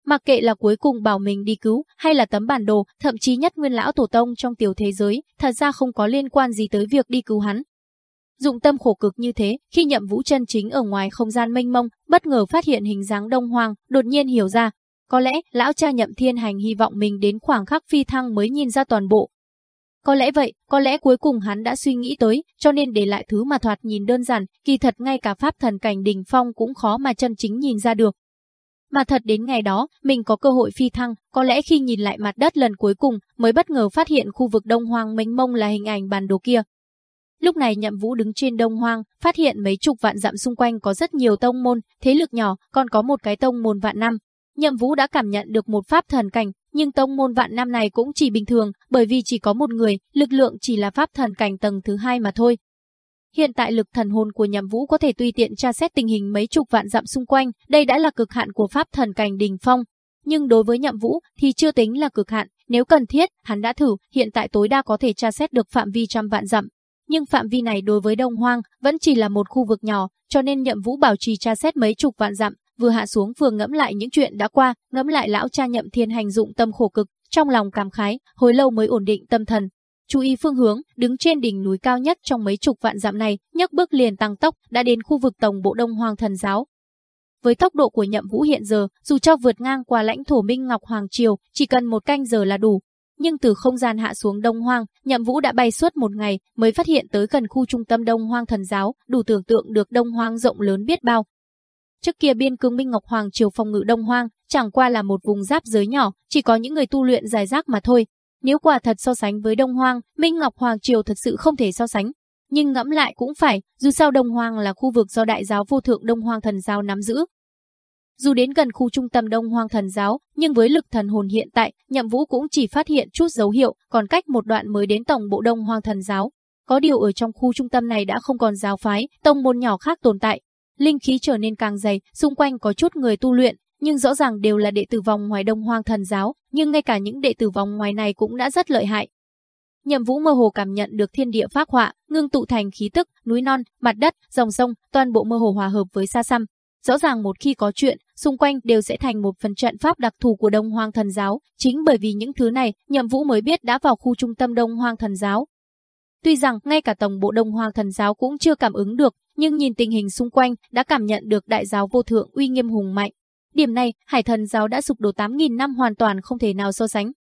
Mặc kệ là cuối cùng bảo mình đi cứu, hay là tấm bản đồ, thậm chí nhất nguyên lão tổ tông trong tiểu thế giới, thật ra không có liên quan gì tới việc đi cứu hắn. Dụng tâm khổ cực như thế, khi nhậm vũ chân chính ở ngoài không gian mênh mông, bất ngờ phát hiện hình dáng đông hoàng đột nhiên hiểu ra. Có lẽ, lão cha nhậm thiên hành hy vọng mình đến khoảng khắc phi thăng mới nhìn ra toàn bộ. Có lẽ vậy, có lẽ cuối cùng hắn đã suy nghĩ tới, cho nên để lại thứ mà thoạt nhìn đơn giản, kỳ thật ngay cả pháp thần cảnh đỉnh phong cũng khó mà chân chính nhìn ra được. Mà thật đến ngày đó, mình có cơ hội phi thăng, có lẽ khi nhìn lại mặt đất lần cuối cùng, mới bất ngờ phát hiện khu vực đông hoang mênh mông là hình ảnh bản đồ kia. Lúc này Nhậm Vũ đứng trên đông hoang, phát hiện mấy chục vạn dặm xung quanh có rất nhiều tông môn, thế lực nhỏ, còn có một cái tông môn vạn năm. Nhậm Vũ đã cảm nhận được một pháp thần cảnh, nhưng tông môn vạn năm này cũng chỉ bình thường, bởi vì chỉ có một người, lực lượng chỉ là pháp thần cảnh tầng thứ hai mà thôi. Hiện tại lực thần hồn của Nhậm Vũ có thể tùy tiện tra xét tình hình mấy chục vạn dặm xung quanh, đây đã là cực hạn của pháp thần cảnh đỉnh phong. Nhưng đối với Nhậm Vũ thì chưa tính là cực hạn, nếu cần thiết, hắn đã thử, hiện tại tối đa có thể tra xét được phạm vi trăm vạn dặm. Nhưng phạm vi này đối với Đông Hoang vẫn chỉ là một khu vực nhỏ, cho nên Nhậm Vũ bảo trì tra xét mấy chục vạn dặm, vừa hạ xuống vừa ngẫm lại những chuyện đã qua, ngẫm lại lão cha Nhậm Thiên hành dụng tâm khổ cực, trong lòng cảm khái, hồi lâu mới ổn định tâm thần, chú ý phương hướng, đứng trên đỉnh núi cao nhất trong mấy chục vạn dặm này, nhấc bước liền tăng tốc, đã đến khu vực tổng bộ Đông Hoàng Thần giáo. Với tốc độ của Nhậm Vũ hiện giờ, dù cho vượt ngang qua lãnh thổ Minh Ngọc Hoàng triều, chỉ cần một canh giờ là đủ. Nhưng từ không gian hạ xuống Đông Hoang, Nhậm Vũ đã bay suốt một ngày, mới phát hiện tới gần khu trung tâm Đông Hoang Thần giáo, đủ tưởng tượng được Đông Hoang rộng lớn biết bao. Trước kia biên cương Minh Ngọc Hoàng triều phòng ngự Đông Hoang, chẳng qua là một vùng giáp giới nhỏ, chỉ có những người tu luyện dài rác mà thôi, nếu quả thật so sánh với Đông Hoang, Minh Ngọc Hoàng Triều thật sự không thể so sánh. Nhưng ngẫm lại cũng phải, dù sao Đông Hoang là khu vực do Đại giáo vô thượng Đông Hoang thần giáo nắm giữ. Dù đến gần khu trung tâm Đông Hoang thần giáo, nhưng với lực thần hồn hiện tại, Nhậm Vũ cũng chỉ phát hiện chút dấu hiệu, còn cách một đoạn mới đến tổng bộ Đông Hoang thần giáo. Có điều ở trong khu trung tâm này đã không còn giáo phái, tông môn nhỏ khác tồn tại. Linh khí trở nên càng dày, xung quanh có chút người tu luyện, nhưng rõ ràng đều là đệ tử vòng ngoài Đông Hoang thần giáo, nhưng ngay cả những đệ tử vòng ngoài này cũng đã rất lợi hại. Nhậm Vũ mơ hồ cảm nhận được thiên địa phác họa, ngưng tụ thành khí tức, núi non, mặt đất, dòng sông, toàn bộ mơ hồ hòa hợp với xa xăm. Rõ ràng một khi có chuyện, xung quanh đều sẽ thành một phần trận pháp đặc thù của Đông Hoang thần giáo, chính bởi vì những thứ này, Nhậm Vũ mới biết đã vào khu trung tâm Đông Hoang thần giáo. Tuy rằng ngay cả tổng bộ Đông Hoang thần giáo cũng chưa cảm ứng được, nhưng nhìn tình hình xung quanh đã cảm nhận được đại giáo vô thượng uy nghiêm hùng mạnh, Điểm này, Hải Thần giáo đã sụp đổ 8.000 năm hoàn toàn không thể nào so sánh.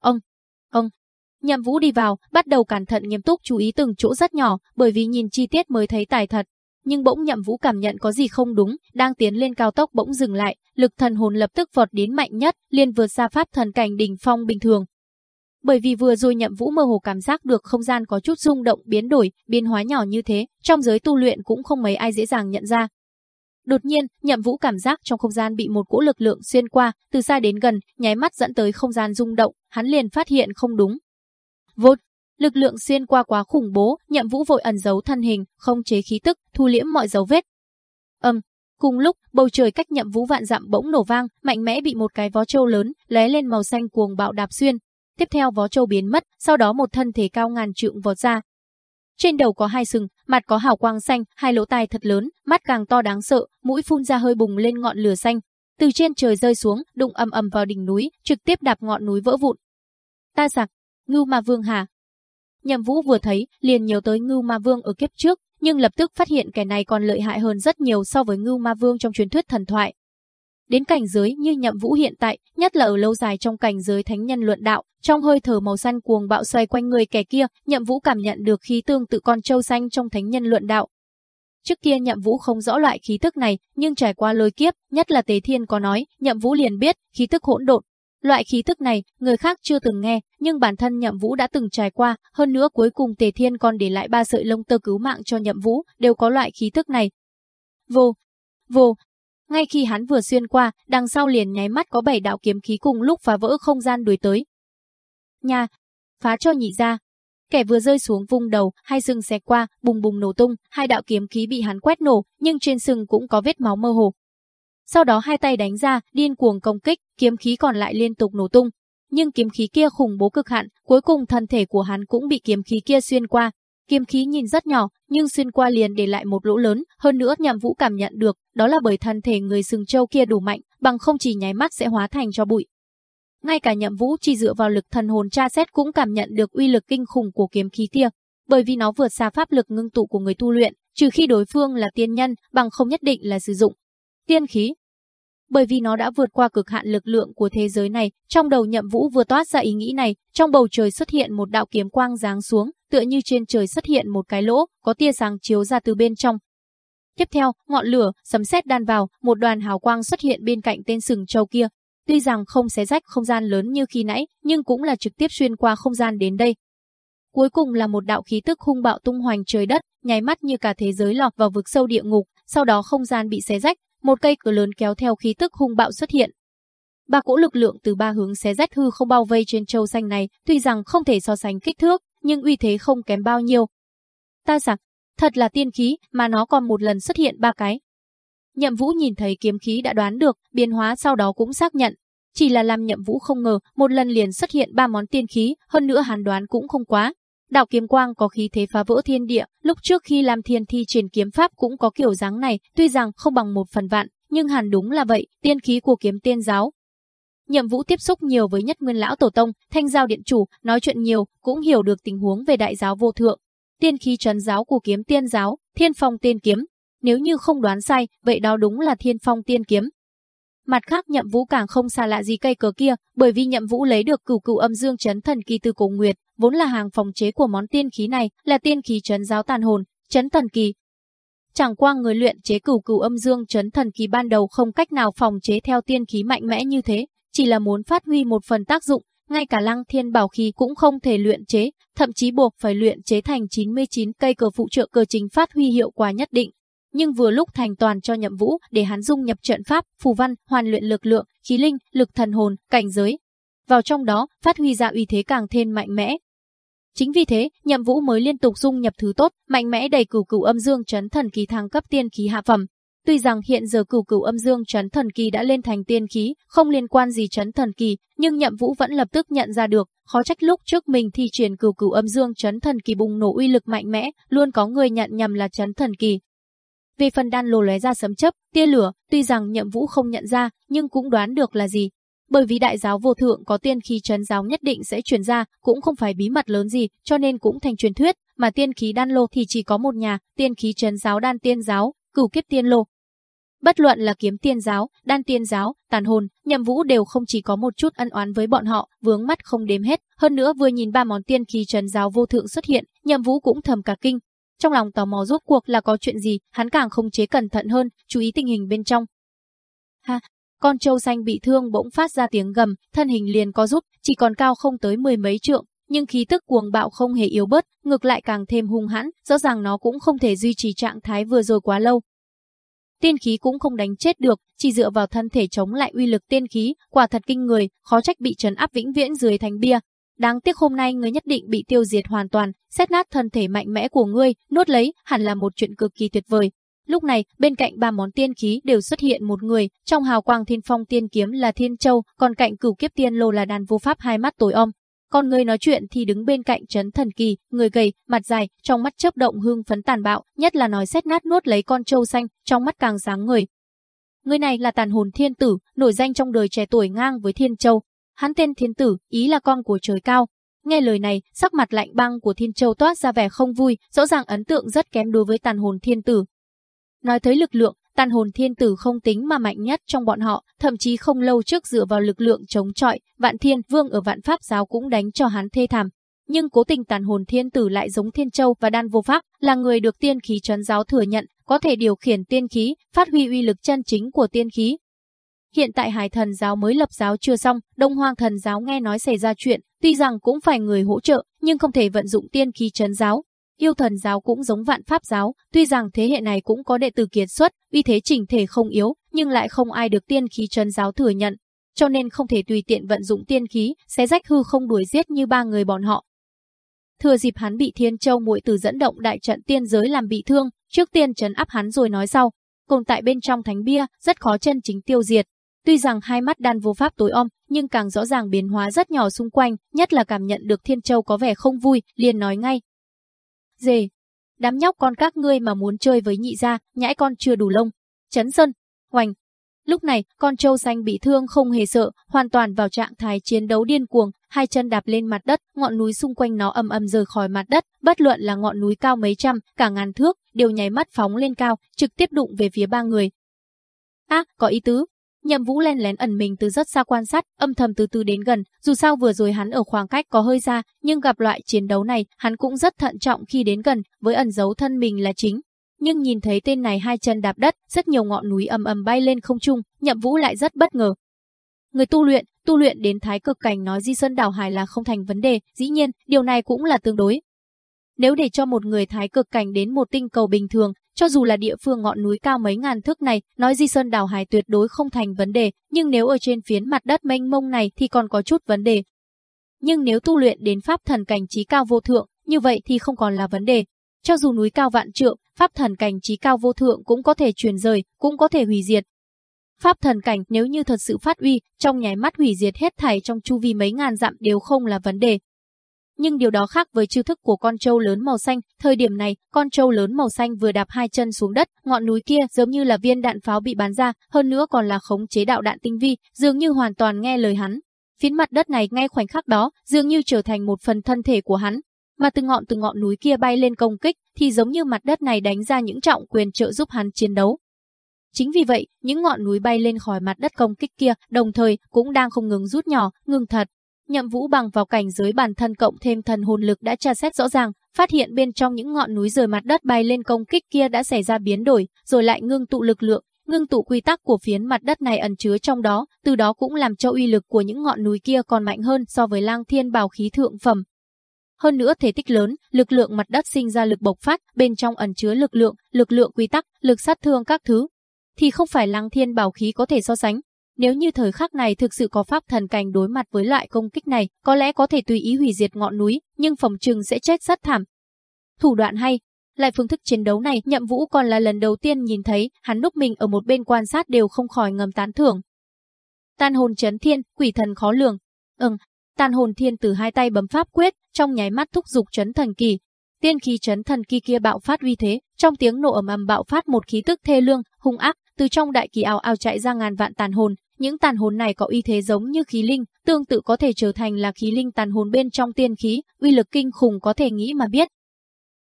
Ông, ông, Nhậm Vũ đi vào, bắt đầu cẩn thận nghiêm túc chú ý từng chỗ rất nhỏ, bởi vì nhìn chi tiết mới thấy tài thật. Nhưng bỗng Nhậm Vũ cảm nhận có gì không đúng, đang tiến lên cao tốc bỗng dừng lại, lực thần hồn lập tức vọt đến mạnh nhất, liền vượt xa pháp thần cảnh đỉnh phong bình thường. Bởi vì vừa rồi Nhậm Vũ mơ hồ cảm giác được không gian có chút rung động, biến đổi, biến hóa nhỏ như thế, trong giới tu luyện cũng không mấy ai dễ dàng nhận ra, Đột nhiên, Nhậm Vũ cảm giác trong không gian bị một cỗ lực lượng xuyên qua, từ xa đến gần, nháy mắt dẫn tới không gian rung động, hắn liền phát hiện không đúng. Vột, lực lượng xuyên qua quá khủng bố, Nhậm Vũ vội ẩn giấu thân hình, không chế khí tức, thu liễm mọi dấu vết. Âm, cùng lúc, bầu trời cách Nhậm Vũ vạn dặm bỗng nổ vang, mạnh mẽ bị một cái vó trâu lớn lóe lên màu xanh cuồng bạo đạp xuyên. Tiếp theo vó trâu biến mất, sau đó một thân thể cao ngàn trượng vọt ra, trên đầu có hai sừng, mặt có hào quang xanh, hai lỗ tai thật lớn, mắt càng to đáng sợ, mũi phun ra hơi bùng lên ngọn lửa xanh. Từ trên trời rơi xuống, đụng ầm ầm vào đỉnh núi, trực tiếp đạp ngọn núi vỡ vụn. Ta giặc, Ngưu Ma Vương hà. Nhậm Vũ vừa thấy, liền nhớ tới Ngưu Ma Vương ở kiếp trước, nhưng lập tức phát hiện kẻ này còn lợi hại hơn rất nhiều so với Ngưu Ma Vương trong truyền thuyết thần thoại. Đến cảnh giới như nhậm vũ hiện tại, nhất là ở lâu dài trong cảnh giới thánh nhân luận đạo, trong hơi thở màu xanh cuồng bạo xoay quanh người kẻ kia, nhậm vũ cảm nhận được khí tương tự con trâu xanh trong thánh nhân luận đạo. Trước kia nhậm vũ không rõ loại khí tức này, nhưng trải qua lôi kiếp, nhất là Tế Thiên có nói, nhậm vũ liền biết, khí tức hỗn độn. Loại khí tức này, người khác chưa từng nghe, nhưng bản thân nhậm vũ đã từng trải qua, hơn nữa cuối cùng Tề Thiên còn để lại ba sợi lông tơ cứu mạng cho nhậm vũ, đều có loại khí tức này. Vô, vô, ngay khi hắn vừa xuyên qua, đằng sau liền nháy mắt có bảy đạo kiếm khí cùng lúc phá vỡ không gian đuổi tới. Nha, phá cho nhị ra. Kẻ vừa rơi xuống vung đầu, hai sừng xẹt qua, bùng bùng nổ tung, hai đạo kiếm khí bị hắn quét nổ, nhưng trên sừng cũng có vết máu mơ hồ. Sau đó hai tay đánh ra, điên cuồng công kích, kiếm khí còn lại liên tục nổ tung. Nhưng kiếm khí kia khủng bố cực hạn, cuối cùng thân thể của hắn cũng bị kiếm khí kia xuyên qua. Kiếm khí nhìn rất nhỏ, nhưng xuyên qua liền để lại một lỗ lớn, hơn nữa Nhậm Vũ cảm nhận được, đó là bởi thân thể người sừng châu kia đủ mạnh, bằng không chỉ nháy mắt sẽ hóa thành cho bụi. Ngay cả Nhậm Vũ chỉ dựa vào lực thần hồn tra xét cũng cảm nhận được uy lực kinh khủng của kiếm khí kia, bởi vì nó vượt xa pháp lực ngưng tụ của người tu luyện, trừ khi đối phương là tiên nhân, bằng không nhất định là sử dụng tiên khí. Bởi vì nó đã vượt qua cực hạn lực lượng của thế giới này, trong đầu Nhậm Vũ vừa toát ra ý nghĩ này, trong bầu trời xuất hiện một đạo kiếm quang giáng xuống, tựa như trên trời xuất hiện một cái lỗ, có tia sáng chiếu ra từ bên trong. Tiếp theo, ngọn lửa, sấm sét đan vào, một đoàn hào quang xuất hiện bên cạnh tên sừng châu kia. Tuy rằng không xé rách không gian lớn như khi nãy, nhưng cũng là trực tiếp xuyên qua không gian đến đây. Cuối cùng là một đạo khí tức hung bạo tung hoành trời đất, nháy mắt như cả thế giới lọt vào vực sâu địa ngục, sau đó không gian bị xé rách, một cây cờ lớn kéo theo khí tức hung bạo xuất hiện. Ba cỗ lực lượng từ ba hướng xé rách hư không bao vây trên châu xanh này, tuy rằng không thể so sánh kích thước, nhưng uy thế không kém bao nhiêu. Ta sặc, thật là tiên khí, mà nó còn một lần xuất hiện ba cái. Nhậm Vũ nhìn thấy kiếm khí đã đoán được, biến hóa sau đó cũng xác nhận. Chỉ là làm Nhậm Vũ không ngờ, một lần liền xuất hiện ba món tiên khí, hơn nữa hắn đoán cũng không quá. Đạo kiếm quang có khí thế phá vỡ thiên địa, lúc trước khi làm thiên thi truyền kiếm pháp cũng có kiểu dáng này, tuy rằng không bằng một phần vạn, nhưng hẳn đúng là vậy, tiên khí của kiếm tiên giáo, Nhậm Vũ tiếp xúc nhiều với Nhất Nguyên lão tổ tông, Thanh giao điện chủ, nói chuyện nhiều, cũng hiểu được tình huống về đại giáo vô thượng. Tiên khí trấn giáo của kiếm tiên giáo, Thiên Phong tiên kiếm. Nếu như không đoán sai, vậy đó đúng là Thiên Phong tiên kiếm. Mặt khác Nhậm Vũ càng không xa lạ gì cây cờ kia, bởi vì Nhậm Vũ lấy được cửu cửu âm dương chấn thần kỳ từ Cổ Nguyệt, vốn là hàng phòng chế của món tiên khí này, là tiên khí trấn giáo tàn hồn, chấn thần kỳ, Chẳng qua người luyện chế cửu cửu âm dương chấn thần kỳ ban đầu không cách nào phòng chế theo tiên khí mạnh mẽ như thế, chỉ là muốn phát huy một phần tác dụng, ngay cả lăng thiên bảo khí cũng không thể luyện chế, thậm chí buộc phải luyện chế thành 99 cây cờ phụ trợ cờ chính phát huy hiệu quả nhất định. Nhưng vừa lúc thành toàn cho nhậm vũ để hắn dung nhập trận pháp, phù văn, hoàn luyện lực lượng, khí linh, lực thần hồn, cảnh giới. Vào trong đó, phát huy ra uy thế càng thêm mạnh mẽ. Chính vì thế, nhậm vũ mới liên tục dung nhập thứ tốt, mạnh mẽ đầy cửu cửu âm dương chấn thần kỳ thăng cấp tiên khí hạ phẩm, Tuy rằng hiện giờ cửu cửu âm dương chấn thần kỳ đã lên thành tiên khí, không liên quan gì chấn thần kỳ, nhưng Nhậm Vũ vẫn lập tức nhận ra được, khó trách lúc trước mình thi triển cửu cửu âm dương chấn thần kỳ bùng nổ uy lực mạnh mẽ, luôn có người nhận nhầm là chấn thần kỳ. Về phần đan lồ lóe ra sấm chấp, tia lửa, tuy rằng Nhậm Vũ không nhận ra, nhưng cũng đoán được là gì. Bởi vì đại giáo vô thượng có tiên khí chấn giáo nhất định sẽ truyền ra, cũng không phải bí mật lớn gì, cho nên cũng thành truyền thuyết, mà tiên khí đan lô thì chỉ có một nhà, tiên khí chấn giáo đan tiên giáo, cửu kiếp tiên lô, Bất luận là kiếm tiên giáo, đan tiên giáo, tàn hồn, nhậm vũ đều không chỉ có một chút ân oán với bọn họ, vướng mắt không đếm hết. Hơn nữa vừa nhìn ba món tiên khí trấn giáo vô thượng xuất hiện, nhậm vũ cũng thầm cả kinh. Trong lòng tò mò rốt cuộc là có chuyện gì, hắn càng không chế cẩn thận hơn, chú ý tình hình bên trong. Ha, con trâu xanh bị thương bỗng phát ra tiếng gầm, thân hình liền có giúp, chỉ còn cao không tới mười mấy trượng, nhưng khí tức cuồng bạo không hề yếu bớt, ngược lại càng thêm hung hãn, rõ ràng nó cũng không thể duy trì trạng thái vừa rồi quá lâu, tiên khí cũng không đánh chết được, chỉ dựa vào thân thể chống lại uy lực tiên khí, quả thật kinh người, khó trách bị trấn áp vĩnh viễn dưới thành bia. Đáng tiếc hôm nay ngươi nhất định bị tiêu diệt hoàn toàn, xét nát thân thể mạnh mẽ của ngươi, nuốt lấy, hẳn là một chuyện cực kỳ tuyệt vời. Lúc này, bên cạnh ba món tiên khí đều xuất hiện một người, trong hào quang thiên phong tiên kiếm là Thiên Châu, còn cạnh cửu kiếp tiên lô là đàn vô pháp hai mắt tối om, còn người nói chuyện thì đứng bên cạnh Trấn Thần Kỳ, người gầy, mặt dài, trong mắt chớp động hương phấn tàn bạo, nhất là nói xét nát nuốt lấy con trâu xanh, trong mắt càng sáng người. Người này là tàn hồn thiên tử, nổi danh trong đời trẻ tuổi ngang với thiên châu. Hắn tên thiên tử, ý là con của trời cao. Nghe lời này, sắc mặt lạnh băng của thiên châu toát ra vẻ không vui, rõ ràng ấn tượng rất kém đối với tàn hồn thiên tử. Nói tới lực lượng, Tàn hồn thiên tử không tính mà mạnh nhất trong bọn họ, thậm chí không lâu trước dựa vào lực lượng chống chọi, vạn thiên vương ở vạn pháp giáo cũng đánh cho hắn thê thảm. Nhưng cố tình tàn hồn thiên tử lại giống thiên châu và đan vô pháp, là người được tiên khí trấn giáo thừa nhận, có thể điều khiển tiên khí, phát huy uy lực chân chính của tiên khí. Hiện tại hải thần giáo mới lập giáo chưa xong, đông hoang thần giáo nghe nói xảy ra chuyện, tuy rằng cũng phải người hỗ trợ, nhưng không thể vận dụng tiên khí trấn giáo, Yêu thần giáo cũng giống vạn pháp giáo, tuy rằng thế hệ này cũng có đệ tử kiệt xuất, uy thế chỉnh thể không yếu, nhưng lại không ai được tiên khí chân giáo thừa nhận, cho nên không thể tùy tiện vận dụng tiên khí, xé rách hư không đuổi giết như ba người bọn họ. Thừa dịp hắn bị Thiên Châu muội tử dẫn động đại trận tiên giới làm bị thương, trước tiên trấn áp hắn rồi nói sau, cùng tại bên trong thánh bia, rất khó chân chính tiêu diệt. Tuy rằng hai mắt đan vô pháp tối om, nhưng càng rõ ràng biến hóa rất nhỏ xung quanh, nhất là cảm nhận được Thiên Châu có vẻ không vui, liền nói ngay, Dề, đám nhóc con các ngươi mà muốn chơi với nhị gia, nhãi con chưa đủ lông. Chấn Sơn, hoành. Lúc này, con trâu xanh bị thương không hề sợ, hoàn toàn vào trạng thái chiến đấu điên cuồng, hai chân đạp lên mặt đất, ngọn núi xung quanh nó ầm ầm rời khỏi mặt đất, bất luận là ngọn núi cao mấy trăm, cả ngàn thước, đều nháy mắt phóng lên cao, trực tiếp đụng về phía ba người. A, có ý tứ, Nhậm Vũ len lén ẩn mình từ rất xa quan sát, âm thầm từ từ đến gần, dù sao vừa rồi hắn ở khoảng cách có hơi xa, nhưng gặp loại chiến đấu này, hắn cũng rất thận trọng khi đến gần, với ẩn giấu thân mình là chính. Nhưng nhìn thấy tên này hai chân đạp đất, rất nhiều ngọn núi ầm ầm bay lên không trung, Nhậm Vũ lại rất bất ngờ. Người tu luyện, tu luyện đến thái cực cảnh nói Di Sơn đảo hải là không thành vấn đề, dĩ nhiên, điều này cũng là tương đối. Nếu để cho một người thái cực cảnh đến một tinh cầu bình thường, cho dù là địa phương ngọn núi cao mấy ngàn thước này, nói Di Sơn đảo hải tuyệt đối không thành vấn đề, nhưng nếu ở trên phiến mặt đất mênh mông này thì còn có chút vấn đề. Nhưng nếu tu luyện đến pháp thần cảnh trí cao vô thượng, như vậy thì không còn là vấn đề. Cho dù núi cao vạn trượng, pháp thần cảnh trí cao vô thượng cũng có thể truyền rời, cũng có thể hủy diệt. Pháp thần cảnh nếu như thật sự phát uy, trong nháy mắt hủy diệt hết thảy trong chu vi mấy ngàn dặm đều không là vấn đề, nhưng điều đó khác với chiêu thức của con trâu lớn màu xanh, thời điểm này, con trâu lớn màu xanh vừa đạp hai chân xuống đất, ngọn núi kia giống như là viên đạn pháo bị bắn ra, hơn nữa còn là khống chế đạo đạn tinh vi, dường như hoàn toàn nghe lời hắn. Phiến mặt đất này ngay khoảnh khắc đó, dường như trở thành một phần thân thể của hắn, mà từ ngọn từ ngọn núi kia bay lên công kích, thì giống như mặt đất này đánh ra những trọng quyền trợ giúp hắn chiến đấu. Chính vì vậy, những ngọn núi bay lên khỏi mặt đất công kích kia, đồng thời cũng đang không ngừng rút nhỏ, ngừng thật, Nhậm Vũ bằng vào cảnh giới bản thân cộng thêm thần hồn lực đã tra xét rõ ràng, phát hiện bên trong những ngọn núi rời mặt đất bay lên công kích kia đã xảy ra biến đổi, rồi lại ngưng tụ lực lượng, ngưng tụ quy tắc của phiến mặt đất này ẩn chứa trong đó, từ đó cũng làm cho uy lực của những ngọn núi kia còn mạnh hơn so với Lang Thiên Bảo khí thượng phẩm. Hơn nữa thể tích lớn, lực lượng mặt đất sinh ra lực bộc phát, bên trong ẩn chứa lực lượng, lực lượng quy tắc, lực sát thương các thứ, thì không phải Lăng Thiên Bảo khí có thể so sánh. Nếu như thời khắc này thực sự có pháp thần cảnh đối mặt với loại công kích này, có lẽ có thể tùy ý hủy diệt ngọn núi, nhưng phòng trừng sẽ chết rất thảm. Thủ đoạn hay, lại phương thức chiến đấu này nhậm vũ còn là lần đầu tiên nhìn thấy, hắn núp mình ở một bên quan sát đều không khỏi ngầm tán thưởng. Tan hồn chấn thiên, quỷ thần khó lường. Ừm, tan hồn thiên từ hai tay bấm pháp quyết, trong nháy mắt thúc dục chấn thần kỳ. Tiên khí chấn thần kỳ kia bạo phát uy thế, trong tiếng nổ ầm ầm bạo phát một khí tức thê lương, hung ác, từ trong đại kỳ ảo ảo chạy ra ngàn vạn tàn hồn, những tàn hồn này có uy thế giống như khí linh, tương tự có thể trở thành là khí linh tàn hồn bên trong tiên khí, uy lực kinh khủng có thể nghĩ mà biết.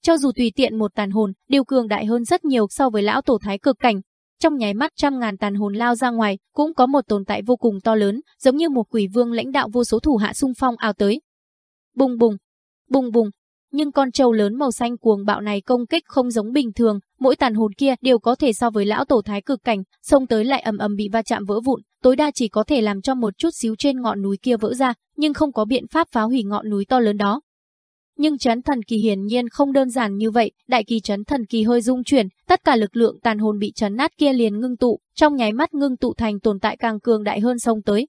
Cho dù tùy tiện một tàn hồn, điều cường đại hơn rất nhiều so với lão tổ thái cực cảnh. Trong nháy mắt trăm ngàn tàn hồn lao ra ngoài, cũng có một tồn tại vô cùng to lớn, giống như một quỷ vương lãnh đạo vô số thủ hạ xung phong ảo tới. Bùng bùng, bùng bùng, nhưng con trâu lớn màu xanh cuồng bạo này công kích không giống bình thường, mỗi tàn hồn kia đều có thể so với lão tổ thái cực cảnh, xông tới lại ầm ầm bị va chạm vỡ vụn, tối đa chỉ có thể làm cho một chút xíu trên ngọn núi kia vỡ ra, nhưng không có biện pháp phá hủy ngọn núi to lớn đó. Nhưng chấn thần kỳ hiển nhiên không đơn giản như vậy, đại kỳ chấn thần kỳ hơi rung chuyển, tất cả lực lượng tàn hồn bị chấn nát kia liền ngưng tụ, trong nháy mắt ngưng tụ thành tồn tại càng cường đại hơn sông tới.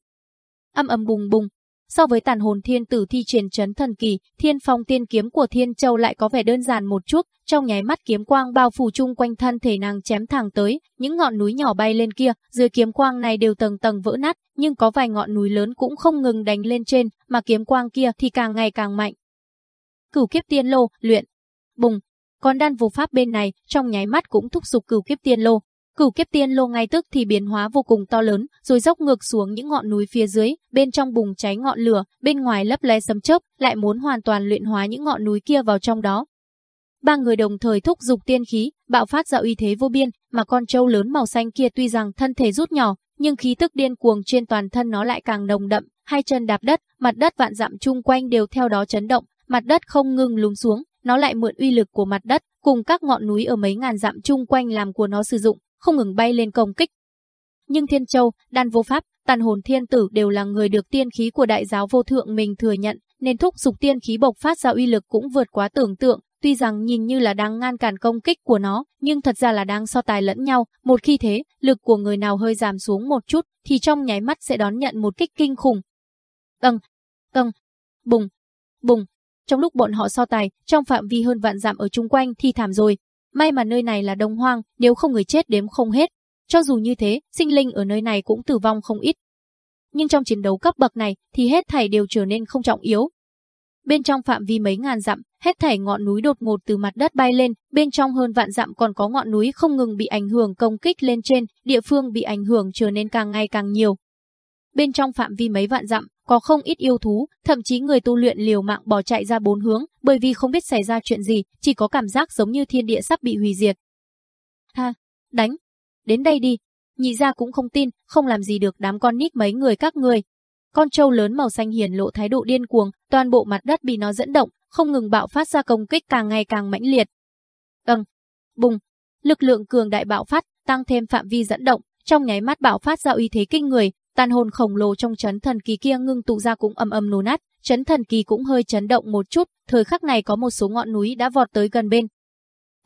Âm ầm bùng bùng, So với tàn hồn thiên tử thi triển chấn thần kỳ, thiên phong tiên kiếm của thiên châu lại có vẻ đơn giản một chút, trong nháy mắt kiếm quang bao phủ chung quanh thân thể nàng chém thẳng tới, những ngọn núi nhỏ bay lên kia, dưới kiếm quang này đều tầng tầng vỡ nát, nhưng có vài ngọn núi lớn cũng không ngừng đánh lên trên, mà kiếm quang kia thì càng ngày càng mạnh. Cửu kiếp tiên lô, luyện. Bùng. Còn đan vô pháp bên này, trong nháy mắt cũng thúc giục cửu kiếp tiên lô, Cửu kiếp tiên lô ngay tức thì biến hóa vô cùng to lớn, rồi dốc ngược xuống những ngọn núi phía dưới, bên trong bùng cháy ngọn lửa, bên ngoài lấp lé sấm chớp, lại muốn hoàn toàn luyện hóa những ngọn núi kia vào trong đó. Ba người đồng thời thúc dục tiên khí, bạo phát ra uy thế vô biên, mà con trâu lớn màu xanh kia tuy rằng thân thể rút nhỏ, nhưng khí tức điên cuồng trên toàn thân nó lại càng nồng đậm, hai chân đạp đất, mặt đất vạn dặm chung quanh đều theo đó chấn động, mặt đất không ngừng lún xuống, nó lại mượn uy lực của mặt đất, cùng các ngọn núi ở mấy ngàn dặm chung quanh làm của nó sử dụng, không ngừng bay lên công kích. Nhưng Thiên Châu, Đan Vô Pháp, Tàn Hồn Thiên Tử đều là người được tiên khí của đại giáo vô thượng mình thừa nhận, nên thúc dục tiên khí bộc phát ra uy lực cũng vượt quá tưởng tượng, tuy rằng nhìn như là đang ngăn cản công kích của nó, nhưng thật ra là đang so tài lẫn nhau, một khi thế, lực của người nào hơi giảm xuống một chút, thì trong nháy mắt sẽ đón nhận một kích kinh khủng. Tầng, tầng, bùng, bùng. Trong lúc bọn họ so tài, trong phạm vi hơn vạn dặm ở chung quanh thì thảm rồi, May mà nơi này là đông hoang, nếu không người chết đếm không hết. Cho dù như thế, sinh linh ở nơi này cũng tử vong không ít. Nhưng trong chiến đấu cấp bậc này thì hết thảy đều trở nên không trọng yếu. bên trong phạm vi mấy ngàn dặm, hết thảy ngọn núi đột ngột từ mặt đất bay lên, bên trong hơn vạn dặm còn có ngọn núi không ngừng bị ảnh hưởng công kích lên trên, địa phương bị ảnh hưởng trở nên càng ngày càng nhiều. Bên trong phạm vi mấy vạn dặm, có không ít yêu thú, thậm chí người tu luyện liều mạng bỏ chạy ra bốn hướng, bởi vì không biết xảy ra chuyện gì, chỉ có cảm giác giống như thiên địa sắp bị hủy diệt. Ha, đánh, đến đây đi. Nhị gia cũng không tin, không làm gì được đám con nít mấy người các người. Con trâu lớn màu xanh hiển lộ thái độ điên cuồng, toàn bộ mặt đất bị nó dẫn động, không ngừng bạo phát ra công kích càng ngày càng mãnh liệt. Ầng, bùng, lực lượng cường đại bạo phát, tăng thêm phạm vi dẫn động, trong nháy mắt bạo phát ra uy thế kinh người, tàn hồn khổng lồ trong chấn thần kỳ kia ngưng tụ ra cũng âm âm nổ nát, chấn thần kỳ cũng hơi chấn động một chút, thời khắc này có một số ngọn núi đã vọt tới gần bên.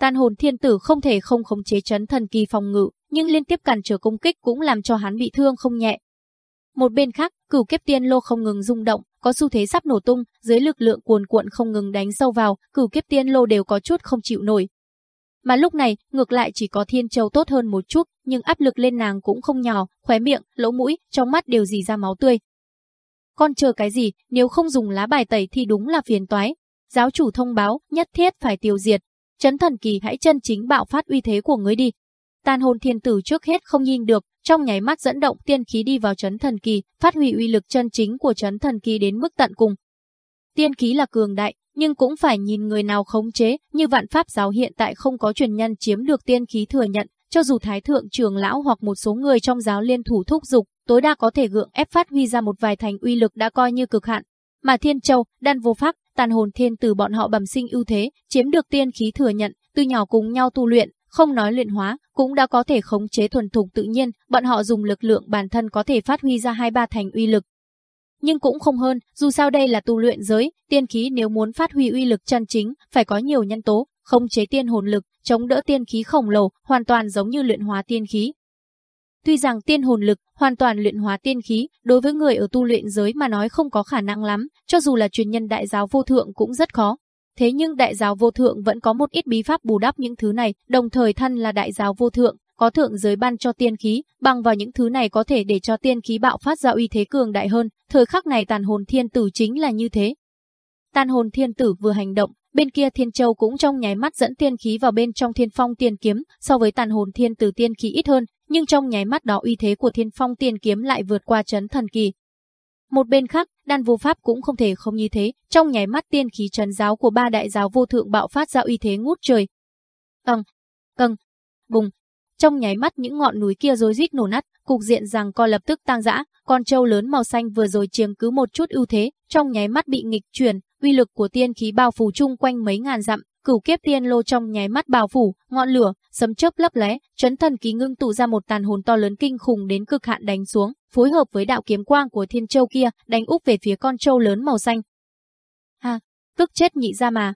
Tàn hồn thiên tử không thể không khống chế chấn thần kỳ phòng ngự, nhưng liên tiếp cản trở công kích cũng làm cho hắn bị thương không nhẹ. Một bên khác, cửu kiếp tiên lô không ngừng rung động, có xu thế sắp nổ tung, dưới lực lượng cuồn cuộn không ngừng đánh sâu vào, cửu kiếp tiên lô đều có chút không chịu nổi. Mà lúc này, ngược lại chỉ có Thiên Châu tốt hơn một chút, nhưng áp lực lên nàng cũng không nhỏ, khóe miệng, lỗ mũi, trong mắt đều dì ra máu tươi. Con chờ cái gì, nếu không dùng lá bài tẩy thì đúng là phiền toái. Giáo chủ thông báo, nhất thiết phải tiêu diệt. Chấn thần kỳ hãy chân chính bạo phát uy thế của ngươi đi. Tàn hồn thiên tử trước hết không nhìn được, trong nháy mắt dẫn động tiên khí đi vào chấn thần kỳ, phát huy uy lực chân chính của chấn thần kỳ đến mức tận cùng. Tiên khí là cường đại, nhưng cũng phải nhìn người nào khống chế, như vạn pháp giáo hiện tại không có truyền nhân chiếm được tiên khí thừa nhận, cho dù thái thượng trưởng lão hoặc một số người trong giáo liên thủ thúc dục, tối đa có thể gượng ép phát huy ra một vài thành uy lực đã coi như cực hạn. Mà Thiên Châu, Đan Vô Pháp, Tàn Hồn Thiên từ bọn họ bẩm sinh ưu thế, chiếm được tiên khí thừa nhận, từ nhỏ cùng nhau tu luyện, không nói luyện hóa, cũng đã có thể khống chế thuần thục tự nhiên, bọn họ dùng lực lượng bản thân có thể phát huy ra hai ba thành uy lực. Nhưng cũng không hơn, dù sao đây là tu luyện giới, tiên khí nếu muốn phát huy uy lực chân chính, phải có nhiều nhân tố, khống chế tiên hồn lực, chống đỡ tiên khí khổng lồ, hoàn toàn giống như luyện hóa tiên khí. Tuy rằng tiên hồn lực hoàn toàn luyện hóa tiên khí, đối với người ở tu luyện giới mà nói không có khả năng lắm, cho dù là truyền nhân đại giáo vô thượng cũng rất khó. Thế nhưng đại giáo vô thượng vẫn có một ít bí pháp bù đắp những thứ này, đồng thời thân là đại giáo vô thượng, có thượng giới ban cho tiên khí, bằng vào những thứ này có thể để cho tiên khí bạo phát ra uy thế cường đại hơn, thời khắc này tàn hồn thiên tử chính là như thế. Tàn hồn thiên tử vừa hành động, bên kia thiên châu cũng trong nháy mắt dẫn tiên khí vào bên trong thiên phong tiên kiếm, so với tàn hồn thiên tử tiên khí ít hơn, nhưng trong nháy mắt đó uy thế của thiên phong tiên kiếm lại vượt qua chấn thần kỳ. Một bên khác, đan vô pháp cũng không thể không như thế, trong nháy mắt tiên khí trấn giáo của ba đại giáo vô thượng bạo phát ra uy thế ngút trời. căng căng bùng, trong nháy mắt những ngọn núi kia rối rít nổ nát, cục diện rằng co lập tức tăng dã, con trâu lớn màu xanh vừa rồi chiếm cứ một chút ưu thế, trong nháy mắt bị nghịch chuyển, uy lực của tiên khí bao phủ chung quanh mấy ngàn dặm, cửu kiếp tiên lô trong nháy mắt bao phủ, ngọn lửa, sấm chớp lấp lóe, chấn thần ký ngưng tụ ra một tàn hồn to lớn kinh khủng đến cực hạn đánh xuống, phối hợp với đạo kiếm quang của thiên châu kia, đánh úp về phía con trâu lớn màu xanh. Ha, tức chết nhị ra mà,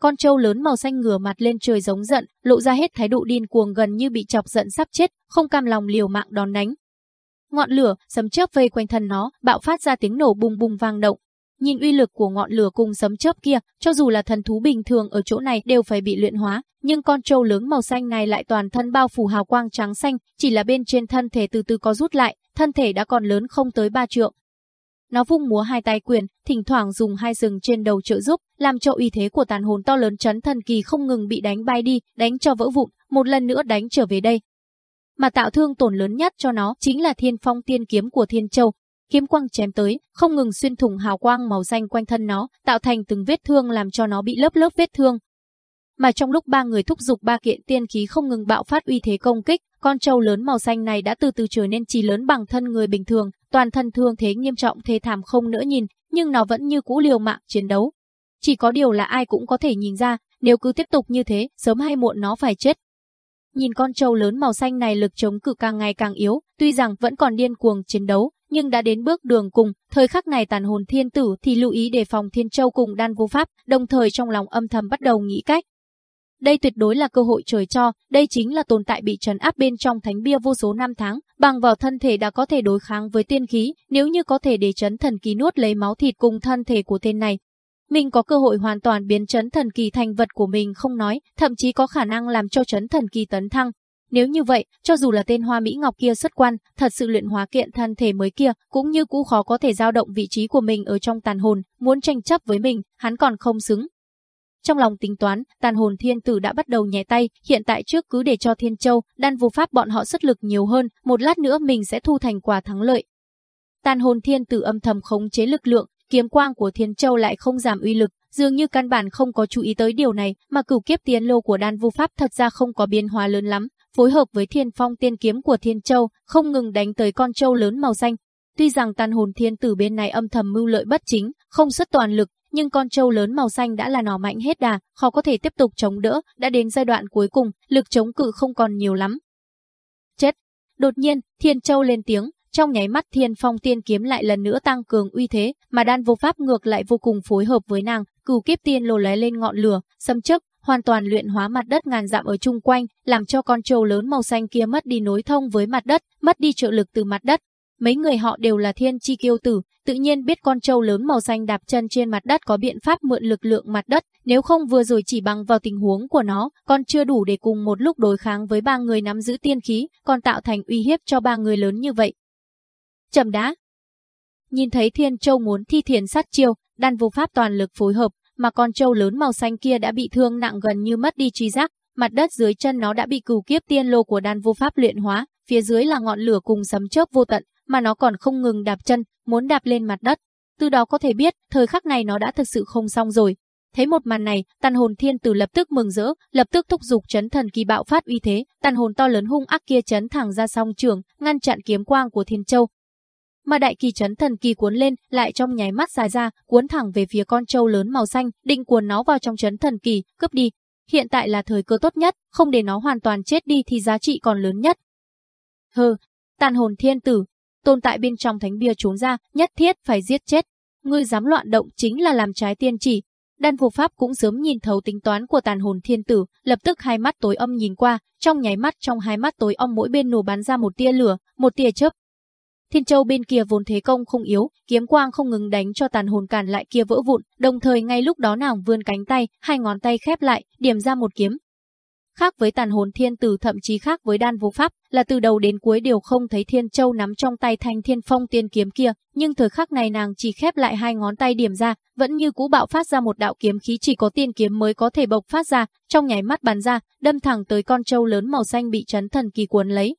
con trâu lớn màu xanh ngửa mặt lên trời giống giận, lộ ra hết thái độ điên cuồng gần như bị chọc giận sắp chết, không cam lòng liều mạng đón đánh. Ngọn lửa, sấm chớp vây quanh thân nó, bạo phát ra tiếng nổ bùng bùng vang động. Nhìn uy lực của ngọn lửa cùng sấm chớp kia, cho dù là thần thú bình thường ở chỗ này đều phải bị luyện hóa, nhưng con trâu lớn màu xanh này lại toàn thân bao phủ hào quang trắng xanh, chỉ là bên trên thân thể từ từ có rút lại, thân thể đã còn lớn không tới ba trượng, nó vung múa hai tay quyền, thỉnh thoảng dùng hai rừng trên đầu trợ giúp, làm cho uy thế của tàn hồn to lớn chấn thần kỳ không ngừng bị đánh bay đi, đánh cho vỡ vụn, một lần nữa đánh trở về đây. Mà tạo thương tổn lớn nhất cho nó chính là thiên phong tiên kiếm của thiên châu. Kiếm quang chém tới, không ngừng xuyên thủng hào quang màu xanh quanh thân nó, tạo thành từng vết thương làm cho nó bị lớp lớp vết thương. Mà trong lúc ba người thúc giục ba kiện tiên khí không ngừng bạo phát uy thế công kích, con trâu lớn màu xanh này đã từ từ trở nên chỉ lớn bằng thân người bình thường, toàn thân thương thế nghiêm trọng thê thảm không nỡ nhìn, nhưng nó vẫn như cũ liều mạng chiến đấu. Chỉ có điều là ai cũng có thể nhìn ra, nếu cứ tiếp tục như thế, sớm hay muộn nó phải chết. Nhìn con trâu lớn màu xanh này lực chống cự càng ngày càng yếu, tuy rằng vẫn còn điên cuồng chiến đấu, nhưng đã đến bước đường cùng, thời khắc này tàn hồn thiên tử thì lưu ý đề phòng thiên châu cùng đan vô pháp, đồng thời trong lòng âm thầm bắt đầu nghĩ cách, đây tuyệt đối là cơ hội trời cho, đây chính là tồn tại bị trấn áp bên trong thánh bia vô số năm tháng, bằng vào thân thể đã có thể đối kháng với tiên khí, nếu như có thể để chấn thần kỳ nuốt lấy máu thịt cùng thân thể của tên này. Mình có cơ hội hoàn toàn biến chấn thần kỳ thành vật của mình không nói, thậm chí có khả năng làm cho chấn thần kỳ tấn thăng. Nếu như vậy, cho dù là tên Hoa Mỹ Ngọc kia xuất quan, thật sự luyện hóa kiện thân thể mới kia, cũng như cũ khó có thể dao động vị trí của mình ở trong tàn hồn, muốn tranh chấp với mình, hắn còn không xứng. Trong lòng tính toán, tàn hồn thiên tử đã bắt đầu nhẹ tay, hiện tại trước cứ để cho thiên châu, đan vô pháp bọn họ sức lực nhiều hơn, một lát nữa mình sẽ thu thành quả thắng lợi. Tàn hồn thiên tử âm thầm khống chế lực lượng, kiếm quang của thiên châu lại không giảm uy lực, dường như căn bản không có chú ý tới điều này, mà cửu kiếp tiến lô của đan vô pháp thật ra không có biến hóa lớn lắm, phối hợp với thiên phong tiên kiếm của thiên châu, không ngừng đánh tới con châu lớn màu xanh. Tuy rằng tàn hồn thiên tử bên này âm thầm mưu lợi bất chính, không xuất toàn lực, nhưng con trâu lớn màu xanh đã là nỏ mạnh hết đà, khó có thể tiếp tục chống đỡ, đã đến giai đoạn cuối cùng, lực chống cự không còn nhiều lắm. Chết! Đột nhiên, thiên châu lên tiếng, trong nháy mắt thiên phong tiên kiếm lại lần nữa tăng cường uy thế, mà đan vô pháp ngược lại vô cùng phối hợp với nàng, cửu kiếp tiên lồ lóe lên ngọn lửa, xâm chấp, hoàn toàn luyện hóa mặt đất ngàn dặm ở chung quanh, làm cho con trâu lớn màu xanh kia mất đi nối thông với mặt đất, mất đi trợ lực từ mặt đất, Mấy người họ đều là thiên chi kiêu tử, tự nhiên biết con trâu lớn màu xanh đạp chân trên mặt đất có biện pháp mượn lực lượng mặt đất, nếu không vừa rồi chỉ bằng vào tình huống của nó, còn chưa đủ để cùng một lúc đối kháng với ba người nắm giữ tiên khí, còn tạo thành uy hiếp cho ba người lớn như vậy. chậm đá Nhìn thấy thiên châu muốn thi thiền sát chiêu, đan vô pháp toàn lực phối hợp, mà con trâu lớn màu xanh kia đã bị thương nặng gần như mất đi trí giác, mặt đất dưới chân nó đã bị cừu kiếp tiên lô của đan vô pháp luyện hóa, phía dưới là ngọn lửa cùng sấm chớp vô tận, mà nó còn không ngừng đạp chân, muốn đạp lên mặt đất. Từ đó có thể biết, thời khắc này nó đã thực sự không xong rồi. Thấy một màn này, tàn hồn thiên tử lập tức mừng rỡ, lập tức thúc dục chấn thần kỳ bạo phát uy thế, tàn hồn to lớn hung ác kia chấn thẳng ra song trường, ngăn chặn kiếm quang của thiên châu. Mà đại kỳ chấn thần kỳ cuốn lên, lại trong nháy mắt dài ra, cuốn thẳng về phía con trâu lớn màu xanh, định cuốn nó vào trong chấn thần kỳ, cướp đi. Hiện tại là thời cơ tốt nhất, không để nó hoàn toàn chết đi thì giá trị còn lớn nhất. Hừ, tàn hồn thiên tử, tồn tại bên trong thánh bia trốn ra, nhất thiết phải giết chết. Ngươi dám loạn động chính là làm trái tiên chỉ. Đan vô pháp cũng sớm nhìn thấu tính toán của tàn hồn thiên tử, lập tức hai mắt tối âm nhìn qua, trong nháy mắt trong hai mắt tối âm mỗi bên nổ bắn ra một tia lửa, một tia chớp. Thiên Châu bên kia vốn thế công không yếu, kiếm quang không ngừng đánh cho tàn hồn cản lại kia vỡ vụn, đồng thời ngay lúc đó nàng vươn cánh tay, hai ngón tay khép lại, điểm ra một kiếm, Khác với tàn hồn thiên tử thậm chí khác với đan vô pháp, là từ đầu đến cuối đều không thấy thiên châu nắm trong tay thanh thiên phong tiên kiếm kia, nhưng thời khắc này nàng chỉ khép lại hai ngón tay điểm ra, vẫn như cũ bạo phát ra một đạo kiếm khí chỉ có tiên kiếm mới có thể bộc phát ra, trong nháy mắt bắn ra, đâm thẳng tới con trâu lớn màu xanh bị chấn thần kỳ cuốn lấy.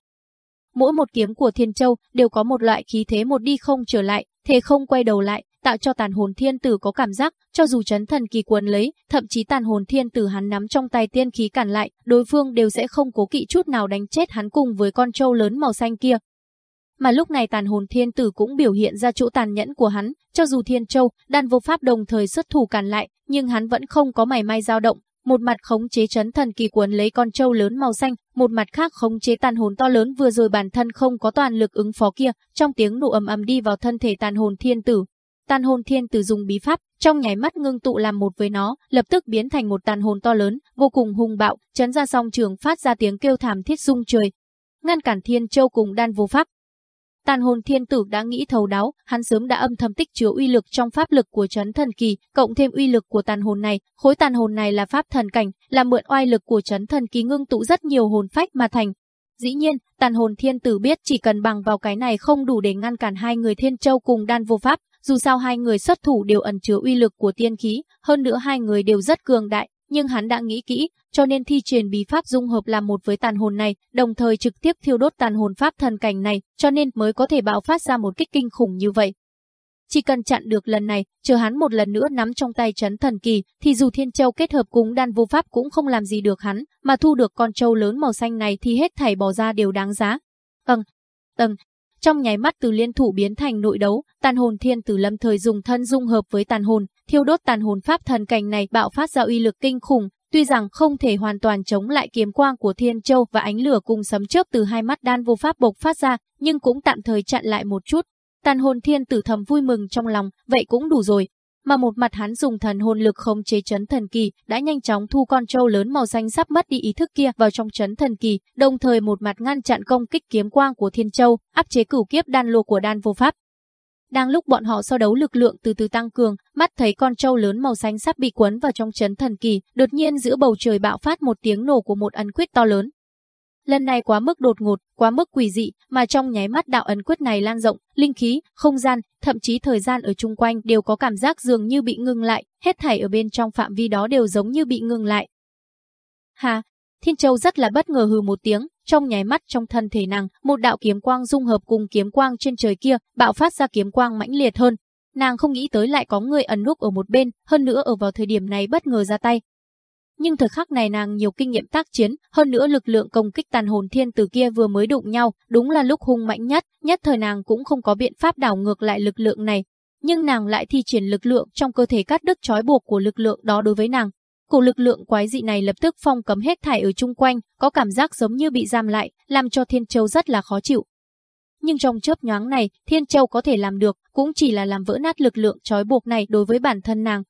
Mỗi một kiếm của thiên châu đều có một loại khí thế một đi không trở lại, thế không quay đầu lại, tạo cho tàn hồn thiên tử có cảm giác, cho dù chấn thần kỳ cuốn lấy, thậm chí tàn hồn thiên tử hắn nắm trong tay tiên khí cản lại, đối phương đều sẽ không cố kỵ chút nào đánh chết hắn cùng với con trâu lớn màu xanh kia. Mà lúc này tàn hồn thiên tử cũng biểu hiện ra chỗ tàn nhẫn của hắn, cho dù thiên châu, đan vô pháp đồng thời xuất thủ cản lại, nhưng hắn vẫn không có mảy may dao động, một mặt khống chế chấn thần kỳ cuốn lấy con trâu lớn màu xanh, một mặt khác khống chế tàn hồn to lớn vừa rồi bản thân không có toàn lực ứng phó kia, trong tiếng nổ ầm ầm đi vào thân thể tàn hồn thiên tử, Tàn hồn thiên tử dùng bí pháp, trong nháy mắt ngưng tụ làm một với nó, lập tức biến thành một tàn hồn to lớn, vô cùng hung bạo, chấn ra song trường phát ra tiếng kêu thảm thiết rung trời. Ngăn cản thiên châu cùng đan vô pháp. Tàn hồn thiên tử đã nghĩ thấu đáo, hắn sớm đã âm thầm tích chứa uy lực trong pháp lực của chấn thần kỳ, cộng thêm uy lực của tàn hồn này, khối tàn hồn này là pháp thần cảnh, là mượn oai lực của chấn thần kỳ ngưng tụ rất nhiều hồn phách mà thành, Dĩ nhiên, tàn hồn thiên tử biết chỉ cần bằng vào cái này không đủ để ngăn cản hai người thiên châu cùng đan vô pháp, dù sao hai người xuất thủ đều ẩn chứa uy lực của tiên khí, hơn nữa hai người đều rất cường đại, nhưng hắn đã nghĩ kỹ, cho nên thi triển bí pháp dung hợp làm một với tàn hồn này, đồng thời trực tiếp thiêu đốt tàn hồn pháp thần cảnh này, cho nên mới có thể bạo phát ra một kích kinh khủng như vậy. Chỉ cần chặn được lần này, chờ hắn một lần nữa nắm trong tay chấn thần kỳ, thì dù thiên châu kết hợp cùng đan vô pháp cũng không làm gì được hắn, mà thu được con châu lớn màu xanh này thì hết thảy bỏ ra đều đáng giá. Ầng, tầng trong nháy mắt từ liên thủ biến thành nội đấu, tàn hồn thiên tử lâm thời dùng thân dung hợp với tàn hồn, thiêu đốt tàn hồn pháp thần cảnh này bạo phát ra uy lực kinh khủng, tuy rằng không thể hoàn toàn chống lại kiếm quang của thiên châu và ánh lửa cùng sấm chớp từ hai mắt đan vô pháp bộc phát ra, nhưng cũng tạm thời chặn lại một chút. Tàn hồn thiên tử thầm vui mừng trong lòng, vậy cũng đủ rồi, mà một mặt hắn dùng thần hồn lực khống chế chấn thần kỳ, đã nhanh chóng thu con trâu lớn màu xanh sắp mất đi ý thức kia vào trong chấn thần kỳ, đồng thời một mặt ngăn chặn công kích kiếm quang của thiên châu, áp chế cửu kiếp đan lô của đan vô pháp. Đang lúc bọn họ so đấu lực lượng từ từ tăng cường, mắt thấy con trâu lớn màu xanh sắp bị quấn vào trong chấn thần kỳ, đột nhiên giữa bầu trời bạo phát một tiếng nổ của một ấn quyết to lớn. Lần này quá mức đột ngột, quá mức quỷ dị, mà trong nháy mắt đạo ấn quyết này lan rộng, linh khí, không gian, thậm chí thời gian ở chung quanh đều có cảm giác dường như bị ngừng lại, hết thảy ở bên trong phạm vi đó đều giống như bị ngừng lại. Hà, Thiên Châu rất là bất ngờ hừ một tiếng, trong nháy mắt trong thân thể nàng, một đạo kiếm quang dung hợp cùng kiếm quang trên trời kia, bạo phát ra kiếm quang mãnh liệt hơn. Nàng không nghĩ tới lại có người ẩn núp ở một bên, hơn nữa ở vào thời điểm này bất ngờ ra tay, nhưng thời khắc này nàng nhiều kinh nghiệm tác chiến, hơn nữa lực lượng công kích tàn hồn thiên tử kia vừa mới đụng nhau, đúng là lúc hung mạnh nhất, nhất thời nàng cũng không có biện pháp đảo ngược lại lực lượng này. Nhưng nàng lại thi triển lực lượng trong cơ thể cắt đứt trói buộc của lực lượng đó đối với nàng. Cổ lực lượng quái dị này lập tức phong cấm hết thải ở chung quanh, có cảm giác giống như bị giam lại, làm cho Thiên Châu rất là khó chịu. Nhưng trong chớp nhoáng này, Thiên Châu có thể làm được, cũng chỉ là làm vỡ nát lực lượng trói buộc này đối với bản thân nàng,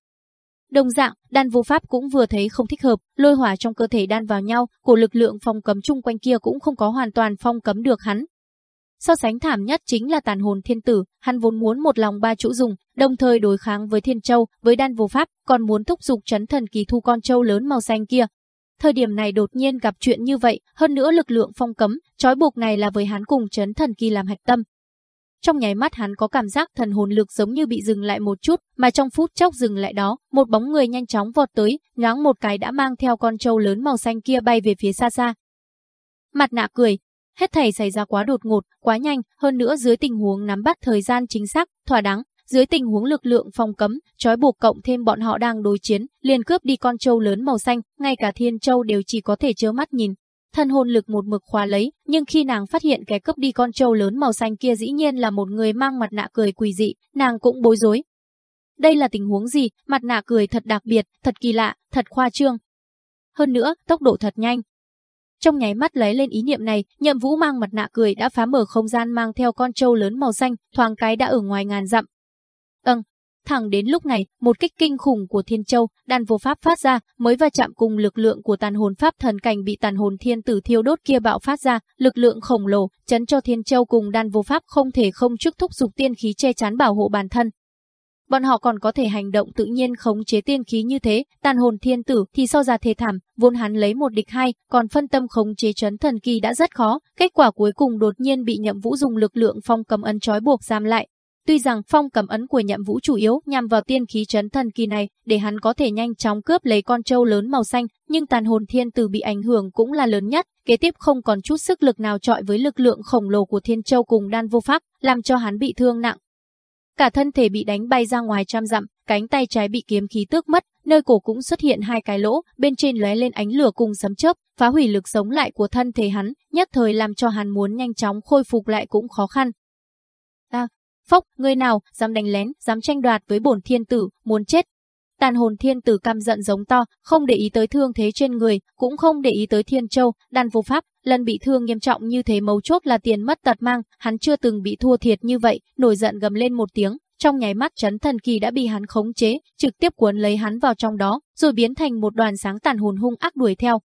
Đồng dạng, đan vô pháp cũng vừa thấy không thích hợp, lôi hỏa trong cơ thể đan vào nhau, của lực lượng phong cấm chung quanh kia cũng không có hoàn toàn phong cấm được hắn. So sánh thảm nhất chính là tàn hồn thiên tử, hắn vốn muốn một lòng ba chủ dùng, đồng thời đối kháng với thiên châu, với đan vô pháp, còn muốn thúc giục chấn thần kỳ thu con châu lớn màu xanh kia. Thời điểm này đột nhiên gặp chuyện như vậy, hơn nữa lực lượng phong cấm, trói buộc này là với hắn cùng chấn thần kỳ làm hạch tâm, trong nháy mắt hắn có cảm giác thần hồn lực giống như bị dừng lại một chút, mà trong phút chốc dừng lại đó, một bóng người nhanh chóng vọt tới, nhoáng một cái đã mang theo con trâu lớn màu xanh kia bay về phía xa xa. Mặt nạ cười, hết thảy xảy ra quá đột ngột, quá nhanh, hơn nữa dưới tình huống nắm bắt thời gian chính xác, thỏa đáng, dưới tình huống lực lượng phòng cấm, trói buộc cộng thêm bọn họ đang đối chiến, liền cướp đi con trâu lớn màu xanh, ngay cả thiên châu đều chỉ có thể chớ mắt nhìn, thân hồn lực một mực khóa lấy, nhưng khi nàng phát hiện kẻ cướp đi con trâu lớn màu xanh kia dĩ nhiên là một người mang mặt nạ cười quỷ dị, nàng cũng bối rối. Đây là tình huống gì, mặt nạ cười thật đặc biệt, thật kỳ lạ, thật khoa trương. Hơn nữa, tốc độ thật nhanh. Trong nháy mắt lấy lên ý niệm này, nhậm vũ mang mặt nạ cười đã phá mở không gian mang theo con trâu lớn màu xanh, thoáng cái đã ở ngoài ngàn dặm. Thẳng đến lúc này, một kích kinh khủng của Thiên Châu, đan vô pháp phát ra, mới va chạm cùng lực lượng của tàn hồn pháp thần cảnh bị tàn hồn thiên tử thiêu đốt kia bạo phát ra, lực lượng khổng lồ, chấn cho Thiên Châu cùng đan vô pháp không thể không trước thúc dục tiên khí che chắn bảo hộ bản thân. Bọn họ còn có thể hành động tự nhiên khống chế tiên khí như thế, tàn hồn thiên tử thì so ra thề thảm, vốn hắn lấy một địch hai, còn phân tâm khống chế chấn thần kỳ đã rất khó, kết quả cuối cùng đột nhiên bị nhậm vũ dùng lực lượng phong cầm ấn trói buộc giam lại, Tuy rằng phong cầm ấn của nhậm vũ chủ yếu nhằm vào tiên khí chấn thần kỳ này để hắn có thể nhanh chóng cướp lấy con trâu lớn màu xanh, nhưng tàn hồn thiên tử bị ảnh hưởng cũng là lớn nhất, kế tiếp không còn chút sức lực nào trọi với lực lượng khổng lồ của thiên châu cùng đan vô pháp, làm cho hắn bị thương nặng. Cả thân thể bị đánh bay ra ngoài trăm dặm, cánh tay trái bị kiếm khí tước mất, nơi cổ cũng xuất hiện hai cái lỗ, bên trên lóe lên ánh lửa cùng sấm chớp, phá hủy lực sống lại của thân thể hắn, nhất thời làm cho hắn muốn nhanh chóng khôi phục lại cũng khó khăn. Phốc, người nào dám đánh lén, dám tranh đoạt với bổn thiên tử, muốn chết. Tàn hồn thiên tử căm giận giống to, không để ý tới thương thế trên người, cũng không để ý tới thiên châu, đan vô pháp, lần bị thương nghiêm trọng như thế mấu chốt là tiền mất tật mang, hắn chưa từng bị thua thiệt như vậy, nổi giận gầm lên một tiếng, trong nháy mắt chấn thần kỳ đã bị hắn khống chế, trực tiếp cuốn lấy hắn vào trong đó, rồi biến thành một đoàn sáng tàn hồn hung ác đuổi theo.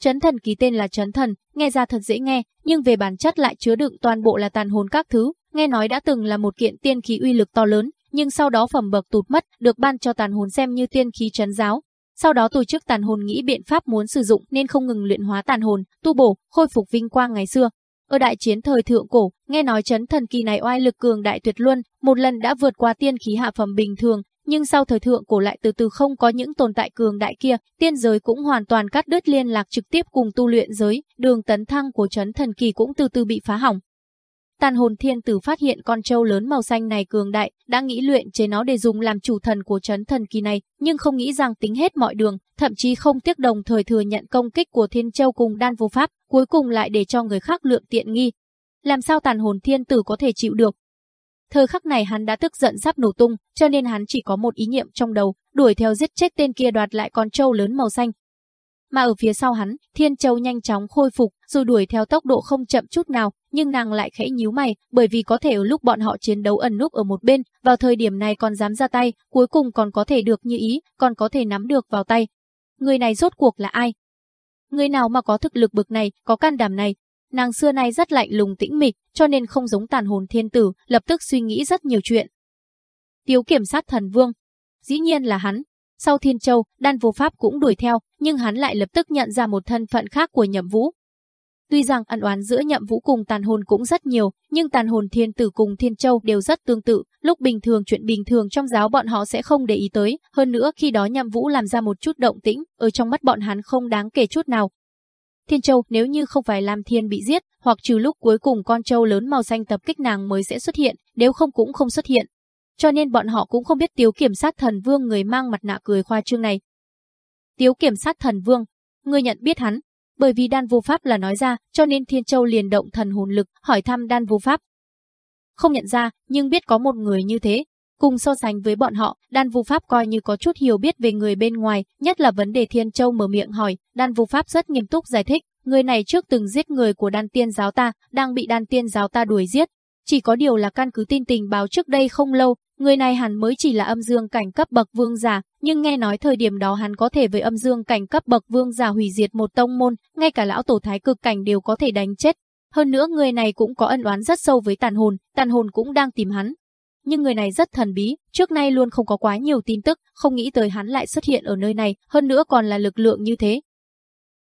Chấn thần ký tên là chấn thần, nghe ra thật dễ nghe, nhưng về bản chất lại chứa đựng toàn bộ là tàn hồn các thứ, nghe nói đã từng là một kiện tiên khí uy lực to lớn, nhưng sau đó phẩm bậc tụt mất, được ban cho tàn hồn xem như tiên khí trấn giáo. Sau đó tổ chức tàn hồn nghĩ biện pháp muốn sử dụng nên không ngừng luyện hóa tàn hồn, tu bổ, khôi phục vinh quang ngày xưa. Ở đại chiến thời thượng cổ, nghe nói chấn thần kỳ này oai lực cường đại tuyệt luân, một lần đã vượt qua tiên khí hạ phẩm bình thường, nhưng sau thời thượng cổ lại từ từ không có những tồn tại cường đại kia, tiên giới cũng hoàn toàn cắt đứt liên lạc trực tiếp cùng tu luyện giới, đường tấn thăng của chấn thần kỳ cũng từ từ bị phá hỏng, Tàn hồn thiên tử phát hiện con trâu lớn màu xanh này cường đại, đã nghĩ luyện chế nó để dùng làm chủ thần của chấn thần kỳ này, nhưng không nghĩ rằng tính hết mọi đường, thậm chí không tiếc đồng thời thừa nhận công kích của thiên châu cùng đan vô pháp, cuối cùng lại để cho người khác lượng tiện nghi. Làm sao tàn hồn thiên tử có thể chịu được? Thời khắc này hắn đã tức giận sắp nổ tung, cho nên hắn chỉ có một ý niệm trong đầu, đuổi theo giết chết tên kia đoạt lại con trâu lớn màu xanh, mà ở phía sau hắn, Thiên Châu nhanh chóng khôi phục, rồi đuổi theo tốc độ không chậm chút nào, nhưng nàng lại khẽ nhíu mày, bởi vì có thể ở lúc bọn họ chiến đấu ẩn núp ở một bên, vào thời điểm này còn dám ra tay, cuối cùng còn có thể được như ý, còn có thể nắm được vào tay. Người này rốt cuộc là ai? Người nào mà có thực lực bực này, có can đảm này? Nàng xưa nay rất lạnh lùng tĩnh mịch, cho nên không giống tàn hồn thiên tử, lập tức suy nghĩ rất nhiều chuyện. Tiếu kiểm sát thần vương. Dĩ nhiên là hắn, sau Thiên Châu, đan vô pháp cũng đuổi theo, nhưng hắn lại lập tức nhận ra một thân phận khác của nhậm vũ. Tuy rằng ân oán giữa nhậm vũ cùng tàn hồn cũng rất nhiều, nhưng tàn hồn thiên tử cùng thiên châu đều rất tương tự, lúc bình thường chuyện bình thường trong giáo bọn họ sẽ không để ý tới, hơn nữa khi đó nhậm vũ làm ra một chút động tĩnh, ở trong mắt bọn hắn không đáng kể chút nào. Thiên châu nếu như không phải lam thiên bị giết, hoặc trừ lúc cuối cùng con trâu lớn màu xanh tập kích nàng mới sẽ xuất hiện, nếu không cũng không xuất hiện. Cho nên bọn họ cũng không biết tiếu kiểm sát thần vương người mang mặt nạ cười khoa trương này. Tiếu kiểm sát thần vương, người nhận biết hắn, bởi vì đan vô pháp là nói ra, cho nên Thiên Châu liền động thần hồn lực, hỏi thăm đan vô pháp. Không nhận ra, nhưng biết có một người như thế. Cùng so sánh với bọn họ, đan vô pháp coi như có chút hiểu biết về người bên ngoài, nhất là vấn đề Thiên Châu mở miệng hỏi, đan vô pháp rất nghiêm túc giải thích, người này trước từng giết người của đan tiên giáo ta, đang bị đan tiên giáo ta đuổi giết. Chỉ có điều là căn cứ tin tình báo trước đây không lâu, người này hẳn mới chỉ là âm dương cảnh cấp bậc vương giả, nhưng nghe nói thời điểm đó hắn có thể với âm dương cảnh cấp bậc vương giả hủy diệt một tông môn, ngay cả lão tổ thái cực cảnh đều có thể đánh chết. Hơn nữa người này cũng có ân oán rất sâu với tàn hồn, tàn hồn cũng đang tìm hắn. Nhưng người này rất thần bí, trước nay luôn không có quá nhiều tin tức, không nghĩ tới hắn lại xuất hiện ở nơi này, hơn nữa còn là lực lượng như thế.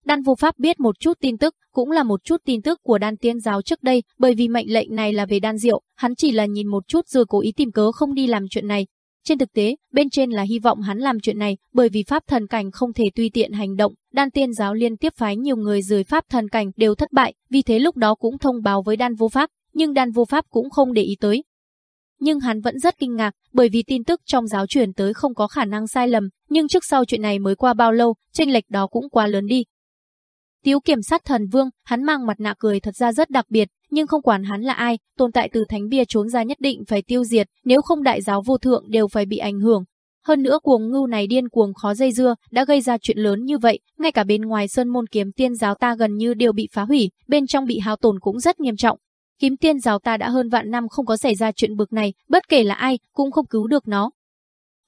Đan vô pháp biết một chút tin tức, cũng là một chút tin tức của đan tiên giáo trước đây, bởi vì mệnh lệnh này là về đan diệu, hắn chỉ là nhìn một chút rồi cố ý tìm cớ không đi làm chuyện này, trên thực tế, bên trên là hy vọng hắn làm chuyện này, bởi vì pháp thần cảnh không thể tùy tiện hành động, đan tiên giáo liên tiếp phái nhiều người rời pháp thần cảnh đều thất bại, vì thế lúc đó cũng thông báo với đan vô pháp, nhưng đan vô pháp cũng không để ý tới. Nhưng hắn vẫn rất kinh ngạc, bởi vì tin tức trong giáo truyền tới không có khả năng sai lầm, nhưng trước sau chuyện này mới qua bao lâu, chênh lệch đó cũng quá lớn đi. Tiếu kiểm sát thần vương, hắn mang mặt nạ cười thật ra rất đặc biệt, nhưng không quản hắn là ai, tồn tại từ thánh bia trốn ra nhất định phải tiêu diệt, nếu không đại giáo vô thượng đều phải bị ảnh hưởng. Hơn nữa cuồng ngưu này điên cuồng khó dây dưa, đã gây ra chuyện lớn như vậy, ngay cả bên ngoài sơn môn kiếm tiên giáo ta gần như đều bị phá hủy, bên trong bị hao tổn cũng rất nghiêm trọng. Kiếm tiên giáo ta đã hơn vạn năm không có xảy ra chuyện bực này, bất kể là ai, cũng không cứu được nó.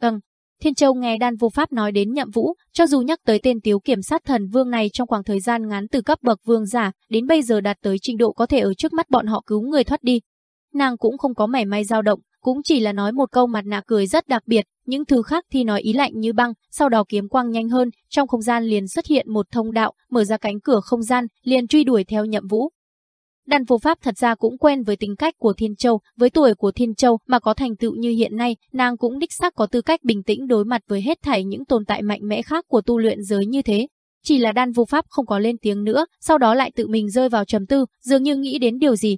Vâng, Thiên Châu nghe đan vô pháp nói đến nhậm vũ, cho dù nhắc tới tên tiếu kiểm sát thần vương này trong khoảng thời gian ngắn từ cấp bậc vương giả, đến bây giờ đạt tới trình độ có thể ở trước mắt bọn họ cứu người thoát đi. Nàng cũng không có mảy may dao động, cũng chỉ là nói một câu mặt nạ cười rất đặc biệt, những thứ khác thì nói ý lạnh như băng, sau đó kiếm quang nhanh hơn, trong không gian liền xuất hiện một thông đạo, mở ra cánh cửa không gian, liền truy đuổi theo nhậm vũ. Đan vô pháp thật ra cũng quen với tính cách của Thiên Châu, với tuổi của Thiên Châu mà có thành tựu như hiện nay, nàng cũng đích xác có tư cách bình tĩnh đối mặt với hết thảy những tồn tại mạnh mẽ khác của tu luyện giới như thế. Chỉ là đan vô pháp không có lên tiếng nữa, sau đó lại tự mình rơi vào trầm tư, dường như nghĩ đến điều gì.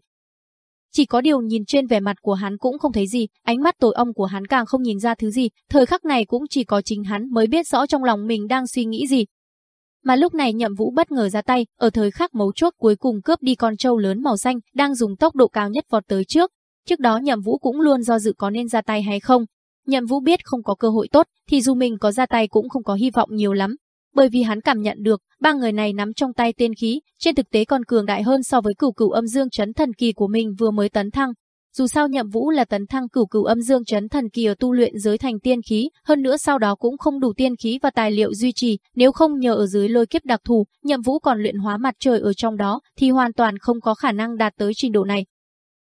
Chỉ có điều nhìn trên vẻ mặt của hắn cũng không thấy gì, ánh mắt tối âm của hắn càng không nhìn ra thứ gì, thời khắc này cũng chỉ có chính hắn mới biết rõ trong lòng mình đang suy nghĩ gì, mà lúc này nhậm vũ bất ngờ ra tay, ở thời khắc mấu chốt cuối cùng cướp đi con trâu lớn màu xanh, đang dùng tốc độ cao nhất vọt tới trước. Trước đó nhậm vũ cũng luôn do dự có nên ra tay hay không. Nhậm vũ biết không có cơ hội tốt, thì dù mình có ra tay cũng không có hy vọng nhiều lắm. Bởi vì hắn cảm nhận được, ba người này nắm trong tay tiên khí, trên thực tế còn cường đại hơn so với cửu cửu âm dương chấn thần kỳ của mình vừa mới tấn thăng, dù sao nhậm vũ là tấn thăng cửu cửu âm dương chấn thần kỳ ở tu luyện giới thành tiên khí, hơn nữa sau đó cũng không đủ tiên khí và tài liệu duy trì, nếu không nhờ ở dưới lôi kiếp đặc thù, nhậm vũ còn luyện hóa mặt trời ở trong đó, thì hoàn toàn không có khả năng đạt tới trình độ này.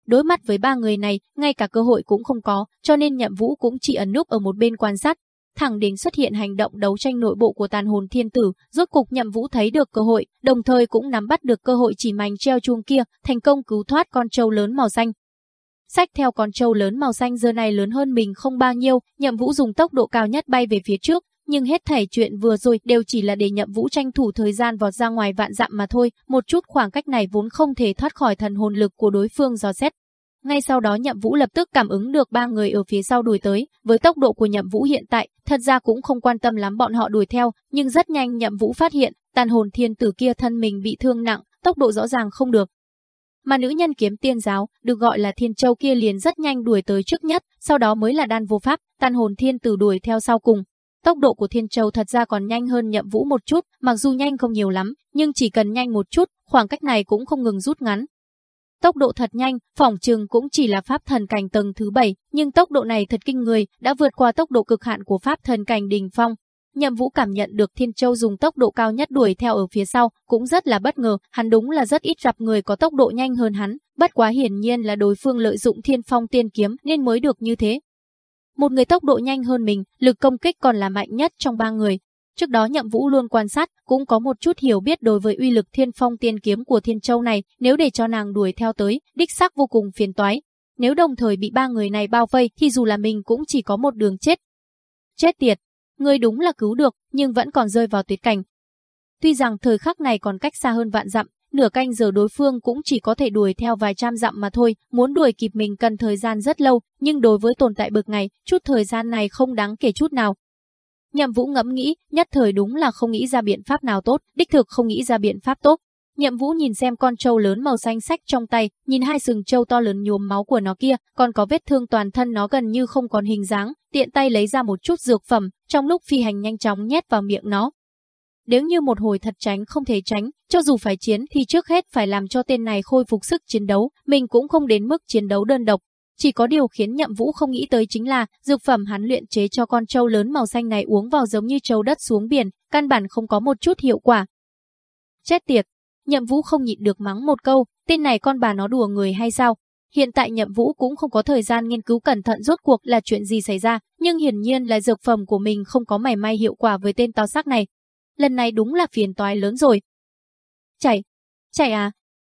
Đối mặt với ba người này, ngay cả cơ hội cũng không có, cho nên nhậm vũ cũng chỉ ẩn núp ở một bên quan sát, thẳng đến xuất hiện hành động đấu tranh nội bộ của tàn hồn thiên tử, rốt cục nhậm vũ thấy được cơ hội, đồng thời cũng nắm bắt được cơ hội chỉ mảnh treo chuông kia, thành công cứu thoát con trâu lớn màu xanh. Sách theo con trâu lớn màu xanh giờ này lớn hơn mình không bao nhiêu, nhậm vũ dùng tốc độ cao nhất bay về phía trước, nhưng hết thảy chuyện vừa rồi đều chỉ là để nhậm vũ tranh thủ thời gian vọt ra ngoài vạn dặm mà thôi, một chút khoảng cách này vốn không thể thoát khỏi thần hồn lực của đối phương dò xét. Ngay sau đó nhậm vũ lập tức cảm ứng được ba người ở phía sau đuổi tới, với tốc độ của nhậm vũ hiện tại, thật ra cũng không quan tâm lắm bọn họ đuổi theo, nhưng rất nhanh nhậm vũ phát hiện, tàn hồn thiên tử kia thân mình bị thương nặng, tốc độ rõ ràng không được, mà nữ nhân kiếm tiên giáo, được gọi là Thiên Châu kia liền rất nhanh đuổi tới trước nhất, sau đó mới là đan vô pháp, tan hồn thiên tử đuổi theo sau cùng. Tốc độ của Thiên Châu thật ra còn nhanh hơn nhậm vũ một chút, mặc dù nhanh không nhiều lắm, nhưng chỉ cần nhanh một chút, khoảng cách này cũng không ngừng rút ngắn. Tốc độ thật nhanh, phỏng chừng cũng chỉ là pháp thần cảnh tầng thứ 7, nhưng tốc độ này thật kinh người, đã vượt qua tốc độ cực hạn của pháp thần cảnh đỉnh phong. Nhậm Vũ cảm nhận được Thiên Châu dùng tốc độ cao nhất đuổi theo ở phía sau, cũng rất là bất ngờ, hắn đúng là rất ít gặp người có tốc độ nhanh hơn hắn, bất quá hiển nhiên là đối phương lợi dụng Thiên Phong Tiên kiếm nên mới được như thế. Một người tốc độ nhanh hơn mình, lực công kích còn là mạnh nhất trong ba người. Trước đó Nhậm Vũ luôn quan sát, cũng có một chút hiểu biết đối với uy lực Thiên Phong Tiên kiếm của Thiên Châu này, nếu để cho nàng đuổi theo tới, đích xác vô cùng phiền toái. Nếu đồng thời bị ba người này bao vây thì dù là mình cũng chỉ có một đường chết. Chết tiệt, người đúng là cứu được, nhưng vẫn còn rơi vào tuyệt cảnh. Tuy rằng thời khắc này còn cách xa hơn vạn dặm, nửa canh giờ đối phương cũng chỉ có thể đuổi theo vài trăm dặm mà thôi, muốn đuổi kịp mình cần thời gian rất lâu, nhưng đối với tồn tại bực này, chút thời gian này không đáng kể chút nào. Nhậm Vũ ngẫm nghĩ, nhất thời đúng là không nghĩ ra biện pháp nào tốt, đích thực không nghĩ ra biện pháp tốt. Nhậm Vũ nhìn xem con trâu lớn màu xanh sách trong tay, nhìn hai sừng trâu to lớn nhuốm máu của nó kia, còn có vết thương toàn thân nó gần như không còn hình dáng, tiện tay lấy ra một chút dược phẩm, trong lúc phi hành nhanh chóng nhét vào miệng nó, nếu như một hồi thật tránh không thể tránh, cho dù phải chiến thì trước hết phải làm cho tên này khôi phục sức chiến đấu, mình cũng không đến mức chiến đấu đơn độc. Chỉ có điều khiến nhậm vũ không nghĩ tới chính là dược phẩm hắn luyện chế cho con trâu lớn màu xanh này uống vào giống như trâu đất xuống biển, căn bản không có một chút hiệu quả. Chết tiệt, nhậm vũ không nhịn được mắng một câu, tên này con bà nó đùa người hay sao? Hiện tại nhậm vũ cũng không có thời gian nghiên cứu cẩn thận rốt cuộc là chuyện gì xảy ra, nhưng hiển nhiên là dược phẩm của mình không có mảy may hiệu quả với tên to xác này, lần này đúng là phiền toái lớn rồi. Chạy, chạy à,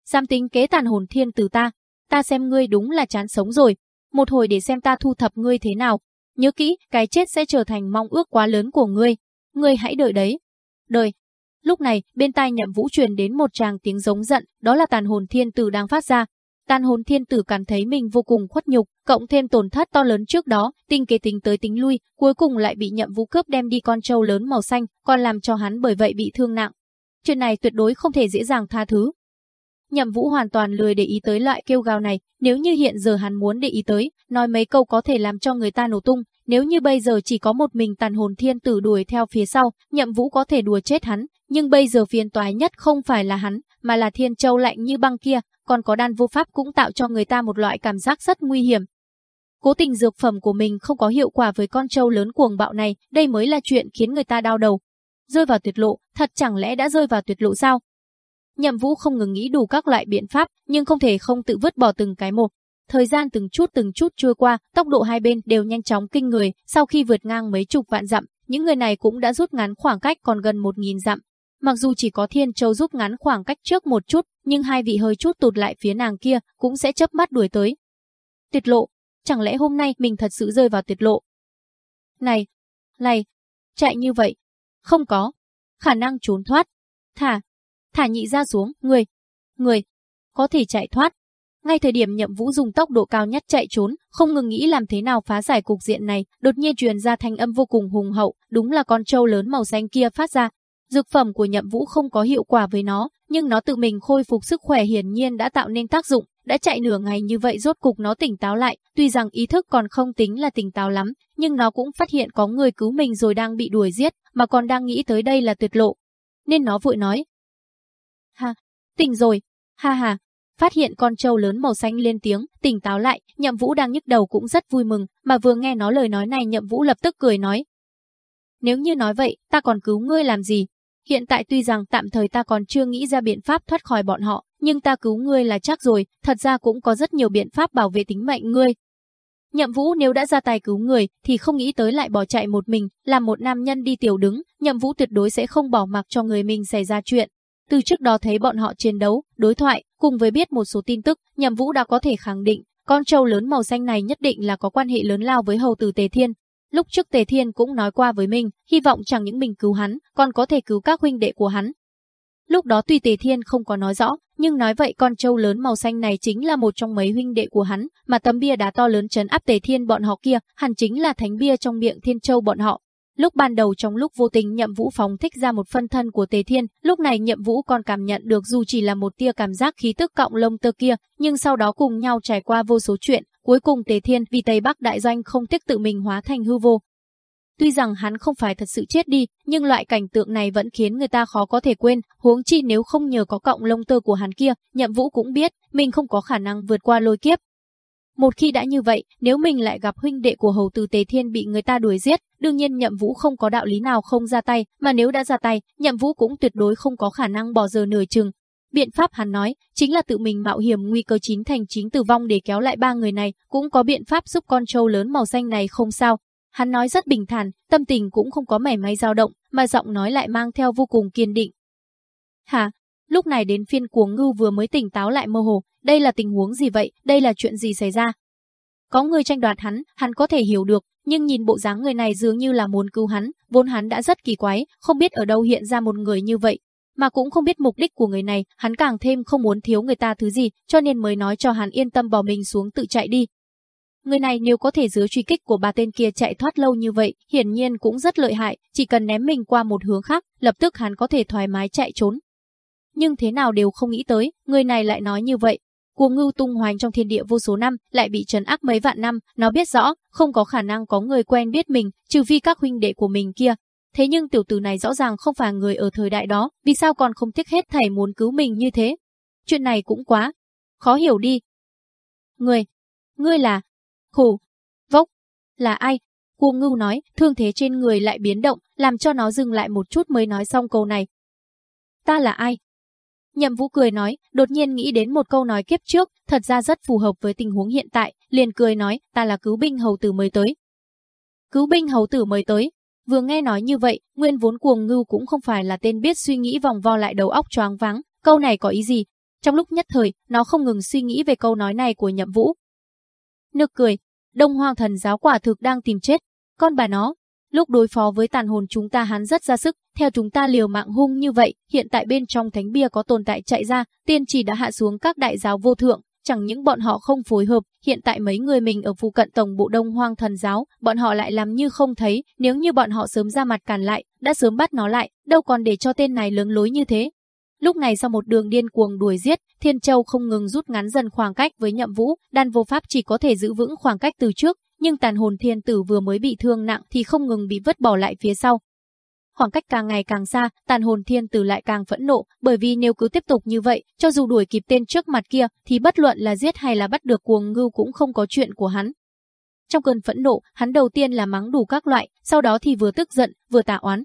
dám tính kế tàn hồn thiên từ ta, ta xem ngươi đúng là chán sống rồi, một hồi để xem ta thu thập ngươi thế nào. Nhớ kỹ, cái chết sẽ trở thành mong ước quá lớn của ngươi. Ngươi hãy đợi đấy. Đợi. Lúc này, bên tai nhậm vũ truyền đến một tràng tiếng giống giận, đó là tàn hồn thiên tử đang phát ra. Tàn hồn thiên tử cảm thấy mình vô cùng khuất nhục, cộng thêm tổn thất to lớn trước đó, tinh kế tính tới tính lui, cuối cùng lại bị nhậm vũ cướp đem đi con trâu lớn màu xanh, còn làm cho hắn bởi vậy bị thương nặng. Chuyện này tuyệt đối không thể dễ dàng tha thứ. Nhậm Vũ hoàn toàn lười để ý tới loại kêu gào này, nếu như hiện giờ hắn muốn để ý tới, nói mấy câu có thể làm cho người ta nổ tung, nếu như bây giờ chỉ có một mình tàn hồn thiên tử đuổi theo phía sau, Nhậm Vũ có thể đùa chết hắn, nhưng bây giờ phiền toái nhất không phải là hắn, mà là thiên châu lạnh như băng kia, còn có đan vô pháp cũng tạo cho người ta một loại cảm giác rất nguy hiểm, Cố tình dược phẩm của mình không có hiệu quả với con trâu lớn cuồng bạo này, đây mới là chuyện khiến người ta đau đầu. Rơi vào tuyệt lộ, thật chẳng lẽ đã rơi vào tuyệt lộ sao? Nhậm Vũ không ngừng nghĩ đủ các loại biện pháp, nhưng không thể không tự vứt bỏ từng cái một. Thời gian từng chút từng chút trôi qua, tốc độ hai bên đều nhanh chóng kinh người, sau khi vượt ngang mấy chục vạn dặm, những người này cũng đã rút ngắn khoảng cách còn gần một nghìn dặm. Mặc dù chỉ có Thiên Châu rút ngắn khoảng cách trước một chút, nhưng hai vị hơi chút tụt lại phía nàng kia cũng sẽ chớp mắt đuổi tới. Tuyệt lộ, chẳng lẽ hôm nay mình thật sự rơi vào tuyệt lộ? Này, này, chạy như vậy, không có, khả năng trốn thoát. Thả, thả nhị ra xuống, người, người, có thể chạy thoát. Ngay thời điểm nhậm vũ dùng tốc độ cao nhất chạy trốn, không ngừng nghĩ làm thế nào phá giải cục diện này, đột nhiên truyền ra thanh âm vô cùng hùng hậu, đúng là con trâu lớn màu xanh kia phát ra. Dược phẩm của nhậm vũ không có hiệu quả với nó, nhưng nó tự mình khôi phục sức khỏe hiển nhiên đã tạo nên tác dụng, đã chạy nửa ngày như vậy rốt cục nó tỉnh táo lại, tuy rằng ý thức còn không tính là tỉnh táo lắm, nhưng nó cũng phát hiện có người cứu mình rồi đang bị đuổi giết, mà còn đang nghĩ tới đây là tuyệt lộ. Nên nó vội nói. Ha, tỉnh rồi, ha ha. Phát hiện con trâu lớn màu xanh lên tiếng, tỉnh táo lại, nhậm vũ đang nhức đầu cũng rất vui mừng, mà vừa nghe nó lời nói này nhậm vũ lập tức cười nói. Nếu như nói vậy, ta còn cứu ngươi làm gì? Hiện tại tuy rằng tạm thời ta còn chưa nghĩ ra biện pháp thoát khỏi bọn họ, nhưng ta cứu ngươi là chắc rồi, thật ra cũng có rất nhiều biện pháp bảo vệ tính mệnh ngươi. Nhậm Vũ nếu đã ra tay cứu người thì không nghĩ tới lại bỏ chạy một mình, làm một nam nhân đi tiểu đứng, Nhậm Vũ tuyệt đối sẽ không bỏ mặc cho người mình xảy ra chuyện. Từ trước đó thấy bọn họ chiến đấu, đối thoại, cùng với biết một số tin tức, Nhậm Vũ đã có thể khẳng định, con trâu lớn màu xanh này nhất định là có quan hệ lớn lao với hầu tử Tề Thiên. Lúc trước Tề Thiên cũng nói qua với mình, hy vọng chẳng những mình cứu hắn, còn có thể cứu các huynh đệ của hắn, Lúc đó tuy Tề Thiên không có nói rõ, nhưng nói vậy con trâu lớn màu xanh này chính là một trong mấy huynh đệ của hắn, mà tấm bia đá to lớn chấn áp Tề Thiên bọn họ kia, hẳn chính là thánh bia trong miệng Thiên Châu bọn họ. Lúc ban đầu trong lúc vô tình Nhậm Vũ phóng thích ra một phân thân của Tề Thiên, lúc này Nhậm Vũ còn cảm nhận được dù chỉ là một tia cảm giác khí tức cộng lông tơ kia, nhưng sau đó cùng nhau trải qua vô số chuyện, cuối cùng Tề Thiên vì Tây Bắc đại doanh không tiếc tự mình hóa thành hư vô, Tuy rằng hắn không phải thật sự chết đi, nhưng loại cảnh tượng này vẫn khiến người ta khó có thể quên, huống chi nếu không nhờ có cộng lông tơ của hắn kia, nhậm vũ cũng biết, mình không có khả năng vượt qua lôi kiếp. Một khi đã như vậy, nếu mình lại gặp huynh đệ của hầu tử Tề Thiên bị người ta đuổi giết, đương nhiên nhậm vũ không có đạo lý nào không ra tay, mà nếu đã ra tay, nhậm vũ cũng tuyệt đối không có khả năng bỏ giờ nửa chừng. Biện pháp hắn nói, chính là tự mình mạo hiểm nguy cơ chín thành chính tử vong để kéo lại ba người này, cũng có biện pháp giúp con trâu lớn màu xanh này không sao, Hắn nói rất bình thản, tâm tình cũng không có mảy may dao động, mà giọng nói lại mang theo vô cùng kiên định. Hả? Lúc này đến phiên cuồng ngưu vừa mới tỉnh táo lại mơ hồ, đây là tình huống gì vậy, đây là chuyện gì xảy ra? Có người tranh đoạt hắn, hắn có thể hiểu được, nhưng nhìn bộ dáng người này dường như là muốn cứu hắn, vốn hắn đã rất kỳ quái, không biết ở đâu hiện ra một người như vậy, mà cũng không biết mục đích của người này, hắn càng thêm không muốn thiếu người ta thứ gì, cho nên mới nói cho hắn yên tâm bỏ mình xuống tự chạy đi. Người này nếu có thể dưới truy kích của ba tên kia chạy thoát lâu như vậy, hiển nhiên cũng rất lợi hại, chỉ cần ném mình qua một hướng khác, lập tức hắn có thể thoải mái chạy trốn. Nhưng thế nào đều không nghĩ tới, người này lại nói như vậy. Cuồng ngưu tung hoành trong thiên địa vô số năm, lại bị trấn ác mấy vạn năm, nó biết rõ, không có khả năng có người quen biết mình, trừ phi các huynh đệ của mình kia, Thế nhưng tiểu tử này rõ ràng không phải người ở thời đại đó, vì sao còn không tiếc hết thảy muốn cứu mình như thế? Chuyện này cũng quá khó hiểu đi. Người, ngươi là Khủ, Vốc, là ai? Cuồng ngưu nói, thương thế trên người lại biến động, làm cho nó dừng lại một chút mới nói xong câu này. Ta là ai? Nhậm Vũ cười nói, đột nhiên nghĩ đến một câu nói kiếp trước, thật ra rất phù hợp với tình huống hiện tại, liền cười nói, ta là cứu binh hầu tử mới tới. Cứu binh hầu tử mới tới, Vừa nghe nói như vậy, nguyên vốn cuồng ngưu cũng không phải là tên biết suy nghĩ vòng vo lại đầu óc choáng váng, câu này có ý gì? Trong lúc nhất thời, nó không ngừng suy nghĩ về câu nói này của Nhậm Vũ. Nực cười, Đông Hoang thần giáo quả thực đang tìm chết, con bà nó. Lúc đối phó với tàn hồn chúng ta hắn rất ra sức, theo chúng ta liều mạng hung như vậy, hiện tại bên trong thánh bia có tồn tại chạy ra, tiên chỉ đã hạ xuống các đại giáo vô thượng, chẳng những bọn họ không phối hợp, hiện tại mấy người mình ở phụ cận tổng bộ Đông Hoang thần giáo, bọn họ lại làm như không thấy, nếu như bọn họ sớm ra mặt cản lại, đã sớm bắt nó lại, đâu còn để cho tên này lớn lối như thế. Lúc này sau một đường điên cuồng đuổi giết, Thiên Châu không ngừng rút ngắn dần khoảng cách với Nhậm Vũ, đan vô pháp chỉ có thể giữ vững khoảng cách từ trước, nhưng tàn hồn thiên tử vừa mới bị thương nặng thì không ngừng bị vứt bỏ lại phía sau, Khoảng cách càng ngày càng xa, tàn hồn thiên tử lại càng phẫn nộ, bởi vì nếu cứ tiếp tục như vậy, cho dù đuổi kịp tên trước mặt kia, thì bất luận là giết hay là bắt được cuồng ngưu cũng không có chuyện của hắn. Trong cơn phẫn nộ, hắn đầu tiên là mắng đủ các loại, sau đó thì vừa tức giận, vừa tạ oán.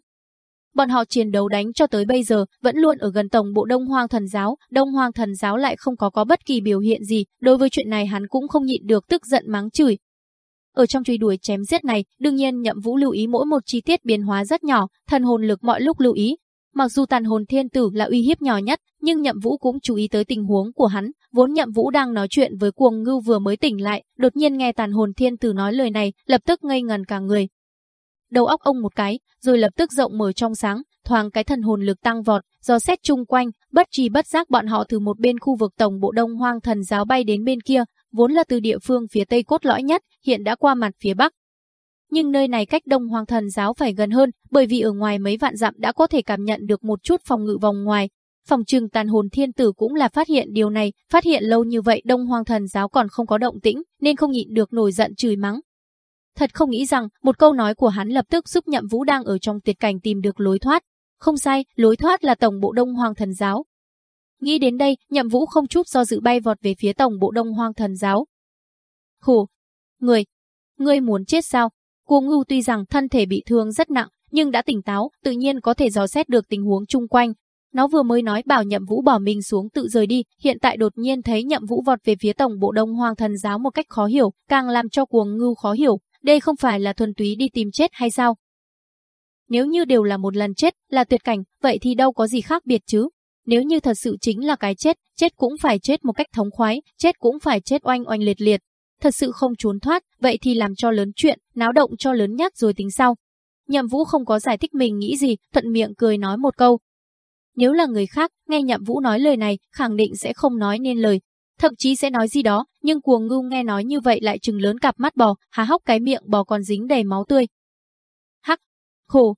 Bọn họ chiến đấu đánh cho tới bây giờ, vẫn luôn ở gần tổng bộ Đông Hoang Thần Giáo, Đông Hoang Thần Giáo lại không có có bất kỳ biểu hiện gì, đối với chuyện này hắn cũng không nhịn được tức giận mắng chửi, ở trong truy đuổi chém giết này, đương nhiên Nhậm Vũ lưu ý mỗi một chi tiết biến hóa rất nhỏ, thần hồn lực mọi lúc lưu ý. Mặc dù tàn hồn thiên tử là uy hiếp nhỏ nhất, nhưng Nhậm Vũ cũng chú ý tới tình huống của hắn, vốn Nhậm Vũ đang nói chuyện với Cuồng Ngưu vừa mới tỉnh lại, đột nhiên nghe tàn hồn thiên tử nói lời này, lập tức ngây ngần cả người. Đầu óc ông một cái, rồi lập tức rộng mở trong sáng, thoáng cái thần hồn lực tăng vọt, do xét chung quanh, bất trì bất giác bọn họ từ một bên khu vực tổng bộ Đông Hoang thần giáo bay đến bên kia, vốn là từ địa phương phía tây cốt lõi nhất, hiện đã qua mặt phía bắc. Nhưng nơi này cách Đông Hoàng Thần giáo phải gần hơn, bởi vì ở ngoài mấy vạn dặm đã có thể cảm nhận được một chút phòng ngự vòng ngoài. Phòng trừng tàn hồn thiên tử cũng là phát hiện điều này, phát hiện lâu như vậy Đông Hoàng Thần giáo còn không có động tĩnh, nên không nhịn được nổi giận chửi mắng. Thật không nghĩ rằng, một câu nói của hắn lập tức giúp Nhậm Vũ đang ở trong tuyệt cảnh tìm được lối thoát. Không sai, lối thoát là tổng bộ Đông Hoàng Thần giáo, Nghĩ đến đây, nhậm vũ không chút do dự bay vọt về phía tổng bộ đông hoang thần giáo. Khủ! Người! Ngươi muốn chết sao? Cuồng ngưu tuy rằng thân thể bị thương rất nặng, nhưng đã tỉnh táo, tự nhiên có thể dò xét được tình huống chung quanh. Nó vừa mới nói bảo nhậm vũ bỏ mình xuống tự rời đi, hiện tại đột nhiên thấy nhậm vũ vọt về phía tổng bộ đông hoang thần giáo một cách khó hiểu, càng làm cho cuồng ngưu khó hiểu, đây không phải là thuần túy đi tìm chết hay sao? Nếu như đều là một lần chết, là tuyệt cảnh, vậy thì đâu có gì khác biệt chứ? Nếu như thật sự chính là cái chết, chết cũng phải chết một cách thống khoái, chết cũng phải chết oanh oanh liệt liệt. Thật sự không trốn thoát, vậy thì làm cho lớn chuyện, náo động cho lớn nhất rồi tính sau. Nhậm Vũ không có giải thích mình nghĩ gì, thuận miệng cười nói một câu. Nếu là người khác, nghe Nhậm Vũ nói lời này, khẳng định sẽ không nói nên lời. Thậm chí sẽ nói gì đó, nhưng cuồng ngưu nghe nói như vậy lại trừng lớn cặp mắt bò, há hốc cái miệng bò còn dính đầy máu tươi. Hắc, khổ,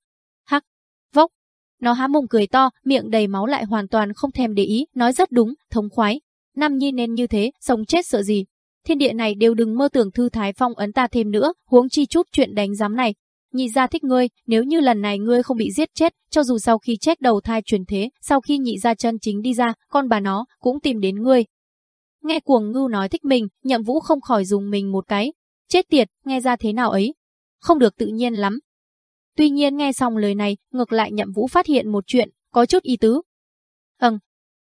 nó há mồm cười to, miệng đầy máu lại hoàn toàn không thèm để ý, nói rất đúng, thống khoái. Nam nhi nên như thế, sống chết sợ gì. Thiên địa này đều đừng mơ tưởng thư thái phong ấn ta thêm nữa, huống chi chút chuyện đánh giám này. Nhị gia thích ngươi, nếu như lần này ngươi không bị giết chết, cho dù sau khi chết đầu thai truyền thế, sau khi nhị gia chân chính đi ra, con bà nó cũng tìm đến ngươi. Nghe cuồng ngưu nói thích mình, nhậm vũ không khỏi dùng mình một cái. Chết tiệt, nghe ra thế nào ấy? Không được tự nhiên lắm, Tuy nhiên nghe xong lời này, ngược lại nhậm vũ phát hiện một chuyện, có chút ý tứ. Ừm,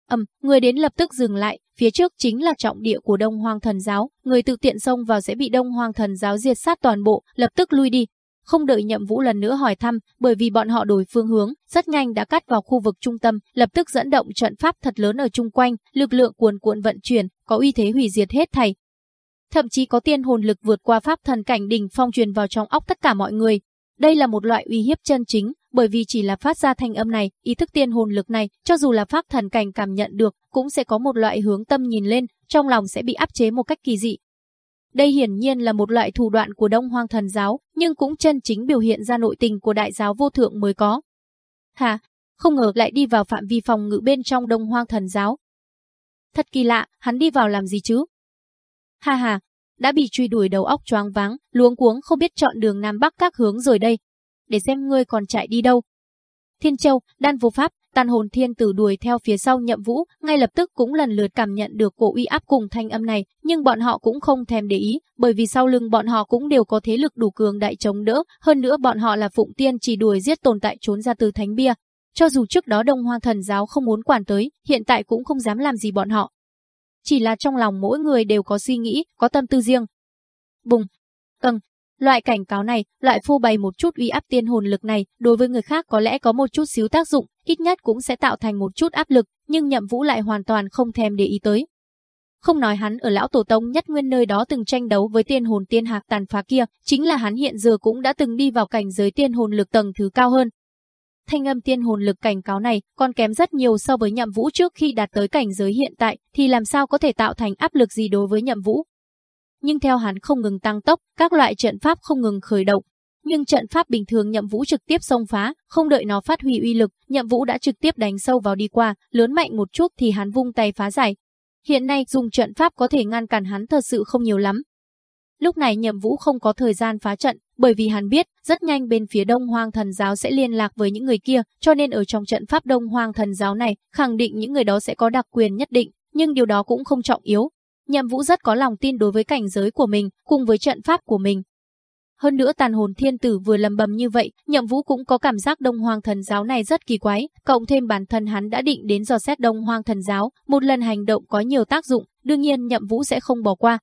ầm, người đến lập tức dừng lại, phía trước chính là trọng địa của Đông Hoang Thần Giáo, người tự tiện xông vào sẽ bị Đông Hoang Thần Giáo diệt sát toàn bộ, lập tức lui đi. không đợi Nhậm Vũ lần nữa hỏi thăm, bởi vì bọn họ đổi phương hướng, rất nhanh đã cắt vào khu vực trung tâm, lập tức dẫn động trận pháp thật lớn ở chung quanh, lực lượng cuồn cuộn vận chuyển, có uy thế hủy diệt hết thảy. Thậm chí có tiên hồn lực vượt qua pháp thần cảnh đỉnh phong truyền vào trong óc tất cả mọi người. Đây là một loại uy hiếp chân chính, bởi vì chỉ là phát ra thanh âm này, ý thức tiên hồn lực này, cho dù là pháp thần cảnh cảm nhận được, cũng sẽ có một loại hướng tâm nhìn lên, trong lòng sẽ bị áp chế một cách kỳ dị, đây hiển nhiên là một loại thủ đoạn của Đông Hoang Thần Giáo, nhưng cũng chân chính biểu hiện ra nội tình của đại giáo vô thượng mới có. hà Không ngờ lại đi vào phạm vi phòng ngự bên trong Đông Hoang Thần Giáo. Thật kỳ lạ, hắn đi vào làm gì chứ? Ha ha, đã bị truy đuổi đầu óc choáng váng, luống cuống không biết chọn đường Nam Bắc các hướng rồi đây. Để xem ngươi còn chạy đi đâu. Thiên Châu, đan vô pháp, tàn hồn thiên tử đuổi theo phía sau nhậm vũ, ngay lập tức cũng lần lượt cảm nhận được cổ uy áp cùng thanh âm này, nhưng bọn họ cũng không thèm để ý, bởi vì sau lưng bọn họ cũng đều có thế lực đủ cường đại chống đỡ, hơn nữa bọn họ là phụng tiên chỉ đuổi giết tồn tại trốn ra từ thánh bia. Cho dù trước đó Đông Hoa thần giáo không muốn quản tới, hiện tại cũng không dám làm gì bọn họ. Chỉ là trong lòng mỗi người đều có suy nghĩ, có tâm tư riêng. Bùng, ầng, Loại cảnh cáo này, loại phô bày một chút uy áp tiên hồn lực này, đối với người khác có lẽ có một chút xíu tác dụng, ít nhất cũng sẽ tạo thành một chút áp lực, nhưng Nhậm Vũ lại hoàn toàn không thèm để ý tới. Không nói hắn ở lão tổ tông nhất nguyên nơi đó từng tranh đấu với tiên hồn tiên hạc tàn phá kia, chính là hắn hiện giờ cũng đã từng đi vào cảnh giới tiên hồn lực tầng thứ cao hơn. Thanh âm tiên hồn lực cảnh cáo này còn kém rất nhiều so với nhậm vũ trước khi đạt tới cảnh giới hiện tại, thì làm sao có thể tạo thành áp lực gì đối với nhậm vũ nhưng theo hắn không ngừng tăng tốc, các loại trận pháp không ngừng khởi động. Nhưng trận pháp bình thường Nhậm Vũ trực tiếp xông phá, không đợi nó phát huy uy lực, Nhậm Vũ đã trực tiếp đánh sâu vào đi qua, lớn mạnh một chút thì hắn vung tay phá giải. Hiện nay dùng trận pháp có thể ngăn cản hắn thật sự không nhiều lắm. Lúc này Nhậm Vũ không có thời gian phá trận, bởi vì hắn biết rất nhanh bên phía Đông Hoang Thần Giáo sẽ liên lạc với những người kia, cho nên ở trong trận pháp Đông Hoang Thần Giáo này, khẳng định những người đó sẽ có đặc quyền nhất định, nhưng điều đó cũng không trọng yếu, Nhậm Vũ rất có lòng tin đối với cảnh giới của mình, cùng với trận pháp của mình. Hơn nữa tàn hồn thiên tử vừa lầm bầm như vậy, Nhậm Vũ cũng có cảm giác Đông Hoàng thần giáo này rất kỳ quái, cộng thêm bản thân hắn đã định đến dò xét Đông Hoàng thần giáo, một lần hành động có nhiều tác dụng, đương nhiên Nhậm Vũ sẽ không bỏ qua.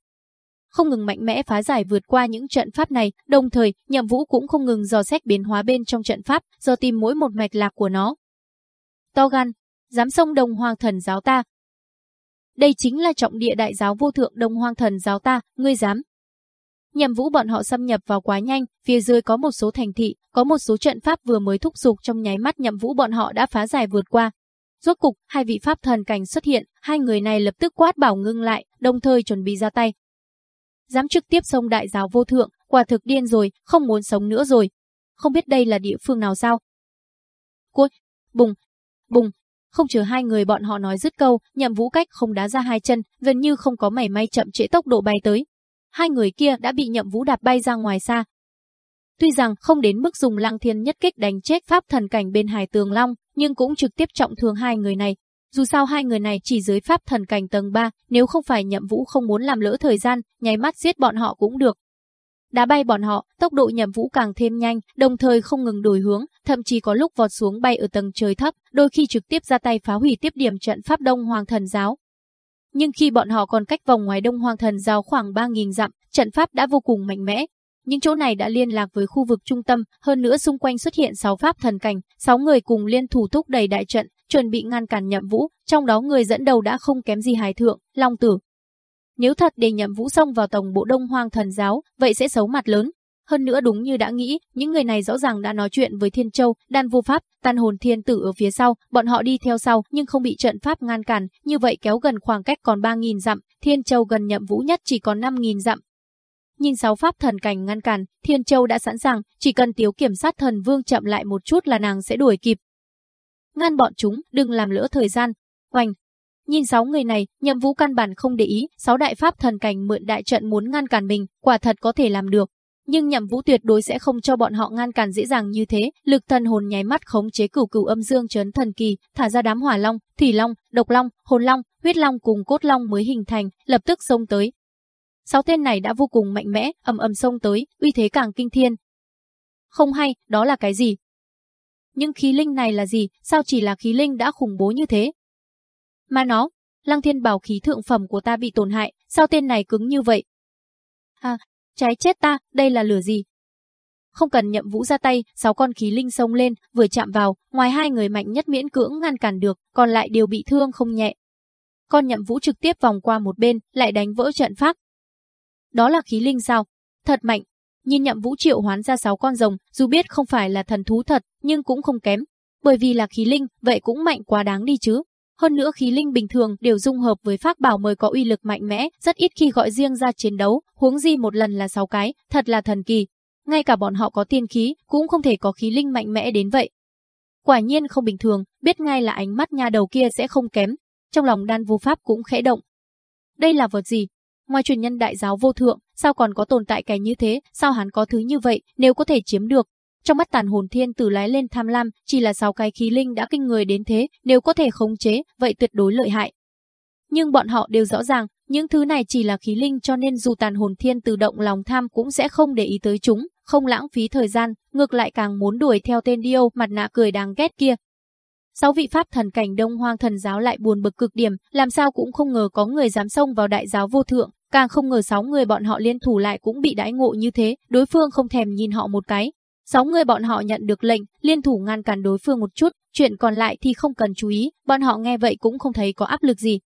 Không ngừng mạnh mẽ phá giải vượt qua những trận pháp này, đồng thời, Nhậm Vũ cũng không ngừng dò xét biến hóa bên trong trận pháp, dò tìm mỗi một mạch lạc của nó. To gan, dám xông đồng Hoàng thần giáo ta, đây chính là trọng địa đại giáo vô thượng đồng hoàng thần giáo ta, ngươi dám. Nhậm vũ bọn họ xâm nhập vào quá nhanh, phía dưới có một số thành thị, có một số trận pháp vừa mới thúc giục trong nháy mắt nhậm vũ bọn họ đã phá giải vượt qua. Rốt cục, hai vị pháp thần cảnh xuất hiện, hai người này lập tức quát bảo ngưng lại, đồng thời chuẩn bị ra tay. Dám trực tiếp xông đại giáo vô thượng, quả thực điên rồi, không muốn sống nữa rồi. Không biết đây là địa phương nào sao? Cốt, bùng, bùng, không chờ hai người bọn họ nói dứt câu, nhậm vũ cách không đá ra hai chân, gần như không có mảy may chậm trễ tốc độ bay tới. Hai người kia đã bị nhậm vũ đạp bay ra ngoài xa. Tuy rằng không đến mức dùng lăng thiên nhất kích đánh chết pháp thần cảnh bên hải tường long, nhưng cũng trực tiếp trọng thương hai người này. Dù sao hai người này chỉ dưới pháp thần cảnh tầng 3, nếu không phải nhậm vũ không muốn làm lỡ thời gian, nháy mắt giết bọn họ cũng được, đá bay bọn họ, tốc độ nhậm vũ càng thêm nhanh, đồng thời không ngừng đổi hướng, thậm chí có lúc vọt xuống bay ở tầng trời thấp, đôi khi trực tiếp ra tay phá hủy tiếp điểm trận pháp Đông Hoàng Thần Giáo. Nhưng khi bọn họ còn cách vòng ngoài Đông Hoàng Thần Giáo khoảng 3.000 dặm, trận pháp đã vô cùng mạnh mẽ. Những chỗ này đã liên lạc với khu vực trung tâm, hơn nữa xung quanh xuất hiện 6 pháp thần cảnh, 6 người cùng liên thủ thúc đẩy đại trận, chuẩn bị ngăn cản nhậm vũ, trong đó người dẫn đầu đã không kém gì hài thượng, Long Tử, nếu thật để nhậm vũ xông vào tổng bộ đông hoang thần giáo, vậy sẽ xấu mặt lớn. Hơn nữa đúng như đã nghĩ, những người này rõ ràng đã nói chuyện với Thiên Châu, đan vô pháp, tan hồn thiên tử ở phía sau, bọn họ đi theo sau nhưng không bị trận pháp ngăn cản, như vậy kéo gần khoảng cách còn 3.000 dặm, Thiên Châu gần nhậm vũ nhất chỉ còn 5.000 dặm. Nhìn sáu pháp thần cảnh ngăn cản, Thiên Châu đã sẵn sàng, chỉ cần tiếu kiểm sát thần vương chậm lại một chút là nàng sẽ đuổi kịp. Ngăn bọn chúng, đừng làm lỡ thời gian. Oanh, Nhìn sáu người này, nhậm vũ căn bản không để ý, sáu đại pháp thần cảnh mượn đại trận muốn ngăn cản mình, quả thật có thể làm được. Nhưng nhậm vũ tuyệt đối sẽ không cho bọn họ ngăn cản dễ dàng như thế, lực thần hồn nháy mắt khống chế cửu cửu âm dương chấn thần kỳ, thả ra đám hỏa long, thủy long, độc long, hồn long, huyết long cùng cốt long mới hình thành, lập tức xông tới. Sáu tên này đã vô cùng mạnh mẽ, ầm ầm xông tới, uy thế càng kinh thiên. Không hay, đó là cái gì? Nhưng khí linh này là gì, sao chỉ là khí linh đã khủng bố như thế? Mà nó, lăng thiên bảo khí thượng phẩm của ta bị tổn hại, sao tên này cứng như vậy? À, trái chết ta, đây là lửa gì? không cần nhậm vũ ra tay, sáu con khí linh xông lên, vừa chạm vào, ngoài hai người mạnh nhất miễn cưỡng ngăn cản được, còn lại đều bị thương không nhẹ. Con nhậm vũ trực tiếp vòng qua một bên, lại đánh vỡ trận pháp. Đó là khí linh sao? Thật mạnh. Nhìn nhậm vũ triệu hoán ra sáu con rồng, dù biết không phải là thần thú thật, nhưng cũng không kém. Bởi vì là khí linh, vậy cũng mạnh quá đáng đi chứ. Hơn nữa khí linh bình thường đều dung hợp với pháp bảo mới có uy lực mạnh mẽ, rất ít khi gọi riêng ra chiến đấu, huống gì một lần là sáu cái, thật là thần kỳ. Ngay cả bọn họ có tiên khí, cũng không thể có khí linh mạnh mẽ đến vậy. Quả nhiên không bình thường, biết ngay là ánh mắt nha đầu kia sẽ không kém. Trong lòng đan vô pháp cũng khẽ động. Đây là vật gì? Ngoài truyền nhân đại giáo vô thượng, sao còn có tồn tại cái như thế, sao hắn có thứ như vậy, nếu có thể chiếm được, trong mắt tàn hồn thiên tử lái lên tham lam, chỉ là sáu cái khí linh đã kinh người đến thế, nếu có thể khống chế, vậy tuyệt đối lợi hại. Nhưng bọn họ đều rõ ràng, những thứ này chỉ là khí linh cho nên dù tàn hồn thiên tự động lòng tham cũng sẽ không để ý tới chúng, không lãng phí thời gian, ngược lại càng muốn đuổi theo tên điêu mặt nạ cười đáng ghét kia. Sáu vị pháp thần cảnh đông hoang thần giáo lại buồn bực cực điểm, làm sao cũng không ngờ có người dám xông vào đại giáo vô thượng, càng không ngờ sáu người bọn họ liên thủ lại cũng bị đãi ngộ như thế, đối phương không thèm nhìn họ một cái, Sáu người bọn họ nhận được lệnh, liên thủ ngăn cản đối phương một chút, chuyện còn lại thì không cần chú ý, bọn họ nghe vậy cũng không thấy có áp lực gì.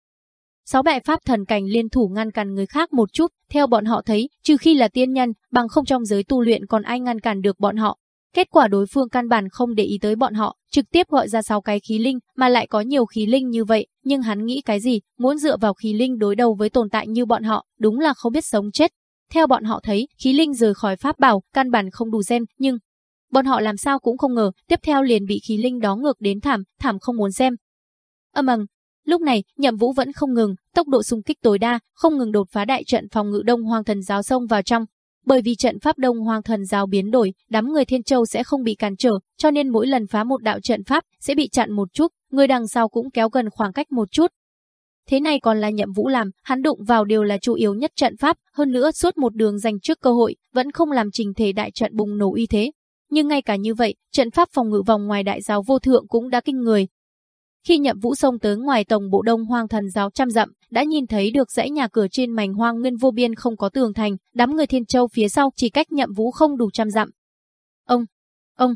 Sáu bệ pháp thần cảnh liên thủ ngăn cản người khác một chút, theo bọn họ thấy, trừ khi là tiên nhân, bằng không trong giới tu luyện còn ai ngăn cản được bọn họ. Kết quả đối phương căn bản không để ý tới bọn họ, trực tiếp gọi ra sáu cái khí linh, mà lại có nhiều khí linh như vậy, nhưng hắn nghĩ cái gì, muốn dựa vào khí linh đối đầu với tồn tại như bọn họ, đúng là không biết sống chết. Theo bọn họ thấy, khí linh rời khỏi pháp bảo, căn bản không đủ xem, nhưng Bọn họ làm sao cũng không ngờ, tiếp theo liền bị khí linh đó ngược đến thảm, thảm không muốn xem. Âm ầm, lúc này, Nhậm Vũ vẫn không ngừng, tốc độ xung kích tối đa, không ngừng đột phá đại trận phòng ngự Đông hoàng Thần giáo xông vào trong. Bởi vì trận pháp Đông Hoang Thần giáo biến đổi, đám người Thiên Châu sẽ không bị cản trở, cho nên mỗi lần phá một đạo trận pháp sẽ bị chặn một chút, người đằng sau cũng kéo gần khoảng cách một chút. Thế này còn là Nhậm Vũ làm, hắn đụng vào đều là chủ yếu nhất trận pháp, hơn nữa suốt một đường giành trước cơ hội, vẫn không làm trình thể đại trận bùng nổ uy thế, nhưng ngay cả như vậy, trận pháp phòng ngự vòng ngoài đại giáo vô thượng cũng đã kinh người. Khi nhậm vũ sông tới ngoài tổng bộ đông hoang thần giáo trăm dặm, đã nhìn thấy được dãy nhà cửa trên mảnh hoang nguyên vô biên không có tường thành, đám người thiên châu phía sau chỉ cách nhậm vũ không đủ trăm dặm. Ông, ông,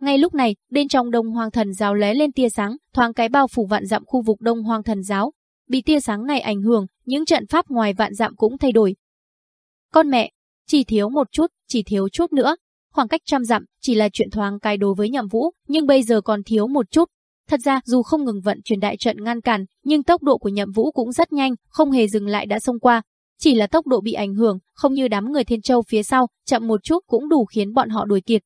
ngay lúc này, bên trong đông hoang thần giáo lóe lên tia sáng, thoáng cái bao phủ vạn dặm khu vực đông hoang thần giáo. Bị tia sáng này ảnh hưởng, những trận pháp ngoài vạn dặm cũng thay đổi. Con mẹ, chỉ thiếu một chút, chỉ thiếu chút nữa, khoảng cách trăm dặm chỉ là chuyện thoáng cái đối với nhậm vũ, nhưng bây giờ còn thiếu một chút. Thật ra, dù không ngừng vận chuyển đại trận ngăn cản, nhưng tốc độ của nhậm vũ cũng rất nhanh, không hề dừng lại đã xông qua. Chỉ là tốc độ bị ảnh hưởng, không như đám người thiên châu phía sau, chậm một chút cũng đủ khiến bọn họ đuổi kịp.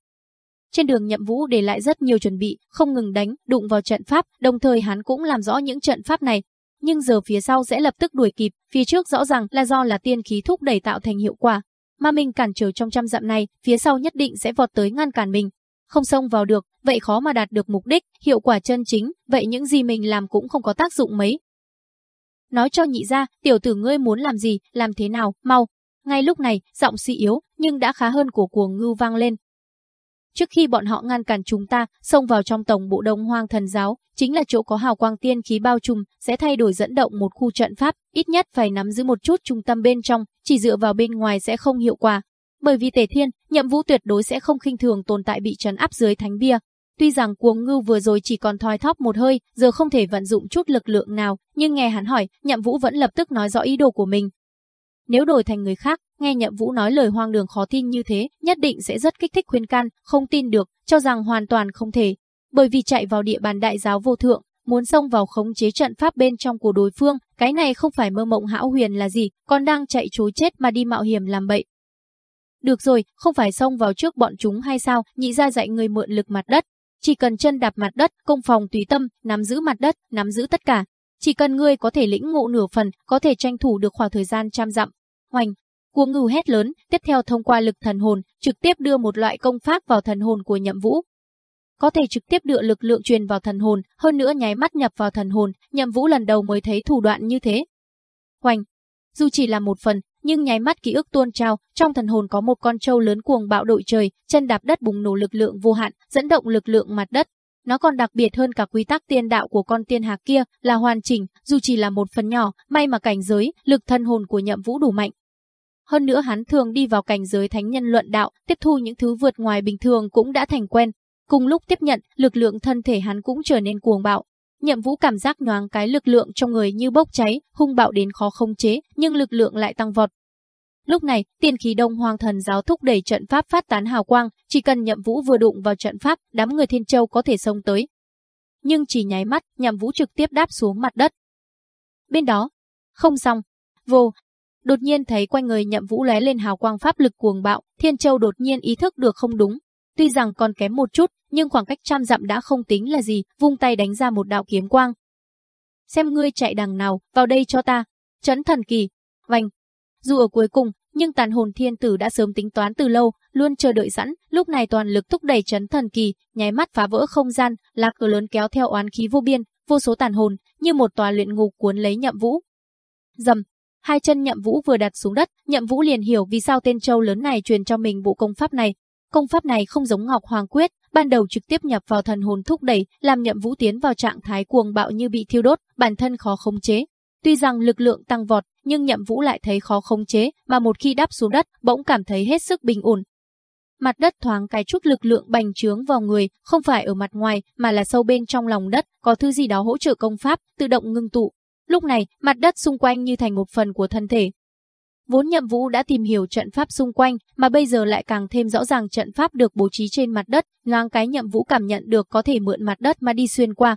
Trên đường nhậm vũ để lại rất nhiều chuẩn bị, không ngừng đánh, đụng vào trận pháp, đồng thời hắn cũng làm rõ những trận pháp này. Nhưng giờ phía sau sẽ lập tức đuổi kịp, phía trước rõ ràng là do là tiên khí thúc đẩy tạo thành hiệu quả, mà mình cản trở trong trăm dặm này, phía sau nhất định sẽ vọt tới ngăn cản mình. Không xông vào được, vậy khó mà đạt được mục đích, hiệu quả chân chính, vậy những gì mình làm cũng không có tác dụng mấy. Nói cho nhị ra, tiểu tử ngươi muốn làm gì, làm thế nào, mau. Ngay lúc này, giọng suy yếu, nhưng đã khá hơn của cuồng ngưu vang lên. Trước khi bọn họ ngăn cản chúng ta, xông vào trong tổng bộ đông hoang thần giáo, chính là chỗ có hào quang tiên khí bao trùm, sẽ thay đổi dẫn động một khu trận pháp, ít nhất phải nắm giữ một chút trung tâm bên trong, chỉ dựa vào bên ngoài sẽ không hiệu quả. Bởi vì Tề Thiên, Nhậm Vũ tuyệt đối sẽ không khinh thường tồn tại bị trấn áp dưới thánh bia. Tuy rằng cuồng ngưu vừa rồi chỉ còn thoi thóp một hơi, giờ không thể vận dụng chút lực lượng nào, nhưng nghe hắn hỏi, Nhậm Vũ vẫn lập tức nói rõ ý đồ của mình. Nếu đổi thành người khác, nghe Nhậm Vũ nói lời hoang đường khó tin như thế, nhất định sẽ rất kích thích khuyên can, không tin được, cho rằng hoàn toàn không thể. Bởi vì chạy vào địa bàn đại giáo vô thượng, muốn xông vào khống chế trận pháp bên trong của đối phương, cái này không phải mơ mộng hão huyền là gì, còn đang chạy trối chết mà đi mạo hiểm làm bậy. Được rồi, không phải xông vào trước bọn chúng hay sao, nhị ra dạy người mượn lực mặt đất. Chỉ cần chân đạp mặt đất, công phòng tùy tâm, nắm giữ mặt đất, nắm giữ tất cả. Chỉ cần ngươi có thể lĩnh ngộ nửa phần, có thể tranh thủ được khoảng thời gian trăm dặm. Hoành, cuồng ngưu hét lớn, tiếp theo thông qua lực thần hồn, trực tiếp đưa một loại công pháp vào thần hồn của nhậm vũ, có thể trực tiếp đưa lực lượng truyền vào thần hồn, hơn nữa nháy mắt nhập vào thần hồn, Nhậm Vũ lần đầu mới thấy thủ đoạn như thế. Hoành, dù chỉ là một phần, nhưng nháy mắt ký ức tuôn trào trong thần hồn có một con trâu lớn cuồng bạo đội trời, chân đạp đất bùng nổ lực lượng vô hạn, dẫn động lực lượng mặt đất. Nó còn đặc biệt hơn cả quy tắc tiên đạo của con tiên hạc kia, là hoàn chỉnh, dù chỉ là một phần nhỏ, may mà cảnh giới, lực thân hồn của Nhậm Vũ đủ mạnh. Hơn nữa hắn thường đi vào cảnh giới thánh nhân luận đạo, tiếp thu những thứ vượt ngoài bình thường cũng đã thành quen. Cùng lúc tiếp nhận, lực lượng thân thể hắn cũng trở nên cuồng bạo. Nhậm Vũ cảm giác nhoáng cái lực lượng trong người như bốc cháy, hung bạo đến khó không chế, nhưng lực lượng lại tăng vọt. Lúc này, tiên khí Đông hoàng Thần giáo thúc đẩy trận pháp phát tán hào quang, chỉ cần Nhậm Vũ vừa đụng vào trận pháp, đám người Thiên Châu có thể xông tới. Nhưng chỉ nháy mắt, Nhậm Vũ trực tiếp đáp xuống mặt đất. Bên đó, không xong, vô, đột nhiên thấy quanh người Nhậm Vũ lóe lên hào quang pháp lực cuồng bạo, Thiên Châu đột nhiên ý thức được không đúng. Tuy rằng còn kém một chút, nhưng khoảng cách trăm dặm đã không tính là gì, vung tay đánh ra một đạo kiếm quang. Xem ngươi chạy đằng nào, vào đây cho ta. Chấn thần kỳ. Vành, dù ở cuối cùng, nhưng tàn hồn thiên tử đã sớm tính toán từ lâu, luôn chờ đợi sẵn, lúc này toàn lực thúc đẩy chấn thần kỳ, nháy mắt phá vỡ không gian, lạc cửa lớn kéo theo oán khí vô biên, vô số tàn hồn, như một tòa luyện ngục cuốn lấy nhậm vũ. Dầm, hai chân nhậm vũ vừa đặt xuống đất, nhậm vũ liền hiểu vì sao tên châu lớn này truyền cho mình bộ công pháp này. Công pháp này không giống Ngọc Hoàng Quyết, ban đầu trực tiếp nhập vào thần hồn thúc đẩy, làm nhậm vũ tiến vào trạng thái cuồng bạo như bị thiêu đốt, bản thân khó khống chế, Tuy rằng lực lượng tăng vọt, nhưng nhậm vũ lại thấy khó khống chế, mà một khi đáp xuống đất, bỗng cảm thấy hết sức bình ổn. Mặt đất thoáng cái chút lực lượng bành trướng vào người, không phải ở mặt ngoài, mà là sâu bên trong lòng đất, có thứ gì đó hỗ trợ công pháp, tự động ngưng tụ. Lúc này, mặt đất xung quanh như thành một phần của thân thể. Vốn nhậm vũ đã tìm hiểu trận pháp xung quanh, mà bây giờ lại càng thêm rõ ràng trận pháp được bố trí trên mặt đất, ngang cái nhậm vũ cảm nhận được có thể mượn mặt đất mà đi xuyên qua.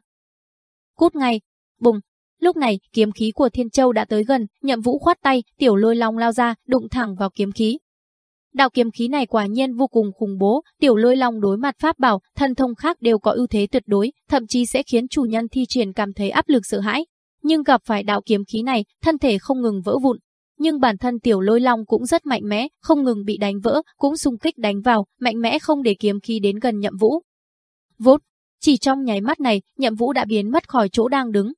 Cút ngay, bùng, Lúc này, kiếm khí của Thiên Châu đã tới gần, Nhậm Vũ khoát tay, tiểu lôi long lao ra, đụng thẳng vào kiếm khí. Đạo kiếm khí này quả nhiên vô cùng khủng bố, tiểu lôi long đối mặt pháp bảo, thân thông khác đều có ưu thế tuyệt đối, thậm chí sẽ khiến chủ nhân thi triển cảm thấy áp lực sợ hãi. Nhưng gặp phải đạo kiếm khí này, thân thể không ngừng vỡ vụn. Nhưng bản thân tiểu lôi long cũng rất mạnh mẽ, không ngừng bị đánh vỡ, cũng xung kích đánh vào, mạnh mẽ không để kiếm khi đến gần nhậm vũ. Vốt, chỉ trong nháy mắt này, nhậm vũ đã biến mất khỏi chỗ đang đứng,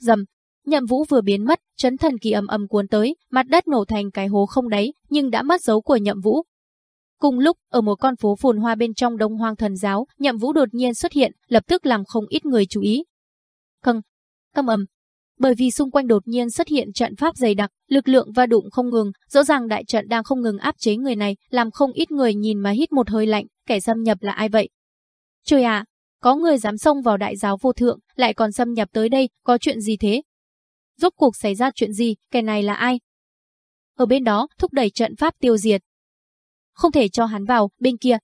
Dầm, Nhậm Vũ vừa biến mất, chấn thần kỳ ầm ầm cuốn tới, mặt đất nổ thành cái hố không đáy, nhưng đã mất dấu của Nhậm Vũ. Cùng lúc, ở một con phố phồn hoa bên trong Đông Hoang Thần giáo, Nhậm Vũ đột nhiên xuất hiện, lập tức làm không ít người chú ý. Khâng, câm ầm. Bởi vì xung quanh đột nhiên xuất hiện trận pháp dày đặc, lực lượng va đụng không ngừng, rõ ràng đại trận đang không ngừng áp chế người này, làm không ít người nhìn mà hít một hơi lạnh, kẻ xâm nhập là ai vậy? Trời ạ, có người dám xông vào đại giáo vô thượng, lại còn xâm nhập tới đây, có chuyện gì thế? Rốt cuộc xảy ra chuyện gì, kẻ này là ai? Ở bên đó, thúc đẩy trận pháp tiêu diệt. Không thể cho hắn vào, bên kia.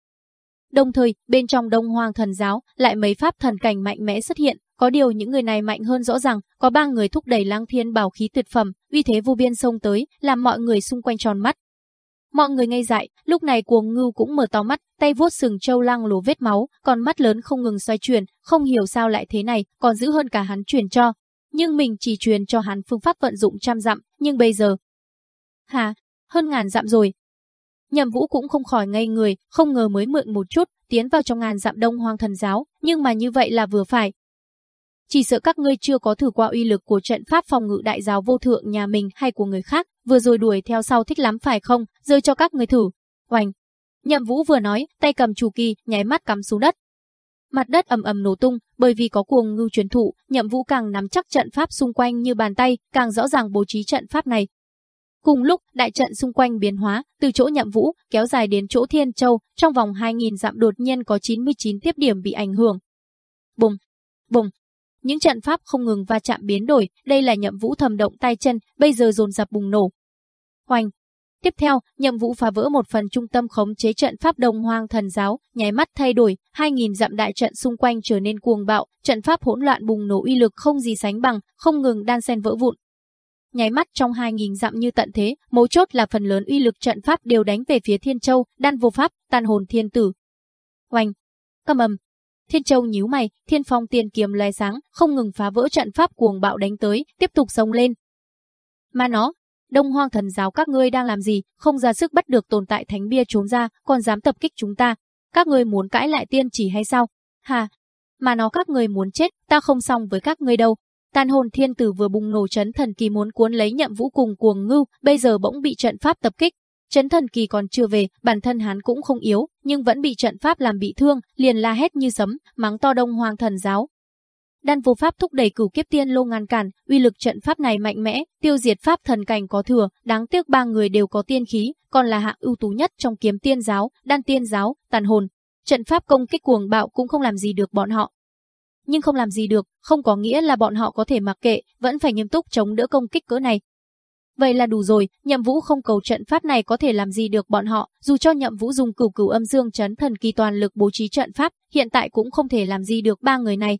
Đồng thời, bên trong đông hoàng thần giáo, lại mấy pháp thần cảnh mạnh mẽ xuất hiện, có điều những người này mạnh hơn rõ ràng, có ba người thúc đẩy lang thiên bảo khí tuyệt phẩm, uy thế vô biên sông tới, làm mọi người xung quanh tròn mắt, Mọi người ngây dại, lúc này cuồng ngưu cũng mở to mắt, tay vuốt sừng trâu lăng lố vết máu, còn mắt lớn không ngừng xoay chuyển, không hiểu sao lại thế này, còn giữ hơn cả hắn truyền cho. Nhưng mình chỉ truyền cho hắn phương pháp vận dụng trăm dặm, nhưng bây giờ... Hà, hơn ngàn dặm rồi. Nhậm vũ cũng không khỏi ngây người, không ngờ mới mượn một chút, tiến vào trong ngàn dặm đông hoang thần giáo, nhưng mà như vậy là vừa phải, chỉ sợ các ngươi chưa có thử qua uy lực của trận pháp phòng ngự đại giáo vô thượng nhà mình hay của người khác, vừa rồi đuổi theo sau thích lắm phải không, rơi cho các ngươi thử. Oành! Nhậm Vũ vừa nói, tay cầm chủ kỳ, nháy mắt cắm xuống đất. Mặt đất ầm ầm nổ tung, bởi vì có cuồng ngưu truyền thụ, Nhậm Vũ càng nắm chắc trận pháp xung quanh như bàn tay, càng rõ ràng bố trí trận pháp này. Cùng lúc, đại trận xung quanh biến hóa, từ chỗ Nhậm Vũ kéo dài đến chỗ Thiên Châu, trong vòng 2000 dặm đột nhiên có 99 tiếp điểm bị ảnh hưởng. Bùng, bùng, những trận pháp không ngừng va chạm biến đổi, đây là nhậm vũ thầm động tay chân, bây giờ dồn dập bùng nổ. Hoành! Tiếp theo, nhậm vũ phá vỡ một phần trung tâm khống chế trận pháp đồng hoang thần giáo, nháy mắt thay đổi, 2.000 dặm đại trận xung quanh trở nên cuồng bạo, trận pháp hỗn loạn bùng nổ uy lực không gì sánh bằng, không ngừng đan xen vỡ vụn. Nháy mắt trong 2.000 dặm như tận thế, mấu chốt là phần lớn uy lực trận pháp đều đánh về phía Thiên Châu, đan vô pháp, tàn hồn thiên tử. Oanh! Cầm ầm, Thiên Châu nhíu mày, Thiên Phong tiền kiếm lóe sáng, không ngừng phá vỡ trận pháp cuồng bạo đánh tới, tiếp tục xông lên. Mà nó, Đông Hoang thần giáo các ngươi đang làm gì, không ra sức bắt được tồn tại thánh bia trốn ra, còn dám tập kích chúng ta. Các ngươi muốn cãi lại tiên chỉ hay sao? Hà, mà nó các ngươi muốn chết, ta không xong với các ngươi đâu. Tàn hồn thiên tử vừa bùng nổ chấn thần kỳ muốn cuốn lấy nhậm vũ cùng cuồng ngưu, bây giờ bỗng bị trận pháp tập kích, Chấn thần kỳ còn chưa về, bản thân hắn cũng không yếu, nhưng vẫn bị trận pháp làm bị thương, liền la hét như sấm, mắng to đông hoàng thần giáo. Đan vô pháp thúc đẩy cửu kiếp tiên lô ngăn cản, uy lực trận pháp này mạnh mẽ, tiêu diệt pháp thần cảnh có thừa, đáng tiếc ba người đều có tiên khí, còn là hạng ưu tú nhất trong kiếm tiên giáo, đan tiên giáo, tàn hồn. Trận pháp công kích cuồng bạo cũng không làm gì được bọn họ. Nhưng không làm gì được, không có nghĩa là bọn họ có thể mặc kệ, vẫn phải nghiêm túc chống đỡ công kích cỡ này. Vậy là đủ rồi, nhậm vũ không cầu trận pháp này có thể làm gì được bọn họ, dù cho nhậm vũ dùng cửu cửu âm dương chấn thần kỳ toàn lực bố trí trận pháp, hiện tại cũng không thể làm gì được ba người này.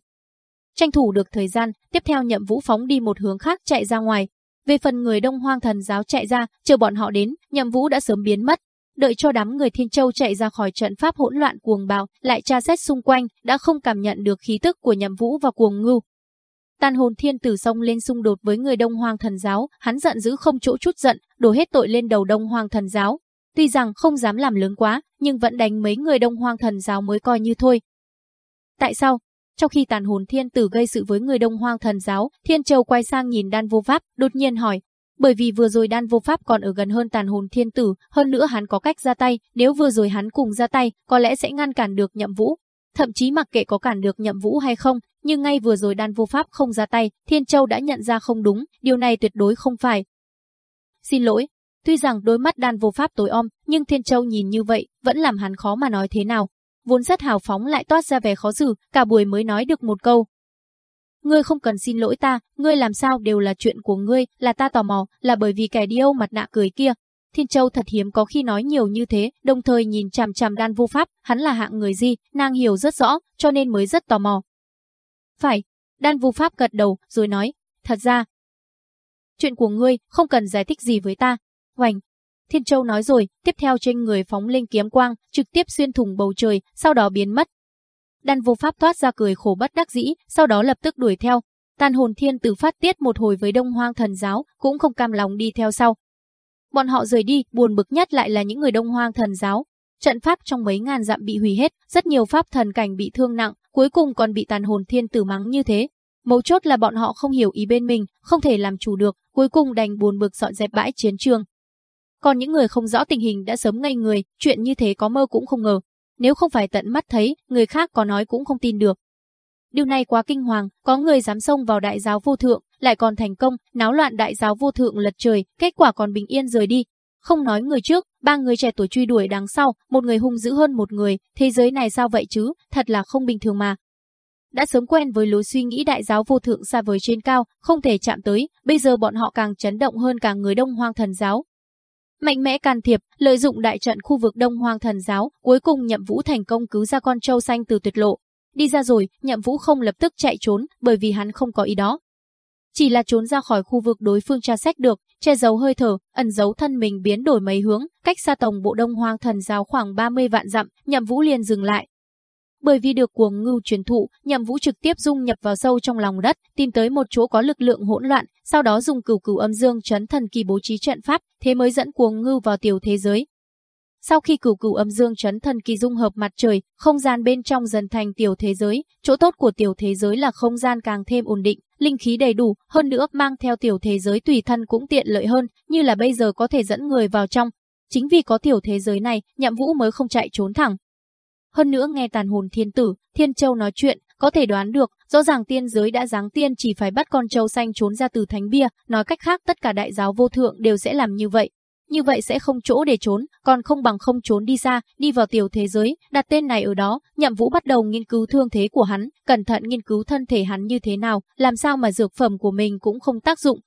Tranh thủ được thời gian, tiếp theo nhậm vũ phóng đi một hướng khác chạy ra ngoài. Về phần người đông hoang thần giáo chạy ra, chờ bọn họ đến, nhậm vũ đã sớm biến mất. Đợi cho đám người Thiên Châu chạy ra khỏi trận pháp hỗn loạn cuồng bạo, lại tra xét xung quanh, đã không cảm nhận được khí tức của nhậm vũ và cuồng ngưu, Tàn hồn thiên tử xông lên xung đột với người Đông Hoàng thần giáo, hắn giận dữ không chỗ chút giận, đổ hết tội lên đầu Đông Hoàng thần giáo. Tuy rằng không dám làm lớn quá, nhưng vẫn đánh mấy người Đông Hoàng thần giáo mới coi như thôi. Tại sao? Trong khi tàn hồn thiên tử gây sự với người Đông Hoàng thần giáo, Thiên Châu quay sang nhìn đan vô pháp, đột nhiên hỏi. Bởi vì vừa rồi đan vô pháp còn ở gần hơn tàn hồn thiên tử, hơn nữa hắn có cách ra tay, nếu vừa rồi hắn cùng ra tay, có lẽ sẽ ngăn cản được nhậm vũ. Thậm chí mặc kệ có cản được nhậm vũ hay không, nhưng ngay vừa rồi đan vô pháp không ra tay, Thiên Châu đã nhận ra không đúng, điều này tuyệt đối không phải. Xin lỗi, tuy rằng đôi mắt đan vô pháp tối om, nhưng Thiên Châu nhìn như vậy, vẫn làm hắn khó mà nói thế nào. Vốn rất hào phóng lại toát ra vẻ khó xử, cả buổi mới nói được một câu. Ngươi không cần xin lỗi ta, ngươi làm sao đều là chuyện của ngươi, là ta tò mò, là bởi vì kẻ điêu mặt nạ cười kia, Thiên Châu thật hiếm có khi nói nhiều như thế, đồng thời nhìn chằm chằm đan vô pháp, hắn là hạng người gì, nàng hiểu rất rõ, cho nên mới rất tò mò. Phải, đan vô pháp gật đầu, rồi nói, thật ra. Chuyện của ngươi, không cần giải thích gì với ta. Hoành. Thiên Châu nói rồi, tiếp theo trên người phóng lên kiếm quang, trực tiếp xuyên thủng bầu trời, sau đó biến mất. Đan vô pháp thoát ra cười khổ bất đắc dĩ, sau đó lập tức đuổi theo. Tàn hồn thiên tử phát tiết một hồi với đông hoang thần giáo, cũng không cam lòng đi theo sau. Bọn họ rời đi, buồn bực nhất lại là những người đông hoang thần giáo. Trận pháp trong mấy ngàn dặm bị hủy hết, rất nhiều pháp thần cảnh bị thương nặng, cuối cùng còn bị tàn hồn thiên tử mắng như thế. Mấu chốt là bọn họ không hiểu ý bên mình, không thể làm chủ được, cuối cùng đành buồn bực dọn dẹp bãi chiến trường. Còn những người không rõ tình hình đã sớm ngây người, chuyện như thế có mơ cũng không ngờ. Nếu không phải tận mắt thấy, người khác có nói cũng không tin được. Điều này quá kinh hoàng, có người dám xông vào đại giáo vô thượng, lại còn thành công, náo loạn đại giáo vô thượng lật trời, kết quả còn bình yên rời đi. Không nói người trước, ba người trẻ tuổi truy đuổi đằng sau, một người hung dữ hơn một người, thế giới này sao vậy chứ, thật là không bình thường mà. Đã sớm quen với lối suy nghĩ đại giáo vô thượng xa vời trên cao, không thể chạm tới, bây giờ bọn họ càng chấn động hơn cả người đông hoang thần giáo. Mạnh mẽ can thiệp, lợi dụng đại trận khu vực đông hoang thần giáo, cuối cùng nhậm vũ thành công cứu ra con trâu xanh từ tuyệt lộ. Đi ra rồi, nhậm vũ không lập tức chạy trốn, bởi vì hắn không có ý đó. Chỉ là trốn ra khỏi khu vực đối phương tra xét được, che giấu hơi thở, ẩn giấu thân mình biến đổi mấy hướng, cách xa tổng bộ đông hoang thần giáo khoảng 30 vạn dặm, nhậm vũ liền dừng lại. Bởi vì được cuồng ngưu truyền thụ, nhậm vũ trực tiếp dung nhập vào sâu trong lòng đất, tìm tới một chỗ có lực lượng hỗn loạn, sau đó dùng cửu cửu âm dương chấn thần kỳ bố trí trận pháp, thế mới dẫn cuồng ngưu vào tiểu thế giới. Sau khi cửu cửu âm dương chấn thần kỳ dung hợp mặt trời, không gian bên trong dần thành tiểu thế giới, chỗ tốt của tiểu thế giới là không gian càng thêm ổn định, linh khí đầy đủ, hơn nữa mang theo tiểu thế giới tùy thân cũng tiện lợi hơn, như là bây giờ có thể dẫn người vào trong. Chính vì có tiểu thế giới này, nhậm vũ mới không chạy trốn thẳng. Hơn nữa nghe tàn hồn thiên tử, thiên châu nói chuyện, có thể đoán được, rõ ràng tiên giới đã giáng tiên chỉ phải bắt con trâu xanh trốn ra từ thánh bia, nói cách khác tất cả đại giáo vô thượng đều sẽ làm như vậy. Như vậy sẽ không chỗ để trốn, còn không bằng không trốn đi xa, đi vào tiểu thế giới, đặt tên này ở đó, nhậm vũ bắt đầu nghiên cứu thương thế của hắn, cẩn thận nghiên cứu thân thể hắn như thế nào, làm sao mà dược phẩm của mình cũng không tác dụng.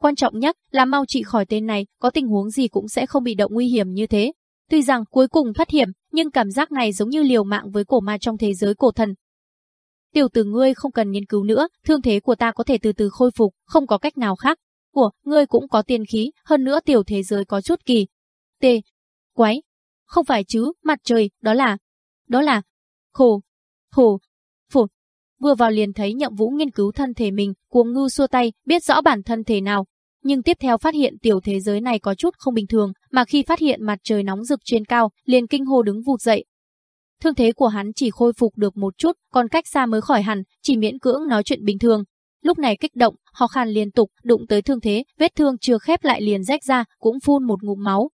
Quan trọng nhất là mau trị khỏi tên này, có tình huống gì cũng sẽ không bị động nguy hiểm như thế. Tuy rằng cuối cùng thoát hiểm, nhưng cảm giác này giống như liều mạng với cổ ma trong thế giới cổ thần. Tiểu tử ngươi không cần nghiên cứu nữa, thương thế của ta có thể từ từ khôi phục, không có cách nào khác, của, ngươi cũng có tiên khí, hơn nữa tiểu thế giới có chút kỳ. T. Quái. Không phải chứ, mặt trời, đó là... Đó là... Khổ. hồ, Phụt. Vừa vào liền thấy nhậm vũ nghiên cứu thân thể mình, cuồng ngư xua tay, biết rõ bản thân thể nào. Nhưng tiếp theo phát hiện tiểu thế giới này có chút không bình thường, mà khi phát hiện mặt trời nóng rực trên cao, liền kinh hô đứng vụt dậy. Thương thế của hắn chỉ khôi phục được một chút, còn cách xa mới khỏi hẳn, chỉ miễn cưỡng nói chuyện bình thường, Lúc này kích động, ho khan liên tục, đụng tới thương thế, vết thương chưa khép lại liền rách ra, cũng phun một ngụm máu.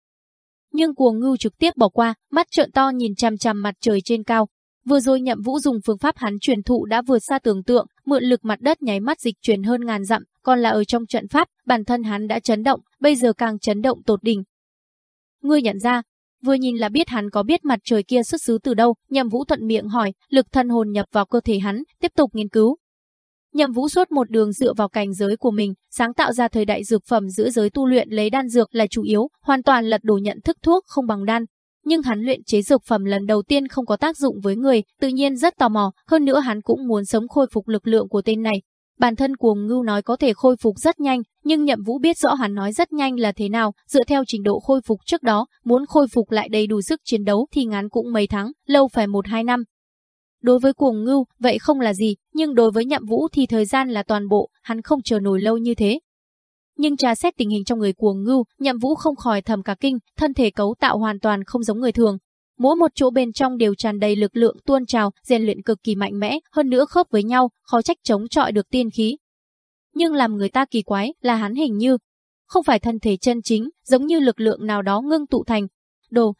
Nhưng cuồng ngưu trực tiếp bỏ qua, mắt trợn to nhìn chằm chằm mặt trời trên cao. Vừa rồi Nhậm Vũ dùng phương pháp hắn truyền thụ đã vượt xa tưởng tượng, mượn lực mặt đất nháy mắt dịch chuyển hơn ngàn dặm, còn là ở trong trận pháp, bản thân hắn đã chấn động, bây giờ càng chấn động tột đỉnh. Ngươi nhận ra, vừa nhìn là biết hắn có biết mặt trời kia xuất xứ từ đâu, Nhậm Vũ thuận miệng hỏi, lực thân hồn nhập vào cơ thể hắn, tiếp tục nghiên cứu. Nhậm Vũ suốt một đường dựa vào cảnh giới của mình, sáng tạo ra thời đại dược phẩm giữa giới tu luyện lấy đan dược là chủ yếu, hoàn toàn lật đổ nhận thức thuốc không bằng đan, nhưng hắn luyện chế dược phẩm lần đầu tiên không có tác dụng với người, tự nhiên rất tò mò, hơn nữa hắn cũng muốn sớm khôi phục lực lượng của tên này. Bản thân cuồng ngưu nói có thể khôi phục rất nhanh, nhưng nhậm vũ biết rõ hắn nói rất nhanh là thế nào, dựa theo trình độ khôi phục trước đó, muốn khôi phục lại đầy đủ sức chiến đấu thì ngắn cũng mấy tháng, lâu phải một hai năm. Đối với cuồng ngưu, vậy không là gì, nhưng đối với nhậm vũ thì thời gian là toàn bộ, hắn không chờ nổi lâu như thế. Nhưng tra xét tình hình trong người cuồng ngưu, nhậm vũ không khỏi thầm cả kinh, thân thể cấu tạo hoàn toàn không giống người thường. Mỗi một chỗ bên trong đều tràn đầy lực lượng tuôn trào, rèn luyện cực kỳ mạnh mẽ, hơn nữa khớp với nhau, khó trách chống chọi được tiên khí. Nhưng làm người ta kỳ quái là hắn hình như không phải thân thể chân chính, giống như lực lượng nào đó ngưng tụ thành. Đồ.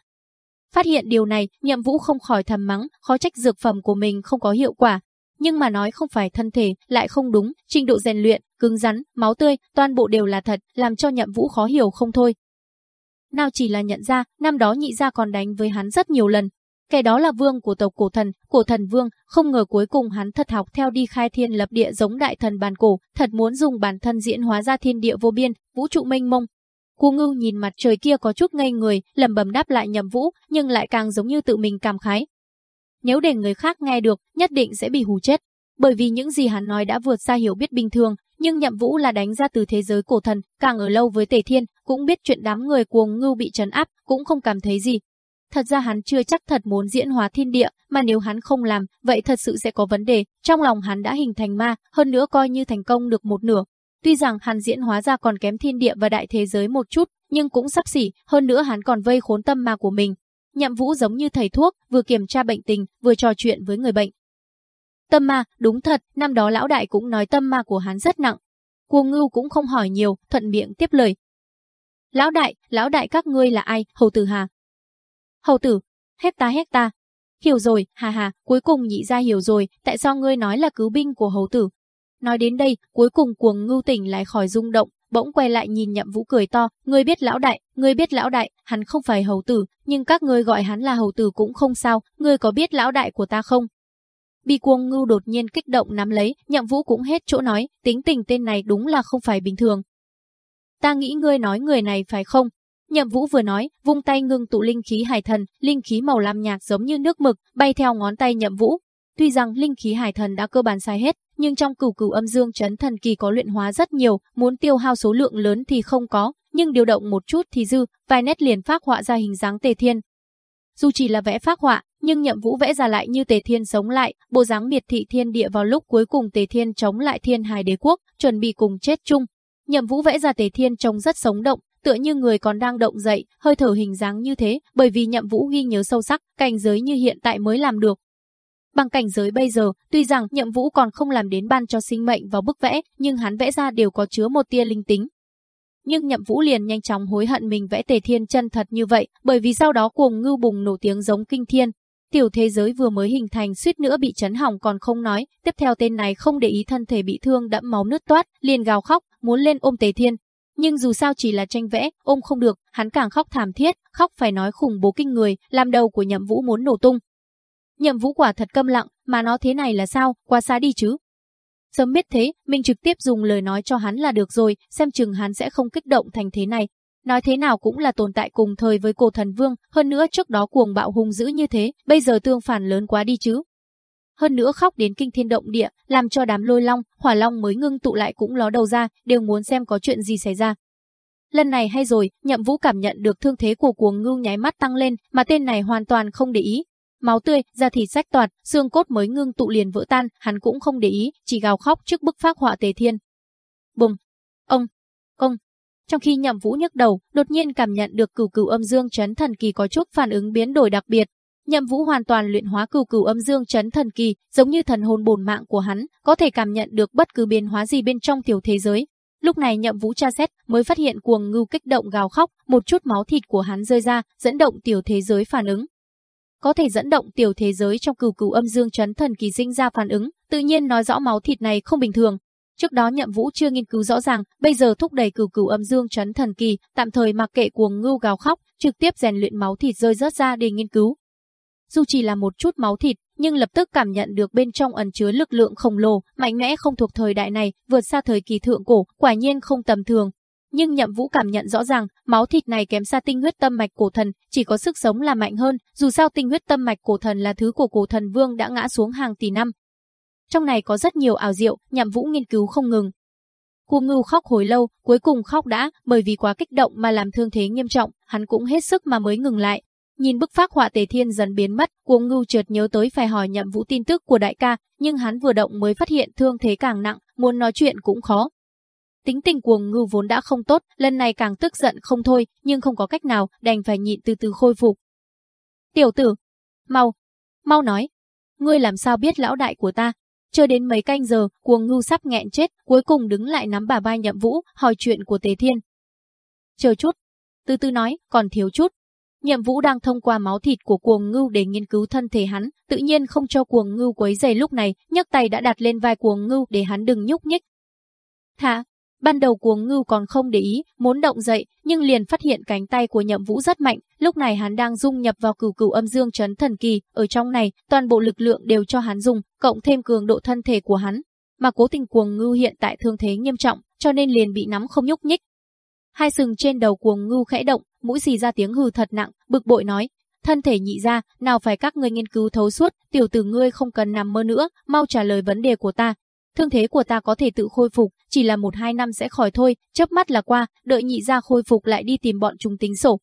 Phát hiện điều này, nhậm vũ không khỏi thầm mắng, khó trách dược phẩm của mình không có hiệu quả, nhưng mà nói không phải thân thể, lại không đúng, trình độ rèn luyện, cứng rắn, máu tươi, toàn bộ đều là thật, làm cho nhậm vũ khó hiểu không thôi. Nào chỉ là nhận ra, năm đó nhị gia còn đánh với hắn rất nhiều lần. Kẻ đó là vương của tộc cổ thần, cổ thần vương, không ngờ cuối cùng hắn thật học theo đi khai thiên lập địa giống đại thần bàn cổ, thật muốn dùng bản thân diễn hóa ra thiên địa vô biên, vũ trụ mênh mông. Cú ngưu nhìn mặt trời kia có chút ngây người, lầm bầm đáp lại nhậm vũ, nhưng lại càng giống như tự mình cảm khái, nếu để người khác nghe được, nhất định sẽ bị hù chết. Bởi vì những gì hắn nói đã vượt xa hiểu biết bình thường, nhưng Nhậm Vũ là đánh ra từ thế giới cổ thần, càng ở lâu với Tề Thiên, cũng biết chuyện đám người cuồng ngưu bị trấn áp, cũng không cảm thấy gì. Thật ra hắn chưa chắc thật muốn diễn hóa thiên địa, mà nếu hắn không làm, vậy thật sự sẽ có vấn đề, trong lòng hắn đã hình thành ma, hơn nữa coi như thành công được một nửa. Tuy rằng hắn diễn hóa ra còn kém thiên địa và đại thế giới một chút, nhưng cũng sắp xỉ, hơn nữa hắn còn vây khốn tâm ma của mình, Nhậm Vũ giống như thầy thuốc, vừa kiểm tra bệnh tình, vừa trò chuyện với người bệnh. Tâm ma, đúng thật, năm đó lão đại cũng nói tâm ma của hắn rất nặng. Cuồng ngưu cũng không hỏi nhiều, thuận miệng tiếp lời. Lão đại, lão đại các ngươi là ai, hầu tử hà? Hầu tử, hét ta hét ta. Hiểu rồi, hà hà, cuối cùng nhị ra hiểu rồi, tại sao ngươi nói là cứu binh của hầu tử. Nói đến đây, cuối cùng cuồng ngưu tỉnh lại khỏi rung động, bỗng quay lại nhìn nhậm vũ cười to, ngươi biết lão đại, ngươi biết lão đại, hắn không phải hầu tử, nhưng các ngươi gọi hắn là hầu tử cũng không sao, ngươi có biết lão đại của ta không? Bị cuồng ngưu đột nhiên kích động nắm lấy, nhậm vũ cũng hết chỗ nói, tính tình tên này đúng là không phải bình thường. Ta nghĩ ngươi nói người này phải không? Nhậm Vũ vừa nói, vung tay ngưng tụ linh khí hải thần, linh khí màu lam nhạt giống như nước mực, bay theo ngón tay Nhậm Vũ. Tuy rằng linh khí hải thần đã cơ bản sai hết, nhưng trong cửu cửu âm dương chấn thần kỳ có luyện hóa rất nhiều, muốn tiêu hao số lượng lớn thì không có, nhưng điều động một chút thì dư, vài nét liền phác họa ra hình dáng Tề Thiên. Dù chỉ là vẽ phác họa, nhưng nhậm vũ vẽ ra lại như Tề Thiên sống lại, bộ dáng biệt thị thiên địa vào lúc cuối cùng Tề Thiên chống lại thiên hài đế quốc, chuẩn bị cùng chết chung. Nhậm vũ vẽ ra Tề Thiên trông rất sống động, tựa như người còn đang động dậy, hơi thở hình dáng như thế, bởi vì nhậm vũ ghi nhớ sâu sắc, cảnh giới như hiện tại mới làm được, Bằng cảnh giới bây giờ, tuy rằng nhậm vũ còn không làm đến ban cho sinh mệnh vào bức vẽ, nhưng hắn vẽ ra đều có chứa một tia linh tính. Nhưng nhậm vũ liền nhanh chóng hối hận mình vẽ tề thiên chân thật như vậy, bởi vì sau đó cuồng ngưu bùng nổ tiếng giống kinh thiên. Tiểu thế giới vừa mới hình thành suýt nữa bị chấn hỏng còn không nói, tiếp theo tên này không để ý thân thể bị thương đẫm máu nứt toát, liền gào khóc, muốn lên ôm tề thiên. Nhưng dù sao chỉ là tranh vẽ, ôm không được, hắn càng khóc thảm thiết, khóc phải nói khủng bố kinh người, làm đầu của nhậm vũ muốn nổ tung, Nhậm vũ quả thật câm lặng, mà nó thế này là sao, quá xa đi chứ. Sớm biết thế, mình trực tiếp dùng lời nói cho hắn là được rồi, xem chừng hắn sẽ không kích động thành thế này. Nói thế nào cũng là tồn tại cùng thời với cổ thần vương, hơn nữa trước đó cuồng bạo hung dữ như thế, bây giờ tương phản lớn quá đi chứ. Hơn nữa khóc đến kinh thiên động địa, làm cho đám lôi long, hỏa long mới ngưng tụ lại cũng ló đầu ra, đều muốn xem có chuyện gì xảy ra. Lần này hay rồi, nhậm vũ cảm nhận được thương thế của cuồng ngưu nháy mắt tăng lên, mà tên này hoàn toàn không để ý, máu tươi, da thịt rách toạt, xương cốt mới ngưng tụ liền vỡ tan, hắn cũng không để ý, chỉ gào khóc trước bức phác họa Tề Thiên. Bùng, ông, ông. Trong khi Nhậm Vũ nhấc đầu, đột nhiên cảm nhận được cửu cửu âm dương chấn thần kỳ có chút phản ứng biến đổi đặc biệt. Nhậm Vũ hoàn toàn luyện hóa cửu cửu âm dương chấn thần kỳ, giống như thần hồn bổn mạng của hắn, có thể cảm nhận được bất cứ biến hóa gì bên trong tiểu thế giới. Lúc này Nhậm Vũ tra xét mới phát hiện cuồng ngưu kích động gào khóc, một chút máu thịt của hắn rơi ra, dẫn động tiểu thế giới phản ứng có thể dẫn động tiểu thế giới trong cửu cửu âm dương chấn thần kỳ sinh ra phản ứng, tự nhiên nói rõ máu thịt này không bình thường. Trước đó Nhậm Vũ chưa nghiên cứu rõ ràng, bây giờ thúc đẩy cửu cửu âm dương chấn thần kỳ, tạm thời mặc kệ cuồng ngưu gào khóc, trực tiếp rèn luyện máu thịt rơi rớt ra để nghiên cứu. Dù chỉ là một chút máu thịt, nhưng lập tức cảm nhận được bên trong ẩn chứa lực lượng khổng lồ, mạnh mẽ không thuộc thời đại này, vượt xa thời kỳ thượng cổ, quả nhiên không tầm thường. Nhưng Nhậm Vũ cảm nhận rõ ràng, máu thịt này kém xa tinh huyết tâm mạch cổ thần, chỉ có sức sống là mạnh hơn, dù sao tinh huyết tâm mạch cổ thần là thứ của cổ thần vương đã ngã xuống hàng tỷ năm. Trong này có rất nhiều ảo diệu, Nhậm Vũ nghiên cứu không ngừng. Cuồng ngưu khóc hồi lâu, cuối cùng khóc đã, bởi vì quá kích động mà làm thương thế nghiêm trọng, hắn cũng hết sức mà mới ngừng lại. Nhìn bức phác họa tề thiên dần biến mất, cuồng ngưu chợt nhớ tới phải hỏi nhậm vũ tin tức của đại ca, nhưng hắn vừa động mới phát hiện thương thế càng nặng, muốn nói chuyện cũng khó. Tính tình cuồng ngưu vốn đã không tốt, lần này càng tức giận không thôi, nhưng không có cách nào, đành phải nhịn từ từ khôi phục. Tiểu tử, mau, mau nói, ngươi làm sao biết lão đại của ta? Chưa đến mấy canh giờ, cuồng ngưu sắp nghẹn chết, cuối cùng đứng lại nắm bà vai nhậm vũ, hỏi chuyện của tế thiên. Chờ chút, từ từ nói, còn thiếu chút, Nhậm Vũ đang thông qua máu thịt của cuồng ngưu để nghiên cứu thân thể hắn, tự nhiên không cho cuồng ngưu quấy rầy lúc này, nhấc tay đã đặt lên vai cuồng ngưu để hắn đừng nhúc nhích. Thả, ban đầu cuồng ngưu còn không để ý, muốn động dậy, nhưng liền phát hiện cánh tay của Nhậm Vũ rất mạnh, lúc này hắn đang dung nhập vào cửu cửu âm dương chấn thần kỳ, ở trong này, toàn bộ lực lượng đều cho hắn dùng, cộng thêm cường độ thân thể của hắn. Mà cố tình cuồng ngưu hiện tại thương thế nghiêm trọng, cho nên liền bị nắm không nhúc nhích. Hai sừng trên đầu cuồng ngưu khẽ động, mũi xì ra tiếng hừ thật nặng, bực bội nói, thân thể nhị ra, nào phải các ngươi nghiên cứu thấu suốt, tiểu tử ngươi không cần nằm mơ nữa, mau trả lời vấn đề của ta. Thương thế của ta có thể tự khôi phục, chỉ là một hai năm sẽ khỏi thôi, chớp mắt là qua, đợi nhị ra khôi phục lại đi tìm bọn chúng tính sổ.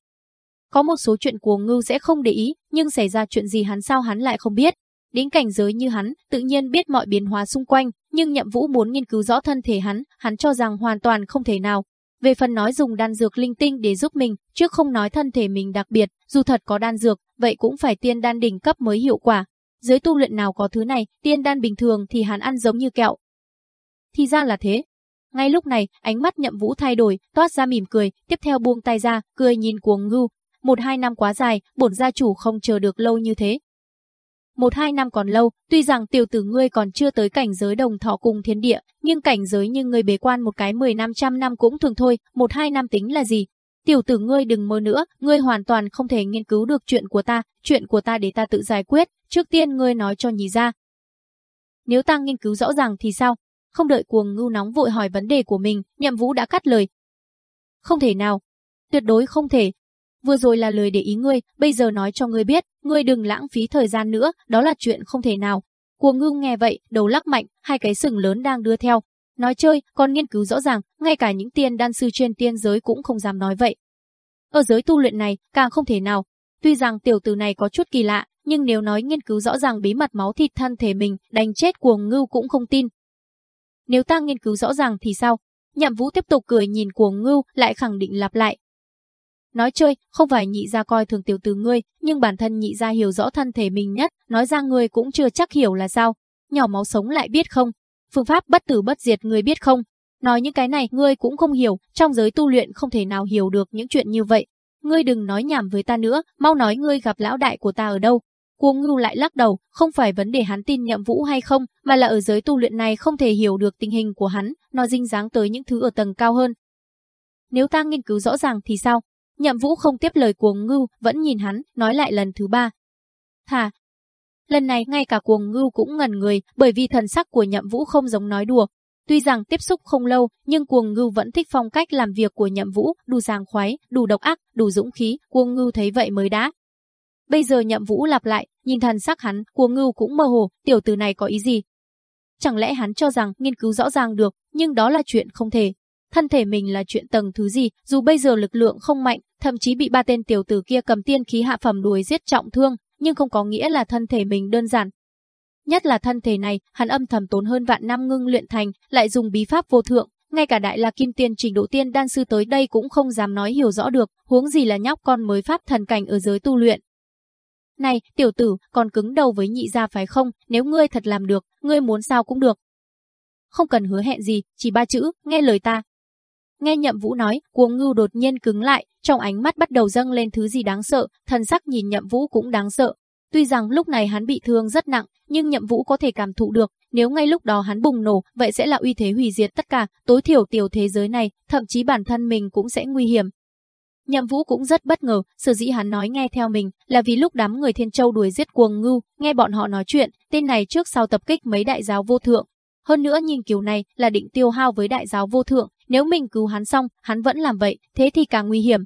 Có một số chuyện của ngưu sẽ không để ý, nhưng xảy ra chuyện gì hắn sao hắn lại không biết. Đến cảnh giới như hắn, tự nhiên biết mọi biến hóa xung quanh, nhưng nhậm vũ muốn nghiên cứu rõ thân thể hắn, hắn cho rằng hoàn toàn không thể nào, về phần nói dùng đan dược linh tinh để giúp mình, trước không nói thân thể mình đặc biệt, dù thật có đan dược, vậy cũng phải tiên đan đỉnh cấp mới hiệu quả. Dưới tu luyện nào có thứ này, tiên đan bình thường thì hắn ăn giống như kẹo. Thì ra là thế. Ngay lúc này, ánh mắt nhậm vũ thay đổi, toát ra mỉm cười, tiếp theo buông tay ra, cười nhìn cuồng ngưu. Một hai năm quá dài, bổn gia chủ không chờ được lâu như thế, một hai năm còn lâu, tuy rằng tiểu tử ngươi còn chưa tới cảnh giới đồng thọ cùng thiên địa, nhưng cảnh giới như ngươi bế quan một cái mười năm trăm năm cũng thường thôi, một hai năm tính là gì? Tiểu tử ngươi đừng mơ nữa, ngươi hoàn toàn không thể nghiên cứu được chuyện của ta, chuyện của ta để ta tự giải quyết, trước tiên ngươi nói cho nhì ra. Nếu ta nghiên cứu rõ ràng thì sao? Không đợi cuồng ngưu nóng vội hỏi vấn đề của mình, nhậm vũ đã cắt lời. Không thể nào. Tuyệt đối không thể, vừa rồi là lời để ý ngươi, bây giờ nói cho ngươi biết, ngươi đừng lãng phí thời gian nữa, đó là chuyện không thể nào. Cuồng ngưu nghe vậy, đầu lắc mạnh, hai cái sừng lớn đang đưa theo. Nói chơi, còn nghiên cứu rõ ràng, ngay cả những tiên đan sư trên tiên giới cũng không dám nói vậy. Ở giới tu luyện này, càng không thể nào. Tuy rằng tiểu tử này có chút kỳ lạ, nhưng nếu nói nghiên cứu rõ ràng bí mật máu thịt thân thể mình, đánh chết cuồng ngưu cũng không tin. Nếu ta nghiên cứu rõ ràng thì sao? Nhậm Vũ tiếp tục cười nhìn cuồng ngưu, lại khẳng định lặp lại, Nói chơi, không phải nhị gia coi thường tiểu tử ngươi, nhưng bản thân nhị gia hiểu rõ thân thể mình nhất, nói ra ngươi cũng chưa chắc hiểu là sao. Nhỏ máu sống lại biết không? Phương pháp bất tử bất diệt ngươi biết không? Nói những cái này ngươi cũng không hiểu, trong giới tu luyện không thể nào hiểu được những chuyện như vậy. Ngươi đừng nói nhảm với ta nữa, mau nói ngươi gặp lão đại của ta ở đâu. Cuồng ngưu lại lắc đầu, không phải vấn đề hắn tin nhậm vũ hay không, mà là ở giới tu luyện này không thể hiểu được tình hình của hắn, nó dinh dáng tới những thứ ở tầng cao hơn. Nếu ta nghiên cứu rõ ràng thì sao? Nhậm Vũ không tiếp lời cuồng ngưu, vẫn nhìn hắn, nói lại lần thứ ba. Hà. Lần này ngay cả cuồng ngưu cũng ngẩn người, bởi vì thần sắc của Nhậm Vũ không giống nói đùa. Tuy rằng tiếp xúc không lâu, nhưng cuồng ngưu vẫn thích phong cách làm việc của Nhậm Vũ, đủ sàng khoái, đủ độc ác, đủ dũng khí, cuồng ngưu thấy vậy mới đã. Bây giờ Nhậm Vũ lặp lại, nhìn thần sắc hắn, cuồng ngưu cũng mơ hồ, tiểu tử này có ý gì? Chẳng lẽ hắn cho rằng nghiên cứu rõ ràng được, nhưng đó là chuyện không thể thân thể mình là chuyện tầng thứ gì, dù bây giờ lực lượng không mạnh, thậm chí bị ba tên tiểu tử kia cầm tiên khí hạ phẩm đuổi giết trọng thương, nhưng không có nghĩa là thân thể mình đơn giản. Nhất là thân thể này, hắn âm thầm tốn hơn vạn năm ngưng luyện thành, lại dùng bí pháp vô thượng, ngay cả đại la kim tiên trình độ tiên đan sư tới đây cũng không dám nói hiểu rõ được, huống gì là nhóc con mới pháp thần cảnh ở giới tu luyện. Này, tiểu tử, còn cứng đầu với nhị gia phải không, nếu ngươi thật làm được, ngươi muốn sao cũng được. Không cần hứa hẹn gì, chỉ ba chữ, nghe lời ta, Nghe Nhậm Vũ nói, cuồng ngưu đột nhiên cứng lại, trong ánh mắt bắt đầu dâng lên thứ gì đáng sợ, thần sắc nhìn Nhậm Vũ cũng đáng sợ. Tuy rằng lúc này hắn bị thương rất nặng, nhưng nhậm vũ có thể cảm thụ được, nếu ngay lúc đó hắn bùng nổ, vậy sẽ là uy thế hủy diệt tất cả, tối thiểu tiểu thế giới này, thậm chí bản thân mình cũng sẽ nguy hiểm. Nhậm Vũ cũng rất bất ngờ, sở dĩ hắn nói nghe theo mình là vì lúc đám người Thiên Châu đuổi giết cuồng ngưu, nghe bọn họ nói chuyện, tên này trước sau tập kích mấy đại giáo vô thượng. Hơn nữa nhìn kiểu này là định tiêu hao với đại giáo vô thượng, nếu mình cứu hắn xong, hắn vẫn làm vậy, thế thì càng nguy hiểm.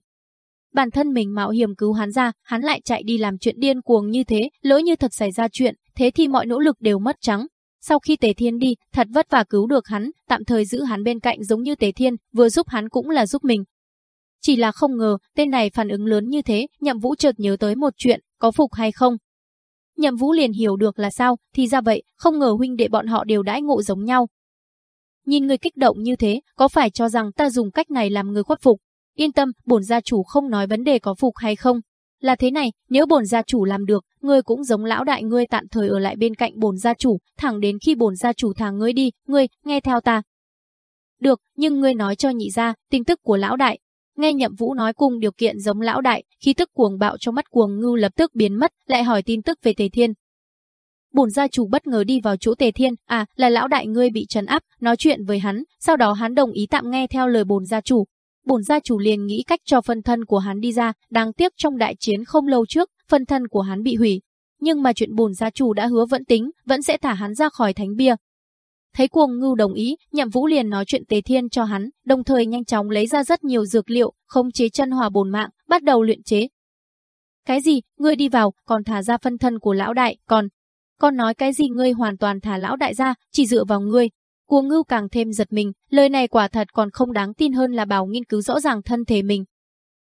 Bản thân mình mạo hiểm cứu hắn ra, hắn lại chạy đi làm chuyện điên cuồng như thế, lỡ như thật xảy ra chuyện, thế thì mọi nỗ lực đều mất trắng. Sau khi Tề Thiên đi, thật vất vả cứu được hắn, tạm thời giữ hắn bên cạnh giống như Tề Thiên, vừa giúp hắn cũng là giúp mình. Chỉ là không ngờ, tên này phản ứng lớn như thế, Nhậm Vũ chợt nhớ tới một chuyện, có phục hay không? Nhậm Vũ liền hiểu được là sao, thì ra vậy, không ngờ huynh đệ bọn họ đều đãi ngộ giống nhau. Nhìn người kích động như thế, có phải cho rằng ta dùng cách này làm người khuất phục? Yên tâm, bổn gia chủ không nói vấn đề có phục hay không. Là thế này, nếu bổn gia chủ làm được, ngươi cũng giống lão đại ngươi tạm thời ở lại bên cạnh bổn gia chủ, thẳng đến khi bổn gia chủ thả ngươi đi, ngươi, nghe theo ta. Được, nhưng ngươi nói cho nhị gia, tin tức của lão đại. Nghe nhậm vũ nói cùng điều kiện giống lão đại, khi tức cuồng bạo trong mắt cuồng ngưu lập tức biến mất, lại hỏi tin tức về tề thiên. Bổn gia chủ bất ngờ đi vào chỗ tề thiên, à, là lão đại ngươi bị trấn áp, nói chuyện với hắn, sau đó hắn đồng ý tạm nghe theo lời bổn gia chủ, bổn gia chủ liền nghĩ cách cho phân thân của hắn đi ra, đáng tiếc trong đại chiến không lâu trước, phân thân của hắn bị hủy. Nhưng mà chuyện bổn gia chủ đã hứa vẫn tính, vẫn sẽ thả hắn ra khỏi thánh bia. Thấy cuồng ngưu đồng ý, nhậm vũ liền nói chuyện tế thiên cho hắn, đồng thời nhanh chóng lấy ra rất nhiều dược liệu, không chế chân hòa bồn mạng, bắt đầu luyện chế. Cái gì, ngươi đi vào, còn thả ra phân thân của lão đại, còn... Con nói cái gì ngươi hoàn toàn thả lão đại ra, chỉ dựa vào ngươi, Cuồng ngưu càng thêm giật mình, lời này quả thật còn không đáng tin hơn là bảo nghiên cứu rõ ràng thân thể mình.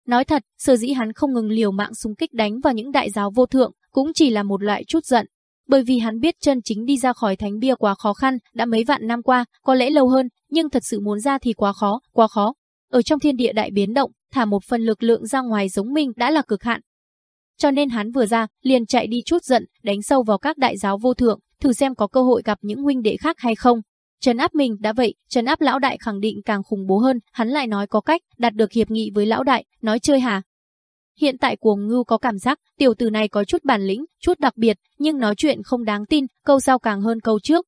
Nói thật, sở dĩ hắn không ngừng liều mạng xung kích đánh vào những đại giáo vô thượng, cũng chỉ là một loại chút giận. Bởi vì hắn biết chân chính đi ra khỏi thánh bia quá khó khăn, đã mấy vạn năm qua, có lẽ lâu hơn, nhưng thật sự muốn ra thì quá khó, quá khó. Ở trong thiên địa đại biến động, thả một phần lực lượng ra ngoài giống mình đã là cực hạn. Cho nên hắn vừa ra, liền chạy đi chút giận, đánh sâu vào các đại giáo vô thượng, thử xem có cơ hội gặp những huynh đệ khác hay không. Trấn áp mình đã vậy, trấn áp lão đại khẳng định càng khủng bố hơn, hắn lại nói có cách, đạt được hiệp nghị với lão đại, nói chơi hả? Hiện tại cuồng ngưu có cảm giác, tiểu tử này có chút bản lĩnh, chút đặc biệt, nhưng nói chuyện không đáng tin, câu sau càng hơn câu trước.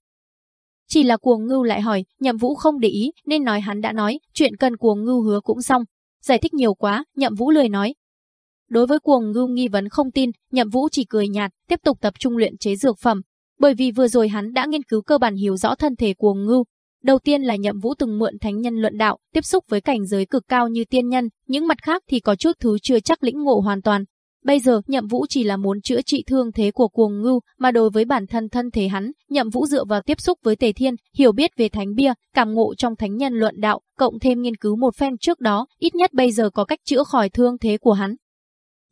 Chỉ là cuồng ngưu lại hỏi, nhậm vũ không để ý, nên nói hắn đã nói, chuyện cần cuồng ngưu hứa cũng xong. Giải thích nhiều quá, nhậm vũ lười nói. Đối với cuồng ngưu nghi vấn không tin, nhậm vũ chỉ cười nhạt, tiếp tục tập trung luyện chế dược phẩm, bởi vì vừa rồi hắn đã nghiên cứu cơ bản hiểu rõ thân thể cuồng ngưu. Đầu tiên là nhậm vũ từng mượn thánh nhân luận đạo, tiếp xúc với cảnh giới cực cao như tiên nhân, những mặt khác thì có chút thứ chưa chắc lĩnh ngộ hoàn toàn. Bây giờ, nhậm vũ chỉ là muốn chữa trị thương thế của cuồng ngưu, mà đối với bản thân thân thể hắn, nhậm vũ dựa vào tiếp xúc với tề thiên, hiểu biết về thánh bia, cảm ngộ trong thánh nhân luận đạo, cộng thêm nghiên cứu một phen trước đó, ít nhất bây giờ có cách chữa khỏi thương thế của hắn.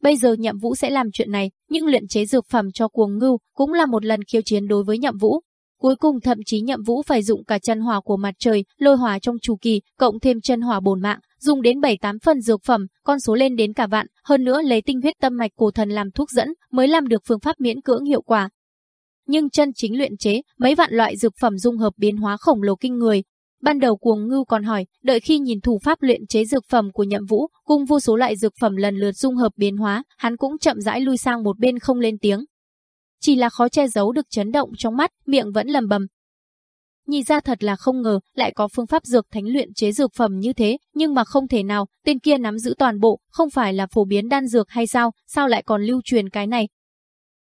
Bây giờ nhậm vũ sẽ làm chuyện này, nhưng luyện chế dược phẩm cho cuồng ngưu cũng là một lần khiêu chiến đối với nhậm vũ. Cuối cùng thậm chí nhậm vũ phải dụng cả chân hỏa của mặt trời, lôi hỏa trong chu kỳ, cộng thêm chân hỏa bổn mạng, dùng đến 7-8 phần dược phẩm, con số lên đến cả vạn, hơn nữa lấy tinh huyết tâm mạch cổ thần làm thuốc dẫn, mới làm được phương pháp miễn cưỡng hiệu quả. Nhưng chân chính luyện chế, mấy vạn loại dược phẩm dung hợp biến hóa khổng lồ kinh người, Ban đầu cuồng ngưu còn hỏi, đợi khi nhìn thủ pháp luyện chế dược phẩm của nhậm vũ, cùng vô số loại dược phẩm lần lượt dung hợp biến hóa, hắn cũng chậm rãi lui sang một bên không lên tiếng. Chỉ là khó che giấu được chấn động trong mắt, miệng vẫn lầm bầm. Nhìn ra thật là không ngờ, lại có phương pháp dược thánh luyện chế dược phẩm như thế, nhưng mà không thể nào, tên kia nắm giữ toàn bộ, không phải là phổ biến đan dược hay sao, sao lại còn lưu truyền cái này.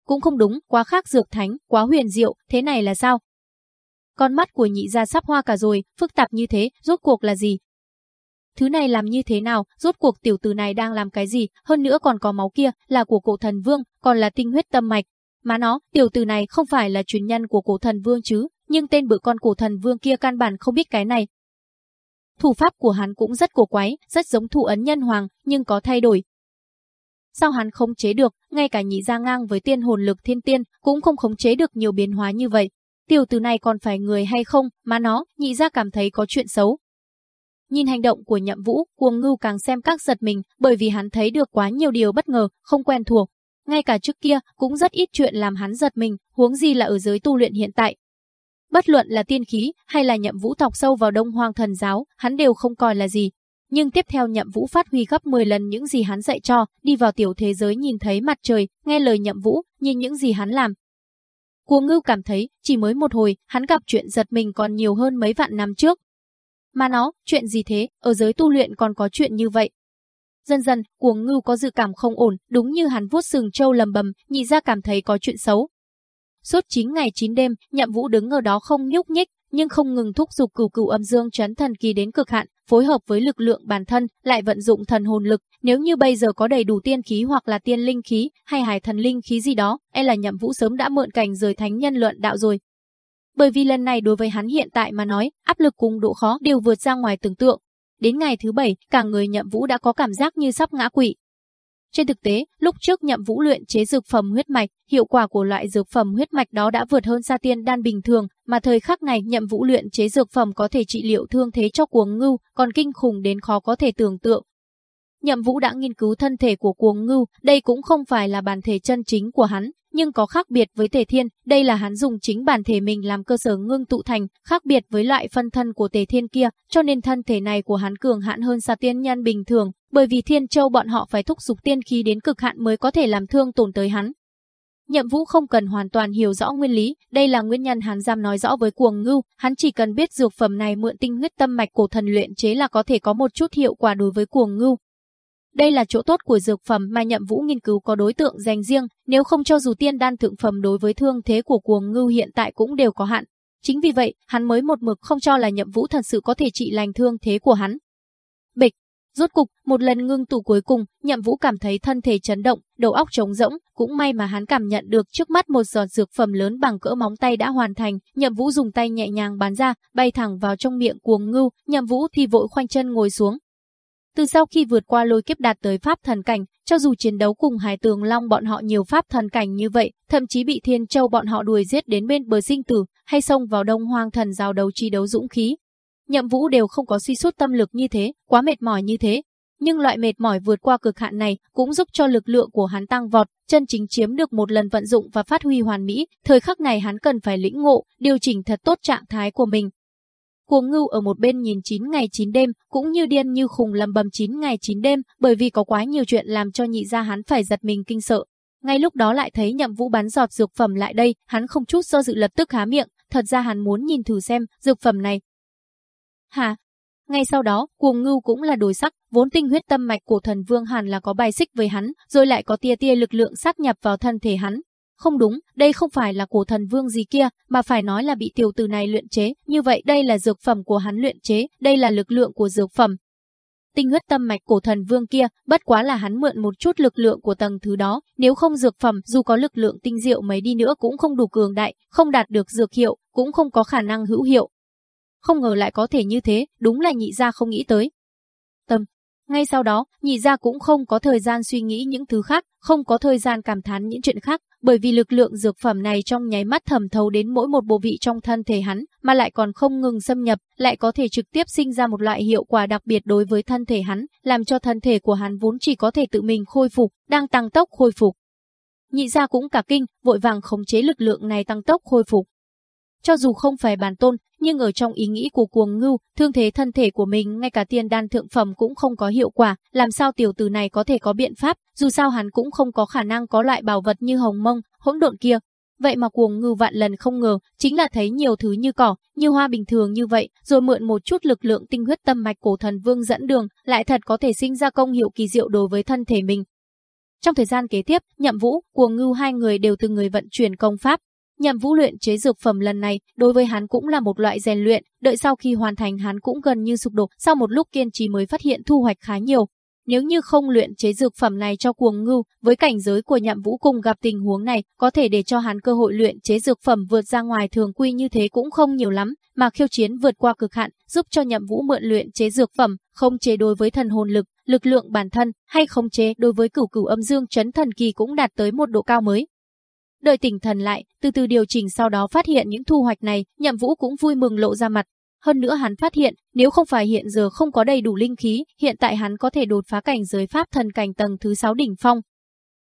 Cũng không đúng, quá khác dược thánh, quá huyền diệu, thế này là sao, con mắt của nhị gia sắp hoa cả rồi, phức tạp như thế, rốt cuộc là gì? Thứ này làm như thế nào, rốt cuộc tiểu tử này đang làm cái gì, hơn nữa còn có máu kia, là của cổ thần vương, còn là tinh huyết tâm mạch. Mà nó, tiểu tử này không phải là truyền nhân của cổ thần vương chứ, nhưng tên bự con cổ thần vương kia căn bản không biết cái này. Thủ pháp của hắn cũng rất cổ quái, rất giống thủ ấn nhân hoàng, nhưng có thay đổi. Sao hắn không chế được, ngay cả nhị gia ngang với tiên hồn lực thiên tiên, cũng không khống chế được nhiều biến hóa như vậy, tiểu tử này còn phải người hay không, mà nó, nhị ra cảm thấy có chuyện xấu. Nhìn hành động của nhậm vũ, cuồng ngưu càng xem các giật mình, bởi vì hắn thấy được quá nhiều điều bất ngờ, không quen thuộc. Ngay cả trước kia, cũng rất ít chuyện làm hắn giật mình, huống gì là ở giới tu luyện hiện tại. Bất luận là tiên khí, hay là nhậm vũ tọc sâu vào đông hoang thần giáo, hắn đều không coi là gì. nhưng tiếp theo Nhậm Vũ phát huy gấp 10 lần những gì hắn dạy cho, đi vào tiểu thế giới nhìn thấy mặt trời, nghe lời Nhậm Vũ, nhìn những gì hắn làm. Cuồng Ngưu cảm thấy, chỉ mới một hồi, hắn gặp chuyện giật mình còn nhiều hơn mấy vạn năm trước. Mà nó, chuyện gì thế, ở giới tu luyện còn có chuyện như vậy. Dần dần, Cuồng Ngưu có dự cảm không ổn, đúng như hắn vuốt sừng trâu lầm bầm, nhị ra cảm thấy có chuyện xấu. Suốt 9 ngày 9 đêm, Nhậm Vũ đứng ở đó không nhúc nhích, nhưng không ngừng thúc giục cửu cửu âm dương chấn thần kỳ đến cực hạn, phối hợp với lực lượng bản thân, lại vận dụng thần hồn lực, nếu như bây giờ có đầy đủ tiên khí hoặc là tiên linh khí, hay hải thần linh khí gì đó, e là nhậm vũ sớm đã mượn cảnh rời thánh nhân luận đạo rồi. Bởi vì lần này đối với hắn hiện tại mà nói, áp lực cùng độ khó đều vượt ra ngoài tưởng tượng. Đến ngày thứ bảy, cả người nhậm vũ đã có cảm giác như sắp ngã quỵ, trên thực tế, lúc trước nhậm vũ luyện chế dược phẩm huyết mạch, hiệu quả của loại dược phẩm huyết mạch đó đã vượt hơn sa tiên đan bình thường, mà thời khắc này nhậm vũ luyện chế dược phẩm có thể trị liệu thương thế cho cuồng ngưu, còn kinh khủng đến khó có thể tưởng tượng. Nhậm Vũ đã nghiên cứu thân thể của cuồng ngưu, đây cũng không phải là bản thể chân chính của hắn, nhưng có khác biệt với Tề Thiên, đây là hắn dùng chính bản thể mình làm cơ sở ngưng tụ thành, khác biệt với loại phân thân của Tề Thiên kia, cho nên thân thể này của hắn cường hãn hơn xa tiên nhân bình thường, bởi vì Thiên Châu bọn họ phải thúc giục tiên khí đến cực hạn mới có thể làm thương tổn tới hắn. Nhậm Vũ không cần hoàn toàn hiểu rõ nguyên lý, đây là nguyên nhân hắn dám nói rõ với Cuồng Ngưu, hắn chỉ cần biết dược phẩm này mượn tinh huyết tâm mạch cổ thần luyện chế là có thể có một chút hiệu quả đối với Cuồng Ngưu. Đây là chỗ tốt của dược phẩm mà Nhậm Vũ nghiên cứu có đối tượng dành riêng, nếu không cho dù tiên đan thượng phẩm đối với thương thế của Cuồng Ngưu hiện tại cũng đều có hạn. Chính vì vậy, hắn mới một mực không cho là Nhậm Vũ thật sự có thể trị lành thương thế của hắn. Bịch, Rốt cục, một lần ngưng tụ cuối cùng, Nhậm Vũ cảm thấy thân thể chấn động, đầu óc trống rỗng, cũng may mà hắn cảm nhận được trước mắt một giọt dược phẩm lớn bằng cỡ móng tay đã hoàn thành, Nhậm Vũ dùng tay nhẹ nhàng bắn ra, bay thẳng vào trong miệng cuồng ngưu, Nhậm Vũ thì vội khoanh chân ngồi xuống. Từ sau khi vượt qua lôi kiếp đạt tới pháp thần cảnh, cho dù chiến đấu cùng Hải Tường Long bọn họ nhiều pháp thần cảnh như vậy, thậm chí bị Thiên Châu bọn họ đuổi giết đến bên bờ sinh tử, hay xông vào Đông Hoang thần giao đấu chi đấu dũng khí, Nhậm Vũ đều không có suy sút tâm lực như thế, quá mệt mỏi như thế. Nhưng loại mệt mỏi vượt qua cực hạn này cũng giúp cho lực lượng của hắn tăng vọt, chân chính chiếm được một lần vận dụng và phát huy hoàn mỹ, thời khắc này hắn cần phải lĩnh ngộ, điều chỉnh thật tốt trạng thái của mình. Cuồng ngưu ở một bên nhìn 9 ngày 9 đêm, cũng như điên như khùng lầm bầm 9 ngày 9 đêm, bởi vì có quá nhiều chuyện làm cho nhị gia hắn phải giật mình kinh sợ. Ngay lúc đó lại thấy nhậm vũ bắn giọt dược phẩm lại đây, hắn không chút do dự lập tức há miệng, thật ra hắn muốn nhìn thử xem, dược phẩm này Hả? Ngay sau đó, cuồng ngưu cũng là đổi sắc, vốn tinh huyết tâm mạch của thần vương Hàn là có bài xích với hắn, rồi lại có tia tia lực lượng sát nhập vào thân thể hắn. Không đúng, đây không phải là của thần vương gì kia, mà phải nói là bị tiểu tử này luyện chế, như vậy đây là dược phẩm của hắn luyện chế, đây là lực lượng của dược phẩm. Tinh huyết tâm mạch cổ thần vương kia, bất quá là hắn mượn một chút lực lượng của tầng thứ đó, nếu không dược phẩm, dù có lực lượng tinh diệu mấy đi nữa cũng không đủ cường đại, không đạt được dược hiệu, cũng không có khả năng hữu hiệu, không ngờ lại có thể như thế, đúng là nhị gia không nghĩ tới. Tâm. Ngay sau đó, nhị gia cũng không có thời gian suy nghĩ những thứ khác, không có thời gian cảm thán những chuyện khác, bởi vì lực lượng dược phẩm này trong nháy mắt thẩm thấu đến mỗi một bộ vị trong thân thể hắn, mà lại còn không ngừng xâm nhập, lại có thể trực tiếp sinh ra một loại hiệu quả đặc biệt đối với thân thể hắn, làm cho thân thể của hắn vốn chỉ có thể tự mình khôi phục, đang tăng tốc khôi phục. Nhị gia cũng cả kinh, vội vàng khống chế lực lượng này tăng tốc khôi phục. Cho dù không phải bản tôn, nhưng ở trong ý nghĩ của cuồng ngưu, thương thế thân thể của mình ngay cả tiên đan thượng phẩm cũng không có hiệu quả, làm sao tiểu tử này có thể có biện pháp, dù sao hắn cũng không có khả năng có loại bảo vật như hồng mông, hỗn độn kia. Vậy mà cuồng ngưu vạn lần không ngờ, chính là thấy nhiều thứ như cỏ, như hoa bình thường như vậy, rồi mượn một chút lực lượng tinh huyết tâm mạch cổ thần vương dẫn đường, lại thật có thể sinh ra công hiệu kỳ diệu đối với thân thể mình. Trong thời gian kế tiếp, Nhậm Vũ, Cuồng Ngưu hai người đều từng người vận chuyển công pháp, Nhậm Vũ luyện chế dược phẩm lần này, đối với hắn cũng là một loại rèn luyện, đợi sau khi hoàn thành hắn cũng gần như sụp đổ, sau một lúc kiên trì mới phát hiện thu hoạch khá nhiều. Nếu như không luyện chế dược phẩm này cho cuồng ngưu, với cảnh giới của Nhậm Vũ cùng gặp tình huống này, có thể để cho hắn cơ hội luyện chế dược phẩm vượt ra ngoài thường quy như thế cũng không nhiều lắm, mà khiêu chiến vượt qua cực hạn, giúp cho Nhậm Vũ mượn luyện chế dược phẩm, không chế đối với thần hồn lực, lực lượng bản thân, hay không chế đối với cửu cửu âm dương chấn thần kỳ cũng đạt tới một độ cao mới. Đợi tỉnh thần lại, từ từ điều chỉnh sau đó phát hiện những thu hoạch này, nhậm vũ cũng vui mừng lộ ra mặt. Hơn nữa hắn phát hiện, nếu không phải hiện giờ không có đầy đủ linh khí, hiện tại hắn có thể đột phá cảnh giới pháp thần cảnh tầng thứ 6 đỉnh phong.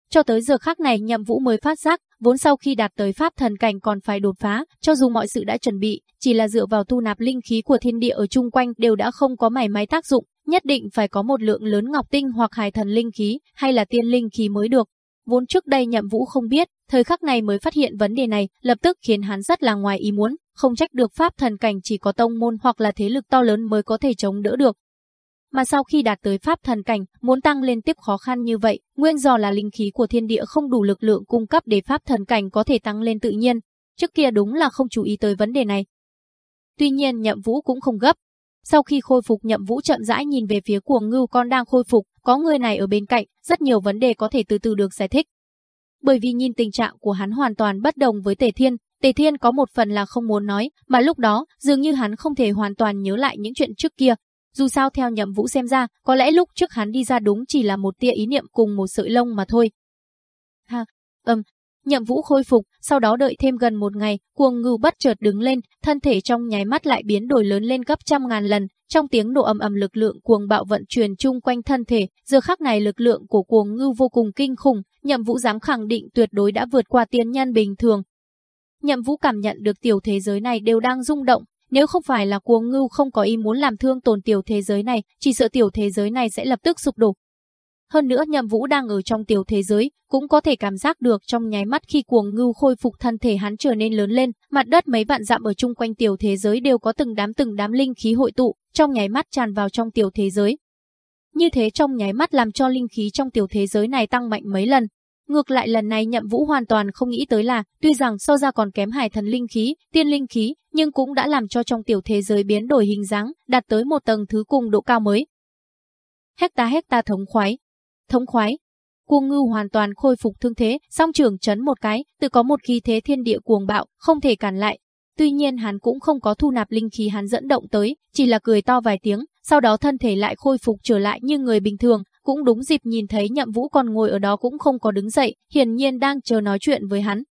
Cho tới giờ khắc này nhậm vũ mới phát giác, vốn sau khi đạt tới pháp thần cảnh còn phải đột phá, cho dù mọi sự đã chuẩn bị, chỉ là dựa vào tu nạp linh khí của thiên địa ở chung quanh đều đã không có mảy may tác dụng, nhất định phải có một lượng lớn ngọc tinh hoặc hải thần linh khí hay là tiên linh khí mới được. Vốn trước đây nhậm vũ không biết, thời khắc này mới phát hiện vấn đề này, lập tức khiến hắn rất là ngoài ý muốn, không trách được pháp thần cảnh chỉ có tông môn hoặc là thế lực to lớn mới có thể chống đỡ được. Mà sau khi đạt tới pháp thần cảnh, muốn tăng lên tiếp khó khăn như vậy, nguyên do là linh khí của thiên địa không đủ lực lượng cung cấp để pháp thần cảnh có thể tăng lên tự nhiên. Trước kia đúng là không chú ý tới vấn đề này. Tuy nhiên nhậm vũ cũng không gấp, sau khi khôi phục nhậm vũ chậm rãi nhìn về phía cuồng ngưu con đang khôi phục, có người này ở bên cạnh, rất nhiều vấn đề có thể từ từ được giải thích. Bởi vì nhìn tình trạng của hắn hoàn toàn bất đồng với Tề Thiên, Tề Thiên có một phần là không muốn nói, mà lúc đó, dường như hắn không thể hoàn toàn nhớ lại những chuyện trước kia. Dù sao theo nhậm vũ xem ra, có lẽ lúc trước hắn đi ra đúng chỉ là một tia ý niệm cùng một sợi lông mà thôi. Ha, ừm. Nhậm Vũ khôi phục, sau đó đợi thêm gần một ngày, cuồng ngưu bất chợt đứng lên, thân thể trong nháy mắt lại biến đổi lớn lên gấp trăm ngàn lần, trong tiếng nổ ầm ầm lực lượng cuồng bạo vận chuyển chung quanh thân thể, giờ khắc này lực lượng của cuồng ngưu vô cùng kinh khủng, Nhậm Vũ dám khẳng định tuyệt đối đã vượt qua tiên nhân bình thường. Nhậm Vũ cảm nhận được tiểu thế giới này đều đang rung động, nếu không phải là cuồng ngưu không có ý muốn làm thương tổn tiểu thế giới này, chỉ sợ tiểu thế giới này sẽ lập tức sụp đổ. Hơn nữa nhậm vũ đang ở trong tiểu thế giới, cũng có thể cảm giác được trong nháy mắt khi cuồng ngưu khôi phục thân thể hắn trở nên lớn lên, mặt đất mấy vạn dặm ở chung quanh tiểu thế giới đều có từng đám từng đám linh khí hội tụ, trong nháy mắt tràn vào trong tiểu thế giới. Như thế trong nháy mắt làm cho linh khí trong tiểu thế giới này tăng mạnh mấy lần. Ngược lại lần này nhậm vũ hoàn toàn không nghĩ tới là, tuy rằng so ra còn kém hải thần linh khí, tiên linh khí, nhưng cũng đã làm cho trong tiểu thế giới biến đổi hình dáng, đạt tới một tầng thứ cùng độ cao mới. Hecta hecta thống khoái, thống khoái. Cuồng ngưu hoàn toàn khôi phục thương thế, song trưởng chấn một cái, tự có một khí thế thiên địa cuồng bạo, không thể cản lại. Tuy nhiên hắn cũng không có thu nạp linh khí hắn dẫn động tới, chỉ là cười to vài tiếng, sau đó thân thể lại khôi phục trở lại như người bình thường, cũng đúng dịp nhìn thấy nhậm vũ còn ngồi ở đó cũng không có đứng dậy, hiển nhiên đang chờ nói chuyện với hắn.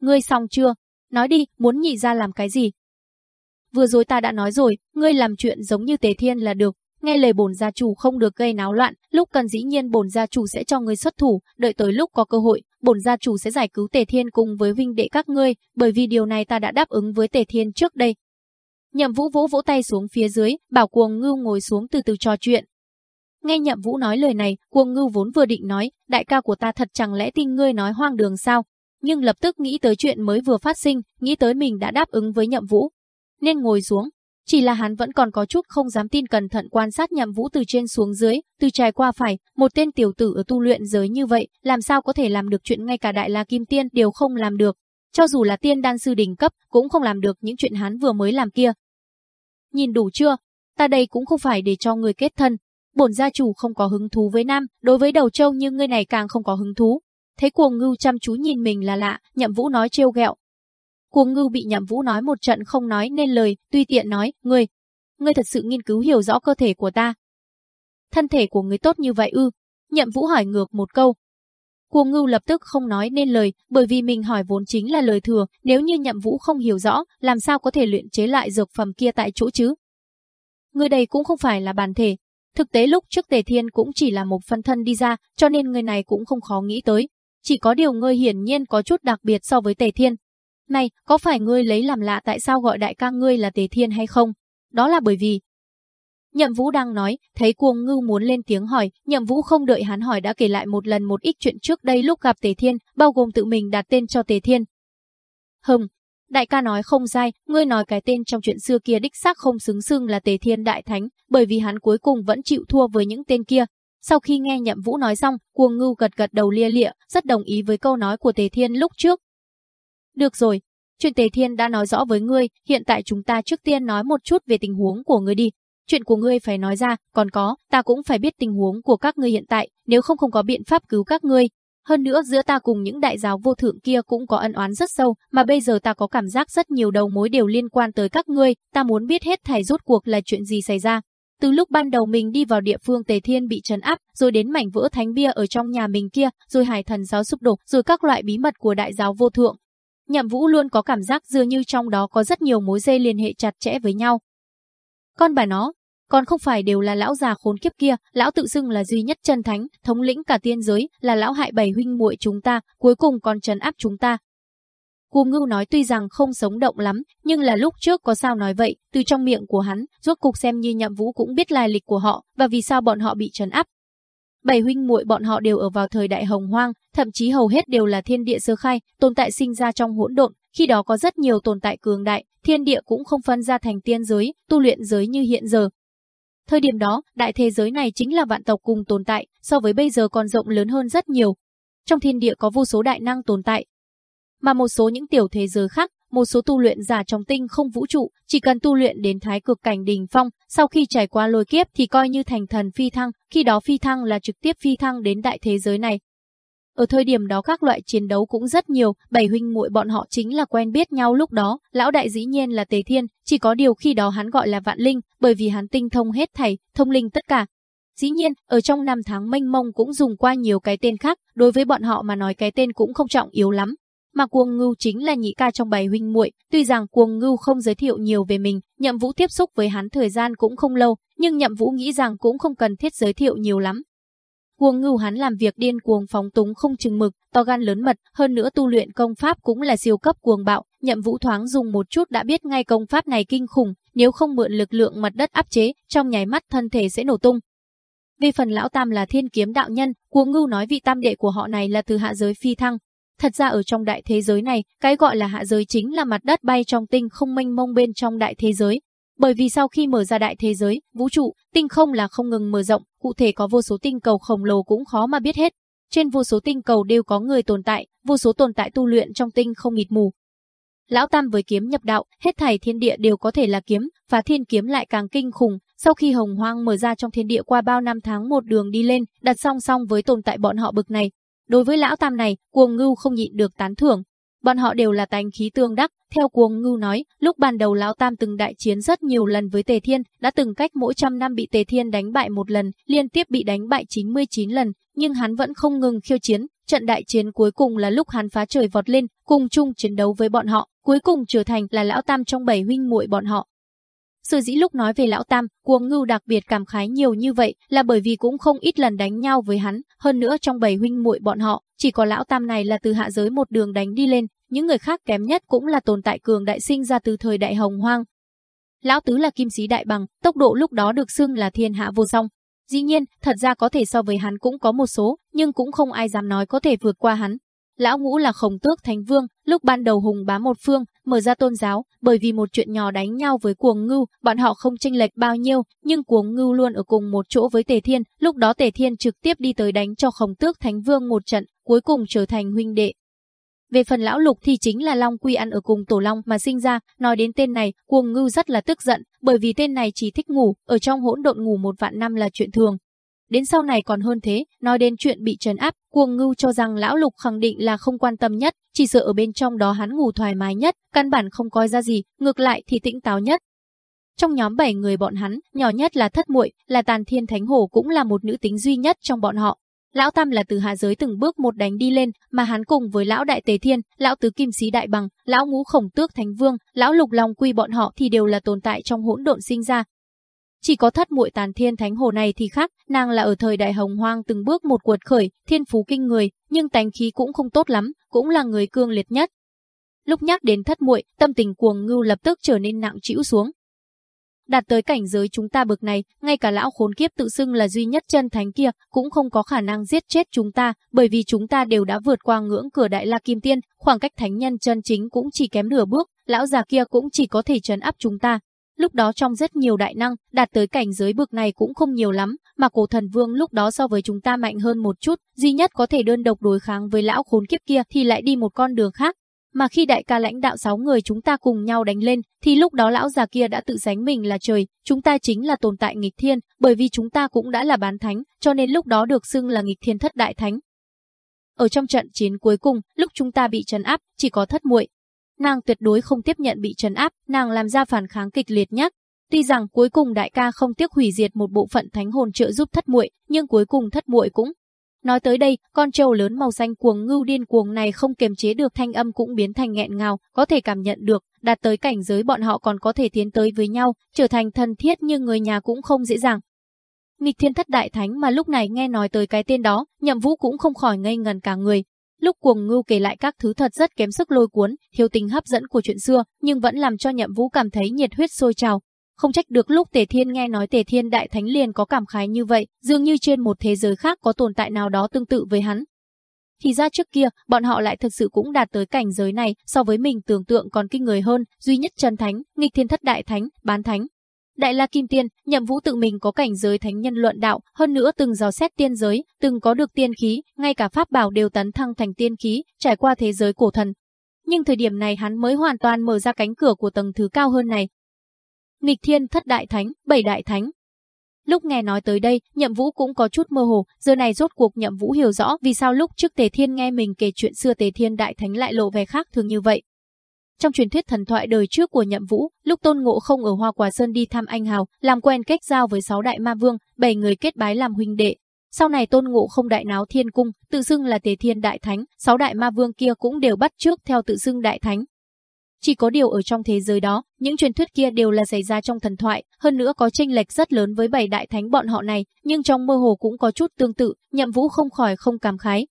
Ngươi xong chưa? Nói đi, muốn nhị ra làm cái gì? Vừa rồi ta đã nói rồi, ngươi làm chuyện giống như Tề Thiên là được, Nghe lời bổn gia chủ không được gây náo loạn, lúc cần dĩ nhiên bổn gia chủ sẽ cho người xuất thủ, đợi tới lúc có cơ hội, bổn gia chủ sẽ giải cứu Tề Thiên cùng với vinh đệ các ngươi, bởi vì điều này ta đã đáp ứng với Tề Thiên trước đây. Nhậm Vũ vỗ vỗ tay xuống phía dưới, bảo Cuồng Ngưu ngồi xuống từ từ trò chuyện. Nghe Nhậm Vũ nói lời này, Cuồng Ngưu vốn vừa định nói, đại ca của ta thật chẳng lẽ tin ngươi nói hoang đường sao? Nhưng lập tức nghĩ tới chuyện mới vừa phát sinh, nghĩ tới mình đã đáp ứng với Nhậm Vũ. Nên ngồi xuống, chỉ là hắn vẫn còn có chút không dám tin cẩn thận quan sát nhậm vũ từ trên xuống dưới, từ trái qua phải, một tên tiểu tử ở tu luyện giới như vậy, làm sao có thể làm được chuyện ngay cả đại la kim tiên đều không làm được. Cho dù là tiên đan sư đỉnh cấp, cũng không làm được những chuyện hắn vừa mới làm kia. Nhìn đủ chưa? Ta đây cũng không phải để cho người kết thân. Bổn gia chủ không có hứng thú với nam, đối với đầu trâu như ngươi này càng không có hứng thú. Thấy cuồng ngưu chăm chú nhìn mình là lạ, nhậm vũ nói trêu ghẹo, Cuồng ngưu bị nhậm vũ nói một trận không nói nên lời, tuy tiện nói, ngươi, ngươi thật sự nghiên cứu hiểu rõ cơ thể của ta. Thân thể của ngươi tốt như vậy ư? Nhậm vũ hỏi ngược một câu. Cuồng ngưu lập tức không nói nên lời, bởi vì mình hỏi vốn chính là lời thừa, nếu như nhậm vũ không hiểu rõ, làm sao có thể luyện chế lại dược phẩm kia tại chỗ chứ? Người đây cũng không phải là bản thể. Thực tế lúc trước Tề Thiên cũng chỉ là một phân thân đi ra, cho nên người này cũng không khó nghĩ tới. Chỉ có điều ngươi hiển nhiên có chút đặc biệt so với Tề Thiên, này, có phải ngươi lấy làm lạ tại sao gọi đại ca ngươi là Tề Thiên hay không? Đó là bởi vì... Nhậm Vũ đang nói, thấy cuồng ngư muốn lên tiếng hỏi, Nhậm Vũ không đợi hắn hỏi đã kể lại một lần một ít chuyện trước đây lúc gặp Tề Thiên, bao gồm tự mình đặt tên cho Tề Thiên. Hừm, đại ca nói không sai, ngươi nói cái tên trong chuyện xưa kia đích xác không xứng xưng là Tề Thiên Đại Thánh, bởi vì hắn cuối cùng vẫn chịu thua với những tên kia. Sau khi nghe Nhậm Vũ nói xong, cuồng ngưu gật gật đầu lia lịa, rất đồng ý với câu nói của Tề Thiên lúc trước, được rồi, chuyện Tề Thiên đã nói rõ với ngươi, hiện tại chúng ta trước tiên nói một chút về tình huống của ngươi đi. Chuyện của ngươi phải nói ra, còn có, ta cũng phải biết tình huống của các ngươi hiện tại, nếu không không có biện pháp cứu các ngươi. Hơn nữa giữa ta cùng những đại giáo vô thượng kia cũng có ân oán rất sâu, mà bây giờ ta có cảm giác rất nhiều đầu mối đều liên quan tới các ngươi, ta muốn biết hết thảy rốt cuộc là chuyện gì xảy ra. Từ lúc ban đầu mình đi vào địa phương Tề Thiên bị trấn áp, rồi đến mảnh vỡ thánh bia ở trong nhà mình kia, rồi hải thần giáo sụp đổ, rồi các loại bí mật của đại giáo vô thượng, Nhậm Vũ luôn có cảm giác dường như trong đó có rất nhiều mối dây liên hệ chặt chẽ với nhau. Con bà nó, còn không phải đều là lão già khốn kiếp kia, lão tự xưng là duy nhất chân thánh, thống lĩnh cả tiên giới, là lão hại bảy huynh muội chúng ta, cuối cùng còn trấn áp chúng ta. Cuồng ngưu nói tuy rằng không sống động lắm, nhưng là lúc trước có sao nói vậy, từ trong miệng của hắn, rốt cục xem như nhậm vũ cũng biết lai lịch của họ, và vì sao bọn họ bị trấn áp. Bảy huynh muội bọn họ đều ở vào thời đại hồng hoang, thậm chí hầu hết đều là thiên địa sơ khai, tồn tại sinh ra trong hỗn độn, khi đó có rất nhiều tồn tại cường đại, thiên địa cũng không phân ra thành tiên giới, tu luyện giới như hiện giờ. Thời điểm đó, đại thế giới này chính là vạn tộc cùng tồn tại, so với bây giờ còn rộng lớn hơn rất nhiều. Trong thiên địa có vô số đại năng tồn tại, mà một số những tiểu thế giới khác, một số tu luyện giả trong tinh không vũ trụ, chỉ cần tu luyện đến thái cực cảnh đỉnh phong, sau khi trải qua lôi kiếp thì coi như thành thần phi thăng, khi đó phi thăng là trực tiếp phi thăng đến đại thế giới này. Ở thời điểm đó các loại chiến đấu cũng rất nhiều, bảy huynh muội bọn họ chính là quen biết nhau lúc đó, lão đại dĩ nhiên là Tề Thiên, chỉ có điều khi đó hắn gọi là Vạn Linh, bởi vì hắn tinh thông hết thảy, thông linh tất cả. Dĩ nhiên, ở trong năm tháng mênh mông cũng dùng qua nhiều cái tên khác, đối với bọn họ mà nói cái tên cũng không trọng yếu lắm, mà Cuồng Ngưu chính là nhị ca trong bảy huynh muội, tuy rằng Cuồng Ngưu không giới thiệu nhiều về mình, Nhậm Vũ tiếp xúc với hắn thời gian cũng không lâu, nhưng Nhậm Vũ nghĩ rằng cũng không cần thiết giới thiệu nhiều lắm. Cuồng Ngưu hắn làm việc điên cuồng phóng túng không chừng mực, to gan lớn mật, hơn nữa tu luyện công pháp cũng là siêu cấp cuồng bạo, Nhậm Vũ thoáng dùng một chút đã biết ngay công pháp này kinh khủng, nếu không mượn lực lượng mặt đất áp chế, trong nháy mắt thân thể sẽ nổ tung. Về phần lão tam là thiên kiếm đạo nhân, Cuồng Ngưu nói vị tam đệ của họ này là từ hạ giới phi thăng, Thật ra ở trong đại thế giới này, cái gọi là hạ giới chính là mặt đất bay trong tinh không mênh mông bên trong đại thế giới. Bởi vì sau khi mở ra đại thế giới, vũ trụ, tinh không là không ngừng mở rộng, cụ thể có vô số tinh cầu khổng lồ cũng khó mà biết hết. Trên vô số tinh cầu đều có người tồn tại, vô số tồn tại tu luyện trong tinh không mịt mù. Lão Tam với kiếm nhập đạo, hết thảy thiên địa đều có thể là kiếm, và thiên kiếm lại càng kinh khủng, sau khi hồng hoang mở ra trong thiên địa qua bao năm tháng một đường đi lên, đặt song song với tồn tại bọn họ bực này, Đối với lão tam này, cuồng ngưu không nhịn được tán thưởng. Bọn họ đều là tánh khí tương đắc, theo cuồng ngưu nói, lúc ban đầu lão tam từng đại chiến rất nhiều lần với Tề Thiên, đã từng cách mỗi trăm năm bị Tề Thiên đánh bại một lần, liên tiếp bị đánh bại 99 lần, nhưng hắn vẫn không ngừng khiêu chiến, trận đại chiến cuối cùng là lúc hắn phá trời vọt lên, cùng chung chiến đấu với bọn họ, cuối cùng trở thành là lão tam trong bảy huynh muội bọn họ. Sở dĩ lúc nói về lão Tam, cuồng ngưu đặc biệt cảm khái nhiều như vậy là bởi vì cũng không ít lần đánh nhau với hắn, hơn nữa trong bảy huynh muội bọn họ, chỉ có lão Tam này là từ hạ giới một đường đánh đi lên, những người khác kém nhất cũng là tồn tại cường đại sinh ra từ thời đại hồng hoang. Lão Tứ là kim sĩ đại bằng, tốc độ lúc đó được xưng là thiên hạ vô song. Dĩ nhiên, thật ra có thể so với hắn cũng có một số, nhưng cũng không ai dám nói có thể vượt qua hắn. Lão Ngũ là khổng tước thánh vương, lúc ban đầu hùng bá một phương, mở ra tôn giáo, bởi vì một chuyện nhỏ đánh nhau với cuồng ngưu, bọn họ không tranh lệch bao nhiêu, nhưng cuồng ngưu luôn ở cùng một chỗ với Tề Thiên, lúc đó Tề Thiên trực tiếp đi tới đánh cho khổng tước thánh vương một trận, cuối cùng trở thành huynh đệ. Về phần lão lục thì chính là Long Quy ăn ở cùng Tổ Long mà sinh ra, nói đến tên này, cuồng ngưu rất là tức giận, bởi vì tên này chỉ thích ngủ, ở trong hỗn độn ngủ một vạn năm là chuyện thường, Đến sau này còn hơn thế, nói đến chuyện bị trấn áp, cuồng ngưu cho rằng lão lục khẳng định là không quan tâm nhất, chỉ sợ ở bên trong đó hắn ngủ thoải mái nhất, căn bản không coi ra gì, ngược lại thì tĩnh táo nhất. Trong nhóm 7 người bọn hắn, nhỏ nhất là thất muội, là tàn thiên thánh hổ cũng là một nữ tính duy nhất trong bọn họ. Lão Tam là từ hạ giới từng bước một đánh đi lên, mà hắn cùng với lão đại tề thiên, lão tứ kim sĩ đại bằng, lão ngũ khổng tước thánh vương, lão lục long quy bọn họ thì đều là tồn tại trong hỗn độn sinh ra, chỉ có thất muội tàn thiên thánh hồ này thì khác, nàng là ở thời đại hồng hoang từng bước một cuột khởi, thiên phú kinh người, nhưng tánh khí cũng không tốt lắm, cũng là người cương liệt nhất. Lúc nhắc đến thất muội, tâm tình cuồng ngưu lập tức trở nên nặng trĩu xuống. Đạt tới cảnh giới chúng ta bực này, ngay cả lão khốn kiếp tự xưng là duy nhất chân thánh kia cũng không có khả năng giết chết chúng ta, bởi vì chúng ta đều đã vượt qua ngưỡng cửa đại la kim tiên, khoảng cách thánh nhân chân chính cũng chỉ kém nửa bước, lão già kia cũng chỉ có thể trấn áp chúng ta, Lúc đó trong rất nhiều đại năng, đạt tới cảnh giới bực này cũng không nhiều lắm, mà cổ thần vương lúc đó so với chúng ta mạnh hơn một chút, duy nhất có thể đơn độc đối kháng với lão khốn kiếp kia thì lại đi một con đường khác. Mà khi đại ca lãnh đạo sáu người chúng ta cùng nhau đánh lên, thì lúc đó lão già kia đã tự sánh mình là trời, chúng ta chính là tồn tại nghịch thiên, bởi vì chúng ta cũng đã là bán thánh, cho nên lúc đó được xưng là nghịch thiên thất đại thánh. Ở trong trận chiến cuối cùng, lúc chúng ta bị trấn áp, chỉ có thất muội, nàng tuyệt đối không tiếp nhận bị trấn áp, nàng làm ra phản kháng kịch liệt nhất. Tuy rằng cuối cùng đại ca không tiếc hủy diệt một bộ phận thánh hồn trợ giúp thất muội, nhưng cuối cùng thất muội cũng Nói tới đây, con trâu lớn màu xanh cuồng ngưu điên cuồng này không kiềm chế được thanh âm cũng biến thành nghẹn ngào, có thể cảm nhận được, đạt tới cảnh giới bọn họ còn có thể tiến tới với nhau, trở thành thân thiết như người nhà cũng không dễ dàng. Nghịch thiên thất đại thánh mà lúc này nghe nói tới cái tên đó, nhậm vũ cũng không khỏi ngây ngần cả người, Lúc cuồng ngưu kể lại các thứ thật rất kém sức lôi cuốn, thiếu tính hấp dẫn của chuyện xưa, nhưng vẫn làm cho nhậm vũ cảm thấy nhiệt huyết sôi trào. Không trách được lúc Tề Thiên nghe nói Tề Thiên Đại Thánh liền có cảm khái như vậy, dường như trên một thế giới khác có tồn tại nào đó tương tự với hắn. Thì ra trước kia, bọn họ lại thực sự cũng đạt tới cảnh giới này, so với mình tưởng tượng còn kinh người hơn, duy nhất chân thánh, nghịch thiên thất đại thánh, bán thánh, Đại La Kim Tiên, Nhậm Vũ tự mình có cảnh giới thánh nhân luận đạo, hơn nữa từng dò xét tiên giới, từng có được tiên khí, ngay cả pháp bảo đều tấn thăng thành tiên khí, trải qua thế giới cổ thần. Nhưng thời điểm này hắn mới hoàn toàn mở ra cánh cửa của tầng thứ cao hơn này. Nghịch Thiên Thất Đại Thánh, Bảy Đại Thánh. Lúc nghe nói tới đây, Nhậm Vũ cũng có chút mơ hồ, giờ này rốt cuộc Nhậm Vũ hiểu rõ vì sao lúc trước Tề Thiên nghe mình kể chuyện xưa Tề Thiên Đại Thánh lại lộ vẻ khác thường như vậy. Trong truyền thuyết thần thoại đời trước của Nhậm Vũ, lúc Tôn Ngộ không ở Hoa Quả Sơn đi thăm anh hào, làm quen kết giao với sáu đại ma vương, bảy người kết bái làm huynh đệ. Sau này Tôn Ngộ không đại náo thiên cung, tự xưng là Tề Thiên Đại Thánh, sáu đại ma vương kia cũng đều bắt trước theo tự xưng Đại Thánh. Chỉ có điều ở trong thế giới đó, những truyền thuyết kia đều là xảy ra trong thần thoại, hơn nữa có chênh lệch rất lớn với bảy đại thánh bọn họ này, nhưng trong mơ hồ cũng có chút tương tự, Nhậm Vũ không khỏi không cảm khái,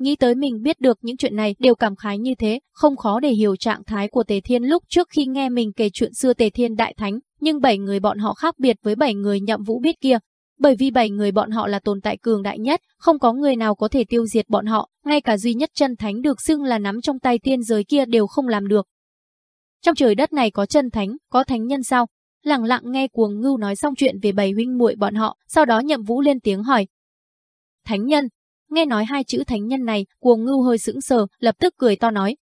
Nghĩ tới mình biết được những chuyện này đều cảm khái như thế, không khó để hiểu trạng thái của Tề Thiên lúc trước khi nghe mình kể chuyện xưa Tề Thiên Đại Thánh, nhưng bảy người bọn họ khác biệt với bảy người nhậm vũ biết kia. Bởi vì bảy người bọn họ là tồn tại cường đại nhất, không có người nào có thể tiêu diệt bọn họ, ngay cả duy nhất chân thánh được xưng là nắm trong tay tiên giới kia đều không làm được. Trong trời đất này có chân thánh, có thánh nhân sao? Lặng lặng nghe cuồng ngưu nói xong chuyện về bảy huynh muội bọn họ, sau đó nhậm vũ lên tiếng hỏi. Thánh nhân, Nghe nói hai chữ thánh nhân này, cuồng ngưu hơi sững sờ, lập tức cười to nói.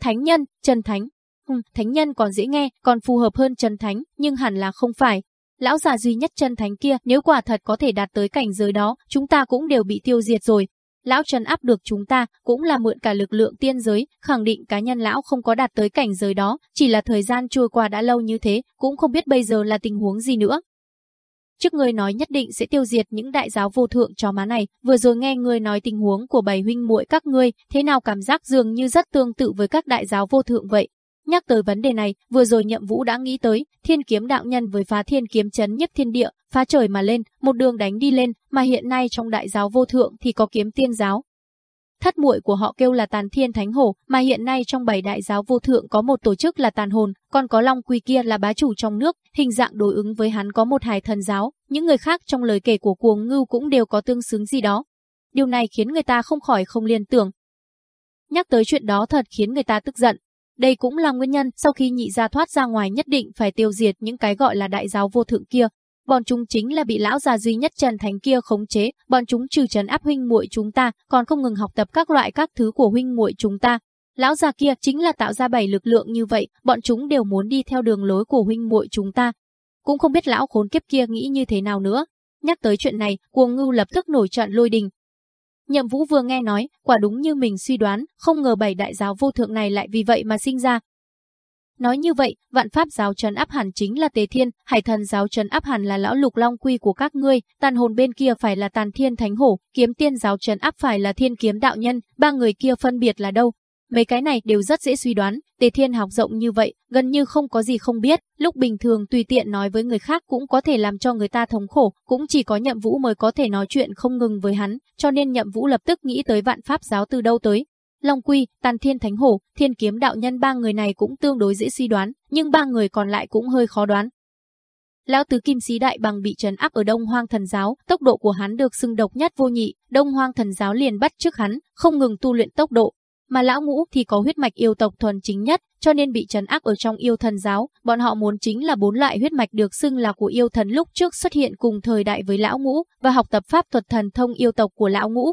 Thánh nhân, trần thánh. Hừm, thánh nhân còn dễ nghe, còn phù hợp hơn trần thánh, nhưng hẳn là không phải. Lão già duy nhất trần thánh kia, nếu quả thật có thể đạt tới cảnh giới đó, chúng ta cũng đều bị tiêu diệt rồi. Lão trần áp được chúng ta, cũng là mượn cả lực lượng tiên giới, khẳng định cá nhân lão không có đạt tới cảnh giới đó, chỉ là thời gian trôi qua đã lâu như thế, cũng không biết bây giờ là tình huống gì nữa. Trước ngươi nói nhất định sẽ tiêu diệt những đại giáo vô thượng chó má này, vừa rồi nghe người nói tình huống của bảy huynh muội các ngươi, thế nào cảm giác dường như rất tương tự với các đại giáo vô thượng vậy. Nhắc tới vấn đề này, vừa rồi Nhậm Vũ đã nghĩ tới, Thiên Kiếm đạo nhân với phá thiên kiếm chấn nhất thiên địa, phá trời mà lên, một đường đánh đi lên, mà hiện nay trong đại giáo vô thượng thì có kiếm tiên giáo, Thất muội của họ kêu là Tàn Thiên Thánh Hổ, mà hiện nay trong bảy đại giáo vô thượng có một tổ chức là Tàn Hồn, còn có Long Quy kia là bá chủ trong nước, hình dạng đối ứng với hắn có một hài thần giáo, những người khác trong lời kể của Cuồng Ngưu cũng đều có tương xứng gì đó. Điều này khiến người ta không khỏi không liên tưởng. Nhắc tới chuyện đó thật khiến người ta tức giận. Đây cũng là nguyên nhân sau khi nhị gia thoát ra ngoài nhất định phải tiêu diệt những cái gọi là đại giáo vô thượng kia, bọn chúng chính là bị lão già duy nhất Trần Thánh kia khống chế, bọn chúng trừ trấn áp huynh muội chúng ta, còn không ngừng học tập các loại các thứ của huynh muội chúng ta. Lão già kia chính là tạo ra bảy lực lượng như vậy, bọn chúng đều muốn đi theo đường lối của huynh muội chúng ta. Cũng không biết lão khốn kiếp kia nghĩ như thế nào nữa. Nhắc tới chuyện này, cuồng ngưu lập tức nổi trận lôi đình. Nhậm Vũ vừa nghe nói, quả đúng như mình suy đoán, không ngờ bảy đại giáo vô thượng này lại vì vậy mà sinh ra, Nói như vậy, vạn pháp giáo trấn áp hẳn chính là Tề Thiên, hải thần giáo trấn áp hẳn là lão lục long quy của các ngươi, tàn hồn bên kia phải là tàn thiên thánh hổ, kiếm tiên giáo trấn áp phải là thiên kiếm đạo nhân, ba người kia phân biệt là đâu. Mấy cái này đều rất dễ suy đoán, Tề Thiên học rộng như vậy, gần như không có gì không biết, lúc bình thường tùy tiện nói với người khác cũng có thể làm cho người ta thống khổ, cũng chỉ có nhậm vũ mới có thể nói chuyện không ngừng với hắn, cho nên nhậm vũ lập tức nghĩ tới vạn pháp giáo từ đâu tới, Long Quy, Tàn Thiên Thánh Hổ, Thiên Kiếm Đạo Nhân ba người này cũng tương đối dễ suy đoán, nhưng ba người còn lại cũng hơi khó đoán. Lão tứ Kim Sĩ Đại Bằng bị trấn áp ở Đông Hoang Thần Giáo, tốc độ của hắn được xưng độc nhất vô nhị, Đông Hoang Thần Giáo liền bắt trước hắn, không ngừng tu luyện tốc độ. Mà lão ngũ thì có huyết mạch yêu tộc thuần chính nhất, cho nên bị trấn áp ở trong yêu thần giáo, bọn họ muốn chính là bốn loại huyết mạch được xưng là của yêu thần lúc trước xuất hiện cùng thời đại với lão ngũ và học tập pháp thuật thần thông yêu tộc của lão ngũ.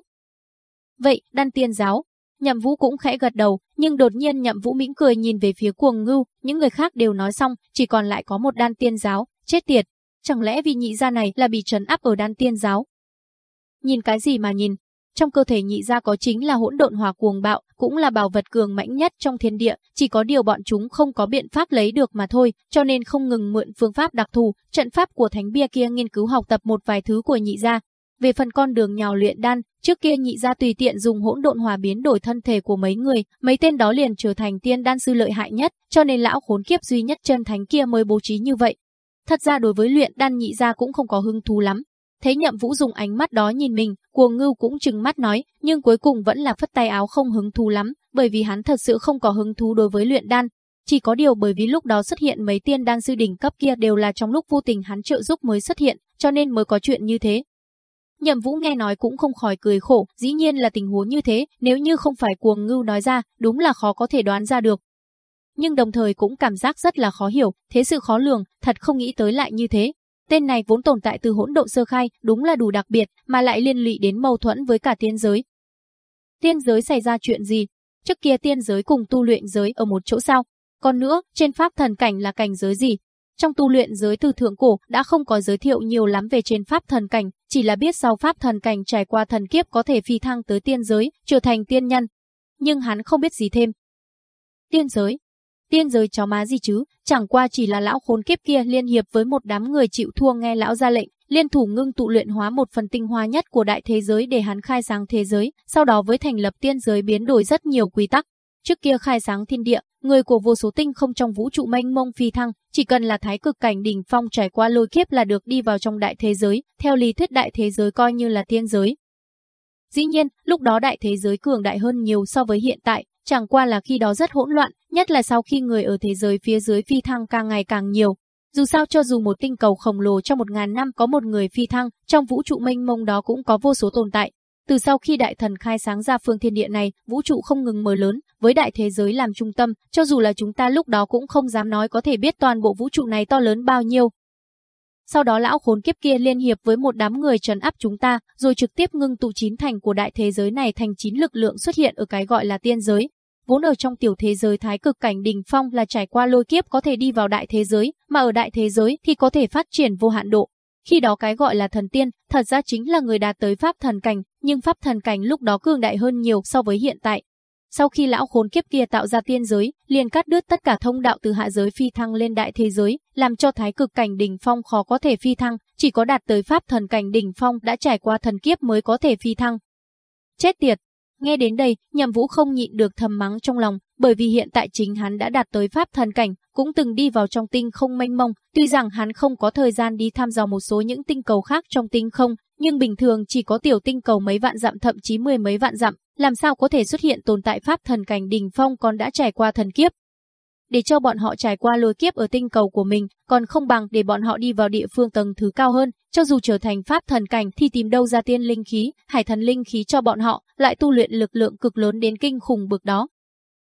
Vậy, đan tiên giáo, Nhậm Vũ cũng khẽ gật đầu, nhưng đột nhiên Nhậm Vũ mỉm cười nhìn về phía Cuồng Ngưu, những người khác đều nói xong, chỉ còn lại có một đan tiên giáo, chết tiệt, chẳng lẽ vì nhị gia này là bị trấn áp ở đan tiên giáo? Nhìn cái gì mà nhìn? Trong cơ thể nhị gia có chính là hỗn độn hỏa cuồng bạo, cũng là bảo vật cường mãnh nhất trong thiên địa, chỉ có điều bọn chúng không có biện pháp lấy được mà thôi, cho nên không ngừng mượn phương pháp đặc thù, trận pháp của thánh bia kia nghiên cứu học tập một vài thứ của nhị gia, về phần con đường nhào luyện đan, trước kia nhị gia tùy tiện dùng hỗn độn hòa biến đổi thân thể của mấy người, mấy tên đó liền trở thành tiên đan sư lợi hại nhất, cho nên lão khốn kiếp duy nhất chân thánh kia mới bố trí như vậy. Thật ra đối với luyện đan nhị gia cũng không có hứng thú lắm. Thấy nhậm vũ dùng ánh mắt đó nhìn mình, cuồng ngưu cũng chừng mắt nói, nhưng cuối cùng vẫn là phất tay áo không hứng thú lắm, bởi vì hắn thật sự không có hứng thú đối với luyện đan. Chỉ có điều bởi vì lúc đó xuất hiện mấy tiên đan sư đỉnh cấp kia đều là trong lúc vô tình hắn trợ giúp mới xuất hiện, cho nên mới có chuyện như thế. Nhậm Vũ nghe nói cũng không khỏi cười khổ, dĩ nhiên là tình huống như thế, nếu như không phải cuồng ngưu nói ra, đúng là khó có thể đoán ra được. Nhưng đồng thời cũng cảm giác rất là khó hiểu, thế sự khó lường, thật không nghĩ tới lại như thế. Tên này vốn tồn tại từ hỗn độn sơ khai, đúng là đủ đặc biệt, mà lại liên lụy đến mâu thuẫn với cả tiên giới. Tiên giới xảy ra chuyện gì? Trước kia tiên giới cùng tu luyện giới ở một chỗ sao? Còn nữa, trên pháp thần cảnh là cảnh giới gì? Trong tu luyện giới từ thượng cổ đã không có giới thiệu nhiều lắm về trên pháp thần cảnh, chỉ là biết sau pháp thần cảnh trải qua thần kiếp có thể phi thăng tới tiên giới, trở thành tiên nhân. Nhưng hắn không biết gì thêm. Tiên giới, Tiên giới chó má gì chứ, chẳng qua chỉ là lão khốn kiếp kia liên hiệp với một đám người chịu thua nghe lão ra lệnh, liên thủ ngưng tụ luyện hóa một phần tinh hoa nhất của đại thế giới để hắn khai sáng thế giới, sau đó với thành lập tiên giới biến đổi rất nhiều quy tắc. Trước kia khai sáng thiên địa, người của vô số tinh không trong vũ trụ mênh mông phi thăng, chỉ cần là thái cực cảnh đỉnh phong trải qua lôi kiếp là được đi vào trong đại thế giới, theo lý thuyết đại thế giới coi như là thiên giới. Dĩ nhiên, lúc đó đại thế giới cường đại hơn nhiều so với hiện tại, chẳng qua là khi đó rất hỗn loạn, nhất là sau khi người ở thế giới phía dưới phi thăng càng ngày càng nhiều. Dù sao cho dù một tinh cầu khổng lồ trong một ngàn năm có một người phi thăng, trong vũ trụ mênh mông đó cũng có vô số tồn tại. Từ sau khi đại thần khai sáng ra phương thiên địa này, vũ trụ không ngừng mở lớn, với đại thế giới làm trung tâm, cho dù là chúng ta lúc đó cũng không dám nói có thể biết toàn bộ vũ trụ này to lớn bao nhiêu. Sau đó lão khốn kiếp kia liên hiệp với một đám người trấn áp chúng ta, rồi trực tiếp ngưng tụ chín thành của đại thế giới này thành chín lực lượng xuất hiện ở cái gọi là tiên giới, vốn ở trong tiểu thế giới thái cực cảnh đỉnh phong là trải qua lôi kiếp có thể đi vào đại thế giới, mà ở đại thế giới thì có thể phát triển vô hạn độ. Khi đó cái gọi là thần tiên, thật ra chính là người đạt tới pháp thần cảnh, nhưng pháp thần cảnh lúc đó cường đại hơn nhiều so với hiện tại. Sau khi lão khốn kiếp kia tạo ra tiên giới, liền cắt đứt tất cả thông đạo từ hạ giới phi thăng lên đại thế giới, làm cho thái cực cảnh đỉnh phong khó có thể phi thăng, chỉ có đạt tới pháp thần cảnh đỉnh phong đã trải qua thần kiếp mới có thể phi thăng. Chết tiệt, Nghe đến đây, nhậm vũ không nhịn được thầm mắng trong lòng, bởi vì hiện tại chính hắn đã đạt tới pháp thần cảnh, cũng từng đi vào trong tinh không mênh mông, tuy rằng hắn không có thời gian đi tham dò một số những tinh cầu khác trong tinh không, nhưng bình thường chỉ có tiểu tinh cầu mấy vạn dặm thậm chí mười mấy vạn dặm, làm sao có thể xuất hiện tồn tại pháp thần cảnh đỉnh phong còn đã trải qua thần kiếp. Để cho bọn họ trải qua lôi kiếp ở tinh cầu của mình, còn không bằng để bọn họ đi vào địa phương tầng thứ cao hơn, cho dù trở thành pháp thần cảnh thì tìm đâu ra tiên linh khí, hải thần linh khí cho bọn họ, lại tu luyện lực lượng cực lớn đến kinh khủng bực đó.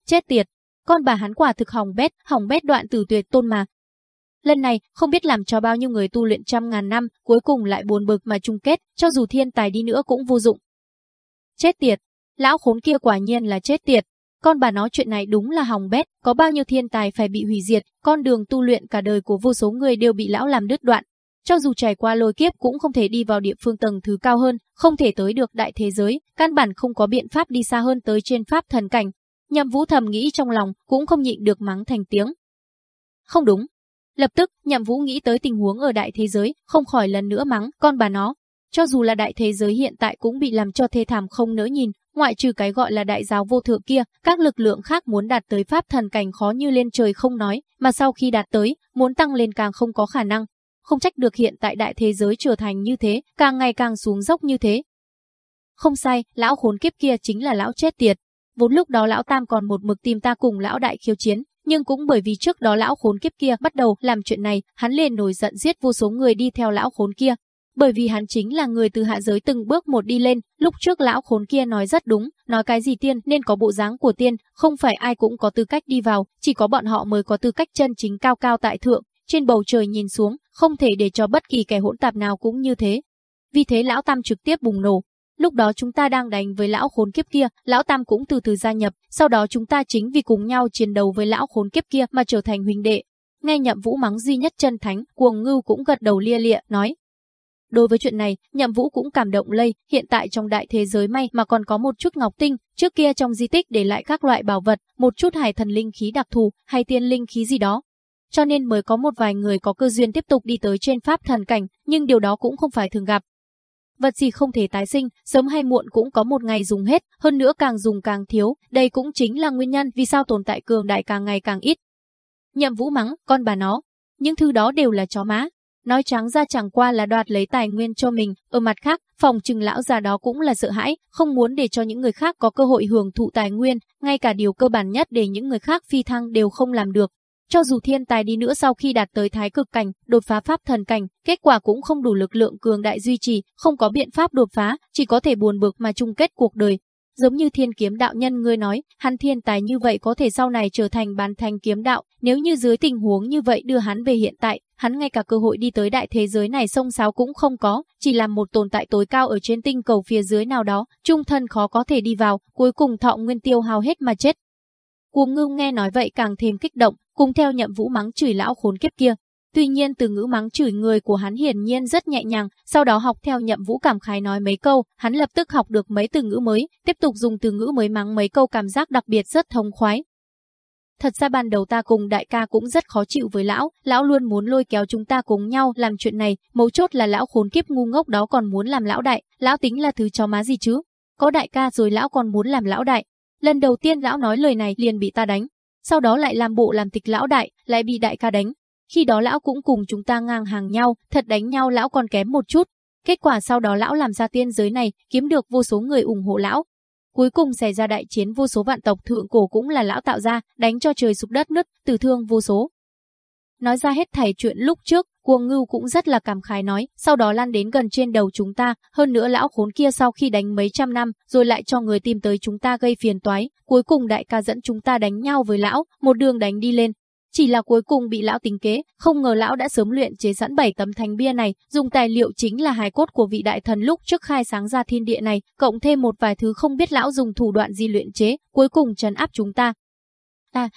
Chết tiệt, con bà hắn quả thực hỏng bét, hỏng bét đoạn tử tuyệt tôn mà. Lần này, không biết làm cho bao nhiêu người tu luyện trăm ngàn năm, cuối cùng lại buồn bực mà chung kết, cho dù thiên tài đi nữa cũng vô dụng. Chết tiệt, lão khốn kia quả nhiên là chết tiệt. Con bà nói chuyện này đúng là hỏng bét, có bao nhiêu thiên tài phải bị hủy diệt, con đường tu luyện cả đời của vô số người đều bị lão làm đứt đoạn, cho dù trải qua lôi kiếp cũng không thể đi vào địa phương tầng thứ cao hơn, không thể tới được đại thế giới, căn bản không có biện pháp đi xa hơn tới trên pháp thần cảnh. Nhậm Vũ thầm nghĩ trong lòng, cũng không nhịn được mắng thành tiếng. Không đúng. Lập tức, Nhậm Vũ nghĩ tới tình huống ở đại thế giới, không khỏi lần nữa mắng con bà nó. Cho dù là đại thế giới hiện tại cũng bị làm cho thê thảm không nỡ nhìn, ngoại trừ cái gọi là đại giáo vô thượng kia, các lực lượng khác muốn đạt tới pháp thần cảnh khó như lên trời không nói, mà sau khi đạt tới, muốn tăng lên càng không có khả năng không trách được hiện tại đại thế giới trở thành như thế, càng ngày càng xuống dốc như thế. Không sai, lão khốn kiếp kia chính là lão chết tiệt. Vốn lúc đó lão Tam còn một mực tìm ta cùng lão đại khiêu chiến, nhưng cũng bởi vì trước đó lão khốn kiếp kia bắt đầu làm chuyện này, hắn liền nổi giận giết vô số người đi theo lão khốn kia. Bởi vì hắn chính là người từ hạ giới từng bước một đi lên, lúc trước lão khốn kia nói rất đúng, nói cái gì tiên nên có bộ dáng của tiên, không phải ai cũng có tư cách đi vào, chỉ có bọn họ mới có tư cách chân chính cao cao tại thượng, trên bầu trời nhìn xuống, không thể để cho bất kỳ kẻ hỗn tạp nào cũng như thế. Vì thế lão Tam trực tiếp bùng nổ. Lúc đó chúng ta đang đánh với lão khốn kiếp kia, lão Tam cũng từ từ gia nhập, sau đó chúng ta chính vì cùng nhau chiến đấu với lão khốn kiếp kia mà trở thành huynh đệ. Nghe nhậm vũ mắng duy nhất chân thánh, cuồng ngưu cũng gật đầu lia lịa, nói. Đối với chuyện này, nhậm vũ cũng cảm động lây, hiện tại trong đại thế giới may mà còn có một chút ngọc tinh, trước kia trong di tích để lại các loại bảo vật, một chút hải thần linh khí đặc thù, hay tiên linh khí gì đó, cho nên mới có một vài người có cơ duyên tiếp tục đi tới trên pháp thần cảnh, nhưng điều đó cũng không phải thường gặp. Vật gì không thể tái sinh, sớm hay muộn cũng có một ngày dùng hết, hơn nữa càng dùng càng thiếu, đây cũng chính là nguyên nhân vì sao tồn tại cường đại càng ngày càng ít. Nhậm vũ mắng, con bà nó, những thứ đó đều là chó má. Nói trắng ra chẳng qua là đoạt lấy tài nguyên cho mình, ở mặt khác, phòng trừng lão già đó cũng là sợ hãi, không muốn để cho những người khác có cơ hội hưởng thụ tài nguyên, ngay cả điều cơ bản nhất để những người khác phi thăng đều không làm được. Cho dù thiên tài đi nữa sau khi đạt tới thái cực cảnh, đột phá pháp thần cảnh, kết quả cũng không đủ lực lượng cường đại duy trì, không có biện pháp đột phá, chỉ có thể buồn bực mà chung kết cuộc đời. Giống như thiên kiếm đạo nhân ngươi nói, hắn thiên tài như vậy có thể sau này trở thành bán thành kiếm đạo, nếu như dưới tình huống như vậy đưa hắn về hiện tại, hắn ngay cả cơ hội đi tới đại thế giới này sông sáo cũng không có, chỉ là một tồn tại tối cao ở trên tinh cầu phía dưới nào đó, trung thân khó có thể đi vào, cuối cùng thọ nguyên tiêu hao hết mà chết. Cuồng ngưu nghe nói vậy càng thêm kích động, cùng theo nhậm vũ mắng chửi lão khốn kiếp kia. Tuy nhiên từ ngữ mắng chửi người của hắn hiển nhiên rất nhẹ nhàng, sau đó học theo nhậm vũ cảm khái nói mấy câu, hắn lập tức học được mấy từ ngữ mới, tiếp tục dùng từ ngữ mới mắng mấy câu cảm giác đặc biệt rất thông khoái. Thật ra ban đầu ta cùng đại ca cũng rất khó chịu với lão, lão luôn muốn lôi kéo chúng ta cùng nhau làm chuyện này, mấu chốt là lão khốn kiếp ngu ngốc đó còn muốn làm lão đại, lão tính là thứ chó má gì chứ? Có đại ca rồi lão còn muốn làm lão đại. Lần đầu tiên lão nói lời này liền bị ta đánh, sau đó lại làm bộ làm tịch lão đại, lại bị đại ca đánh. Khi đó lão cũng cùng chúng ta ngang hàng nhau, thật đánh nhau lão còn kém một chút. Kết quả sau đó lão làm ra tiên giới này, kiếm được vô số người ủng hộ lão. Cuối cùng xảy ra đại chiến vô số vạn tộc thượng cổ cũng là lão tạo ra, đánh cho trời sụp đất nứt, tử thương vô số. Nói ra hết thảy chuyện lúc trước, Cuồng ngưu cũng rất là cảm khái nói, sau đó lan đến gần trên đầu chúng ta, hơn nữa lão khốn kia sau khi đánh mấy trăm năm, rồi lại cho người tìm tới chúng ta gây phiền toái, cuối cùng đại ca dẫn chúng ta đánh nhau với lão, một đường đánh đi lên. Chỉ là cuối cùng bị lão tính kế, không ngờ lão đã sớm luyện chế sẵn bảy tấm thành bia này, dùng tài liệu chính là hài cốt của vị đại thần lúc trước khai sáng ra thiên địa này, cộng thêm một vài thứ không biết lão dùng thủ đoạn gì luyện chế, cuối cùng trấn áp chúng ta. À,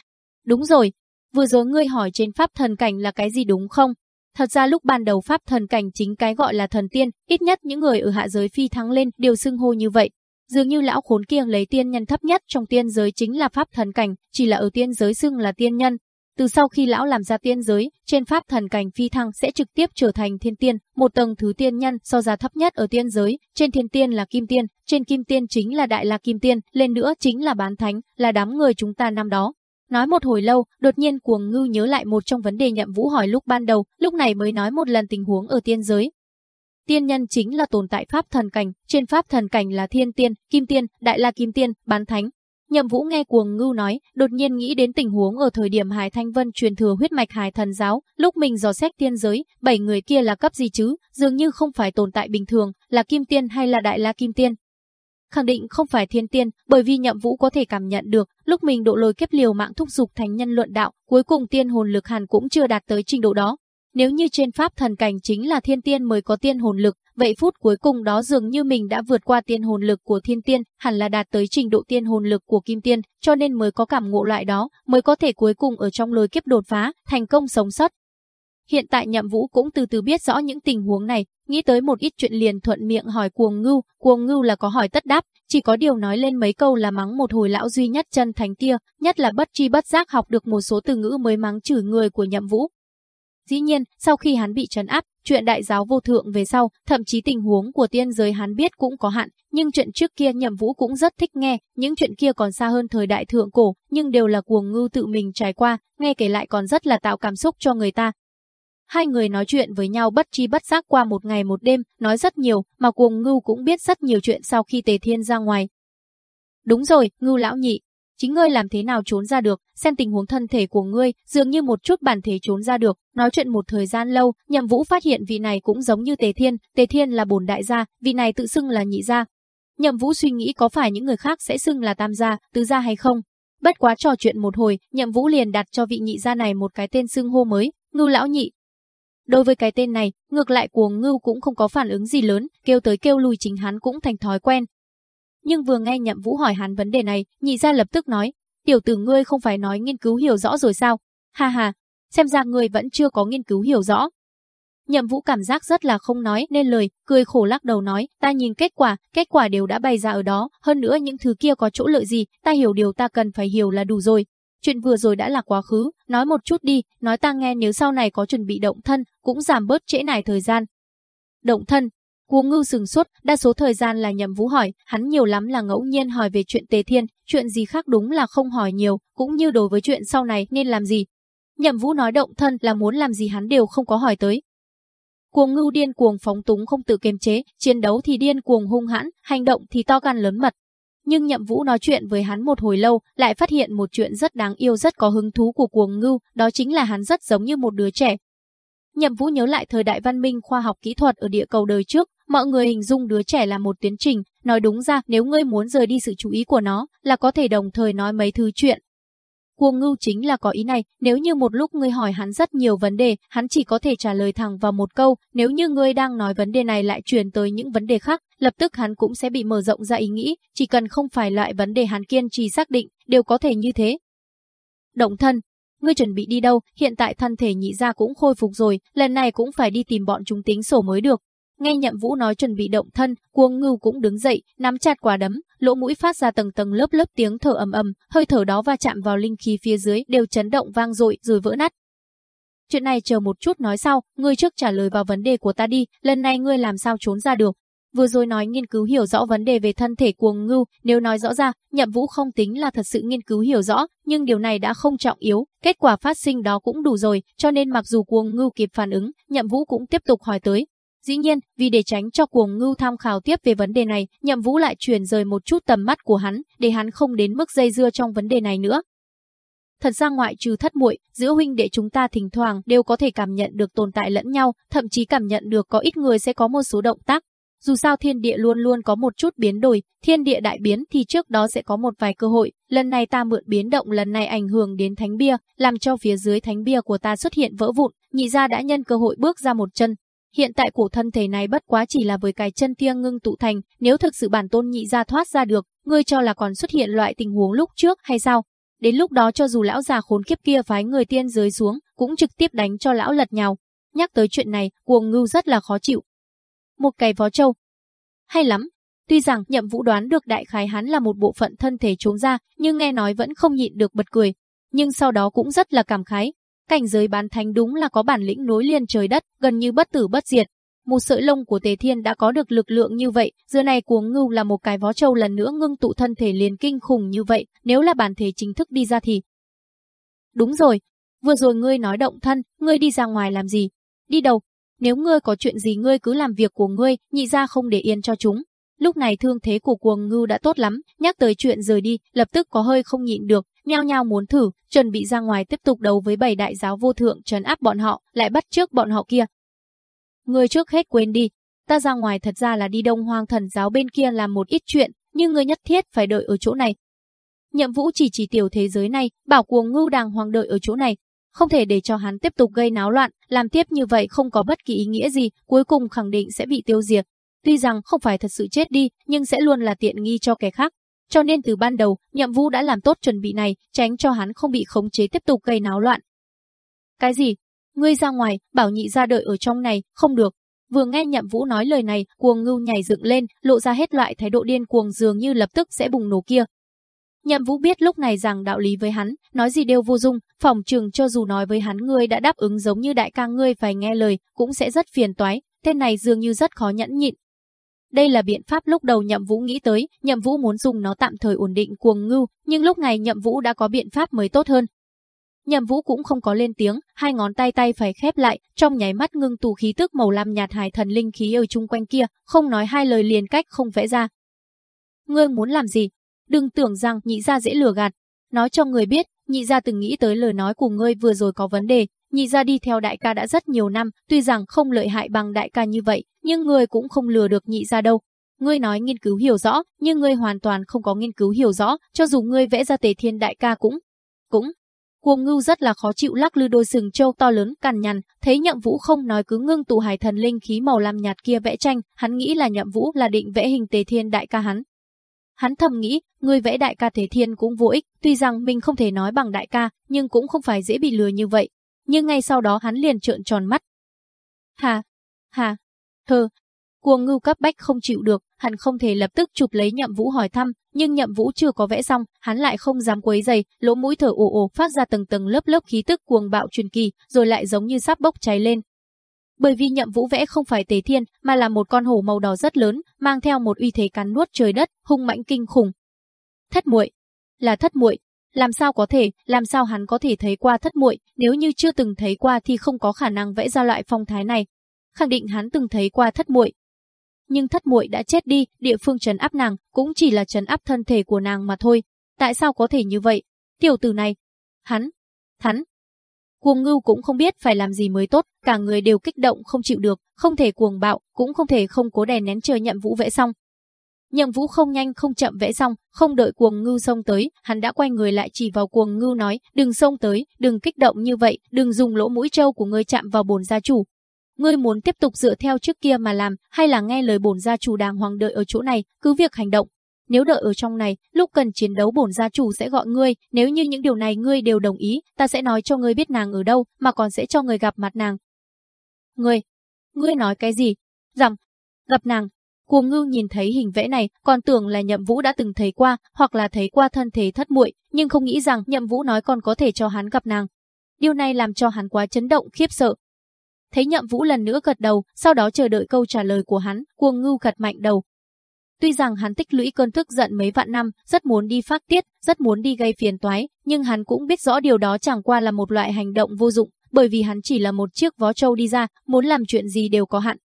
đúng rồi, vừa rồi ngươi hỏi trên pháp thần cảnh là cái gì đúng không? Thật ra lúc ban đầu pháp thần cảnh chính cái gọi là thần tiên, ít nhất những người ở hạ giới phi thăng lên đều xưng hô như vậy. Dường như lão khốn kia lấy tiên nhân thấp nhất trong tiên giới chính là pháp thần cảnh, chỉ là ở tiên giới xưng là tiên nhân. Từ sau khi lão làm ra tiên giới, trên pháp thần cảnh phi thăng sẽ trực tiếp trở thành thiên tiên, một tầng thứ tiên nhân so giá thấp nhất ở tiên giới, trên thiên tiên là kim tiên, trên kim tiên chính là đại la kim tiên, lên nữa chính là bán thánh, là đám người chúng ta năm đó. Nói một hồi lâu, đột nhiên cuồng ngư nhớ lại một trong vấn đề nhậm vũ hỏi lúc ban đầu, lúc này mới nói một lần tình huống ở tiên giới. Tiên nhân chính là tồn tại pháp thần cảnh, trên pháp thần cảnh là thiên tiên, kim tiên, đại la kim tiên, bán thánh. Nhậm Vũ nghe cuồng ngưu nói, đột nhiên nghĩ đến tình huống ở thời điểm Hải Thanh Vân truyền thừa huyết mạch Hải thần giáo, lúc mình dò xét tiên giới, bảy người kia là cấp gì chứ, dường như không phải tồn tại bình thường, là kim tiên hay là đại la kim tiên, khẳng định không phải thiên tiên, bởi vì nhậm vũ có thể cảm nhận được, lúc mình độ lôi kiếp liều mạng thúc dục thành nhân luận đạo, cuối cùng tiên hồn lực hẳn cũng chưa đạt tới trình độ đó. Nếu như trên pháp thần cảnh chính là thiên tiên mới có tiên hồn lực, vậy phút cuối cùng đó dường như mình đã vượt qua tiên hồn lực của thiên tiên, hẳn là đạt tới trình độ tiên hồn lực của kim tiên, cho nên mới có cảm ngộ loại đó, mới có thể cuối cùng ở trong lôi kiếp đột phá, thành công sống sót. Hiện tại nhậm vũ cũng từ từ biết rõ những tình huống này, nghĩ tới một ít chuyện liền thuận miệng hỏi cuồng ngưu, cuồng ngưu là có hỏi tất đáp, chỉ có điều nói lên mấy câu là mắng một hồi lão duy nhất chân thánh kia, nhất là bất chi bất giác học được một số từ ngữ mới mắng chửi người của nhậm vũ. Dĩ nhiên, sau khi hắn bị trấn áp, chuyện đại giáo vô thượng về sau, thậm chí tình huống của tiên giới hắn biết cũng có hạn, nhưng chuyện trước kia nhậm vũ cũng rất thích nghe, những chuyện kia còn xa hơn thời đại thượng cổ, nhưng đều là cuồng ngưu tự mình trải qua, nghe kể lại còn rất là tạo cảm xúc cho người ta, Hai người nói chuyện với nhau bất chi bất giác qua một ngày một đêm, nói rất nhiều, mà cuồng ngưu cũng biết rất nhiều chuyện sau khi tề thiên ra ngoài. Đúng rồi, ngưu lão nhị, chính ngươi làm thế nào trốn ra được, xem tình huống thân thể của ngươi, dường như một chút bản thể trốn ra được, nói chuyện một thời gian lâu, nhậm vũ phát hiện vị này cũng giống như tề thiên, tề thiên là bổn đại gia, vị này tự xưng là nhị gia. Nhậm vũ suy nghĩ có phải những người khác sẽ xưng là tam gia, tứ gia hay không, Bất quá trò chuyện một hồi, Nhậm Vũ liền đặt cho vị nhị gia này một cái tên xưng hô mới, Ngưu lão nhị, Đối với cái tên này, ngược lại cuồng ngưu cũng không có phản ứng gì lớn, kêu tới kêu lui chính hắn cũng thành thói quen. Nhưng vừa nghe nhậm vũ hỏi hắn vấn đề này, nhị gia lập tức nói, tiểu tử ngươi không phải nói nghiên cứu hiểu rõ rồi sao? Ha ha, xem ra ngươi vẫn chưa có nghiên cứu hiểu rõ. Nhậm vũ cảm giác rất là không nói nên lời, cười khổ lắc đầu nói, ta nhìn kết quả, kết quả đều đã bày ra ở đó, hơn nữa những thứ kia có chỗ lợi gì, ta hiểu điều ta cần phải hiểu là đủ rồi, Chuyện vừa rồi đã là quá khứ, nói một chút đi, nói ta nghe nếu sau này có chuẩn bị động thân, cũng giảm bớt trễ nải thời gian. Động thân, Cú ngưu sừng sốt, đa số thời gian là nhầm vũ hỏi, hắn nhiều lắm là ngẫu nhiên hỏi về chuyện tề thiên, chuyện gì khác đúng là không hỏi nhiều, cũng như đối với chuyện sau này nên làm gì. Nhậm vũ nói động thân là muốn làm gì hắn đều không có hỏi tới. Cuồng ngưu điên cuồng phóng túng không tự kiềm chế, chiến đấu thì điên cuồng hung hãn, hành động thì to gan lớn mật. Nhưng Nhậm Vũ nói chuyện với hắn một hồi lâu, lại phát hiện một chuyện rất đáng yêu rất có hứng thú của cuồng ngưu, đó chính là hắn rất giống như một đứa trẻ. Nhậm Vũ nhớ lại thời đại văn minh khoa học kỹ thuật ở địa cầu đời trước, mọi người hình dung đứa trẻ là một tiến trình, nói đúng ra nếu ngươi muốn rời đi sự chú ý của nó, là có thể đồng thời nói mấy thứ chuyện, Cuồng ngưu chính là có ý này, nếu như một lúc ngươi hỏi hắn rất nhiều vấn đề, hắn chỉ có thể trả lời thẳng vào một câu, nếu như ngươi đang nói vấn đề này lại truyền tới những vấn đề khác, lập tức hắn cũng sẽ bị mở rộng ra ý nghĩ, chỉ cần không phải loại vấn đề hắn kiên trì xác định, đều có thể như thế. Động thân, ngươi chuẩn bị đi đâu, hiện tại thân thể nhị gia cũng khôi phục rồi, lần này cũng phải đi tìm bọn chúng tính sổ mới được. Nghe Nhậm Vũ nói chuẩn bị động thân, Cuồng Ngưu cũng đứng dậy, nắm chặt quả đấm, lỗ mũi phát ra tầng tầng lớp lớp tiếng thở ầm ầm, hơi thở đó va chạm vào linh khí phía dưới đều chấn động vang dội rồi vỡ nát. Chuyện này chờ một chút nói sau, ngươi trước trả lời vào vấn đề của ta đi, lần này ngươi làm sao trốn ra được? Vừa rồi nói nghiên cứu hiểu rõ vấn đề về thân thể cuồng ngưu, nếu nói rõ ra, Nhậm Vũ không tính là thật sự nghiên cứu hiểu rõ, nhưng điều này đã không trọng yếu, kết quả phát sinh đó cũng đủ rồi, cho nên mặc dù cuồng ngưu kịp phản ứng, Nhậm Vũ cũng tiếp tục hỏi tới, Dĩ nhiên, vì để tránh cho cuồng ngưu tham khảo tiếp về vấn đề này, nhậm vũ lại chuyển rời một chút tầm mắt của hắn, để hắn không đến mức dây dưa trong vấn đề này nữa. Thật ra ngoại trừ thất muội, giữa huynh đệ chúng ta thỉnh thoảng đều có thể cảm nhận được tồn tại lẫn nhau, thậm chí cảm nhận được có ít người sẽ có một số động tác. Dù sao thiên địa luôn luôn có một chút biến đổi, thiên địa đại biến thì trước đó sẽ có một vài cơ hội, lần này ta mượn biến động lần này ảnh hưởng đến thánh bia, làm cho phía dưới thánh bia của ta xuất hiện vỡ vụn, nhị gia đã nhân cơ hội bước ra một chân, Hiện tại cổ thân thể này bất quá chỉ là với cái chân tia ngưng tụ thành, nếu thực sự bản tôn nhị ra thoát ra được, ngươi cho là còn xuất hiện loại tình huống lúc trước hay sao? Đến lúc đó cho dù lão già khốn kiếp kia phái người tiên giới xuống, cũng trực tiếp đánh cho lão lật nhào. Nhắc tới chuyện này, cuồng ngưu rất là khó chịu. Một cái vó trâu. Hay lắm. Tuy rằng nhậm vũ đoán được đại khái hắn là một bộ phận thân thể trốn ra, nhưng nghe nói vẫn không nhịn được bật cười. Nhưng sau đó cũng rất là cảm khái, Cảnh giới bán thánh đúng là có bản lĩnh nối liền trời đất, gần như bất tử bất diệt. Một sợi lông của Tề Thiên đã có được lực lượng như vậy, giờ này cuồng ngưu là một cái vó trâu lần nữa ngưng tụ thân thể liền kinh khủng như vậy, nếu là bản thể chính thức đi ra thì... Đúng rồi, vừa rồi ngươi nói động thân, ngươi đi ra ngoài làm gì? Đi đâu? Nếu ngươi có chuyện gì ngươi cứ làm việc của ngươi, nhị ra không để yên cho chúng. Lúc này thương thế của cuồng ngưu đã tốt lắm, nhắc tới chuyện rời đi, lập tức có hơi không nhịn được, nhao nhao muốn thử, chuẩn bị ra ngoài tiếp tục đấu với bảy đại giáo vô thượng trấn áp bọn họ, lại bắt trước bọn họ kia. Người trước hết quên đi, ta ra ngoài thật ra là đi đông hoang thần giáo bên kia làm một ít chuyện, nhưng ngươi nhất thiết phải đợi ở chỗ này. Nhậm vũ chỉ chỉ tiểu thế giới này, bảo cuồng ngưu đàng hoàng đợi ở chỗ này, không thể để cho hắn tiếp tục gây náo loạn, làm tiếp như vậy không có bất kỳ ý nghĩa gì, cuối cùng khẳng định sẽ bị tiêu diệt. Tuy rằng không phải thật sự chết đi, nhưng sẽ luôn là tiện nghi cho kẻ khác. Cho nên từ ban đầu, Nhậm Vũ đã làm tốt chuẩn bị này, tránh cho hắn không bị khống chế tiếp tục gây náo loạn. Cái gì? Ngươi ra ngoài, bảo nhị ra đợi ở trong này, không được. Vừa nghe Nhậm Vũ nói lời này, cuồng ngưu nhảy dựng lên, lộ ra hết loại thái độ điên cuồng dường như lập tức sẽ bùng nổ kia. Nhậm Vũ biết lúc này rằng đạo lý với hắn, nói gì đều vô dụng, phòng trường cho dù nói với hắn ngươi đã đáp ứng giống như đại ca ngươi phải nghe lời, cũng sẽ rất phiền toái, tên này dường như rất khó nhẫn nhịn, đây là biện pháp lúc đầu Nhậm Vũ nghĩ tới, Nhậm Vũ muốn dùng nó tạm thời ổn định cuồng ngưu, nhưng lúc này Nhậm Vũ đã có biện pháp mới tốt hơn. Nhậm Vũ cũng không có lên tiếng, hai ngón tay tay phải khép lại, trong nháy mắt ngưng tụ khí tức màu lam nhạt hài thần linh khí ở chung quanh kia, không nói hai lời liền cách không vẽ ra. Ngươi muốn làm gì? Đừng tưởng rằng nhị gia dễ lừa gạt. Nói cho người biết, nhị gia từng nghĩ tới lời nói của ngươi vừa rồi có vấn đề, nhị gia đi theo đại ca đã rất nhiều năm, tuy rằng không lợi hại bằng đại ca như vậy, nhưng ngươi cũng không lừa được nhị gia đâu. Ngươi nói nghiên cứu hiểu rõ, nhưng ngươi hoàn toàn không có nghiên cứu hiểu rõ, cho dù ngươi vẽ ra tề thiên đại ca cũng... Cũng... Cuồng ngưu rất là khó chịu lắc lư đôi sừng trâu to lớn cằn nhằn, thấy nhậm vũ không nói cứ ngưng tụ hải thần linh khí màu lam nhạt kia vẽ tranh, hắn nghĩ là nhậm vũ là định vẽ hình tề thiên đại ca hắn. Hắn thầm nghĩ, người vẽ đại ca thế Thiên cũng vô ích, tuy rằng mình không thể nói bằng đại ca, nhưng cũng không phải dễ bị lừa như vậy. Nhưng ngay sau đó hắn liền trợn tròn mắt. Hà, hà, thơ, cuồng ngưu cấp bách không chịu được, hắn không thể lập tức chụp lấy nhậm vũ hỏi thăm, nhưng nhậm vũ chưa có vẽ xong, hắn lại không dám quấy giày, lỗ mũi thở ồ ồ phát ra từng tầng lớp lớp khí tức cuồng bạo truyền kỳ, rồi lại giống như sắp bốc cháy lên. Bởi vì nhậm vũ vẽ không phải tề thiên, mà là một con hổ màu đỏ rất lớn, mang theo một uy thế cắn nuốt trời đất, hung mãnh kinh khủng. Thất muội, là thất muội, làm sao có thể, làm sao hắn có thể thấy qua thất muội, nếu như chưa từng thấy qua thì không có khả năng vẽ ra loại phong thái này, khẳng định hắn từng thấy qua thất muội. Nhưng thất muội đã chết đi, địa phương trấn áp nàng cũng chỉ là trấn áp thân thể của nàng mà thôi. Tại sao có thể như vậy? Tiểu tử này, hắn, hắn. Cuồng ngưu cũng không biết phải làm gì mới tốt, cả người đều kích động không chịu được, không thể cuồng bạo, cũng không thể không cố đè nén chờ nhậm vũ vẽ xong. Nhậm vũ không nhanh không chậm vẽ xong, không đợi cuồng ngưu xông tới, hắn đã quay người lại chỉ vào cuồng ngưu nói, đừng xông tới, đừng kích động như vậy, đừng dùng lỗ mũi trâu của ngươi chạm vào bồn gia chủ. Ngươi muốn tiếp tục dựa theo trước kia mà làm, hay là nghe lời bổn gia chủ đàng hoàng đợi ở chỗ này, cứ việc hành động. Nếu đợi ở trong này, lúc cần chiến đấu bổn gia chủ sẽ gọi ngươi, nếu như những điều này ngươi đều đồng ý, ta sẽ nói cho ngươi biết nàng ở đâu, mà còn sẽ cho ngươi gặp mặt nàng. Ngươi, ngươi nói cái gì? Rằng, gặp nàng. Cuồng ngưu nhìn thấy hình vẽ này, còn tưởng là nhậm vũ đã từng thấy qua, hoặc là thấy qua thân thể thất muội, nhưng không nghĩ rằng nhậm vũ nói còn có thể cho hắn gặp nàng. Điều này làm cho hắn quá chấn động khiếp sợ, Thấy nhậm vũ lần nữa gật đầu, sau đó chờ đợi câu trả lời của hắn, cuồng ngưu gật mạnh đầu. Tuy rằng hắn tích lũy cơn tức giận mấy vạn năm, rất muốn đi phát tiết, rất muốn đi gây phiền toái, nhưng hắn cũng biết rõ điều đó chẳng qua là một loại hành động vô dụng, bởi vì hắn chỉ là một chiếc vó trâu đi ra, muốn làm chuyện gì đều có hạn.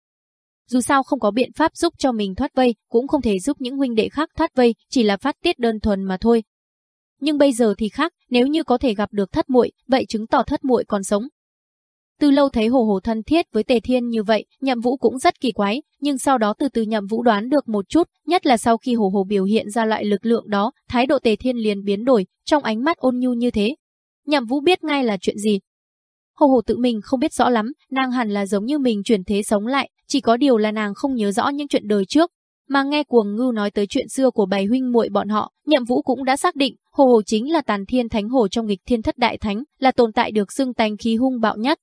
Dù sao không có biện pháp giúp cho mình thoát vây, cũng không thể giúp những huynh đệ khác thoát vây, chỉ là phát tiết đơn thuần mà thôi. Nhưng bây giờ thì khác, nếu như có thể gặp được thất muội, vậy chứng tỏ thất muội còn sống, từ lâu thấy Hồ Hồ thân thiết với Tề Thiên như vậy, Nhậm Vũ cũng rất kỳ quái, nhưng sau đó từ từ Nhậm Vũ đoán được một chút, nhất là sau khi Hồ Hồ biểu hiện ra loại lực lượng đó, thái độ Tề Thiên liền biến đổi, trong ánh mắt ôn nhu như thế. Nhậm Vũ biết ngay là chuyện gì. Hồ Hồ tự mình không biết rõ lắm, nàng hẳn là giống như mình chuyển thế sống lại, chỉ có điều là nàng không nhớ rõ những chuyện đời trước, mà nghe Cuồng Ngưu nói tới chuyện xưa của bầy huynh muội bọn họ, Nhậm Vũ cũng đã xác định, Hồ Hồ chính là Tàn Thiên Thánh Hồ trong nghịch Thiên Thất Đại Thánh, là tồn tại được xưng tánh khí hung bạo nhất,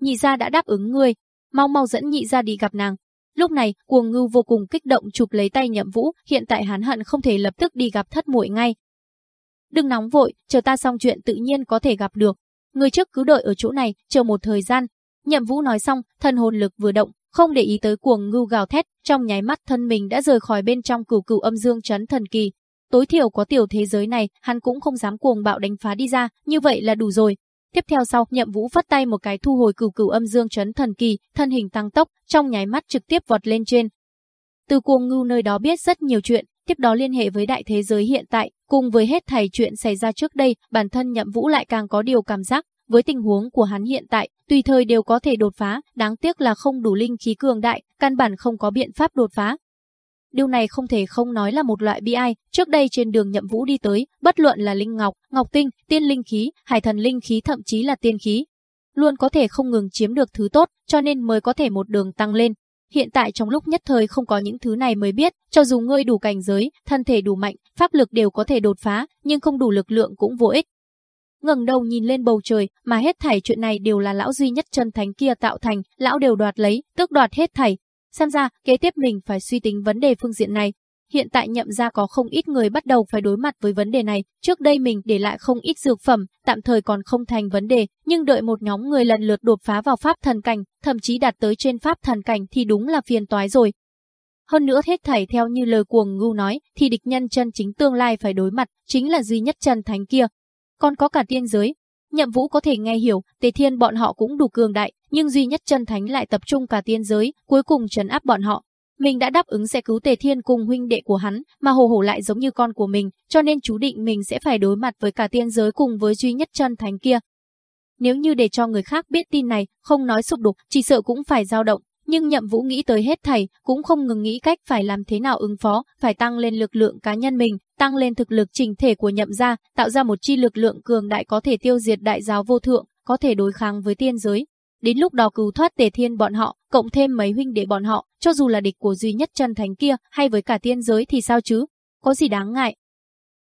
nhị gia đã đáp ứng ngươi, mau mau dẫn nhị gia đi gặp nàng. Lúc này, cuồng ngưu vô cùng kích động chụp lấy tay nhậm vũ, hiện tại hắn hận không thể lập tức đi gặp thất muội ngay. Đừng nóng vội, chờ ta xong chuyện tự nhiên có thể gặp được. Người trước cứ đợi ở chỗ này, chờ một thời gian. Nhậm vũ nói xong, thân hồn lực vừa động, không để ý tới cuồng ngưu gào thét, trong nháy mắt thân mình đã rời khỏi bên trong cửu cửu âm dương chấn thần kỳ. Tối thiểu có tiểu thế giới này, hắn cũng không dám cuồng bạo đánh phá đi ra, như vậy là đủ rồi. Tiếp theo sau, Nhậm Vũ phất tay một cái thu hồi cửu cửu âm dương chấn thần kỳ, thân hình tăng tốc, trong nháy mắt trực tiếp vọt lên trên. Từ cuồng ngưu nơi đó biết rất nhiều chuyện, tiếp đó liên hệ với đại thế giới hiện tại, cùng với hết thảy chuyện xảy ra trước đây, bản thân Nhậm Vũ lại càng có điều cảm giác, với tình huống của hắn hiện tại, tùy thời đều có thể đột phá, đáng tiếc là không đủ linh khí cường đại, căn bản không có biện pháp đột phá. Điều này không thể không nói là một loại bi ai, trước đây trên đường nhậm vũ đi tới, bất luận là linh ngọc, ngọc tinh, tiên linh khí, hải thần linh khí thậm chí là tiên khí. Luôn có thể không ngừng chiếm được thứ tốt, cho nên mới có thể một đường tăng lên. Hiện tại trong lúc nhất thời không có những thứ này mới biết, cho dù ngươi đủ cảnh giới, thân thể đủ mạnh, pháp lực đều có thể đột phá, nhưng không đủ lực lượng cũng vô ích. Ngẩng đầu nhìn lên bầu trời, mà hết thảy chuyện này đều là lão duy nhất chân thánh kia tạo thành, lão đều đoạt lấy, tức đoạt hết thảy, Xem ra, kế tiếp mình phải suy tính vấn đề phương diện này. Hiện tại nhậm ra có không ít người bắt đầu phải đối mặt với vấn đề này. Trước đây mình để lại không ít dược phẩm, tạm thời còn không thành vấn đề, nhưng đợi một nhóm người lần lượt đột phá vào pháp thần cảnh, thậm chí đạt tới trên pháp thần cảnh thì đúng là phiền toái rồi. Hơn nữa hết thảy theo như lời cuồng ngu nói, thì địch nhân chân chính tương lai phải đối mặt, chính là duy nhất chân thánh kia. Còn có cả tiên giới, Nhậm Vũ có thể nghe hiểu, Tề Thiên bọn họ cũng đủ cường đại, nhưng duy nhất chân thánh lại tập trung cả tiên giới, cuối cùng trấn áp bọn họ. Mình đã đáp ứng sẽ cứu Tề Thiên cùng huynh đệ của hắn, mà Hồ Hổ lại giống như con của mình, cho nên chú định mình sẽ phải đối mặt với cả tiên giới cùng với duy nhất chân thánh kia. Nếu như để cho người khác biết tin này, không nói sụp đục, chỉ sợ cũng phải dao động, nhưng Nhậm Vũ nghĩ tới hết thảy, cũng không ngừng nghĩ cách phải làm thế nào ứng phó, phải tăng lên lực lượng cá nhân mình, tăng lên thực lực trình thể của Nhậm gia, tạo ra một chi lực lượng cường đại có thể tiêu diệt đại giáo vô thượng, có thể đối kháng với tiên giới. Đến lúc đó cứu thoát Tề Thiên bọn họ, cộng thêm mấy huynh đệ bọn họ, cho dù là địch của duy nhất chân thánh kia hay với cả tiên giới thì sao chứ? Có gì đáng ngại?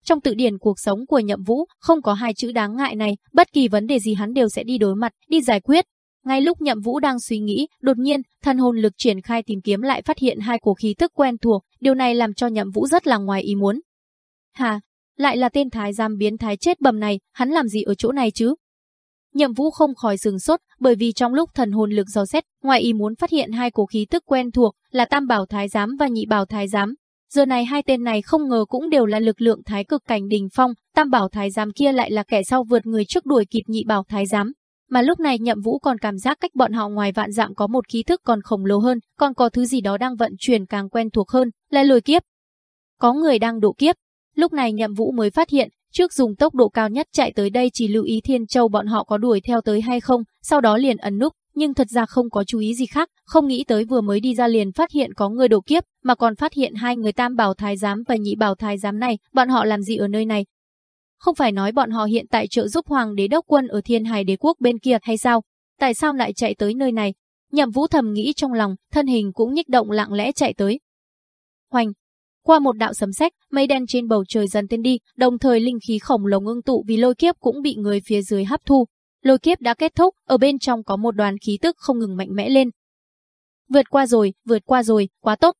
Trong tự điển cuộc sống của Nhậm Vũ, không có hai chữ đáng ngại này, bất kỳ vấn đề gì hắn đều sẽ đi đối mặt, đi giải quyết, ngay lúc Nhậm Vũ đang suy nghĩ, đột nhiên, thần hồn lực triển khai tìm kiếm lại phát hiện hai cổ khí tức quen thuộc, điều này làm cho Nhậm Vũ rất là ngoài ý muốn. Hà, lại là tên thái giam biến thái chết bầm này, hắn làm gì ở chỗ này chứ? Nhậm Vũ không khỏi sừng sốt, bởi vì trong lúc thần hồn lực dò xét, ngoài ý muốn phát hiện hai cổ khí tức quen thuộc, là Tam Bảo Thái giám và Nhị Bảo Thái giám. Giờ này hai tên này không ngờ cũng đều là lực lượng thái cực cảnh đình phong, Tam Bảo Thái giám kia lại là kẻ sau vượt người trước đuổi kịp Nhị Bảo Thái giám. Mà lúc này nhậm vũ còn cảm giác cách bọn họ ngoài vạn dặm có một khí thức còn khổng lồ hơn, còn có thứ gì đó đang vận chuyển càng quen thuộc hơn, là lôi kiếp. Có người đang độ kiếp. Lúc này nhậm vũ mới phát hiện, trước dùng tốc độ cao nhất chạy tới đây chỉ lưu ý Thiên Châu bọn họ có đuổi theo tới hay không, sau đó liền ấn nút, nhưng thật ra không có chú ý gì khác, không nghĩ tới vừa mới đi ra liền phát hiện có người độ kiếp, mà còn phát hiện hai người tam bảo thái giám và nhị bảo thái giám này, bọn họ làm gì ở nơi này, không phải nói bọn họ hiện tại trợ giúp hoàng đế đốc quân ở thiên hải đế quốc bên kia hay sao? Tại sao lại chạy tới nơi này? Nhậm vũ thầm nghĩ trong lòng, thân hình cũng nhích động lặng lẽ chạy tới. Hoành! Qua một đạo sấm sét, mây đen trên bầu trời dần tên đi, đồng thời linh khí khổng lồ ngưng tụ vì lôi kiếp cũng bị người phía dưới hấp thu. Lôi kiếp đã kết thúc, ở bên trong có một đoàn khí tức không ngừng mạnh mẽ lên. Vượt qua rồi, vượt qua rồi, quá tốt.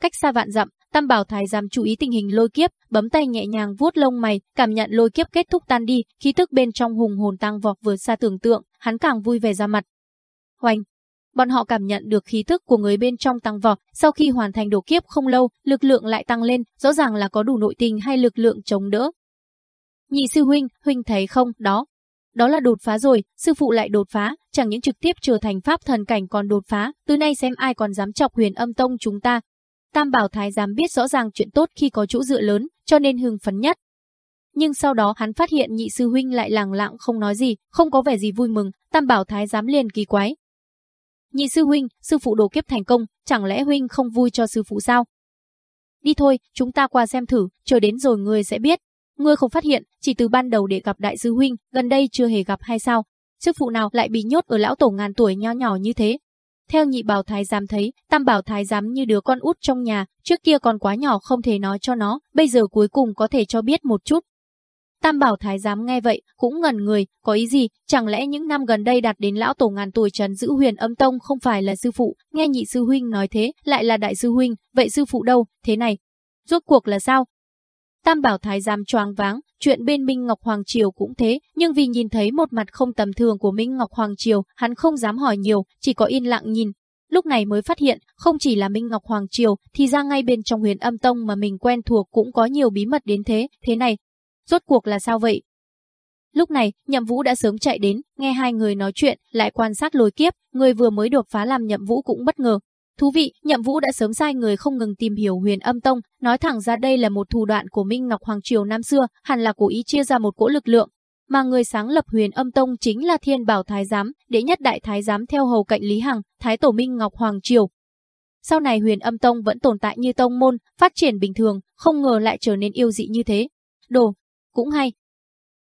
Cách xa vạn dặm, Tam Bảo Thái giám chú ý tình hình lôi kiếp, bấm tay nhẹ nhàng vuốt lông mày, cảm nhận lôi kiếp kết thúc tan đi, khí tức bên trong hùng hồn tăng vọt vượt xa tưởng tượng, hắn càng vui vẻ ra mặt. Hoành, bọn họ cảm nhận được khí tức của người bên trong tăng vọt, sau khi hoàn thành đổ kiếp không lâu, lực lượng lại tăng lên, rõ ràng là có đủ nội tình hay lực lượng chống đỡ. Nhị sư huynh, huynh thấy không, đó. Đó là đột phá rồi, sư phụ lại đột phá, chẳng những trực tiếp trở thành pháp thần cảnh còn đột phá, từ nay xem ai còn dám chọc huyền âm tông chúng ta, Tam Bảo Thái giám biết rõ ràng chuyện tốt khi có chỗ dựa lớn, cho nên hưng phấn nhất. Nhưng sau đó hắn phát hiện nhị sư huynh lại lặng lặng không nói gì, không có vẻ gì vui mừng, Tam Bảo Thái giám liền kỳ quái. Nhị sư huynh, sư phụ đồ kiếp thành công, chẳng lẽ huynh không vui cho sư phụ sao? Đi thôi, chúng ta qua xem thử, chờ đến rồi ngươi sẽ biết. Ngươi không phát hiện, chỉ từ ban đầu để gặp đại sư huynh, gần đây chưa hề gặp hay sao? Sư phụ nào lại bị nhốt ở lão tổ ngàn tuổi nho nhỏ như thế, theo nhị bảo thái giám thấy, tam bảo thái giám như đứa con út trong nhà, trước kia còn quá nhỏ không thể nói cho nó, bây giờ cuối cùng có thể cho biết một chút. Tam bảo thái giám nghe vậy, cũng ngẩn người, có ý gì, chẳng lẽ những năm gần đây đạt đến lão tổ ngàn tuổi trần giữ huyền âm tông không phải là sư phụ, nghe nhị sư huynh nói thế, lại là đại sư huynh, vậy sư phụ đâu, thế này. Rốt cuộc là sao? Tam bảo thái giám choáng váng, chuyện bên Minh Ngọc Hoàng Triều cũng thế, nhưng vì nhìn thấy một mặt không tầm thường của Minh Ngọc Hoàng Triều, hắn không dám hỏi nhiều, chỉ có yên lặng nhìn. Lúc này mới phát hiện, không chỉ là Minh Ngọc Hoàng Triều, thì ra ngay bên trong huyền âm tông mà mình quen thuộc cũng có nhiều bí mật đến thế, thế này. Rốt cuộc là sao vậy? Lúc này, Nhậm Vũ đã sớm chạy đến, nghe hai người nói chuyện, lại quan sát lối kiếp, người vừa mới đột phá làm Nhậm Vũ cũng bất ngờ, Thú vị, Nhậm Vũ đã sớm sai người không ngừng tìm hiểu Huyền Âm Tông, nói thẳng ra đây là một thủ đoạn của Minh Ngọc Hoàng triều năm xưa, hẳn là cố ý chia ra một cỗ lực lượng, mà người sáng lập Huyền Âm Tông chính là Thiên Bảo Thái giám, đệ nhất đại thái giám theo hầu cạnh Lý Hằng, Thái tổ Minh Ngọc Hoàng triều. Sau này Huyền Âm Tông vẫn tồn tại như tông môn, phát triển bình thường, không ngờ lại trở nên yêu dị như thế. Đồ, cũng hay.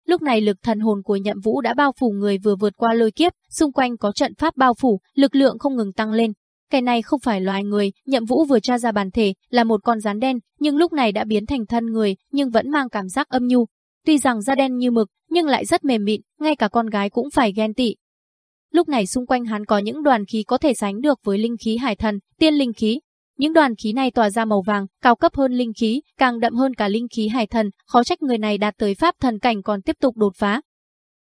Lúc này lực thần hồn của Nhậm Vũ đã bao phủ người vừa vượt qua lôi kiếp, xung quanh có trận pháp bao phủ, lực lượng không ngừng tăng lên, cái này không phải loài người, nhậm vũ vừa tra ra bản thể, là một con rắn đen, nhưng lúc này đã biến thành thân người, nhưng vẫn mang cảm giác âm nhu. Tuy rằng da đen như mực, nhưng lại rất mềm mịn, ngay cả con gái cũng phải ghen tị. Lúc này xung quanh hắn có những đoàn khí có thể sánh được với linh khí hải thần, tiên linh khí. Những đoàn khí này tỏa ra màu vàng, cao cấp hơn linh khí, càng đậm hơn cả linh khí hải thần, khó trách người này đạt tới pháp thần cảnh còn tiếp tục đột phá.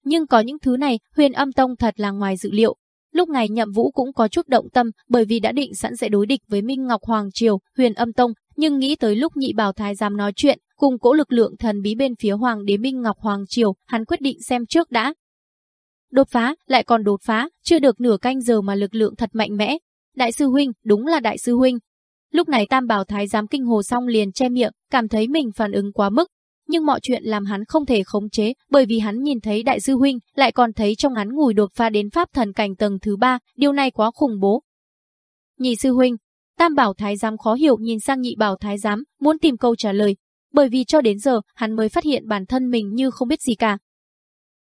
Nhưng có những thứ này, huyền âm tông thật là ngoài dự liệu, Lúc này Nhậm Vũ cũng có chút động tâm, bởi vì đã định sẵn sẽ đối địch với Minh Ngọc Hoàng Triều, Huyền Âm Tông, nhưng nghĩ tới lúc Nhị Bảo Thái giám nói chuyện, cùng cỗ lực lượng thần bí bên phía Hoàng đế Minh Ngọc Hoàng Triều, hắn quyết định xem trước đã. Đột phá, lại còn đột phá, chưa được nửa canh giờ mà lực lượng thật mạnh mẽ. Đại sư huynh, đúng là đại sư huynh. Lúc này Tam Bảo Thái giám kinh hồ xong liền che miệng, cảm thấy mình phản ứng quá mức, nhưng mọi chuyện làm hắn không thể khống chế, bởi vì hắn nhìn thấy đại sư huynh, lại còn thấy trong hắn ngùi đột phá đến pháp thần cảnh tầng thứ ba, điều này quá khủng bố. Nhị sư huynh, Tam Bảo Thái giám khó hiểu nhìn sang Nhị Bảo Thái giám, muốn tìm câu trả lời, bởi vì cho đến giờ, hắn mới phát hiện bản thân mình như không biết gì cả.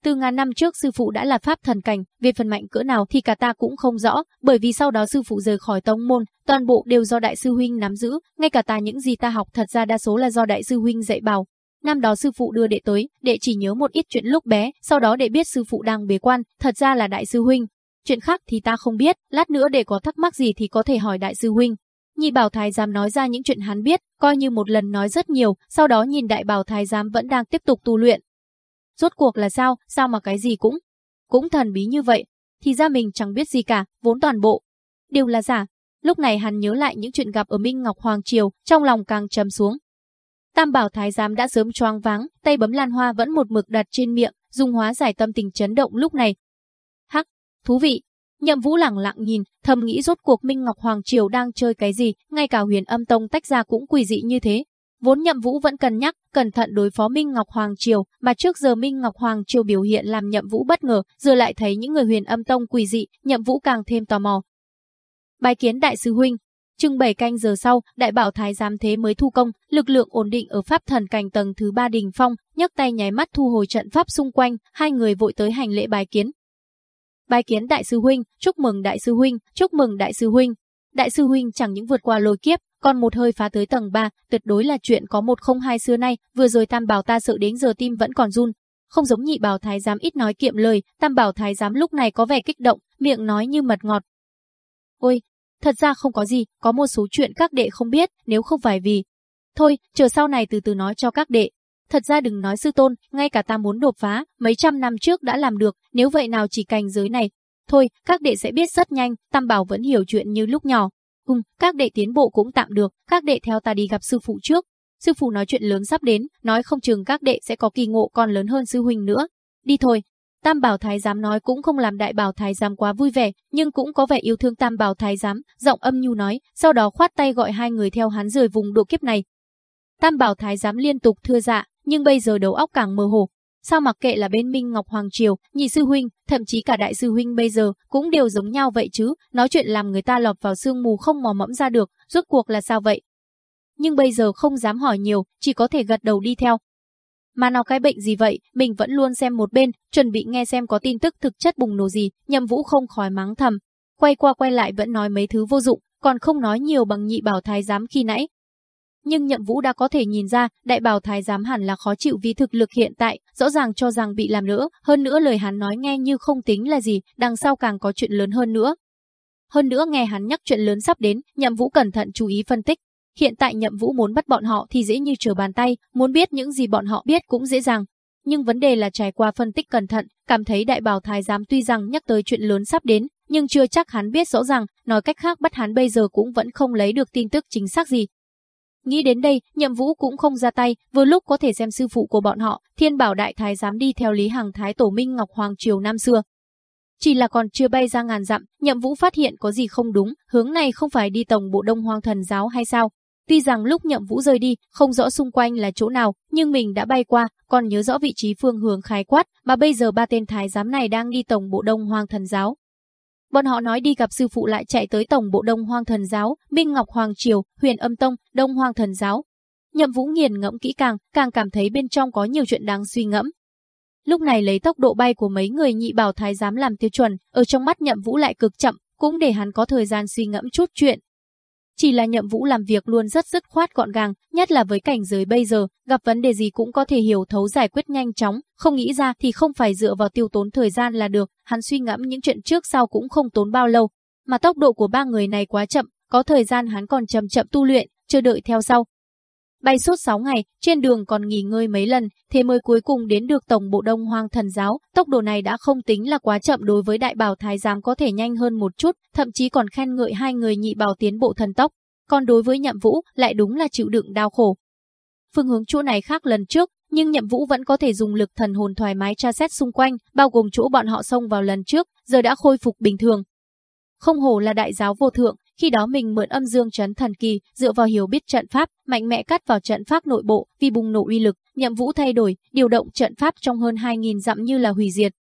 Từ ngàn năm trước sư phụ đã là pháp thần cảnh, về phần mạnh cỡ nào thì cả ta cũng không rõ, bởi vì sau đó sư phụ rời khỏi tông môn, toàn bộ đều do đại sư huynh nắm giữ, ngay cả ta những gì ta học thật ra đa số là do đại sư huynh dạy bảo, Năm đó sư phụ đưa đệ tới, đệ chỉ nhớ một ít chuyện lúc bé, sau đó đệ biết sư phụ đang bế quan, thật ra là đại sư huynh. Chuyện khác thì ta không biết, lát nữa đệ có thắc mắc gì thì có thể hỏi đại sư huynh. Nhị bảo thái giám nói ra những chuyện hắn biết, coi như một lần nói rất nhiều, sau đó nhìn đại bảo thái giám vẫn đang tiếp tục tu luyện. Rốt cuộc là sao, sao mà cái gì cũng, cũng thần bí như vậy, thì ra mình chẳng biết gì cả, vốn toàn bộ. Đều là giả. Lúc này hắn nhớ lại những chuyện gặp ở Minh Ngọc Hoàng Triều, trong lòng càng trầm xuống, Tam bảo thái giám đã sớm choáng váng, tay bấm lan hoa vẫn một mực đặt trên miệng, dùng hóa giải tâm tình chấn động lúc này. Hắc thú vị. Nhậm Vũ lẳng lặng nhìn, thầm nghĩ rốt cuộc Minh Ngọc Hoàng Triều đang chơi cái gì, ngay cả huyền âm tông tách ra cũng quỷ dị như thế. Vốn Nhậm Vũ vẫn cân nhắc, cẩn thận đối phó Minh Ngọc Hoàng Triều, mà trước giờ Minh Ngọc Hoàng Triều biểu hiện làm Nhậm Vũ bất ngờ, giờ lại thấy những người huyền âm tông quỷ dị, Nhậm Vũ càng thêm tò mò. Bài kiến đại sư huynh, Chừng 7 canh giờ sau, đại bảo thái giám thế mới thu công, lực lượng ổn định ở pháp thần cảnh tầng thứ ba đình phong, nhấc tay nháy mắt thu hồi trận pháp xung quanh, hai người vội tới hành lễ bài kiến. Bài kiến đại sư huynh, chúc mừng đại sư huynh, chúc mừng đại sư huynh. Đại sư huynh chẳng những vượt qua lôi kiếp, còn một hơi phá tới tầng 3, tuyệt đối là chuyện có một không hai xưa nay, vừa rồi Tam Bảo ta sợ đến giờ tim vẫn còn run. Không giống nhị bảo thái giám ít nói kiệm lời, Tam Bảo thái giám lúc này có vẻ kích động, miệng nói như mật ngọt. Ôi, Thật ra không có gì, có một số chuyện các đệ không biết, nếu không phải vì... Thôi, chờ sau này từ từ nói cho các đệ. Thật ra đừng nói sư tôn, ngay cả ta muốn đột phá, mấy trăm năm trước đã làm được, nếu vậy nào chỉ cành giới này. Thôi, các đệ sẽ biết rất nhanh, Tam Bảo vẫn hiểu chuyện như lúc nhỏ. Hùng, các đệ tiến bộ cũng tạm được, các đệ theo ta đi gặp sư phụ trước. Sư phụ nói chuyện lớn sắp đến, nói không chừng các đệ sẽ có kỳ ngộ còn lớn hơn sư huynh nữa. Đi thôi, Tam Bảo Thái Giám nói cũng không làm Đại Bảo Thái Giám quá vui vẻ, nhưng cũng có vẻ yêu thương Tam Bảo Thái Giám, giọng âm nhu nói, sau đó khoát tay gọi hai người theo hắn rời vùng độ kiếp này. Tam Bảo Thái Giám liên tục thưa dạ, nhưng bây giờ đầu óc càng mơ hồ. Sao mặc kệ là bên Minh Ngọc Hoàng Triều, nhị sư huynh, thậm chí cả đại sư huynh bây giờ cũng đều giống nhau vậy chứ, nói chuyện làm người ta lọt vào sương mù không mò mẫm ra được, rốt cuộc là sao vậy? Nhưng bây giờ không dám hỏi nhiều, chỉ có thể gật đầu đi theo, mà nào cái bệnh gì vậy, mình vẫn luôn xem một bên, chuẩn bị nghe xem có tin tức thực chất bùng nổ gì, nhậm vũ không khỏi mắng thầm. Quay qua quay lại vẫn nói mấy thứ vô dụng, còn không nói nhiều bằng nhị bảo thái giám khi nãy. Nhưng nhậm vũ đã có thể nhìn ra, đại bảo thái giám hẳn là khó chịu vì thực lực hiện tại, rõ ràng cho rằng bị làm nữa, hơn nữa lời hắn nói nghe như không tính là gì, đằng sau càng có chuyện lớn hơn nữa. Hơn nữa nghe hắn nhắc chuyện lớn sắp đến, nhậm vũ cẩn thận chú ý phân tích, Hiện tại nhậm vũ muốn bắt bọn họ thì dễ như trở bàn tay, muốn biết những gì bọn họ biết cũng dễ dàng. Nhưng vấn đề là trải qua phân tích cẩn thận, cảm thấy đại bảo thái giám tuy rằng nhắc tới chuyện lớn sắp đến, nhưng chưa chắc hắn biết rõ ràng, nói cách khác bắt hắn bây giờ cũng vẫn không lấy được tin tức chính xác gì. Nghĩ đến đây, nhậm vũ cũng không ra tay, vừa lúc có thể xem sư phụ của bọn họ, thiên bảo đại thái giám đi theo Lý Hằng Thái Tổ Minh Ngọc Hoàng Triều năm xưa. Chỉ là còn chưa bay ra ngàn dặm, nhậm vũ phát hiện có gì không đúng, hướng này không phải đi tổng bộ đông hoang thần giáo hay sao, Tuy rằng lúc nhậm vũ rời đi, không rõ xung quanh là chỗ nào, nhưng mình đã bay qua, còn nhớ rõ vị trí phương hướng khái quát, mà bây giờ ba tên thái giám này đang đi tổng bộ đông hoang thần giáo. Bọn họ nói đi gặp sư phụ lại chạy tới tổng bộ đông hoang thần giáo, Minh Ngọc Hoàng Triều, huyền âm tông, đông hoang thần giáo. Nhậm vũ nghiền ngẫm kỹ càng, càng cảm thấy bên trong có nhiều chuyện đáng suy ngẫm. Lúc này lấy tốc độ bay của mấy người nhị bảo thái giám làm tiêu chuẩn, ở trong mắt nhậm vũ lại cực chậm, cũng để hắn có thời gian suy ngẫm chút chuyện, chỉ là nhậm vũ làm việc luôn rất dứt khoát gọn gàng, nhất là với cảnh giới bây giờ, gặp vấn đề gì cũng có thể hiểu thấu giải quyết nhanh chóng, không nghĩ ra thì không phải dựa vào tiêu tốn thời gian là được, hắn suy ngẫm những chuyện trước sau cũng không tốn bao lâu. Mà tốc độ của ba người này quá chậm, có thời gian hắn còn chậm chậm tu luyện, chờ đợi theo sau. Bay suốt 6 ngày, trên đường còn nghỉ ngơi mấy lần, thế mới cuối cùng đến được Tổng bộ Đông Hoang Thần Giáo. Tốc độ này đã không tính là quá chậm đối với đại bảo thái giám có thể nhanh hơn một chút, thậm chí còn khen ngợi hai người nhị bảo tiến bộ thần tốc. Còn đối với nhậm vũ, lại đúng là chịu đựng đau khổ. Phương hướng chỗ này khác lần trước, nhưng nhậm vũ vẫn có thể dùng lực thần hồn thoải mái tra xét xung quanh, bao gồm chỗ bọn họ xông vào lần trước, giờ đã khôi phục bình thường. Không hổ là đại giáo vô thượng, khi đó mình mượn âm dương chấn thần kỳ, dựa vào hiểu biết trận pháp, mạnh mẽ cắt vào trận pháp nội bộ, vì bùng nổ uy lực, nhậm vũ thay đổi, điều động trận pháp trong hơn 2.000 dặm như là hủy diệt.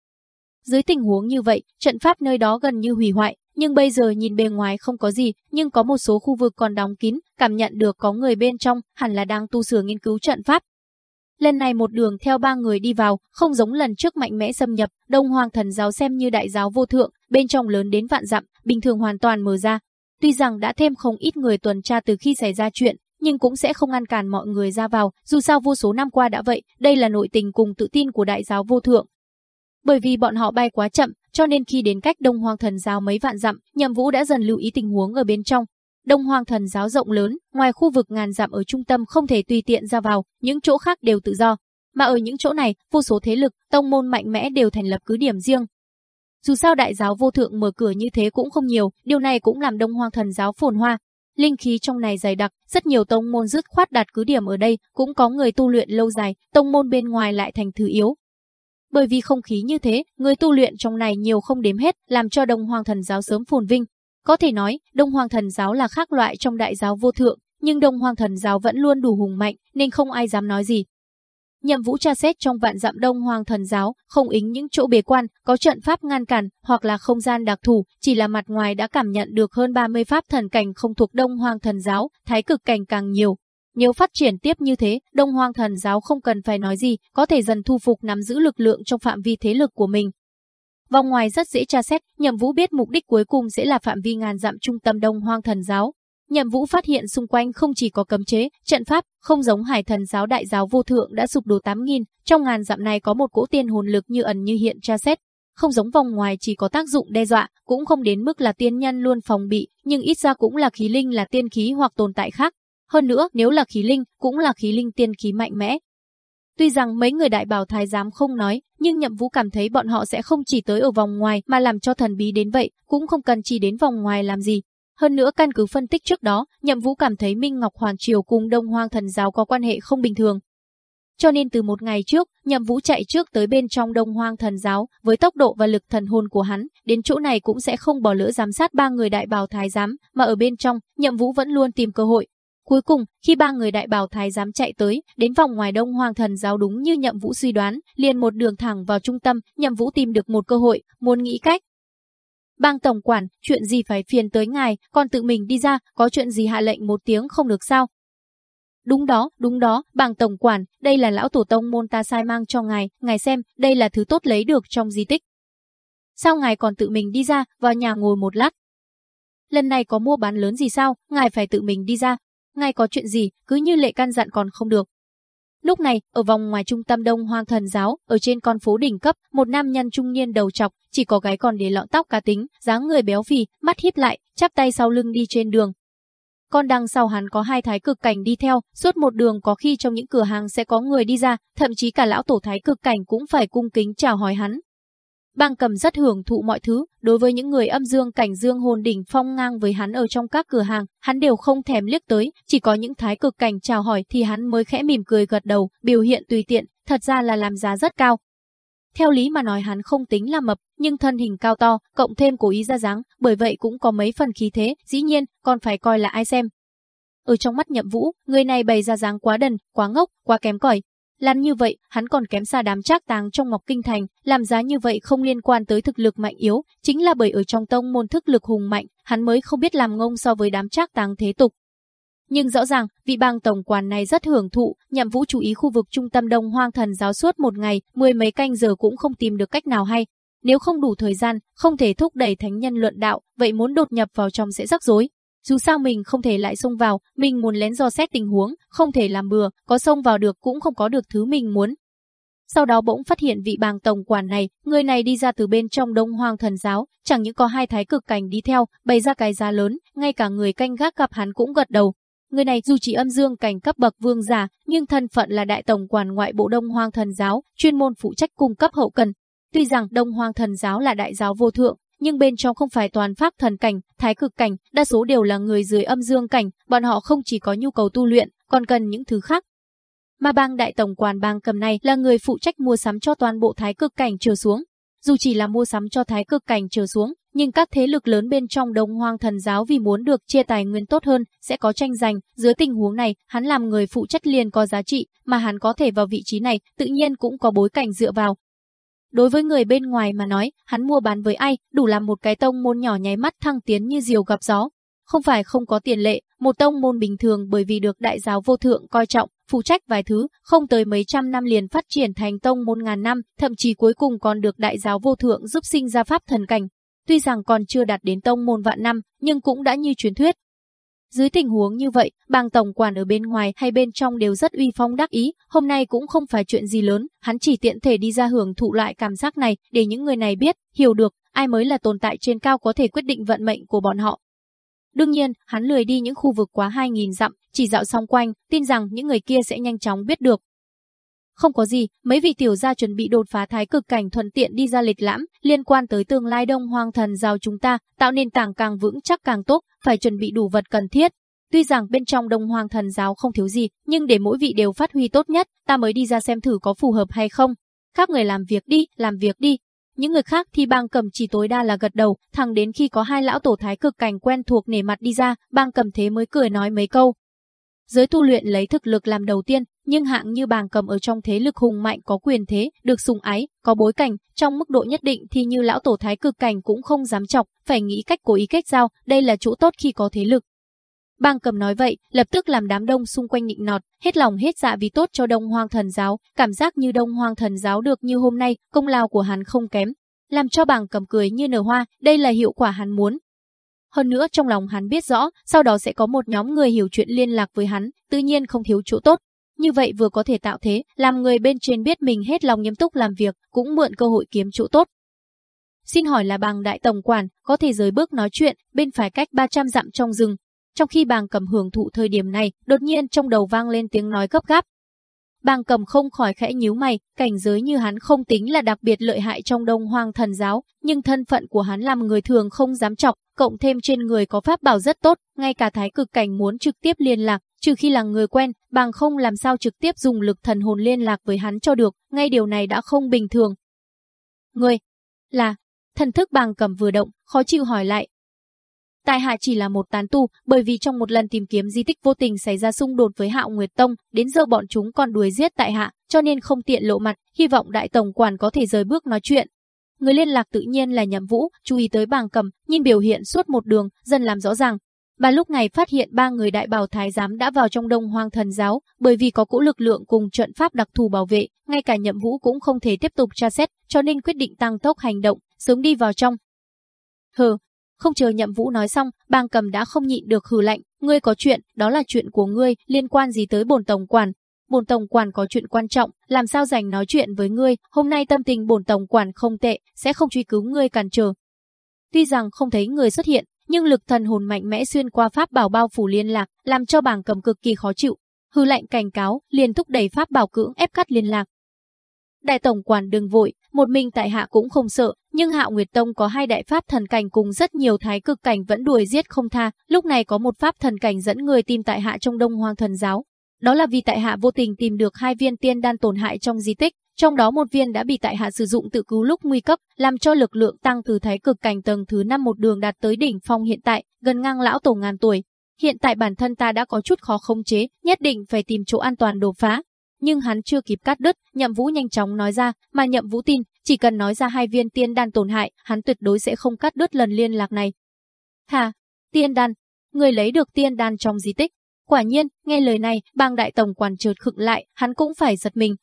Dưới tình huống như vậy, trận pháp nơi đó gần như hủy hoại, nhưng bây giờ nhìn bề ngoài không có gì, nhưng có một số khu vực còn đóng kín, cảm nhận được có người bên trong, hẳn là đang tu sửa nghiên cứu trận pháp. Lần này một đường theo ba người đi vào, không giống lần trước mạnh mẽ xâm nhập, Đông Hoàng thần giáo xem như đại giáo vô thượng, bên trong lớn đến vạn dặm, bình thường hoàn toàn mở ra, Tuy rằng đã thêm không ít người tuần tra từ khi xảy ra chuyện, nhưng cũng sẽ không ngăn cản mọi người ra vào, dù sao vô số năm qua đã vậy, đây là nội tình cùng tự tin của đại giáo vô thượng. Bởi vì bọn họ bay quá chậm, cho nên khi đến cách Đông Hoang Thần Giáo mấy vạn dặm, Nhậm Vũ đã dần lưu ý tình huống ở bên trong. Đông Hoang Thần Giáo rộng lớn, ngoài khu vực ngàn dặm ở trung tâm không thể tùy tiện ra vào, những chỗ khác đều tự do. Mà ở những chỗ này, vô số thế lực, tông môn mạnh mẽ đều thành lập cứ điểm riêng, dù sao đại giáo vô thượng mở cửa như thế cũng không nhiều, điều này cũng làm đông hoang thần giáo phồn hoa. Linh khí trong này dày đặc, rất nhiều tông môn dứt khoát đạt cứ điểm ở đây, cũng có người tu luyện lâu dài, tông môn bên ngoài lại thành thứ yếu. Bởi vì không khí như thế, người tu luyện trong này nhiều không đếm hết, làm cho Đông Hoàng Thần giáo sớm phồn vinh. Có thể nói, Đông Hoàng Thần giáo là khác loại trong đại giáo vô thượng, nhưng Đông Hoàng Thần giáo vẫn luôn đủ hùng mạnh, nên không ai dám nói gì. Nhậm Vũ tra xét trong vạn dặm Đông Hoàng Thần giáo, không ính những chỗ bế quan, có trận pháp ngăn cản, hoặc là không gian đặc thù, chỉ là mặt ngoài đã cảm nhận được hơn 30 pháp thần cảnh không thuộc Đông Hoàng Thần giáo, thái cực cảnh càng nhiều. Nếu phát triển tiếp như thế, Đông Hoàng Thần giáo không cần phải nói gì, có thể dần thu phục nắm giữ lực lượng trong phạm vi thế lực của mình. Vòng ngoài rất dễ tra xét, Nhậm Vũ biết mục đích cuối cùng sẽ là phạm vi ngàn dặm trung tâm Đông Hoang Thần giáo. Nhậm Vũ phát hiện xung quanh không chỉ có cấm chế, trận pháp, không giống Hải Thần giáo đại giáo vô thượng đã sụp đổ 8000, trong ngàn dặm này có một cỗ tiên hồn lực như ẩn như hiện tra xét, không giống vòng ngoài chỉ có tác dụng đe dọa, cũng không đến mức là tiên nhân luôn phòng bị, nhưng ít ra cũng là khí linh là tiên khí hoặc tồn tại khác. Hơn nữa, nếu là khí linh, cũng là khí linh tiên khí mạnh mẽ. Tuy rằng mấy người đại bảo thái giám không nói, nhưng Nhậm Vũ cảm thấy bọn họ sẽ không chỉ tới ở vòng ngoài mà làm cho thần bí đến vậy, cũng không cần chỉ đến vòng ngoài làm gì. Hơn nữa căn cứ phân tích trước đó, Nhậm Vũ cảm thấy Minh Ngọc Hoàng Triều cùng Đông Hoang Thần Giáo có quan hệ không bình thường. Cho nên từ một ngày trước, Nhậm Vũ chạy trước tới bên trong Đông Hoang Thần Giáo, với tốc độ và lực thần hồn của hắn, đến chỗ này cũng sẽ không bỏ lỡ giám sát ba người đại bào thái giám, mà ở bên trong, Nhậm Vũ vẫn luôn tìm cơ hội. Cuối cùng, khi ba người đại bào thái giám chạy tới, đến vòng ngoài Đông Hoang Thần Giáo đúng như Nhậm Vũ suy đoán, liền một đường thẳng vào trung tâm, Nhậm Vũ tìm được một cơ hội, muốn nghĩ cách, Bang tổng quản, chuyện gì phải phiền tới ngài, còn tự mình đi ra, có chuyện gì hạ lệnh một tiếng không được sao? Đúng đó, đúng đó, bang tổng quản, đây là lão tổ tông môn ta sai mang cho ngài, ngài xem, đây là thứ tốt lấy được trong di tích. Sao ngài còn tự mình đi ra, vào nhà ngồi một lát? Lần này có mua bán lớn gì sao, ngài phải tự mình đi ra. Ngài có chuyện gì, cứ như lệ căn dặn còn không được. Lúc này, ở vòng ngoài trung tâm Đông Hoang Thần giáo, ở trên con phố đỉnh cấp, một nam nhân trung niên đầu trọc, chỉ có gái còn để lọn tóc cá tính, dáng người béo phì, mắt híp lại, chắp tay sau lưng đi trên đường. Còn đằng sau hắn có hai thái cực cảnh đi theo, suốt một đường có khi trong những cửa hàng sẽ có người đi ra, thậm chí cả lão tổ thái cực cảnh cũng phải cung kính chào hỏi hắn. Bang cầm rất hưởng thụ mọi thứ, đối với những người âm dương cảnh dương hồn đỉnh phong ngang với hắn ở trong các cửa hàng, hắn đều không thèm liếc tới, chỉ có những thái cực cảnh chào hỏi thì hắn mới khẽ mỉm cười gật đầu, biểu hiện tùy tiện, thật ra là làm giá rất cao. Theo lý mà nói hắn không tính là mập, nhưng thân hình cao to, cộng thêm cố ý ra dáng, bởi vậy cũng có mấy phần khí thế, dĩ nhiên, còn phải coi là ai xem. Ở trong mắt nhậm vũ, người này bày ra dáng quá đần, quá ngốc, quá kém cỏi, làm như vậy, hắn còn kém xa đám trác tàng trong Ngọc Kinh Thành, làm giá như vậy không liên quan tới thực lực mạnh yếu, chính là bởi ở trong tông môn thức lực hùng mạnh, hắn mới không biết làm ngông so với đám trác tàng thế tục. Nhưng rõ ràng, vị bang tổng quản này rất hưởng thụ, nhậm vũ chú ý khu vực trung tâm đông hoang thần giáo suốt một ngày, mười mấy canh giờ cũng không tìm được cách nào hay. Nếu không đủ thời gian, không thể thúc đẩy thánh nhân luận đạo, vậy muốn đột nhập vào trong sẽ rắc rối. Dù sao mình không thể lại xông vào, mình muốn lén dò xét tình huống, không thể làm bừa, có xông vào được cũng không có được thứ mình muốn. Sau đó bỗng phát hiện vị bàng tổng quản này, người này đi ra từ bên trong đông hoang thần giáo, chẳng những có hai thái cực cảnh đi theo, bày ra cái giá lớn, ngay cả người canh gác gặp hắn cũng gật đầu. Người này dù chỉ âm dương cảnh cấp bậc vương giả, nhưng thân phận là đại tổng quản ngoại bộ đông hoang thần giáo, chuyên môn phụ trách cung cấp hậu cần. Tuy rằng đông hoang thần giáo là đại giáo vô thượng, nhưng bên trong không phải toàn pháp thần cảnh, thái cực cảnh, đa số đều là người dưới âm dương cảnh, bọn họ không chỉ có nhu cầu tu luyện, còn cần những thứ khác. Mà bang đại tổng quản bang cầm này là người phụ trách mua sắm cho toàn bộ thái cực cảnh trở xuống. Dù chỉ là mua sắm cho thái cực cảnh trở xuống, nhưng các thế lực lớn bên trong đông hoang thần giáo vì muốn được chia tài nguyên tốt hơn, sẽ có tranh giành. Dưới tình huống này, hắn làm người phụ trách liền có giá trị, mà hắn có thể vào vị trí này, tự nhiên cũng có bối cảnh dựa vào, Đối với người bên ngoài mà nói, hắn mua bán với ai, đủ làm một cái tông môn nhỏ nháy mắt thăng tiến như diều gặp gió. Không phải không có tiền lệ, một tông môn bình thường bởi vì được đại giáo vô thượng coi trọng, phụ trách vài thứ, không tới mấy trăm năm liền phát triển thành tông môn ngàn năm, thậm chí cuối cùng còn được đại giáo vô thượng giúp sinh ra pháp thần cảnh. Tuy rằng còn chưa đạt đến tông môn vạn năm, nhưng cũng đã như truyền thuyết, dưới tình huống như vậy, bang tổng quản ở bên ngoài hay bên trong đều rất uy phong đắc ý, hôm nay cũng không phải chuyện gì lớn, hắn chỉ tiện thể đi ra hưởng thụ lại cảm giác này để những người này biết, hiểu được, ai mới là tồn tại trên cao có thể quyết định vận mệnh của bọn họ. Đương nhiên, hắn lười đi những khu vực quá 2.000 dặm, chỉ dạo xong quanh, tin rằng những người kia sẽ nhanh chóng biết được. Không có gì, mấy vị tiểu gia chuẩn bị đột phá thái cực cảnh thuận tiện đi ra lịch lãm, liên quan tới tương lai đông hoang thần giao chúng ta, tạo nền tảng càng vững chắc càng tốt, phải chuẩn bị đủ vật cần thiết. Tuy rằng bên trong đông hoang thần giáo không thiếu gì, nhưng để mỗi vị đều phát huy tốt nhất, ta mới đi ra xem thử có phù hợp hay không. các người làm việc đi, làm việc đi. Những người khác thì bang cầm chỉ tối đa là gật đầu, thẳng đến khi có hai lão tổ thái cực cảnh quen thuộc nể mặt đi ra, bang cầm thế mới cười nói mấy câu. Giới tu luyện lấy thực lực làm đầu tiên, nhưng hạng như bàng cầm ở trong thế lực hùng mạnh có quyền thế, được sùng ái, có bối cảnh, trong mức độ nhất định thì như lão tổ thái cực cảnh cũng không dám chọc, phải nghĩ cách cố ý kết giao, đây là chỗ tốt khi có thế lực. Bang cầm nói vậy, lập tức làm đám đông xung quanh nịnh nọt, hết lòng hết dạ vì tốt cho đông hoang thần giáo, cảm giác như đông hoang thần giáo được như hôm nay, công lao của hắn không kém. Làm cho bàng cầm cười như nở hoa, đây là hiệu quả hắn muốn. Hơn nữa trong lòng hắn biết rõ, sau đó sẽ có một nhóm người hiểu chuyện liên lạc với hắn, tự nhiên không thiếu chỗ tốt. Như vậy vừa có thể tạo thế, làm người bên trên biết mình hết lòng nghiêm túc làm việc, cũng mượn cơ hội kiếm chỗ tốt. Xin hỏi là bằng đại tổng quản, có thể giới bước nói chuyện, bên phải cách 300 dặm trong rừng, trong khi bàng cầm hưởng thụ thời điểm này, đột nhiên trong đầu vang lên tiếng nói gấp gáp. Bàng cầm không khỏi khẽ nhíu mày, cảnh giới như hắn không tính là đặc biệt lợi hại trong đông hoang thần giáo, nhưng thân phận của hắn làm người thường không dám chọc, cộng thêm trên người có pháp bảo rất tốt, ngay cả thái cực cảnh muốn trực tiếp liên lạc, trừ khi là người quen, bàng không làm sao trực tiếp dùng lực thần hồn liên lạc với hắn cho được, ngay điều này đã không bình thường. Người, là, thần thức bàng cầm vừa động, khó chịu hỏi lại, Tại hạ chỉ là một tán tu, bởi vì trong một lần tìm kiếm di tích vô tình xảy ra xung đột với Hạo Nguyệt Tông, đến giờ bọn chúng còn đuổi giết tại hạ, cho nên không tiện lộ mặt, hy vọng đại tổng quản có thể rời bước nói chuyện. Người liên lạc tự nhiên là Nhậm Vũ, chú ý tới bàng cầm, nhìn biểu hiện suốt một đường, dần làm rõ ràng. Bà lúc này phát hiện ba người đại bào thái giám đã vào trong đông hoang thần giáo, bởi vì có cỗ lực lượng cùng trận pháp đặc thù bảo vệ, ngay cả Nhậm Vũ cũng không thể tiếp tục tra xét, cho nên quyết định tăng tốc hành động, sớm đi vào trong. Hừ, không chờ nhậm vũ nói xong, bang cầm đã không nhịn được hừ lạnh, ngươi có chuyện, đó là chuyện của ngươi, liên quan gì tới bổn tổng quản. Bổn tổng quản có chuyện quan trọng, làm sao dành nói chuyện với ngươi, hôm nay tâm tình bổn tổng quản không tệ, sẽ không truy cứu ngươi cản trở. Tuy rằng không thấy người xuất hiện, nhưng lực thần hồn mạnh mẽ xuyên qua pháp bảo bao phủ liên lạc, làm cho bàng cầm cực kỳ khó chịu. Hư lạnh cảnh cáo, liền thúc đẩy pháp bảo cưỡng ép cắt liên lạc. Đại tổng quản đừng vội, một mình tại hạ cũng không sợ, nhưng Hạo Nguyệt Tông có hai đại pháp thần cảnh cùng rất nhiều thái cực cảnh vẫn đuổi giết không tha, lúc này có một pháp thần cảnh dẫn người tìm tại hạ trong Đông Hoang thần giáo. Đó là vì tại hạ vô tình tìm được hai viên tiên đan tổn hại trong di tích, trong đó một viên đã bị tại hạ sử dụng tự cứu lúc nguy cấp, làm cho lực lượng tăng từ thái cực cảnh tầng thứ 5 một đường đạt tới đỉnh phong hiện tại, gần ngang lão tổ ngàn tuổi. Hiện tại bản thân ta đã có chút khó khống chế, nhất định phải tìm chỗ an toàn đột phá, nhưng hắn chưa kịp cắt đứt, Nhậm Vũ nhanh chóng nói ra, mà Nhậm Vũ tin, chỉ cần nói ra hai viên tiên đan tổn hại, hắn tuyệt đối sẽ không cắt đứt lần liên lạc này. Hà, tiên đan, người lấy được tiên đan trong di tích. Quả nhiên, nghe lời này, bang đại tổng quản chợt khựng lại, hắn cũng phải giật mình.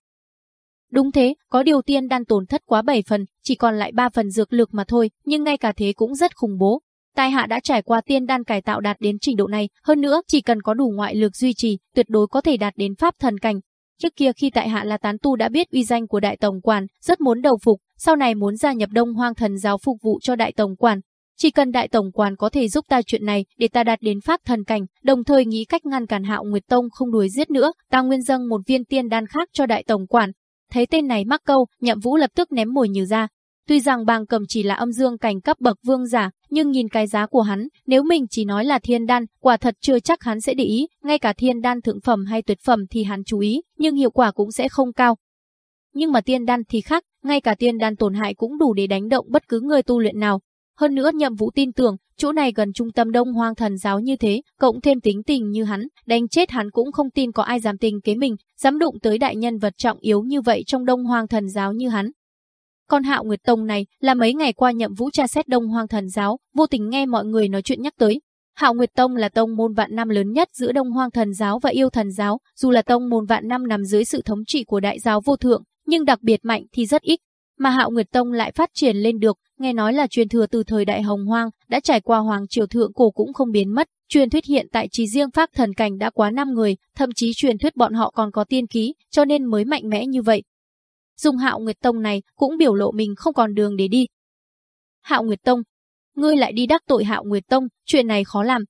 Đúng thế, có điều tiên đan tổn thất quá 7 phần, chỉ còn lại 3 phần dược lực mà thôi, nhưng ngay cả thế cũng rất khủng bố. Tai hạ đã trải qua tiên đan cải tạo đạt đến trình độ này, hơn nữa chỉ cần có đủ ngoại lực duy trì, tuyệt đối có thể đạt đến pháp thần cảnh, Trước kia khi tại hạ là tán tu đã biết uy danh của đại tổng quản, rất muốn đầu phục, sau này muốn gia nhập Đông Hoang Thần giáo phục vụ cho đại tổng quản. Chỉ cần đại tổng quản có thể giúp ta chuyện này để ta đạt đến pháp thần cảnh, đồng thời nghĩ cách ngăn cản Hạo Nguyệt Tông không đuổi giết nữa, ta nguyên dâng một viên tiên đan khác cho đại tổng quản. Thấy tên này mắc câu, Nhậm Vũ lập tức ném mồi nhừ ra, Tuy rằng bàng cầm chỉ là âm dương cảnh cấp bậc vương giả, nhưng nhìn cái giá của hắn, nếu mình chỉ nói là thiên đan, quả thật chưa chắc hắn sẽ để ý, ngay cả thiên đan thượng phẩm hay tuyệt phẩm thì hắn chú ý, nhưng hiệu quả cũng sẽ không cao. Nhưng mà tiên đan thì khác, ngay cả tiên đan tổn hại cũng đủ để đánh động bất cứ người tu luyện nào. Hơn nữa nhậm vũ tin tưởng, chỗ này gần trung tâm đông hoang thần giáo như thế, cộng thêm tính tình như hắn, đánh chết hắn cũng không tin có ai dám tình kế mình, dám đụng tới đại nhân vật trọng yếu như vậy trong đông hoang thần giáo như hắn. Con Hạo Nguyệt Tông này là mấy ngày qua nhậm vũ tra xét Đông Hoang Thần Giáo, vô tình nghe mọi người nói chuyện nhắc tới. Hạo Nguyệt Tông là tông môn vạn năm lớn nhất giữa Đông Hoang Thần Giáo và Yêu Thần Giáo, dù là tông môn vạn năm nằm dưới sự thống trị của đại giáo vô thượng, nhưng đặc biệt mạnh thì rất ít. Mà Hạo Nguyệt Tông lại phát triển lên được, nghe nói là truyền thừa từ thời đại Hồng Hoang, đã trải qua hoàng triều thượng cổ cũng không biến mất. Truyền thuyết hiện tại chỉ riêng pháp thần cảnh đã quá năm người, thậm chí truyền thuyết bọn họ còn có tiên ký, cho nên mới mạnh mẽ như vậy, Dùng Hạo Nguyệt Tông này cũng biểu lộ mình không còn đường để đi. Hạo Nguyệt Tông, ngươi lại đi đắc tội Hạo Nguyệt Tông, chuyện này khó làm.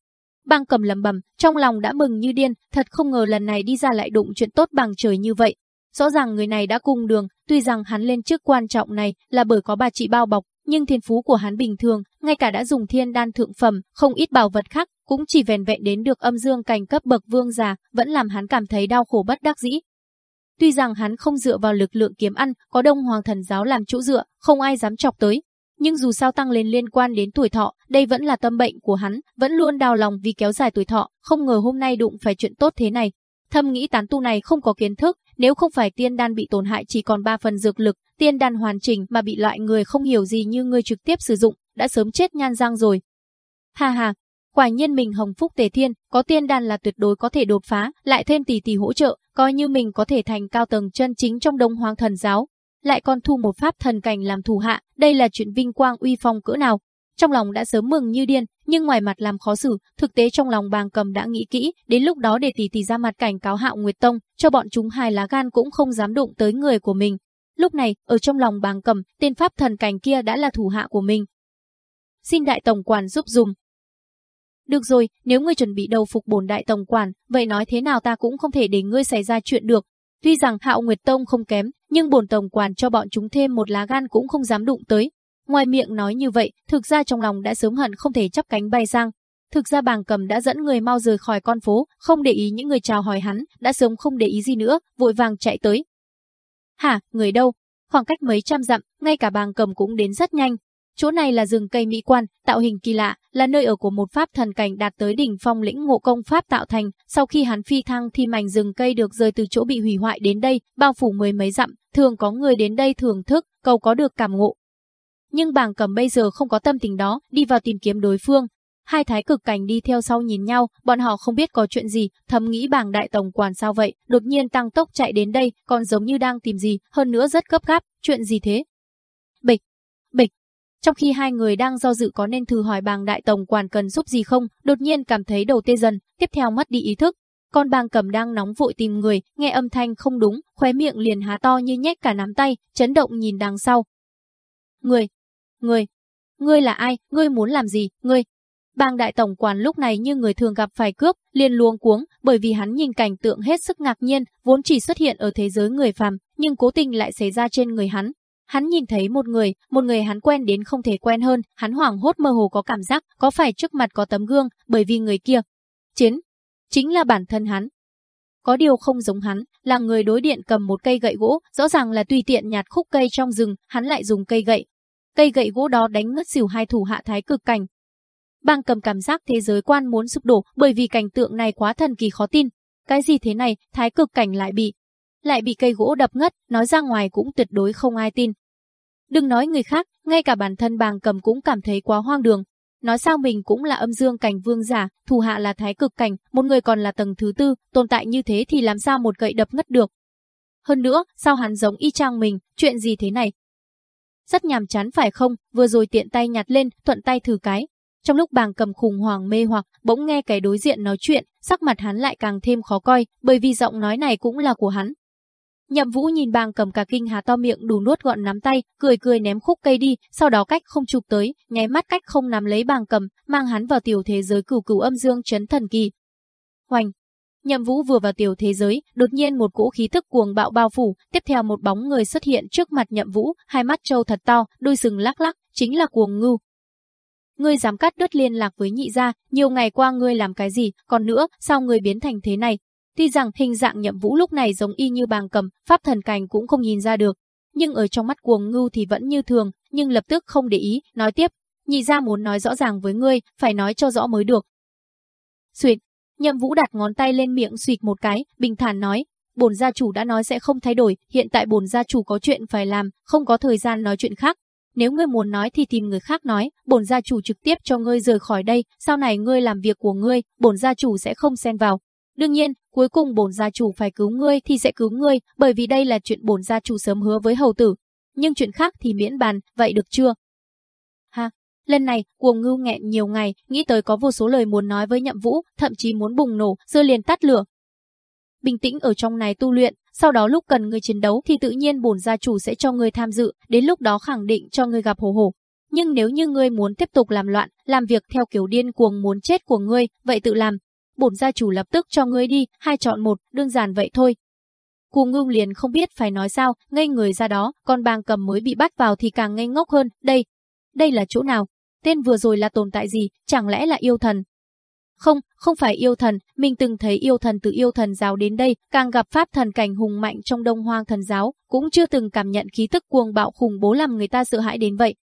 Bang cầm lầm bầm, trong lòng đã mừng như điên, thật không ngờ lần này đi ra lại đụng chuyện tốt bằng trời như vậy. Rõ ràng người này đã cùng đường, tuy rằng hắn lên chức quan trọng này là bởi có bà chị bao bọc, nhưng thiên phú của hắn bình thường, ngay cả đã dùng thiên đan thượng phẩm, không ít bảo vật khác, cũng chỉ vẻn vẹn đến được âm dương cảnh cấp bậc vương già, vẫn làm hắn cảm thấy đau khổ bất đắc dĩ. Tuy rằng hắn không dựa vào lực lượng kiếm ăn, có Đông Hoàng thần giáo làm chỗ dựa, không ai dám chọc tới. Nhưng dù sao tăng lên liên quan đến tuổi thọ, đây vẫn là tâm bệnh của hắn, vẫn luôn đau lòng vì kéo dài tuổi thọ, không ngờ hôm nay đụng phải chuyện tốt thế này. Thâm nghĩ tán tu này không có kiến thức, nếu không phải tiên đan bị tổn hại chỉ còn 3 phần dược lực, tiên đan hoàn chỉnh mà bị loại người không hiểu gì như ngươi trực tiếp sử dụng, đã sớm chết nhan răng rồi. Ha ha, quả nhiên mình hồng phúc tề thiên, có tiên đan là tuyệt đối có thể đột phá, lại thêm tỷ tỷ hỗ trợ, coi như mình có thể thành cao tầng chân chính trong đông hoàng thần giáo. Lại còn thu một pháp thần cảnh làm thủ hạ, đây là chuyện vinh quang uy phong cỡ nào. Trong lòng đã sớm mừng như điên, nhưng ngoài mặt làm khó xử, thực tế trong lòng bàng cầm đã nghĩ kỹ, đến lúc đó để tỷ tỷ ra mặt cảnh cáo hạo Nguyệt Tông, cho bọn chúng hai lá gan cũng không dám đụng tới người của mình. Lúc này, ở trong lòng bàng cầm, tên pháp thần cảnh kia đã là thủ hạ của mình. Xin đại tổng quản giúp dùng. Được rồi, nếu ngươi chuẩn bị đầu phục bổn đại tổng quản, vậy nói thế nào ta cũng không thể để ngươi xảy ra chuyện được. Tuy rằng Hạo Nguyệt Tông không kém, nhưng bổn tổng quản cho bọn chúng thêm một lá gan cũng không dám đụng tới. Ngoài miệng nói như vậy, thực ra trong lòng đã sớm hận không thể chắp cánh bay sang. Thực ra bàng cầm đã dẫn người mau rời khỏi con phố, không để ý những người chào hỏi hắn, đã sớm không để ý gì nữa, vội vàng chạy tới. Hả, người đâu? Khoảng cách mấy trăm dặm, ngay cả bàng cầm cũng đến rất nhanh. Chỗ này là rừng cây mỹ quan, tạo hình kỳ lạ, là nơi ở của một pháp thần cảnh đạt tới đỉnh phong lĩnh ngộ công pháp tạo thành. Sau khi hắn phi thăng thì mảnh rừng cây được rơi từ chỗ bị hủy hoại đến đây, bao phủ mười mấy dặm, thường có người đến đây thưởng thức, cầu có được cảm ngộ. Nhưng bàng cầm bây giờ không có tâm tình đó, đi vào tìm kiếm đối phương. Hai thái cực cảnh đi theo sau nhìn nhau, bọn họ không biết có chuyện gì, thầm nghĩ bàng đại tổng quản sao vậy, đột nhiên tăng tốc chạy đến đây, còn giống như đang tìm gì, hơn nữa rất gấp gáp, chuyện gì thế? Bịch, bịch. Trong khi hai người đang do dự có nên thử hỏi bàng đại tổng quản cần giúp gì không, đột nhiên cảm thấy đầu tê dần, tiếp theo mất đi ý thức. Con bàng cầm đang nóng vội tìm người, nghe âm thanh không đúng, khóe miệng liền há to như nhét cả nắm tay, chấn động nhìn đằng sau. Người, Ngươi, ngươi là ai, ngươi muốn làm gì, ngươi? Bang đại tổng quản lúc này như người thường gặp phải cướp, liền luống cuống, bởi vì hắn nhìn cảnh tượng hết sức ngạc nhiên, vốn chỉ xuất hiện ở thế giới người phàm, nhưng cố tình lại xảy ra trên người hắn. Hắn nhìn thấy một người, một người hắn quen đến không thể quen hơn, hắn hoảng hốt mơ hồ có cảm giác, có phải trước mặt có tấm gương, bởi vì người kia, chiến, chính là bản thân hắn. Có điều không giống hắn, là người đối điện cầm một cây gậy gỗ, rõ ràng là tùy tiện nhặt khúc cây trong rừng, hắn lại dùng cây gậy, cây gậy gỗ đó đánh ngất xỉu hai thủ hạ thái cực cảnh. Bang cầm cảm giác thế giới quan muốn sụp đổ bởi vì cảnh tượng này quá thần kỳ khó tin. Cái gì thế này, thái cực cảnh lại bị, lại bị cây gỗ đập ngất, nói ra ngoài cũng tuyệt đối không ai tin. Đừng nói người khác, ngay cả bản thân bàng cầm cũng cảm thấy quá hoang đường. Nói sao mình cũng là âm dương cảnh vương giả, thủ hạ là thái cực cảnh, một người còn là tầng thứ tư, tồn tại như thế thì làm sao một gậy đập ngất được. Hơn nữa, sao hắn giống y chang mình, chuyện gì thế này, rất nhàm chán phải không, vừa rồi tiện tay nhặt lên, thuận tay thử cái. Trong lúc bàng cầm khủng hoảng mê hoặc, bỗng nghe cái đối diện nói chuyện, sắc mặt hắn lại càng thêm khó coi, bởi vì giọng nói này cũng là của hắn. Nhậm Vũ nhìn bàng cầm cả kinh hà to miệng đủ nuốt gọn nắm tay, cười cười ném khúc cây đi, sau đó cách không chụp tới, nháy mắt cách không nắm lấy bàng cầm, mang hắn vào tiểu thế giới cửu cửu âm dương chấn thần kỳ. Hoành, Nhậm Vũ vừa vào tiểu thế giới, đột nhiên một cỗ khí tức cuồng bạo bao phủ, tiếp theo một bóng người xuất hiện trước mặt Nhậm Vũ, hai mắt trâu thật to, đôi sừng lắc lắc, chính là cuồng ngưu. Ngươi dám cắt đứt liên lạc với nhị gia, nhiều ngày qua ngươi làm cái gì, còn nữa, sao ngươi biến thành thế này? Tuy rằng hình dạng Nhậm Vũ lúc này giống y như bàng cầm, pháp thần cảnh cũng không nhìn ra được, nhưng ở trong mắt cuồng ngưu thì vẫn như thường, nhưng lập tức không để ý, nói tiếp, nhị gia muốn nói rõ ràng với ngươi, phải nói cho rõ mới được. Xuyệt, Nhậm Vũ đặt ngón tay lên miệng suyệt một cái, bình thản nói, bổn gia chủ đã nói sẽ không thay đổi, hiện tại bổn gia chủ có chuyện phải làm, không có thời gian nói chuyện khác. Nếu ngươi muốn nói thì tìm người khác nói, bổn gia chủ trực tiếp cho ngươi rời khỏi đây, sau này ngươi làm việc của ngươi, bổn gia chủ sẽ không xen vào. Đương nhiên, cuối cùng bổn gia chủ phải cứu ngươi thì sẽ cứu ngươi, bởi vì đây là chuyện bổn gia chủ sớm hứa với hầu tử. Nhưng chuyện khác thì miễn bàn, vậy được chưa? Lần này, cuồng ngưu nghẹn nhiều ngày, nghĩ tới có vô số lời muốn nói với nhậm vũ, thậm chí muốn bùng nổ, dưa liền tắt lửa. Bình tĩnh ở trong này tu luyện, sau đó lúc cần người chiến đấu thì tự nhiên bổn gia chủ sẽ cho người tham dự, đến lúc đó khẳng định cho người gặp hồ hồ Nhưng nếu như ngươi muốn tiếp tục làm loạn, làm việc theo kiểu điên cuồng muốn chết của ngươi, vậy tự làm. Bổn gia chủ lập tức cho ngươi đi, hai chọn một, đơn giản vậy thôi. Cuồng ngưu liền không biết phải nói sao, ngây người ra đó, còn bàng cầm mới bị bắt vào thì càng ngây ngốc hơn, đây, đây là chỗ nào? Tên vừa rồi là tồn tại gì, chẳng lẽ là yêu thần? Không, không phải yêu thần, mình từng thấy yêu thần từ yêu thần giáo đến đây, càng gặp pháp thần cảnh hùng mạnh trong đông hoang thần giáo, cũng chưa từng cảm nhận khí tức cuồng bạo khủng bố làm người ta sợ hãi đến vậy.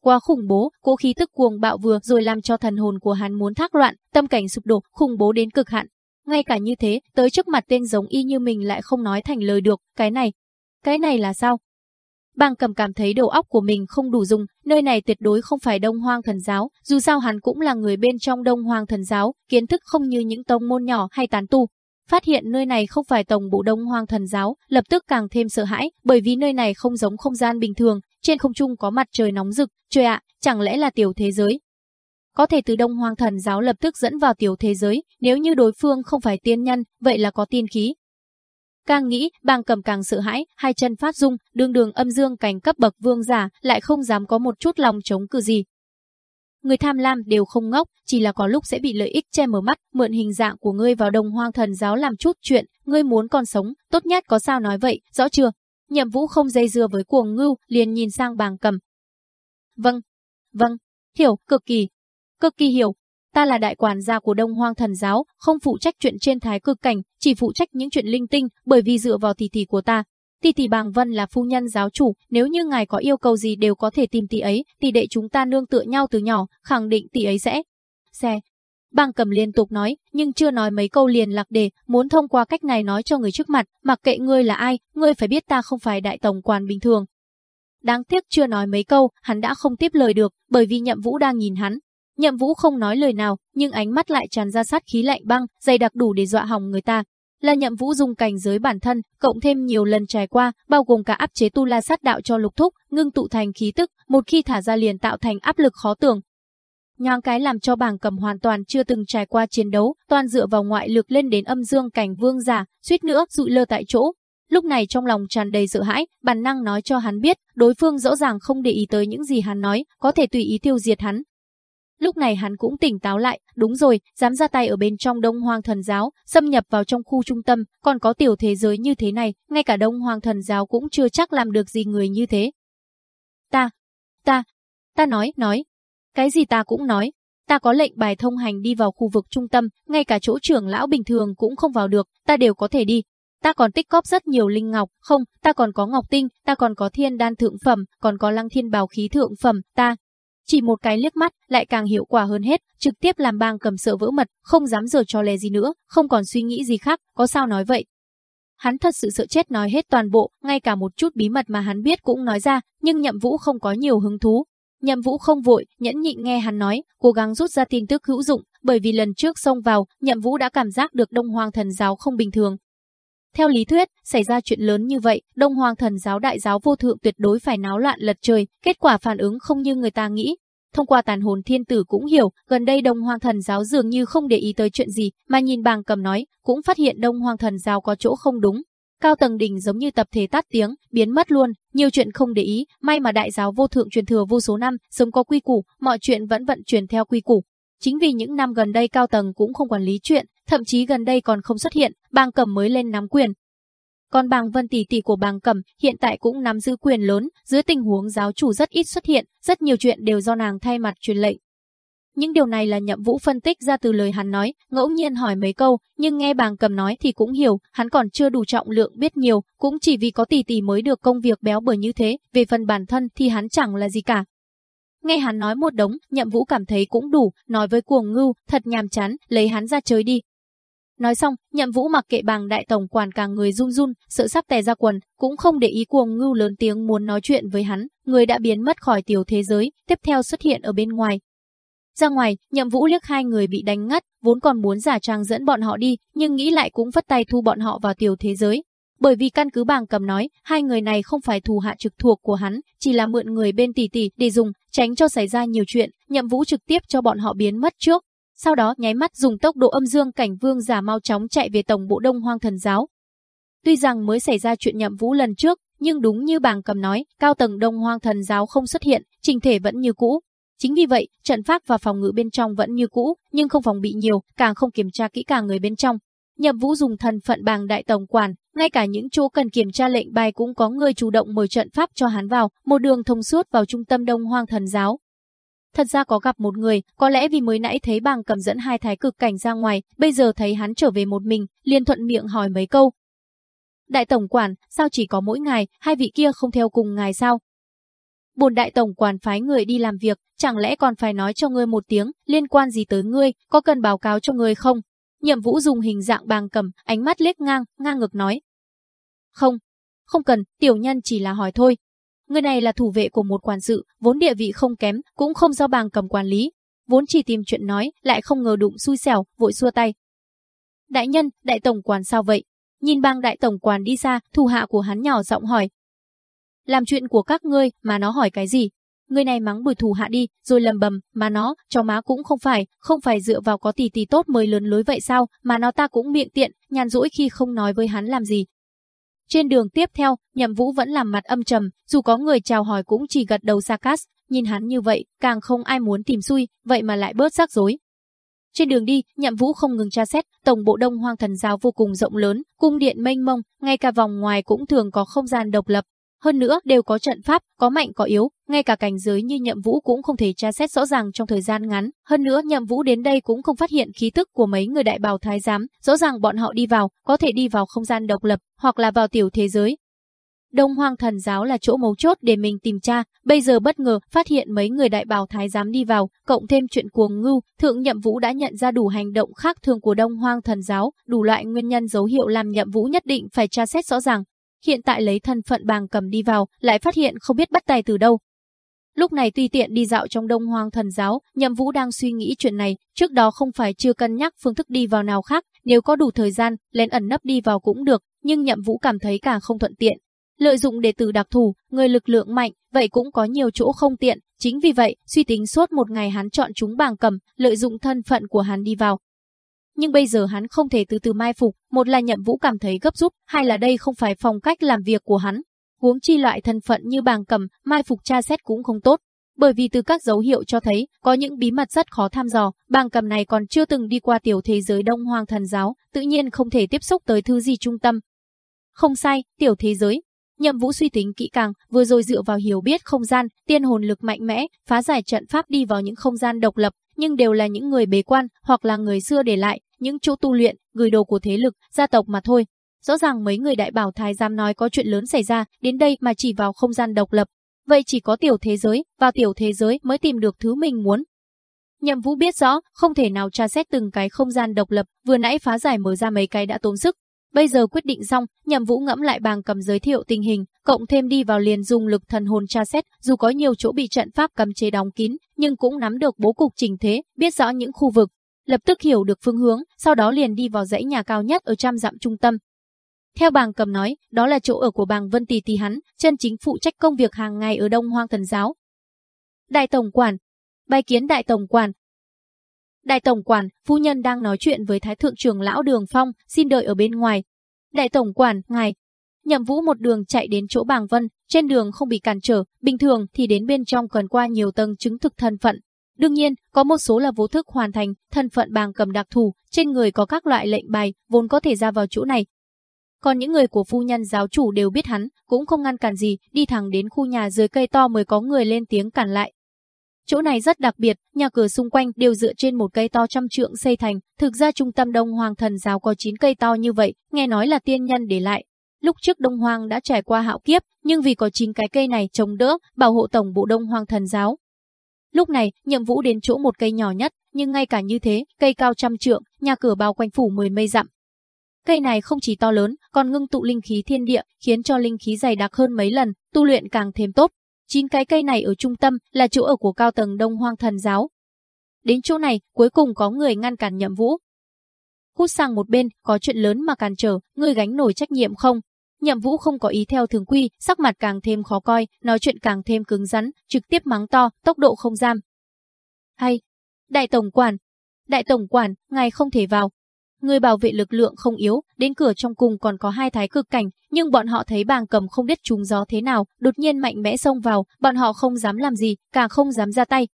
Quá khủng bố, cố khí tức cuồng bạo vừa rồi làm cho thần hồn của hắn muốn thác loạn, tâm cảnh sụp đổ, khủng bố đến cực hạn. Ngay cả như thế, tới trước mặt tên giống y như mình lại không nói thành lời được, cái này, cái này là sao? Bang cầm cảm thấy đầu óc của mình không đủ dùng, nơi này tuyệt đối không phải Đông Hoang Thần Giáo, dù sao hắn cũng là người bên trong Đông Hoang Thần Giáo, kiến thức không như những tông môn nhỏ hay tán tu. Phát hiện nơi này không phải tổng bộ Đông Hoang Thần Giáo, lập tức càng thêm sợ hãi, bởi vì nơi này không giống không gian bình thường, trên không trung có mặt trời nóng rực, trời ạ, chẳng lẽ là tiểu thế giới? Có thể từ Đông Hoang Thần Giáo lập tức dẫn vào tiểu thế giới, nếu như đối phương không phải tiên nhân, vậy là có tiên khí, Càng nghĩ, bàng cầm càng sợ hãi, hai chân phát rung, đường đường âm dương cảnh cấp bậc vương giả, lại không dám có một chút lòng chống cự gì. Người tham lam đều không ngốc, chỉ là có lúc sẽ bị lợi ích che mở mắt, mượn hình dạng của ngươi vào đồng hoang thần giáo làm chút chuyện, ngươi muốn còn sống, tốt nhất có sao nói vậy, rõ chưa? Nhậm vũ không dây dưa với cuồng ngưu, liền nhìn sang bàng cầm. Vâng, vâng, hiểu, cực kỳ, cực kỳ hiểu, Ta là đại quản gia của Đông Hoang Thần Giáo, không phụ trách chuyện trên thái cực cảnh, chỉ phụ trách những chuyện linh tinh, bởi vì dựa vào tỷ tỷ của ta. Tỷ tỷ Bàng Vân là phu nhân giáo chủ, nếu như ngài có yêu cầu gì đều có thể tìm tỷ ấy, tỷ đệ chúng ta nương tựa nhau từ nhỏ, khẳng định tỷ ấy sẽ. Xe. Bàng cầm liên tục nói, nhưng chưa nói mấy câu liền lạc đề, muốn thông qua cách này nói cho người trước mặt, mặc kệ ngươi là ai, ngươi phải biết ta không phải đại tổng quản bình thường. Đáng tiếc chưa nói mấy câu, hắn đã không tiếp lời được, bởi vì nhậm vũ đang nhìn hắn, Nhậm Vũ không nói lời nào, nhưng ánh mắt lại tràn ra sát khí lạnh băng, dày đặc đủ để dọa hỏng người ta. Là Nhậm Vũ dùng cảnh giới bản thân, cộng thêm nhiều lần trải qua, bao gồm cả áp chế tu la sát đạo cho lục thúc, ngưng tụ thành khí tức, một khi thả ra liền tạo thành áp lực khó tưởng. Nhàng cái làm cho bảng cầm hoàn toàn chưa từng trải qua chiến đấu, toàn dựa vào ngoại lực lên đến âm dương cảnh vương giả, suýt nữa dụi lơ tại chỗ. Lúc này trong lòng tràn đầy sợ hãi, bản năng nói cho hắn biết, đối phương rõ ràng không để ý tới những gì hắn nói, có thể tùy ý tiêu diệt hắn, Lúc này hắn cũng tỉnh táo lại, đúng rồi, dám ra tay ở bên trong Đông Hoang Thần Giáo, xâm nhập vào trong khu trung tâm, còn có tiểu thế giới như thế này, ngay cả Đông Hoang Thần Giáo cũng chưa chắc làm được gì người như thế. Ta, ta, ta nói, nói. Cái gì ta cũng nói. Ta có lệnh bài thông hành đi vào khu vực trung tâm, ngay cả chỗ trưởng lão bình thường cũng không vào được, ta đều có thể đi. Ta còn tích cóp rất nhiều linh ngọc, không, ta còn có ngọc tinh, ta còn có thiên đan thượng phẩm, còn có lăng thiên bào khí thượng phẩm, ta, chỉ một cái liếc mắt lại càng hiệu quả hơn hết, trực tiếp làm bang cầm sợ vỡ mật, không dám giờ cho lè gì nữa, không còn suy nghĩ gì khác, có sao nói vậy. Hắn thật sự sợ chết nói hết toàn bộ, ngay cả một chút bí mật mà hắn biết cũng nói ra, nhưng nhậm vũ không có nhiều hứng thú. Nhậm vũ không vội, nhẫn nhịn nghe hắn nói, cố gắng rút ra tin tức hữu dụng, bởi vì lần trước xông vào, nhậm vũ đã cảm giác được đông hoàng thần giáo không bình thường, theo lý thuyết, xảy ra chuyện lớn như vậy, Đông Hoàng thần giáo đại giáo vô thượng tuyệt đối phải náo loạn lật trời, kết quả phản ứng không như người ta nghĩ. Thông qua tàn hồn thiên tử cũng hiểu, gần đây Đông Hoàng thần giáo dường như không để ý tới chuyện gì, mà nhìn bàng cầm nói, cũng phát hiện Đông Hoàng thần giáo có chỗ không đúng. Cao tầng đỉnh giống như tập thể tắt tiếng, biến mất luôn, nhiều chuyện không để ý, may mà đại giáo vô thượng truyền thừa vô số năm, sớm có quy củ, mọi chuyện vẫn vận chuyển theo quy củ, Chính vì những năm gần đây cao tầng cũng không quản lý chuyện, thậm chí gần đây còn không xuất hiện, bang cẩm mới lên nắm quyền. Còn bang vân tỷ tỷ của bang cẩm hiện tại cũng nắm giữ quyền lớn, dưới tình huống giáo chủ rất ít xuất hiện, rất nhiều chuyện đều do nàng thay mặt truyền lệnh. Những điều này là nhậm vũ phân tích ra từ lời hắn nói, ngẫu nhiên hỏi mấy câu, nhưng nghe bàng cầm nói thì cũng hiểu, hắn còn chưa đủ trọng lượng biết nhiều, cũng chỉ vì có tỷ tỷ mới được công việc béo bở như thế, về phần bản thân thì hắn chẳng là gì cả, Nghe hắn nói một đống, nhậm vũ cảm thấy cũng đủ, nói với cuồng ngưu, thật nhàm chán, lấy hắn ra chơi đi. Nói xong, nhậm vũ mặc kệ bằng đại tổng quản càng người run run, sợ sắp tè ra quần, cũng không để ý cuồng ngưu lớn tiếng muốn nói chuyện với hắn, người đã biến mất khỏi tiểu thế giới, tiếp theo xuất hiện ở bên ngoài. Ra ngoài, nhậm vũ liếc hai người bị đánh ngất, vốn còn muốn giả trang dẫn bọn họ đi, nhưng nghĩ lại cũng vất tay thu bọn họ vào tiểu thế giới, bởi vì căn cứ bàng cầm nói, hai người này không phải thù hạ trực thuộc của hắn, chỉ là mượn người bên tỷ tỷ để dùng, tránh cho xảy ra nhiều chuyện, nhậm vũ trực tiếp cho bọn họ biến mất trước. Sau đó nháy mắt dùng tốc độ âm dương cảnh vương giả mau chóng chạy về tổng bộ đông hoang thần giáo. Tuy rằng mới xảy ra chuyện nhậm vũ lần trước, nhưng đúng như bàng cầm nói, cao tầng đông hoang thần giáo không xuất hiện, trình thể vẫn như cũ. Chính vì vậy, trận pháp và phòng ngự bên trong vẫn như cũ, nhưng không phòng bị nhiều, càng không kiểm tra kỹ càng người bên trong. Nhậm Vũ dùng thần phận bàng đại tổng quản, ngay cả những chỗ cần kiểm tra lệnh bài cũng có người chủ động mời trận pháp cho hắn vào, một đường thông suốt vào trung tâm Đông Hoang thần giáo. Thật ra có gặp một người, có lẽ vì mới nãy thấy bàng cầm dẫn hai thái cực cảnh ra ngoài, bây giờ thấy hắn trở về một mình, liền thuận miệng hỏi mấy câu. Đại tổng quản, sao chỉ có mỗi ngài, hai vị kia không theo cùng ngài sao? Bồn đại tổng quản phái người đi làm việc, chẳng lẽ còn phải nói cho ngươi một tiếng, liên quan gì tới ngươi, có cần báo cáo cho ngươi không? Nhậm Vũ dùng hình dạng bàng cầm, ánh mắt liếc ngang, ngang ngược nói. Không, không cần, tiểu nhân chỉ là hỏi thôi. Người này là thủ vệ của một quản sự, vốn địa vị không kém, cũng không do bàng cầm quản lý. Vốn chỉ tìm chuyện nói, lại không ngờ đụng xui xẻo, vội xua tay. Đại nhân, đại tổng quản sao vậy? Nhìn bang đại tổng quản đi xa, thủ hạ của hắn nhỏ giọng hỏi. Làm chuyện của các ngươi, mà nó hỏi cái gì? Người này mắng bùi thủ hạ đi, rồi lầm bầm, mà nó, cho má cũng không phải, không phải dựa vào có tỷ tỷ tốt mới lớn lối vậy sao, mà nó ta cũng miệng tiện, nhàn rỗi khi không nói với hắn làm gì. Trên đường tiếp theo, nhậm vũ vẫn làm mặt âm trầm, dù có người chào hỏi cũng chỉ gật đầu sarcas, nhìn hắn như vậy, càng không ai muốn tìm xui, vậy mà lại bớt rắc rối. Trên đường đi, Nhậm Vũ không ngừng tra xét, tổng bộ Đông Hoang Thần Giáo vô cùng rộng lớn, cung điện mênh mông, ngay cả vòng ngoài cũng thường có không gian độc lập, hơn nữa đều có trận pháp, có mạnh có yếu, ngay cả cảnh giới như Nhậm Vũ cũng không thể tra xét rõ ràng trong thời gian ngắn. Hơn nữa Nhậm Vũ đến đây cũng không phát hiện khí tức của mấy người đại bào thái giám, rõ ràng bọn họ đi vào, có thể đi vào không gian độc lập, hoặc là vào tiểu thế giới. Đông Hoang Thần Giáo là chỗ mấu chốt để mình tìm tra, bây giờ bất ngờ phát hiện mấy người đại bào thái giám đi vào, cộng thêm chuyện cuồng ngưu, Thượng Nhậm Vũ đã nhận ra đủ hành động khác thường của Đông Hoang Thần Giáo, đủ loại nguyên nhân dấu hiệu làm Nhậm Vũ nhất định phải tra xét rõ ràng, hiện tại lấy thân phận bàng cầm đi vào, lại phát hiện không biết bắt tay từ đâu. Lúc này tuy tiện đi dạo trong đông hoang thần giáo, nhậm vũ đang suy nghĩ chuyện này, trước đó không phải chưa cân nhắc phương thức đi vào nào khác, nếu có đủ thời gian, lén ẩn nấp đi vào cũng được, nhưng nhậm vũ cảm thấy càng không thuận tiện. Lợi dụng đệ tử đặc thù, người lực lượng mạnh, vậy cũng có nhiều chỗ không tiện, chính vì vậy, suy tính suốt một ngày hắn chọn chúng bàng cầm, lợi dụng thân phận của hắn đi vào, nhưng bây giờ hắn không thể từ từ mai phục, một là nhậm vũ cảm thấy gấp rút, hai là đây không phải phong cách làm việc của hắn. Huống chi loại thân phận như bàng cầm, mai phục tra xét cũng không tốt. Bởi vì từ các dấu hiệu cho thấy, có những bí mật rất khó tham dò, bàng cầm này còn chưa từng đi qua tiểu thế giới đông hoàng thần giáo, tự nhiên không thể tiếp xúc tới thứ gì trung tâm. Không sai, tiểu thế giới, Nhậm Vũ suy tính kỹ càng, vừa rồi dựa vào hiểu biết không gian, tiên hồn lực mạnh mẽ, phá giải trận pháp đi vào những không gian độc lập, nhưng đều là những người bế quan hoặc là người xưa để lại, những chỗ tu luyện, gửi đồ của thế lực, gia tộc mà thôi. Rõ ràng mấy người đại bảo thái giám nói có chuyện lớn xảy ra, đến đây mà chỉ vào không gian độc lập. Vậy chỉ có tiểu thế giới, vào tiểu thế giới mới tìm được thứ mình muốn. Nhậm Vũ biết rõ, không thể nào tra xét từng cái không gian độc lập, vừa nãy phá giải mở ra mấy cái đã tốn sức. Bây giờ quyết định xong, Nhậm Vũ ngẫm lại bàng cầm giới thiệu tình hình, cộng thêm đi vào liền dùng lực thần hồn tra xét, dù có nhiều chỗ bị trận pháp cấm chế đóng kín, nhưng cũng nắm được bố cục trình thế, biết rõ những khu vực, lập tức hiểu được phương hướng, sau đó liền đi vào dãy nhà cao nhất ở trăm dặm trung tâm. Theo bàng cầm nói, đó là chỗ ở của bàng Vân Tỳ Tỳ hắn, chân chính phụ trách công việc hàng ngày ở Đông Hoang Thần Giáo. Đại Tổng Quản Bài kiến Đại Tổng Quản Đại Tổng Quản, phu nhân đang nói chuyện với Thái Thượng trưởng lão Đường Phong, xin đợi ở bên ngoài. Đại Tổng Quản, ngài. Nhậm Vũ một đường chạy đến chỗ bàng Vân, trên đường không bị cản trở, bình thường thì đến bên trong cần qua nhiều tầng chứng thực thân phận, Đương nhiên, có một số là vô thức hoàn thành, thân phận bàng cầm đặc thù, trên người có các loại lệnh bài, vốn có thể ra vào chỗ này. Còn những người của phu nhân giáo chủ đều biết hắn, cũng không ngăn cản gì, đi thẳng đến khu nhà dưới cây to mới có người lên tiếng cản lại. Chỗ này rất đặc biệt, nhà cửa xung quanh đều dựa trên một cây to trăm trượng xây thành, thực ra trung tâm Đông Hoàng thần giáo có 9 cây to như vậy, nghe nói là tiên nhân để lại. Lúc trước Đông Hoàng đã trải qua hạo kiếp, nhưng vì có 9 cái cây này chống đỡ, bảo hộ tổng bộ Đông Hoàng thần giáo, Lúc này, Nhậm Vũ đến chỗ một cây nhỏ nhất, nhưng ngay cả như thế, cây cao trăm trượng, nhà cửa bao quanh phủ mười mây dặm. Cây này không chỉ to lớn, còn ngưng tụ linh khí thiên địa, khiến cho linh khí dày đặc hơn mấy lần, tu luyện càng thêm tốt. Chín cái cây này ở trung tâm là chỗ ở của cao tầng Đông Hoang Thần giáo. Đến chỗ này, cuối cùng có người ngăn cản Nhậm Vũ. Hút sang một bên, có chuyện lớn mà cản trở, ngươi gánh nổi trách nhiệm không? Nhậm Vũ không có ý theo thường quy, sắc mặt càng thêm khó coi, nói chuyện càng thêm cứng rắn, trực tiếp mắng to, tốc độ không giam. Hay, đại tổng quản, đại tổng quản, ngài không thể vào. Người bảo vệ lực lượng không yếu, đến cửa trong cùng còn có hai thái cực cảnh, nhưng bọn họ thấy bàng cầm không biết trúng gió thế nào, đột nhiên mạnh mẽ xông vào, bọn họ không dám làm gì, càng không dám ra tay.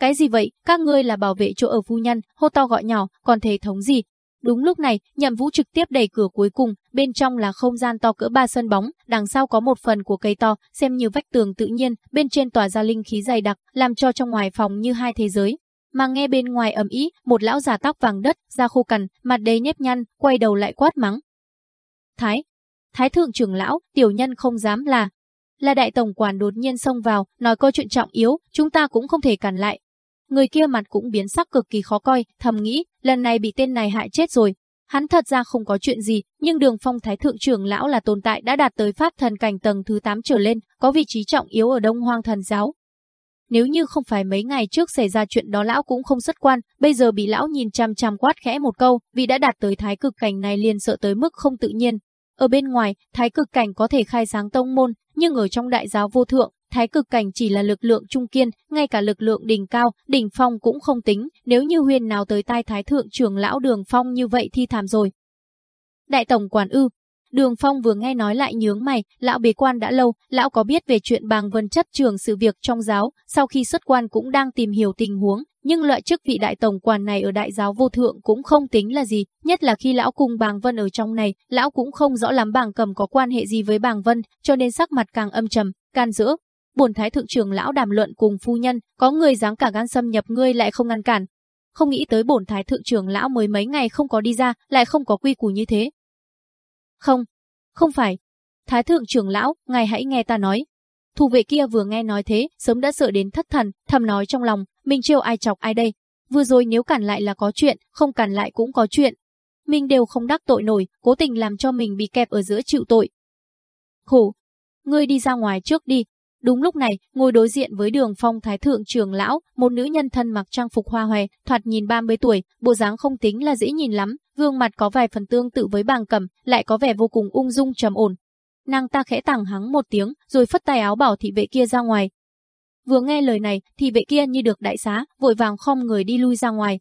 Cái gì vậy, các ngươi là bảo vệ chỗ ở phu nhân, hô to gọi nhỏ, còn thể thống gì? Đúng lúc này, Nhậm Vũ trực tiếp đẩy cửa cuối cùng, bên trong là không gian to cỡ ba sân bóng, đằng sau có một phần của cây to, xem như vách tường tự nhiên, bên trên tỏa ra linh khí dày đặc, làm cho trong ngoài phòng như hai thế giới. Mà nghe bên ngoài ầm ĩ, một lão già tóc vàng đất, da khô cằn, mặt đầy nếp nhăn, quay đầu lại quát mắng. Thái, Thái thượng trưởng lão, tiểu nhân không dám là. Là đại tổng quản đột nhiên xông vào, nói câu chuyện trọng yếu, chúng ta cũng không thể cản lại, Người kia mặt cũng biến sắc cực kỳ khó coi, thầm nghĩ, lần này bị tên này hại chết rồi. Hắn thật ra không có chuyện gì, nhưng đường phong thái thượng trưởng lão là tồn tại đã đạt tới pháp thần cảnh tầng thứ 8 trở lên, có vị trí trọng yếu ở đông hoang thần giáo. Nếu như không phải mấy ngày trước xảy ra chuyện đó lão cũng không xuất quan, bây giờ bị lão nhìn chăm chăm quát khẽ một câu, vì đã đạt tới thái cực cảnh này liền sợ tới mức không tự nhiên. Ở bên ngoài, thái cực cảnh có thể khai sáng tông môn, nhưng ở trong đại giáo vô thượng, thái cực cảnh chỉ là lực lượng trung kiên, ngay cả lực lượng đỉnh cao, đỉnh phong cũng không tính, nếu như huyền nào tới tai thái thượng trưởng lão đường phong như vậy thì thảm rồi. Đại tổng quản ư, Đường Phong vừa nghe nói lại nhướng mày, lão bế quan đã lâu, lão có biết về chuyện bàng vân chất trường sự việc trong giáo, sau khi xuất quan cũng đang tìm hiểu tình huống, nhưng loại chức vị đại tổng quản này ở đại giáo vô thượng cũng không tính là gì, nhất là khi lão cùng bàng vân ở trong này, lão cũng không rõ lắm bàng cầm có quan hệ gì với bàng vân, cho nên sắc mặt càng âm trầm, can giữa, bổn thái thượng trưởng lão đàm luận cùng phu nhân, có người dám cả gan xâm nhập ngươi lại không ngăn cản. Không nghĩ tới bổn thái thượng trưởng lão mới mấy ngày không có đi ra, lại không có quy củ như thế. Không, không phải. Thái thượng trưởng lão, ngài hãy nghe ta nói. Thủ vệ kia vừa nghe nói thế, sớm đã sợ đến thất thần, thầm nói trong lòng, mình trêu ai chọc ai đây. Vừa rồi nếu cản lại là có chuyện, không cản lại cũng có chuyện. Mình đều không đắc tội nổi, cố tình làm cho mình bị kẹp ở giữa chịu tội. Khổ, ngươi đi ra ngoài trước đi, Đúng lúc này, ngồi đối diện với đường phong thái thượng trường lão, một nữ nhân thân mặc trang phục hoa hòe, thoạt nhìn 30 tuổi, bộ dáng không tính là dễ nhìn lắm, gương mặt có vài phần tương tự với bàng cầm, lại có vẻ vô cùng ung dung trầm ổn. Nàng ta khẽ tẳng hắng một tiếng, rồi phất tay áo bảo thị vệ kia ra ngoài. Vừa nghe lời này, thị vệ kia như được đại xá, vội vàng khom người đi lui ra ngoài.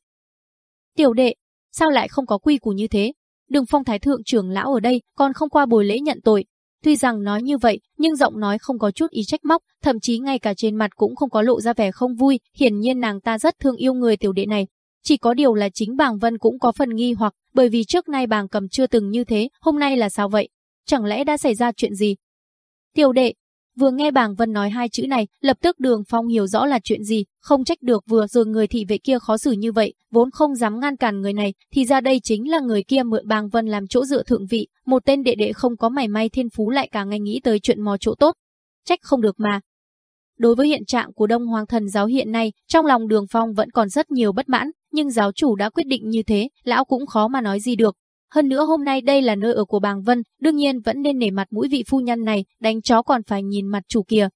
Tiểu đệ, sao lại không có quy củ như thế? Đường phong thái thượng trưởng lão ở đây, còn không qua buổi lễ nhận tội, Tuy rằng nói như vậy, nhưng giọng nói không có chút ý trách móc, thậm chí ngay cả trên mặt cũng không có lộ ra vẻ không vui, hiển nhiên nàng ta rất thương yêu người tiểu đệ này. Chỉ có điều là chính bàng Vân cũng có phần nghi hoặc, bởi vì trước nay bàng cầm chưa từng như thế, hôm nay là sao vậy? Chẳng lẽ đã xảy ra chuyện gì? Tiểu đệ, Vừa nghe bàng Vân nói hai chữ này, lập tức đường phong hiểu rõ là chuyện gì, không trách được vừa rồi người thị vệ kia khó xử như vậy, vốn không dám ngăn cản người này, thì ra đây chính là người kia mượn bàng Vân làm chỗ dựa thượng vị, một tên đệ đệ không có mảy may thiên phú lại cả ngày nghĩ tới chuyện mò chỗ tốt. Trách không được mà. Đối với hiện trạng của Đông Hoàng Thần giáo hiện nay, trong lòng đường phong vẫn còn rất nhiều bất mãn, nhưng giáo chủ đã quyết định như thế, lão cũng khó mà nói gì được, hơn nữa hôm nay đây là nơi ở của bàng Vân, đương nhiên vẫn nên nể mặt mũi vị phu nhân này, đánh chó còn phải nhìn mặt chủ kia.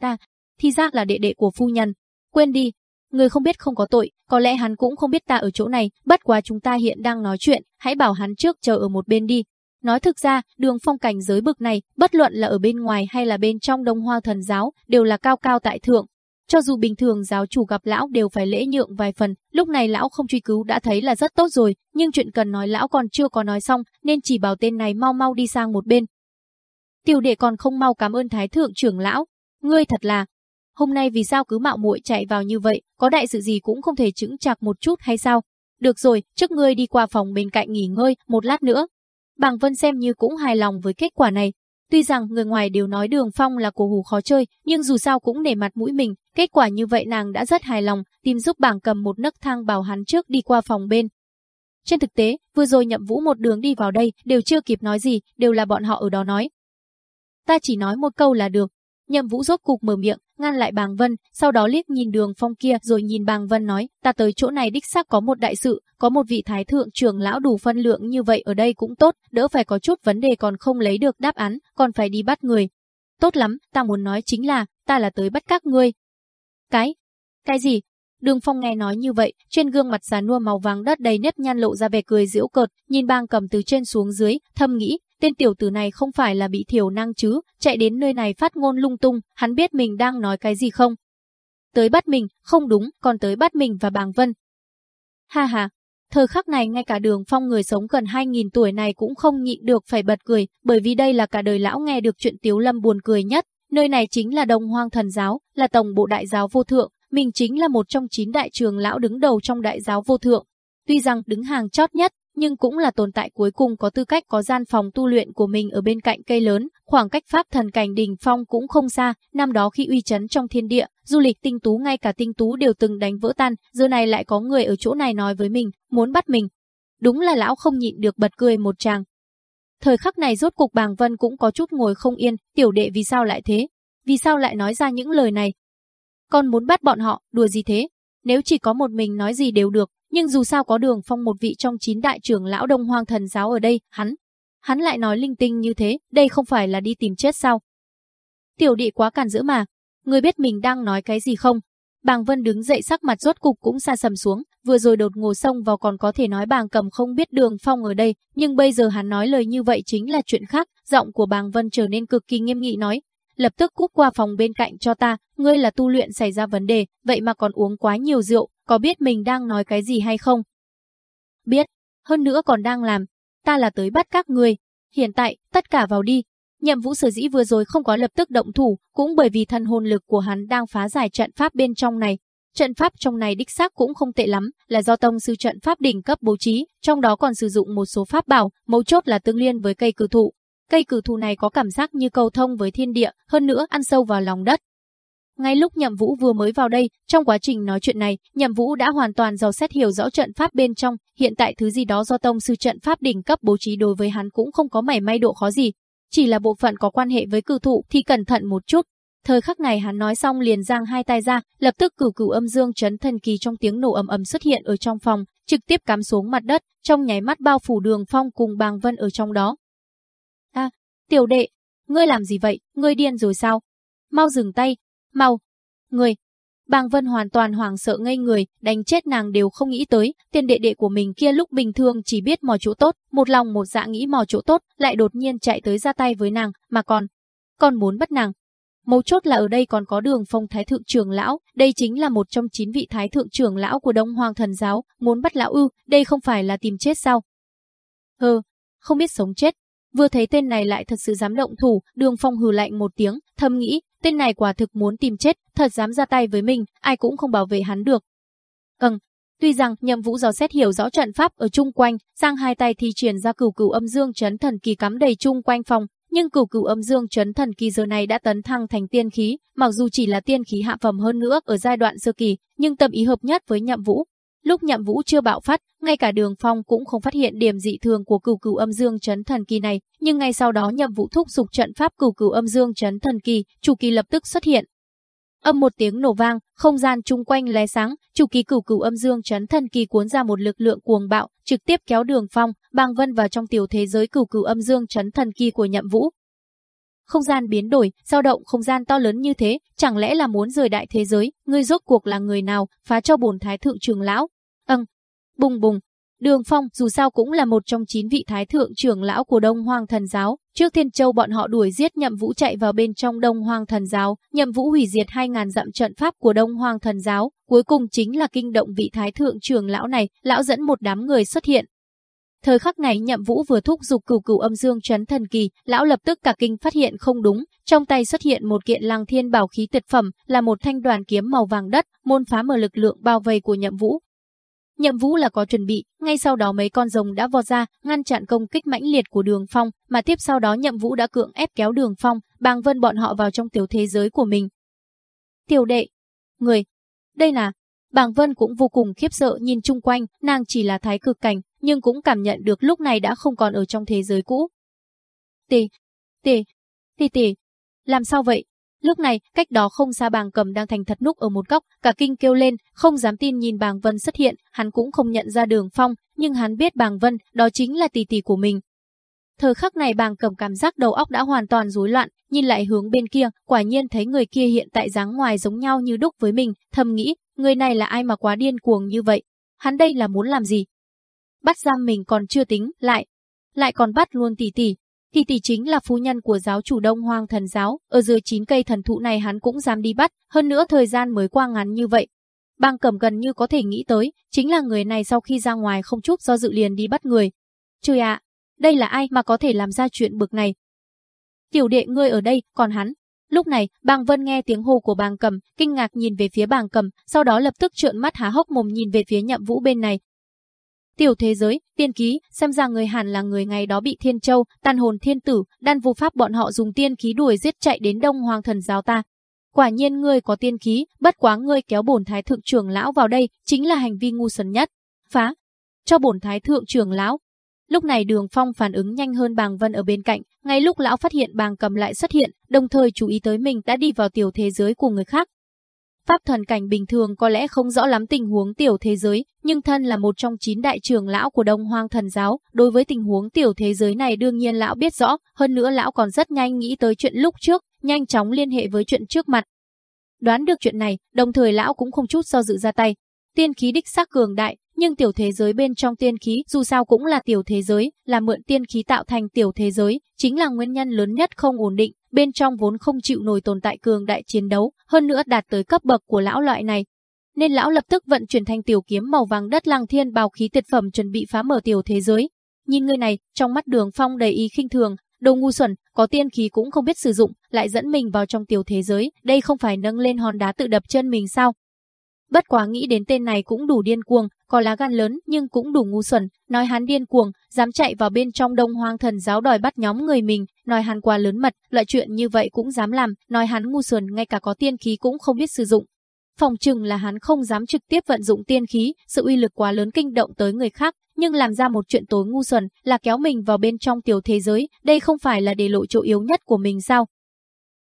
Ta, thì ra là đệ đệ của phu nhân. Quên đi, người không biết không có tội, có lẽ hắn cũng không biết ta ở chỗ này, bất quá chúng ta hiện đang nói chuyện, hãy bảo hắn trước chờ ở một bên đi. Nói thực ra, đường phong cảnh giới bực này, bất luận là ở bên ngoài hay là bên trong đông hoa thần giáo, đều là cao cao tại thượng, cho dù bình thường giáo chủ gặp lão đều phải lễ nhượng vài phần, lúc này lão không truy cứu đã thấy là rất tốt rồi, nhưng chuyện cần nói lão còn chưa có nói xong, nên chỉ bảo tên này mau mau đi sang một bên. Tiểu đệ còn không mau cảm ơn thái thượng trưởng lão, ngươi thật là, hôm nay vì sao cứ mạo muội chạy vào như vậy, có đại sự gì cũng không thể chứng chạc một chút hay sao? Được rồi, trước ngươi đi qua phòng bên cạnh nghỉ ngơi, một lát nữa. Bàng Vân xem như cũng hài lòng với kết quả này, Tuy rằng người ngoài đều nói Đường Phong là cổ hủ khó chơi, nhưng dù sao cũng nể mặt mũi mình, kết quả như vậy nàng đã rất hài lòng, tìm giúp bảng cầm một nấc thang bảo hắn trước đi qua phòng bên. Trên thực tế, vừa rồi nhậm vũ một đường đi vào đây, đều chưa kịp nói gì, đều là bọn họ ở đó nói. Ta chỉ nói một câu là được. Nhậm vũ rốt cục mở miệng, ngăn lại bàng vân, sau đó liếc nhìn đường phong kia rồi nhìn bàng vân nói, ta tới chỗ này đích xác có một đại sự, có một vị thái thượng trưởng lão đủ phân lượng như vậy ở đây cũng tốt, đỡ phải có chút vấn đề còn không lấy được đáp án, còn phải đi bắt người. Tốt lắm, ta muốn nói chính là, ta là tới bắt các ngươi. Cái? Cái gì? Đường Phong nghe nói như vậy, trên gương mặt già nua màu vàng đất đầy nếp nhăn lộ ra vẻ cười giễu cợt, nhìn bang cầm từ trên xuống dưới, thầm nghĩ, tên tiểu tử này không phải là bị thiểu năng chứ, chạy đến nơi này phát ngôn lung tung, hắn biết mình đang nói cái gì không? Tới bắt mình, không đúng, còn tới bắt mình và bàng vân. Ha ha, thời khắc này ngay cả đường phong người sống gần 2.000 tuổi này cũng không nhịn được phải bật cười, bởi vì đây là cả đời lão nghe được chuyện tiếu lâm buồn cười nhất. Nơi này chính là đồng hoang thần giáo, là tổng bộ đại giáo vô thượng, mình chính là một trong chín đại trường lão đứng đầu trong đại giáo vô thượng. Tuy rằng đứng hàng chót nhất, nhưng cũng là tồn tại cuối cùng có tư cách có gian phòng tu luyện của mình ở bên cạnh cây lớn, khoảng cách pháp thần cảnh đỉnh phong cũng không xa, năm đó khi uy chấn trong thiên địa, du lịch tinh tú ngay cả tinh tú đều từng đánh vỡ tan, giờ này lại có người ở chỗ này nói với mình, muốn bắt mình. Đúng là lão không nhịn được bật cười một tràng. Thời khắc này rốt cục bàng vân cũng có chút ngồi không yên, tiểu đệ vì sao lại thế? Vì sao lại nói ra những lời này? Con muốn bắt bọn họ, đùa gì thế? Nếu chỉ có một mình nói gì đều được, nhưng dù sao có đường phong một vị trong chín đại trưởng lão đông hoang thần giáo ở đây, hắn. Hắn lại nói linh tinh như thế, đây không phải là đi tìm chết sao? Tiểu đệ quá càn dữ mà. Người biết mình đang nói cái gì không? Bàng Vân đứng dậy sắc mặt rốt cục cũng xa sầm xuống, vừa rồi đột ngột xông vào còn có thể nói bàng cầm không biết đường phong ở đây, nhưng bây giờ hắn nói lời như vậy chính là chuyện khác, giọng của bàng Vân trở nên cực kỳ nghiêm nghị nói, lập tức cút qua phòng bên cạnh cho ta, ngươi là tu luyện xảy ra vấn đề, vậy mà còn uống quá nhiều rượu, có biết mình đang nói cái gì hay không? Biết, hơn nữa còn đang làm, ta là tới bắt các ngươi, hiện tại, tất cả vào đi. Nhậm vũ sở dĩ vừa rồi không có lập tức động thủ, cũng bởi vì thân hồn lực của hắn đang phá giải trận pháp bên trong này. Trận pháp trong này đích xác cũng không tệ lắm, là do tông sư trận pháp đỉnh cấp bố trí, trong đó còn sử dụng một số pháp bảo, mấu chốt là tương liên với cây cử thụ, Cây cử thù này có cảm giác như cầu thông với thiên địa, hơn nữa ăn sâu vào lòng đất. Ngay lúc Nhậm Vũ vừa mới vào đây, trong quá trình nói chuyện này, Nhậm Vũ đã hoàn toàn dò xét hiểu rõ trận pháp bên trong, hiện tại thứ gì đó do tông sư trận pháp đỉnh cấp bố trí đối với hắn cũng không có mảy may độ khó gì, chỉ là bộ phận có quan hệ với cử thụ thì cẩn thận một chút. Thời khắc này hắn nói xong liền giang hai tay ra, lập tức cửu cửu âm dương chấn thần kỳ trong tiếng nổ ầm ầm xuất hiện ở trong phòng, trực tiếp cắm xuống mặt đất, trong nháy mắt bao phủ Đường Phong cùng Bàng Vân ở trong đó. Tiểu đệ, ngươi làm gì vậy, ngươi điên rồi sao? Mau dừng tay, mau. Ngươi. Bàng Vân hoàn toàn hoảng sợ ngây người, đánh chết nàng đều không nghĩ tới, tiền đệ đệ của mình kia lúc bình thường chỉ biết mò chỗ tốt, một lòng một dạ nghĩ mò chỗ tốt, lại đột nhiên chạy tới ra tay với nàng, mà còn, còn muốn bắt nàng. Mấu chốt là ở đây còn có đường phong thái thượng trưởng lão, đây chính là một trong chín vị thái thượng trưởng lão của Đông Hoàng thần giáo, muốn bắt lão ư, đây không phải là tìm chết sao? Hừ, không biết sống chết, Vừa thấy tên này lại thật sự dám động thủ, đường phong hừ lạnh một tiếng, thầm nghĩ, tên này quả thực muốn tìm chết, thật dám ra tay với mình, ai cũng không bảo vệ hắn được. Ừm, tuy rằng nhậm vũ dò xét hiểu rõ trận pháp ở chung quanh, sang hai tay thi triển ra cửu cửu âm dương chấn thần kỳ cắm đầy chung quanh phòng, nhưng cửu cửu âm dương chấn thần kỳ giờ này đã tấn thăng thành tiên khí, mặc dù chỉ là tiên khí hạ phẩm hơn nữa ở giai đoạn sơ kỳ, nhưng tâm ý hợp nhất với nhậm vũ, Lúc nhậm vũ chưa bạo phát, ngay cả đường phong cũng không phát hiện điểm dị thường của cửu cửu âm dương chấn thần kỳ này, nhưng ngay sau đó nhậm vũ thúc dục trận pháp cửu cửu âm dương chấn thần kỳ, chủ kỳ lập tức xuất hiện. Âm một tiếng nổ vang, không gian chung quanh lóe sáng, chủ kỳ cửu cửu âm dương chấn thần kỳ cuốn ra một lực lượng cuồng bạo, trực tiếp kéo đường phong, bang vân vào trong tiểu thế giới cửu cửu âm dương chấn thần kỳ của nhậm vũ, không gian biến đổi, dao động không gian to lớn như thế, chẳng lẽ là muốn rời đại thế giới, ngươi rốt cuộc là người nào, phá cho bổn thái thượng trưởng lão. Âng, bùng bùng. Đường Phong dù sao cũng là một trong chín vị thái thượng trưởng lão của Đông Hoang Thần Giáo. Trước Thiên Châu bọn họ đuổi giết Nhậm Vũ chạy vào bên trong Đông Hoang Thần Giáo, Nhậm Vũ hủy diệt 2.000 dặm trận pháp của Đông Hoang Thần Giáo. Cuối cùng chính là kinh động vị thái thượng trưởng lão này, lão dẫn một đám người xuất hiện, Thời khắc này Nhậm Vũ vừa thúc dục cửu cửu âm dương chấn thần kỳ, lão lập tức cả kinh phát hiện không đúng, trong tay xuất hiện một kiện Lăng Thiên bảo khí tuyệt phẩm, là một thanh đoàn kiếm màu vàng đất, môn phá mở lực lượng bao vây của Nhậm Vũ. Nhậm Vũ là có chuẩn bị, ngay sau đó mấy con rồng đã vọt ra, ngăn chặn công kích mãnh liệt của Đường Phong, mà tiếp sau đó Nhậm Vũ đã cưỡng ép kéo Đường Phong, Bàng Vân bọn họ vào trong tiểu thế giới của mình. Tiểu đệ, người, đây là Bàng Vân cũng vô cùng khiếp sợ nhìn chung quanh, nàng chỉ là thái cực cảnh, nhưng cũng cảm nhận được lúc này đã không còn ở trong thế giới cũ. Tề, tề, tề tề, làm sao vậy? Lúc này, cách đó không xa bàng cầm đang thành thật núp ở một góc, cả kinh kêu lên, không dám tin nhìn bàng Vân xuất hiện, hắn cũng không nhận ra đường phong, nhưng hắn biết bàng Vân, đó chính là tỷ tỷ của mình. Thời khắc này bàng cầm cảm giác đầu óc đã hoàn toàn rối loạn, nhìn lại hướng bên kia, quả nhiên thấy người kia hiện tại dáng ngoài giống nhau như đúc với mình, thầm nghĩ, người này là ai mà quá điên cuồng như vậy? Hắn đây là muốn làm gì? Bắt giam mình còn chưa tính, lại, lại còn bắt luôn tỷ tỷ. Tỷ tỷ chính là phu nhân của giáo chủ Đông Hoang thần giáo, ở dưới chín cây thần thụ này hắn cũng dám đi bắt, hơn nữa thời gian mới qua ngắn như vậy. Bang cầm gần như có thể nghĩ tới, chính là người này sau khi ra ngoài không chút do dự liền đi bắt người. Trời ạ, đây là ai mà có thể làm ra chuyện bực này? Tiểu đệ ngươi ở đây, còn hắn, Lúc này, bàng vân nghe tiếng hô của bàng cầm, kinh ngạc nhìn về phía bàng cầm, sau đó lập tức trợn mắt há hốc mồm nhìn về phía nhậm vũ bên này. Tiểu thế giới, tiên ký, xem ra người hàn là người ngày đó bị thiên châu, tàn hồn thiên tử, đan vô pháp bọn họ dùng tiên khí đuổi giết chạy đến đông hoàng thần giáo ta. Quả nhiên ngươi có tiên khí, bất quá ngươi kéo bổn thái thượng trưởng lão vào đây, chính là hành vi ngu xuẩn nhất. Phá! Cho bổn thái thượng trưởng lão. Lúc này đường phong phản ứng nhanh hơn bàng vân ở bên cạnh, ngay lúc lão phát hiện bàng cầm lại xuất hiện, đồng thời chú ý tới mình đã đi vào tiểu thế giới của người khác, Pháp thần cảnh bình thường có lẽ không rõ lắm tình huống tiểu thế giới, nhưng thân là một trong chín đại trưởng lão của Đông Hoang thần giáo, đối với tình huống tiểu thế giới này đương nhiên lão biết rõ, hơn nữa lão còn rất nhanh nghĩ tới chuyện lúc trước, nhanh chóng liên hệ với chuyện trước mặt. Đoán được chuyện này, đồng thời lão cũng không chút do dự ra tay. Tiên khí đích xác cường đại, nhưng tiểu thế giới bên trong tiên khí dù sao cũng là tiểu thế giới, là mượn tiên khí tạo thành tiểu thế giới, chính là nguyên nhân lớn nhất không ổn định, bên trong vốn không chịu nổi tồn tại cường đại chiến đấu, hơn nữa đạt tới cấp bậc của lão loại này. Nên lão lập tức vận chuyển thành tiểu kiếm màu vàng đất lăng thiên bào khí tuyệt phẩm chuẩn bị phá mở tiểu thế giới. Nhìn người này, trong mắt đường phong đầy ý khinh thường, đồ ngu xuẩn, có tiên khí cũng không biết sử dụng, lại dẫn mình vào trong tiểu thế giới, đây không phải nâng lên hòn đá tự đập chân mình sao? Bất quá nghĩ đến tên này cũng đủ điên cuồng, có lá gan lớn nhưng cũng đủ ngu xuẩn, nói hắn điên cuồng, dám chạy vào bên trong đông hoang thần giáo đòi bắt nhóm người mình, nói hắn quá lớn mật, loại chuyện như vậy cũng dám làm, nói hắn ngu xuẩn ngay cả có tiên khí cũng không biết sử dụng. Phòng chừng là hắn không dám trực tiếp vận dụng tiên khí, sự uy lực quá lớn kinh động tới người khác, nhưng làm ra một chuyện tối ngu xuẩn là kéo mình vào bên trong tiểu thế giới, đây không phải là để lộ chỗ yếu nhất của mình sao?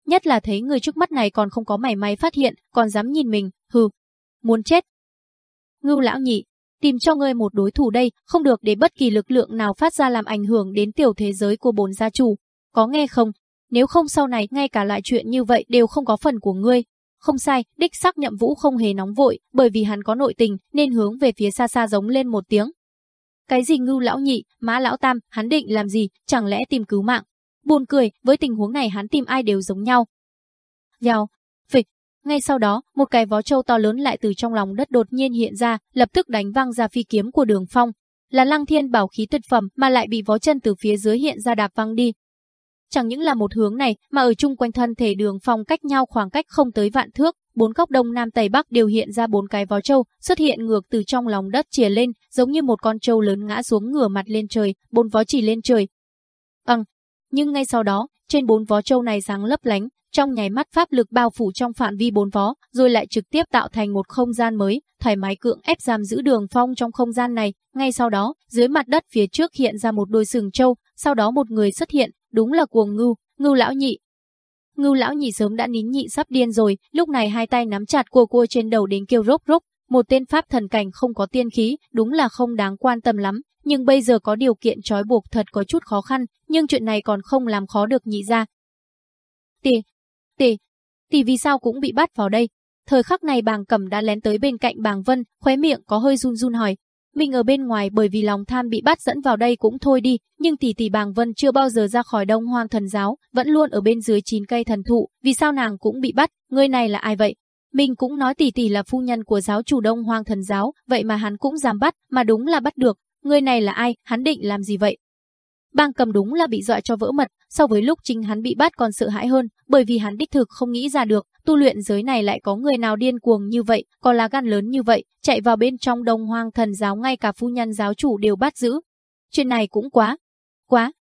Nhất là thấy người trước mắt này còn không có mảy may phát hiện, còn dám nhìn mình, hừ, muốn chết. Ngưu lão nhị, tìm cho ngươi một đối thủ đây, không được để bất kỳ lực lượng nào phát ra làm ảnh hưởng đến tiểu thế giới của bồn gia chủ. Có nghe không? Nếu không sau này ngay cả loại chuyện như vậy đều không có phần của ngươi. Không sai, đích xác nhậm vũ không hề nóng vội, bởi vì hắn có nội tình, nên hướng về phía xa xa giống lên một tiếng. Cái gì ngưu lão nhị, mã lão tam, hắn định làm gì, chẳng lẽ tìm cứu mạng? Buồn cười, với tình huống này hắn tìm ai đều giống nhau. Giao, ngay sau đó, một cái vó trâu to lớn lại từ trong lòng đất đột nhiên hiện ra, lập tức đánh văng ra phi kiếm của đường phong. Là lăng thiên bảo khí tuyệt phẩm mà lại bị vó chân từ phía dưới hiện ra đạp văng đi. Chẳng những là một hướng này, mà ở chung quanh thân thể đường phong cách nhau khoảng cách không tới vạn thước, bốn góc đông nam tây bắc đều hiện ra bốn cái vó trâu, xuất hiện ngược từ trong lòng đất chìa lên, giống như một con trâu lớn ngã xuống ngửa mặt lên trời, bốn vó chỉ lên trời. Ăng, nhưng ngay sau đó, trên bốn vó trâu này sáng lấp lánh, trong nháy mắt pháp lực bao phủ trong phạm vi bốn vó, rồi lại trực tiếp tạo thành một không gian mới, thoải mái cưỡng ép giam giữ đường phong trong không gian này. Ngay sau đó, dưới mặt đất phía trước hiện ra một đôi sừng trâu, sau đó một người xuất hiện, đúng là cuồng ngưu, ngưu lão nhị. Ngưu lão nhị sớm đã nín nhị sắp điên rồi, lúc này hai tay nắm chặt cua cua trên đầu đến kêu rốc rốc, một tên pháp thần cảnh không có tiên khí, đúng là không đáng quan tâm lắm, nhưng bây giờ có điều kiện trói buộc thật có chút khó khăn, nhưng chuyện này còn không làm khó được nhị ra. Tì, Tỷ, tỷ vì sao cũng bị bắt vào đây? Thời khắc này bàng cẩm đã lén tới bên cạnh bàng vân, khóe miệng có hơi run run hỏi. Mình ở bên ngoài bởi vì lòng tham bị bắt dẫn vào đây cũng thôi đi, nhưng tỷ tỷ bàng vân chưa bao giờ ra khỏi đông hoang thần giáo, vẫn luôn ở bên dưới chín cây thần thụ, vì sao nàng cũng bị bắt, người này là ai vậy? Mình cũng nói tỷ tỷ là phu nhân của giáo chủ đông hoang thần giáo, vậy mà hắn cũng dám bắt, mà đúng là bắt được, người này là ai, hắn định làm gì vậy? Bang cầm đúng là bị dọa cho vỡ mật, so với lúc chính hắn bị bắt còn sợ hãi hơn, bởi vì hắn đích thực không nghĩ ra được, tu luyện giới này lại có người nào điên cuồng như vậy, có lá gan lớn như vậy, chạy vào bên trong đông hoang thần giáo ngay cả phu nhân giáo chủ đều bắt giữ. Chuyện này cũng quá, quá.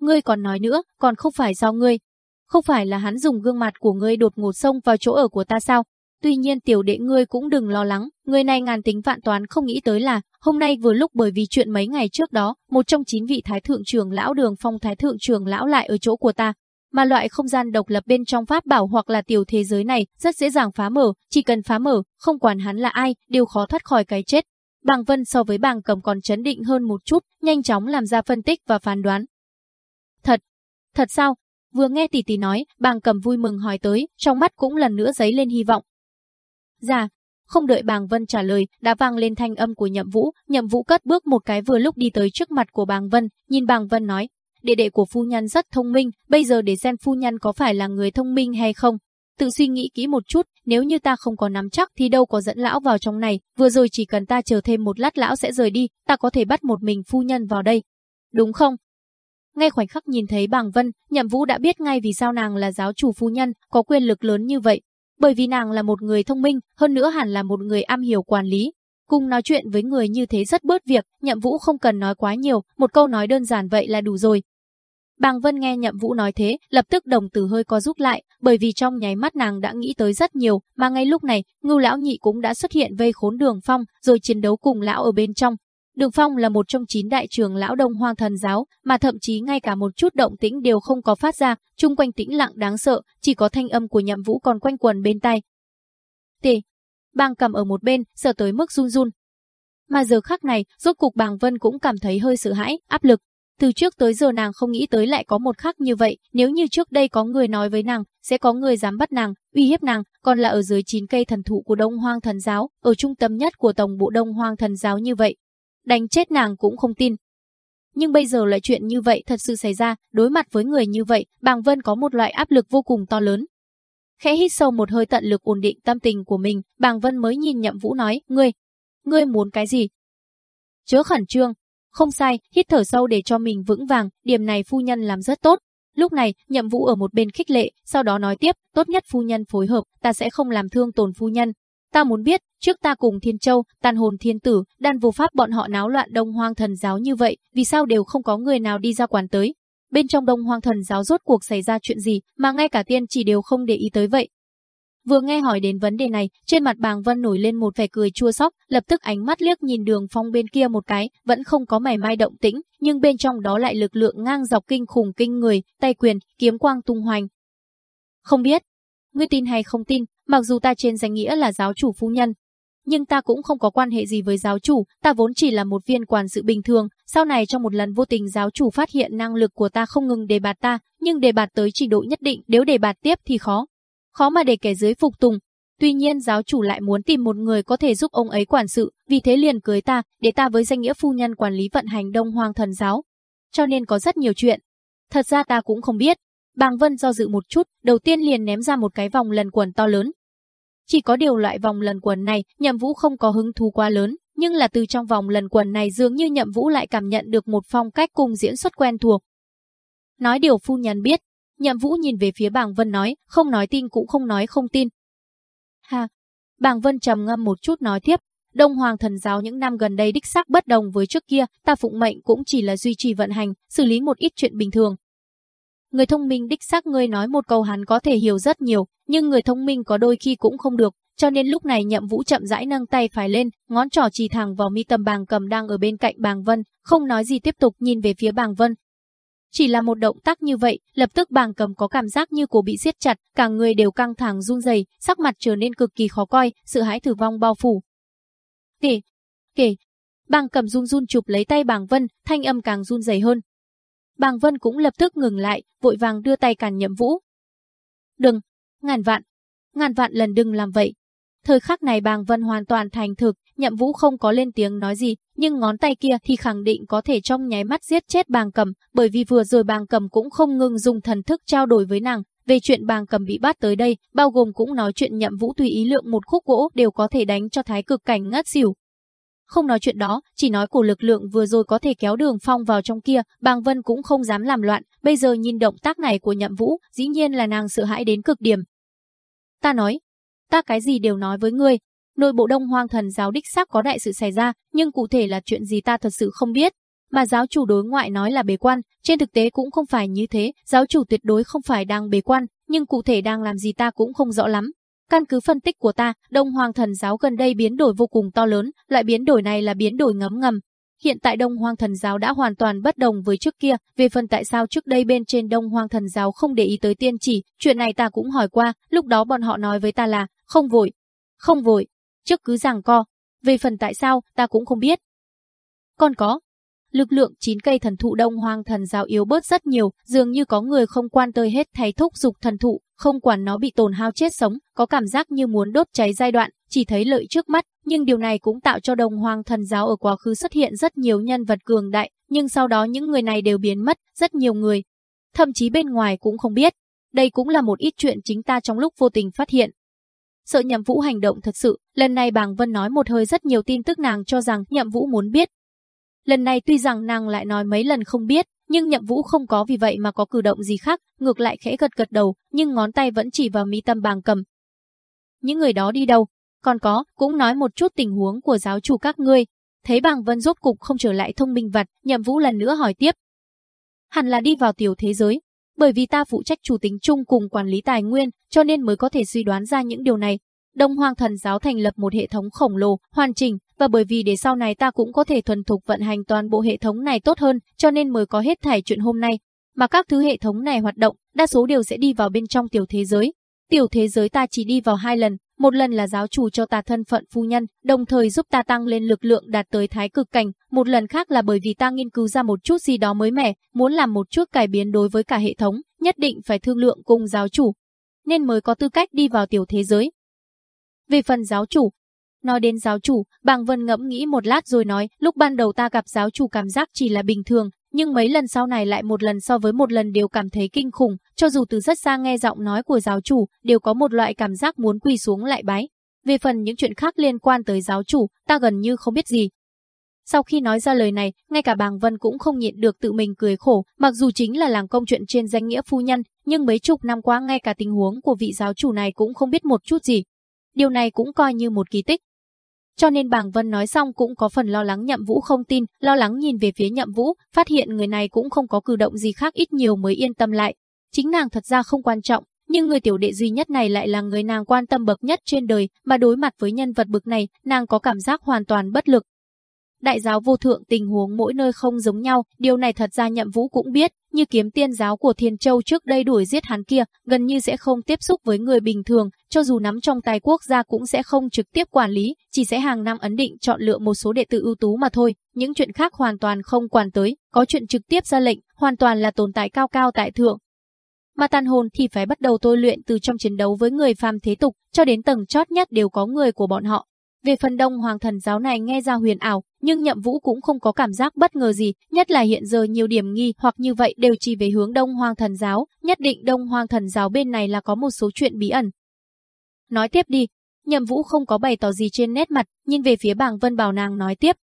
Ngươi còn nói nữa, còn không phải do ngươi. Không phải là hắn dùng gương mặt của ngươi đột ngột xông vào chỗ ở của ta sao? Tuy nhiên tiểu đệ ngươi cũng đừng lo lắng, người này ngàn tính vạn toán không nghĩ tới là, hôm nay vừa lúc bởi vì chuyện mấy ngày trước đó, một trong chín vị thái thượng trưởng lão đường phong thái thượng trưởng lão lại ở chỗ của ta. Mà loại không gian độc lập bên trong pháp bảo hoặc là tiểu thế giới này rất dễ dàng phá mở, chỉ cần phá mở, không quản hắn là ai, đều khó thoát khỏi cái chết. Bàng Vân so với bàng cầm còn chấn định hơn một chút, nhanh chóng làm ra phân tích và phán đoán. Thật, thật sao? Vừa nghe tỷ tỷ nói, bàng cầm vui mừng hỏi tới, trong mắt cũng lần nữa dấy lên hy vọng. Dạ, không đợi bàng Vân trả lời, đã vang lên thanh âm của nhậm vũ, nhậm vũ cất bước một cái vừa lúc đi tới trước mặt của bàng Vân, nhìn bàng Vân nói, đệ đệ của phu nhân rất thông minh, bây giờ để xem phu nhân có phải là người thông minh hay không. Tự suy nghĩ kỹ một chút, nếu như ta không có nắm chắc thì đâu có dẫn lão vào trong này, vừa rồi chỉ cần ta chờ thêm một lát lão sẽ rời đi, ta có thể bắt một mình phu nhân vào đây. Đúng không? Ngay khoảnh khắc nhìn thấy bàng Vân, nhậm vũ đã biết ngay vì sao nàng là giáo chủ phu nhân, có quyền lực lớn như vậy, bởi vì nàng là một người thông minh, hơn nữa hẳn là một người am hiểu quản lý. Cùng nói chuyện với người như thế rất bớt việc, nhậm vũ không cần nói quá nhiều, một câu nói đơn giản vậy là đủ rồi. Bàng Vân nghe nhậm vũ nói thế, lập tức đồng tử hơi co rút lại, bởi vì trong nháy mắt nàng đã nghĩ tới rất nhiều, mà ngay lúc này, ngưu lão nhị cũng đã xuất hiện vây khốn đường phong, rồi chiến đấu cùng lão ở bên trong. Đường Phong là một trong chín đại trường lão Đông Hoang thần giáo, mà thậm chí ngay cả một chút động tĩnh đều không có phát ra, chung quanh tĩnh lặng đáng sợ, chỉ có thanh âm của Nhậm Vũ còn quanh quẩn bên tai. Tề, Bang cầm ở một bên, sợ tới mức run run. Mà giờ khắc này, rốt cục Bàng Vân cũng cảm thấy hơi sợ hãi, áp lực. Từ trước tới giờ nàng không nghĩ tới lại có một khắc như vậy, nếu như trước đây có người nói với nàng, sẽ có người dám bắt nàng, uy hiếp nàng, còn là ở dưới chín cây thần thụ của Đông Hoang thần giáo, ở trung tâm nhất của tổng bộ Đông Hoang thần giáo như vậy, đánh chết nàng cũng không tin. Nhưng bây giờ lại chuyện như vậy thật sự xảy ra, đối mặt với người như vậy, Bàng Vân có một loại áp lực vô cùng to lớn. Khẽ hít sâu một hơi tận lực ổn định tâm tình của mình, Bàng Vân mới nhìn Nhậm Vũ nói, ngươi, ngươi muốn cái gì? Chớ khẩn trương, không sai, hít thở sâu để cho mình vững vàng, điểm này phu nhân làm rất tốt. Lúc này, Nhậm Vũ ở một bên khích lệ, sau đó nói tiếp, tốt nhất phu nhân phối hợp, ta sẽ không làm thương tổn phu nhân. Ta muốn biết, trước ta cùng Thiên Châu, tàn hồn thiên tử, đan vô pháp bọn họ náo loạn đông hoang thần giáo như vậy, vì sao đều không có người nào đi ra quản tới? Bên trong đông hoang thần giáo rốt cuộc xảy ra chuyện gì mà ngay cả tiên chỉ đều không để ý tới vậy? Vừa nghe hỏi đến vấn đề này, trên mặt bàng vân nổi lên một vẻ cười chua sóc, lập tức ánh mắt liếc nhìn đường phong bên kia một cái, vẫn không có mảy may động tĩnh, nhưng bên trong đó lại lực lượng ngang dọc kinh khủng kinh người, tay quyền, kiếm quang tung hoành. Không biết, ngươi tin hay không tin, mặc dù ta trên danh nghĩa là giáo chủ phu nhân, nhưng ta cũng không có quan hệ gì với giáo chủ, ta vốn chỉ là một viên quản sự bình thường, sau này trong một lần vô tình giáo chủ phát hiện năng lực của ta không ngừng đề bạt ta, nhưng đề bạt tới trình độ nhất định, nếu đề bạt tiếp thì khó. Khó mà để kẻ dưới phục tùng. Tuy nhiên giáo chủ lại muốn tìm một người có thể giúp ông ấy quản sự, vì thế liền cưới ta, để ta với danh nghĩa phu nhân quản lý vận hành Đông Hoang thần giáo. Cho nên có rất nhiều chuyện. Thật ra ta cũng không biết. Bàng Vân do dự một chút, đầu tiên liền ném ra một cái vòng lần quần to lớn, chỉ có điều loại vòng lần quần này, Nhậm Vũ không có hứng thú quá lớn, nhưng là từ trong vòng lần quần này dường như Nhậm Vũ lại cảm nhận được một phong cách cùng diễn xuất quen thuộc. Nói điều phu nhân biết, Nhậm Vũ nhìn về phía Bàng Vân nói, không nói tin cũng không nói không tin. Ha, Bàng Vân trầm ngâm một chút nói tiếp, Đông Hoàng thần giáo những năm gần đây đích xác bất đồng với trước kia, ta phụng mệnh cũng chỉ là duy trì vận hành, xử lý một ít chuyện bình thường, Người thông minh đích xác ngươi nói một câu hắn có thể hiểu rất nhiều, nhưng người thông minh có đôi khi cũng không được, cho nên lúc này Nhậm Vũ chậm rãi nâng tay phải lên, ngón trỏ chỉ thẳng vào mi tâm Bàng Cầm đang ở bên cạnh Bàng Vân, không nói gì tiếp tục nhìn về phía Bàng Vân. Chỉ là một động tác như vậy, lập tức Bàng Cầm có cảm giác như cổ bị siết chặt, cả người đều căng thẳng run rẩy, sắc mặt trở nên cực kỳ khó coi, sự hãi thử vong bao phủ. Kể, kể, Bàng Cầm run run chụp lấy tay Bàng Vân, thanh âm càng run rẩy hơn, Bàng Vân cũng lập tức ngừng lại, vội vàng đưa tay cản Nhậm Vũ. Đừng, ngàn vạn, ngàn vạn lần đừng làm vậy. Thời khắc này Bàng Vân hoàn toàn thành thực, Nhậm Vũ không có lên tiếng nói gì, nhưng ngón tay kia thì khẳng định có thể trong nháy mắt giết chết Bàng Cầm, bởi vì vừa rồi Bàng Cầm cũng không ngừng dùng thần thức trao đổi với nàng, về chuyện Bàng Cầm bị bắt tới đây, bao gồm cũng nói chuyện Nhậm Vũ tùy ý lượng một khúc gỗ đều có thể đánh cho thái cực cảnh ngất xỉu, không nói chuyện đó, chỉ nói cổ lực lượng vừa rồi có thể kéo đường phong vào trong kia, bàng vân cũng không dám làm loạn, bây giờ nhìn động tác này của nhậm vũ, dĩ nhiên là nàng sợ hãi đến cực điểm. Ta nói, ta cái gì đều nói với ngươi, nội bộ đông hoang thần giáo đích xác có đại sự xảy ra, nhưng cụ thể là chuyện gì ta thật sự không biết. Mà giáo chủ đối ngoại nói là bế quan, trên thực tế cũng không phải như thế, giáo chủ tuyệt đối không phải đang bế quan, nhưng cụ thể đang làm gì ta cũng không rõ lắm. Căn cứ phân tích của ta, Đông Hoàng Thần Giáo gần đây biến đổi vô cùng to lớn, loại biến đổi này là biến đổi ngấm ngầm. Hiện tại Đông Hoàng Thần Giáo đã hoàn toàn bất đồng với trước kia, về phần tại sao trước đây bên trên Đông Hoàng Thần Giáo không để ý tới tiên chỉ, chuyện này ta cũng hỏi qua, lúc đó bọn họ nói với ta là, không vội, không vội, trước cứ giằng co. Về phần tại sao, ta cũng không biết. Còn có, lực lượng chín cây thần thụ Đông Hoang thần giáo yếu bớt rất nhiều, dường như có người không quan tới hết thay thúc dục thần thụ, không quản nó bị tổn hao chết sống, có cảm giác như muốn đốt cháy giai đoạn, chỉ thấy lợi trước mắt, nhưng điều này cũng tạo cho Đông Hoang thần giáo ở quá khứ xuất hiện rất nhiều nhân vật cường đại, nhưng sau đó những người này đều biến mất, rất nhiều người. Thậm chí bên ngoài cũng không biết. Đây cũng là một ít chuyện chính ta trong lúc vô tình phát hiện. Sợ nhậm vũ hành động thật sự, lần này bàng Vân nói một hơi rất nhiều tin tức nàng cho rằng nhậm vũ muốn biết, Lần này tuy rằng nàng lại nói mấy lần không biết, nhưng nhậm vũ không có vì vậy mà có cử động gì khác, ngược lại khẽ gật gật đầu, nhưng ngón tay vẫn chỉ vào mi tâm bàng cầm. Những người đó đi đâu? Còn có, cũng nói một chút tình huống của giáo chủ các ngươi. Thấy bàng vân rốt cục không trở lại thông minh vật, nhậm vũ lần nữa hỏi tiếp. Hẳn là đi vào tiểu thế giới, bởi vì ta phụ trách chủ tính chung cùng quản lý tài nguyên, cho nên mới có thể suy đoán ra những điều này. Đông hoàng Thần Giáo thành lập một hệ thống khổng lồ, hoàn chỉnh, và bởi vì để sau này ta cũng có thể thuần thục vận hành toàn bộ hệ thống này tốt hơn, cho nên mới có hết thảy chuyện hôm nay. Mà các thứ hệ thống này hoạt động, đa số đều sẽ đi vào bên trong tiểu thế giới. Tiểu thế giới ta chỉ đi vào hai lần, một lần là giáo chủ cho ta thân phận phu nhân, đồng thời giúp ta tăng lên lực lượng đạt tới thái cực cảnh, một lần khác là bởi vì ta nghiên cứu ra một chút gì đó mới mẻ, muốn làm một chút cải biến đối với cả hệ thống, nhất định phải thương lượng cùng giáo chủ, nên mới có tư cách đi vào tiểu thế giới. Về phần giáo chủ, nói đến giáo chủ, Bàng Vân ngẫm nghĩ một lát rồi nói, lúc ban đầu ta gặp giáo chủ cảm giác chỉ là bình thường, nhưng mấy lần sau này lại một lần so với một lần đều cảm thấy kinh khủng, cho dù từ rất xa nghe giọng nói của giáo chủ, đều có một loại cảm giác muốn quỳ xuống lại bái. Về phần những chuyện khác liên quan tới giáo chủ, ta gần như không biết gì. Sau khi nói ra lời này, ngay cả bàng Vân cũng không nhịn được tự mình cười khổ, mặc dù chính là làng công chuyện trên danh nghĩa phu nhân, nhưng mấy chục năm qua ngay cả tình huống của vị giáo chủ này cũng không biết một chút gì. Điều này cũng coi như một kỳ tích. Cho nên bàng Vân nói xong cũng có phần lo lắng nhậm vũ không tin, lo lắng nhìn về phía nhậm vũ, phát hiện người này cũng không có cử động gì khác ít nhiều mới yên tâm lại. Chính nàng thật ra không quan trọng, nhưng người tiểu đệ duy nhất này lại là người nàng quan tâm bậc nhất trên đời, mà đối mặt với nhân vật bực này, nàng có cảm giác hoàn toàn bất lực. Đại giáo vô thượng tình huống mỗi nơi không giống nhau, điều này thật ra nhậm vũ cũng biết, như kiếm tiên giáo của Thiên Châu trước đây đuổi giết hắn kia, gần như sẽ không tiếp xúc với người bình thường, cho dù nắm trong tay quốc gia cũng sẽ không trực tiếp quản lý, chỉ sẽ hàng năm ấn định chọn lựa một số đệ tử ưu tú mà thôi, những chuyện khác hoàn toàn không quản tới, có chuyện trực tiếp ra lệnh, hoàn toàn là tồn tại cao cao tại thượng. Mà tàn hồn thì phải bắt đầu tôi luyện từ trong chiến đấu với người phàm thế tục, cho đến tầng chót nhất đều có người của bọn họ, về phần đông hoàng thần giáo này nghe ra huyền ảo, nhưng nhậm vũ cũng không có cảm giác bất ngờ gì, nhất là hiện giờ nhiều điểm nghi hoặc như vậy đều chỉ về hướng đông hoàng thần giáo, nhất định đông hoàng thần giáo bên này là có một số chuyện bí ẩn. Nói tiếp đi, nhậm vũ không có bày tỏ gì trên nét mặt, nhìn về phía bảng vân bảo nàng nói tiếp.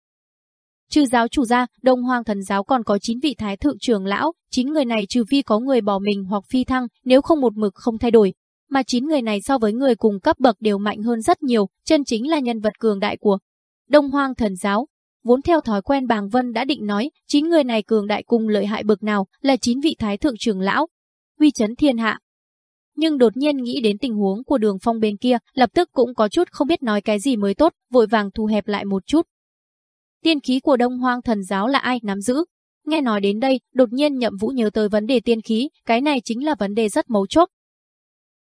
Trừ giáo chủ ra, Đông Hoàng Thần Giáo còn có 9 vị thái thượng trưởng lão, 9 người này trừ phi có người bỏ mình hoặc phi thăng, nếu không một mực không thay đổi, mà chín người này so với người cùng cấp bậc đều mạnh hơn rất nhiều, chân chính là nhân vật cường đại của Đông Hoang Thần Giáo. Vốn theo thói quen Bàng Vân đã định nói, 9 người này cường đại cùng lợi hại bậc nào là chín vị thái thượng trưởng lão, uy chấn thiên hạ. Nhưng đột nhiên nghĩ đến tình huống của đường phong bên kia, lập tức cũng có chút không biết nói cái gì mới tốt, vội vàng thu hẹp lại một chút. Tiên khí của Đông Hoang Thần Giáo là ai nắm giữ? Nghe nói đến đây, đột nhiên nhậm vũ nhớ tới vấn đề tiên khí, cái này chính là vấn đề rất mấu chốt,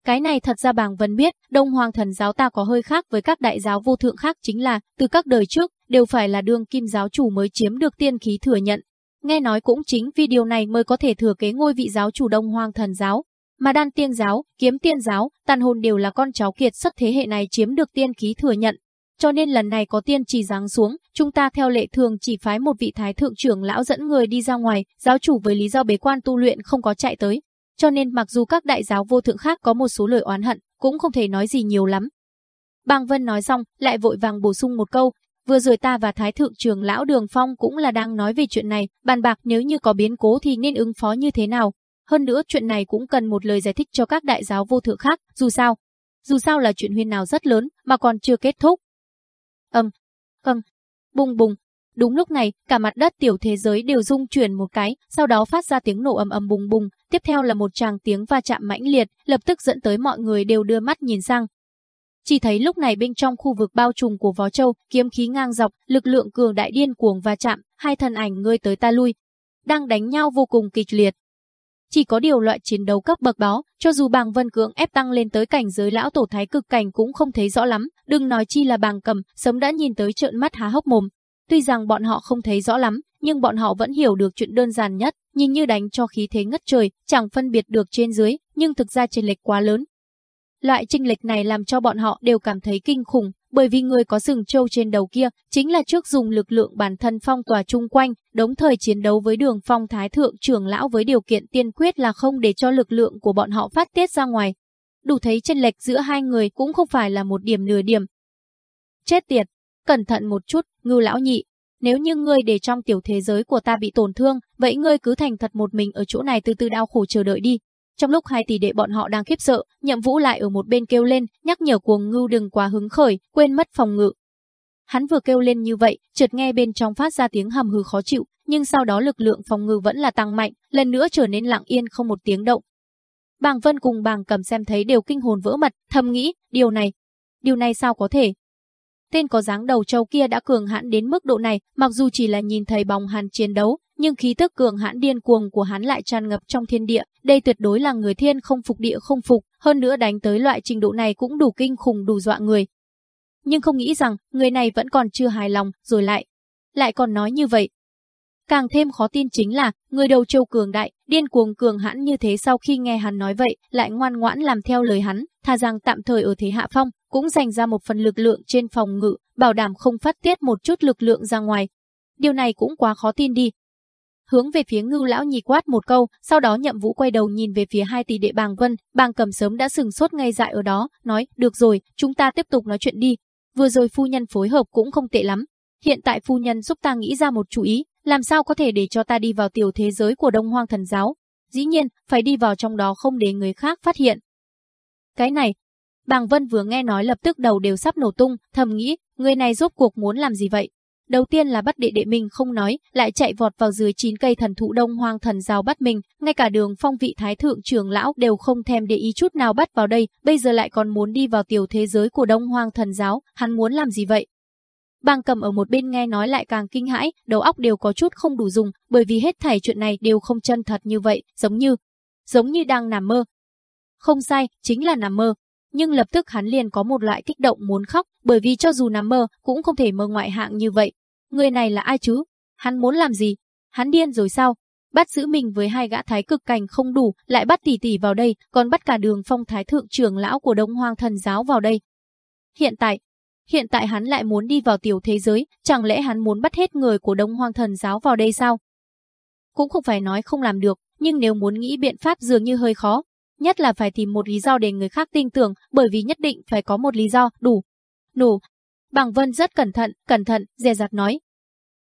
cái này thật ra bàng vân biết, Đông Hoàng thần giáo ta có hơi khác với các đại giáo vô thượng khác chính là, từ các đời trước, đều phải là đương kim giáo chủ mới chiếm được tiên khí thừa nhận. Nghe nói cũng chính vì điều này mới có thể thừa kế ngôi vị giáo chủ Đông Hoàng thần giáo. Mà đan tiên giáo, kiếm tiên giáo, tàn hồn đều là con cháu kiệt xuất thế hệ này chiếm được tiên khí thừa nhận. Cho nên lần này có tiên chỉ giáng xuống, chúng ta theo lệ thường chỉ phái một vị thái thượng trưởng lão dẫn người đi ra ngoài, giáo chủ với lý do bế quan tu luyện không có chạy tới, cho nên mặc dù các đại giáo vô thượng khác có một số lời oán hận, cũng không thể nói gì nhiều lắm. Bang Vân nói xong, lại vội vàng bổ sung một câu, vừa rồi ta và Thái Thượng trưởng lão Đường Phong cũng là đang nói về chuyện này, bàn bạc nếu như có biến cố thì nên ứng phó như thế nào. Hơn nữa chuyện này cũng cần một lời giải thích cho các đại giáo vô thượng khác, dù sao. Dù sao là chuyện huyên nào rất lớn, mà còn chưa kết thúc. ầm, âm, bùng bùng, Đúng lúc này, cả mặt đất tiểu thế giới đều rung chuyển một cái, sau đó phát ra tiếng nổ ầm ầm bùng bùng, tiếp theo là một tràng tiếng va chạm mãnh liệt, lập tức dẫn tới mọi người đều đưa mắt nhìn sang. Chỉ thấy lúc này bên trong khu vực bao trùm của vó Châu, kiếm khí ngang dọc, lực lượng cường đại điên cuồng va chạm, hai thân ảnh ngươi tới ta lui, đang đánh nhau vô cùng kịch liệt. Chỉ có điều loại chiến đấu cấp bậc đó, cho dù bàng vân cưỡng ép tăng lên tới cảnh giới lão tổ thái cực cảnh cũng không thấy rõ lắm, đừng nói chi là bàng cầm, sớm đã nhìn tới trợn mắt há hốc mồm, Tuy rằng bọn họ không thấy rõ lắm, nhưng bọn họ vẫn hiểu được chuyện đơn giản nhất, nhìn như đánh cho khí thế ngất trời, chẳng phân biệt được trên dưới, nhưng thực ra chênh lệch quá lớn. Loại chênh lệch này làm cho bọn họ đều cảm thấy kinh khủng, bởi vì người có sừng trâu trên đầu kia chính là trước dùng lực lượng bản thân phong tỏa chung quanh, đống thời chiến đấu với đường phong thái thượng trưởng lão với điều kiện tiên quyết là không để cho lực lượng của bọn họ phát tiết ra ngoài. Đủ thấy chênh lệch giữa hai người cũng không phải là một điểm nửa điểm. Chết tiệt, Cẩn thận một chút, ngưu lão nhị. Nếu như ngươi để trong tiểu thế giới của ta bị tổn thương, vậy ngươi cứ thành thật một mình ở chỗ này từ từ đau khổ chờ đợi đi. Trong lúc hai tỷ đệ bọn họ đang khiếp sợ, Nhậm Vũ lại ở một bên kêu lên, nhắc nhở cuồng ngưu đừng quá hứng khởi, quên mất phòng ngự. Hắn vừa kêu lên như vậy, chợt nghe bên trong phát ra tiếng hầm hừ khó chịu, nhưng sau đó lực lượng phòng ngự vẫn là tăng mạnh, lần nữa trở nên lặng yên không một tiếng động. Bàng Vân cùng Bàng Cầm xem thấy đều kinh hồn vỡ mật, thầm nghĩ, điều này, điều này sao có thể? Tên có dáng đầu trâu kia đã cường hãn đến mức độ này, mặc dù chỉ là nhìn thấy bóng hắn chiến đấu, nhưng khí tức cường hãn điên cuồng của hắn lại tràn ngập trong thiên địa, đây tuyệt đối là người thiên không phục địa không phục, hơn nữa đánh tới loại trình độ này cũng đủ kinh khủng đủ dọa người. Nhưng không nghĩ rằng, người này vẫn còn chưa hài lòng, rồi lại, lại còn nói như vậy. Càng thêm khó tin chính là, người đầu châu cường đại, điên cuồng cường hãn như thế sau khi nghe hắn nói vậy, lại ngoan ngoãn làm theo lời hắn, tha rằng tạm thời ở thế hạ phong, cũng dành ra một phần lực lượng trên phòng ngự, bảo đảm không phát tiết một chút lực lượng ra ngoài. Điều này cũng quá khó tin đi, hướng về phía ngưu lão nhì quát một câu, sau đó nhậm vũ quay đầu nhìn về phía hai tỷ đệ bàng vân, bàng cầm sớm đã sừng sốt ngay dại ở đó, nói, được rồi, chúng ta tiếp tục nói chuyện đi. Vừa rồi phu nhân phối hợp cũng không tệ lắm. Hiện tại phu nhân giúp ta nghĩ ra một chủ ý, làm sao có thể để cho ta đi vào tiểu thế giới của Đông Hoang Thần Giáo. Dĩ nhiên, phải đi vào trong đó không để người khác phát hiện. Cái này, bàng vân vừa nghe nói lập tức đầu đều sắp nổ tung, thầm nghĩ, người này rốt cuộc muốn làm gì vậy? Đầu tiên là bắt đệ đệ mình không nói, lại chạy vọt vào dưới chín cây thần thụ đông hoang thần giáo bắt mình, ngay cả đường phong vị thái thượng trưởng lão đều không thèm để ý chút nào bắt vào đây, bây giờ lại còn muốn đi vào tiểu thế giới của đông hoang thần giáo, hắn muốn làm gì vậy? Bang cầm ở một bên nghe nói lại càng kinh hãi, đầu óc đều có chút không đủ dùng, bởi vì hết thảy chuyện này đều không chân thật như vậy, giống như, giống như đang nằm mơ. Không sai, chính là nằm mơ, nhưng lập tức hắn liền có một loại kích động muốn khóc, bởi vì cho dù nằm mơ, cũng không thể mơ ngoại hạng như vậy. Người này là ai chứ? Hắn muốn làm gì? Hắn điên rồi sao? Bắt giữ mình với hai gã thái cực cảnh không đủ, lại bắt tỷ tỷ vào đây, còn bắt cả đường phong thái thượng trưởng lão của Đông Hoang thần giáo vào đây. Hiện tại, hiện tại hắn lại muốn đi vào tiểu thế giới, chẳng lẽ hắn muốn bắt hết người của Đông Hoang thần giáo vào đây sao? Cũng không phải nói không làm được, nhưng nếu muốn nghĩ biện pháp dường như hơi khó, nhất là phải tìm một lý do để người khác tin tưởng, bởi vì nhất định phải có một lý do đủ. Nổ. Bàng Vân rất cẩn thận, cẩn thận, dè dặt nói.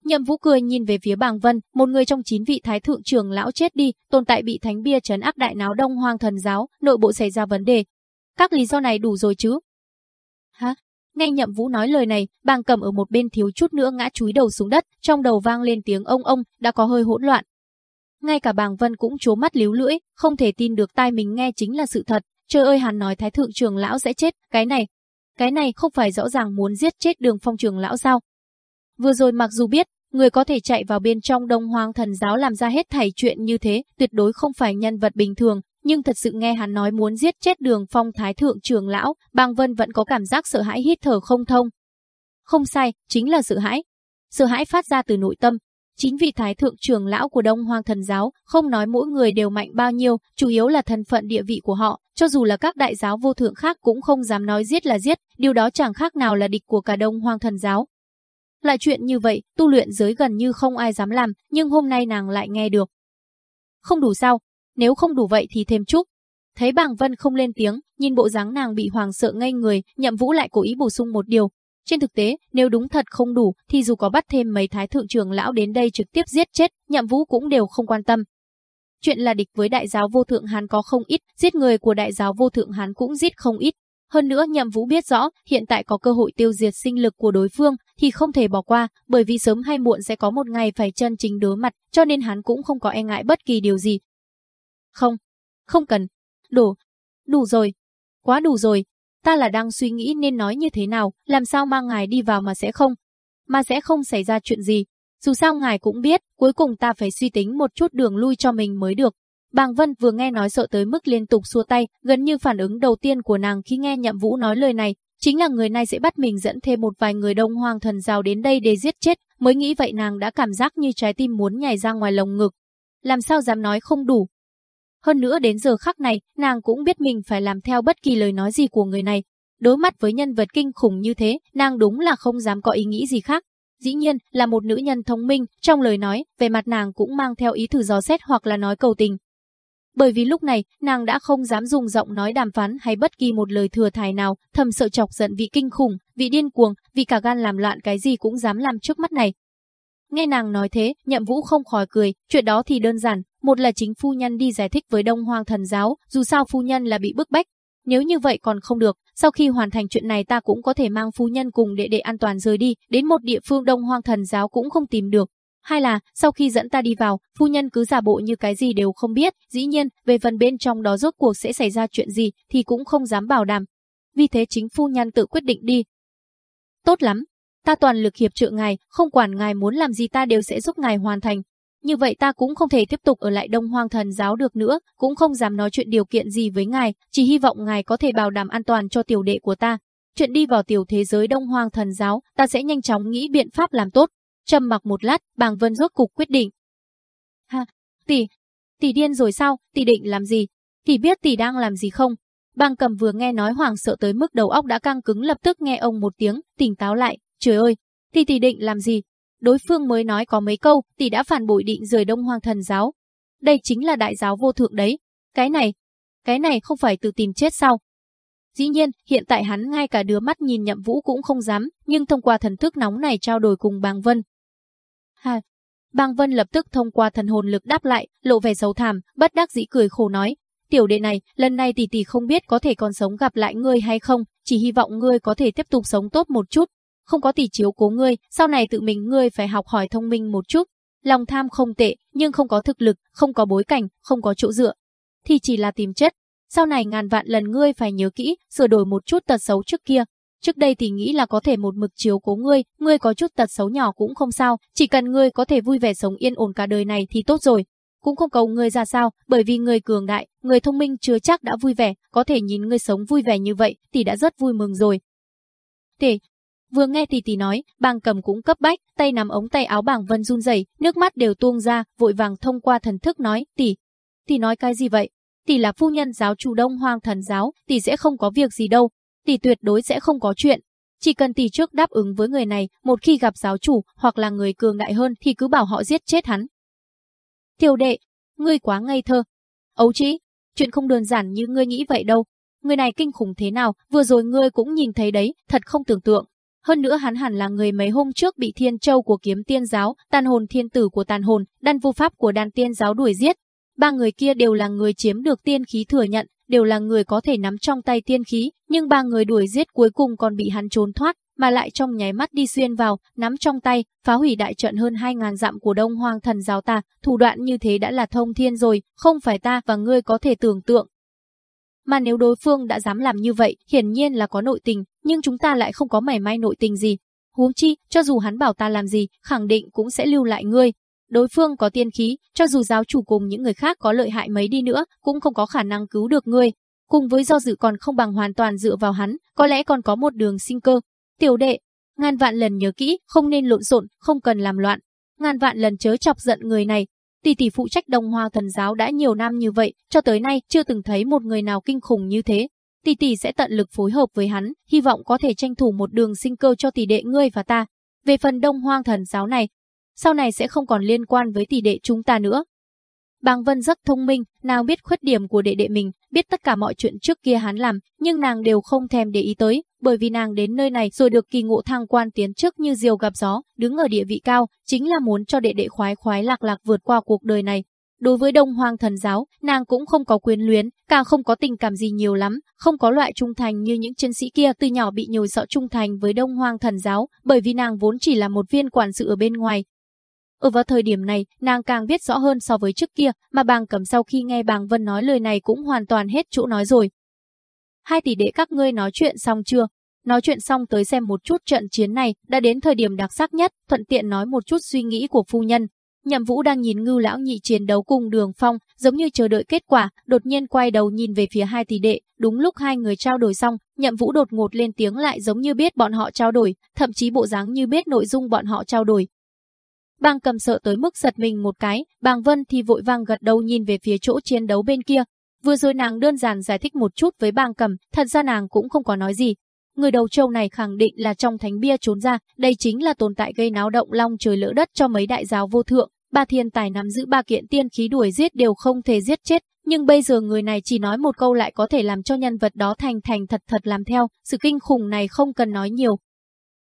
Nhậm Vũ cười nhìn về phía Bàng Vân, một người trong chín vị thái thượng trưởng lão chết đi, tồn tại bị thánh bia trấn áp đại náo Đông Hoang thần giáo, nội bộ xảy ra vấn đề. Các lý do này đủ rồi chứ? Hả? Nghe Nhậm Vũ nói lời này, Bàng Cầm ở một bên thiếu chút nữa ngã chúi đầu xuống đất, trong đầu vang lên tiếng ông ông, đã có hơi hỗn loạn, ngay cả bàng vân cũng chố mắt líu lưỡi, không thể tin được tai mình nghe chính là sự thật. Trời ơi hắn nói thái thượng trường lão sẽ chết, cái này, cái này không phải rõ ràng muốn giết chết đường phong trường lão sao. Vừa rồi mặc dù biết, người có thể chạy vào bên trong đông hoang thần giáo làm ra hết thảy chuyện như thế, tuyệt đối không phải nhân vật bình thường, nhưng thật sự nghe hắn nói muốn giết chết đường phong thái thượng trường lão, Bang vân vẫn có cảm giác sợ hãi hít thở không thông. Không sai, chính là sợ hãi. Sợ hãi phát ra từ nội tâm, Chính vị thái thượng Trường lão của Đông Hoang thần giáo, không nói mỗi người đều mạnh bao nhiêu, chủ yếu là thân phận địa vị của họ, cho dù là các đại giáo vô thượng khác cũng không dám nói giết là giết, điều đó chẳng khác nào là địch của cả Đông Hoang thần giáo. Lại chuyện như vậy, tu luyện giới gần như không ai dám làm, nhưng hôm nay nàng lại nghe được. Không đủ sao? Nếu không đủ vậy thì thêm chút. Thấy bàng vân không lên tiếng, nhìn bộ dáng nàng bị hoàng sợ ngây người, nhậm vũ lại cố ý bổ sung một điều, trên thực tế, nếu đúng thật không đủ, thì dù có bắt thêm mấy thái thượng trưởng lão đến đây trực tiếp giết chết, nhậm vũ cũng đều không quan tâm. Chuyện là địch với đại giáo vô thượng Hán có không ít, giết người của đại giáo vô thượng Hán cũng giết không ít. Hơn nữa nhậm vũ biết rõ, hiện tại có cơ hội tiêu diệt sinh lực của đối phương, thì không thể bỏ qua, bởi vì sớm hay muộn sẽ có một ngày phải chân chính đối mặt, cho nên hắn cũng không có e ngại bất kỳ điều gì. Không, không cần. Đủ, đủ rồi. Quá đủ rồi, ta là đang suy nghĩ nên nói như thế nào, làm sao mang ngài đi vào mà sẽ không, mà sẽ không xảy ra chuyện gì. Dù sao ngài cũng biết, cuối cùng ta phải suy tính một chút đường lui cho mình mới được. Bàng Vân vừa nghe nói sợ tới mức liên tục xua tay, gần như phản ứng đầu tiên của nàng khi nghe Nhậm Vũ nói lời này, chính là người này sẽ bắt mình dẫn thêm một vài người đông hoang thần giáo đến đây để giết chết, mới nghĩ vậy nàng đã cảm giác như trái tim muốn nhảy ra ngoài lồng ngực. Làm sao dám nói không đủ, hơn nữa đến giờ khắc này, nàng cũng biết mình phải làm theo bất kỳ lời nói gì của người này. Đối mặt với nhân vật kinh khủng như thế, nàng đúng là không dám có ý nghĩ gì khác. Dĩ nhiên, là một nữ nhân thông minh, trong lời nói, về mặt nàng cũng mang theo ý thử dò xét hoặc là nói cầu tình. Bởi vì lúc này, nàng đã không dám dùng giọng nói đàm phán hay bất kỳ một lời thừa thải nào, thầm sợ chọc giận vị kinh khủng, vị điên cuồng, vì cả gan làm loạn cái gì cũng dám làm trước mắt này. Nghe nàng nói thế, nhậm vũ không khỏi cười, chuyện đó thì đơn giản, một là chính phu nhân đi giải thích với Đông Hoang thần giáo, dù sao phu nhân là bị bức bách. Nếu như vậy còn không được, sau khi hoàn thành chuyện này ta cũng có thể mang phu nhân cùng đệ đệ an toàn rời đi, đến một địa phương Đông Hoang thần giáo cũng không tìm được. hai là, sau khi dẫn ta đi vào, phu nhân cứ giả bộ như cái gì đều không biết, dĩ nhiên, về phần bên trong đó rốt cuộc sẽ xảy ra chuyện gì thì cũng không dám bảo đảm. Vì thế chính phu nhân tự quyết định đi. Tốt lắm, ta toàn lực hiệp trợ ngài, không quản ngài muốn làm gì ta đều sẽ giúp ngài hoàn thành. Như vậy ta cũng không thể tiếp tục ở lại Đông Hoang Thần giáo được nữa, cũng không dám nói chuyện điều kiện gì với ngài, chỉ hy vọng ngài có thể bảo đảm an toàn cho tiểu đệ của ta. Chuyện đi vào tiểu thế giới Đông Hoang Thần giáo, ta sẽ nhanh chóng nghĩ biện pháp làm tốt. Trầm mặc một lát, Bàng Vân rốt cục quyết định. Ha, tỷ, tỷ điên rồi sao, tỷ định làm gì? Tỷ biết tỷ đang làm gì không? Bàng cầm vừa nghe nói hoàng sợ tới mức đầu óc đã căng cứng lập tức nghe ông một tiếng, tỉnh táo lại, trời ơi, tỷ tỷ định làm gì? Đối phương mới nói có mấy câu, tỷ đã phản bội định rời Đông Hoang thần giáo. Đây chính là đại giáo vô thượng đấy. Cái này, cái này không phải tự tìm chết sao? Dĩ nhiên, hiện tại hắn ngay cả đứa mắt nhìn nhậm vũ cũng không dám, nhưng thông qua thần thức nóng này trao đổi cùng bàng vân. Ha, bàng vân lập tức thông qua thần hồn lực đáp lại, lộ vẻ xấu thảm, bất đắc dĩ cười khổ nói. Tiểu đệ này, lần này tỷ tỷ không biết có thể còn sống gặp lại ngươi hay không, chỉ hy vọng ngươi có thể tiếp tục sống tốt một chút, không có tỷ chiếu cố ngươi, sau này tự mình ngươi phải học hỏi thông minh một chút. Lòng tham không tệ, nhưng không có thực lực, không có bối cảnh, không có chỗ dựa, thì chỉ là tìm chết. Sau này ngàn vạn lần ngươi phải nhớ kỹ, sửa đổi một chút tật xấu trước kia. Trước đây thì nghĩ là có thể một mực chiếu cố ngươi, ngươi có chút tật xấu nhỏ cũng không sao, chỉ cần ngươi có thể vui vẻ sống yên ổn cả đời này thì tốt rồi. Cũng không cầu ngươi ra sao, bởi vì ngươi cường đại, người thông minh chưa chắc đã vui vẻ, có thể nhìn ngươi sống vui vẻ như vậy thì đã rất vui mừng rồi. Để, Vừa nghe tỷ tỷ nói, bàng cầm cũng cấp bách, tay nắm ống tay áo bàng vân run rẩy, nước mắt đều tuôn ra, vội vàng thông qua thần thức nói, tỷ, tỷ nói cái gì vậy? Tỷ là phu nhân giáo chủ đông hoang thần giáo, tỷ sẽ không có việc gì đâu, tỷ tuyệt đối sẽ không có chuyện. Chỉ cần tỷ trước đáp ứng với người này, một khi gặp giáo chủ hoặc là người cường đại hơn thì cứ bảo họ giết chết hắn. Tiểu đệ, ngươi quá ngây thơ. Ấu trí, chuyện không đơn giản như ngươi nghĩ vậy đâu. Người này kinh khủng thế nào, vừa rồi ngươi cũng nhìn thấy đấy, thật không tưởng tượng. Hơn nữa hắn hẳn là người mấy hôm trước bị thiên châu của kiếm tiên giáo, tàn hồn thiên tử của tàn hồn, đan vu pháp của đan tiên giáo đuổi giết. Ba người kia đều là người chiếm được tiên khí thừa nhận, đều là người có thể nắm trong tay tiên khí, nhưng ba người đuổi giết cuối cùng còn bị hắn trốn thoát, mà lại trong nháy mắt đi xuyên vào, nắm trong tay, phá hủy đại trận hơn 2.000 dặm của Đông Hoang thần giáo ta, thủ đoạn như thế đã là thông thiên rồi, không phải ta và ngươi có thể tưởng tượng, mà nếu đối phương đã dám làm như vậy, hiển nhiên là có nội tình, nhưng chúng ta lại không có mảy may nội tình gì. Huống chi, cho dù hắn bảo ta làm gì, khẳng định cũng sẽ lưu lại ngươi. Đối phương có tiên khí, cho dù giáo chủ cùng những người khác có lợi hại mấy đi nữa, cũng không có khả năng cứu được ngươi. Cùng với do dự còn không bằng hoàn toàn dựa vào hắn, có lẽ còn có một đường sinh cơ. Tiểu đệ, ngàn vạn lần nhớ kỹ, không nên lộn xộn, không cần làm loạn. Ngàn vạn lần chớ chọc giận người này, Tỷ tỷ phụ trách Đông Hoa thần giáo đã nhiều năm như vậy, cho tới nay chưa từng thấy một người nào kinh khủng như thế. Tỷ tỷ sẽ tận lực phối hợp với hắn, hy vọng có thể tranh thủ một đường sinh cơ cho tỷ đệ ngươi và ta. Về phần Đông Hoang thần giáo này, sau này sẽ không còn liên quan với tỷ đệ chúng ta nữa. Bàng Vân rất thông minh, nào biết khuyết điểm của đệ đệ mình, biết tất cả mọi chuyện trước kia hắn làm, nhưng nàng đều không thèm để ý tới, bởi vì nàng đến nơi này rồi được kỳ ngộ thăng quan tiến trước như diều gặp gió, đứng ở địa vị cao, chính là muốn cho đệ đệ khoái khoái lạc lạc vượt qua cuộc đời này. Đối với Đông Hoang thần giáo, nàng cũng không có quyến luyến, càng không có tình cảm gì nhiều lắm, không có loại trung thành như những chiến sĩ kia từ nhỏ bị nhồi sợ trung thành với Đông Hoang thần giáo, bởi vì nàng vốn chỉ là một viên quản sự ở bên ngoài, ở vào thời điểm này, nàng càng biết rõ hơn so với trước kia, mà bàng cầm sau khi nghe bàng Vân nói lời này cũng hoàn toàn hết chỗ nói rồi. Hai tỷ đệ các ngươi nói chuyện xong chưa? Nói chuyện xong tới xem một chút trận chiến này, đã đến thời điểm đặc sắc nhất, thuận tiện nói một chút suy nghĩ của phu nhân. Nhậm Vũ đang nhìn Ngưu lão nhị chiến đấu cùng Đường Phong, giống như chờ đợi kết quả, đột nhiên quay đầu nhìn về phía hai tỷ đệ, đúng lúc hai người trao đổi xong, Nhậm Vũ đột ngột lên tiếng lại giống như biết bọn họ trao đổi, thậm chí bộ dáng như biết nội dung bọn họ trao đổi, Bang cầm sợ tới mức giật mình một cái, bang Vân thì vội vàng gật đầu nhìn về phía chỗ chiến đấu bên kia. Vừa rồi nàng đơn giản giải thích một chút với bang cầm, thật ra nàng cũng không có nói gì. Người đầu châu này khẳng định là trong thánh bia trốn ra, đây chính là tồn tại gây náo động long trời lỡ đất cho mấy đại giáo vô thượng. Ba thiên tài nắm giữ ba kiện tiên khí đuổi giết đều không thể giết chết, nhưng bây giờ người này chỉ nói một câu lại có thể làm cho nhân vật đó thành thành thật thật làm theo, sự kinh khủng này không cần nói nhiều,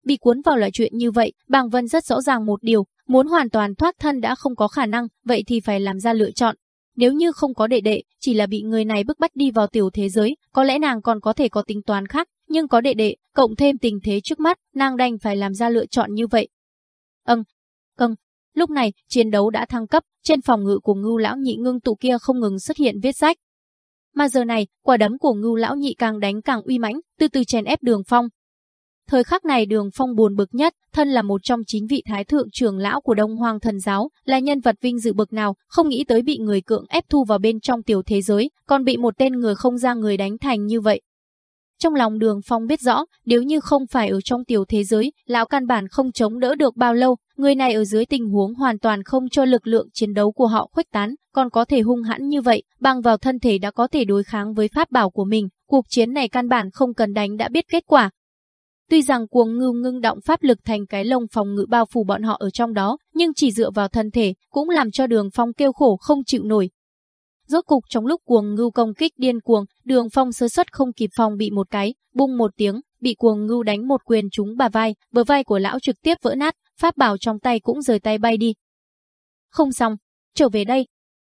Bị cuốn vào loại chuyện như vậy, Bàng Vân rất rõ ràng một điều, muốn hoàn toàn thoát thân đã không có khả năng, vậy thì phải làm ra lựa chọn nếu như không có đệ đệ, chỉ là bị người này bức bắt đi vào tiểu thế giới, có lẽ nàng còn có thể có tính toán khác, nhưng có đệ đệ, cộng thêm tình thế trước mắt, nàng đành phải làm ra lựa chọn như vậy. Âng, câng. Lúc này, chiến đấu đã thăng cấp, trên phòng ngự của ngưu lão nhị ngưng tụ kia không ngừng xuất hiện viết rách. Mà giờ này, quả đấm của ngưu lão nhị càng đánh càng uy mãnh, từ từ chèn ép đường phong, Thời khắc này đường phong buồn bực nhất, thân là một trong chín vị thái thượng trưởng lão của Đông Hoàng thần giáo, là nhân vật vinh dự bực nào, không nghĩ tới bị người cưỡng ép thu vào bên trong tiểu thế giới, còn bị một tên người không ra người đánh thành như vậy. Trong lòng đường phong biết rõ, nếu như không phải ở trong tiểu thế giới, lão căn bản không chống đỡ được bao lâu, người này ở dưới tình huống hoàn toàn không cho lực lượng chiến đấu của họ khuếch tán, còn có thể hung hãn như vậy, bằng vào thân thể đã có thể đối kháng với pháp bảo của mình, cuộc chiến này căn bản không cần đánh đã biết kết quả, Tuy rằng cuồng ngưu ngưng động pháp lực thành cái lồng phòng ngự bao phủ bọn họ ở trong đó, nhưng chỉ dựa vào thân thể cũng làm cho đường phong kêu khổ không chịu nổi. Rốt cục trong lúc cuồng ngưu công kích điên cuồng, đường phong sơ xuất không kịp phòng bị một cái, bung một tiếng, bị cuồng ngưu đánh một quyền trúng bà vai, bờ vai của lão trực tiếp vỡ nát, pháp bảo trong tay cũng rời tay bay đi. Không xong, trở về đây.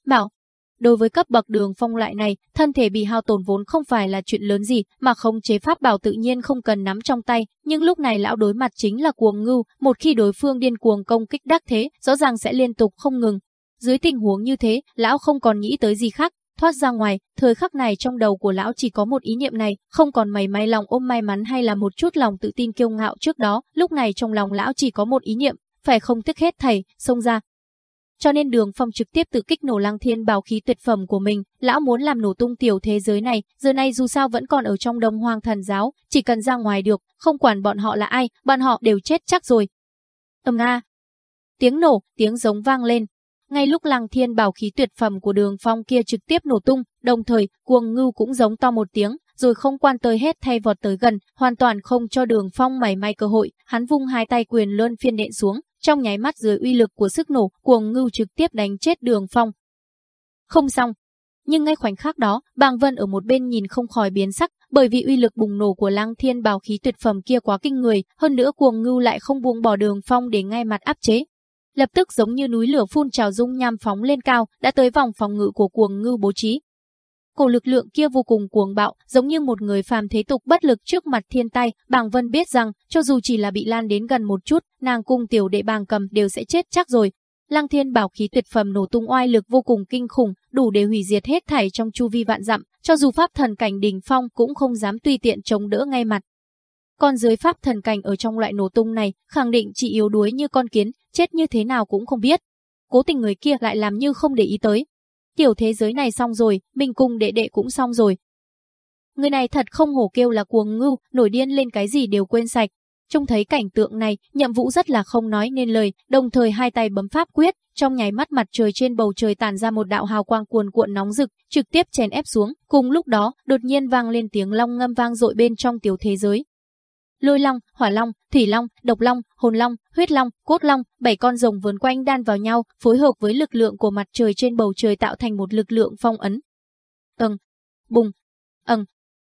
Bảo, Đối với cấp bậc đường phong loại này, thân thể bị hao tổn vốn không phải là chuyện lớn gì, mà không chế pháp bảo tự nhiên không cần nắm trong tay, nhưng lúc này lão đối mặt chính là cuồng ngưu, một khi đối phương điên cuồng công kích đắc thế, rõ ràng sẽ liên tục không ngừng. Dưới tình huống như thế, lão không còn nghĩ tới gì khác, thoát ra ngoài, thời khắc này trong đầu của lão chỉ có một ý niệm này, không còn mảy may lòng ôm may mắn hay là một chút lòng tự tin kiêu ngạo trước đó, lúc này trong lòng lão chỉ có một ý niệm, phải không tiếc hết thầy, xông ra, cho nên Đường Phong trực tiếp tự kích nổ Lăng Thiên bảo khí tuyệt phẩm của mình, lão muốn làm nổ tung tiểu thế giới này, giờ này dù sao vẫn còn ở trong Đông Hoang Thần giáo, chỉ cần ra ngoài được, không quản bọn họ là ai, bọn họ đều chết chắc rồi. Ầm a. Tiếng nổ, tiếng giống vang lên. Ngay lúc Lăng Thiên bảo khí tuyệt phẩm của Đường Phong kia trực tiếp nổ tung, đồng thời, cuồng ngưu cũng giống to một tiếng, rồi không quan tới hết thay vọt tới gần, hoàn toàn không cho Đường Phong mảy may cơ hội, hắn vung hai tay quyền lơn phiên nện xuống, trong nháy mắt dưới uy lực của sức nổ, cuồng ngưu trực tiếp đánh chết đường phong. Không xong. Nhưng ngay khoảnh khắc đó, bàng vân ở một bên nhìn không khỏi biến sắc, bởi vì uy lực bùng nổ của lăng thiên bào khí tuyệt phẩm kia quá kinh người, hơn nữa cuồng ngưu lại không buông bỏ đường phong để ngay mặt áp chế. Lập tức giống như núi lửa phun trào dung nham phóng lên cao, đã tới vòng phòng ngự của cuồng ngưu bố trí, cổ lực lượng kia vô cùng cuồng bạo, giống như một người phàm thế tục bất lực trước mặt thiên tai, Bàng Vân biết rằng, cho dù chỉ là bị lan đến gần một chút, nàng cung tiểu đệ bàng cầm đều sẽ chết chắc rồi. Lăng thiên bảo khí tuyệt phẩm nổ tung oai lực vô cùng kinh khủng, đủ để hủy diệt hết thảy trong chu vi vạn dặm, cho dù pháp thần cảnh đỉnh phong cũng không dám tùy tiện chống đỡ ngay mặt. Còn dưới pháp thần cảnh ở trong loại nổ tung này, khẳng định chỉ yếu đuối như con kiến, chết như thế nào cũng không biết. Cố tình người kia lại làm như không để ý tới, Tiểu thế giới này xong rồi, mình cùng đệ đệ cũng xong rồi. Người này thật không hổ kêu là cuồng ngưu, nổi điên lên cái gì đều quên sạch. Trông thấy cảnh tượng này, nhậm vũ rất là không nói nên lời, đồng thời hai tay bấm pháp quyết, trong nháy mắt mặt trời trên bầu trời tàn ra một đạo hào quang cuồn cuộn nóng rực, trực tiếp chèn ép xuống. Cùng lúc đó, đột nhiên vang lên tiếng long ngâm vang dội bên trong tiểu thế giới lôi long, hỏa long, thủy long, độc long, hồn long, huyết long, cốt long, bảy con rồng vườn quanh đan vào nhau, phối hợp với lực lượng của mặt trời trên bầu trời tạo thành một lực lượng phong ấn. Ầng, bùng, ầng,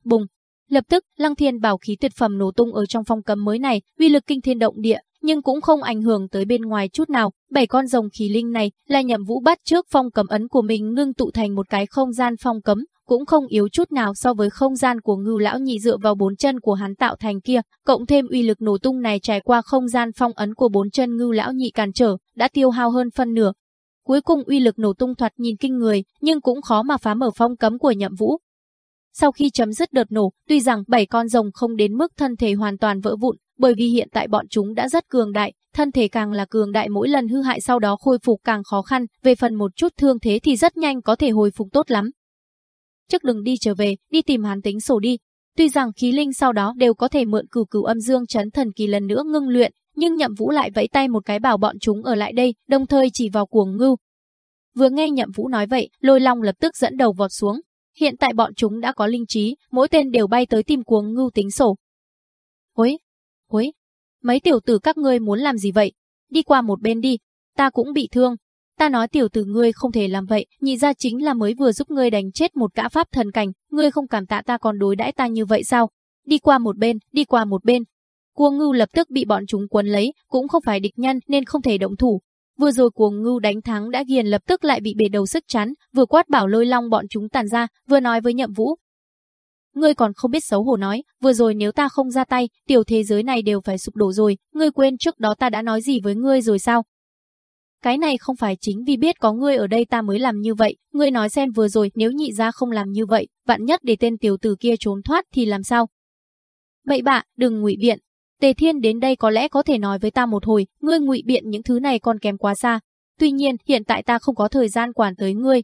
bùng. Lập tức, Lăng Thiên bảo khí tuyệt phẩm nổ tung ở trong phong cấm mới này, uy lực kinh thiên động địa, nhưng cũng không ảnh hưởng tới bên ngoài chút nào. Bảy con rồng khí linh này là nhậm vũ bắt trước phong cấm ấn của mình ngưng tụ thành một cái không gian phong cấm, cũng không yếu chút nào so với không gian của ngưu lão nhị dựa vào bốn chân của hắn tạo thành kia, cộng thêm uy lực nổ tung này trải qua không gian phong ấn của bốn chân ngưu lão nhị cản trở, đã tiêu hao hơn phân nửa. Cuối cùng uy lực nổ tung thoạt nhìn kinh người, nhưng cũng khó mà phá mở phong cấm của nhậm vũ. Sau khi chấm dứt đợt nổ, tuy rằng bảy con rồng không đến mức thân thể hoàn toàn vỡ vụn, bởi vì hiện tại bọn chúng đã rất cường đại, thân thể càng là cường đại mỗi lần hư hại sau đó khôi phục càng khó khăn, về phần một chút thương thế thì rất nhanh có thể hồi phục tốt lắm trước đừng đi trở về, đi tìm hắn tính sổ đi. Tuy rằng khí linh sau đó đều có thể mượn cửu cửu âm dương chấn thần kỳ lần nữa ngưng luyện, nhưng nhậm vũ lại vẫy tay một cái bảo bọn chúng ở lại đây, đồng thời chỉ vào cuồng ngưu. Vừa nghe nhậm vũ nói vậy, lôi long lập tức dẫn đầu vọt xuống. Hiện tại bọn chúng đã có linh trí, mỗi tên đều bay tới tìm cuồng ngưu tính sổ. Ôi, Huế, mấy tiểu tử các ngươi muốn làm gì vậy? Đi qua một bên đi, ta cũng bị thương, Ta nói tiểu tử ngươi không thể làm vậy, nhị ra chính là mới vừa giúp ngươi đánh chết một gã pháp thần cảnh, ngươi không cảm tạ ta còn đối đãi ta như vậy sao? Đi qua một bên, đi qua một bên. Cua ngưu lập tức bị bọn chúng quấn lấy, cũng không phải địch nhân nên không thể động thủ. Vừa rồi cuồng ngưu đánh thắng đã ghiền lập tức lại bị bể đầu sức chán, vừa quát bảo lôi long bọn chúng tàn ra, vừa nói với nhậm vũ. Ngươi còn không biết xấu hổ nói, vừa rồi nếu ta không ra tay, tiểu thế giới này đều phải sụp đổ rồi, ngươi quên trước đó ta đã nói gì với ngươi rồi sao? Cái này không phải chính vì biết có ngươi ở đây ta mới làm như vậy, ngươi nói xem vừa rồi nếu nhị ra không làm như vậy, vạn nhất để tên tiểu tử kia trốn thoát thì làm sao? Bậy bạ, đừng ngụy biện. Tề Thiên đến đây có lẽ có thể nói với ta một hồi, ngươi ngụy biện những thứ này còn kém quá xa. Tuy nhiên, hiện tại ta không có thời gian quản tới ngươi.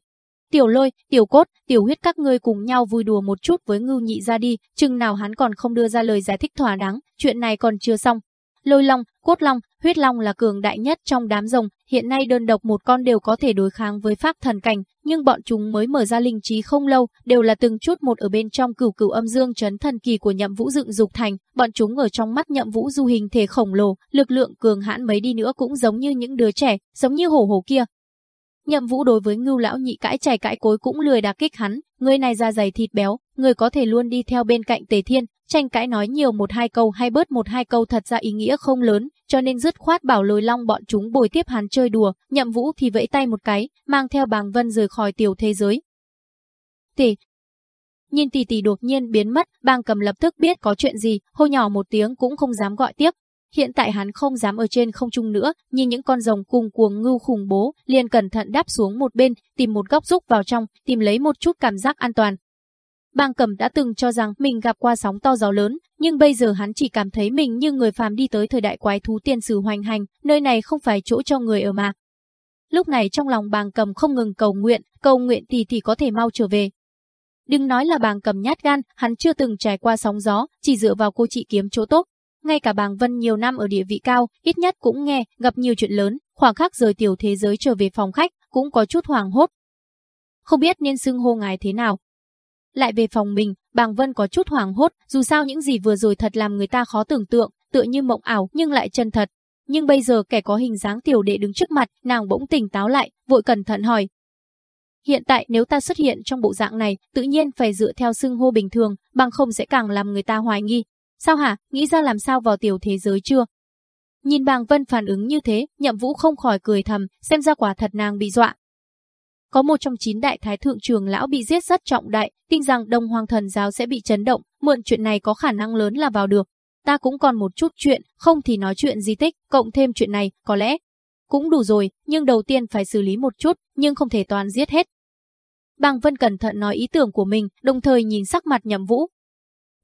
Tiểu lôi, tiểu cốt, tiểu huyết các ngươi cùng nhau vui đùa một chút với ngưu nhị ra đi, chừng nào hắn còn không đưa ra lời giải thích thỏa đáng, chuyện này còn chưa xong. Lôi long, cốt long, huyết long là cường đại nhất trong đám rồng, hiện nay đơn độc một con đều có thể đối kháng với pháp thần cảnh, nhưng bọn chúng mới mở ra linh trí không lâu, đều là từng chút một ở bên trong cửu cửu âm dương chấn thần kỳ của nhậm vũ dựng dục thành, bọn chúng ở trong mắt nhậm vũ du hình thể khổng lồ, lực lượng cường hãn mấy đi nữa cũng giống như những đứa trẻ, giống như hổ hổ kia. Nhậm vũ đối với ngưu lão nhị cãi chảy cãi cối cũng lười đả kích hắn, người này da dày thịt béo, người có thể luôn đi theo bên cạnh tề thiên, tranh cãi nói nhiều một hai câu hay bớt một hai câu thật ra ý nghĩa không lớn, cho nên dứt khoát bảo lôi long bọn chúng bồi tiếp hắn chơi đùa, nhậm vũ thì vẫy tay một cái, mang theo bàng vân rời khỏi tiểu thế giới. Tỷ, Nhìn tỷ tỷ đột nhiên biến mất, bàng cầm lập tức biết có chuyện gì, hô nhỏ một tiếng cũng không dám gọi tiếp. Hiện tại hắn không dám ở trên không trung nữa, nhìn những con rồng cùng cuồng ngưu khủng bố, liền cẩn thận đáp xuống một bên, tìm một góc rúc vào trong, tìm lấy một chút cảm giác an toàn. Bang Cầm đã từng cho rằng mình gặp qua sóng to gió lớn, nhưng bây giờ hắn chỉ cảm thấy mình như người phàm đi tới thời đại quái thú tiên sử hoành hành, nơi này không phải chỗ cho người ở mà. Lúc này trong lòng bàng cầm không ngừng cầu nguyện, cầu nguyện thì thì có thể mau trở về. Đừng nói là bàng cầm nhát gan, hắn chưa từng trải qua sóng gió, chỉ dựa vào cô chị kiếm chỗ tốt. Ngay cả bàng vân nhiều năm ở địa vị cao, ít nhất cũng nghe, gặp nhiều chuyện lớn, khoảng khắc rời tiểu thế giới trở về phòng khách, cũng có chút hoàng hốt. Không biết nên xưng hô ngài thế nào, lại về phòng mình, Bàng Vân có chút hoàng hốt, dù sao những gì vừa rồi thật làm người ta khó tưởng tượng, tựa như mộng ảo nhưng lại chân thật. Nhưng bây giờ kẻ có hình dáng tiểu đệ đứng trước mặt, nàng bỗng tỉnh táo lại, vội cẩn thận hỏi. Hiện tại nếu ta xuất hiện trong bộ dạng này, tự nhiên phải dựa theo xưng hô bình thường, bằng không sẽ càng làm người ta hoài nghi. Sao hả, nghĩ ra làm sao vào tiểu thế giới chưa? Nhìn bàng vân phản ứng như thế, nhậm vũ không khỏi cười thầm, xem ra quả thật nàng bị dọa, có một trong chín đại thái thượng trường lão bị giết rất trọng đại, tin rằng Đông Hoàng thần giáo sẽ bị chấn động, mượn chuyện này có khả năng lớn là vào được. Ta cũng còn một chút chuyện, không thì nói chuyện di tích, cộng thêm chuyện này, có lẽ cũng đủ rồi, nhưng đầu tiên phải xử lý một chút, nhưng không thể toàn giết hết. Bàng Vân cẩn thận nói ý tưởng của mình, đồng thời nhìn sắc mặt Nhậm Vũ.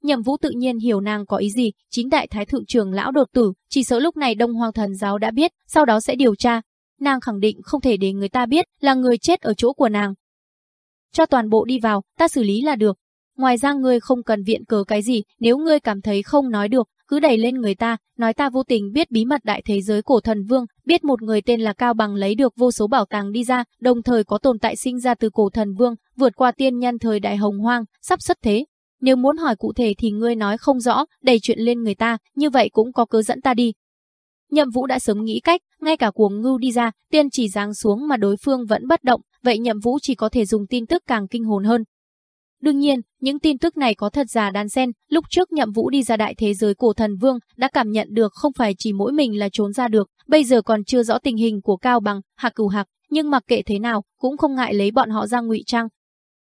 Nhậm Vũ tự nhiên hiểu nàng có ý gì, chính đại thái thượng trường lão đột tử, chỉ sợ lúc này Đông Hoàng thần giáo đã biết, sau đó sẽ điều tra, nàng khẳng định không thể để người ta biết là người chết ở chỗ của nàng. Cho toàn bộ đi vào, ta xử lý là được. Ngoài ra ngươi không cần viện cớ cái gì, nếu ngươi cảm thấy không nói được, cứ đẩy lên người ta, nói ta vô tình biết bí mật đại thế giới cổ thần vương, biết một người tên là Cao Bằng lấy được vô số bảo tàng đi ra, đồng thời có tồn tại sinh ra từ cổ thần vương, vượt qua tiên nhân thời đại hồng hoang, sắp xuất thế. Nếu muốn hỏi cụ thể thì ngươi nói không rõ, đầy chuyện lên người ta, như vậy cũng có cớ dẫn ta đi, Nhậm Vũ đã sớm nghĩ cách, ngay cả cuồng ngưu đi ra, tiên chỉ giáng xuống mà đối phương vẫn bất động, vậy Nhậm Vũ chỉ có thể dùng tin tức càng kinh hồn hơn. Đương nhiên, những tin tức này có thật giả đan xen, lúc trước Nhậm Vũ đi ra đại thế giới cổ thần vương, đã cảm nhận được không phải chỉ mỗi mình là trốn ra được, bây giờ còn chưa rõ tình hình của Cao Bằng, Hạc Cửu Hạc, nhưng mặc kệ thế nào, cũng không ngại lấy bọn họ ra ngụy trang.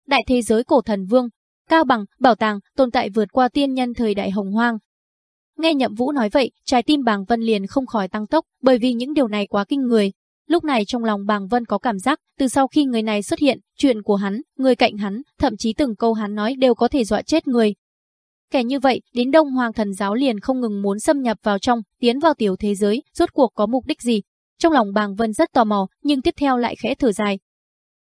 Đại thế giới cổ thần vương, Cao Bằng, bảo tàng, tồn tại vượt qua tiên nhân thời đại hồng hoang, Nghe Nhậm Vũ nói vậy, trái tim Bàng Vân liền không khỏi tăng tốc, bởi vì những điều này quá kinh người. Lúc này trong lòng Bàng Vân có cảm giác, từ sau khi người này xuất hiện, chuyện của hắn, người cạnh hắn, thậm chí từng câu hắn nói đều có thể dọa chết người. Kẻ như vậy, đến Đông Hoàng thần giáo liền không ngừng muốn xâm nhập vào trong, tiến vào tiểu thế giới, rốt cuộc có mục đích gì? Trong lòng Bàng Vân rất tò mò, nhưng tiếp theo lại khẽ thở dài.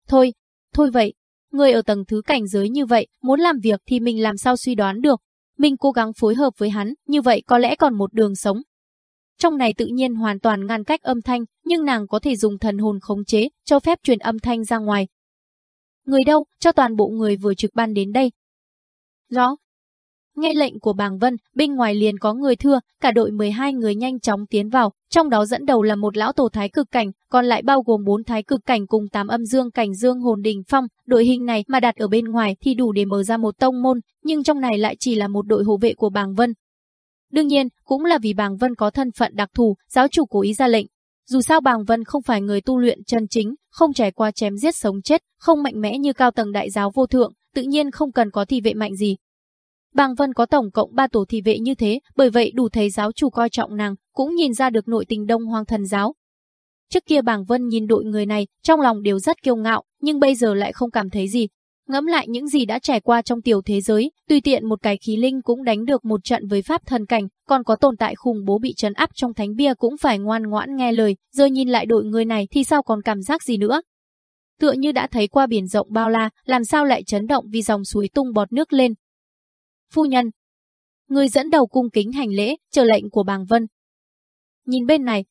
Thôi, thôi vậy, người ở tầng thứ cảnh giới như vậy, muốn làm việc thì mình làm sao suy đoán được, mình cố gắng phối hợp với hắn, như vậy có lẽ còn một đường sống. Trong này tự nhiên hoàn toàn ngăn cách âm thanh, nhưng nàng có thể dùng thần hồn khống chế, cho phép truyền âm thanh ra ngoài. Người đâu, cho toàn bộ người vừa trực ban đến đây. Rõ, Nghe lệnh của bàng Vân, bên ngoài liền có người thưa, cả đội 12 người nhanh chóng tiến vào, trong đó dẫn đầu là một lão tổ thái cực cảnh, còn lại bao gồm 4 thái cực cảnh cùng 8 âm dương cảnh dương hồn đình phong. Đội hình này mà đặt ở bên ngoài thì đủ để mở ra một tông môn, nhưng trong này lại chỉ là một đội hộ vệ của bàng Vân. Đương nhiên, cũng là vì bàng Vân có thân phận đặc thù, giáo chủ cố ý ra lệnh. Dù sao Bàng Vân không phải người tu luyện chân chính, không trải qua chém giết sống chết, không mạnh mẽ như cao tầng đại giáo vô thượng, tự nhiên không cần có thị vệ mạnh gì. Bàng Vân có tổng cộng 3 tổ thị vệ như thế, bởi vậy đủ thấy giáo chủ coi trọng nàng, cũng nhìn ra được nội tình Đông Hoàng Thần giáo. Trước kia Bàng Vân nhìn đội người này, trong lòng đều rất kiêu ngạo, nhưng bây giờ lại không cảm thấy gì, Ngẫm lại những gì đã trải qua trong tiểu thế giới, tùy tiện một cái khí linh cũng đánh được một trận với pháp thần cảnh, còn có tồn tại khủng bố bị trấn áp trong thánh bia cũng phải ngoan ngoãn nghe lời, giờ nhìn lại đội người này thì sao còn cảm giác gì nữa. Tựa như đã thấy qua biển rộng bao la, làm sao lại chấn động vì dòng suối tung bọt nước lên. Phu nhân, người dẫn đầu cung kính hành lễ, chờ lệnh của bàng vân. Nhìn bên này,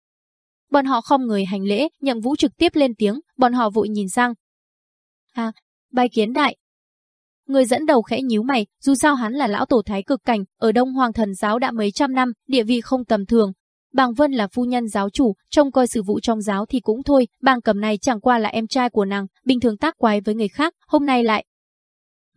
bọn họ không người hành lễ, nhậm vũ trực tiếp lên tiếng, bọn họ vội nhìn sang. À, Bài kiến đại. Người dẫn đầu khẽ nhíu mày, dù sao hắn là lão tổ thái cực cảnh, ở Đông Hoàng thần giáo đã mấy trăm năm, địa vị không tầm thường. Bàng Vân là phu nhân giáo chủ, trông coi sự vụ trong giáo thì cũng thôi, bàng cầm này chẳng qua là em trai của nàng, bình thường tác quái với người khác, hôm nay lại.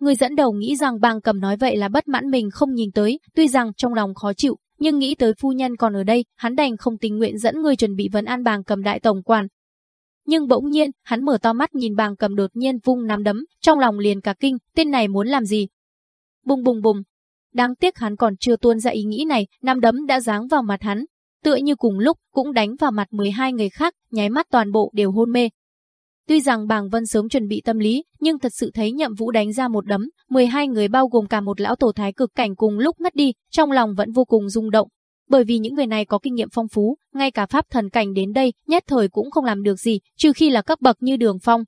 Người dẫn đầu nghĩ rằng bàng cầm nói vậy là bất mãn mình không nhìn tới, tuy rằng trong lòng khó chịu, nhưng nghĩ tới phu nhân còn ở đây, hắn đành không tình nguyện dẫn người chuẩn bị vấn an bàng cầm đại tổng quản, nhưng bỗng nhiên, hắn mở to mắt nhìn bàng cầm đột nhiên vung nắm đấm, trong lòng liền cả kinh, tên này muốn làm gì? Bùng bùng bùng. Đáng tiếc hắn còn chưa tuôn ra ý nghĩ này, nắm đấm đã giáng vào mặt hắn. Tựa như cùng lúc, cũng đánh vào mặt 12 người khác, nháy mắt toàn bộ đều hôn mê. Tuy rằng bàng vân sớm chuẩn bị tâm lý, nhưng thật sự thấy nhậm vũ đánh ra một đấm, 12 người bao gồm cả một lão tổ thái cực cảnh cùng lúc ngất đi, trong lòng vẫn vô cùng rung động, bởi vì những người này có kinh nghiệm phong phú, ngay cả pháp thần cảnh đến đây, nhất thời cũng không làm được gì, trừ khi là cấp bậc như Đường Phong.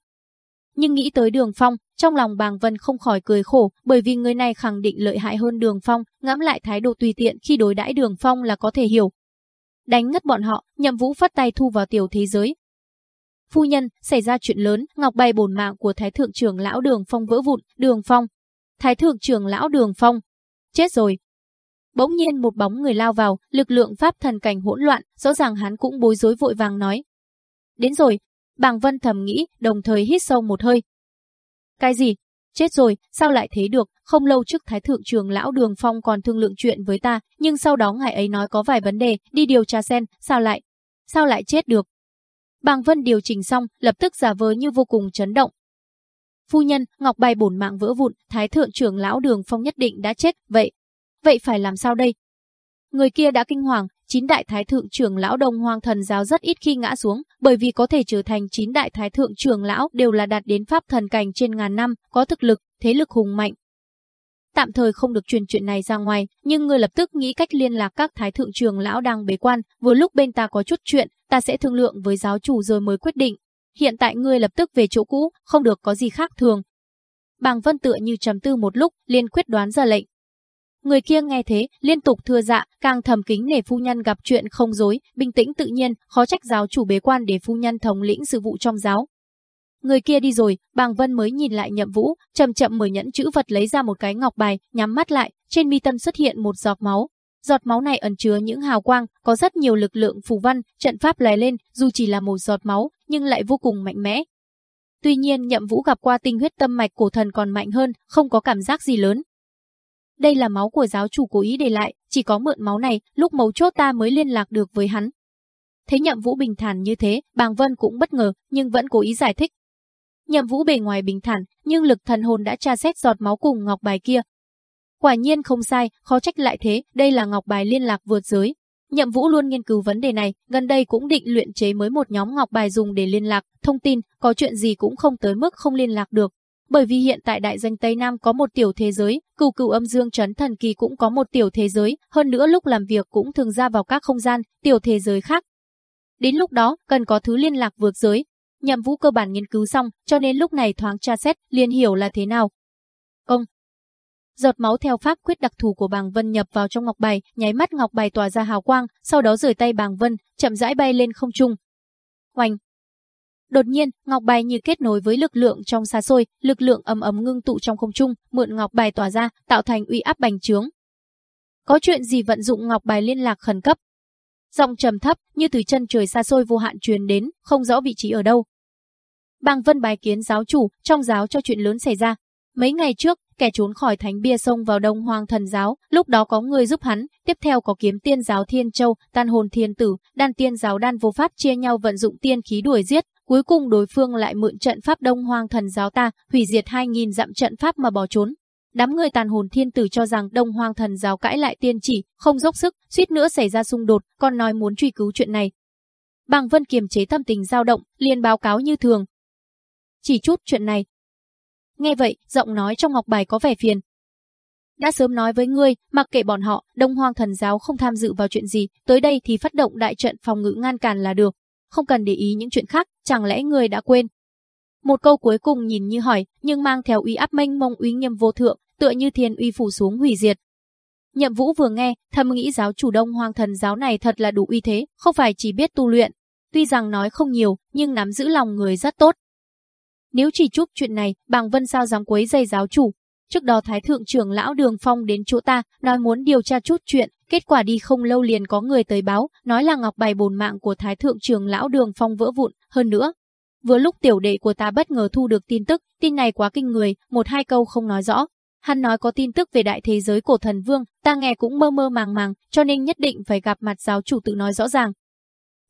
Nhưng nghĩ tới Đường Phong, trong lòng Bàng Vân không khỏi cười khổ, bởi vì người này khẳng định lợi hại hơn Đường Phong, ngẫm lại thái độ tùy tiện khi đối đãi Đường Phong là có thể hiểu. Đánh ngất bọn họ, Nhậm Vũ phát tay thu vào tiểu thế giới. Phu nhân, xảy ra chuyện lớn, ngọc bày bổn mạng của Thái thượng trưởng lão Đường Phong vỡ vụn, Đường Phong. Thái thượng trưởng lão Đường Phong. Chết rồi, Bỗng nhiên một bóng người lao vào, lực lượng pháp thần cảnh hỗn loạn, rõ ràng hắn cũng bối rối vội vàng nói. Đến rồi, bàng vân thầm nghĩ, đồng thời hít sâu một hơi. Cái gì? Chết rồi, sao lại thế được, không lâu trước Thái Thượng trường Lão Đường Phong còn thương lượng chuyện với ta, nhưng sau đó ngài ấy nói có vài vấn đề, đi điều tra xem, sao lại, sao lại chết được. Bàng Vân điều chỉnh xong, lập tức giả vờ như vô cùng chấn động. Phu nhân, ngọc bài bổn mạng vỡ vụn, Thái Thượng trưởng Lão Đường Phong nhất định đã chết, vậy, Vậy phải làm sao đây? Người kia đã kinh hoàng, chín đại thái thượng trưởng lão đồng hoàng thần giáo rất ít khi ngã xuống, bởi vì có thể trở thành chín đại thái thượng trưởng lão đều là đạt đến pháp thần cảnh trên ngàn năm, có thực lực, thế lực hùng mạnh. Tạm thời không được truyền chuyện này ra ngoài, nhưng người lập tức nghĩ cách liên lạc các thái thượng trường lão đang bế quan, vừa lúc bên ta có chút chuyện, ta sẽ thương lượng với giáo chủ rồi mới quyết định. Hiện tại ngươi lập tức về chỗ cũ, không được có gì khác thường. Bàng Vân tựa như trầm tư một lúc, liên quyết đoán ra lệnh, Người kia nghe thế, liên tục thưa dạ, càng thầm kính nể phu nhân gặp chuyện không dối, bình tĩnh tự nhiên, khó trách giáo chủ bế quan để phu nhân thống lĩnh sự vụ trong giáo. Người kia đi rồi, bàng vân mới nhìn lại nhậm vũ, chậm chậm mở nhẫn chữ vật lấy ra một cái ngọc bài, nhắm mắt lại, trên mi tâm xuất hiện một giọt máu. Giọt máu này ẩn chứa những hào quang, có rất nhiều lực lượng phù văn, trận pháp lè lên, dù chỉ là một giọt máu, nhưng lại vô cùng mạnh mẽ. Tuy nhiên nhậm vũ gặp qua tinh huyết tâm mạch cổ thần còn mạnh hơn, không có cảm giác gì lớn, đây là máu của giáo chủ cố ý để lại, chỉ có mượn máu này, lúc mấu chốt ta mới liên lạc được với hắn. Thấy nhậm vũ bình thản như thế, bàng vân cũng bất ngờ, nhưng vẫn cố ý giải thích. Nhậm vũ bề ngoài bình thản, nhưng lực thần hồn đã tra xét giọt máu cùng ngọc bài kia. Quả nhiên không sai, khó trách lại thế, đây là ngọc bài liên lạc vượt giới. Nhậm Vũ luôn nghiên cứu vấn đề này, gần đây cũng định luyện chế mới một nhóm ngọc bài dùng để liên lạc, thông tin, có chuyện gì cũng không tới mức không liên lạc được, bởi vì hiện tại đại danh Tây Nam có một tiểu thế giới, cửu cửu âm dương trấn thần kỳ cũng có một tiểu thế giới, hơn nữa lúc làm việc cũng thường ra vào các không gian, tiểu thế giới khác. Đến lúc đó, cần có thứ liên lạc vượt giới nhằm vũ cơ bản nghiên cứu xong, cho nên lúc này thoáng tra xét, liền hiểu là thế nào. Ông, Giọt máu theo pháp quyết đặc thù của Bàng Vân nhập vào trong ngọc bài, nháy mắt ngọc bài tỏa ra hào quang, sau đó rời tay Bàng Vân, chậm rãi bay lên không trung. Oanh, Đột nhiên, ngọc bài như kết nối với lực lượng trong xa xôi, lực lượng ấm ấm ngưng tụ trong không trung, mượn ngọc bài tỏa ra, tạo thành uy áp bành trướng. Có chuyện gì vận dụng ngọc bài liên lạc khẩn cấp? Giọng trầm thấp, như từ chân trời xa xôi vô hạn truyền đến, không rõ vị trí ở đâu. Bàng Vân bài kiến giáo chủ, trong giáo cho chuyện lớn xảy ra. Mấy ngày trước, kẻ trốn khỏi thánh bia sông vào Đông Hoang thần giáo, lúc đó có người giúp hắn, tiếp theo có kiếm tiên giáo Thiên Châu, tan hồn thiên tử, đan tiên giáo đan vô pháp chia nhau vận dụng tiên khí đuổi giết, cuối cùng đối phương lại mượn trận pháp Đông Hoang thần giáo ta, hủy diệt 2000 dặm trận pháp mà bỏ trốn. Đám người tàn hồn thiên tử cho rằng Đông Hoang thần giáo cãi lại tiên chỉ, không dốc sức, suýt nữa xảy ra xung đột, còn nói muốn truy cứu chuyện này. Bàng Vân kiềm chế tâm tình dao động, liền báo cáo như thường. Chỉ chút chuyện này. Nghe vậy, giọng nói trong ngọc bài có vẻ phiền. Đã sớm nói với ngươi, mặc kệ bọn họ, Đông Hoang thần giáo không tham dự vào chuyện gì, tới đây thì phát động đại trận phòng ngự ngăn cản là được. Không cần để ý những chuyện khác, chẳng lẽ ngươi đã quên. Một câu cuối cùng nhìn như hỏi, nhưng mang theo uy áp mênh mông uy nghiêm vô thượng, tựa như thiên uy phủ xuống hủy diệt. Nhậm Vũ vừa nghe, thầm nghĩ giáo chủ Đông Hoang thần giáo này thật là đủ uy thế, không phải chỉ biết tu luyện. Tuy rằng nói không nhiều, nhưng nắm giữ lòng người rất tốt. Nếu chỉ chút chuyện này, Bàng Vân sao dám quấy dây giáo chủ? Trước đó Thái Thượng trưởng lão Đường Phong đến chỗ ta, nói muốn điều tra chút chuyện, kết quả đi không lâu liền có người tới báo, nói là ngọc bài bồn mạng của Thái Thượng trưởng lão Đường Phong vỡ vụn, hơn nữa. Vừa lúc tiểu đệ của ta bất ngờ thu được tin tức, tin này quá kinh người, một hai câu không nói rõ, Hắn nói có tin tức về đại thế giới cổ thần vương, ta nghe cũng mơ mơ màng màng, cho nên nhất định phải gặp mặt giáo chủ tự nói rõ ràng.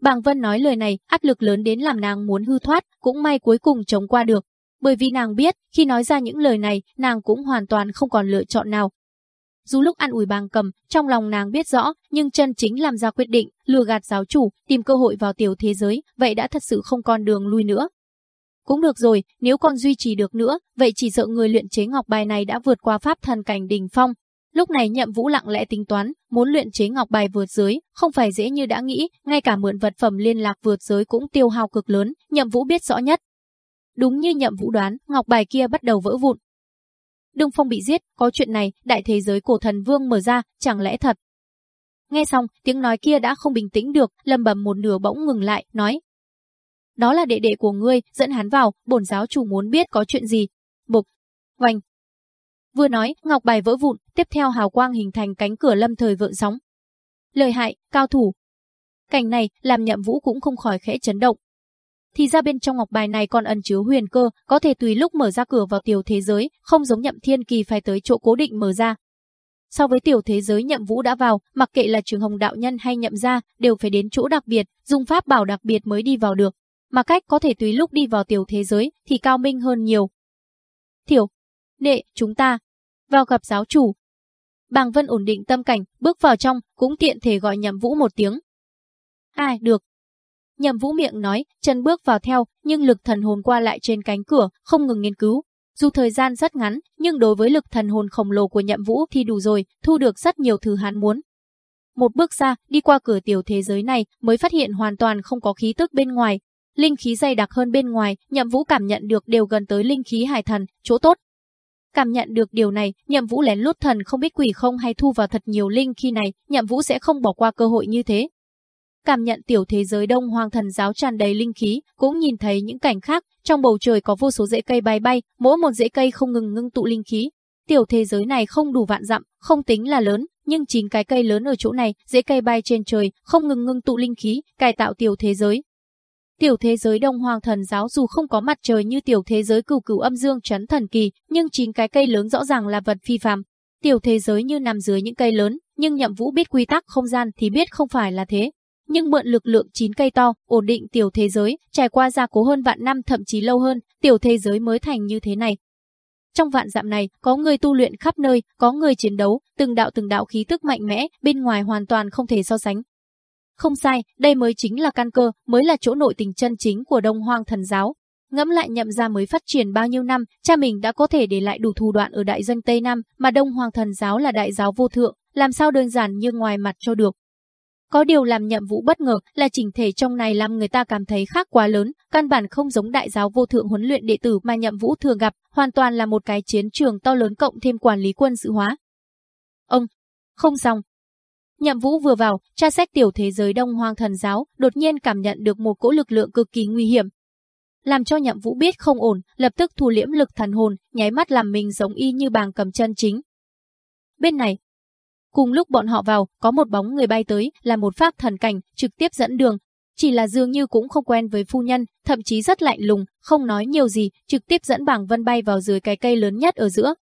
Bàng Vân nói lời này, áp lực lớn đến làm nàng muốn hư thoát, cũng may cuối cùng chống qua được. Bởi vì nàng biết, khi nói ra những lời này, nàng cũng hoàn toàn không còn lựa chọn nào. Dù lúc ăn ủi bàng cầm, trong lòng nàng biết rõ, nhưng chân chính làm ra quyết định, lừa gạt giáo chủ, tìm cơ hội vào tiểu thế giới, vậy đã thật sự không còn đường lui nữa. Cũng được rồi, nếu còn duy trì được nữa, vậy chỉ sợ người luyện chế ngọc bài này đã vượt qua pháp thần cảnh đỉnh phong. Lúc này nhậm vũ lặng lẽ tính toán, muốn luyện chế ngọc bài vượt giới, không phải dễ như đã nghĩ, ngay cả mượn vật phẩm liên lạc vượt giới cũng tiêu hao cực lớn, nhậm vũ biết rõ nhất. Đúng như nhậm vũ đoán, ngọc bài kia bắt đầu vỡ vụn. Đương Phong bị giết, có chuyện này, đại thế giới cổ thần vương mở ra, chẳng lẽ thật? Nghe xong, tiếng nói kia đã không bình tĩnh được, lầm bầm một nửa bỗng ngừng lại, nói, đó là đệ đệ của ngươi, dẫn hắn vào, bổn giáo chủ muốn biết có chuyện gì. Bục, oanh. Vừa nói, ngọc bài vỡ vụn, tiếp theo hào quang hình thành cánh cửa lâm thời vượng sóng. Lời hại, cao thủ. Cảnh này làm nhậm vũ cũng không khỏi khẽ chấn động. Thì ra bên trong ngọc bài này còn ẩn chứa huyền cơ, có thể tùy lúc mở ra cửa vào tiểu thế giới, không giống nhậm thiên kỳ phải tới chỗ cố định mở ra. So với tiểu thế giới nhậm vũ đã vào, mặc kệ là trường hồng đạo nhân hay nhậm gia, đều phải đến chỗ đặc biệt, dùng pháp bảo đặc biệt mới đi vào được mà cách có thể tùy lúc đi vào tiểu thế giới thì cao minh hơn nhiều. Thiểu, đệ, chúng ta, vào gặp giáo chủ. Bàng Vân ổn định tâm cảnh, bước vào trong, cũng tiện thể gọi nhậm vũ một tiếng. Ai, được. Nhậm vũ miệng nói, chân bước vào theo, nhưng lực thần hồn qua lại trên cánh cửa, không ngừng nghiên cứu. Dù thời gian rất ngắn, nhưng đối với lực thần hồn khổng lồ của nhậm vũ thì đủ rồi, thu được rất nhiều thứ hắn muốn. Một bước ra, đi qua cửa tiểu thế giới này, mới phát hiện hoàn toàn không có khí tức bên ngoài, linh khí dày đặc hơn bên ngoài, Nhậm Vũ cảm nhận được đều gần tới linh khí hải thần, chỗ tốt. Cảm nhận được điều này, Nhậm Vũ lén lút thần không biết quỷ không hay thu vào thật nhiều linh khi này, Nhậm Vũ sẽ không bỏ qua cơ hội như thế. Cảm nhận tiểu thế giới Đông Hoàng thần giáo tràn đầy linh khí, cũng nhìn thấy những cảnh khác, trong bầu trời có vô số rễ cây bay bay, mỗi một rễ cây không ngừng ngưng tụ linh khí. Tiểu thế giới này không đủ vạn dặm, không tính là lớn, nhưng chính cái cây lớn ở chỗ này, rễ cây bay trên trời, không ngừng ngưng tụ linh khí, cải tạo tiểu thế giới, Tiểu thế giới Đông Hoàng thần giáo dù không có mặt trời như tiểu thế giới cửu cửu âm dương chấn thần kỳ, nhưng chín cái cây lớn rõ ràng là vật phi phàm. Tiểu thế giới như nằm dưới những cây lớn, nhưng Nhậm Vũ biết quy tắc không gian thì biết không phải là thế. Nhưng mượn lực lượng chín cây to, ổn định tiểu thế giới, trải qua gia cố hơn vạn năm thậm chí lâu hơn, tiểu thế giới mới thành như thế này. Trong vạn dặm này, có người tu luyện khắp nơi, có người chiến đấu, từng đạo từng đạo khí tức mạnh mẽ, bên ngoài hoàn toàn không thể so sánh, không sai, đây mới chính là căn cơ, mới là chỗ nội tình chân chính của Đông Hoang thần giáo. Ngẫm lại nhậm ra mới phát triển bao nhiêu năm, cha mình đã có thể để lại đủ thủ đoạn ở đại dân Tây Nam, mà Đông Hoàng thần giáo là đại giáo vô thượng, làm sao đơn giản như ngoài mặt cho được. Có điều làm nhậm vũ bất ngờ là chỉnh thể trong này làm người ta cảm thấy khác quá lớn, căn bản không giống đại giáo vô thượng huấn luyện đệ tử mà nhậm vũ thường gặp, hoàn toàn là một cái chiến trường to lớn cộng thêm quản lý quân sự hóa. Ông, không xong, Nhậm Vũ vừa vào, tra xét tiểu thế giới Đông Hoang thần giáo, đột nhiên cảm nhận được một cỗ lực lượng cực kỳ nguy hiểm. Làm cho Nhậm Vũ biết không ổn, lập tức thu liễm lực thần hồn, nháy mắt làm mình giống y như bàng cầm chân chính. Bên này, cùng lúc bọn họ vào, có một bóng người bay tới, là một pháp thần cảnh, trực tiếp dẫn đường. chỉ là dường như cũng không quen với phu nhân, thậm chí rất lạnh lùng, không nói nhiều gì, trực tiếp dẫn bảng vân bay vào dưới cái cây lớn nhất ở giữa.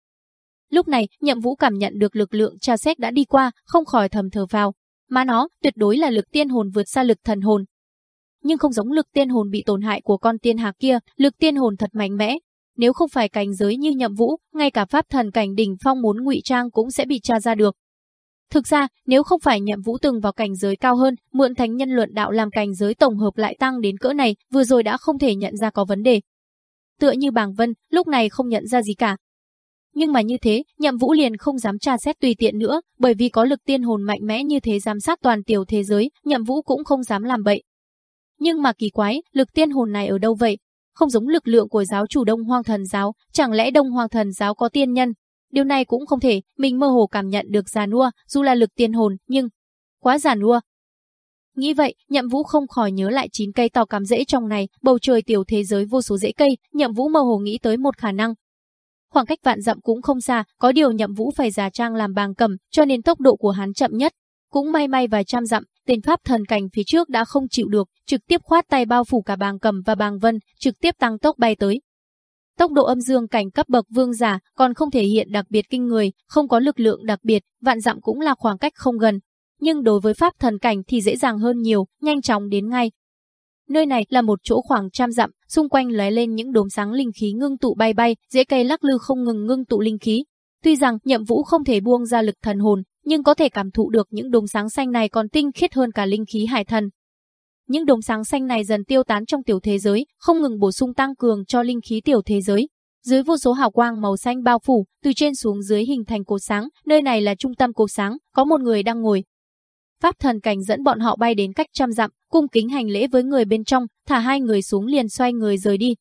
Lúc này, nhậm vũ cảm nhận được lực lượng tra xét đã đi qua, không khỏi thầm thở vào. Mà nó, tuyệt đối là lực tiên hồn vượt xa lực thần hồn. Nhưng không giống lực tiên hồn bị tổn hại của con tiên hạc kia, lực tiên hồn thật mạnh mẽ. Nếu không phải cảnh giới như nhậm vũ, ngay cả pháp thần cảnh đỉnh phong muốn ngụy trang cũng sẽ bị tra ra được. Thực ra, nếu không phải nhậm vũ từng vào cảnh giới cao hơn, mượn thánh nhân luận đạo làm cảnh giới tổng hợp lại tăng đến cỡ này, vừa rồi đã không thể nhận ra có vấn đề. Tựa như bàng vân, lúc này không nhận ra gì cả. Nhưng mà như thế, nhậm vũ liền không dám tra xét tùy tiện nữa, bởi vì có lực tiên hồn mạnh mẽ như thế giám sát toàn tiểu thế giới, nhậm vũ cũng không dám làm bậy. Nhưng mà kỳ quái, lực tiên hồn này ở đâu vậy? Không giống lực lượng của giáo chủ Đông Hoang Thần Giáo, chẳng lẽ Đông Hoang Thần Giáo có tiên nhân, Điều này cũng không thể, mình mơ hồ cảm nhận được già nua, dù là lực tiên hồn, nhưng quá già nua. Nghĩ vậy, Nhậm Vũ không khỏi nhớ lại chín cây to cắm rễ trong này, bầu trời tiểu thế giới vô số rễ cây, Nhậm Vũ mơ hồ nghĩ tới một khả năng. Khoảng cách vạn dặm cũng không xa, có điều Nhậm Vũ phải giả trang làm bàng cầm, cho nên tốc độ của hắn chậm nhất. Cũng may may vài trăm dặm, tên pháp thần cảnh phía trước đã không chịu được, trực tiếp khoát tay bao phủ cả bàng cầm và bàng vân, trực tiếp tăng tốc bay tới. Tốc độ âm dương cảnh cấp bậc vương giả còn không thể hiện đặc biệt kinh người, không có lực lượng đặc biệt, vạn dặm cũng là khoảng cách không gần. Nhưng đối với pháp thần cảnh thì dễ dàng hơn nhiều, nhanh chóng đến ngay. Nơi này là một chỗ khoảng trăm dặm, xung quanh lóe lên những đốm sáng linh khí ngưng tụ bay bay, dễ cây lắc lư không ngừng ngưng tụ linh khí. Tuy rằng nhậm vũ không thể buông ra lực thần hồn, nhưng có thể cảm thụ được những đốm sáng xanh này còn tinh khiết hơn cả linh khí hải thần, những đốm sáng xanh này dần tiêu tán trong tiểu thế giới, không ngừng bổ sung tăng cường cho linh khí tiểu thế giới. Dưới vô số hào quang màu xanh bao phủ, từ trên xuống dưới hình thành cột sáng, nơi này là trung tâm cột sáng, có một người đang ngồi. Pháp thần cảnh dẫn bọn họ bay đến cách trăm dặm, cung kính hành lễ với người bên trong, thả hai người xuống liền xoay người rời đi.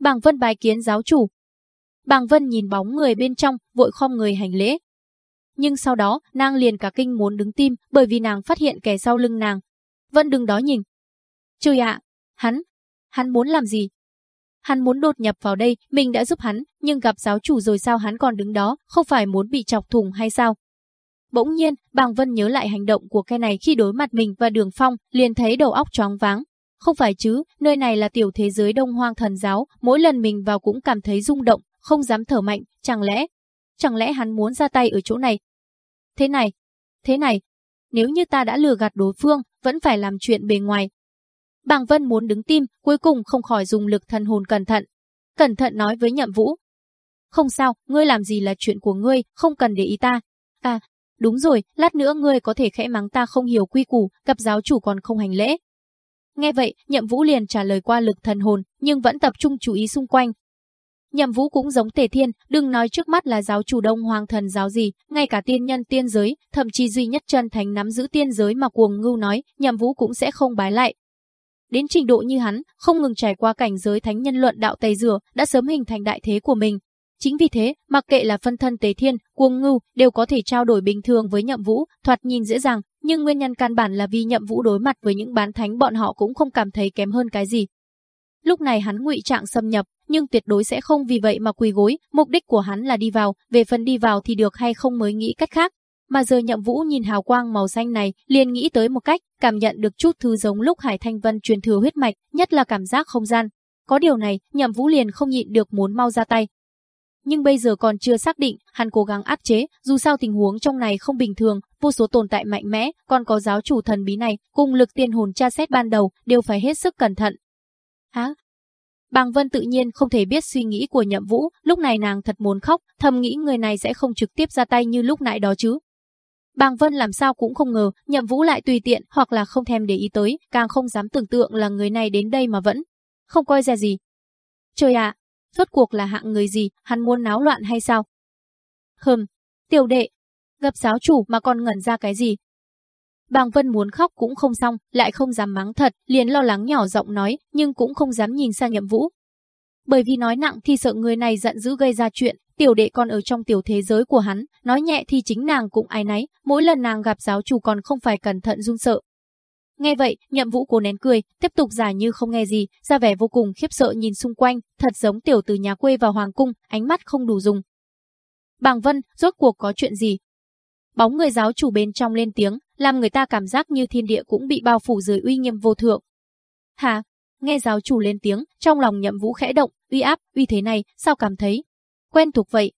Bàng Vân bài kiến giáo chủ. Bàng Vân nhìn bóng người bên trong, vội khom người hành lễ. Nhưng sau đó, nàng liền cả kinh muốn đứng tim, bởi vì nàng phát hiện kẻ sau lưng nàng, vẫn đứng đó nhìn. Trời ạ, hắn, hắn muốn làm gì? Hắn muốn đột nhập vào đây, mình đã giúp hắn, nhưng gặp giáo chủ rồi sao hắn còn đứng đó, không phải muốn bị chọc thủng hay sao? Bỗng nhiên, bàng vân nhớ lại hành động của cái này khi đối mặt mình và đường phong, liền thấy đầu óc choáng váng. Không phải chứ, nơi này là tiểu thế giới đông hoang thần giáo, mỗi lần mình vào cũng cảm thấy rung động, không dám thở mạnh, chẳng lẽ, chẳng lẽ hắn muốn ra tay ở chỗ này? Thế này, thế này, nếu như ta đã lừa gạt đối phương, vẫn phải làm chuyện bề ngoài. Bàng Vân muốn đứng tim, cuối cùng không khỏi dùng lực thần hồn cẩn thận. Cẩn thận nói với Nhậm Vũ. Không sao, ngươi làm gì là chuyện của ngươi, không cần để ý ta. À, đúng rồi, lát nữa ngươi có thể khẽ mắng ta không hiểu quy củ, gặp giáo chủ còn không hành lễ. Nghe vậy, Nhậm Vũ liền trả lời qua lực thần hồn, nhưng vẫn tập trung chú ý xung quanh, Nhậm Vũ cũng giống Tề Thiên, đừng nói trước mắt là giáo chủ Đông Hoàng thần giáo gì, ngay cả tiên nhân tiên giới, thậm chí duy nhất chân thành nắm giữ tiên giới mà cuồng ngưu nói, Nhậm Vũ cũng sẽ không bái lại. Đến trình độ như hắn, không ngừng trải qua cảnh giới thánh nhân luận đạo Tây Dừa, đã sớm hình thành đại thế của mình. Chính vì thế, mặc kệ là phân thân tế Thiên, cuồng ngưu, đều có thể trao đổi bình thường với Nhậm Vũ, thoạt nhìn dễ dàng, nhưng nguyên nhân căn bản là vì Nhậm Vũ đối mặt với những bán thánh bọn họ cũng không cảm thấy kém hơn cái gì. Lúc này hắn ngụy trạng xâm nhập, nhưng tuyệt đối sẽ không vì vậy mà quỳ gối, mục đích của hắn là đi vào, về phần đi vào thì được hay không mới nghĩ cách khác. Mà giờ Nhậm Vũ nhìn hào quang màu xanh này, liền nghĩ tới một cách, cảm nhận được chút thứ giống lúc Hải Thanh Vân truyền thừa huyết mạch, nhất là cảm giác không gian. Có điều này, Nhậm Vũ liền không nhịn được muốn mau ra tay. Nhưng bây giờ còn chưa xác định, hắn cố gắng áp chế, dù sao tình huống trong này không bình thường, vô số tồn tại mạnh mẽ, còn có giáo chủ thần bí này, cùng lực tiên hồn tra xét ban đầu, đều phải hết sức cẩn thận, Hả? Bàng Vân tự nhiên không thể biết suy nghĩ của Nhậm Vũ, lúc này nàng thật muốn khóc, thầm nghĩ người này sẽ không trực tiếp ra tay như lúc nãy đó chứ. Bàng Vân làm sao cũng không ngờ, Nhậm Vũ lại tùy tiện hoặc là không thèm để ý tới, càng không dám tưởng tượng là người này đến đây mà vẫn không coi ra gì. Trời ạ, rốt cuộc là hạng người gì, hắn muốn náo loạn hay sao? Hừm, tiểu đệ, gặp giáo chủ mà còn ngẩn ra cái gì, Bàng Vân muốn khóc cũng không xong, lại không dám mắng thật, liền lo lắng nhỏ giọng nói, nhưng cũng không dám nhìn sang nhậm vũ. Bởi vì nói nặng thì sợ người này giận dữ gây ra chuyện, tiểu đệ còn ở trong tiểu thế giới của hắn, nói nhẹ thì chính nàng cũng ai nấy, mỗi lần nàng gặp giáo chủ còn không phải cẩn thận run sợ. Nghe vậy, nhậm vũ cố nén cười, tiếp tục giả như không nghe gì, ra vẻ vô cùng khiếp sợ nhìn xung quanh, thật giống tiểu từ nhà quê vào hoàng cung, ánh mắt không đủ dùng. Bàng Vân, rốt cuộc có chuyện gì? Bóng người giáo chủ bên trong lên tiếng, làm người ta cảm giác như thiên địa cũng bị bao phủ dưới uy nghiêm vô thượng. Hả? Nghe giáo chủ lên tiếng, trong lòng nhậm vũ khẽ động, uy áp, uy thế này, sao cảm thấy? Quen thuộc vậy.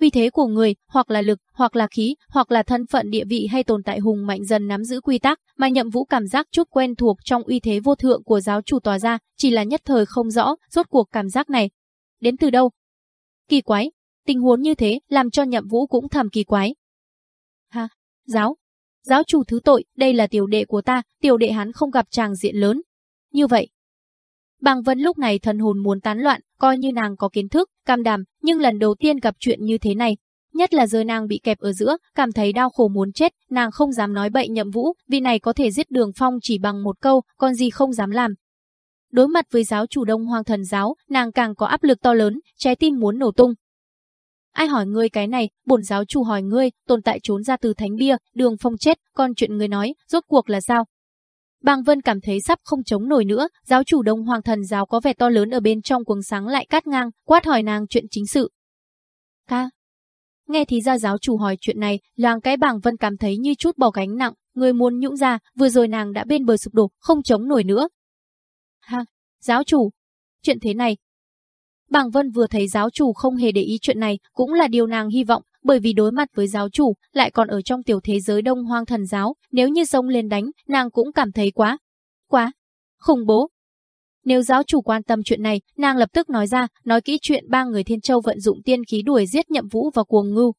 Uy thế của người, hoặc là lực, hoặc là khí, hoặc là thân phận địa vị hay tồn tại hùng mạnh dần nắm giữ quy tắc, mà nhậm vũ cảm giác chút quen thuộc trong uy thế vô thượng của giáo chủ tòa ra, chỉ là nhất thời không rõ, rốt cuộc cảm giác này. Đến từ đâu? Kỳ quái, tình huống như thế làm cho nhậm vũ cũng thầm kỳ quái. Ha, giáo, giáo chủ thứ tội, đây là tiểu đệ của ta, tiểu đệ hắn không gặp chàng diện lớn. Như vậy, Bàng Vân lúc này thần hồn muốn tán loạn, coi như nàng có kiến thức, cam đảm, nhưng lần đầu tiên gặp chuyện như thế này. Nhất là giờ nàng bị kẹp ở giữa, cảm thấy đau khổ muốn chết, nàng không dám nói bậy nhậm vũ, vì này có thể giết đường phong chỉ bằng một câu, còn gì không dám làm. Đối mặt với giáo chủ đông hoàng thần giáo, nàng càng có áp lực to lớn, trái tim muốn nổ tung. Ai hỏi ngươi cái này, bổn giáo chủ hỏi ngươi, tồn tại trốn ra từ thánh bia, đường phong chết, còn chuyện ngươi nói, rốt cuộc là sao? Bàng Vân cảm thấy sắp không chống nổi nữa, giáo chủ Đông Hoàng Thần giáo có vẻ to lớn ở bên trong cuồng sáng lại cắt ngang, quát hỏi nàng chuyện chính sự. Ca. Nghe thì ra giáo chủ hỏi chuyện này, làng cái bàng Vân cảm thấy như chút bỏ gánh nặng, người muốn nhũng ra, vừa rồi nàng đã bên bờ sụp đổ, không chống nổi nữa. Ha, giáo chủ. Chuyện thế này. Bàng Vân vừa thấy giáo chủ không hề để ý chuyện này, cũng là điều nàng hy vọng, bởi vì đối mặt với giáo chủ, lại còn ở trong tiểu thế giới đông hoang thần giáo, nếu như sông lên đánh, nàng cũng cảm thấy quá, quá, khủng bố. Nếu giáo chủ quan tâm chuyện này, nàng lập tức nói ra, nói kỹ chuyện ba người Thiên Châu vận dụng tiên khí đuổi giết nhậm vũ và cuồng ngưu.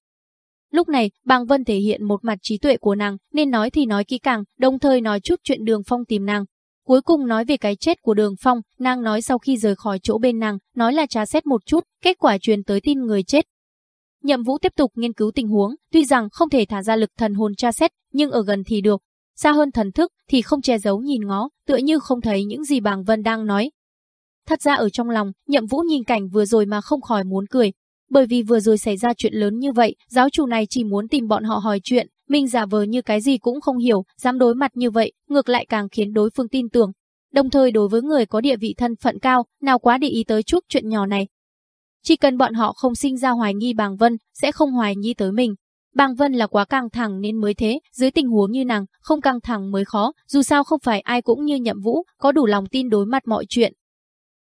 Lúc này, bàng vân thể hiện một mặt trí tuệ của nàng, nên nói thì nói kỹ càng, đồng thời nói chút chuyện đường phong tìm nàng. Cuối cùng nói về cái chết của đường phong, nàng nói sau khi rời khỏi chỗ bên nàng, nói là trà xét một chút, kết quả truyền tới tin người chết, Nhậm Vũ tiếp tục nghiên cứu tình huống, tuy rằng không thể thả ra lực thần hồn tra xét, nhưng ở gần thì được. Xa hơn thần thức thì không che giấu nhìn ngó, tựa như không thấy những gì Bàng Vân đang nói. Thật ra ở trong lòng, Nhậm Vũ nhìn cảnh vừa rồi mà không khỏi muốn cười. Bởi vì vừa rồi xảy ra chuyện lớn như vậy, giáo chủ này chỉ muốn tìm bọn họ hỏi chuyện, mình giả vờ như cái gì cũng không hiểu, dám đối mặt như vậy, ngược lại càng khiến đối phương tin tưởng. Đồng thời đối với người có địa vị thân phận cao, nào quá để ý tới chút chuyện nhỏ này, chỉ cần bọn họ không sinh ra hoài nghi Bàng Vân, sẽ không hoài nghi tới mình. Bàng Vân là quá căng thẳng nên mới thế, dưới tình huống như nàng, không căng thẳng mới khó, dù sao không phải ai cũng như nhậm vũ, có đủ lòng tin đối mặt mọi chuyện.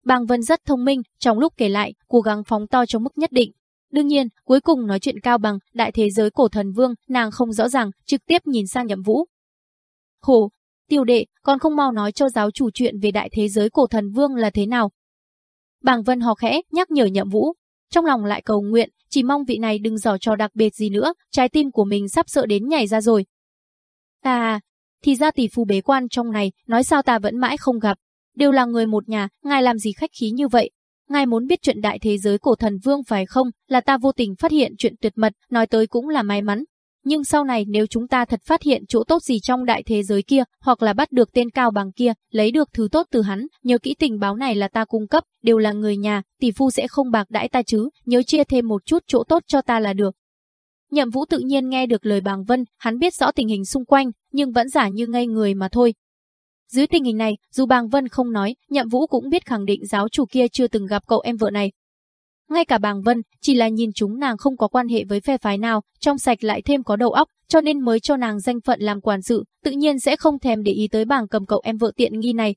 Bàng Vân rất thông minh, trong lúc kể lại, cố gắng phóng to trong mức nhất định. Đương nhiên, cuối cùng nói chuyện cao bằng, đại thế giới cổ thần vương, nàng không rõ ràng, trực tiếp nhìn sang nhậm vũ. Hồ, tiêu đệ, còn không mau nói cho giáo chủ chuyện về đại thế giới cổ thần vương là thế nào, Bàng Vân hò khẽ, nhắc nhở nhậm vũ. Trong lòng lại cầu nguyện, chỉ mong vị này đừng dò trò đặc biệt gì nữa, trái tim của mình sắp sợ đến nhảy ra rồi. À, thì ra tỷ phu bế quan trong này, nói sao ta vẫn mãi không gặp. Đều là người một nhà, ngài làm gì khách khí như vậy? Ngài muốn biết chuyện đại thế giới cổ thần vương phải không? Là ta vô tình phát hiện chuyện tuyệt mật, nói tới cũng là may mắn. Nhưng sau này nếu chúng ta thật phát hiện chỗ tốt gì trong đại thế giới kia, hoặc là bắt được tên cao bằng kia, lấy được thứ tốt từ hắn, nhớ kỹ tình báo này là ta cung cấp, đều là người nhà, tỷ phu sẽ không bạc đãi ta chứ, nhớ chia thêm một chút chỗ tốt cho ta là được. Nhậm Vũ tự nhiên nghe được lời bàng vân, hắn biết rõ tình hình xung quanh, nhưng vẫn giả như ngây người mà thôi. Dưới tình hình này, dù bàng vân không nói, Nhậm Vũ cũng biết khẳng định giáo chủ kia chưa từng gặp cậu em vợ này, ngay cả bàng vân, chỉ là nhìn chúng nàng không có quan hệ với phe phái nào, trong sạch lại thêm có đầu óc, cho nên mới cho nàng danh phận làm quản sự, tự nhiên sẽ không thèm để ý tới bảng cầm cậu em vợ tiện nghi này.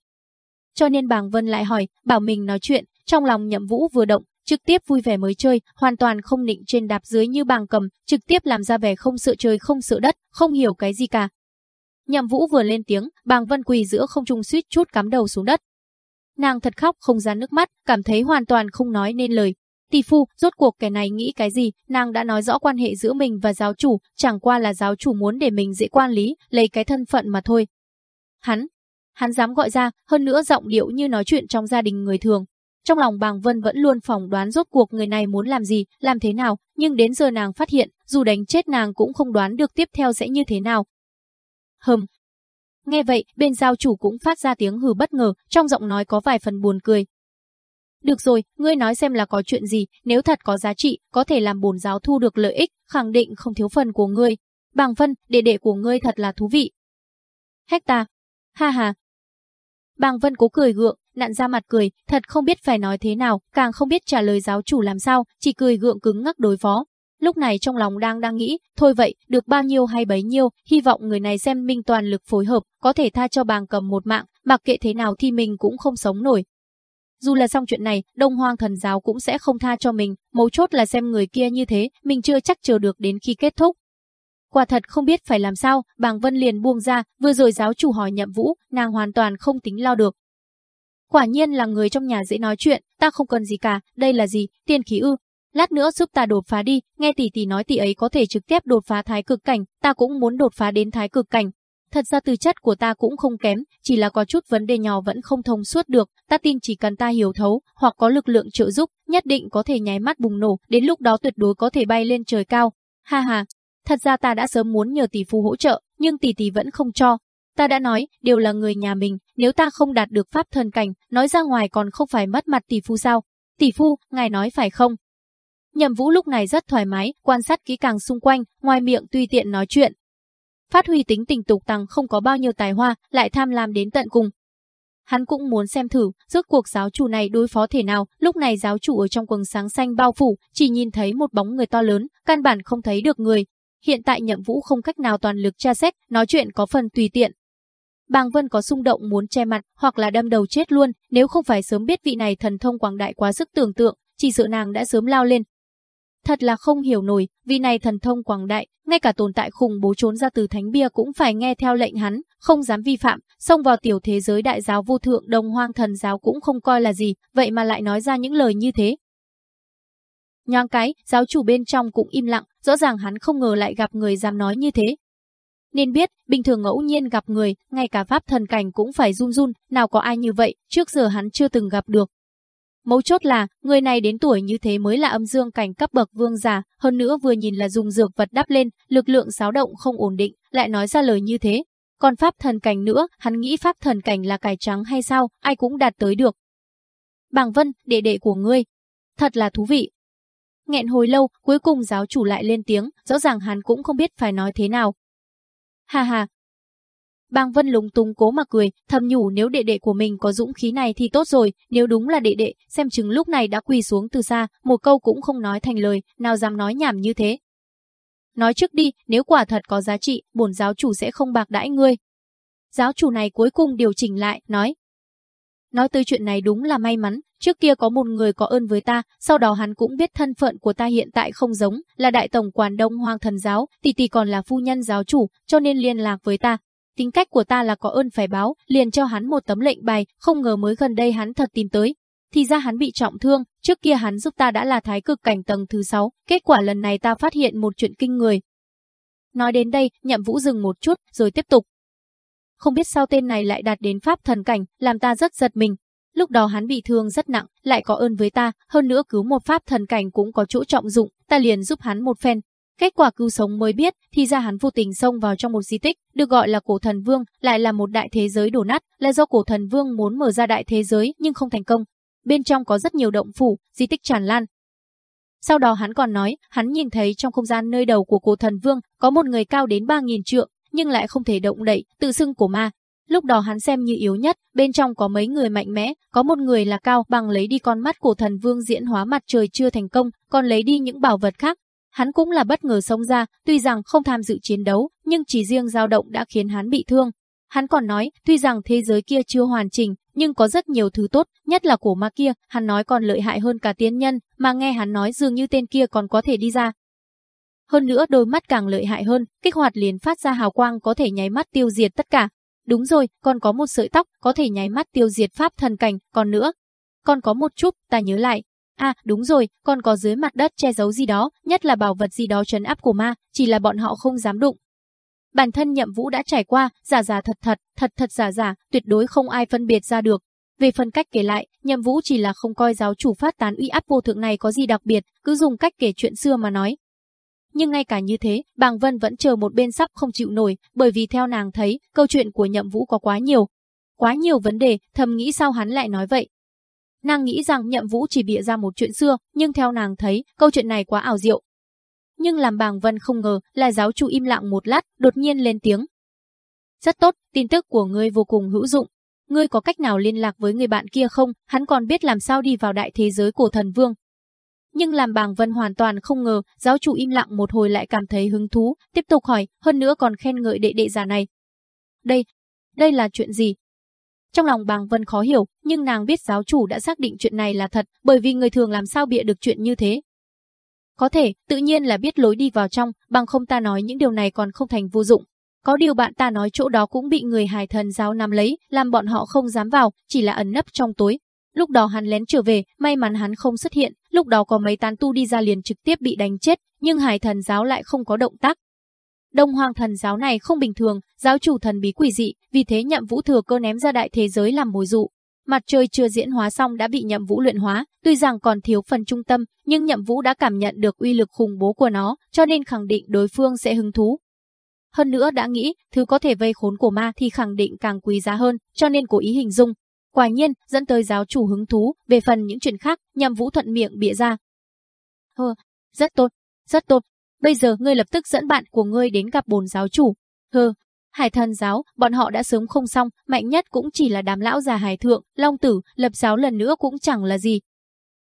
Cho nên bàng vân lại hỏi, bảo mình nói chuyện, trong lòng nhậm vũ vừa động, trực tiếp vui vẻ mới chơi, hoàn toàn không nịnh trên đạp dưới như bàng cầm, trực tiếp làm ra vẻ không sợ trời không sợ đất, không hiểu cái gì cả. Nhậm vũ vừa lên tiếng, bàng vân quỳ giữa không trung suýt chút cắm đầu xuống đất. Nàng thật khóc không ra nước mắt, cảm thấy hoàn toàn không nói nên lời, Tỷ phu, rốt cuộc kẻ này nghĩ cái gì, nàng đã nói rõ quan hệ giữa mình và giáo chủ, chẳng qua là giáo chủ muốn để mình dễ quan lý, lấy cái thân phận mà thôi. Hắn, hắn dám gọi ra, hơn nữa giọng điệu như nói chuyện trong gia đình người thường. Trong lòng bàng Vân vẫn luôn phỏng đoán rốt cuộc người này muốn làm gì, làm thế nào, nhưng đến giờ nàng phát hiện, dù đánh chết nàng cũng không đoán được tiếp theo sẽ như thế nào. Hừm. Nghe vậy, bên giáo chủ cũng phát ra tiếng hừ bất ngờ, trong giọng nói có vài phần buồn cười, được rồi, ngươi nói xem là có chuyện gì, nếu thật có giá trị, có thể làm bổn giáo thu được lợi ích, khẳng định không thiếu phần của ngươi. Bằng phân, đệ đệ của ngươi thật là thú vị. Hecta. Ha ha. Bàng Vân cố cười gượng, nặn ra mặt cười, thật không biết phải nói thế nào, càng không biết trả lời giáo chủ làm sao, chỉ cười gượng cứng ngắc đối phó. Lúc này trong lòng đang đang nghĩ, thôi vậy, được bao nhiêu hay bấy nhiêu, hy vọng người này xem minh toàn lực phối hợp, có thể tha cho bàng cầm một mạng, mặc kệ thế nào thì mình cũng không sống nổi. Dù là xong chuyện này, Đông Hoang thần giáo cũng sẽ không tha cho mình, mấu chốt là xem người kia như thế, mình chưa chắc chờ được đến khi kết thúc. Quả thật không biết phải làm sao, bàng Vân liền buông ra, vừa rồi giáo chủ hỏi nhậm vũ, nàng hoàn toàn không tính lo được. Quả nhiên là người trong nhà dễ nói chuyện, ta không cần gì cả, đây là gì, tiên khí ư, lát nữa giúp ta đột phá đi, nghe tỷ tỷ nói tỷ ấy có thể trực tiếp đột phá thái cực cảnh, ta cũng muốn đột phá đến thái cực cảnh. Thật ra tư chất của ta cũng không kém, chỉ là có chút vấn đề nhỏ vẫn không thông suốt được, ta tin chỉ cần ta hiểu thấu, hoặc có lực lượng trợ giúp, nhất định có thể nháy mắt bùng nổ, đến lúc đó tuyệt đối có thể bay lên trời cao. Ha ha, thật ra ta đã sớm muốn nhờ tỷ phu hỗ trợ, nhưng tỷ tỷ vẫn không cho. Ta đã nói, đều là người nhà mình, nếu ta không đạt được pháp thần cảnh, nói ra ngoài còn không phải mất mặt tỷ phu sao? Tỷ phu, ngài nói phải không? Nhậm Vũ lúc này rất thoải mái, quan sát kỹ càng xung quanh, ngoài miệng tùy tiện nói chuyện. Phát huy tính tình tục tăng không có bao nhiêu tài hoa, lại tham lam đến tận cùng. Hắn cũng muốn xem thử, rốt cuộc giáo chủ này đối phó thể nào, lúc này giáo chủ ở trong quần sáng xanh bao phủ, chỉ nhìn thấy một bóng người to lớn, căn bản không thấy được người. Hiện tại nhậm vũ không cách nào toàn lực tra xét, nói chuyện có phần tùy tiện. Bàng Vân có xung động muốn che mặt, hoặc là đâm đầu chết luôn, nếu không phải sớm biết vị này thần thông quảng đại quá sức tưởng tượng, chỉ sợ nàng đã sớm lao lên, Thật là không hiểu nổi, vì này thần thông quảng đại, ngay cả tồn tại khủng bố trốn ra từ thánh bia cũng phải nghe theo lệnh hắn, không dám vi phạm, xông vào tiểu thế giới đại giáo vô thượng đồng hoang thần giáo cũng không coi là gì, vậy mà lại nói ra những lời như thế. Nhoang cái, giáo chủ bên trong cũng im lặng, rõ ràng hắn không ngờ lại gặp người dám nói như thế. Nên biết, bình thường ngẫu nhiên gặp người, ngay cả pháp thần cảnh cũng phải run run, nào có ai như vậy, trước giờ hắn chưa từng gặp được. Mấu chốt là, người này đến tuổi như thế mới là âm dương cảnh cấp bậc vương giả, hơn nữa vừa nhìn là dùng dược vật đắp lên, lực lượng xáo động không ổn định, lại nói ra lời như thế. Còn pháp thần cảnh nữa, hắn nghĩ pháp thần cảnh là cải trắng hay sao, ai cũng đạt tới được. Bàng Vân, đệ đệ của ngươi. Thật là thú vị. Nghẹn hồi lâu, cuối cùng giáo chủ lại lên tiếng, rõ ràng hắn cũng không biết phải nói thế nào. Hà hà, Bang Vân lúng túng cố mà cười, thầm nhủ nếu đệ đệ của mình có dũng khí này thì tốt rồi, nếu đúng là đệ đệ, xem chừng lúc này đã quỳ xuống từ xa, một câu cũng không nói thành lời, nào dám nói nhảm như thế. Nói trước đi, nếu quả thật có giá trị, bổn giáo chủ sẽ không bạc đãi ngươi. Giáo chủ này cuối cùng điều chỉnh lại, nói. Nói tới chuyện này đúng là may mắn, trước kia có một người có ơn với ta, sau đó hắn cũng biết thân phận của ta hiện tại không giống, là đại tổng quản đông hoang thần giáo, tỷ tỷ còn là phu nhân giáo chủ, cho nên liên lạc với ta, Tính cách của ta là có ơn phải báo, liền cho hắn một tấm lệnh bài, không ngờ mới gần đây hắn thật tìm tới. Thì ra hắn bị trọng thương, trước kia hắn giúp ta đã là thái cực cảnh tầng thứ 6, kết quả lần này ta phát hiện một chuyện kinh người. Nói đến đây, nhậm vũ dừng một chút, rồi tiếp tục. Không biết sao tên này lại đạt đến pháp thần cảnh, làm ta rất giật mình. Lúc đó hắn bị thương rất nặng, lại có ơn với ta, hơn nữa cứu một pháp thần cảnh cũng có chỗ trọng dụng, ta liền giúp hắn một phen, Kết quả cứu sống mới biết, thì ra hắn vô tình xông vào trong một di tích, được gọi là cổ thần vương, lại là một đại thế giới đổ nát, là do cổ thần vương muốn mở ra đại thế giới nhưng không thành công. Bên trong có rất nhiều động phủ, di tích tràn lan. Sau đó hắn còn nói, hắn nhìn thấy trong không gian nơi đầu của cổ thần vương có một người cao đến 3.000 trượng, nhưng lại không thể động đậy, tự xưng cổ ma. Lúc đó hắn xem như yếu nhất, bên trong có mấy người mạnh mẽ, có một người là cao bằng lấy đi con mắt cổ thần vương diễn hóa mặt trời chưa thành công, còn lấy đi những bảo vật khác, Hắn cũng là bất ngờ xông ra, tuy rằng không tham dự chiến đấu, nhưng chỉ riêng dao động đã khiến hắn bị thương. Hắn còn nói, tuy rằng thế giới kia chưa hoàn chỉnh, nhưng có rất nhiều thứ tốt, nhất là cổ ma kia, hắn nói còn lợi hại hơn cả tiên nhân, mà nghe hắn nói dường như tên kia còn có thể đi ra. Hơn nữa đôi mắt càng lợi hại hơn, kích hoạt liền phát ra hào quang có thể nháy mắt tiêu diệt tất cả. Đúng rồi, còn có một sợi tóc có thể nháy mắt tiêu diệt pháp thần cảnh, còn nữa. Còn có một chút, ta nhớ lại, À, đúng rồi, còn có dưới mặt đất che giấu gì đó, nhất là bảo vật gì đó trấn áp của ma, chỉ là bọn họ không dám đụng. Bản thân nhậm vũ đã trải qua, giả giả thật thật, thật thật giả giả, tuyệt đối không ai phân biệt ra được. Về phần cách kể lại, nhậm vũ chỉ là không coi giáo chủ phát tán uy áp vô thượng này có gì đặc biệt, cứ dùng cách kể chuyện xưa mà nói. Nhưng ngay cả như thế, bàng vân vẫn chờ một bên sắp không chịu nổi, bởi vì theo nàng thấy, câu chuyện của nhậm vũ có quá nhiều. Quá nhiều vấn đề, thầm nghĩ sao hắn lại nói vậy, Nàng nghĩ rằng nhậm vũ chỉ bịa ra một chuyện xưa, nhưng theo nàng thấy, câu chuyện này quá ảo diệu. Nhưng làm bàng vân không ngờ là giáo chủ im lặng một lát, đột nhiên lên tiếng. Rất tốt, tin tức của ngươi vô cùng hữu dụng. Ngươi có cách nào liên lạc với người bạn kia không? Hắn còn biết làm sao đi vào đại thế giới của thần vương. Nhưng làm bàng vân hoàn toàn không ngờ, giáo chủ im lặng một hồi lại cảm thấy hứng thú, tiếp tục hỏi, hơn nữa còn khen ngợi đệ đệ già này. Đây, đây là chuyện gì? Trong lòng bàng vân khó hiểu, nhưng nàng biết giáo chủ đã xác định chuyện này là thật, bởi vì người thường làm sao bịa được chuyện như thế. Có thể, tự nhiên là biết lối đi vào trong, bằng không ta nói những điều này còn không thành vô dụng. Có điều bạn ta nói chỗ đó cũng bị người hài thần giáo nắm lấy, làm bọn họ không dám vào, chỉ là ẩn nấp trong tối. Lúc đó hắn lén trở về, may mắn hắn không xuất hiện, lúc đó có mấy tán tu đi ra liền trực tiếp bị đánh chết, nhưng hải thần giáo lại không có động tác. Đông Hoàng thần giáo này không bình thường, giáo chủ thần bí quỷ dị, vì thế nhậm vũ thừa cơ ném ra đại thế giới làm mồi dụ. Mặt trời chưa diễn hóa xong đã bị nhậm vũ luyện hóa, tuy rằng còn thiếu phần trung tâm, nhưng nhậm vũ đã cảm nhận được uy lực khủng bố của nó, cho nên khẳng định đối phương sẽ hứng thú. Hơn nữa đã nghĩ, thứ có thể vây khốn của ma thì khẳng định càng quý giá hơn, cho nên cố ý hình dung. Quả nhiên, dẫn tới giáo chủ hứng thú, về phần những chuyện khác, nhậm vũ thuận miệng bịa ra. Hơ, rất tốt, rất tốt, bây giờ ngươi lập tức dẫn bạn của ngươi đến gặp bồn giáo chủ. Hơ, hải thần giáo, bọn họ đã sớm không xong, mạnh nhất cũng chỉ là đám lão già hải thượng, long tử, lập giáo lần nữa cũng chẳng là gì.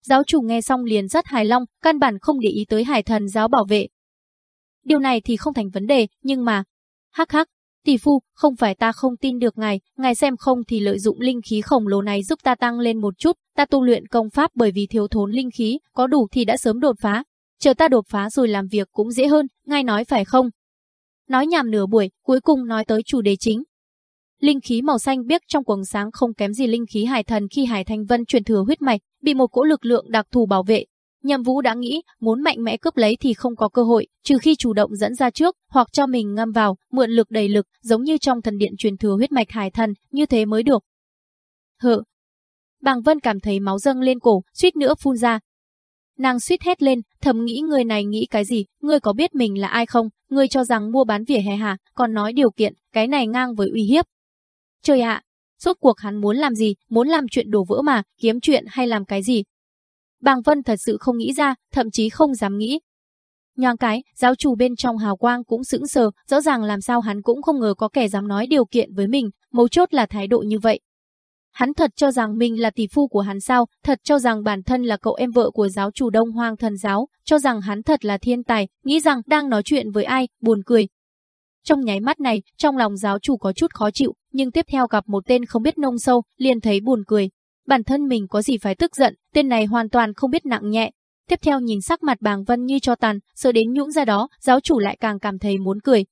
Giáo chủ nghe xong liền rất hài long, căn bản không để ý tới hải thần giáo bảo vệ. Điều này thì không thành vấn đề, nhưng mà... Hắc hắc, tỷ phu, không phải ta không tin được ngài, ngài xem không thì lợi dụng linh khí khổng lồ này giúp ta tăng lên một chút, ta tu luyện công pháp bởi vì thiếu thốn linh khí, có đủ thì đã sớm đột phá. Chờ ta đột phá rồi làm việc cũng dễ hơn, ngay nói phải không? Nói nhảm nửa buổi, cuối cùng nói tới chủ đề chính. Linh khí màu xanh biếc trong quầng sáng không kém gì linh khí hải thần khi Hải Thanh Vân truyền thừa huyết mạch, bị một cỗ lực lượng đặc thù bảo vệ. Nhậm Vũ đã nghĩ, muốn mạnh mẽ cướp lấy thì không có cơ hội, trừ khi chủ động dẫn ra trước, hoặc cho mình ngâm vào, mượn lực đầy lực, giống như trong thần điện truyền thừa huyết mạch hải thần, như thế mới được. Hự. Bàng Vân cảm thấy máu dâng lên cổ, suýt nữa phun ra, Nàng suýt hét lên, thầm nghĩ người này nghĩ cái gì, ngươi có biết mình là ai không, ngươi cho rằng mua bán vỉa hè hả, còn nói điều kiện, cái này ngang với uy hiếp. Trời ạ, suốt cuộc hắn muốn làm gì, muốn làm chuyện đổ vỡ mà, kiếm chuyện hay làm cái gì. Bàng Vân thật sự không nghĩ ra, thậm chí không dám nghĩ. Nhoang cái, giáo chủ bên trong hào quang cũng sững sờ, rõ ràng làm sao hắn cũng không ngờ có kẻ dám nói điều kiện với mình, mấu chốt là thái độ như vậy. Hắn thật cho rằng mình là tỷ phu của hắn sao, thật cho rằng bản thân là cậu em vợ của giáo chủ Đông Hoang thần giáo, cho rằng hắn thật là thiên tài, nghĩ rằng đang nói chuyện với ai, buồn cười. Trong nháy mắt này, trong lòng giáo chủ có chút khó chịu, nhưng tiếp theo gặp một tên không biết nông sâu, liền thấy buồn cười. Bản thân mình có gì phải tức giận, tên này hoàn toàn không biết nặng nhẹ. Tiếp theo nhìn sắc mặt bàng vân như cho tàn, sợ đến nhũng ra đó, giáo chủ lại càng cảm thấy muốn cười.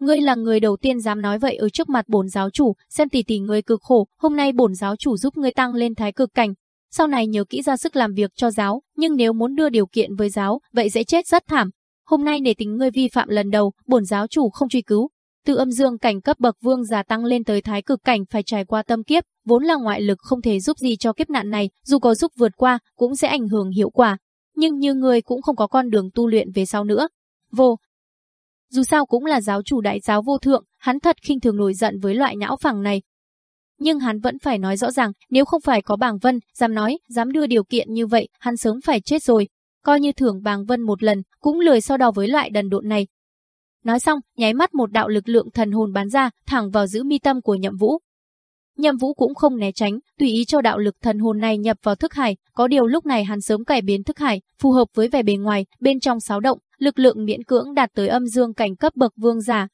Ngươi là người đầu tiên dám nói vậy ở trước mặt bổn giáo chủ, xem tỷ tỷ ngươi cực khổ, hôm nay bổn giáo chủ giúp ngươi tăng lên thái cực cảnh. Sau này nhớ kỹ ra sức làm việc cho giáo, nhưng nếu muốn đưa điều kiện với giáo, vậy dễ chết rất thảm. Hôm nay để tính ngươi vi phạm lần đầu, bổn giáo chủ không truy cứu. Từ âm dương cảnh cấp bậc vương giả tăng lên tới thái cực cảnh phải trải qua tâm kiếp, vốn là ngoại lực không thể giúp gì cho kiếp nạn này, dù có giúp vượt qua, cũng sẽ ảnh hưởng hiệu quả. Nhưng như ngươi cũng không có con đường tu luyện về sau nữa. Vô, dù sao cũng là giáo chủ đại giáo vô thượng, hắn thật khinh thường nổi giận với loại nhão phẳng này. Nhưng hắn vẫn phải nói rõ ràng, nếu không phải có bàng vân, dám nói, dám đưa điều kiện như vậy, hắn sớm phải chết rồi. Coi như thưởng bàng vân một lần, cũng lười so đo với loại đần độn này. Nói xong, nháy mắt một đạo lực lượng thần hồn bắn ra, thẳng vào giữ mi tâm của nhậm vũ. Nhậm Vũ cũng không né tránh, tùy ý cho đạo lực thần hồn này nhập vào thức hải, có điều lúc này hắn sớm cải biến thức hải, phù hợp với vẻ bề ngoài, bên trong xáo động, lực lượng miễn cưỡng đạt tới âm dương cảnh cấp bậc vương giả.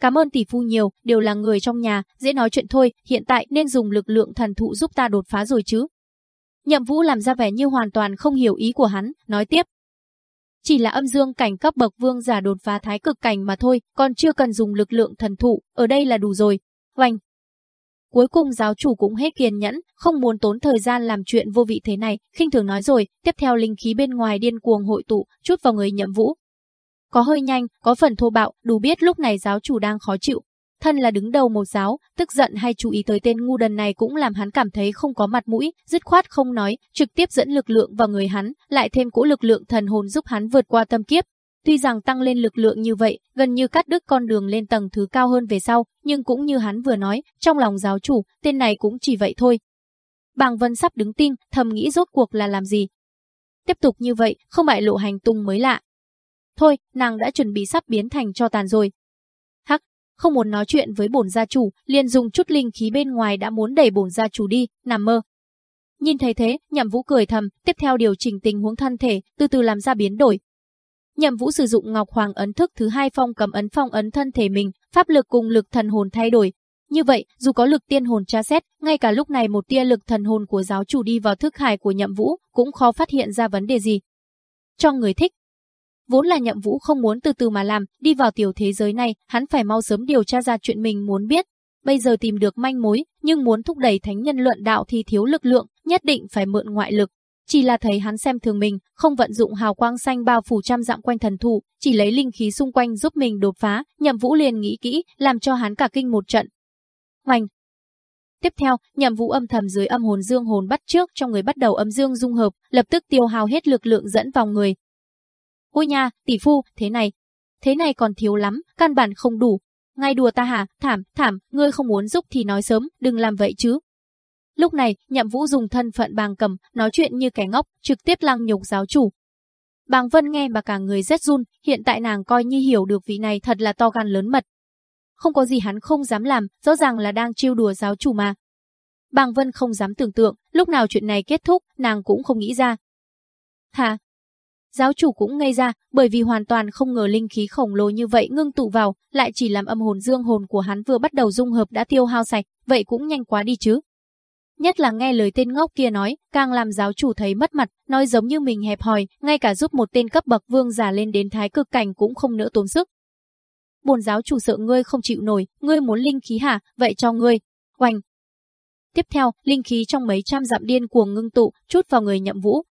Cảm ơn tỷ phu nhiều, đều là người trong nhà, dễ nói chuyện thôi, hiện tại nên dùng lực lượng thần thụ giúp ta đột phá rồi chứ. Nhậm Vũ làm ra vẻ như hoàn toàn không hiểu ý của hắn, nói tiếp. Chỉ là âm dương cảnh cấp bậc vương giả đột phá thái cực cảnh mà thôi, còn chưa cần dùng lực lượng thần thụ, ở đây là đủ rồi. Oanh, Cuối cùng giáo chủ cũng hết kiên nhẫn, không muốn tốn thời gian làm chuyện vô vị thế này, khinh thường nói rồi, tiếp theo linh khí bên ngoài điên cuồng hội tụ, chút vào người nhậm vũ. Có hơi nhanh, có phần thô bạo, đủ biết lúc này giáo chủ đang khó chịu. Thân là đứng đầu một giáo, tức giận hay chú ý tới tên ngu đần này cũng làm hắn cảm thấy không có mặt mũi, dứt khoát không nói, trực tiếp dẫn lực lượng vào người hắn, lại thêm cỗ lực lượng thần hồn giúp hắn vượt qua tâm kiếp, Tuy rằng tăng lên lực lượng như vậy, gần như cắt đứt con đường lên tầng thứ cao hơn về sau, nhưng cũng như hắn vừa nói, trong lòng giáo chủ, tên này cũng chỉ vậy thôi. Bàng Vân sắp đứng tin, thầm nghĩ rốt cuộc là làm gì. Tiếp tục như vậy, không bại lộ hành tung mới lạ. Thôi, nàng đã chuẩn bị sắp biến thành cho tàn rồi. Hắc, không muốn nói chuyện với bổn gia chủ, liền dùng chút linh khí bên ngoài đã muốn đẩy bổn gia chủ đi, nằm mơ. Nhìn thấy thế, Nhậm Vũ cười thầm, tiếp theo điều chỉnh tình huống thân thể, từ từ làm ra biến đổi. Nhậm Vũ sử dụng Ngọc Hoàng ấn thức thứ hai phong cầm ấn phong ấn thân thể mình, pháp lực cùng lực thần hồn thay đổi. Như vậy, dù có lực tiên hồn tra xét, ngay cả lúc này một tia lực thần hồn của giáo chủ đi vào thức hải của Nhậm Vũ, cũng khó phát hiện ra vấn đề gì. Cho người thích, Vốn là nhậm vũ không muốn từ từ mà làm, đi vào tiểu thế giới này, hắn phải mau sớm điều tra ra chuyện mình muốn biết. Bây giờ tìm được manh mối, nhưng muốn thúc đẩy thánh nhân luận đạo thì thiếu lực lượng, nhất định phải mượn ngoại lực. Chỉ là thấy hắn xem thường mình, không vận dụng hào quang xanh bao phủ trăm dặm quanh thần thủ, chỉ lấy linh khí xung quanh giúp mình đột phá, nhậm vũ liền nghĩ kỹ, làm cho hắn cả kinh một trận. Hoành, Tiếp theo, nhậm vũ âm thầm dưới âm hồn dương hồn bắt trước trong người bắt đầu âm dương dung hợp, lập tức tiêu hao hết lực lượng dẫn vào người, Ôi nha, tỷ phu, thế này, thế này còn thiếu lắm, căn bản không đủ. Ngay đùa ta hả, thảm, thảm, ngươi không muốn giúp thì nói sớm, đừng làm vậy chứ. Lúc này, nhậm vũ dùng thân phận bàng cầm, nói chuyện như kẻ ngốc, trực tiếp lăng nhục giáo chủ. Bàng Vân nghe mà cả người rét run, hiện tại nàng coi như hiểu được vị này thật là to gan lớn mật. Không có gì hắn không dám làm, rõ ràng là đang trêu đùa giáo chủ mà. Bàng Vân không dám tưởng tượng, lúc nào chuyện này kết thúc, nàng cũng không nghĩ ra. Hả, Giáo chủ cũng ngây ra, bởi vì hoàn toàn không ngờ linh khí khổng lồ như vậy ngưng tụ vào, lại chỉ làm âm hồn dương hồn của hắn vừa bắt đầu dung hợp đã tiêu hao sạch, vậy cũng nhanh quá đi chứ. Nhất là nghe lời tên ngốc kia nói, càng làm giáo chủ thấy mất mặt, nói giống như mình hẹp hòi, ngay cả giúp một tên cấp bậc vương giả lên đến thái cực cảnh cũng không nỡ tốn sức. Bồn giáo chủ sợ ngươi không chịu nổi, ngươi muốn linh khí hả, vậy cho ngươi. Oanh. Tiếp theo, linh khí trong mấy trăm dặm điên cuồng ngưng tụ, chút vào người nhậm vũ,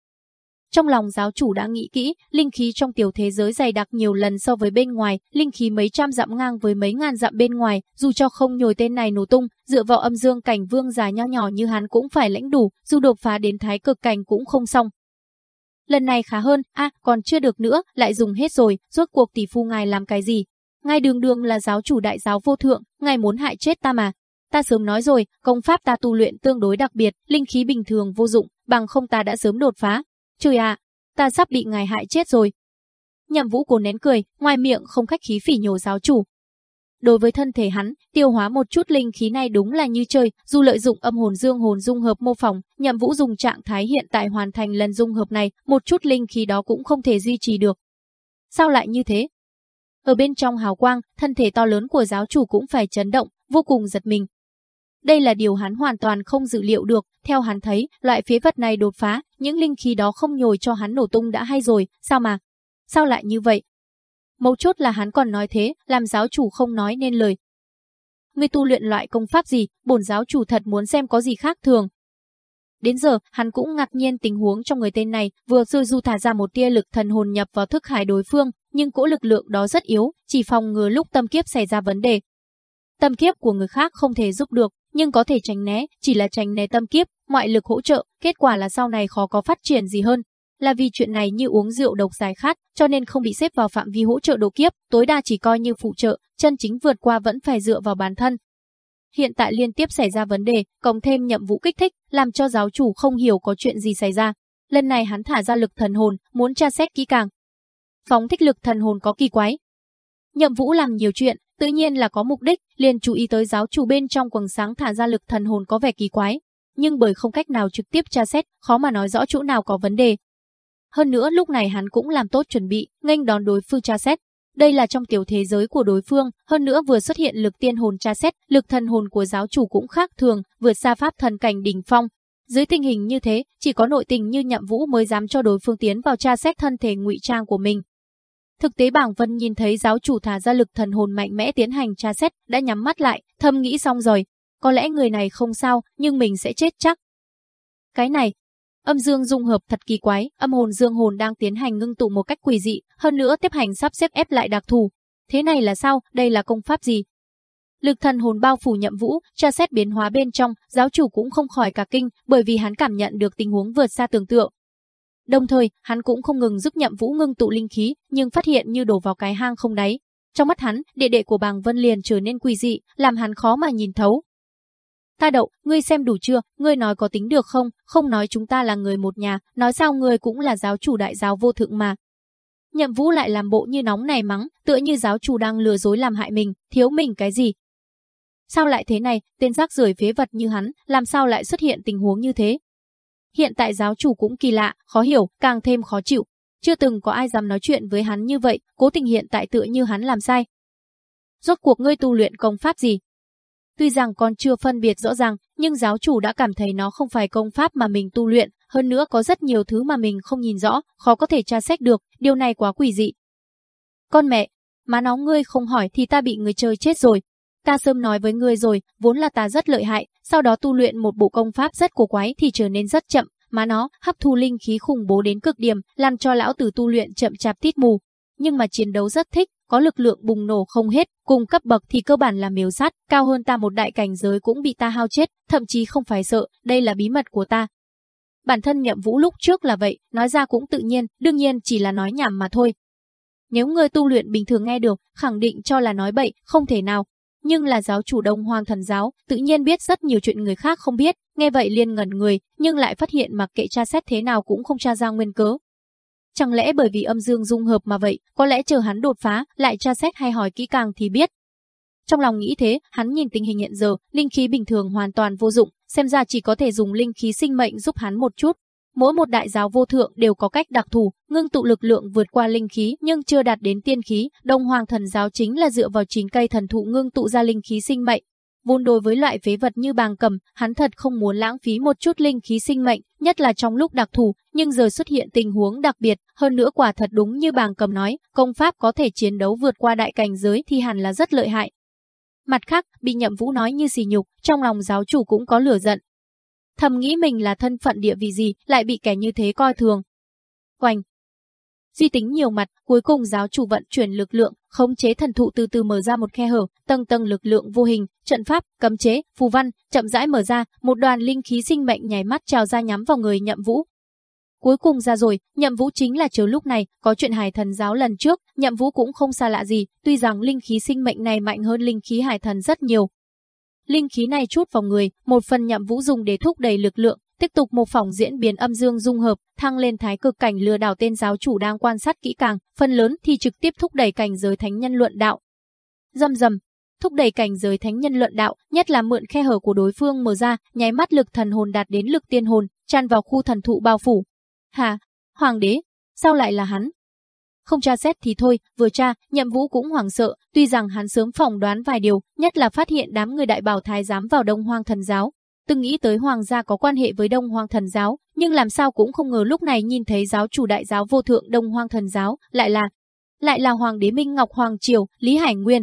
trong lòng giáo chủ đã nghĩ kỹ, linh khí trong tiểu thế giới dày đặc nhiều lần so với bên ngoài, linh khí mấy trăm dặm ngang với mấy ngàn dặm bên ngoài, dù cho không nhồi tên này nổ tung, dựa vào âm dương cảnh vương già nho nhỏ như hắn cũng phải lãnh đủ, dù đột phá đến thái cực cảnh cũng không xong. Lần này khá hơn, a còn chưa được nữa, lại dùng hết rồi, rốt cuộc tỷ phu ngài làm cái gì? Ngài đường đường là giáo chủ đại giáo vô thượng, ngài muốn hại chết ta mà. Ta sớm nói rồi, công pháp ta tu luyện tương đối đặc biệt, linh khí bình thường vô dụng, bằng không ta đã sớm đột phá, Trời ạ, ta sắp bị ngài hại chết rồi. Nhậm vũ cố nén cười, ngoài miệng không khách khí phỉ nhổ giáo chủ. Đối với thân thể hắn, tiêu hóa một chút linh khí này đúng là như chơi, dù lợi dụng âm hồn dương hồn dung hợp mô phỏng, nhậm vũ dùng trạng thái hiện tại hoàn thành lần dung hợp này, một chút linh khí đó cũng không thể duy trì được. Sao lại như thế? Ở bên trong hào quang, thân thể to lớn của giáo chủ cũng phải chấn động, vô cùng giật mình. Đây là điều hắn hoàn toàn không dự liệu được, theo hắn thấy, loại phế vật này đột phá, những linh khí đó không nhồi cho hắn nổ tung đã hay rồi, sao mà? Sao lại như vậy? Mấu chốt là hắn còn nói thế, làm giáo chủ không nói nên lời. Ngươi tu luyện loại công pháp gì, bổn giáo chủ thật muốn xem có gì khác thường. Đến giờ, hắn cũng ngạc nhiên tình huống trong người tên này, vừa rồi du thả ra một tia lực thần hồn nhập vào thức hải đối phương, nhưng cỗ lực lượng đó rất yếu, chỉ phòng ngừa lúc tâm kiếp xảy ra vấn đề. Tâm kiếp của người khác không thể giúp được, nhưng có thể tránh né, chỉ là tránh né tâm kiếp, ngoại lực hỗ trợ, kết quả là sau này khó có phát triển gì hơn. Là vì chuyện này như uống rượu độc giải khát, cho nên không bị xếp vào phạm vi hỗ trợ độ kiếp, tối đa chỉ coi như phụ trợ, chân chính vượt qua vẫn phải dựa vào bản thân. Hiện tại liên tiếp xảy ra vấn đề, cộng thêm nhiệm vụ kích thích, làm cho giáo chủ không hiểu có chuyện gì xảy ra. Lần này hắn thả ra lực thần hồn, muốn tra xét kỹ càng. Phóng thích lực thần hồn có kỳ quái. Nhậm vũ làm nhiều chuyện, tự nhiên là có mục đích, liền chú ý tới giáo chủ bên trong quầng sáng thả ra lực thần hồn có vẻ kỳ quái, nhưng bởi không cách nào trực tiếp tra xét, khó mà nói rõ chỗ nào có vấn đề. Hơn nữa lúc này hắn cũng làm tốt chuẩn bị, nghênh đón đối phương tra xét. Đây là trong tiểu thế giới của đối phương, hơn nữa vừa xuất hiện lực tiên hồn tra xét, lực thần hồn của giáo chủ cũng khác thường, vượt xa pháp thần cảnh đỉnh phong. Dưới tình hình như thế, chỉ có nội tình như nhậm vũ mới dám cho đối phương tiến vào tra xét thân thể ngụy trang của mình. Thực tế bảng vân nhìn thấy giáo chủ thả ra lực thần hồn mạnh mẽ tiến hành tra xét, đã nhắm mắt lại, thầm nghĩ xong rồi, có lẽ người này không sao, nhưng mình sẽ chết chắc. Cái này, âm dương dung hợp thật kỳ quái, âm hồn dương hồn đang tiến hành ngưng tụ một cách quỷ dị, hơn nữa tiếp hành sắp xếp ép lại đặc thù. Thế này là sao, đây là công pháp gì? Lực thần hồn bao phủ nhậm vũ, tra xét biến hóa bên trong, giáo chủ cũng không khỏi cả kinh, bởi vì hắn cảm nhận được tình huống vượt xa tưởng tượng. Đồng thời, hắn cũng không ngừng giúp nhậm vũ ngưng tụ linh khí, nhưng phát hiện như đổ vào cái hang không đáy. Trong mắt hắn, đệ đệ của bàng Vân liền trở nên quỷ dị, làm hắn khó mà nhìn thấu. Ta đậu, ngươi xem đủ chưa, ngươi nói có tính được không, không nói chúng ta là người một nhà, nói sao ngươi cũng là giáo chủ đại giáo vô thượng mà. Nhậm vũ lại làm bộ như nóng này mắng, tựa như giáo chủ đang lừa dối làm hại mình, thiếu mình cái gì. Sao lại thế này, tên rác rưởi phế vật như hắn, làm sao lại xuất hiện tình huống như thế? Hiện tại giáo chủ cũng kỳ lạ, khó hiểu, càng thêm khó chịu. Chưa từng có ai dám nói chuyện với hắn như vậy, cố tình hiện tại tựa như hắn làm sai. Rốt cuộc ngươi tu luyện công pháp gì? Tuy rằng còn chưa phân biệt rõ ràng, nhưng giáo chủ đã cảm thấy nó không phải công pháp mà mình tu luyện, hơn nữa có rất nhiều thứ mà mình không nhìn rõ, khó có thể tra xét được, điều này quá quỷ dị. Con mẹ, má nó ngươi không hỏi thì ta bị người chơi chết rồi. Ta sớm nói với ngươi rồi, vốn là ta rất lợi hại, sau đó tu luyện một bộ công pháp rất cổ quái thì trở nên rất chậm, mà nó hấp thu linh khí khủng bố đến cực điểm, làm cho lão tử tu luyện chậm chạp tít mù. Nhưng mà chiến đấu rất thích, có lực lượng bùng nổ không hết, cùng cấp bậc thì cơ bản là miếu sát, cao hơn ta một đại cảnh giới cũng bị ta hao chết, thậm chí không phải sợ, đây là bí mật của ta. Bản thân nhậm vũ lúc trước là vậy, nói ra cũng tự nhiên, đương nhiên chỉ là nói nhảm mà thôi. Nếu người tu luyện bình thường nghe được, khẳng định cho là nói bậy, không thể nào. Nhưng là giáo chủ đông hoang thần giáo, tự nhiên biết rất nhiều chuyện người khác không biết, nghe vậy liên ngẩn người, nhưng lại phát hiện mặc kệ tra xét thế nào cũng không tra ra nguyên cớ, Chẳng lẽ bởi vì âm dương dung hợp mà vậy, có lẽ chờ hắn đột phá, lại tra xét hay hỏi kỹ càng thì biết. Trong lòng nghĩ thế, hắn nhìn tình hình hiện giờ, linh khí bình thường hoàn toàn vô dụng, xem ra chỉ có thể dùng linh khí sinh mệnh giúp hắn một chút. Mỗi một đại giáo vô thượng đều có cách đặc thù, ngưng tụ lực lượng vượt qua linh khí nhưng chưa đạt đến tiên khí, Đông Hoàng thần giáo chính là dựa vào chín cây thần thụ ngưng tụ ra linh khí sinh mệnh, Vốn đối với loại phế vật như bàng cầm, hắn thật không muốn lãng phí một chút linh khí sinh mệnh, nhất là trong lúc đặc thù, nhưng giờ xuất hiện tình huống đặc biệt, hơn nữa quả thật đúng như bàng cầm nói, công pháp có thể chiến đấu vượt qua đại cảnh giới thì hẳn là rất lợi hại. Mặt khác, bị nhậm vũ nói như xì nhục, trong lòng giáo chủ cũng có lửa giận. Thầm nghĩ mình là thân phận địa vị gì, lại bị kẻ như thế coi thường. Oanh, Di tính nhiều mặt, cuối cùng giáo chủ vận chuyển lực lượng, khống chế thần thụ từ từ mở ra một khe hở, tầng tầng lực lượng vô hình, trận pháp, cấm chế, phù văn, chậm rãi mở ra, một đoàn linh khí sinh mệnh nhảy mắt trào ra nhắm vào người Nhậm Vũ. Cuối cùng ra rồi, Nhậm Vũ chính là chiều lúc này, có chuyện Hải Thần giáo lần trước, Nhậm Vũ cũng không xa lạ gì, tuy rằng linh khí sinh mệnh này mạnh hơn linh khí Hải Thần rất nhiều. Linh khí này chút vào người, một phần Nhậm Vũ dùng để thúc đẩy lực lượng, tiếp tục một phòng diễn biến âm dương dung hợp, thăng lên thái cực cảnh lừa đảo tên giáo chủ đang quan sát kỹ càng, phần lớn thì trực tiếp thúc đẩy cảnh giới thánh nhân luận đạo. Dầm dầm, thúc đẩy cảnh giới thánh nhân luận đạo, nhất là mượn khe hở của đối phương mở ra, nháy mắt lực thần hồn đạt đến lực tiên hồn, tràn vào khu thần thụ bao phủ. Hà, hoàng đế, sao lại là hắn? Không tra xét thì thôi, vừa tra, nhậm vũ cũng hoảng sợ, tuy rằng hắn sớm phỏng đoán vài điều, nhất là phát hiện đám người đại bảo thái giám vào đông hoang thần giáo, từng nghĩ tới hoàng gia có quan hệ với Đông Hoang Thần giáo, nhưng làm sao cũng không ngờ lúc này nhìn thấy giáo chủ đại giáo vô thượng Đông Hoang Thần giáo, lại là lại là hoàng đế Minh Ngọc Hoàng triều, Lý Hải Nguyên.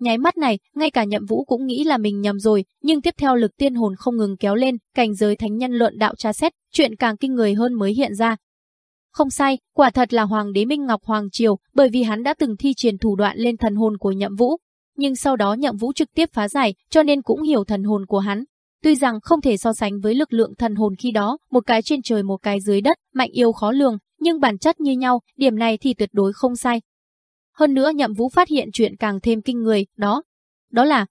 Nháy mắt này, ngay cả Nhậm Vũ cũng nghĩ là mình nhầm rồi, nhưng tiếp theo lực tiên hồn không ngừng kéo lên, cảnh giới thánh nhân luận đạo tra xét, chuyện càng kinh người hơn mới hiện ra. Không sai, quả thật là hoàng đế Minh Ngọc Hoàng triều, bởi vì hắn đã từng thi triển thủ đoạn lên thần hồn của Nhậm Vũ, nhưng sau đó Nhậm Vũ trực tiếp phá giải, cho nên cũng hiểu thần hồn của hắn, Tuy rằng không thể so sánh với lực lượng thần hồn khi đó, một cái trên trời một cái dưới đất, mạnh yêu khó lường, nhưng bản chất như nhau, điểm này thì tuyệt đối không sai. Hơn nữa Nhậm Vũ phát hiện chuyện càng thêm kinh người, đó, đó là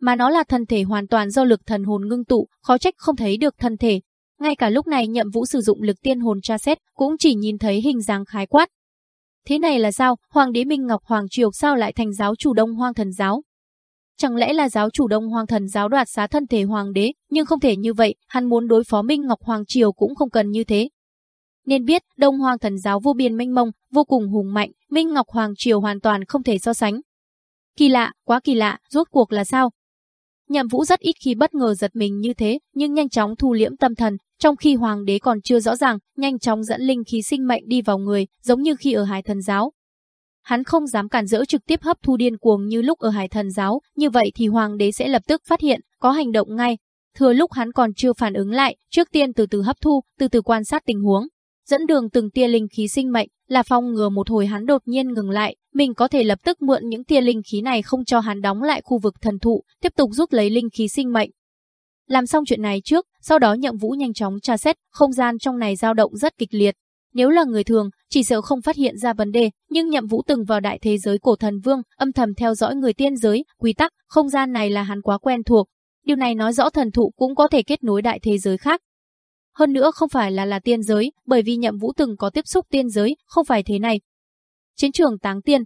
mà nó là thân thể hoàn toàn do lực thần hồn ngưng tụ, khó trách không thấy được thân thể. Ngay cả lúc này Nhậm Vũ sử dụng lực tiên hồn tra xét, cũng chỉ nhìn thấy hình dáng khái quát. Thế này là sao? Hoàng đế Minh Ngọc Hoàng Triều sao lại thành giáo chủ Đông Hoang Thần giáo? Chẳng lẽ là giáo chủ Đông Hoàng thần giáo đoạt xá thân thể hoàng đế, nhưng không thể như vậy, hắn muốn đối phó Minh Ngọc Hoàng Triều cũng không cần như thế. Nên biết, Đông Hoàng thần giáo vô biên mênh mông, vô cùng hùng mạnh, Minh Ngọc Hoàng Triều hoàn toàn không thể so sánh. Kỳ lạ, quá kỳ lạ, rốt cuộc là sao? Nhậm Vũ rất ít khi bất ngờ giật mình như thế, nhưng nhanh chóng thu liễm tâm thần, trong khi hoàng đế còn chưa rõ ràng, nhanh chóng dẫn linh khí sinh mệnh đi vào người, giống như khi ở Hải Thần giáo, Hắn không dám cản rỡ trực tiếp hấp thu điên cuồng như lúc ở Hải Thần giáo, như vậy thì hoàng đế sẽ lập tức phát hiện, có hành động ngay. Thừa lúc hắn còn chưa phản ứng lại, trước tiên từ từ hấp thu, từ từ quan sát tình huống. Dẫn đường từng tia linh khí sinh mệnh, là phong ngừa một hồi hắn đột nhiên ngừng lại, mình có thể lập tức mượn những tia linh khí này không cho hắn đóng lại khu vực thần thụ, tiếp tục rút lấy linh khí sinh mệnh. Làm xong chuyện này trước, sau đó nhậm vũ nhanh chóng tra xét, không gian trong này dao động rất kịch liệt, nếu là người thường, chỉ sợ không phát hiện ra vấn đề, nhưng Nhậm Vũ từng vào đại thế giới cổ thần vương, âm thầm theo dõi người tiên giới, quy tắc, không gian này là hắn quá quen thuộc. Điều này nói rõ thần thụ cũng có thể kết nối đại thế giới khác. Hơn nữa không phải là là tiên giới, bởi vì Nhậm Vũ từng có tiếp xúc tiên giới, không phải thế này. Chiến trường Táng Tiên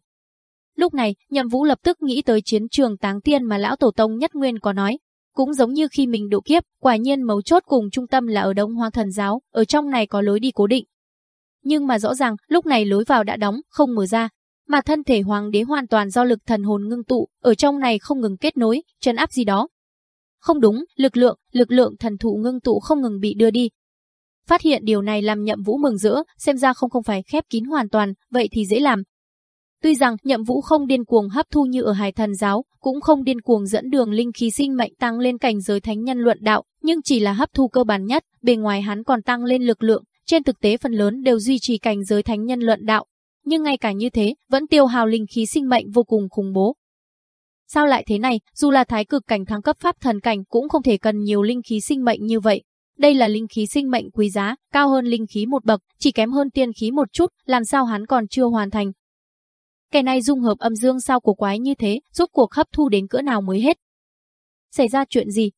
Lúc này, Nhậm Vũ lập tức nghĩ tới chiến trường Táng Tiên mà lão tổ tông Nhất Nguyên có nói. cũng giống như khi mình độ kiếp, quả nhiên mấu chốt cùng trung tâm là ở Đông Hoang Thần Giáo, ở trong này có lối đi cố định. Nhưng mà rõ ràng, lúc này lối vào đã đóng, không mở ra, mà thân thể hoàng đế hoàn toàn do lực thần hồn ngưng tụ, ở trong này không ngừng kết nối, trấn áp gì đó. Không đúng, lực lượng, lực lượng thần thụ ngưng tụ không ngừng bị đưa đi. Phát hiện điều này làm nhậm vũ mừng rỡ, xem ra không không phải khép kín hoàn toàn, vậy thì dễ làm, Tuy rằng nhậm vũ không điên cuồng hấp thu như ở hải thần giáo, cũng không điên cuồng dẫn đường linh khí sinh mệnh tăng lên cảnh giới thánh nhân luận đạo, nhưng chỉ là hấp thu cơ bản nhất, bề ngoài hắn còn tăng lên lực lượng, trên thực tế phần lớn đều duy trì cảnh giới thánh nhân luận đạo. Nhưng ngay cả như thế, vẫn tiêu hào linh khí sinh mệnh vô cùng khủng bố. Sao lại thế này, dù là thái cực cảnh thăng cấp pháp thần cảnh cũng không thể cần nhiều linh khí sinh mệnh như vậy. Đây là linh khí sinh mệnh quý giá, cao hơn linh khí một bậc, chỉ kém hơn tiên khí một chút, làm sao hắn còn chưa hoàn thành, Kẻ này dung hợp âm dương sao của quái như thế, rốt cuộc hấp thu đến cỡ nào mới hết. Xảy ra chuyện gì?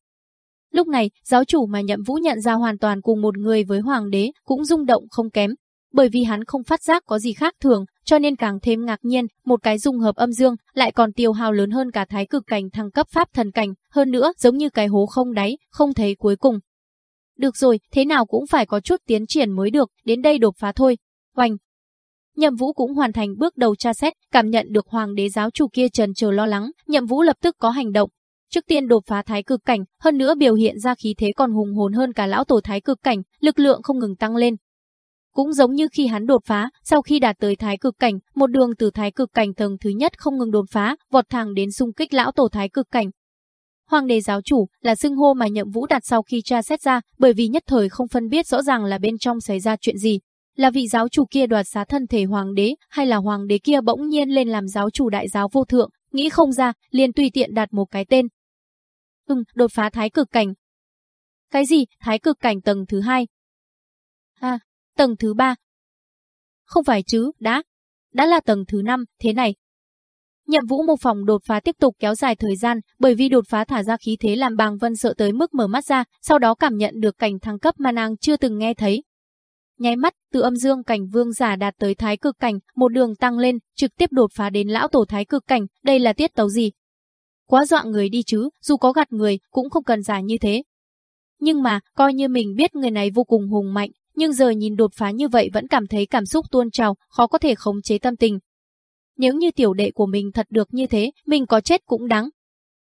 Lúc này, giáo chủ mà nhậm vũ nhận ra hoàn toàn cùng một người với hoàng đế, cũng rung động không kém. Bởi vì hắn không phát giác có gì khác thường, cho nên càng thêm ngạc nhiên, một cái dung hợp âm dương lại còn tiêu hao lớn hơn cả thái cực cảnh thăng cấp pháp thần cảnh, hơn nữa giống như cái hố không đáy, không thấy cuối cùng. Được rồi, thế nào cũng phải có chút tiến triển mới được, đến đây đột phá thôi. Hoành, Nhậm Vũ cũng hoàn thành bước đầu tra xét, cảm nhận được hoàng đế giáo chủ kia trần chờ lo lắng, Nhậm Vũ lập tức có hành động. Trước tiên đột phá thái cực cảnh, hơn nữa biểu hiện ra khí thế còn hùng hồn hơn cả lão tổ thái cực cảnh, lực lượng không ngừng tăng lên. Cũng giống như khi hắn đột phá, sau khi đạt tới thái cực cảnh, một đường từ thái cực cảnh tầng thứ nhất không ngừng đột phá, vọt thẳng đến xung kích lão tổ thái cực cảnh. Hoàng đế giáo chủ là xưng hô mà Nhậm Vũ đặt sau khi tra xét ra, bởi vì nhất thời không phân biết rõ ràng là bên trong xảy ra chuyện gì, là vị giáo chủ kia đoạt xá thân thể hoàng đế, hay là hoàng đế kia bỗng nhiên lên làm giáo chủ đại giáo vô thượng, nghĩ không ra, liền tùy tiện đặt một cái tên. Ừm, đột phá thái cực cảnh. Cái gì, thái cực cảnh tầng thứ hai? À, tầng thứ ba. Không phải chứ, đã. Đã là tầng thứ năm, thế này. Nhậm vũ một phòng đột phá tiếp tục kéo dài thời gian, bởi vì đột phá thả ra khí thế làm bàng vân sợ tới mức mở mắt ra, sau đó cảm nhận được cảnh thăng cấp mà nàng chưa từng nghe thấy, Nháy mắt, từ âm dương cảnh vương giả đạt tới thái cực cảnh, một đường tăng lên, trực tiếp đột phá đến lão tổ thái cực cảnh, đây là tiết tấu gì? Quá dọa người đi chứ, dù có gạt người, cũng không cần giả như thế. Nhưng mà, coi như mình biết người này vô cùng hùng mạnh, nhưng giờ nhìn đột phá như vậy vẫn cảm thấy cảm xúc tuôn trào, khó có thể khống chế tâm tình. Nếu như tiểu đệ của mình thật được như thế, mình có chết cũng đáng.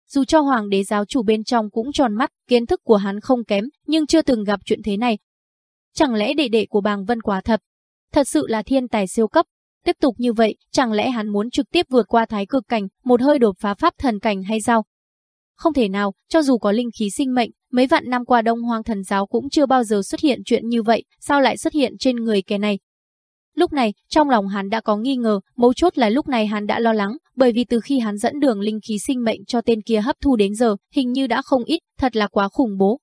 Dù cho hoàng đế giáo chủ bên trong cũng tròn mắt, kiến thức của hắn không kém, nhưng chưa từng gặp chuyện thế này, Chẳng lẽ đệ đệ của bàng vân quá thật? Thật sự là thiên tài siêu cấp. Tiếp tục như vậy, chẳng lẽ hắn muốn trực tiếp vượt qua thái cực cảnh, một hơi đột phá pháp thần cảnh hay sao? Không thể nào, cho dù có linh khí sinh mệnh, mấy vạn năm qua Đông Hoang thần giáo cũng chưa bao giờ xuất hiện chuyện như vậy, sao lại xuất hiện trên người kẻ này? Lúc này, trong lòng hắn đã có nghi ngờ, mấu chốt là lúc này hắn đã lo lắng, bởi vì từ khi hắn dẫn đường linh khí sinh mệnh cho tên kia hấp thu đến giờ, hình như đã không ít, thật là quá khủng bố.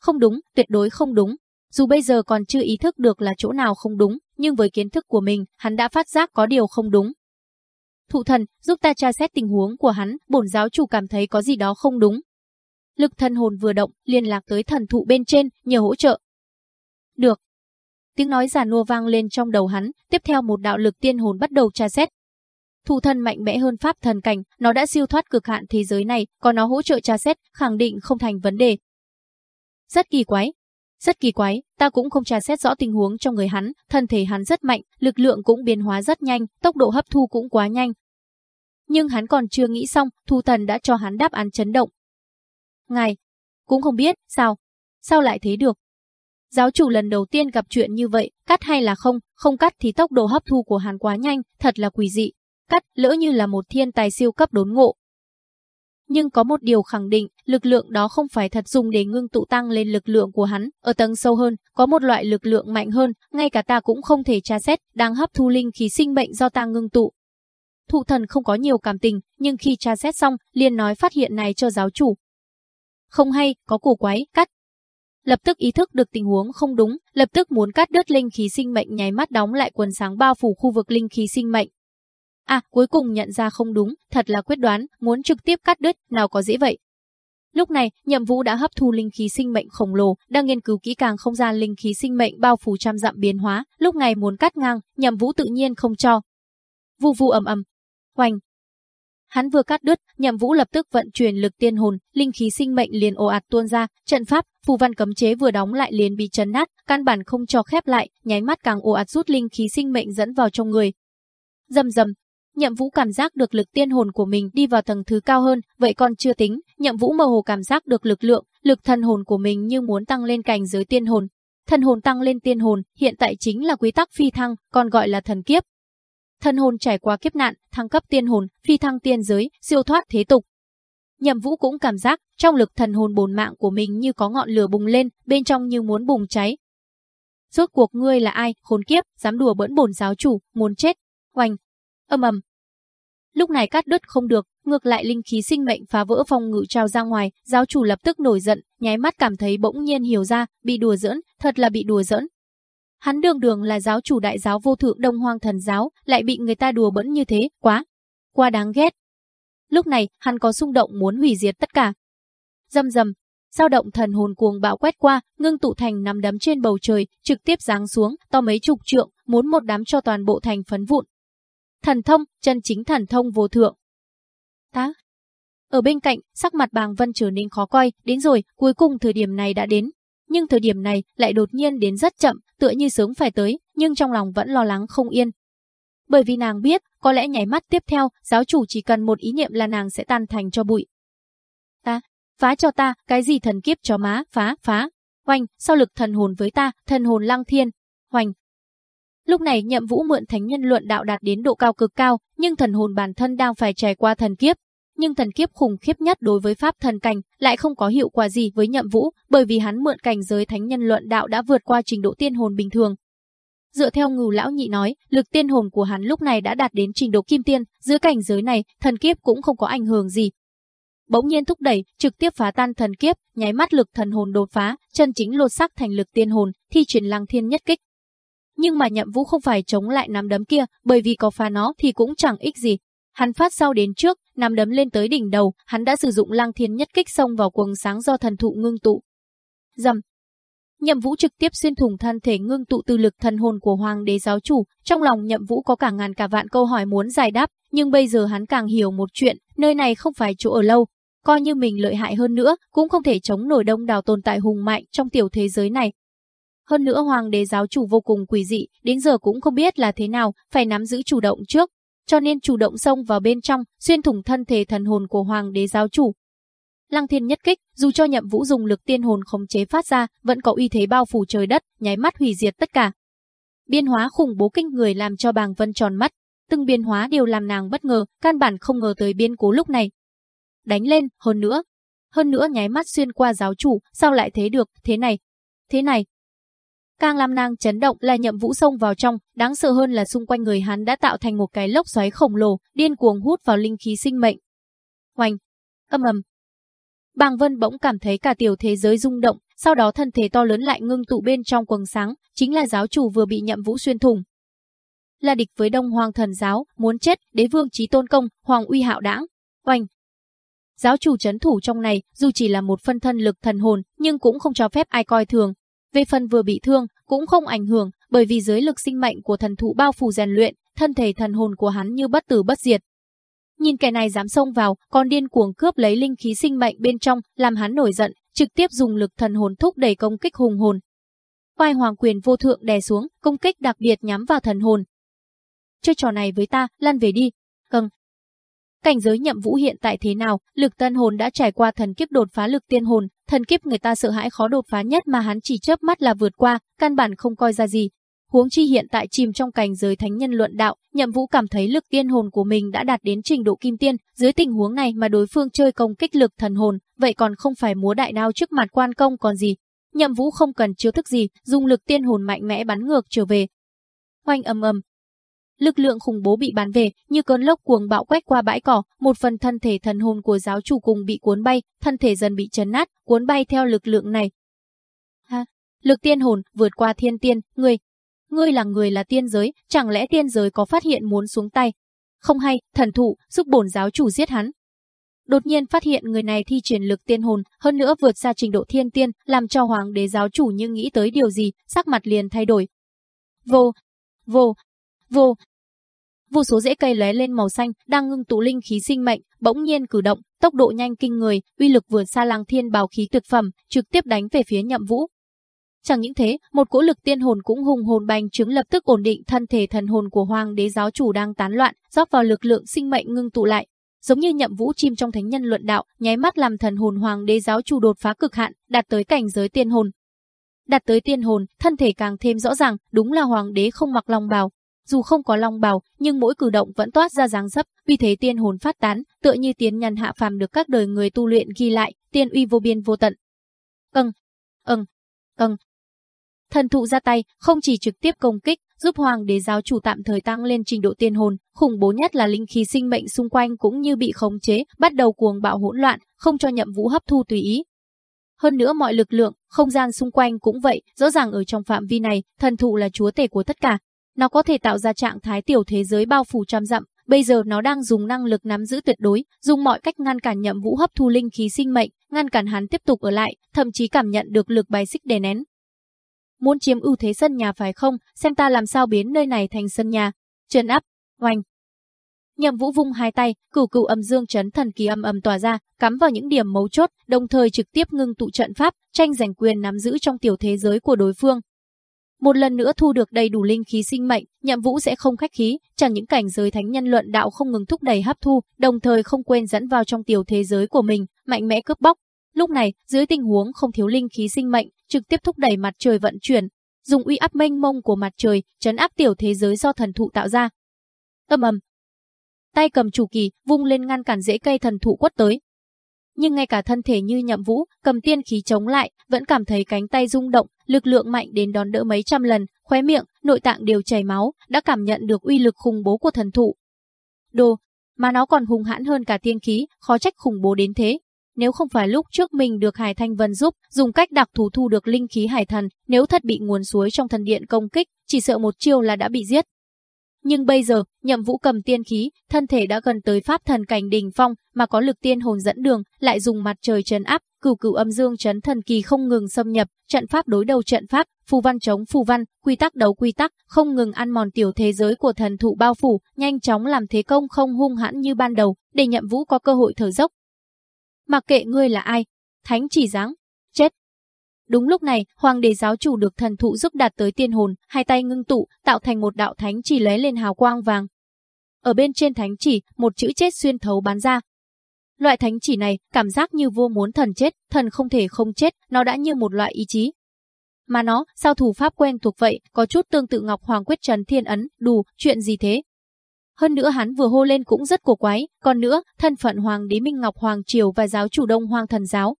Không đúng, tuyệt đối không đúng, dù bây giờ còn chưa ý thức được là chỗ nào không đúng, nhưng với kiến thức của mình, hắn đã phát giác có điều không đúng. Thụ thần, giúp ta tra xét tình huống của hắn, bổn giáo chủ cảm thấy có gì đó không đúng. Lực thần hồn vừa động, liên lạc tới thần thụ bên trên, nhờ hỗ trợ. Được. Tiếng nói giả nua vang lên trong đầu hắn, tiếp theo một đạo lực tiên hồn bắt đầu tra xét. Thủ thần mạnh mẽ hơn pháp thần cảnh, nó đã siêu thoát cực hạn thế giới này, có nó hỗ trợ tra xét, khẳng định không thành vấn đề. Rất kỳ quái, rất kỳ quái, ta cũng không tra xét rõ tình huống trong người hắn, thân thể hắn rất mạnh, lực lượng cũng biến hóa rất nhanh, tốc độ hấp thu cũng quá nhanh. Nhưng hắn còn chưa nghĩ xong, Thu Thần đã cho hắn đáp án chấn động. Ngài, cũng không biết, sao? Sao lại thế được? Giáo chủ lần đầu tiên gặp chuyện như vậy, cắt hay là không, không cắt thì tốc độ hấp thu của hắn quá nhanh, thật là quỷ dị. Cắt lỡ như là một thiên tài siêu cấp đốn ngộ, nhưng có một điều khẳng định, lực lượng đó không phải thật dùng để ngưng tụ tăng lên lực lượng của hắn, ở tầng sâu hơn, có một loại lực lượng mạnh hơn, ngay cả ta cũng không thể tra xét, đang hấp thu linh khí sinh mệnh do ta ngưng tụ. Thụ thần không có nhiều cảm tình, nhưng khi tra xét xong, liền nói phát hiện này cho giáo chủ. Không hay, có củ quái, cắt. Lập tức ý thức được tình huống không đúng, lập tức muốn cắt đứt linh khí sinh mệnh nháy mắt đóng lại quần sáng bao phủ khu vực linh khí sinh mệnh, À, cuối cùng nhận ra không đúng, thật là quyết đoán, muốn trực tiếp cắt đứt, nào có dễ vậy. Lúc này, Nhậm Vũ đã hấp thu linh khí sinh mệnh khổng lồ, đang nghiên cứu kỹ càng không gian linh khí sinh mệnh bao phủ trăm dặm biến hóa, lúc này muốn cắt ngang, Nhậm Vũ tự nhiên không cho. Vu vu ầm ầm. Hoành. Hắn vừa cắt đứt, Nhậm Vũ lập tức vận chuyển lực tiên hồn, linh khí sinh mệnh liền ồ ạt tuôn ra, trận pháp, phù văn cấm chế vừa đóng lại liền bị chấn nát, căn bản không cho khép lại, nháy mắt càng ồ ạt rút linh khí sinh mệnh dẫn vào trong người. Dầm dầm, Nhậm Vũ cảm giác được lực tiên hồn của mình đi vào tầng thứ cao hơn, vậy còn chưa tính, Nhậm Vũ mơ hồ cảm giác được lực lượng, lực thần hồn của mình như muốn tăng lên cảnh giới tiên hồn. Thần hồn tăng lên tiên hồn, hiện tại chính là quy tắc phi thăng, còn gọi là thần kiếp. Thần hồn trải qua kiếp nạn, thăng cấp tiên hồn, phi thăng tiên giới, siêu thoát thế tục. Nhậm Vũ cũng cảm giác, trong lực thần hồn bồn mạng của mình như có ngọn lửa bùng lên, bên trong như muốn bùng cháy. Rốt cuộc ngươi là ai, khốn kiếp, dám đùa bỡn bổn giáo chủ, muốn chết. Oanh, âm ầm. Lúc này cắt đứt không được, ngược lại linh khí sinh mệnh phá vỡ phòng ngự trao ra ngoài, giáo chủ lập tức nổi giận, nháy mắt cảm thấy bỗng nhiên hiểu ra, bị đùa giỡn, thật là bị đùa giỡn. Hắn đường đường là giáo chủ đại giáo vô thượng Đông Hoang thần giáo, lại bị người ta đùa bỡn như thế, quá, quá đáng ghét. Lúc này, hắn có xung động muốn hủy diệt tất cả. Dầm dầm, dao động thần hồn cuồng bạo quét qua, ngưng tụ thành nắm đấm trên bầu trời, trực tiếp giáng xuống, to mấy chục trượng, muốn một đám cho toàn bộ thành phấn vụn. Thần thông, chân chính thần thông vô thượng. Tá. Ở bên cạnh, sắc mặt bàng vân trở nên khó coi, đến rồi, cuối cùng thời điểm này đã đến. Nhưng thời điểm này lại đột nhiên đến rất chậm, tựa như sớm phải tới, nhưng trong lòng vẫn lo lắng không yên. Bởi vì nàng biết, có lẽ nháy mắt tiếp theo, giáo chủ chỉ cần một ý niệm là nàng sẽ tan thành cho bụi. Ta, phá cho ta, cái gì thần kiếp cho má, phá, phá. Hoành, sau lực thần hồn với ta, thần hồn lăng thiên. Hoành, Lúc này nhậm vũ mượn thánh nhân luận đạo đạt đến độ cao cực cao, nhưng thần hồn bản thân đang phải trải qua thần kiếp. Nhưng thần kiếp khủng khiếp nhất đối với pháp thần cảnh lại không có hiệu quả gì với nhậm vũ, bởi vì hắn mượn cảnh giới thánh nhân luận đạo đã vượt qua trình độ tiên hồn bình thường. Dựa theo ngưu lão nhị nói, lực tiên hồn của hắn lúc này đã đạt đến trình độ kim tiên, dưới cảnh giới này, thần kiếp cũng không có ảnh hưởng gì. Bỗng nhiên thúc đẩy, trực tiếp phá tan thần kiếp, nháy mắt lực thần hồn đột phá, chân chính lột xác thành lực tiên hồn, thi triển lăng thiên nhất kích, nhưng mà nhậm vũ không phải chống lại nắm đấm kia, bởi vì có phá nó thì cũng chẳng ích gì. Hắn phát sau đến trước, nằm đấm lên tới đỉnh đầu, hắn đã sử dụng Lang thiên nhất kích xông vào quần sáng do thần thụ ngưng tụ. Dầm. Nhậm Vũ trực tiếp xuyên thủng thân thể ngưng tụ từ lực thần hồn của Hoàng đế giáo chủ, trong lòng Nhậm Vũ có cả ngàn cả vạn câu hỏi muốn giải đáp, nhưng bây giờ hắn càng hiểu một chuyện, nơi này không phải chỗ ở lâu, coi như mình lợi hại hơn nữa, cũng không thể chống nổi đông đảo tồn tại hùng mạnh trong tiểu thế giới này, hơn nữa hoàng đế giáo chủ vô cùng quỷ dị, đến giờ cũng không biết là thế nào, phải nắm giữ chủ động trước. Cho nên chủ động xông vào bên trong, xuyên thủng thân thể thần hồn của hoàng đế giáo chủ. Lăng thiên nhất kích, dù cho nhậm vũ dùng lực tiên hồn khống chế phát ra, vẫn có uy thế bao phủ trời đất, nháy mắt hủy diệt tất cả. Biên hóa khủng bố kinh người làm cho bàng vân tròn mắt, từng biên hóa đều làm nàng bất ngờ, căn bản không ngờ tới biên cố lúc này. Đánh lên, hơn nữa. Hơn nữa nháy mắt xuyên qua giáo chủ, sao lại thế được, thế này, thế này, Càng làm nàng chấn động là nhậm vũ sông vào trong, đáng sợ hơn là xung quanh người hắn đã tạo thành một cái lốc xoáy khổng lồ, điên cuồng hút vào linh khí sinh mệnh. Hoành, âm ầm. Bàng Vân bỗng cảm thấy cả tiểu thế giới rung động, sau đó thân thể to lớn lại ngưng tụ bên trong quầng sáng, chính là giáo chủ vừa bị nhậm vũ xuyên thủng. Là địch với Đông Hoàng thần giáo, muốn chết, đế vương trí tôn công, hoàng uy hạo đãng. Hoành, Giáo chủ chấn thủ trong này, dù chỉ là một phân thân lực thần hồn, nhưng cũng không cho phép ai coi thường, về phần vừa bị thương, cũng không ảnh hưởng, bởi vì giới lực sinh mệnh của thần thụ bao phủ rèn luyện, thân thể thần hồn của hắn như bất tử bất diệt. Nhìn kẻ này dám xông vào, còn điên cuồng cướp lấy linh khí sinh mệnh bên trong, làm hắn nổi giận, trực tiếp dùng lực thần hồn thúc đẩy công kích hùng hồn. Vai hoàng quyền vô thượng đè xuống, công kích đặc biệt nhắm vào thần hồn. Chơi trò này với ta, lăn về đi. Cần, Cảnh giới nhậm vũ hiện tại thế nào, lực tân hồn đã trải qua thần kiếp đột phá lực tiên hồn, thần kiếp người ta sợ hãi khó đột phá nhất mà hắn chỉ chớp mắt là vượt qua, căn bản không coi ra gì. Huống chi hiện tại chìm trong cảnh giới thánh nhân luận đạo, nhậm vũ cảm thấy lực tiên hồn của mình đã đạt đến trình độ kim tiên, dưới tình huống này mà đối phương chơi công kích lực thần hồn, vậy còn không phải múa đại đao trước mặt quan công còn gì. Nhậm vũ không cần chiếu thức gì, dùng lực tiên hồn mạnh mẽ bắn ngược trở về. Hoành ầm ầm, Lực lượng khủng bố bị bắn về, như cơn lốc cuồng bạo quét qua bãi cỏ, một phần thân thể thần hồn của giáo chủ cùng bị cuốn bay, thân thể dần bị chấn nát, cuốn bay theo lực lượng này. Ha, lực tiên hồn vượt qua thiên tiên, ngươi, ngươi là người là tiên giới, chẳng lẽ tiên giới có phát hiện muốn xuống tay? Không hay, thần thụ, giúp bổn giáo chủ giết hắn. Đột nhiên phát hiện người này thi triển lực tiên hồn, hơn nữa vượt xa trình độ thiên tiên, làm cho hoàng đế giáo chủ như nghĩ tới điều gì, sắc mặt liền thay đổi. Vô, vô, vô. vô số rễ cây lóe lên màu xanh, đang ngưng tụ linh khí sinh mệnh, bỗng nhiên cử động, tốc độ nhanh kinh người, uy lực vượt xa lang Thiên bào khí tuyệt phẩm, trực tiếp đánh về phía Nhậm Vũ. Chẳng những thế, một cỗ lực tiên hồn cũng hùng hồn bành trướng lập tức ổn định thân thể thần hồn của Hoàng đế giáo chủ đang tán loạn, rót vào lực lượng sinh mệnh ngưng tụ lại, giống như nhậm vũ chim trong thánh nhân luận đạo, nháy mắt làm thần hồn hoàng đế giáo chủ đột phá cực hạn, đạt tới cảnh giới tiên hồn. Đạt tới tiên hồn, thân thể càng thêm rõ ràng, đúng là hoàng đế không mặc lòng bào. Dù không có long bào, nhưng mỗi cử động vẫn toát ra dáng dấp, vì thế tiên hồn phát tán, tựa như tiến nhân hạ phàm được các đời người tu luyện ghi lại, tiên uy vô biên vô tận. Âng, âng, âng. Thần thụ ra tay, không chỉ trực tiếp công kích, giúp hoàng đế giáo chủ tạm thời tăng lên trình độ tiên hồn, khủng bố nhất là linh khí sinh mệnh xung quanh cũng như bị khống chế, bắt đầu cuồng bạo hỗn loạn, không cho nhậm vũ hấp thu tùy ý. Hơn nữa mọi lực lượng, không gian xung quanh cũng vậy, rõ ràng ở trong phạm vi này, thần thụ là chúa tể của tất cả. Nó có thể tạo ra trạng thái tiểu thế giới bao phủ trăm dặm, bây giờ nó đang dùng năng lực nắm giữ tuyệt đối, dùng mọi cách ngăn cản nhậm vũ hấp thu linh khí sinh mệnh, ngăn cản hắn tiếp tục ở lại, thậm chí cảm nhận được lực bài xích đè nén. Muốn chiếm ưu thế sân nhà phải không, xem ta làm sao biến nơi này thành sân nhà. Trần áp, oanh. Nhậm Vũ vung hai tay, cửu cửu âm dương chấn thần kỳ âm âm tỏa ra, cắm vào những điểm mấu chốt, đồng thời trực tiếp ngưng tụ trận pháp, tranh giành quyền nắm giữ trong tiểu thế giới của đối phương. Một lần nữa thu được đầy đủ linh khí sinh mệnh, Nhậm Vũ sẽ không khách khí, chẳng những cảnh giới thánh nhân luận đạo không ngừng thúc đẩy hấp thu, đồng thời không quên dẫn vào trong tiểu thế giới của mình, mạnh mẽ cướp bóc. Lúc này, dưới tình huống không thiếu linh khí sinh mệnh, trực tiếp thúc đẩy mặt trời vận chuyển, dùng uy áp mênh mông của mặt trời, chấn áp tiểu thế giới do thần thụ tạo ra. Âm ầm. Tay cầm chủ kỳ, vung lên ngăn cản rễ cây thần thụ quất tới. Nhưng ngay cả thân thể như nhậm vũ, cầm tiên khí chống lại, vẫn cảm thấy cánh tay rung động, lực lượng mạnh đến đón đỡ mấy trăm lần, khóe miệng, nội tạng đều chảy máu, đã cảm nhận được uy lực khủng bố của thần thụ. Đồ, mà nó còn hùng hãn hơn cả tiên khí, khó trách khủng bố đến thế. Nếu không phải lúc trước mình được Hải Thanh Vân giúp, dùng cách đặc thù thu được linh khí hải thần, nếu thật bị nguồn suối trong thần điện công kích, chỉ sợ một chiêu là đã bị giết. Nhưng bây giờ, nhậm vũ cầm tiên khí, thân thể đã gần tới pháp thần cảnh đỉnh phong, mà có lực tiên hồn dẫn đường, lại dùng mặt trời trấn áp, cửu cửu âm dương chấn thần kỳ không ngừng xâm nhập, trận pháp đối đầu trận pháp, phù văn chống phù văn, quy tắc đấu quy tắc, không ngừng ăn mòn tiểu thế giới của thần thụ bao phủ, nhanh chóng làm thế công không hung hãn như ban đầu, để nhậm vũ có cơ hội thở dốc, Mặc kệ ngươi là ai, thánh chỉ dáng. Đúng lúc này, hoàng đế giáo chủ được thần thụ giúp đạt tới tiên hồn, hai tay ngưng tụ, tạo thành một đạo thánh chỉ lóe lên hào quang vàng. Ở bên trên thánh chỉ, một chữ chết xuyên thấu bắn ra. Loại thánh chỉ này, cảm giác như vua muốn thần chết, thần không thể không chết, nó đã như một loại ý chí. Mà nó, sao thủ pháp quen thuộc vậy, có chút tương tự Ngọc Hoàng quyết trần thiên ấn, đủ, chuyện gì thế? Hơn nữa hắn vừa hô lên cũng rất cổ quái, còn nữa, thân phận Hoàng đế Minh Ngọc Hoàng Triều và giáo chủ Đông Hoàng Thần Giáo.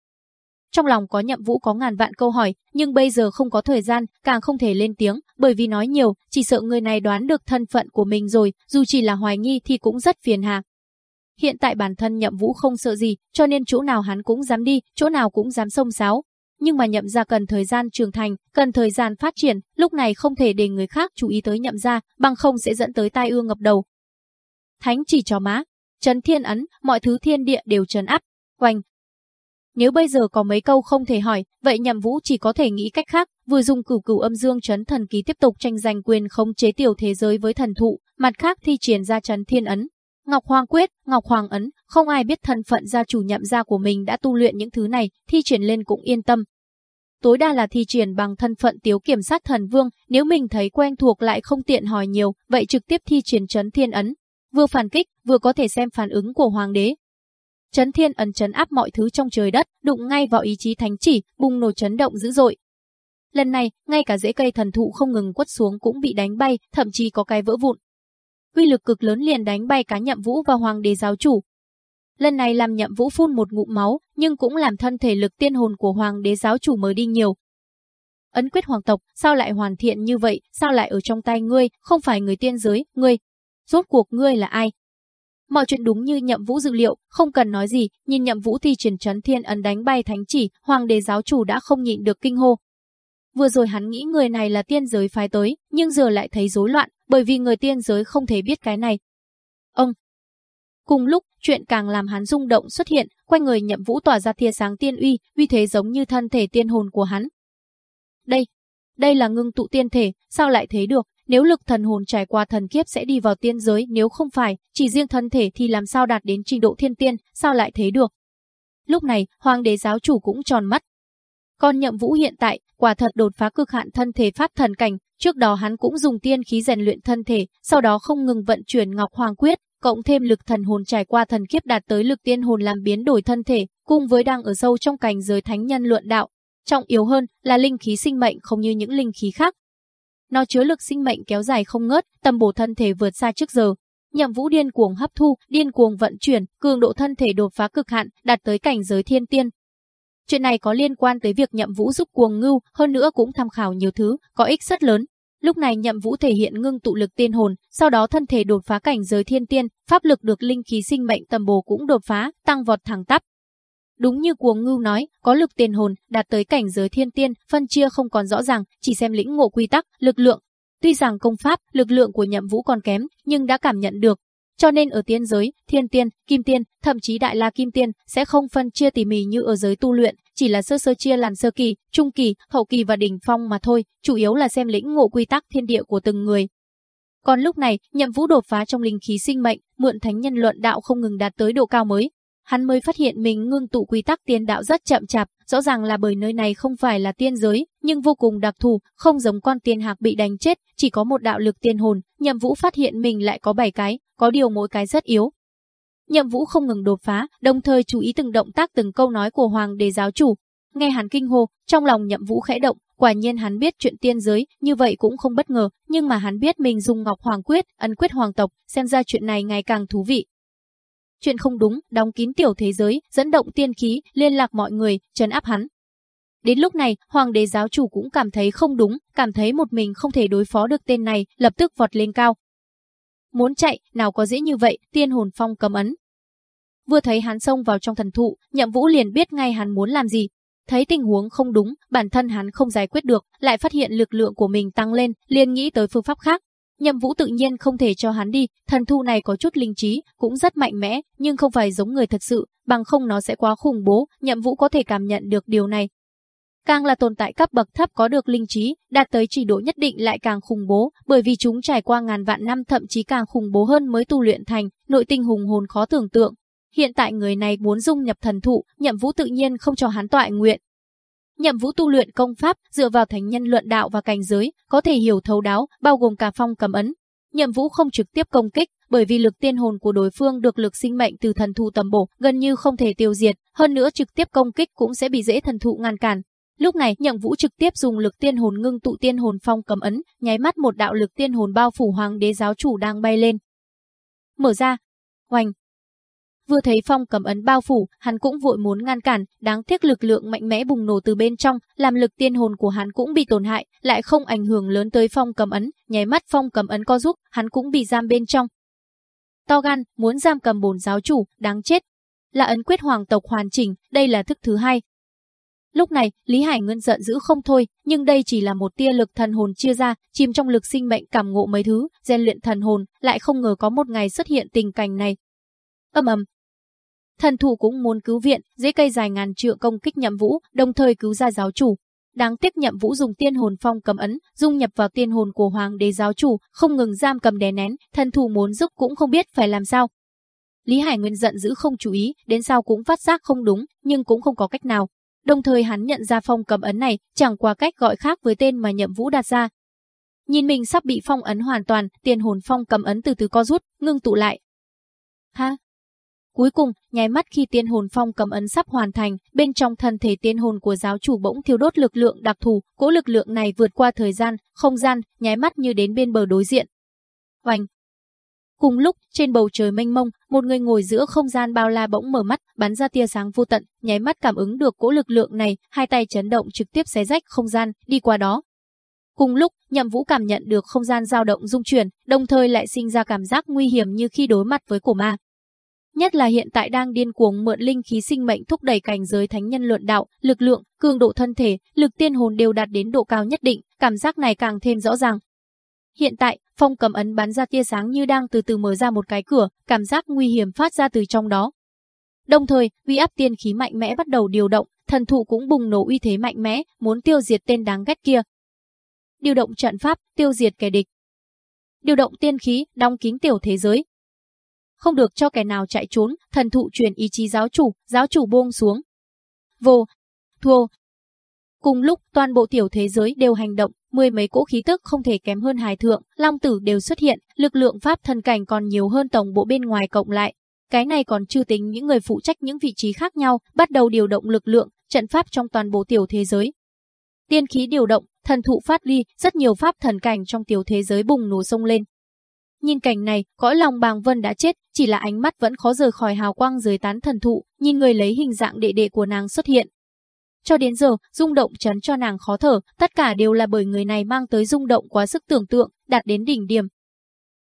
Trong lòng có nhậm vũ có ngàn vạn câu hỏi, nhưng bây giờ không có thời gian, càng không thể lên tiếng, bởi vì nói nhiều, chỉ sợ người này đoán được thân phận của mình rồi, dù chỉ là hoài nghi thì cũng rất phiền hà. Hiện tại bản thân nhậm vũ không sợ gì, cho nên chỗ nào hắn cũng dám đi, chỗ nào cũng dám xông xáo. Nhưng mà nhậm ra cần thời gian trưởng thành, cần thời gian phát triển, lúc này không thể để người khác chú ý tới nhậm ra, bằng không sẽ dẫn tới tai ương ngập đầu, thánh chỉ cho má, trấn thiên ấn, mọi thứ thiên địa đều trấn áp, quanh. Nếu bây giờ có mấy câu không thể hỏi, vậy nhậm vũ chỉ có thể nghĩ cách khác, vừa dùng cửu cửu âm dương chấn thần ký tiếp tục tranh giành quyền khống chế tiểu thế giới với thần thụ, mặt khác thi triển ra chấn thiên ấn. Ngọc Hoàng Quyết, Ngọc Hoàng Ấn, không ai biết thân phận gia chủ nhậm gia của mình đã tu luyện những thứ này, thi triển lên cũng yên tâm. Tối đa là thi triển bằng thân phận tiếu kiểm sát thần vương, nếu mình thấy quen thuộc lại không tiện hỏi nhiều, vậy trực tiếp thi triển chấn thiên ấn, vừa phản kích, vừa có thể xem phản ứng của hoàng đế. Chấn thiên ấn chấn áp mọi thứ trong trời đất, đụng ngay vào ý chí thánh chỉ, bùng nổ chấn động dữ dội. Lần này, ngay cả rễ cây thần thụ không ngừng quất xuống cũng bị đánh bay, thậm chí có cái vỡ vụn. Uy lực cực lớn liền đánh bay cá nhậm vũ và hoàng đế giáo chủ. Lần này làm nhậm vũ phun một ngụm máu, nhưng cũng làm thân thể lực tiên hồn của hoàng đế giáo chủ mới đi nhiều. Ấn quyết hoàng tộc, sao lại hoàn thiện như vậy, sao lại ở trong tay ngươi, không phải người tiên giới, ngươi, rốt cuộc ngươi là ai? Mọi chuyện đúng như nhậm vũ dự liệu, không cần nói gì, nhìn nhậm vũ thi triển trấn thiên ấn đánh bay thánh chỉ, hoàng đế giáo chủ đã không nhịn được kinh hô. Vừa rồi hắn nghĩ người này là tiên giới phái tới, nhưng giờ lại thấy rối loạn, bởi vì người tiên giới không thể biết cái này. Ông! Cùng lúc, chuyện càng làm hắn rung động xuất hiện, quanh người nhậm vũ tỏa ra tia sáng tiên uy, uy thế giống như thân thể tiên hồn của hắn. Đây, đây là ngưng tụ tiên thể, sao lại thế được, nếu lực thần hồn trải qua thần kiếp sẽ đi vào tiên giới, nếu không phải, chỉ riêng thân thể thì làm sao đạt đến trình độ thiên tiên, sao lại thế được. Lúc này, hoàng đế giáo chủ cũng tròn mắt. con nhậm vũ hiện tại, quả thật đột phá cực hạn thân thể pháp thần cảnh, trước đó hắn cũng dùng tiên khí rèn luyện thân thể, sau đó không ngừng vận chuyển Ngọc Hoàng Quyết, cộng thêm lực thần hồn trải qua thần kiếp đạt tới lực tiên hồn làm biến đổi thân thể, cùng với đang ở sâu trong cảnh giới thánh nhân luận đạo. Trọng yếu hơn là linh khí sinh mệnh không như những linh khí khác. Nó chứa lực sinh mệnh kéo dài không ngớt, tầm bổ thân thể vượt xa trước giờ. Nhậm Vũ điên cuồng hấp thu, điên cuồng vận chuyển, cường độ thân thể đột phá cực hạn, đạt tới cảnh giới thiên tiên. Chuyện này có liên quan tới việc Nhậm Vũ giúp cuồng ngưu, hơn nữa cũng tham khảo nhiều thứ, có ích rất lớn. Lúc này Nhậm Vũ thể hiện ngưng tụ lực tiên hồn, sau đó thân thể đột phá cảnh giới thiên tiên, pháp lực được linh khí sinh mệnh tầm bổ cũng đột phá, tăng vọt thẳng tắp. Đúng như cuồng ngưu nói, có lực tiền hồn, đạt tới cảnh giới thiên tiên, phân chia không còn rõ ràng, chỉ xem lĩnh ngộ quy tắc, lực lượng. Tuy rằng công pháp, lực lượng của nhậm vũ còn kém, nhưng đã cảm nhận được. Cho nên ở tiên giới, thiên tiên, kim tiên, thậm chí đại la kim tiên sẽ không phân chia tỉ mỉ như ở giới tu luyện, chỉ là sơ sơ chia làn sơ kỳ, trung kỳ, hậu kỳ và đỉnh phong mà thôi, chủ yếu là xem lĩnh ngộ quy tắc thiên địa của từng người. Còn lúc này, nhậm vũ đột phá trong linh khí sinh mệnh, mượn thánh nhân luận đạo không ngừng đạt tới độ cao mới, hắn mới phát hiện mình ngưng tụ quy tắc tiên đạo rất chậm chạp, rõ ràng là bởi nơi này không phải là tiên giới, nhưng vô cùng đặc thù, không giống con tiên hạc bị đánh chết, chỉ có một đạo lực tiên hồn, Nhậm Vũ phát hiện mình lại có 7 cái, có điều mỗi cái rất yếu. Nhậm Vũ không ngừng đột phá, đồng thời chú ý từng động tác từng câu nói của hoàng đế giáo chủ. Nghe hắn kinh hô, trong lòng Nhậm Vũ khẽ động, quả nhiên hắn biết chuyện tiên giới, như vậy cũng không bất ngờ, nhưng mà hắn biết mình dùng Ngọc Hoàng quyết, ấn quyết hoàng tộc, xem ra chuyện này ngày càng thú vị, chuyện không đúng, đóng kín tiểu thế giới, dẫn động tiên khí, liên lạc mọi người, trấn áp hắn. Đến lúc này, hoàng đế giáo chủ cũng cảm thấy không đúng, cảm thấy một mình không thể đối phó được tên này, lập tức vọt lên cao. Muốn chạy, nào có dễ như vậy, tiên hồn phong cấm ấn. Vừa thấy hắn xông vào trong thần thụ, nhậm vũ liền biết ngay hắn muốn làm gì. Thấy tình huống không đúng, bản thân hắn không giải quyết được, lại phát hiện lực lượng của mình tăng lên, liền nghĩ tới phương pháp khác, Nhậm Vũ tự nhiên không thể cho hắn đi, thần thu này có chút linh trí, cũng rất mạnh mẽ, nhưng không phải giống người thật sự, bằng không nó sẽ quá khủng bố, Nhậm Vũ có thể cảm nhận được điều này. Càng là tồn tại cấp bậc thấp có được linh trí, đạt tới trình độ nhất định lại càng khủng bố, bởi vì chúng trải qua ngàn vạn năm thậm chí càng khủng bố hơn mới tu luyện thành, nội tinh hùng hồn khó tưởng tượng. Hiện tại người này muốn dung nhập thần thụ, Nhậm Vũ tự nhiên không cho hắn tọa nguyện, Nhậm Vũ tu luyện công pháp dựa vào thánh nhân luận đạo và cảnh giới, có thể hiểu thấu đáo, bao gồm cả phong cầm ấn. Nhậm Vũ không trực tiếp công kích, bởi vì lực tiên hồn của đối phương được lực sinh mệnh từ thần thụ tầm bổ, gần như không thể tiêu diệt, hơn nữa trực tiếp công kích cũng sẽ bị dễ thần thụ ngăn cản. Lúc này, Nhậm Vũ trực tiếp dùng lực tiên hồn ngưng tụ tiên hồn phong cầm ấn, nháy mắt một đạo lực tiên hồn bao phủ hoàng đế giáo chủ đang bay lên. Mở ra, hoành, Vừa thấy phong cầm ấn bao phủ, hắn cũng vội muốn ngăn cản, đáng tiếc lực lượng mạnh mẽ bùng nổ từ bên trong, làm lực tiên hồn của hắn cũng bị tổn hại, lại không ảnh hưởng lớn tới phong cầm ấn, nháy mắt phong cầm ấn co giúp, hắn cũng bị giam bên trong. To gan, muốn giam cầm bổn giáo chủ, đáng chết. Là ấn quyết hoàng tộc hoàn chỉnh, đây là thức thứ hai. Lúc này, Lý Hải Ngân giận dữ không thôi, nhưng đây chỉ là một tia lực thần hồn chia ra, chìm trong lực sinh mệnh cảm ngộ mấy thứ, rèn luyện thần hồn, lại không ngờ có một ngày xuất hiện tình cảnh này. Âm ầm, Thần thủ cũng muốn cứu viện, dễ cây dài ngàn trượng công kích nhậm vũ, đồng thời cứu ra giáo chủ. Đáng tiếc nhậm vũ dùng tiên hồn phong cầm ấn, dung nhập vào tiên hồn của hoàng đế giáo chủ, không ngừng giam cầm đè nén, thần thủ muốn giúp cũng không biết phải làm sao. Lý Hải Nguyên giận dữ không chú ý, đến sau cũng phát giác không đúng, nhưng cũng không có cách nào. Đồng thời hắn nhận ra phong cầm ấn này chẳng qua cách gọi khác với tên mà nhậm vũ đặt ra. Nhìn mình sắp bị phong ấn hoàn toàn, tiền hồn phong cầm ấn từ từ co rút, ngưng tụ lại. Ha, Cuối cùng, nháy mắt khi tiên hồn phong cầm ấn sắp hoàn thành, bên trong thân thể tiên hồn của giáo chủ bỗng thiêu đốt lực lượng đặc thù, cỗ lực lượng này vượt qua thời gian, không gian, nháy mắt như đến bên bờ đối diện. Oanh! Cùng lúc, trên bầu trời mênh mông, một người ngồi giữa không gian bao la bỗng mở mắt, bắn ra tia sáng vô tận, nháy mắt cảm ứng được cỗ lực lượng này, hai tay chấn động trực tiếp xé rách không gian, đi qua đó. Cùng lúc, Nhậm Vũ cảm nhận được không gian dao động dung chuyển, đồng thời lại sinh ra cảm giác nguy hiểm như khi đối mặt với cổ ma. Nhất là hiện tại đang điên cuồng mượn linh khí sinh mệnh thúc đẩy cảnh giới thánh nhân luận đạo, lực lượng, cường độ thân thể, lực tiên hồn đều đạt đến độ cao nhất định, cảm giác này càng thêm rõ ràng. Hiện tại, phong cầm ấn bắn ra tia sáng như đang từ từ mở ra một cái cửa, cảm giác nguy hiểm phát ra từ trong đó. Đồng thời, uy áp tiên khí mạnh mẽ bắt đầu điều động, thần thụ cũng bùng nổ uy thế mạnh mẽ, muốn tiêu diệt tên đáng ghét kia. Điều động trận pháp, tiêu diệt kẻ địch. điều động tiên khí, đóng kín tiểu thế giới. Không được cho kẻ nào chạy trốn, thần thụ truyền ý chí giáo chủ, giáo chủ buông xuống. Vô, thua. Cùng lúc toàn bộ tiểu thế giới đều hành động, mười mấy cỗ khí tức không thể kém hơn hài thượng, long tử đều xuất hiện, lực lượng pháp thần cảnh còn nhiều hơn tổng bộ bên ngoài cộng lại. Cái này còn chưa tính những người phụ trách những vị trí khác nhau, bắt đầu điều động lực lượng, trận pháp trong toàn bộ tiểu thế giới. Tiên khí điều động, thần thụ phát ly, rất nhiều pháp thần cảnh trong tiểu thế giới bùng nổ sông lên. Nhìn cảnh này, cõi lòng bàng vân đã chết, chỉ là ánh mắt vẫn khó rời khỏi hào quang dưới tán thần thụ, nhìn người lấy hình dạng đệ đệ của nàng xuất hiện. Cho đến giờ, rung động chấn cho nàng khó thở, tất cả đều là bởi người này mang tới rung động quá sức tưởng tượng, đạt đến đỉnh điểm.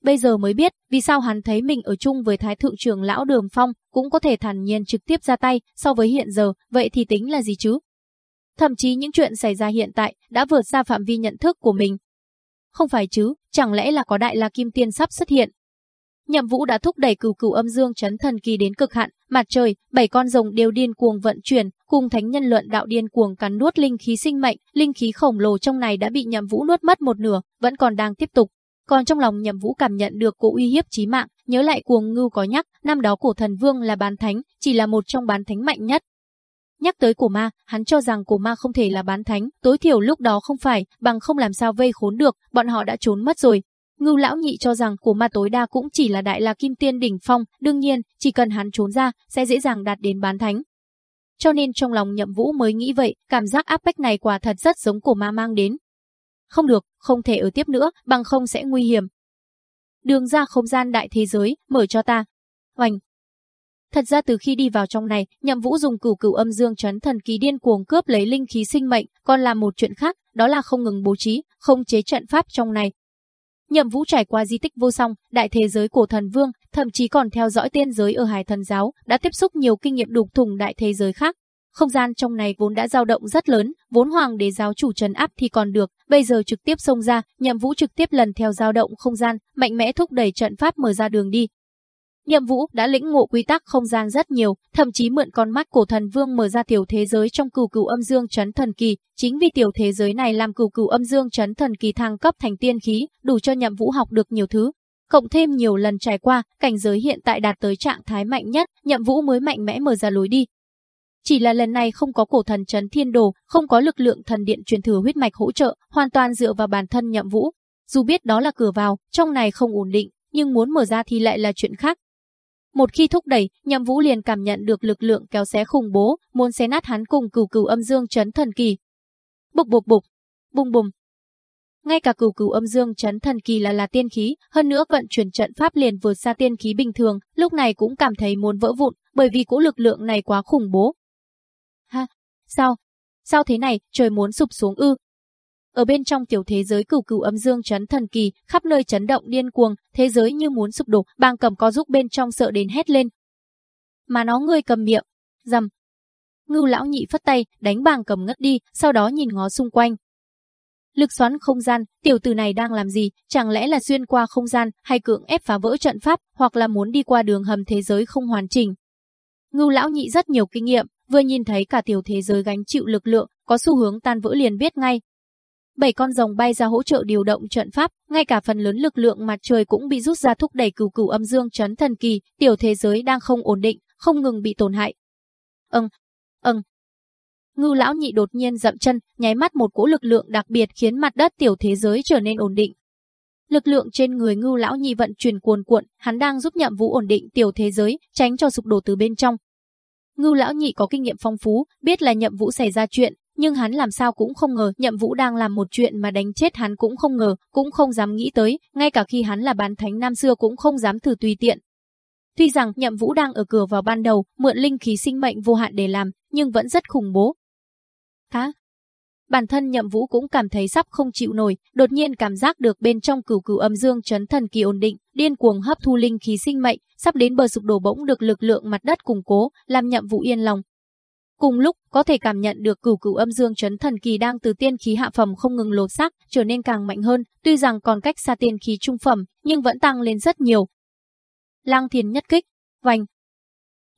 Bây giờ mới biết, vì sao hắn thấy mình ở chung với Thái Thượng trưởng lão Đường Phong, cũng có thể thản nhiên trực tiếp ra tay, so với hiện giờ, vậy thì tính là gì chứ? Thậm chí những chuyện xảy ra hiện tại đã vượt ra phạm vi nhận thức của mình. Không phải chứ, chẳng lẽ là có đại la kim tiên sắp xuất hiện? Nhậm Vũ đã thúc đẩy cửu cửu âm dương chấn thần kỳ đến cực hạn, mặt trời, bảy con rồng đều điên cuồng vận chuyển, cùng thánh nhân luận đạo điên cuồng cắn nuốt linh khí sinh mệnh, linh khí khổng lồ trong này đã bị Nhậm Vũ nuốt mất một nửa, vẫn còn đang tiếp tục. Còn trong lòng Nhậm Vũ cảm nhận được cỗ uy hiếp chí mạng, nhớ lại cuồng ngưu có nhắc, năm đó cổ thần vương là bán thánh, chỉ là một trong bán thánh mạnh nhất, Nhắc tới cổ ma, hắn cho rằng cổ ma không thể là bán thánh, tối thiểu lúc đó không phải, bằng không làm sao vây khốn được, bọn họ đã trốn mất rồi. Ngưu lão nhị cho rằng cổ ma tối đa cũng chỉ là đại la kim tiên đỉnh phong, đương nhiên, chỉ cần hắn trốn ra, sẽ dễ dàng đạt đến bán thánh. Cho nên trong lòng nhậm vũ mới nghĩ vậy, cảm giác áp bách này quả thật rất giống cổ ma mang đến. Không được, không thể ở tiếp nữa, bằng không sẽ nguy hiểm. Đường ra không gian đại thế giới, mở cho ta. Hoành, Thật ra từ khi đi vào trong này, Nhậm Vũ dùng cửu cửu âm dương chấn thần kỳ điên cuồng cướp lấy linh khí sinh mệnh, còn làm một chuyện khác, đó là không ngừng bố trí, không chế trận pháp trong này. Nhậm Vũ trải qua di tích vô song, đại thế giới cổ thần vương, thậm chí còn theo dõi tiên giới ở Hải Thần giáo, đã tiếp xúc nhiều kinh nghiệm đục thủng đại thế giới khác. Không gian trong này vốn đã dao động rất lớn, vốn hoàng đế giáo chủ trấn áp thì còn được, bây giờ trực tiếp xông ra, Nhậm Vũ trực tiếp lần theo dao động không gian, mạnh mẽ thúc đẩy trận pháp mở ra đường đi, Nhậm Vũ đã lĩnh ngộ quy tắc không gian rất nhiều, thậm chí mượn con mắt cổ thần vương mở ra tiểu thế giới trong cửu cửu âm dương chấn thần kỳ, chính vì tiểu thế giới này làm cửu cửu âm dương chấn thần kỳ thăng cấp thành tiên khí, đủ cho Nhậm Vũ học được nhiều thứ. Cộng thêm nhiều lần trải qua, cảnh giới hiện tại đạt tới trạng thái mạnh nhất, Nhậm Vũ mới mạnh mẽ mở ra lối đi. Chỉ là lần này không có cổ thần chấn thiên đồ, không có lực lượng thần điện truyền thừa huyết mạch hỗ trợ, hoàn toàn dựa vào bản thân Nhậm Vũ. Dù biết đó là cửa vào, trong này không ổn định, nhưng muốn mở ra thì lại là chuyện khác, một khi thúc đẩy, Nhậm Vũ liền cảm nhận được lực lượng kéo xé khủng bố, muốn xé nát hắn cùng cửu cửu âm dương chấn thần kỳ. Bục bục bục, bùng bùng. Ngay cả cửu cửu âm dương chấn thần kỳ là là tiên khí, hơn nữa vận chuyển trận pháp liền vượt xa tiên khí bình thường, lúc này cũng cảm thấy muốn vỡ vụn, bởi vì cỗ lực lượng này quá khủng bố. Ha, sao? Sao thế này, trời muốn sụp xuống ư? Ở bên trong tiểu thế giới cửu cửu âm dương chấn thần kỳ, khắp nơi chấn động điên cuồng, thế giới như muốn sụp đổ, bang cầm có giúp bên trong sợ đến hét lên. Mà nó ngươi cầm miệng, dầm. Ngưu lão nhị phất tay, đánh bàng cầm ngất đi, sau đó nhìn ngó xung quanh. Lực xoắn không gian, tiểu tử này đang làm gì, chẳng lẽ là xuyên qua không gian, hay cưỡng ép phá vỡ trận pháp, hoặc là muốn đi qua đường hầm thế giới không hoàn chỉnh. Ngưu lão nhị rất nhiều kinh nghiệm, vừa nhìn thấy cả tiểu thế giới gánh chịu lực lượng, có xu hướng tan vỡ liền biết ngay, bảy con rồng bay ra hỗ trợ điều động trận pháp, ngay cả phần lớn lực lượng mặt trời cũng bị rút ra thúc đẩy cửu cửu âm dương chấn thần kỳ, tiểu thế giới đang không ổn định, không ngừng bị tổn hại. Ừm, ừm. Ngưu lão nhị đột nhiên dậm chân, nháy mắt một cỗ lực lượng đặc biệt khiến mặt đất tiểu thế giới trở nên ổn định. Lực lượng trên người Ngưu lão nhị vận chuyển cuồn cuộn, hắn đang giúp nhiệm vụ ổn định tiểu thế giới, tránh cho sụp đổ từ bên trong. Ngưu lão nhị có kinh nghiệm phong phú, biết là nhiệm vụ xảy ra chuyện, nhưng hắn làm sao cũng không ngờ Nhậm Vũ đang làm một chuyện mà đánh chết hắn cũng không ngờ, cũng không dám nghĩ tới, ngay cả khi hắn là bán thánh năm xưa cũng không dám thử tùy tiện. Tuy rằng Nhậm Vũ đang ở cửa vào ban đầu, mượn linh khí sinh mệnh vô hạn để làm, nhưng vẫn rất khủng bố. Hả? Bản thân Nhậm Vũ cũng cảm thấy sắp không chịu nổi, đột nhiên cảm giác được bên trong cửu cửu âm dương chấn thần kỳ ổn định, điên cuồng hấp thu linh khí sinh mệnh, sắp đến bờ sụp đổ bỗng được lực lượng mặt đất củng cố, làm Nhậm Vũ yên lòng, Cùng lúc, có thể cảm nhận được cửu cửu âm dương chấn thần kỳ đang từ tiên khí hạ phẩm không ngừng lột xác, trở nên càng mạnh hơn, tuy rằng còn cách xa tiên khí trung phẩm, nhưng vẫn tăng lên rất nhiều. lang Thiền nhất kích, vành.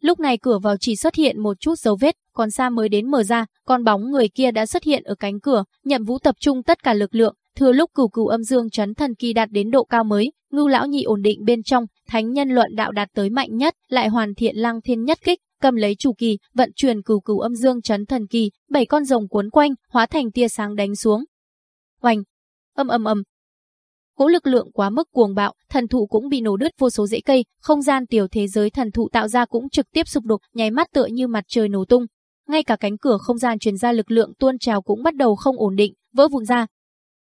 Lúc này cửa vào chỉ xuất hiện một chút dấu vết, còn xa mới đến mở ra, con bóng người kia đã xuất hiện ở cánh cửa, Nhậm Vũ tập trung tất cả lực lượng, thừa lúc cửu cửu âm dương chấn thần kỳ đạt đến độ cao mới, ngưu lão nhị ổn định bên trong, thánh nhân luận đạo đạt tới mạnh nhất, lại hoàn thiện lăng thiên nhất kích, cầm lấy chủ kỳ, vận chuyển cửu cửu âm dương chấn thần kỳ, bảy con rồng cuốn quanh, hóa thành tia sáng đánh xuống. Oanh! Âm âm âm, Cỗ lực lượng quá mức cuồng bạo, thần thụ cũng bị nổ đứt vô số rễ cây, không gian tiểu thế giới thần thụ tạo ra cũng trực tiếp sụp đổ, nháy mắt tựa như mặt trời nổ tung. Ngay cả cánh cửa không gian truyền ra lực lượng tuôn trào cũng bắt đầu không ổn định, vỡ vụn ra.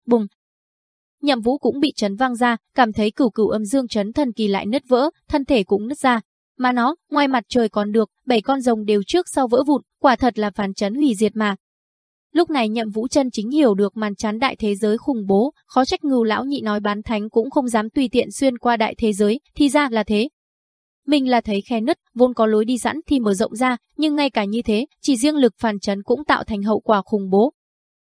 Bùng! Nhậm Vũ cũng bị chấn văng ra, cảm thấy cửu cửu âm dương chấn thần kỳ lại nứt vỡ, thân thể cũng nứt ra. Mà nó, ngoài mặt trời còn được, bảy con rồng đều trước sau vỡ vụn, quả thật là phản chấn hủy diệt mà. Lúc này nhậm vũ chân chính hiểu được màn chán đại thế giới khủng bố, khó trách ngưu lão nhị nói bán thánh cũng không dám tùy tiện xuyên qua đại thế giới, thì ra là thế. Mình là thấy khe nứt, vốn có lối đi sẵn thì mở rộng ra, nhưng ngay cả như thế, chỉ riêng lực phản chấn cũng tạo thành hậu quả khủng bố.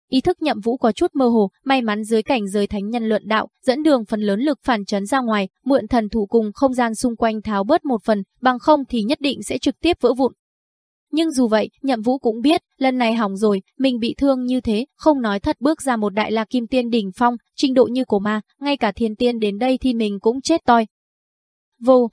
Ý thức nhậm vũ có chút mơ hồ, may mắn dưới cảnh giới thánh nhân luận đạo, dẫn đường phần lớn lực phản chấn ra ngoài, mượn thần thủ cùng không gian xung quanh tháo bớt một phần, bằng không thì nhất định sẽ trực tiếp vỡ vụn. Nhưng dù vậy, Nhậm Vũ cũng biết, lần này hỏng rồi, mình bị thương như thế, không nói thật bước ra một đại la kim tiên đỉnh phong, trình độ như cổ ma, ngay cả thiên tiên đến đây thì mình cũng chết toi. Vô.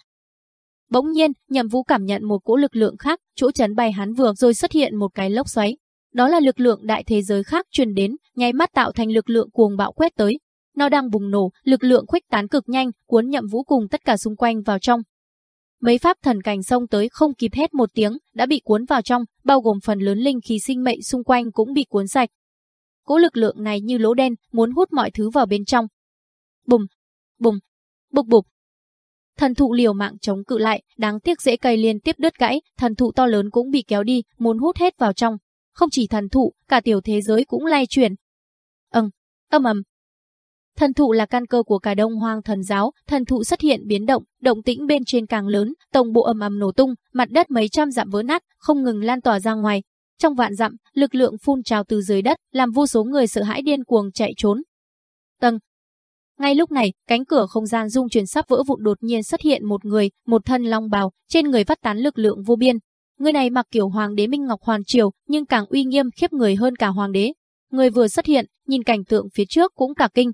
Bỗng nhiên, Nhậm Vũ cảm nhận một cỗ lực lượng khác, chỗ chấn bay hắn vừa rồi xuất hiện một cái lốc xoáy. Đó là lực lượng đại thế giới khác truyền đến, nháy mắt tạo thành lực lượng cuồng bạo quét tới. Nó đang bùng nổ, lực lượng khuếch tán cực nhanh, cuốn Nhậm Vũ cùng tất cả xung quanh vào trong, Mấy pháp thần cảnh xông tới không kịp hết một tiếng, đã bị cuốn vào trong, bao gồm phần lớn linh khí sinh mệnh xung quanh cũng bị cuốn sạch. Cỗ lực lượng này như lỗ đen, muốn hút mọi thứ vào bên trong. Bùm, bùm, bục bục. Thần thụ liều mạng chống cự lại, đáng tiếc dễ cây liên tiếp đứt gãy, thần thụ to lớn cũng bị kéo đi, muốn hút hết vào trong. Không chỉ thần thụ, cả tiểu thế giới cũng lay chuyển. Ừm, âm ầm, Thần thụ là căn cơ của cả Đông Hoang thần giáo, thần thụ xuất hiện biến động, động tĩnh bên trên càng lớn, tổng bộ ầm ầm nổ tung, mặt đất mấy trăm dặm vỡ nát, không ngừng lan tỏa ra ngoài. Trong vạn dặm, lực lượng phun trào từ dưới đất, làm vô số người sợ hãi điên cuồng chạy trốn. Tầng ngay lúc này, cánh cửa không gian dung chuyển sắp vỡ vụn đột nhiên xuất hiện một người, một thân long bào, trên người phát tán lực lượng vô biên. Người này mặc kiểu hoàng đế Minh Ngọc Hoàn Triều, nhưng càng uy nghiêm khiếp người hơn cả hoàng đế. Người vừa xuất hiện, nhìn cảnh tượng phía trước cũng cả kinh,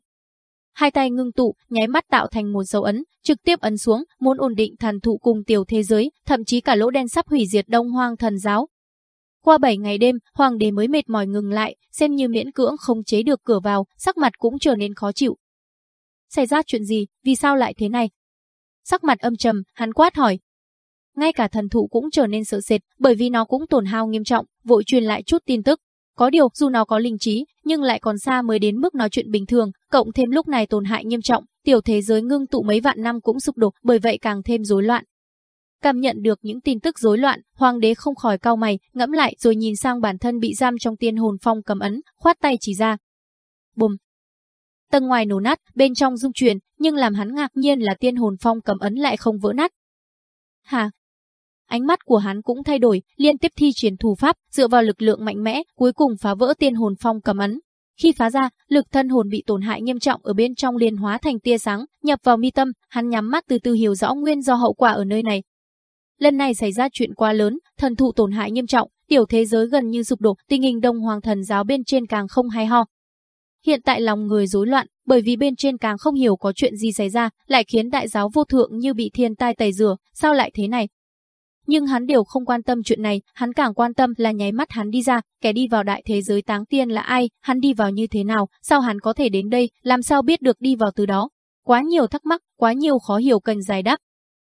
hai tay ngưng tụ, nháy mắt tạo thành một dấu ấn, trực tiếp ấn xuống, muốn ổn định thần thụ cùng tiểu thế giới, thậm chí cả lỗ đen sắp hủy diệt Đông Hoang thần giáo. Qua 7 ngày đêm, hoàng đế mới mệt mỏi ngừng lại, xem như miễn cưỡng không chế được cửa vào, sắc mặt cũng trở nên khó chịu. Xảy ra chuyện gì, vì sao lại thế này? Sắc mặt âm trầm, hắn quát hỏi. Ngay cả thần thụ cũng trở nên sợ sệt, bởi vì nó cũng tổn hao nghiêm trọng, vội truyền lại chút tin tức. Có điều, dù nó có linh trí, nhưng lại còn xa mới đến mức nói chuyện bình thường, cộng thêm lúc này tổn hại nghiêm trọng, tiểu thế giới ngưng tụ mấy vạn năm cũng sụp đổ, bởi vậy càng thêm rối loạn. Cảm nhận được những tin tức rối loạn, hoàng đế không khỏi cau mày, ngẫm lại rồi nhìn sang bản thân bị giam trong tiên hồn phong cầm ấn, khoát tay chỉ ra. Bùm. Tầng ngoài nổ nát, bên trong rung chuyển, nhưng làm hắn ngạc nhiên là tiên hồn phong cầm ấn lại không vỡ nát. Hả, Ánh mắt của hắn cũng thay đổi, liên tiếp thi triển thủ pháp, dựa vào lực lượng mạnh mẽ, cuối cùng phá vỡ tiên hồn phong cầm ấn. Khi phá ra, lực thân hồn bị tổn hại nghiêm trọng ở bên trong liền hóa thành tia sáng, nhập vào mi tâm, hắn nhắm mắt từ từ hiểu rõ nguyên do hậu quả ở nơi này. Lần này xảy ra chuyện quá lớn, thần thụ tổn hại nghiêm trọng, tiểu thế giới gần như sụp đổ, tình hình Đông Hoàng thần giáo bên trên càng không hay ho. Hiện tại lòng người rối loạn, bởi vì bên trên càng không hiểu có chuyện gì xảy ra, lại khiến đại giáo vô thượng như bị thiên tai tẩy rửa, sao lại thế này? Nhưng hắn đều không quan tâm chuyện này, hắn càng quan tâm là nháy mắt hắn đi ra, kẻ đi vào đại thế giới táng tiên là ai, hắn đi vào như thế nào, sao hắn có thể đến đây, làm sao biết được đi vào từ đó. Quá nhiều thắc mắc, quá nhiều khó hiểu cần giải đáp.